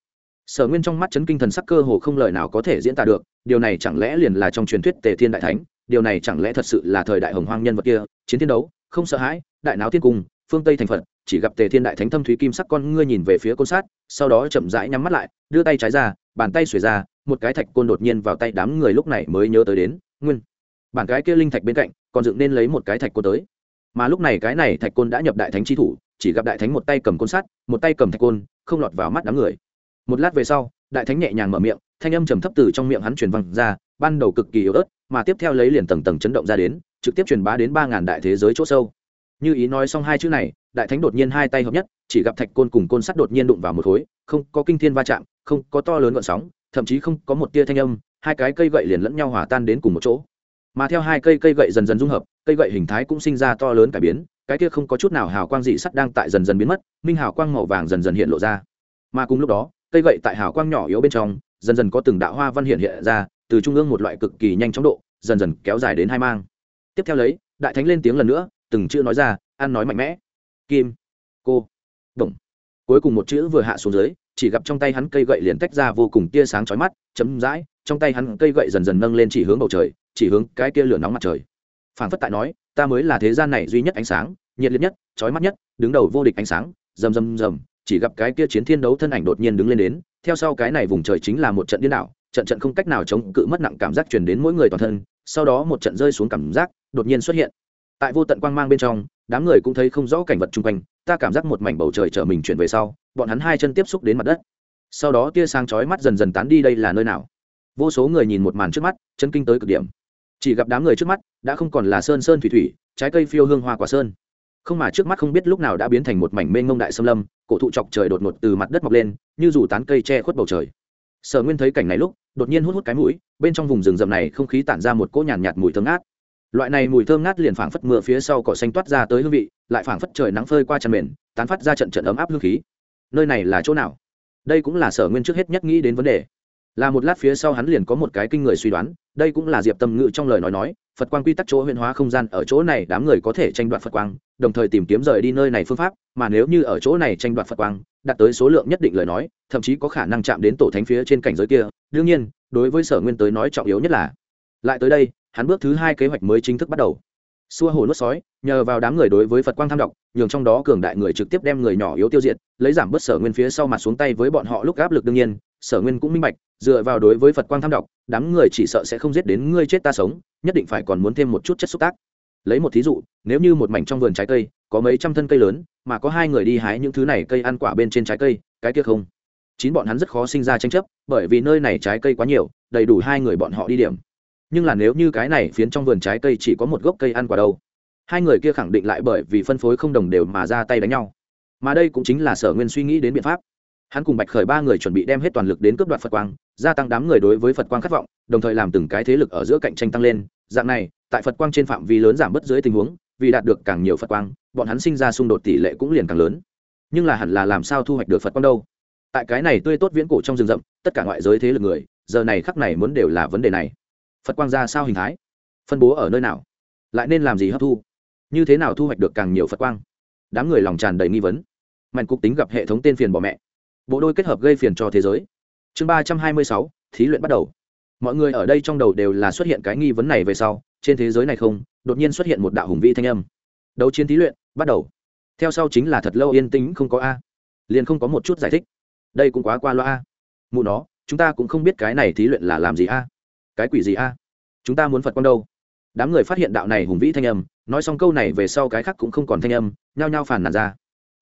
sở nguyên trong mắt chấn kinh thần sắc cơ hồ không lời nào có thể diễn tả được, điều này chẳng lẽ liền là trong truyền thuyết tề thiên đại thánh, điều này chẳng lẽ thật sự là thời đại hồng hoang nhân vật kia, chiến thiên đấu, không sợ hãi, đại náo thiên cung, phương tây thành phật, chỉ gặp tề thiên đại thánh thâm thúy kim sắc con ngươi nhìn về phía côn sát, sau đó chậm rãi nhắm mắt lại, đưa tay trái ra, bàn tay xuề ra, một cái thạch côn đột nhiên vào tay đám người lúc này mới nhớ tới đến, nguyên. Bản cái kia linh thạch bên cạnh, còn dựng nên lấy một cái thạch côn tới. Mà lúc này cái này thạch côn đã nhập đại thánh chi thủ, chỉ gặp đại thánh một tay cầm côn sắt một tay cầm thạch côn, không lọt vào mắt đám người một lát về sau, đại thánh nhẹ nhàng mở miệng, thanh âm trầm thấp từ trong miệng hắn truyền văng ra, ban đầu cực kỳ yếu ớt, mà tiếp theo lấy liền tầng tầng chấn động ra đến, trực tiếp truyền bá đến ba ngàn đại thế giới chỗ sâu. Như ý nói xong hai chữ này, đại thánh đột nhiên hai tay hợp nhất, chỉ gặp thạch côn cùng côn sắt đột nhiên đụng vào một khối, không có kinh thiên va chạm, không có to lớn gọn sóng, thậm chí không có một tia thanh âm, hai cái cây gậy liền lẫn nhau hòa tan đến cùng một chỗ. Mà theo hai cây cây gậy dần dần dung hợp, cây gậy hình thái cũng sinh ra to lớn cải biến, cái kia không có chút nào hào quang dị sắt đang tại dần dần biến mất, minh hào quang màu vàng dần dần hiện lộ ra. Mà cùng lúc đó cây gậy tại hào quang nhỏ yếu bên trong, dần dần có từng đạo hoa văn hiện hiện ra, từ trung ương một loại cực kỳ nhanh chóng độ, dần dần kéo dài đến hai mang. Tiếp theo lấy, đại thánh lên tiếng lần nữa, từng chữ nói ra ăn nói mạnh mẽ. Kim, cô, bổng. Cuối cùng một chữ vừa hạ xuống dưới, chỉ gặp trong tay hắn cây gậy liền tách ra vô cùng tia sáng chói mắt chấm dãi trong tay hắn cây gậy dần dần nâng lên chỉ hướng bầu trời, chỉ hướng cái kia lửa nóng mặt trời. Phản phất tại nói, ta mới là thế gian này duy nhất ánh sáng, nhiệt liệt nhất, chói mắt nhất, đứng đầu vô địch ánh sáng, rầm rầm rầm chỉ gặp cái kia chiến thiên đấu thân ảnh đột nhiên đứng lên đến, theo sau cái này vùng trời chính là một trận điên đảo, trận trận không cách nào chống cự mất nặng cảm giác truyền đến mỗi người toàn thân, sau đó một trận rơi xuống cảm giác đột nhiên xuất hiện. Tại vô tận quang mang bên trong, đám người cũng thấy không rõ cảnh vật chung quanh, ta cảm giác một mảnh bầu trời trở mình chuyển về sau, bọn hắn hai chân tiếp xúc đến mặt đất. Sau đó tia sáng chói mắt dần dần tán đi đây là nơi nào. Vô số người nhìn một màn trước mắt chân kinh tới cực điểm. Chỉ gặp đám người trước mắt, đã không còn là sơn sơn thủy thủy, trái cây phiêu hương hoa quả sơn không mà trước mắt không biết lúc nào đã biến thành một mảnh mênh mông đại xâm lâm cổ thụ chọc trời đột ngột từ mặt đất mọc lên như dù tán cây che khuất bầu trời. Sở nguyên thấy cảnh này lúc đột nhiên hút hút cái mũi bên trong vùng rừng rậm này không khí tản ra một cỗ nhàn nhạt, nhạt mùi thơm ngát. Loại này mùi thơm ngát liền phảng phất mưa phía sau cỏ xanh toát ra tới hương vị lại phảng phất trời nắng phơi qua chăn mền tán phát ra trận trận ấm áp hương khí. Nơi này là chỗ nào? Đây cũng là sở nguyên trước hết nhất nghĩ đến vấn đề. Là một lát phía sau hắn liền có một cái kinh người suy đoán đây cũng là diệp tâm ngự trong lời nói nói phật quang quy tắc chỗ huyện hóa không gian ở chỗ này đám người có thể tranh đoạt phật quang đồng thời tìm kiếm rời đi nơi này phương pháp, mà nếu như ở chỗ này tranh đoạt phật quang, đạt tới số lượng nhất định lời nói, thậm chí có khả năng chạm đến tổ thánh phía trên cảnh giới kia. Đương nhiên, đối với sở nguyên tới nói trọng yếu nhất là, lại tới đây, hắn bước thứ hai kế hoạch mới chính thức bắt đầu. Xua hồ nuốt sói, nhờ vào đám người đối với phật quang tham đọc, nhường trong đó cường đại người trực tiếp đem người nhỏ yếu tiêu diệt, lấy giảm bớt sở nguyên phía sau mặt xuống tay với bọn họ lúc áp lực đương nhiên, sở nguyên cũng minh bạch, dựa vào đối với phật quang tham đọc, đám người chỉ sợ sẽ không giết đến ngươi chết ta sống, nhất định phải còn muốn thêm một chút chất xúc tác lấy một thí dụ, nếu như một mảnh trong vườn trái cây có mấy trăm thân cây lớn, mà có hai người đi hái những thứ này cây ăn quả bên trên trái cây, cái kia không? Chín bọn hắn rất khó sinh ra tranh chấp, bởi vì nơi này trái cây quá nhiều, đầy đủ hai người bọn họ đi điểm. Nhưng là nếu như cái này phiến trong vườn trái cây chỉ có một gốc cây ăn quả đâu, hai người kia khẳng định lại bởi vì phân phối không đồng đều mà ra tay đánh nhau. Mà đây cũng chính là sở nguyên suy nghĩ đến biện pháp. Hắn cùng bạch khởi ba người chuẩn bị đem hết toàn lực đến cướp đoạt phật quang, gia tăng đám người đối với phật quang khát vọng, đồng thời làm từng cái thế lực ở giữa cạnh tranh tăng lên dạng này, tại phật quang trên phạm vi lớn giảm bớt dưới tình huống, vì đạt được càng nhiều phật quang, bọn hắn sinh ra xung đột tỷ lệ cũng liền càng lớn. Nhưng là hẳn là làm sao thu hoạch được phật quang đâu? Tại cái này tươi tốt viễn cổ trong rừng rậm, tất cả ngoại giới thế lực người, giờ này khắc này muốn đều là vấn đề này. Phật quang ra sao hình thái? Phân bố ở nơi nào? Lại nên làm gì hấp thu? Như thế nào thu hoạch được càng nhiều phật quang? Đám người lòng tràn đầy nghi vấn. Mạnh cục tính gặp hệ thống tên phiền bỏ mẹ. Bộ đôi kết hợp gây phiền cho thế giới. Chương ba trăm hai mươi sáu, thí luyện bắt đầu mọi người ở đây trong đầu đều là xuất hiện cái nghi vấn này về sau, trên thế giới này không, đột nhiên xuất hiện một đạo hùng vĩ thanh âm. Đấu chiến thí luyện, bắt đầu. Theo sau chính là thật lâu yên tĩnh không có a. Liền không có một chút giải thích. Đây cũng quá qua loa a. Mụ nó, chúng ta cũng không biết cái này thí luyện là làm gì a. Cái quỷ gì a? Chúng ta muốn phật con đâu? Đám người phát hiện đạo này hùng vĩ thanh âm, nói xong câu này về sau cái khác cũng không còn thanh âm, nhao nhao phản nàn ra.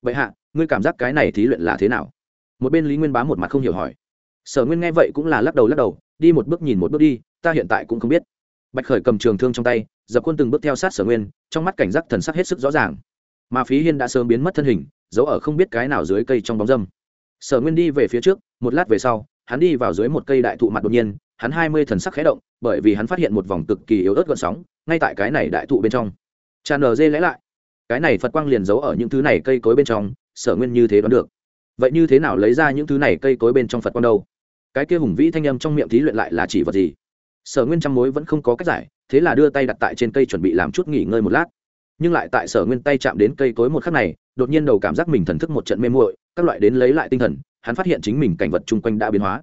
Vậy hạ, ngươi cảm giác cái này thí luyện là thế nào? Một bên lý nguyên bá một mặt không hiểu hỏi. Sở nguyên nghe vậy cũng là lắc đầu lắc đầu đi một bước nhìn một bước đi, ta hiện tại cũng không biết. Bạch khởi cầm trường thương trong tay, dập quân từng bước theo sát sở nguyên, trong mắt cảnh giác thần sắc hết sức rõ ràng. Mà phí hiên đã sớm biến mất thân hình, giấu ở không biết cái nào dưới cây trong bóng dâm. Sở nguyên đi về phía trước, một lát về sau, hắn đi vào dưới một cây đại thụ mặt đột nhiên, hắn hai mươi thần sắc khé động, bởi vì hắn phát hiện một vòng cực kỳ yếu ớt gọn sóng, ngay tại cái này đại thụ bên trong. Tràn nở dê lẽ lại. Cái này phật quang liền giấu ở những thứ này cây cối bên trong, sở nguyên như thế đoán được. Vậy như thế nào lấy ra những thứ này cây cối bên trong phật quang đâu? Cái kia hùng vĩ thanh âm trong miệng thí luyện lại là chỉ vật gì? Sở nguyên trăm mối vẫn không có cách giải, thế là đưa tay đặt tại trên cây chuẩn bị làm chút nghỉ ngơi một lát. Nhưng lại tại sở nguyên tay chạm đến cây cối một khắc này, đột nhiên đầu cảm giác mình thần thức một trận mê muội, các loại đến lấy lại tinh thần, hắn phát hiện chính mình cảnh vật chung quanh đã biến hóa.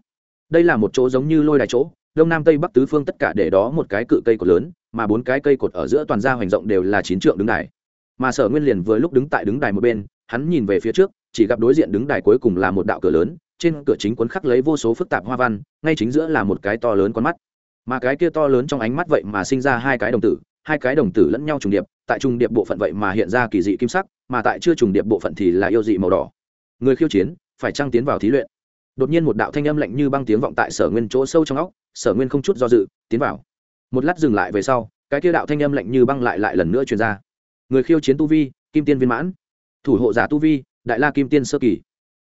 Đây là một chỗ giống như lôi đài chỗ, đông nam tây bắc tứ phương tất cả để đó một cái cự cây cột lớn, mà bốn cái cây cột ở giữa toàn gia hoành rộng đều là chín trượng đứng đài. Mà sở nguyên liền vừa lúc đứng tại đứng đài một bên, hắn nhìn về phía trước, chỉ gặp đối diện đứng đài cuối cùng là một đạo cửa lớn trên cửa chính quấn khắc lấy vô số phức tạp hoa văn, ngay chính giữa là một cái to lớn con mắt. Mà cái kia to lớn trong ánh mắt vậy mà sinh ra hai cái đồng tử, hai cái đồng tử lẫn nhau trùng điệp, tại trùng điệp bộ phận vậy mà hiện ra kỳ dị kim sắc, mà tại chưa trùng điệp bộ phận thì là yêu dị màu đỏ. Người khiêu chiến, phải trăng tiến vào thí luyện? Đột nhiên một đạo thanh âm lạnh như băng tiếng vọng tại sở nguyên chỗ sâu trong óc, sở nguyên không chút do dự, tiến vào. Một lát dừng lại về sau, cái kia đạo thanh âm lạnh như băng lại lại lần nữa truyền ra. Người khiêu chiến tu vi, kim tiên viên mãn. Thủ hộ giả tu vi, đại la kim tiên sơ kỳ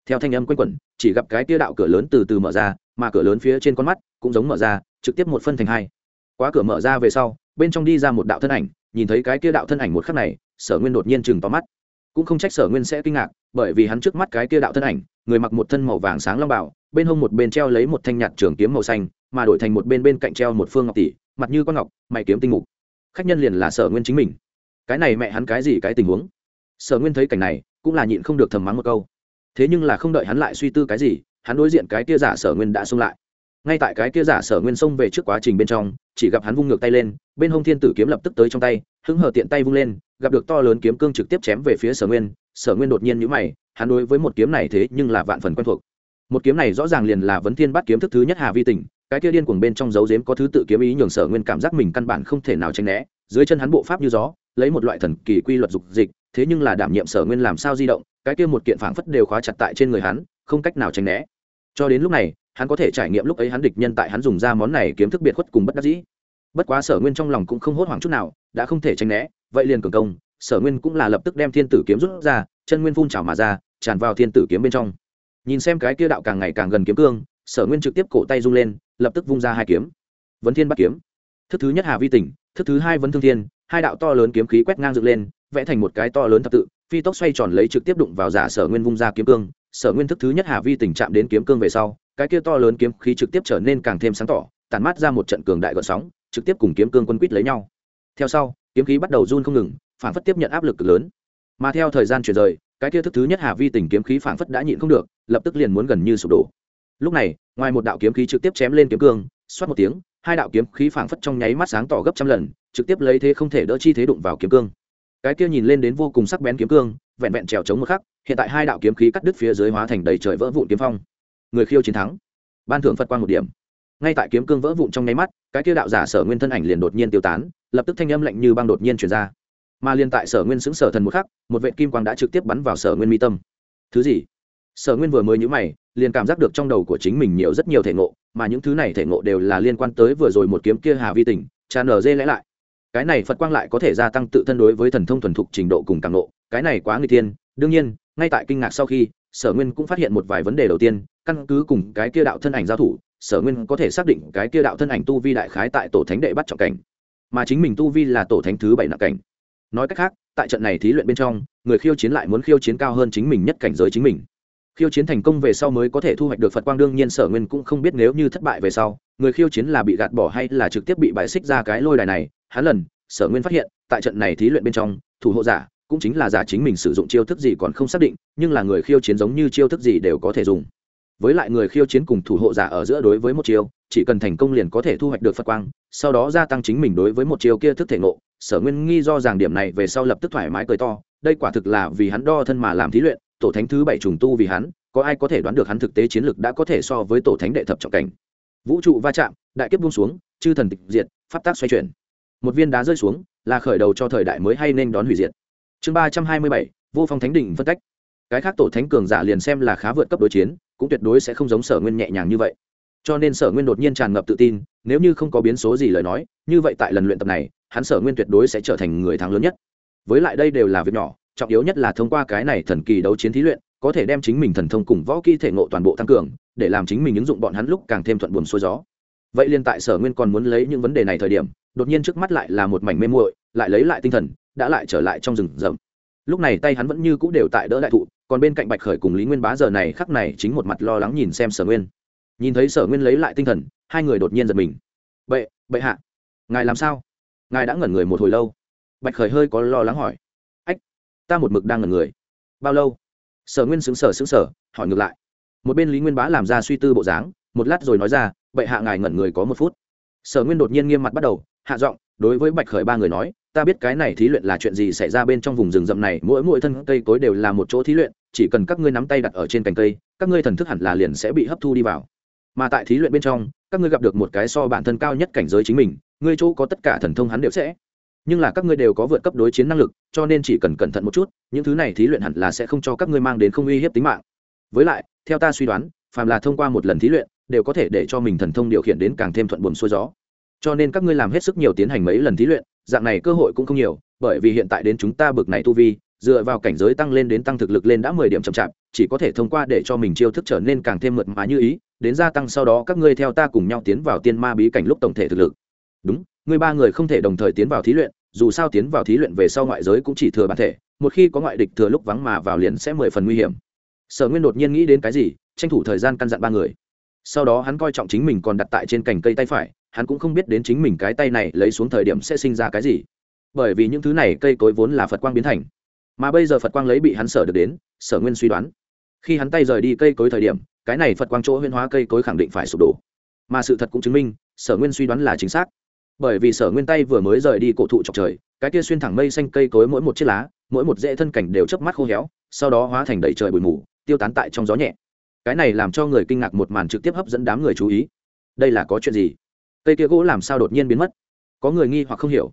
theo thanh âm quanh quẩn, chỉ gặp cái kia đạo cửa lớn từ từ mở ra, mà cửa lớn phía trên con mắt cũng giống mở ra, trực tiếp một phân thành hai. Quá cửa mở ra về sau, bên trong đi ra một đạo thân ảnh, nhìn thấy cái kia đạo thân ảnh một khắc này, sở nguyên đột nhiên chừng tóm mắt. Cũng không trách sở nguyên sẽ kinh ngạc, bởi vì hắn trước mắt cái kia đạo thân ảnh, người mặc một thân màu vàng sáng long bảo bên hông một bên treo lấy một thanh nhạt trường kiếm màu xanh, mà đổi thành một bên bên cạnh treo một phương ngọc tỷ, mặt như con ngọc, mày kiếm tinh mục. Khách nhân liền là sở nguyên chính mình. Cái này mẹ hắn cái gì cái tình huống? Sở nguyên thấy cảnh này, cũng là nhịn không được thầm mắng một câu thế nhưng là không đợi hắn lại suy tư cái gì, hắn đối diện cái kia giả sở nguyên đã xông lại. Ngay tại cái kia giả sở nguyên xông về trước quá trình bên trong, chỉ gặp hắn vung ngược tay lên, bên hông thiên tử kiếm lập tức tới trong tay, hứng hở tiện tay vung lên, gặp được to lớn kiếm cương trực tiếp chém về phía sở nguyên sở nguyên đột nhiên nhữ mày, hắn đối với một kiếm này thế nhưng là vạn phần quen thuộc. Một kiếm này rõ ràng liền là vấn thiên bắt kiếm thức thứ nhất hà vi tỉnh, cái kia điên cuồng bên trong dấu dếm có thứ tự kiếm ý nhường sở nguyên cảm giác mình căn bản không thể nào tránh né, dưới chân hắn bộ pháp như gió, lấy một loại thần kỳ quy luật dục dịch, thế nhưng là đảm nhiệm sở nguyên làm sao di động cái kia một kiện phảng phất đều khóa chặt tại trên người hắn, không cách nào tránh né. Cho đến lúc này, hắn có thể trải nghiệm lúc ấy hắn địch nhân tại hắn dùng ra món này kiếm thức biệt khuất cùng bất đắc dĩ. Bất quá sở nguyên trong lòng cũng không hốt hoảng chút nào, đã không thể tránh né, vậy liền cường công, sở nguyên cũng là lập tức đem thiên tử kiếm rút ra, chân nguyên phun trào mà ra, tràn vào thiên tử kiếm bên trong. Nhìn xem cái kia đạo càng ngày càng gần kiếm cương, sở nguyên trực tiếp cổ tay rung lên, lập tức vung ra hai kiếm. Vấn thiên bắt kiếm. Thức thứ nhất hà vi tỉnh, thức thứ hai vấn thương thiên, hai đạo to lớn kiếm khí quét ngang dựng lên, vẽ thành một cái to lớn thập tự phi tốc xoay tròn lấy trực tiếp đụng vào giả sở nguyên vung ra kiếm cương, sở nguyên thức thứ nhất hà vi tình chạm đến kiếm cương về sau, cái kia to lớn kiếm khí trực tiếp trở nên càng thêm sáng tỏ, tản mát ra một trận cường đại gợn sóng, trực tiếp cùng kiếm cương quân quýt lấy nhau. Theo sau, kiếm khí bắt đầu run không ngừng, phản phất tiếp nhận áp lực cực lớn. Mà theo thời gian chuyển rời, cái kia thức thứ nhất hà vi tình kiếm khí phản phất đã nhịn không được, lập tức liền muốn gần như sụp đổ. Lúc này, ngoài một đạo kiếm khí trực tiếp chém lên kiếm cương, xoát một tiếng, hai đạo kiếm khí phảng phất trong nháy mắt sáng tỏ gấp trăm lần, trực tiếp lấy thế không thể đỡ chi thế đụng vào kiếm cương cái kia nhìn lên đến vô cùng sắc bén kiếm cương, vẹn vẹn trèo chống một khắc, hiện tại hai đạo kiếm khí cắt đứt phía dưới hóa thành đầy trời vỡ vụn kiếm phong. Người khiêu chiến thắng. Ban thưởng phật quan một điểm. Ngay tại kiếm cương vỡ vụn trong nháy mắt, cái kia đạo giả sở nguyên thân ảnh liền đột nhiên tiêu tán, lập tức thanh âm lạnh như băng đột nhiên truyền ra. Mà liền tại sở nguyên xứng sở thần một khắc, một vệ kim quang đã trực tiếp bắn vào sở nguyên mi tâm. Thứ gì? Sở nguyên vừa mới nhữ mày, liền cảm giác được trong đầu của chính mình nhiều rất nhiều thể ngộ, mà những thứ này thể ngộ đều là liên quan tới vừa rồi một kiếm kia hà vi tỉnh, tràn ở dê lẽ lại cái này phật quang lại có thể gia tăng tự thân đối với thần thông thuần thục trình độ cùng càng độ, cái này quá người tiên đương nhiên ngay tại kinh ngạc sau khi sở nguyên cũng phát hiện một vài vấn đề đầu tiên căn cứ cùng cái kia đạo thân ảnh giao thủ sở nguyên có thể xác định cái kia đạo thân ảnh tu vi đại khái tại tổ thánh đệ bắt trọng cảnh. Mà chính mình tu vi là tổ thánh thứ bảy nặng cảnh. Nói cách khác tại trận này thí luyện bên trong người khiêu chiến lại muốn khiêu chiến cao hơn chính mình nhất cảnh giới chính mình khiêu chiến thành công về sau mới có thể thu hoạch được phật quang, đương nhiên sở nguyên cũng không biết nếu như thất bại về sau, người khiêu chiến là bị gạt bỏ hay là trực tiếp bị bài xích ra cái lôi đài này. Hắn lần, sở nguyên phát hiện, tại trận này thí luyện bên trong, thủ hộ giả cũng chính là giả chính mình sử dụng chiêu thức gì còn không xác định, nhưng là người khiêu chiến giống như chiêu thức gì đều có thể dùng. Với lại người khiêu chiến cùng thủ hộ giả ở giữa đối với một chiêu, chỉ cần thành công liền có thể thu hoạch được phật quang, sau đó gia tăng chính mình đối với một chiêu kia thức thể ngộ. Sở nguyên nghi do rằng điểm này về sau lập tức thoải mái cười to, đây quả thực là vì hắn đo thân mà làm thí luyện tổ thánh thứ bảy trùng tu vì hắn, có ai có thể đoán được hắn thực tế chiến lược đã có thể so với tổ thánh đệ thập trọng cảnh? Vũ trụ va chạm, đại kiếp buông xuống, chư thần tịch diệt, pháp tác xoay chuyển. Một viên đá rơi xuống, là khởi đầu cho thời đại mới hay nên đón hủy diệt? Chương ba trăm hai mươi bảy, vô phong thánh đỉnh phân cách. Cái khác tổ thánh cường giả liền xem là khá vượt cấp đối chiến, cũng tuyệt đối sẽ không giống sở nguyên nhẹ nhàng như vậy. Cho nên sở nguyên đột nhiên tràn ngập tự tin, nếu như không có biến số gì lời nói, như vậy tại lần luyện tập này, hắn sở nguyên tuyệt đối sẽ trở thành người thắng lớn nhất. Với lại đây đều là việc nhỏ trọng yếu nhất là thông qua cái này thần kỳ đấu chiến thí luyện, có thể đem chính mình thần thông cùng võ kỹ thể ngộ toàn bộ tăng cường, để làm chính mình ứng dụng bọn hắn lúc càng thêm thuận buồm xuôi gió. Vậy liên tại sở nguyên còn muốn lấy những vấn đề này thời điểm, đột nhiên trước mắt lại là một mảnh mê muội, lại lấy lại tinh thần, đã lại trở lại trong rừng rậm. Lúc này tay hắn vẫn như cũ đều tại đỡ đại thụ, còn bên cạnh bạch khởi cùng lý nguyên bá giờ này khắc này chính một mặt lo lắng nhìn xem sở nguyên. Nhìn thấy sở nguyên lấy lại tinh thần, hai người đột nhiên giật mình. Bệ bệ hạ, ngài làm sao? Ngài đã ngẩn người một hồi lâu. Bạch khởi hơi có lo lắng hỏi ta một mực đang ngẩn người. Bao lâu? Sở nguyên xứng sở xứng sở hỏi ngược lại. Một bên lý nguyên bá làm ra suy tư bộ dáng, một lát rồi nói ra, bệ hạ ngài ngẩn người có một phút. Sở nguyên đột nhiên nghiêm mặt bắt đầu, hạ giọng, đối với bạch khởi ba người nói, ta biết cái này thí luyện là chuyện gì xảy ra bên trong vùng rừng rậm này, mỗi mỗi thân cây cối đều là một chỗ thí luyện, chỉ cần các ngươi nắm tay đặt ở trên cành cây, các ngươi thần thức hẳn là liền sẽ bị hấp thu đi vào. Mà tại thí luyện bên trong, các ngươi gặp được một cái so bản thân cao nhất cảnh giới chính mình, ngươi chỗ có tất cả thần thông hắn đều sẽ nhưng là các ngươi đều có vượt cấp đối chiến năng lực, cho nên chỉ cần cẩn thận một chút, những thứ này thí luyện hẳn là sẽ không cho các ngươi mang đến không uy hiếp tính mạng. Với lại, theo ta suy đoán, phàm là thông qua một lần thí luyện, đều có thể để cho mình thần thông điều khiển đến càng thêm thuận buồm xuôi gió. Cho nên các ngươi làm hết sức nhiều tiến hành mấy lần thí luyện, dạng này cơ hội cũng không nhiều, bởi vì hiện tại đến chúng ta bực này tu vi, dựa vào cảnh giới tăng lên đến tăng thực lực lên đã mười điểm chậm chạp, chỉ có thể thông qua để cho mình chiêu thức trở nên càng thêm mượt mà như ý, đến gia tăng sau đó các ngươi theo ta cùng nhau tiến vào tiên ma bí cảnh lúc tổng thể thực lực. Đúng, ngươi ba người không thể đồng thời tiến vào thí luyện dù sao tiến vào thí luyện về sau ngoại giới cũng chỉ thừa bản thể, một khi có ngoại địch thừa lúc vắng mà vào liền sẽ mười phần nguy hiểm. Sở nguyên đột nhiên nghĩ đến cái gì, tranh thủ thời gian căn dặn ba người. Sau đó hắn coi trọng chính mình còn đặt tại trên cành cây tay phải, hắn cũng không biết đến chính mình cái tay này lấy xuống thời điểm sẽ sinh ra cái gì. Bởi vì những thứ này cây cối vốn là phật quang biến thành. Mà bây giờ phật quang lấy bị hắn sở được đến, sở nguyên suy đoán. Khi hắn tay rời đi cây cối thời điểm, cái này phật quang chỗ huyên hóa cây cối khẳng định phải sụp đổ. Mà sự thật cũng chứng minh, sở nguyên suy đoán là chính xác bởi vì sở nguyên tay vừa mới rời đi cổ thụ chọc trời, cái kia xuyên thẳng mây xanh cây cối mỗi một chiếc lá, mỗi một dễ thân cảnh đều chớp mắt khô héo, sau đó hóa thành đầy trời bụi mù, tiêu tán tại trong gió nhẹ. Cái này làm cho người kinh ngạc một màn trực tiếp hấp dẫn đám người chú ý. Đây là có chuyện gì? Cây kia gỗ làm sao đột nhiên biến mất? Có người nghi hoặc không hiểu.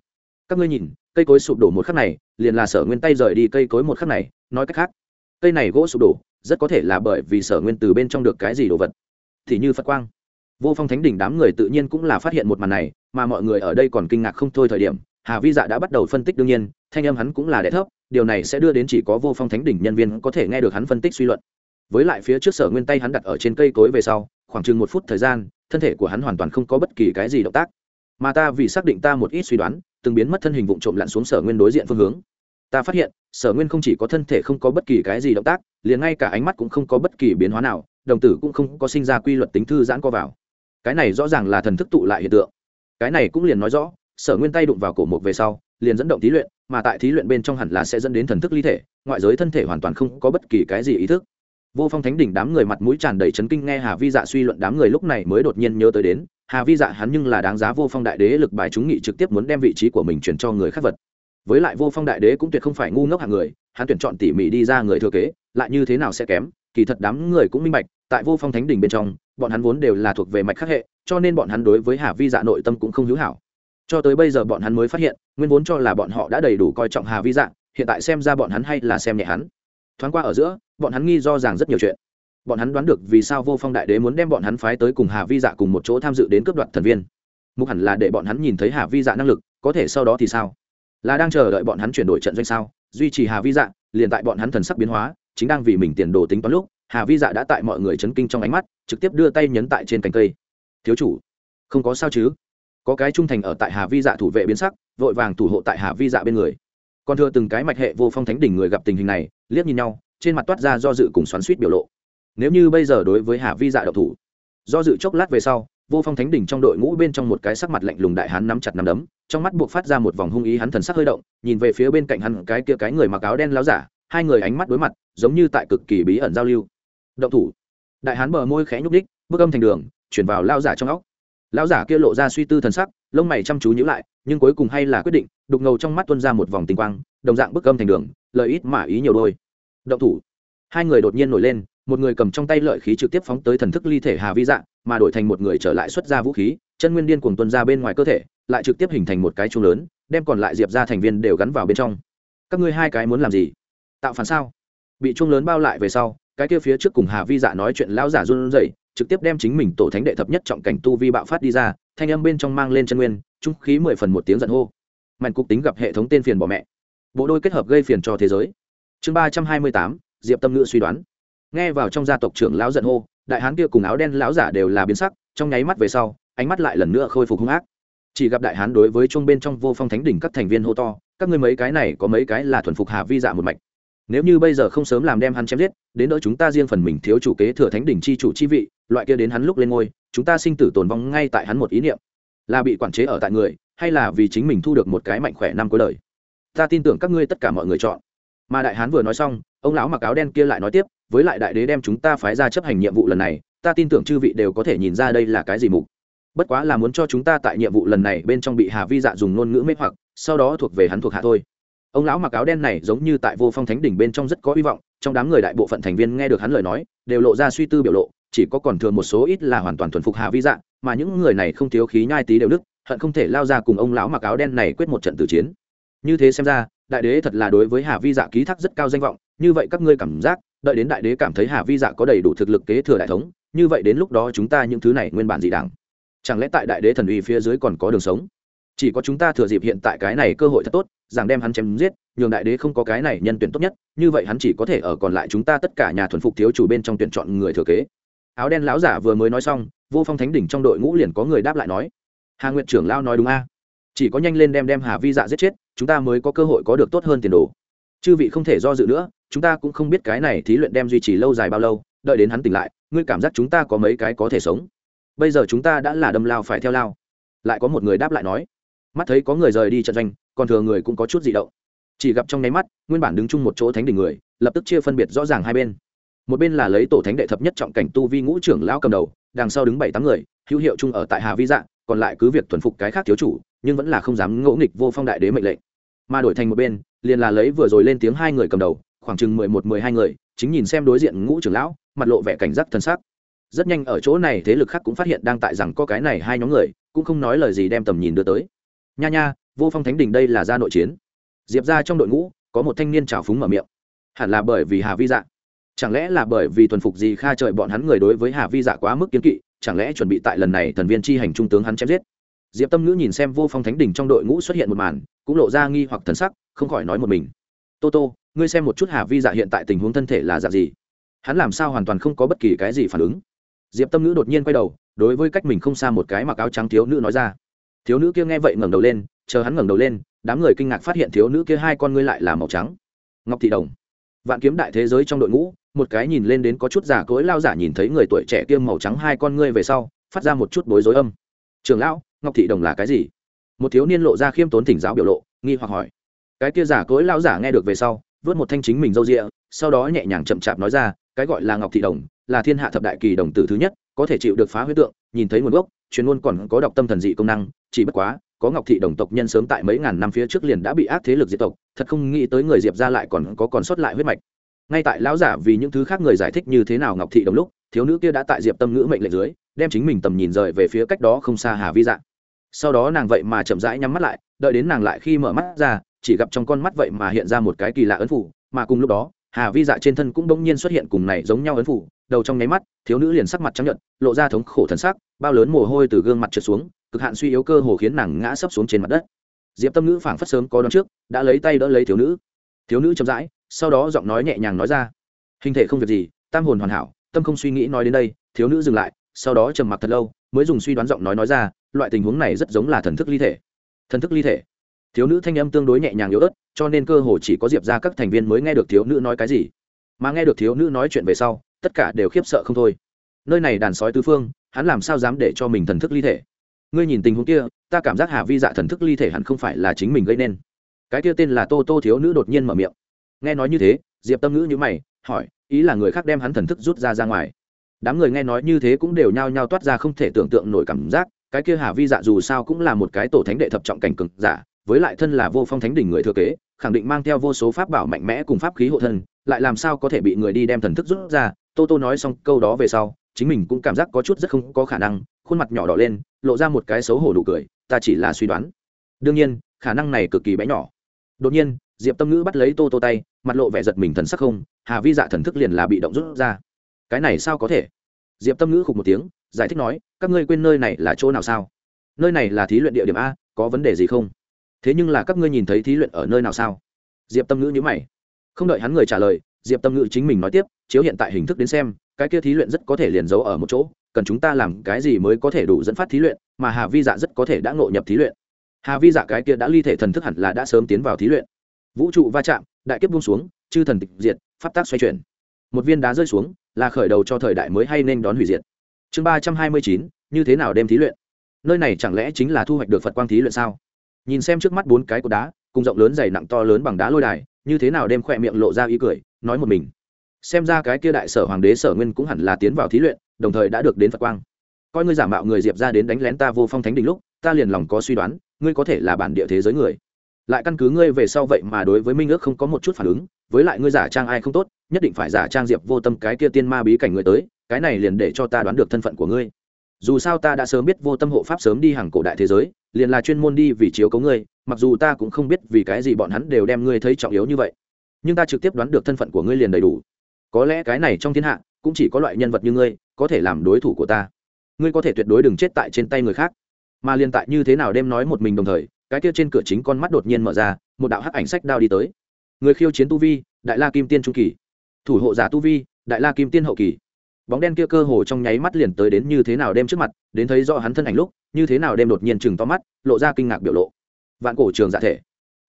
Các ngươi nhìn, cây cối sụp đổ một khắc này, liền là sở nguyên tay rời đi cây cối một khắc này, nói cách khác, cây này gỗ sụp đổ, rất có thể là bởi vì sở nguyên từ bên trong được cái gì đồ vật. Thì như phật quang, vô phong thánh đỉnh đám người tự nhiên cũng là phát hiện một màn này mà mọi người ở đây còn kinh ngạc không thôi thời điểm, hà vi dạ đã bắt đầu phân tích đương nhiên, thanh âm hắn cũng là đẻ thấp, điều này sẽ đưa đến chỉ có vô phong thánh đỉnh nhân viên có thể nghe được hắn phân tích suy luận. Với lại phía trước sở nguyên tay hắn đặt ở trên cây cối về sau, khoảng chừng một phút thời gian, thân thể của hắn hoàn toàn không có bất kỳ cái gì động tác. Mà ta vì xác định ta một ít suy đoán, từng biến mất thân hình vụ trộm lặn xuống sở nguyên đối diện phương hướng. Ta phát hiện, sở nguyên không chỉ có thân thể không có bất kỳ cái gì động tác, liền ngay cả ánh mắt cũng không có bất kỳ biến hóa nào, đồng tử cũng không có sinh ra quy luật tính thư giãn co vào. Cái này rõ ràng là thần thức tụ lại hiện tượng cái này cũng liền nói rõ, sở nguyên tay đụng vào cổ mục về sau, liền dẫn động thí luyện, mà tại thí luyện bên trong hẳn là sẽ dẫn đến thần thức ly thể, ngoại giới thân thể hoàn toàn không có bất kỳ cái gì ý thức. Vô phong thánh đỉnh đám người mặt mũi tràn đầy chấn kinh nghe hà vi dạ suy luận đám người lúc này mới đột nhiên nhớ tới đến, hà vi dạ hắn nhưng là đáng giá vô phong đại đế lực bài chúng nghị trực tiếp muốn đem vị trí của mình chuyển cho người khác vật. Với lại vô phong đại đế cũng tuyệt không phải ngu ngốc hạng người, hắn tuyển chọn tỉ mỉ đi ra người thừa kế, lại như thế nào sẽ kém, kỳ thật đám người cũng minh bạch, tại vô phong thánh đỉnh bên trong bọn hắn vốn đều là thuộc về mạch khắc hệ, cho nên bọn hắn đối với hà vi dạ nội tâm cũng không hữu hảo. Cho tới bây giờ bọn hắn mới phát hiện, nguyên vốn cho là bọn họ đã đầy đủ coi trọng hà vi dạ hiện tại xem ra bọn hắn hay là xem nhẹ hắn. Thoáng qua ở giữa, bọn hắn nghi do rằng rất nhiều chuyện. Bọn hắn đoán được vì sao vô phong đại đế muốn đem bọn hắn phái tới cùng hà vi dạ cùng một chỗ tham dự đến cướp đoạt thần viên. Mục hẳn là để bọn hắn nhìn thấy hà vi dạ năng lực, có thể sau đó thì sao? Là đang chờ đợi bọn hắn chuyển đổi trận doanh sao? Duy trì hà vi dạ liền tại bọn hắn thần sắc biến hóa, chính đang vì mình tiền đồ tính toán lúc hà vi dạ đã tại mọi người chấn kinh trong ánh mắt, trực tiếp đưa tay nhấn tại trên cành cây. Thiếu chủ, không có sao chứ? Có cái trung thành ở tại hà vi dạ thủ vệ biến sắc, vội vàng thủ hộ tại hà vi dạ bên người. Còn thưa từng cái mạch hệ vô phong thánh đỉnh người gặp tình hình này, liếc nhìn nhau, trên mặt toát ra do dự cùng xoắn suýt biểu lộ. Nếu như bây giờ đối với hà vi dạ đậu thủ, do dự chốc lát về sau, vô phong thánh đỉnh trong đội ngũ bên trong một cái sắc mặt lạnh lùng đại hán nắm chặt nắm đấm, trong mắt buộc phát ra một vòng hung ý hắn thần sắc hơi động, nhìn về phía bên cạnh hắn cái kia cái người mặc áo đen láo giả, hai người ánh mắt đối mặt, giống như tại cực kỳ bí ẩn giao lưu động thủ. Đại hán bờ môi khẽ nhúc đích bước âm thành đường, chuyển vào lao giả trong óc. Lao giả kia lộ ra suy tư thần sắc, lông mày chăm chú nhữ lại, nhưng cuối cùng hay là quyết định, đục ngầu trong mắt tuân ra một vòng tinh quang, đồng dạng bước âm thành đường lợi ít mà ý nhiều đôi. Động thủ. Hai người đột nhiên nổi lên, một người cầm trong tay lợi khí trực tiếp phóng tới thần thức ly thể hà vi dạng mà đổi thành một người trở lại xuất ra vũ khí, chân nguyên điên cuồng tuân ra bên ngoài cơ thể, lại trực tiếp hình thành một cái chung lớn, đem còn lại diệp ra thành viên đều gắn vào bên trong. Các ngươi hai cái muốn làm gì? Tạo phản sao? Bị chung lớn bao lại về sau cái kia phía trước cùng hà vi dạ nói chuyện lão giả run rẩy, trực tiếp đem chính mình tổ thánh đệ thập nhất trọng cảnh tu vi bạo phát đi ra, thanh âm bên trong mang lên chân nguyên, trung khí mười phần một tiếng giận hô. Mạnh cục tính gặp hệ thống tên phiền bỏ mẹ. Bộ đôi kết hợp gây phiền cho thế giới. Chương ba trăm hai mươi tám, diệp tâm ngữ suy đoán. Nghe vào trong gia tộc trưởng lão giận hô, đại hán kia cùng áo đen lão giả đều là biến sắc, trong nháy mắt về sau, ánh mắt lại lần nữa khôi phục hung ác. Chỉ gặp đại hán đối với trung bên trong vô phong thánh đỉnh các thành viên hô to, các ngươi mấy cái này có mấy cái là thuần phục hà vi dạ một mạch? Nếu như bây giờ không sớm làm đem hắn chém giết, đến đỡ chúng ta riêng phần mình thiếu chủ kế thừa thánh đỉnh chi chủ chi vị, loại kia đến hắn lúc lên ngôi, chúng ta sinh tử tồn vong ngay tại hắn một ý niệm. Là bị quản chế ở tại người, hay là vì chính mình thu được một cái mạnh khỏe năm cuối đời? Ta tin tưởng các ngươi tất cả mọi người chọn. Mà đại hán vừa nói xong, ông lão mặc áo đen kia lại nói tiếp, với lại đại đế đem chúng ta phái ra chấp hành nhiệm vụ lần này, ta tin tưởng chư vị đều có thể nhìn ra đây là cái gì mục. Bất quá là muốn cho chúng ta tại nhiệm vụ lần này bên trong bị hà vi dạ dùng ngôn ngữ mê hoặc, sau đó thuộc về hắn thuộc hạ thôi ông lão mặc áo đen này giống như tại vô phong thánh đỉnh bên trong rất có hy vọng, trong đám người đại bộ phận thành viên nghe được hắn lời nói, đều lộ ra suy tư biểu lộ, chỉ có còn thừa một số ít là hoàn toàn thuần phục hà vi dạ mà những người này không thiếu khí nhai tí đều đức, hận không thể lao ra cùng ông lão mặc áo đen này quyết một trận tử chiến. Như thế xem ra, đại đế thật là đối với hà vi dạ ký thác rất cao danh vọng, như vậy các ngươi cảm giác, đợi đến đại đế cảm thấy hà vi dạ có đầy đủ thực lực kế thừa đại thống, như vậy đến lúc đó chúng ta những thứ này nguyên bản dị đảng chẳng lẽ tại đại đế thần uy phía dưới còn có đường sống? Chỉ có chúng ta thừa dịp hiện tại cái này cơ hội thật tốt, rằng đem hắn chém giết, nhường đại đế không có cái này nhân tuyển tốt nhất, như vậy hắn chỉ có thể ở còn lại chúng ta tất cả nhà thuần phục thiếu chủ bên trong tuyển chọn người thừa kế. Áo đen lão giả vừa mới nói xong, vô phong thánh đỉnh trong đội ngũ liền có người đáp lại nói, hà nguyện trưởng lao nói đúng a. Chỉ có nhanh lên đem đem hà vi dạ giết chết, chúng ta mới có cơ hội có được tốt hơn tiền đồ. Chư vị không thể do dự nữa, chúng ta cũng không biết cái này thí luyện đem duy trì lâu dài bao lâu, đợi đến hắn tỉnh lại, ngươi cảm giác chúng ta có mấy cái có thể sống. Bây giờ chúng ta đã là đâm lao phải theo lao. Lại có một người đáp lại nói mắt thấy có người rời đi trận doanh, còn thừa người cũng có chút dị động. Chỉ gặp trong nháy mắt, nguyên bản đứng chung một chỗ thánh đỉnh người, lập tức chia phân biệt rõ ràng hai bên. Một bên là lấy tổ thánh đệ thập nhất trọng cảnh tu vi ngũ trưởng lão cầm đầu, đằng sau đứng bảy tám người, hữu hiệu chung ở tại hà vi dạ còn lại cứ việc thuần phục cái khác thiếu chủ, nhưng vẫn là không dám ngỗ nghịch vô phong đại đế mệnh lệnh. Mà đổi thành một bên, liền là lấy vừa rồi lên tiếng hai người cầm đầu, khoảng chừng mười một, mười hai người, chính nhìn xem đối diện ngũ trưởng lão, mặt lộ vẻ cảnh giác thân xác rất nhanh ở chỗ này thế lực khác cũng phát hiện đang tại rằng có cái này hai nhóm người, cũng không nói lời gì đem tầm nhìn đưa tới nha nha, vô phong thánh đình đây là gia nội chiến. Diệp ra trong đội ngũ, có một thanh niên trào phúng mở miệng. Hẳn là bởi vì hà vi dạ. Chẳng lẽ là bởi vì thuần phục gì kha trời bọn hắn người đối với hà vi dạ quá mức kiến kỵ, chẳng lẽ chuẩn bị tại lần này thần viên chi hành trung tướng hắn chém giết? Diệp tâm ngữ nhìn xem vô phong thánh đình trong đội ngũ xuất hiện một màn, cũng lộ ra nghi hoặc thần sắc, không khỏi nói một mình. Tô tô, ngươi xem một chút hà vi dạ hiện tại tình huống thân thể là dạng gì? Hắn làm sao hoàn toàn không có bất kỳ cái gì phản ứng? Diệp tâm ngữ đột nhiên quay đầu, đối với cách mình không xa một cái mặc áo trắng thiếu nữ nói ra thiếu nữ kia nghe vậy ngẩng đầu lên, chờ hắn ngẩng đầu lên, đám người kinh ngạc phát hiện thiếu nữ kia hai con ngươi lại là màu trắng. Ngọc thị đồng. Vạn kiếm đại thế giới trong đội ngũ, một cái nhìn lên đến có chút giả cối lao giả nhìn thấy người tuổi trẻ kia màu trắng hai con ngươi về sau, phát ra một chút bối rối âm. Trường lão, ngọc thị đồng là cái gì? Một thiếu niên lộ ra khiêm tốn thỉnh giáo biểu lộ, nghi hoặc hỏi. Cái kia giả cối lao giả nghe được về sau, vớt một thanh chính mình râu rịa, sau đó nhẹ nhàng chậm chạp nói ra, cái gọi là ngọc thị đồng, là thiên hạ thập đại kỳ đồng tử thứ nhất, có thể chịu được phá huyết tượng, nhìn thấy nguồn gốc chuyên môn còn có đọc tâm thần dị công năng, chỉ bất quá, có ngọc thị đồng tộc nhân sớm tại mấy ngàn năm phía trước liền đã bị ác thế lực diệt tộc, thật không nghĩ tới người diệp ra lại còn có còn sót lại huyết mạch. Ngay tại lão giả vì những thứ khác người giải thích như thế nào ngọc thị đồng lúc, thiếu nữ kia đã tại diệp tâm ngữ mệnh lệnh dưới, đem chính mình tầm nhìn rời về phía cách đó không xa hà vi dạ. Sau đó nàng vậy mà chậm rãi nhắm mắt lại, đợi đến nàng lại khi mở mắt ra, chỉ gặp trong con mắt vậy mà hiện ra một cái kỳ lạ ấn phủ, mà cùng lúc đó, hà vi dạ trên thân cũng bỗng nhiên xuất hiện cùng này giống nhau ấn phủ, đầu trong nháy mắt, thiếu nữ liền sắc mặt trắng nhận lộ ra thống khổ thần sắc bao lớn mồ hôi từ gương mặt trượt xuống, cực hạn suy yếu cơ hồ khiến nàng ngã sấp xuống trên mặt đất. Diệp tâm ngữ phảng phất sớm có đón trước, đã lấy tay đỡ lấy thiếu nữ. Thiếu nữ chậm rãi, sau đó giọng nói nhẹ nhàng nói ra. Hình thể không việc gì, tam hồn hoàn hảo, tâm không suy nghĩ nói đến đây, thiếu nữ dừng lại, sau đó trầm mặc thật lâu, mới dùng suy đoán giọng nói nói ra, loại tình huống này rất giống là thần thức ly thể. Thần thức ly thể. Thiếu nữ thanh âm tương đối nhẹ nhàng yếu ớt, cho nên cơ hồ chỉ có diệp ra các thành viên mới nghe được thiếu nữ nói cái gì. Mà nghe được thiếu nữ nói chuyện về sau, tất cả đều khiếp sợ không thôi. Nơi này đàn sói tứ phương hắn làm sao dám để cho mình thần thức ly thể? Ngươi nhìn tình huống kia, ta cảm giác hà vi dạ thần thức ly thể hẳn không phải là chính mình gây nên. Cái kia tên là tô tô thiếu nữ đột nhiên mở miệng. Nghe nói như thế, diệp tâm ngữ như mày, hỏi, ý là người khác đem hắn thần thức rút ra ra ngoài? Đám người nghe nói như thế cũng đều nhao nhao toát ra không thể tưởng tượng nổi cảm giác, cái kia hà vi dạ dù sao cũng là một cái tổ thánh đệ thập trọng cảnh cực giả, với lại thân là vô phong thánh đỉnh người thừa kế, khẳng định mang theo vô số pháp bảo mạnh mẽ cùng pháp khí hộ thân, lại làm sao có thể bị người đi đem thần thức rút ra? Tô tô nói xong câu đó về sau chính mình cũng cảm giác có chút rất không có khả năng, khuôn mặt nhỏ đỏ lên, lộ ra một cái xấu hổ đủ cười, ta chỉ là suy đoán. Đương nhiên, khả năng này cực kỳ bé nhỏ. Đột nhiên, diệp tâm ngữ bắt lấy tô tô tay, mặt lộ vẻ giật mình thần sắc không, hà vi dạ thần thức liền là bị động rút ra. Cái này sao có thể? Diệp tâm ngữ khục một tiếng, giải thích nói, các ngươi quên nơi này là chỗ nào sao? Nơi này là thí luyện địa điểm a, có vấn đề gì không? Thế nhưng là các ngươi nhìn thấy thí luyện ở nơi nào sao? Diệp tâm ngữ nhữ mày. Không đợi hắn người trả lời, diệp tâm ngữ chính mình nói tiếp, chiếu hiện tại hình thức đến xem cái kia thí luyện rất có thể liền giấu ở một chỗ, cần chúng ta làm cái gì mới có thể đủ dẫn phát thí luyện, mà hà vi dạ rất có thể đã ngộ nhập thí luyện. Hà vi dạ cái kia đã ly thể thần thức hẳn là đã sớm tiến vào thí luyện. Vũ trụ va chạm, đại kiếp buông xuống, chư thần tịch diệt, pháp tác xoay chuyển. Một viên đá rơi xuống, là khởi đầu cho thời đại mới hay nên đón hủy diệt. Chương ba trăm hai mươi chín, như thế nào đem thí luyện? Nơi này chẳng lẽ chính là thu hoạch được phật quang thí luyện sao? Nhìn xem trước mắt bốn cái cột đá, cùng rộng lớn dày nặng to lớn bằng đá lôi đài, như thế nào đem khỏe miệng lộ ra ý cười, nói một mình xem ra cái kia đại sở hoàng đế sở nguyên cũng hẳn là tiến vào thí luyện, đồng thời đã được đến phật quang. Coi ngươi giả mạo người diệp ra đến đánh lén ta vô phong thánh đình lúc, ta liền lòng có suy đoán, ngươi có thể là bản địa thế giới người. Lại căn cứ ngươi về sau vậy mà đối với minh ước không có một chút phản ứng, với lại ngươi giả trang ai không tốt, nhất định phải giả trang diệp vô tâm cái kia tiên ma bí cảnh người tới, cái này liền để cho ta đoán được thân phận của ngươi. Dù sao ta đã sớm biết vô tâm hộ pháp sớm đi hàng cổ đại thế giới, liền là chuyên môn đi vì chiếu cấu ngươi, mặc dù ta cũng không biết vì cái gì bọn hắn đều đem ngươi thấy trọng yếu như vậy. Nhưng ta trực tiếp đoán được thân phận của ngươi liền đầy đủ có lẽ cái này trong thiên hạ, cũng chỉ có loại nhân vật như ngươi, có thể làm đối thủ của ta. Ngươi có thể tuyệt đối đừng chết tại trên tay người khác. Mà liên tại như thế nào đem nói một mình đồng thời, cái kia trên cửa chính con mắt đột nhiên mở ra, một đạo hắc ảnh sách đao đi tới. Người khiêu chiến tu vi, đại la kim tiên trung kỳ. Thủ hộ giả tu vi, đại la kim tiên hậu kỳ. Bóng đen kia cơ hồ trong nháy mắt liền tới đến như thế nào đem trước mặt, đến thấy rõ hắn thân ảnh lúc, như thế nào đem đột nhiên chừng to mắt, lộ ra kinh ngạc biểu lộ. Vạn cổ trường giả thể.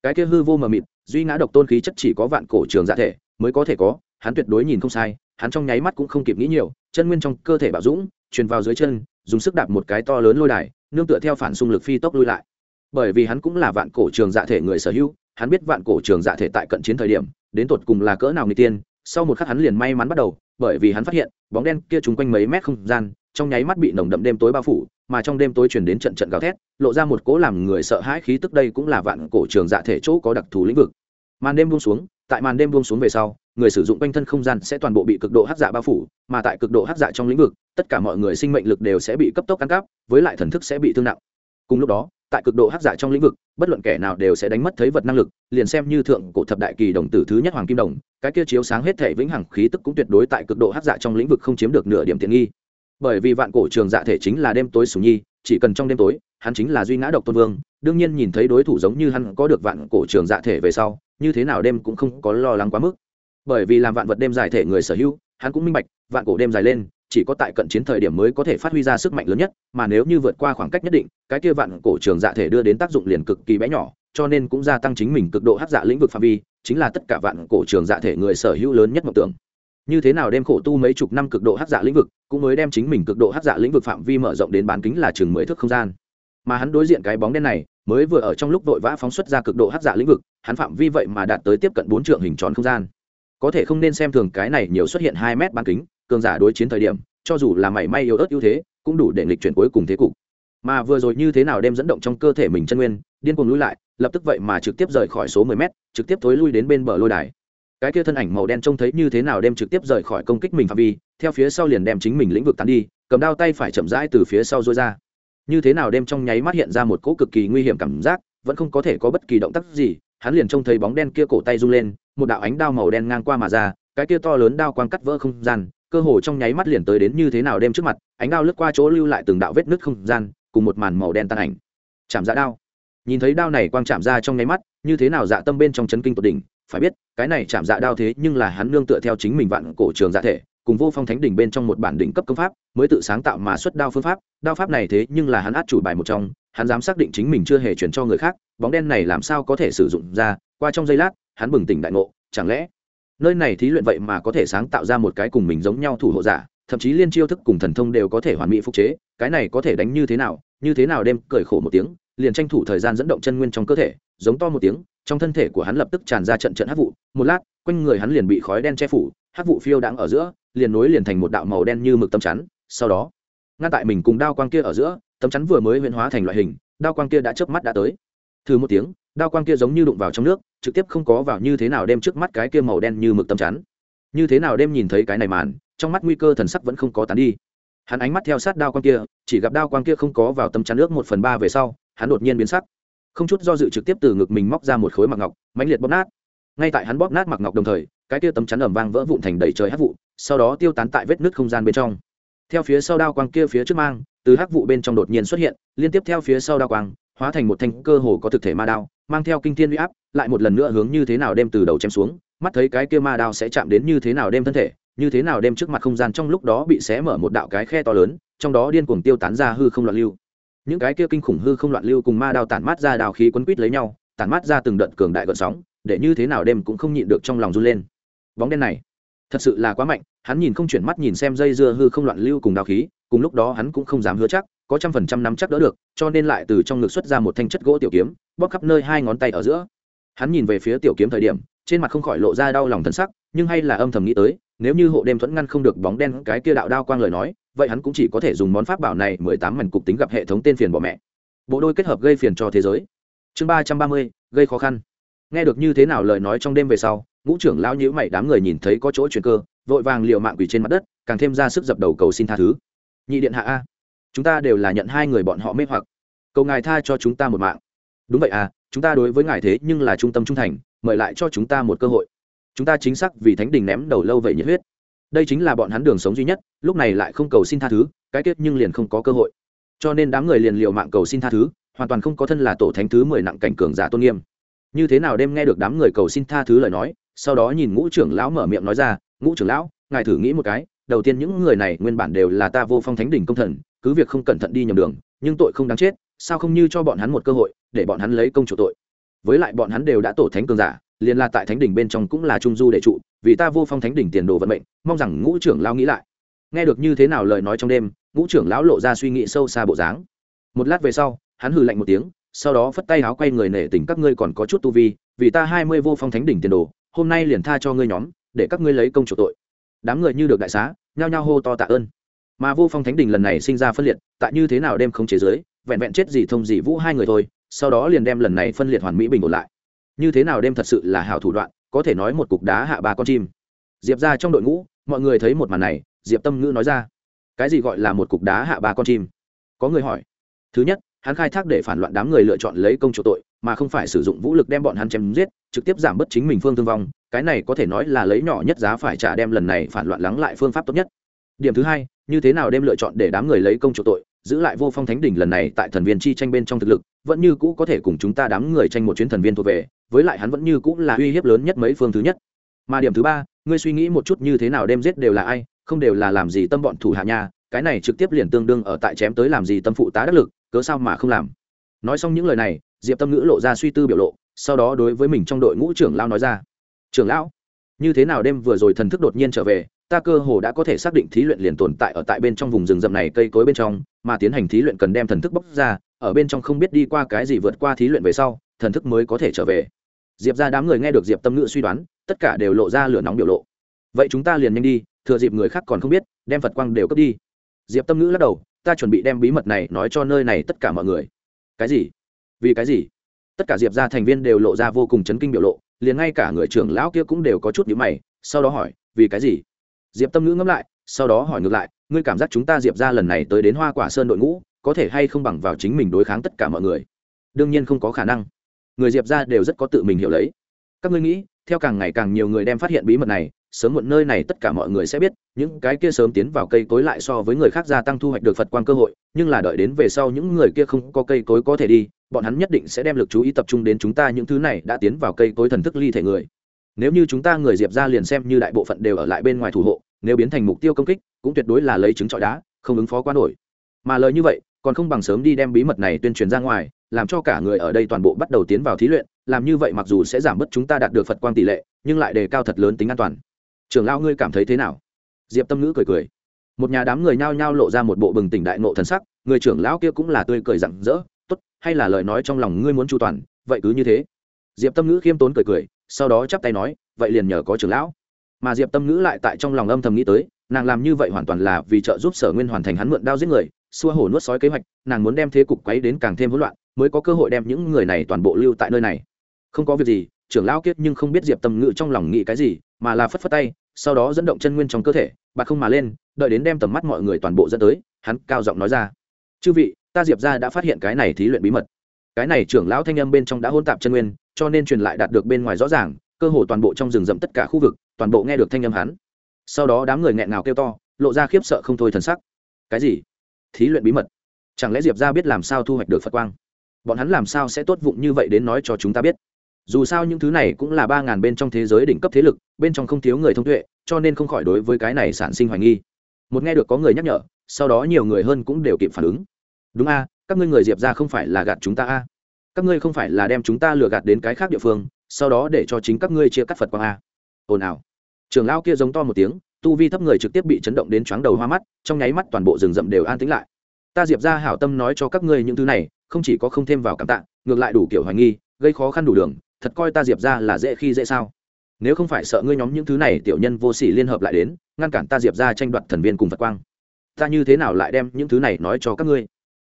Cái kia hư vô mờ mịt, duy ngã độc tôn khí chất chỉ có vạn cổ trường giả thể, mới có thể có hắn tuyệt đối nhìn không sai, hắn trong nháy mắt cũng không kịp nghĩ nhiều, chân nguyên trong cơ thể bảo dũng, truyền vào dưới chân, dùng sức đạp một cái to lớn lôi đài, nương tựa theo phản xung lực phi tốc lui lại. Bởi vì hắn cũng là vạn cổ trường dạ thể người sở hữu, hắn biết vạn cổ trường dạ thể tại cận chiến thời điểm, đến tột cùng là cỡ nào người tiên, sau một khắc hắn liền may mắn bắt đầu, bởi vì hắn phát hiện, bóng đen kia trúng quanh mấy mét không gian, trong nháy mắt bị nồng đậm đêm tối bao phủ, mà trong đêm tối chuyển đến trận trận gào thét, lộ ra một cố làm người sợ hãi khí tức đây cũng là vạn cổ trường dạ thể chỗ có đặc thù lĩnh vực. Màn đêm buông xuống tại màn đêm buông xuống về sau, người sử dụng quanh thân không gian sẽ toàn bộ bị cực độ hắc dạ bao phủ, mà tại cực độ hắc dạ trong lĩnh vực, tất cả mọi người sinh mệnh lực đều sẽ bị cấp tốc ăn cắp với lại thần thức sẽ bị thương nặng. Cùng lúc đó, tại cực độ hắc dạ trong lĩnh vực, bất luận kẻ nào đều sẽ đánh mất thấy vật năng lực, liền xem như thượng cổ thập đại kỳ đồng tử thứ nhất hoàng kim đồng, cái kia chiếu sáng hết thể vĩnh hằng khí tức cũng tuyệt đối tại cực độ hắc dạ trong lĩnh vực không chiếm được nửa điểm tiện nghi. Bởi vì vạn cổ trường dạ thể chính là đêm tối sủ nhi, chỉ cần trong đêm tối, hắn chính là duy ngã độc tôn vương, đương nhiên nhìn thấy đối thủ giống như hắn có được vạn cổ trường dạ thể về sau như thế nào đêm cũng không có lo lắng quá mức. Bởi vì làm vạn vật đêm giải thể người sở hữu, hắn cũng minh bạch, vạn cổ đêm dài lên, chỉ có tại cận chiến thời điểm mới có thể phát huy ra sức mạnh lớn nhất, mà nếu như vượt qua khoảng cách nhất định, cái kia vạn cổ trường dạ thể đưa đến tác dụng liền cực kỳ bé nhỏ, cho nên cũng gia tăng chính mình cực độ hấp dạ lĩnh vực phạm vi, chính là tất cả vạn cổ trường dạ thể người sở hữu lớn nhất mộng tưởng. Như thế nào đem khổ tu mấy chục năm cực độ hấp dạ lĩnh vực, cũng mới đem chính mình cực độ hấp dạ lĩnh vực phạm vi mở rộng đến bán kính là chừng mười thước không gian mà hắn đối diện cái bóng đen này mới vừa ở trong lúc vội vã phóng xuất ra cực độ hấp dạ lĩnh vực, hắn phạm vi vậy mà đạt tới tiếp cận bốn trượng hình tròn không gian. Có thể không nên xem thường cái này nhiều xuất hiện hai mét bán kính, cường giả đối chiến thời điểm, cho dù là mảy may yếu ớt ưu thế, cũng đủ để nghịch chuyển cuối cùng thế cục. Mà vừa rồi như thế nào đem dẫn động trong cơ thể mình chân nguyên, điên cuồng lui lại, lập tức vậy mà trực tiếp rời khỏi số mười mét, trực tiếp thối lui đến bên bờ lôi đài. Cái kia thân ảnh màu đen trông thấy như thế nào đem trực tiếp rời khỏi công kích mình phạm vi, theo phía sau liền đem chính mình lĩnh vực tán đi, cầm đao tay phải chậm rãi từ phía sau rối ra như thế nào đem trong nháy mắt hiện ra một cỗ cực kỳ nguy hiểm cảm giác, vẫn không có thể có bất kỳ động tác gì, hắn liền trông thấy bóng đen kia cổ tay rung lên, một đạo ánh đao màu đen ngang qua mà ra, cái kia to lớn đao quang cắt vỡ không gian, cơ hồ trong nháy mắt liền tới đến như thế nào đem trước mặt, ánh đao lướt qua chỗ lưu lại từng đạo vết nứt không gian, cùng một màn màu đen tan ảnh. Chạm dạ đao. Nhìn thấy đao này quang chạm ra trong nháy mắt, như thế nào dạ tâm bên trong chấn kinh tột đỉnh, phải biết, cái này chạm dạ đao thế nhưng là hắn nương tựa theo chính mình vạn cổ trường dạ thể cùng vô phong thánh đỉnh bên trong một bản đỉnh cấp công pháp, mới tự sáng tạo mà xuất đao phương pháp. Đao pháp này thế nhưng là hắn át chủ bài một trong, hắn dám xác định chính mình chưa hề chuyển cho người khác, bóng đen này làm sao có thể sử dụng ra? Qua trong giây lát, hắn bừng tỉnh đại ngộ, chẳng lẽ nơi này thí luyện vậy mà có thể sáng tạo ra một cái cùng mình giống nhau thủ hộ giả? Thậm chí liên chiêu thức cùng thần thông đều có thể hoàn mỹ phục chế, cái này có thể đánh như thế nào? Như thế nào đem cười khổ một tiếng, liền tranh thủ thời gian dẫn động chân nguyên trong cơ thể, giống to một tiếng, trong thân thể của hắn lập tức tràn ra trận trận hát vụ. Một lát, quanh người hắn liền bị khói đen che phủ hát vụ phiêu đang ở giữa, liền nối liền thành một đạo màu đen như mực tấm chắn, sau đó, ngăn tại mình cùng đao quang kia ở giữa, tấm chắn vừa mới huyễn hóa thành loại hình, đao quang kia đã chớp mắt đã tới. Thử một tiếng, đao quang kia giống như đụng vào trong nước, trực tiếp không có vào như thế nào đem trước mắt cái kia màu đen như mực tấm chắn. Như thế nào đem nhìn thấy cái này màn, trong mắt nguy cơ thần sắc vẫn không có tán đi. Hắn ánh mắt theo sát đao quang kia, chỉ gặp đao quang kia không có vào tấm chắn nước một phần ba về sau, hắn đột nhiên biến sắc. Không chút do dự trực tiếp từ ngực mình móc ra một khối mặc ngọc, mãnh liệt bóp nát. Ngay tại hắn bóp nát mặc ngọc đồng thời cái kia tấm chắn ẩm vang vỡ vụn thành đầy trời hắc vụ, sau đó tiêu tán tại vết nứt không gian bên trong. Theo phía sau đao quang kia phía trước mang, từ hắc vụ bên trong đột nhiên xuất hiện, liên tiếp theo phía sau đao quang, hóa thành một thanh cơ hồ có thực thể ma đao, mang theo kinh thiên uy áp, lại một lần nữa hướng như thế nào đem từ đầu chém xuống, mắt thấy cái kia ma đao sẽ chạm đến như thế nào đem thân thể, như thế nào đem trước mặt không gian trong lúc đó bị xé mở một đạo cái khe to lớn, trong đó điên cuồng tiêu tán ra hư không loạn lưu. Những cái kia kinh khủng hư không loạn lưu cùng ma đao tản mát ra đào khí quấn quýt lấy nhau, tản mát ra từng đợt cường đại gợn sóng, để như thế nào đem cũng không nhịn được trong lòng run lên bóng đen này. Thật sự là quá mạnh, hắn nhìn không chuyển mắt nhìn xem dây dưa hư không loạn lưu cùng đào khí, cùng lúc đó hắn cũng không dám hứa chắc, có trăm phần trăm nắm chắc đỡ được, cho nên lại từ trong ngực xuất ra một thanh chất gỗ tiểu kiếm, bóp khắp nơi hai ngón tay ở giữa. Hắn nhìn về phía tiểu kiếm thời điểm, trên mặt không khỏi lộ ra đau lòng thân sắc, nhưng hay là âm thầm nghĩ tới, nếu như hộ đêm thuẫn ngăn không được bóng đen cái kia đạo đao quang lời nói, vậy hắn cũng chỉ có thể dùng món pháp bảo này mười tám mảnh cục tính gặp hệ thống tên phiền bỏ mẹ. Bộ đôi kết hợp gây phiền cho thế giới. Chương ba trăm ba mươi, gây khó khăn. Nghe được như thế nào lời nói trong đêm về sau ngũ trưởng lão nhữ mày, đám người nhìn thấy có chỗ chuyện cơ, vội vàng liều mạng quỳ trên mặt đất, càng thêm ra sức dập đầu cầu xin tha thứ. Nhị điện hạ a, chúng ta đều là nhận hai người bọn họ mê hoặc. Cầu ngài tha cho chúng ta một mạng. Đúng vậy à chúng ta đối với ngài thế nhưng là trung tâm trung thành, mời lại cho chúng ta một cơ hội. Chúng ta chính xác vì thánh đình ném đầu lâu vậy nhiệt huyết. Đây chính là bọn hắn đường sống duy nhất, lúc này lại không cầu xin tha thứ, cái kết nhưng liền không có cơ hội. Cho nên đám người liền liều mạng cầu xin tha thứ, hoàn toàn không có thân là tổ thánh thứ mười nặng cảnh cường giả tôn nghiêm. Như thế nào đêm nghe được đám người cầu xin tha thứ lời nói sau đó nhìn ngũ trưởng lão mở miệng nói ra, ngũ trưởng lão, ngài thử nghĩ một cái, đầu tiên những người này nguyên bản đều là ta vô phong thánh đỉnh công thần, cứ việc không cẩn thận đi nhầm đường, nhưng tội không đáng chết, sao không như cho bọn hắn một cơ hội, để bọn hắn lấy công chủ tội? Với lại bọn hắn đều đã tổ thánh cường giả, liền là tại thánh đỉnh bên trong cũng là trung du để trụ, vì ta vô phong thánh đỉnh tiền đồ vận mệnh, mong rằng ngũ trưởng lão nghĩ lại. Nghe được như thế nào lời nói trong đêm, ngũ trưởng lão lộ ra suy nghĩ sâu xa bộ dáng. Một lát về sau, hắn hừ lạnh một tiếng, sau đó phất tay áo quay người nể tình, các ngươi còn có chút tu vi, vì ta hai mươi vô phong thánh đỉnh tiền đồ hôm nay liền tha cho ngươi nhóm, để các ngươi lấy công chủ tội. Đám người như được đại xá, nhao nhao hô to tạ ơn. Mà vô phong thánh đình lần này sinh ra phân liệt, tại như thế nào đem không chế giới, vẹn vẹn chết gì thông gì vũ hai người thôi, sau đó liền đem lần này phân liệt hoàn mỹ bình ổn lại. Như thế nào đem thật sự là hảo thủ đoạn, có thể nói một cục đá hạ ba con chim. Diệp ra trong đội ngũ, mọi người thấy một màn này, diệp tâm ngữ nói ra, cái gì gọi là một cục đá hạ ba con chim? Có người hỏi. Thứ nhất, hắn khai thác để phản loạn đám người lựa chọn lấy công chủ tội mà không phải sử dụng vũ lực đem bọn hắn chém giết, trực tiếp giảm bớt chính mình phương thương vong, cái này có thể nói là lấy nhỏ nhất giá phải trả đem lần này phản loạn lắng lại phương pháp tốt nhất. Điểm thứ hai, như thế nào đem lựa chọn để đám người lấy công chủ tội, giữ lại vô phong thánh đỉnh lần này tại thần viên chi tranh bên trong thực lực, vẫn như cũ có thể cùng chúng ta đám người tranh một chuyến thần viên thuộc về, với lại hắn vẫn như cũ là uy hiếp lớn nhất mấy phương thứ nhất. Mà điểm thứ ba, ngươi suy nghĩ một chút như thế nào đem giết đều là ai, không đều là làm gì tâm bọn thủ hạ nhà cái này trực tiếp liền tương đương ở tại chém tới làm gì tâm phụ tá đắc lực, cớ sao mà không làm. Nói xong những lời này diệp tâm ngữ lộ ra suy tư biểu lộ sau đó đối với mình trong đội ngũ trưởng lao nói ra trưởng lão như thế nào đêm vừa rồi thần thức đột nhiên trở về ta cơ hồ đã có thể xác định thí luyện liền tồn tại ở tại bên trong vùng rừng rậm này cây cối bên trong mà tiến hành thí luyện cần đem thần thức bóc ra ở bên trong không biết đi qua cái gì vượt qua thí luyện về sau thần thức mới có thể trở về diệp ra đám người nghe được diệp tâm ngữ suy đoán tất cả đều lộ ra lửa nóng biểu lộ vậy chúng ta liền nhanh đi thừa dịp người khác còn không biết đem phật quang đều cướp đi diệp tâm ngữ lắc đầu ta chuẩn bị đem bí mật này nói cho nơi này tất cả mọi người cái gì vì cái gì? Tất cả diệp ra thành viên đều lộ ra vô cùng chấn kinh biểu lộ, liền ngay cả người trưởng lão kia cũng đều có chút nhữ mày, sau đó hỏi, vì cái gì? Diệp tâm ngữ ngẫm lại, sau đó hỏi ngược lại, ngươi cảm giác chúng ta diệp ra lần này tới đến hoa quả sơn đội ngũ, có thể hay không bằng vào chính mình đối kháng tất cả mọi người? Đương nhiên không có khả năng. Người diệp ra đều rất có tự mình hiểu lấy. Các ngươi nghĩ, theo càng ngày càng nhiều người đem phát hiện bí mật này, sớm muộn nơi này tất cả mọi người sẽ biết, những cái kia sớm tiến vào cây cối lại so với người khác gia tăng thu hoạch được phật quan cơ hội, nhưng là đợi đến về sau những người kia không có cây cối có thể đi bọn hắn nhất định sẽ đem lực chú ý tập trung đến chúng ta những thứ này đã tiến vào cây cối thần thức ly thể người. Nếu như chúng ta người diệp ra liền xem như đại bộ phận đều ở lại bên ngoài thủ hộ, nếu biến thành mục tiêu công kích, cũng tuyệt đối là lấy trứng trọi đá, không ứng phó quá nổi. Mà lời như vậy, còn không bằng sớm đi đem bí mật này tuyên truyền ra ngoài, làm cho cả người ở đây toàn bộ bắt đầu tiến vào thí luyện, làm như vậy mặc dù sẽ giảm bớt chúng ta đạt được phật quang tỷ lệ, nhưng lại đề cao thật lớn tính an toàn. Trưởng lao ngươi cảm thấy thế nào? Diệp tâm ngữ cười cười. Một nhà đám người nhao nhao lộ ra một bộ bừng tỉnh đại nộ thần sắc, người trưởng lão kia cũng là tươi cười rặng rỡ hay là lời nói trong lòng ngươi muốn chu toàn, vậy cứ như thế. Diệp tâm ngữ khiêm tốn cười cười, sau đó chắp tay nói, vậy liền nhờ có trưởng lão. Mà diệp tâm ngữ lại tại trong lòng âm thầm nghĩ tới, nàng làm như vậy hoàn toàn là vì trợ giúp sở nguyên hoàn thành hắn mượn đao giết người, xua hổ nuốt sói kế hoạch, nàng muốn đem thế cục quấy đến càng thêm hỗn loạn, mới có cơ hội đem những người này toàn bộ lưu tại nơi này. Không có việc gì, trưởng lão kiết nhưng không biết diệp tâm ngữ trong lòng nghĩ cái gì, mà là phất phất tay, sau đó dẫn động chân nguyên trong cơ thể bà không mà lên, đợi đến đem tầm mắt mọi người toàn bộ dẫn tới, hắn cao giọng nói ra. Chư vị ta diệp ra đã phát hiện cái này thí luyện bí mật cái này trưởng lão thanh âm bên trong đã hôn tạp chân nguyên cho nên truyền lại đạt được bên ngoài rõ ràng cơ hồ toàn bộ trong rừng rậm tất cả khu vực toàn bộ nghe được thanh âm hắn sau đó đám người nghẹn ngào kêu to lộ ra khiếp sợ không thôi thần sắc cái gì thí luyện bí mật chẳng lẽ diệp ra biết làm sao thu hoạch được phật quang bọn hắn làm sao sẽ tốt vụng như vậy đến nói cho chúng ta biết dù sao những thứ này cũng là ba ngàn bên trong thế giới đỉnh cấp thế lực bên trong không thiếu người thông tuệ cho nên không khỏi đối với cái này sản sinh hoài nghi một nghe được có người nhắc nhở sau đó nhiều người hơn cũng đều kịp phản ứng đúng a, các ngươi người diệp ra không phải là gạt chúng ta a? Các ngươi không phải là đem chúng ta lừa gạt đến cái khác địa phương, sau đó để cho chính các ngươi chia cắt phật quang a. Ồn ào. Trường lao kia giống to một tiếng, tu vi thấp người trực tiếp bị chấn động đến chóng đầu hoa mắt, trong nháy mắt toàn bộ rừng rậm đều an tĩnh lại. Ta diệp ra hảo tâm nói cho các ngươi những thứ này, không chỉ có không thêm vào cảm tạ, ngược lại đủ kiểu hoài nghi, gây khó khăn đủ đường, thật coi ta diệp ra là dễ khi dễ sao? Nếu không phải sợ ngươi nhóm những thứ này tiểu nhân vô sỉ liên hợp lại đến, ngăn cản ta diệp ra tranh đoạt thần viên cùng phật quang, ta như thế nào lại đem những thứ này nói cho các ngươi?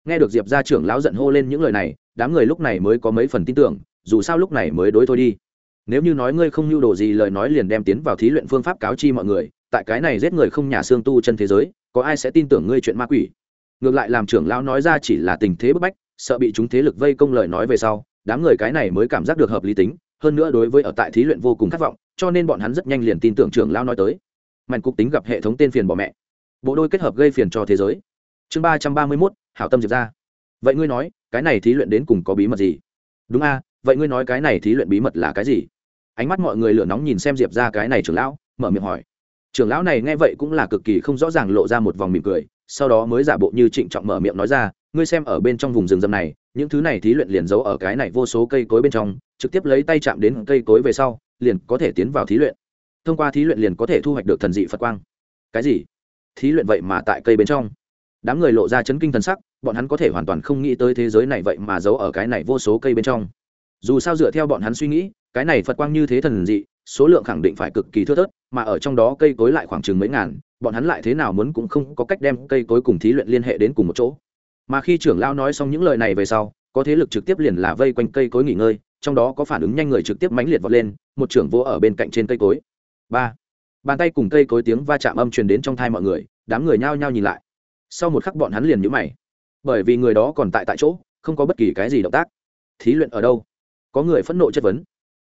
Nghe được diệp ra trưởng lão giận hô lên những lời này, đám người lúc này mới có mấy phần tin tưởng, dù sao lúc này mới đối thôi đi. Nếu như nói ngươi không nhu đồ gì lời nói liền đem tiến vào thí luyện phương pháp cáo chi mọi người, tại cái này giết người không nhà xương tu chân thế giới, có ai sẽ tin tưởng ngươi chuyện ma quỷ? Ngược lại làm trưởng lão nói ra chỉ là tình thế bức bách, sợ bị chúng thế lực vây công lời nói về sau, đám người cái này mới cảm giác được hợp lý tính, hơn nữa đối với ở tại thí luyện vô cùng khát vọng, cho nên bọn hắn rất nhanh liền tin tưởng trưởng lão nói tới. Mạnh cục tính gặp hệ thống tên phiền bỏ mẹ. Bộ đôi kết hợp gây phiền cho thế giới. Chương ba trăm ba mươi mốt hảo tâm diệp ra. Vậy ngươi nói, cái này thí luyện đến cùng có bí mật gì? Đúng a, vậy ngươi nói cái này thí luyện bí mật là cái gì? Ánh mắt mọi người lửa nóng nhìn xem diệp ra cái này trưởng lão, mở miệng hỏi. Trưởng lão này nghe vậy cũng là cực kỳ không rõ ràng lộ ra một vòng mỉm cười, sau đó mới giả bộ như trịnh trọng mở miệng nói ra, ngươi xem ở bên trong vùng rừng rậm này, những thứ này thí luyện liền giấu ở cái này vô số cây cối bên trong, trực tiếp lấy tay chạm đến cây cối về sau, liền có thể tiến vào thí luyện. Thông qua thí luyện liền có thể thu hoạch được thần dị phật quang. Cái gì? Thí luyện vậy mà tại cây bên trong. Đám người lộ ra chấn kinh thần sắc bọn hắn có thể hoàn toàn không nghĩ tới thế giới này vậy mà giấu ở cái này vô số cây bên trong. Dù sao dựa theo bọn hắn suy nghĩ, cái này phật quang như thế thần dị, số lượng khẳng định phải cực kỳ thưa thớt, mà ở trong đó cây cối lại khoảng chừng mấy ngàn, bọn hắn lại thế nào muốn cũng không có cách đem cây cối cùng thí luyện liên hệ đến cùng một chỗ. Mà khi trưởng lão nói xong những lời này về sau, có thế lực trực tiếp liền là vây quanh cây cối nghỉ ngơi, trong đó có phản ứng nhanh người trực tiếp mãnh liệt vọt lên, một trưởng vô ở bên cạnh trên cây cối. Ba. Bàn tay cùng cây cối tiếng va chạm âm truyền đến trong thai mọi người, đám người nhao nhao nhìn lại. Sau một khắc bọn hắn liền nhũ mày bởi vì người đó còn tại tại chỗ, không có bất kỳ cái gì động tác. Thí luyện ở đâu? Có người phẫn nộ chất vấn.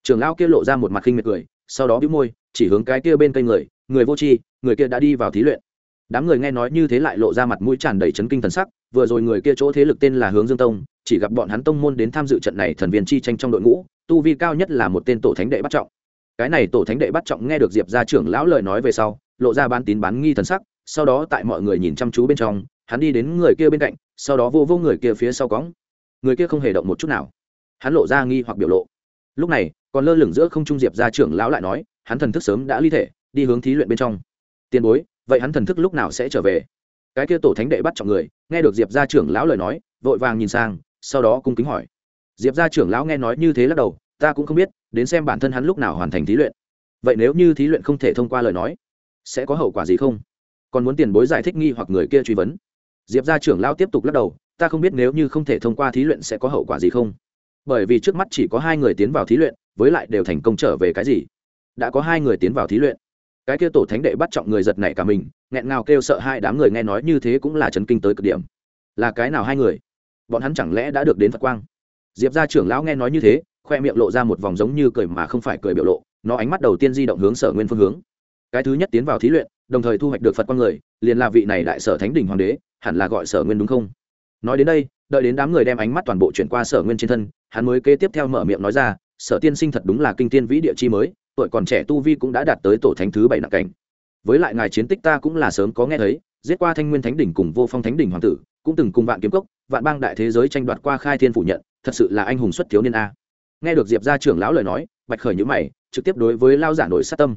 Trưởng lao kia lộ ra một mặt khinh miệt cười, sau đó bĩu môi, chỉ hướng cái kia bên cây người người vô tri, người kia đã đi vào thí luyện. Đám người nghe nói như thế lại lộ ra mặt mũi tràn đầy chấn kinh thần sắc, vừa rồi người kia chỗ thế lực tên là hướng dương tông, chỉ gặp bọn hắn tông môn đến tham dự trận này thần viên chi tranh trong đội ngũ, tu vi cao nhất là một tên tổ thánh đệ bắt trọng. Cái này tổ thánh đệ bắt trọng nghe được diệp ra trưởng lão lời nói về sau, lộ ra bán tín bán nghi thần sắc, sau đó tại mọi người nhìn chăm chú bên trong, hắn đi đến người kia bên cạnh sau đó vô vô người kia phía sau cõng người kia không hề động một chút nào. Hắn lộ ra nghi hoặc biểu lộ. Lúc này, còn lơ lửng giữa không trung diệp ra trưởng lão lại nói, hắn thần thức sớm đã ly thể, đi hướng thí luyện bên trong. Tiền bối, vậy hắn thần thức lúc nào sẽ trở về? Cái kia tổ thánh đệ bắt chọn người, nghe được diệp ra trưởng lão lời nói, vội vàng nhìn sang, sau đó cung kính hỏi. Diệp ra trưởng lão nghe nói như thế lắc đầu, ta cũng không biết, đến xem bản thân hắn lúc nào hoàn thành thí luyện. Vậy nếu như thí luyện không thể thông qua lời nói, sẽ có hậu quả gì không? Còn muốn tiền bối giải thích nghi hoặc người kia truy vấn diệp gia trưởng lão tiếp tục lắc đầu, ta không biết nếu như không thể thông qua thí luyện sẽ có hậu quả gì không? Bởi vì trước mắt chỉ có hai người tiến vào thí luyện, với lại đều thành công trở về cái gì? Đã có hai người tiến vào thí luyện. Cái kia tổ thánh đệ bắt trọng người giật nảy cả mình, nghẹn ngào kêu sợ hai đám người nghe nói như thế cũng là chấn kinh tới cực điểm. Là cái nào hai người? Bọn hắn chẳng lẽ đã được đến phật quang? Diệp gia trưởng lão nghe nói như thế, khoe miệng lộ ra một vòng giống như cười mà không phải cười biểu lộ, nó ánh mắt đầu tiên di động hướng sở nguyên phương hướng. Cái thứ nhất tiến vào thí luyện, đồng thời thu hoạch được phật quang người, liền là vị này đại sở thánh đình hoàng đế hẳn là gọi sở nguyên đúng không? Nói đến đây, đợi đến đám người đem ánh mắt toàn bộ chuyển qua sở nguyên trên thân, hắn mới kế tiếp theo mở miệng nói ra, sở tiên sinh thật đúng là kinh tiên vĩ địa chi mới, tuổi còn trẻ tu vi cũng đã đạt tới tổ thánh thứ bảy nặng cảnh. Với lại ngài chiến tích ta cũng là sớm có nghe thấy, giết qua thanh nguyên thánh đỉnh cùng vô phong thánh đỉnh hoàng tử, cũng từng cùng vạn kiếm cốc, vạn bang đại thế giới tranh đoạt qua khai thiên phủ nhận, thật sự là anh hùng xuất thiếu niên a. Nghe được diệp gia trưởng lão lời nói, bạch khởi nhữ mày, trực tiếp đối với lao giả nội sát tâm.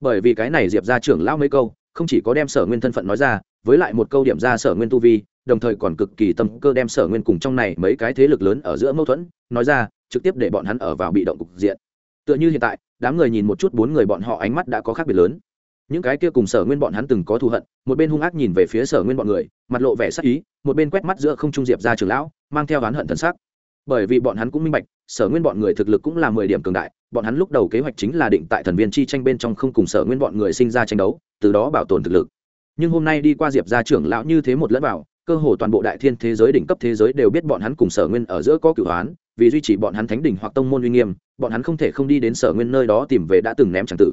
Bởi vì cái này diệp gia trưởng lão mấy câu, không chỉ có đem sở nguyên thân phận nói ra với lại một câu điểm ra sở nguyên tu vi, đồng thời còn cực kỳ tâm cơ đem sở nguyên cùng trong này mấy cái thế lực lớn ở giữa mâu thuẫn, nói ra, trực tiếp để bọn hắn ở vào bị động cục diện. Tựa như hiện tại, đám người nhìn một chút bốn người bọn họ ánh mắt đã có khác biệt lớn. Những cái kia cùng sở nguyên bọn hắn từng có thù hận, một bên hung ác nhìn về phía sở nguyên bọn người, mặt lộ vẻ sắc ý, một bên quét mắt giữa không trung diệp ra trường lão, mang theo oán hận thân sắc. Bởi vì bọn hắn cũng minh bạch, sở nguyên bọn người thực lực cũng là mười điểm cường đại, bọn hắn lúc đầu kế hoạch chính là định tại thần viên chi tranh bên trong không cùng sở nguyên bọn người sinh ra tranh đấu, từ đó bảo tồn thực lực nhưng hôm nay đi qua diệp gia trưởng lão như thế một lẫn vào, cơ hồ toàn bộ đại thiên thế giới, đỉnh cấp thế giới đều biết bọn hắn cùng sở nguyên ở giữa có cửu hoán, vì duy trì bọn hắn thánh đỉnh hoặc tông môn uy nghiêm, bọn hắn không thể không đi đến sở nguyên nơi đó tìm về đã từng ném tràng tử.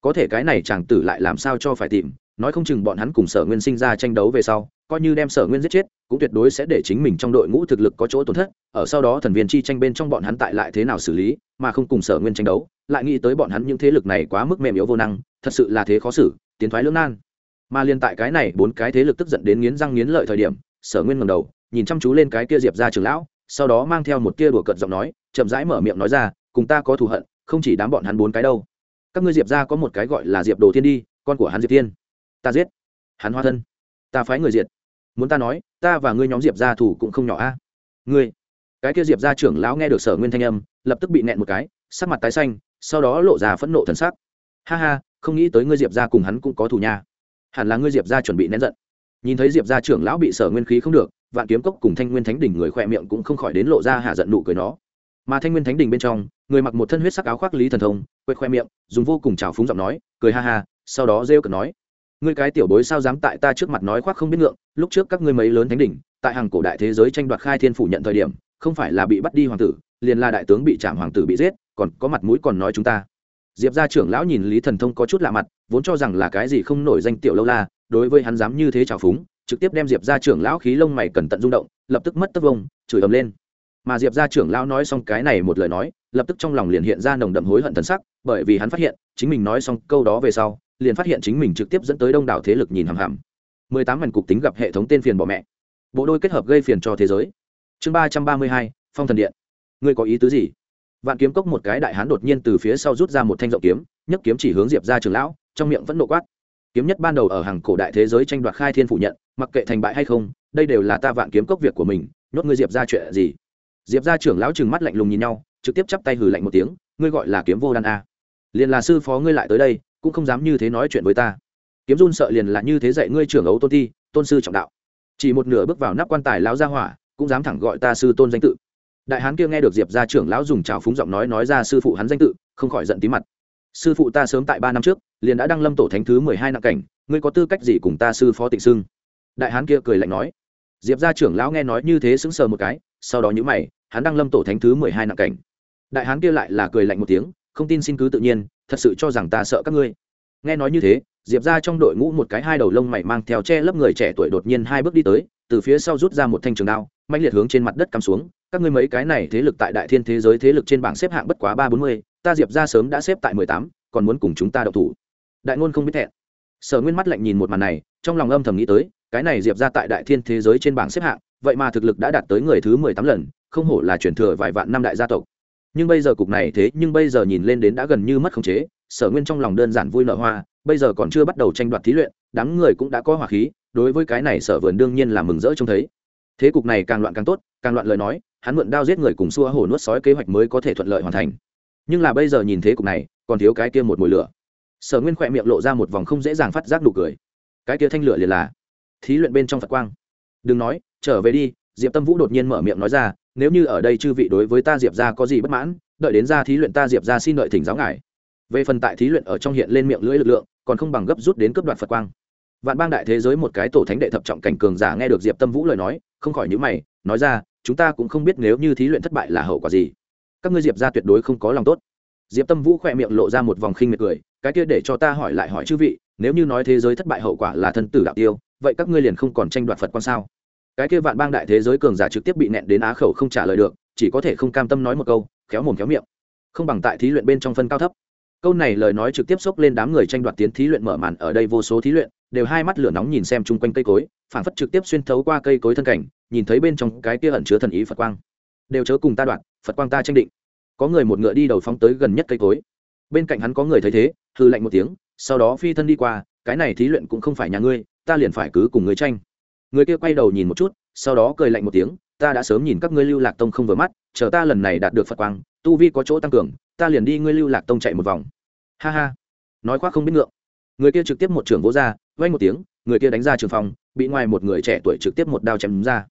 Có thể cái này chàng tử lại làm sao cho phải tìm, nói không chừng bọn hắn cùng sở nguyên sinh ra tranh đấu về sau, coi như đem sở nguyên giết chết, cũng tuyệt đối sẽ để chính mình trong đội ngũ thực lực có chỗ tổn thất, ở sau đó thần viên chi tranh bên trong bọn hắn tại lại thế nào xử lý, mà không cùng sở nguyên tranh đấu, lại nghĩ tới bọn hắn những thế lực này quá mức mềm yếu vô năng, thật sự là thế khó xử, tiến thoái lưỡng nan mà liên tại cái này bốn cái thế lực tức giận đến nghiến răng nghiến lợi thời điểm, sở nguyên ngầm đầu, nhìn chăm chú lên cái kia diệp ra trường lão, sau đó mang theo một tia đùa cợt giọng nói, chậm rãi mở miệng nói ra, cùng ta có thù hận, không chỉ đám bọn hắn bốn cái đâu. Các ngươi diệp ra có một cái gọi là diệp đồ thiên đi, con của hắn diệp thiên. Ta giết. Hắn hoa thân. Ta phái người diệt. Muốn ta nói, ta và ngươi nhóm diệp ra thủ cũng không nhỏ a. Ngươi? Cái kia diệp ra trưởng lão nghe được sở nguyên thanh âm, lập tức bị nẹn một cái, sắc mặt tái xanh, sau đó lộ ra phẫn nộ thần sắc. Ha ha, không nghĩ tới ngươi diệp ra cùng hắn cũng có thù nha hẳn là ngươi diệp ra chuẩn bị nén giận nhìn thấy diệp ra trưởng lão bị sở nguyên khí không được vạn kiếm cốc cùng thanh nguyên thánh đỉnh người khỏe miệng cũng không khỏi đến lộ ra hạ giận nụ cười nó mà thanh nguyên thánh đỉnh bên trong người mặc một thân huyết sắc áo khoác lý thần thông quệt khoe miệng dùng vô cùng trào phúng giọng nói cười ha ha sau đó rêu cực nói ngươi cái tiểu bối sao dám tại ta trước mặt nói khoác không biết ngượng lúc trước các ngươi mấy lớn thánh đỉnh tại hàng cổ đại thế giới tranh đoạt khai thiên phủ nhận thời điểm không phải là bị bắt đi hoàng tử liền là đại tướng bị trảm hoàng tử bị giết còn có mặt mũi còn nói chúng ta diệp gia trưởng lão nhìn lý thần thông có chút lạ mặt, vốn cho rằng là cái gì không nổi danh tiểu lâu la, đối với hắn dám như thế trào phúng, trực tiếp đem diệp gia trưởng lão khí lông mày cẩn tận rung động, lập tức mất tất vông chửi ầm lên. Mà diệp gia trưởng lão nói xong cái này một lời nói, lập tức trong lòng liền hiện ra nồng đậm hối hận thần sắc, bởi vì hắn phát hiện, chính mình nói xong câu đó về sau, liền phát hiện chính mình trực tiếp dẫn tới đông đảo thế lực nhìn hằm hằm. Mười tám mảnh cục tính gặp hệ thống tên phiền bỏ mẹ. Bộ đôi kết hợp gây phiền cho thế giới. Chương ba trăm ba mươi hai, phong thần điện. Ngươi có ý tứ gì? Vạn kiếm cốc một cái đại hán đột nhiên từ phía sau rút ra một thanh rộng kiếm, nhấc kiếm chỉ hướng diệp ra trường lão, trong miệng vẫn nộ quát. Kiếm nhất ban đầu ở hàng cổ đại thế giới tranh đoạt khai thiên phủ nhận, mặc kệ thành bại hay không, đây đều là ta vạn kiếm cốc việc của mình, nhốt ngươi diệp ra chuyện gì? Diệp ra trưởng lão trừng mắt lạnh lùng nhìn nhau, trực tiếp chắp tay hừ lạnh một tiếng, ngươi gọi là kiếm vô đan a. Liền là sư phó ngươi lại tới đây, cũng không dám như thế nói chuyện với ta. Kiếm run sợ liền là như thế dạy ngươi trưởng ấu tôn thi, tôn sư trọng đạo. Chỉ một nửa bước vào nắp quan tài lão gia hỏa, cũng dám thẳng gọi ta sư tôn danh tự đại hán kia nghe được diệp gia trưởng lão dùng trào phúng giọng nói nói ra sư phụ hắn danh tự, không khỏi giận tí mặt. Sư phụ ta sớm tại ba năm trước, liền đã đăng lâm tổ thánh thứ mười hai nặng cảnh, ngươi có tư cách gì cùng ta sư phó tịnh sưng đại hán kia cười lạnh nói. Diệp gia trưởng lão nghe nói như thế sững sờ một cái, sau đó nhữ mày, hắn đăng lâm tổ thánh thứ mười hai nặng cảnh. Đại hán kia lại là cười lạnh một tiếng, không tin xin cứ tự nhiên, thật sự cho rằng ta sợ các ngươi. Nghe nói như thế, diệp ra trong đội ngũ một cái hai đầu lông mày mang theo che lấp người trẻ tuổi đột nhiên hai bước đi tới, từ phía sau rút ra một thanh trường đao mạnh liệt hướng trên mặt đất cắm xuống, các ngươi mấy cái này thế lực tại đại thiên thế giới thế lực trên bảng xếp hạng bất quá ba bốn mươi, ta diệp ra sớm đã xếp tại mười tám, còn muốn cùng chúng ta đậu thủ. Đại ngôn không biết thẹn. Sở nguyên mắt lạnh nhìn một màn này, trong lòng âm thầm nghĩ tới, cái này diệp ra tại đại thiên thế giới trên bảng xếp hạng, vậy mà thực lực đã đạt tới người thứ mười tám lần, không hổ là chuyển thừa vài vạn năm đại gia tộc. Nhưng bây giờ cục này thế nhưng bây giờ nhìn lên đến đã gần như mất khống chế, sở nguyên trong lòng đơn giản vui nở hoa, bây giờ còn chưa bắt đầu tranh đoạt thí luyện, đám người cũng đã có hỏa khí, đối với cái này sở vườn đương nhiên là mừng rỡ trông thấy thế cục này càng loạn càng tốt, càng loạn lời nói, hắn mượn đao giết người cùng xua hổ nuốt sói kế hoạch mới có thể thuận lợi hoàn thành. Nhưng là bây giờ nhìn thế cục này, còn thiếu cái kia một mùi lửa. Sở nguyên khỏe miệng lộ ra một vòng không dễ dàng phát giác nụ cười. Cái kia thanh lửa liền là thí luyện bên trong phật quang. Đừng nói, trở về đi, diệp tâm vũ đột nhiên mở miệng nói ra, nếu như ở đây chư vị đối với ta diệp ra có gì bất mãn, đợi đến ra thí luyện ta diệp ra xin đợi thỉnh giáo ngài. Về phần tại thí luyện ở trong hiện lên miệng lưỡi lực lượng, còn không bằng gấp rút đến cấp đoạt phật quang. Vạn bang đại thế giới một cái tổ thánh đệ thập trọng cảnh cường giả nghe được diệp tâm vũ lời nói không khỏi nhữ mày, nói ra, chúng ta cũng không biết nếu như thí luyện thất bại là hậu quả gì. Các ngươi diệp ra tuyệt đối không có lòng tốt. Diệp tâm vũ khỏe miệng lộ ra một vòng khinh miệt cười, cái kia để cho ta hỏi lại hỏi chư vị, nếu như nói thế giới thất bại hậu quả là thân tử đạo tiêu, vậy các ngươi liền không còn tranh đoạt phật quan sao? Cái kia vạn bang đại thế giới cường giả trực tiếp bị nẹn đến á khẩu không trả lời được, chỉ có thể không cam tâm nói một câu, khéo mồm khéo miệng. Không bằng tại thí luyện bên trong phân cao thấp. Câu này lời nói trực tiếp xốc lên đám người tranh đoạt tiến thí luyện mở màn, ở đây vô số thí luyện, đều hai mắt lửa nóng nhìn xem chung quanh cây cối phản phất trực tiếp xuyên thấu qua cây cối thân cảnh, nhìn thấy bên trong cái kia ẩn chứa thần ý phật quang. Đều chớ cùng ta đoạn, phật quang ta tranh định. Có người một ngựa đi đầu phóng tới gần nhất cây cối. Bên cạnh hắn có người thấy thế hư lạnh một tiếng, sau đó phi thân đi qua, cái này thí luyện cũng không phải nhà ngươi, ta liền phải cứ cùng người tranh. Người kia quay đầu nhìn một chút, sau đó cười lạnh một tiếng, ta đã sớm nhìn các ngươi lưu lạc tông không vừa mắt, chờ ta lần này đạt được phật quang, tu vi có chỗ tăng cường, ta liền đi ngươi lưu lạc tông chạy một vòng. Ha ha. Nói khoác không biết ngượng. Người kia trực tiếp một trưởng vỗ ra vay một tiếng người kia đánh ra trường phòng bị ngoài một người trẻ tuổi trực tiếp một đao chém ra.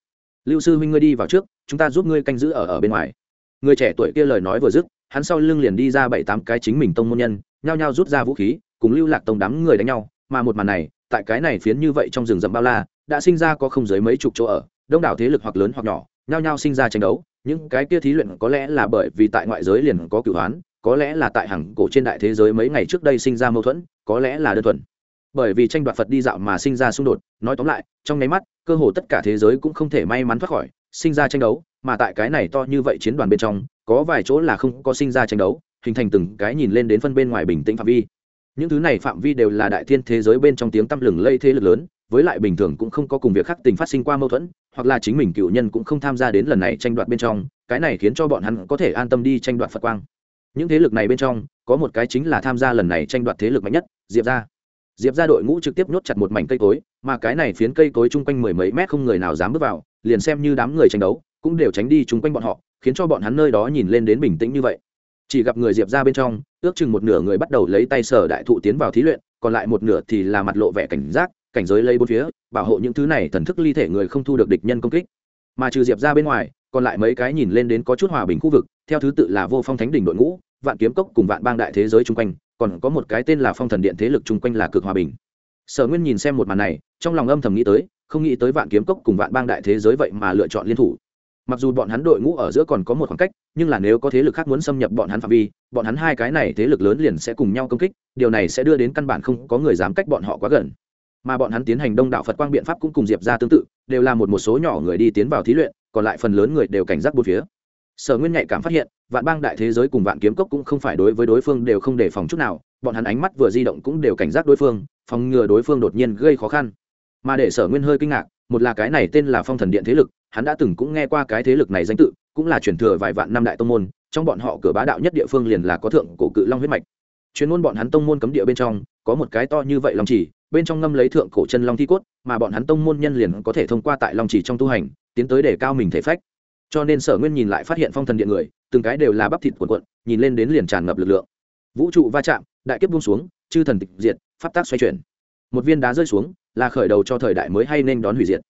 Lưu sư huynh ngươi đi vào trước, chúng ta giúp ngươi canh giữ ở ở bên ngoài. Người trẻ tuổi kia lời nói vừa dứt, hắn sau lưng liền đi ra bảy tám cái chính mình tông môn nhân, nhao nhao rút ra vũ khí, cùng lưu lạc tông đám người đánh nhau, mà một màn này, tại cái này phiến như vậy trong rừng rậm bao la, đã sinh ra có không dưới mấy chục chỗ ở, đông đảo thế lực hoặc lớn hoặc nhỏ, nhao nhao sinh ra tranh đấu. Những cái kia thí luyện có lẽ là bởi vì tại ngoại giới liền có cửu hoán, có lẽ là tại hàng cổ trên đại thế giới mấy ngày trước đây sinh ra mâu thuẫn, có lẽ là đơn thuần bởi vì tranh đoạt phật đi dạo mà sinh ra xung đột, nói tóm lại, trong nháy mắt, cơ hồ tất cả thế giới cũng không thể may mắn thoát khỏi, sinh ra tranh đấu, mà tại cái này to như vậy chiến đoàn bên trong, có vài chỗ là không có sinh ra tranh đấu, hình thành từng cái nhìn lên đến phân bên ngoài bình tĩnh phạm vi. Những thứ này phạm vi đều là đại thiên thế giới bên trong tiếng tăm lừng lây thế lực lớn, với lại bình thường cũng không có cùng việc khác tình phát sinh qua mâu thuẫn, hoặc là chính mình cựu nhân cũng không tham gia đến lần này tranh đoạt bên trong, cái này khiến cho bọn hắn có thể an tâm đi tranh đoạt phật quang. Những thế lực này bên trong, có một cái chính là tham gia lần này tranh đoạt thế lực mạnh nhất, diệp ra diệp ra đội ngũ trực tiếp nhốt chặt một mảnh cây cối, mà cái này phiến cây cối chung quanh mười mấy mét không người nào dám bước vào, liền xem như đám người tranh đấu, cũng đều tránh đi chung quanh bọn họ, khiến cho bọn hắn nơi đó nhìn lên đến bình tĩnh như vậy. Chỉ gặp người diệp ra bên trong, ước chừng một nửa người bắt đầu lấy tay sở đại thụ tiến vào thí luyện, còn lại một nửa thì là mặt lộ vẻ cảnh giác, cảnh giới lấy bốn phía, bảo hộ những thứ này thần thức ly thể người không thu được địch nhân công kích. Mà trừ diệp ra bên ngoài, còn lại mấy cái nhìn lên đến có chút hòa bình khu vực, theo thứ tự là vô phong thánh đỉnh đội ngũ, vạn kiếm cốc cùng vạn bang đại thế giới chung quanh còn có một cái tên là phong thần điện thế lực chung quanh là cực hòa bình. Sở nguyên nhìn xem một màn này, trong lòng âm thầm nghĩ tới, không nghĩ tới vạn kiếm cốc cùng vạn bang đại thế giới vậy mà lựa chọn liên thủ. Mặc dù bọn hắn đội ngũ ở giữa còn có một khoảng cách, nhưng là nếu có thế lực khác muốn xâm nhập bọn hắn phạm vi, bọn hắn hai cái này thế lực lớn liền sẽ cùng nhau công kích, điều này sẽ đưa đến căn bản không có người dám cách bọn họ quá gần. Mà bọn hắn tiến hành đông đạo phật quang biện pháp cũng cùng diệp ra tương tự, đều là một một số nhỏ người đi tiến vào thí luyện, còn lại phần lớn người đều cảnh giác bốn phía. Sở nguyên nhạy cảm phát hiện vạn bang đại thế giới cùng vạn kiếm cốc cũng không phải đối với đối phương đều không đề phòng chút nào, bọn hắn ánh mắt vừa di động cũng đều cảnh giác đối phương, phòng ngừa đối phương đột nhiên gây khó khăn. Mà để sở nguyên hơi kinh ngạc, một là cái này tên là phong thần điện thế lực, hắn đã từng cũng nghe qua cái thế lực này danh tự, cũng là truyền thừa vài vạn năm đại tông môn, trong bọn họ cửa bá đạo nhất địa phương liền là có thượng cổ cự long huyết mạch. Chuyên môn bọn hắn tông môn cấm địa bên trong, có một cái to như vậy long chỉ, bên trong ngâm lấy thượng cổ chân long thi cốt, mà bọn hắn tông môn nhân liền có thể thông qua tại long chỉ trong tu hành, tiến tới để cao mình thể phách cho nên sở nguyên nhìn lại phát hiện phong thần điện người, từng cái đều là bắp thịt cuộn cuộn, nhìn lên đến liền tràn ngập lực lượng. Vũ trụ va chạm, đại kiếp buông xuống, chư thần tịch diệt, pháp tác xoay chuyển. Một viên đá rơi xuống, là khởi đầu cho thời đại mới hay nên đón hủy diệt.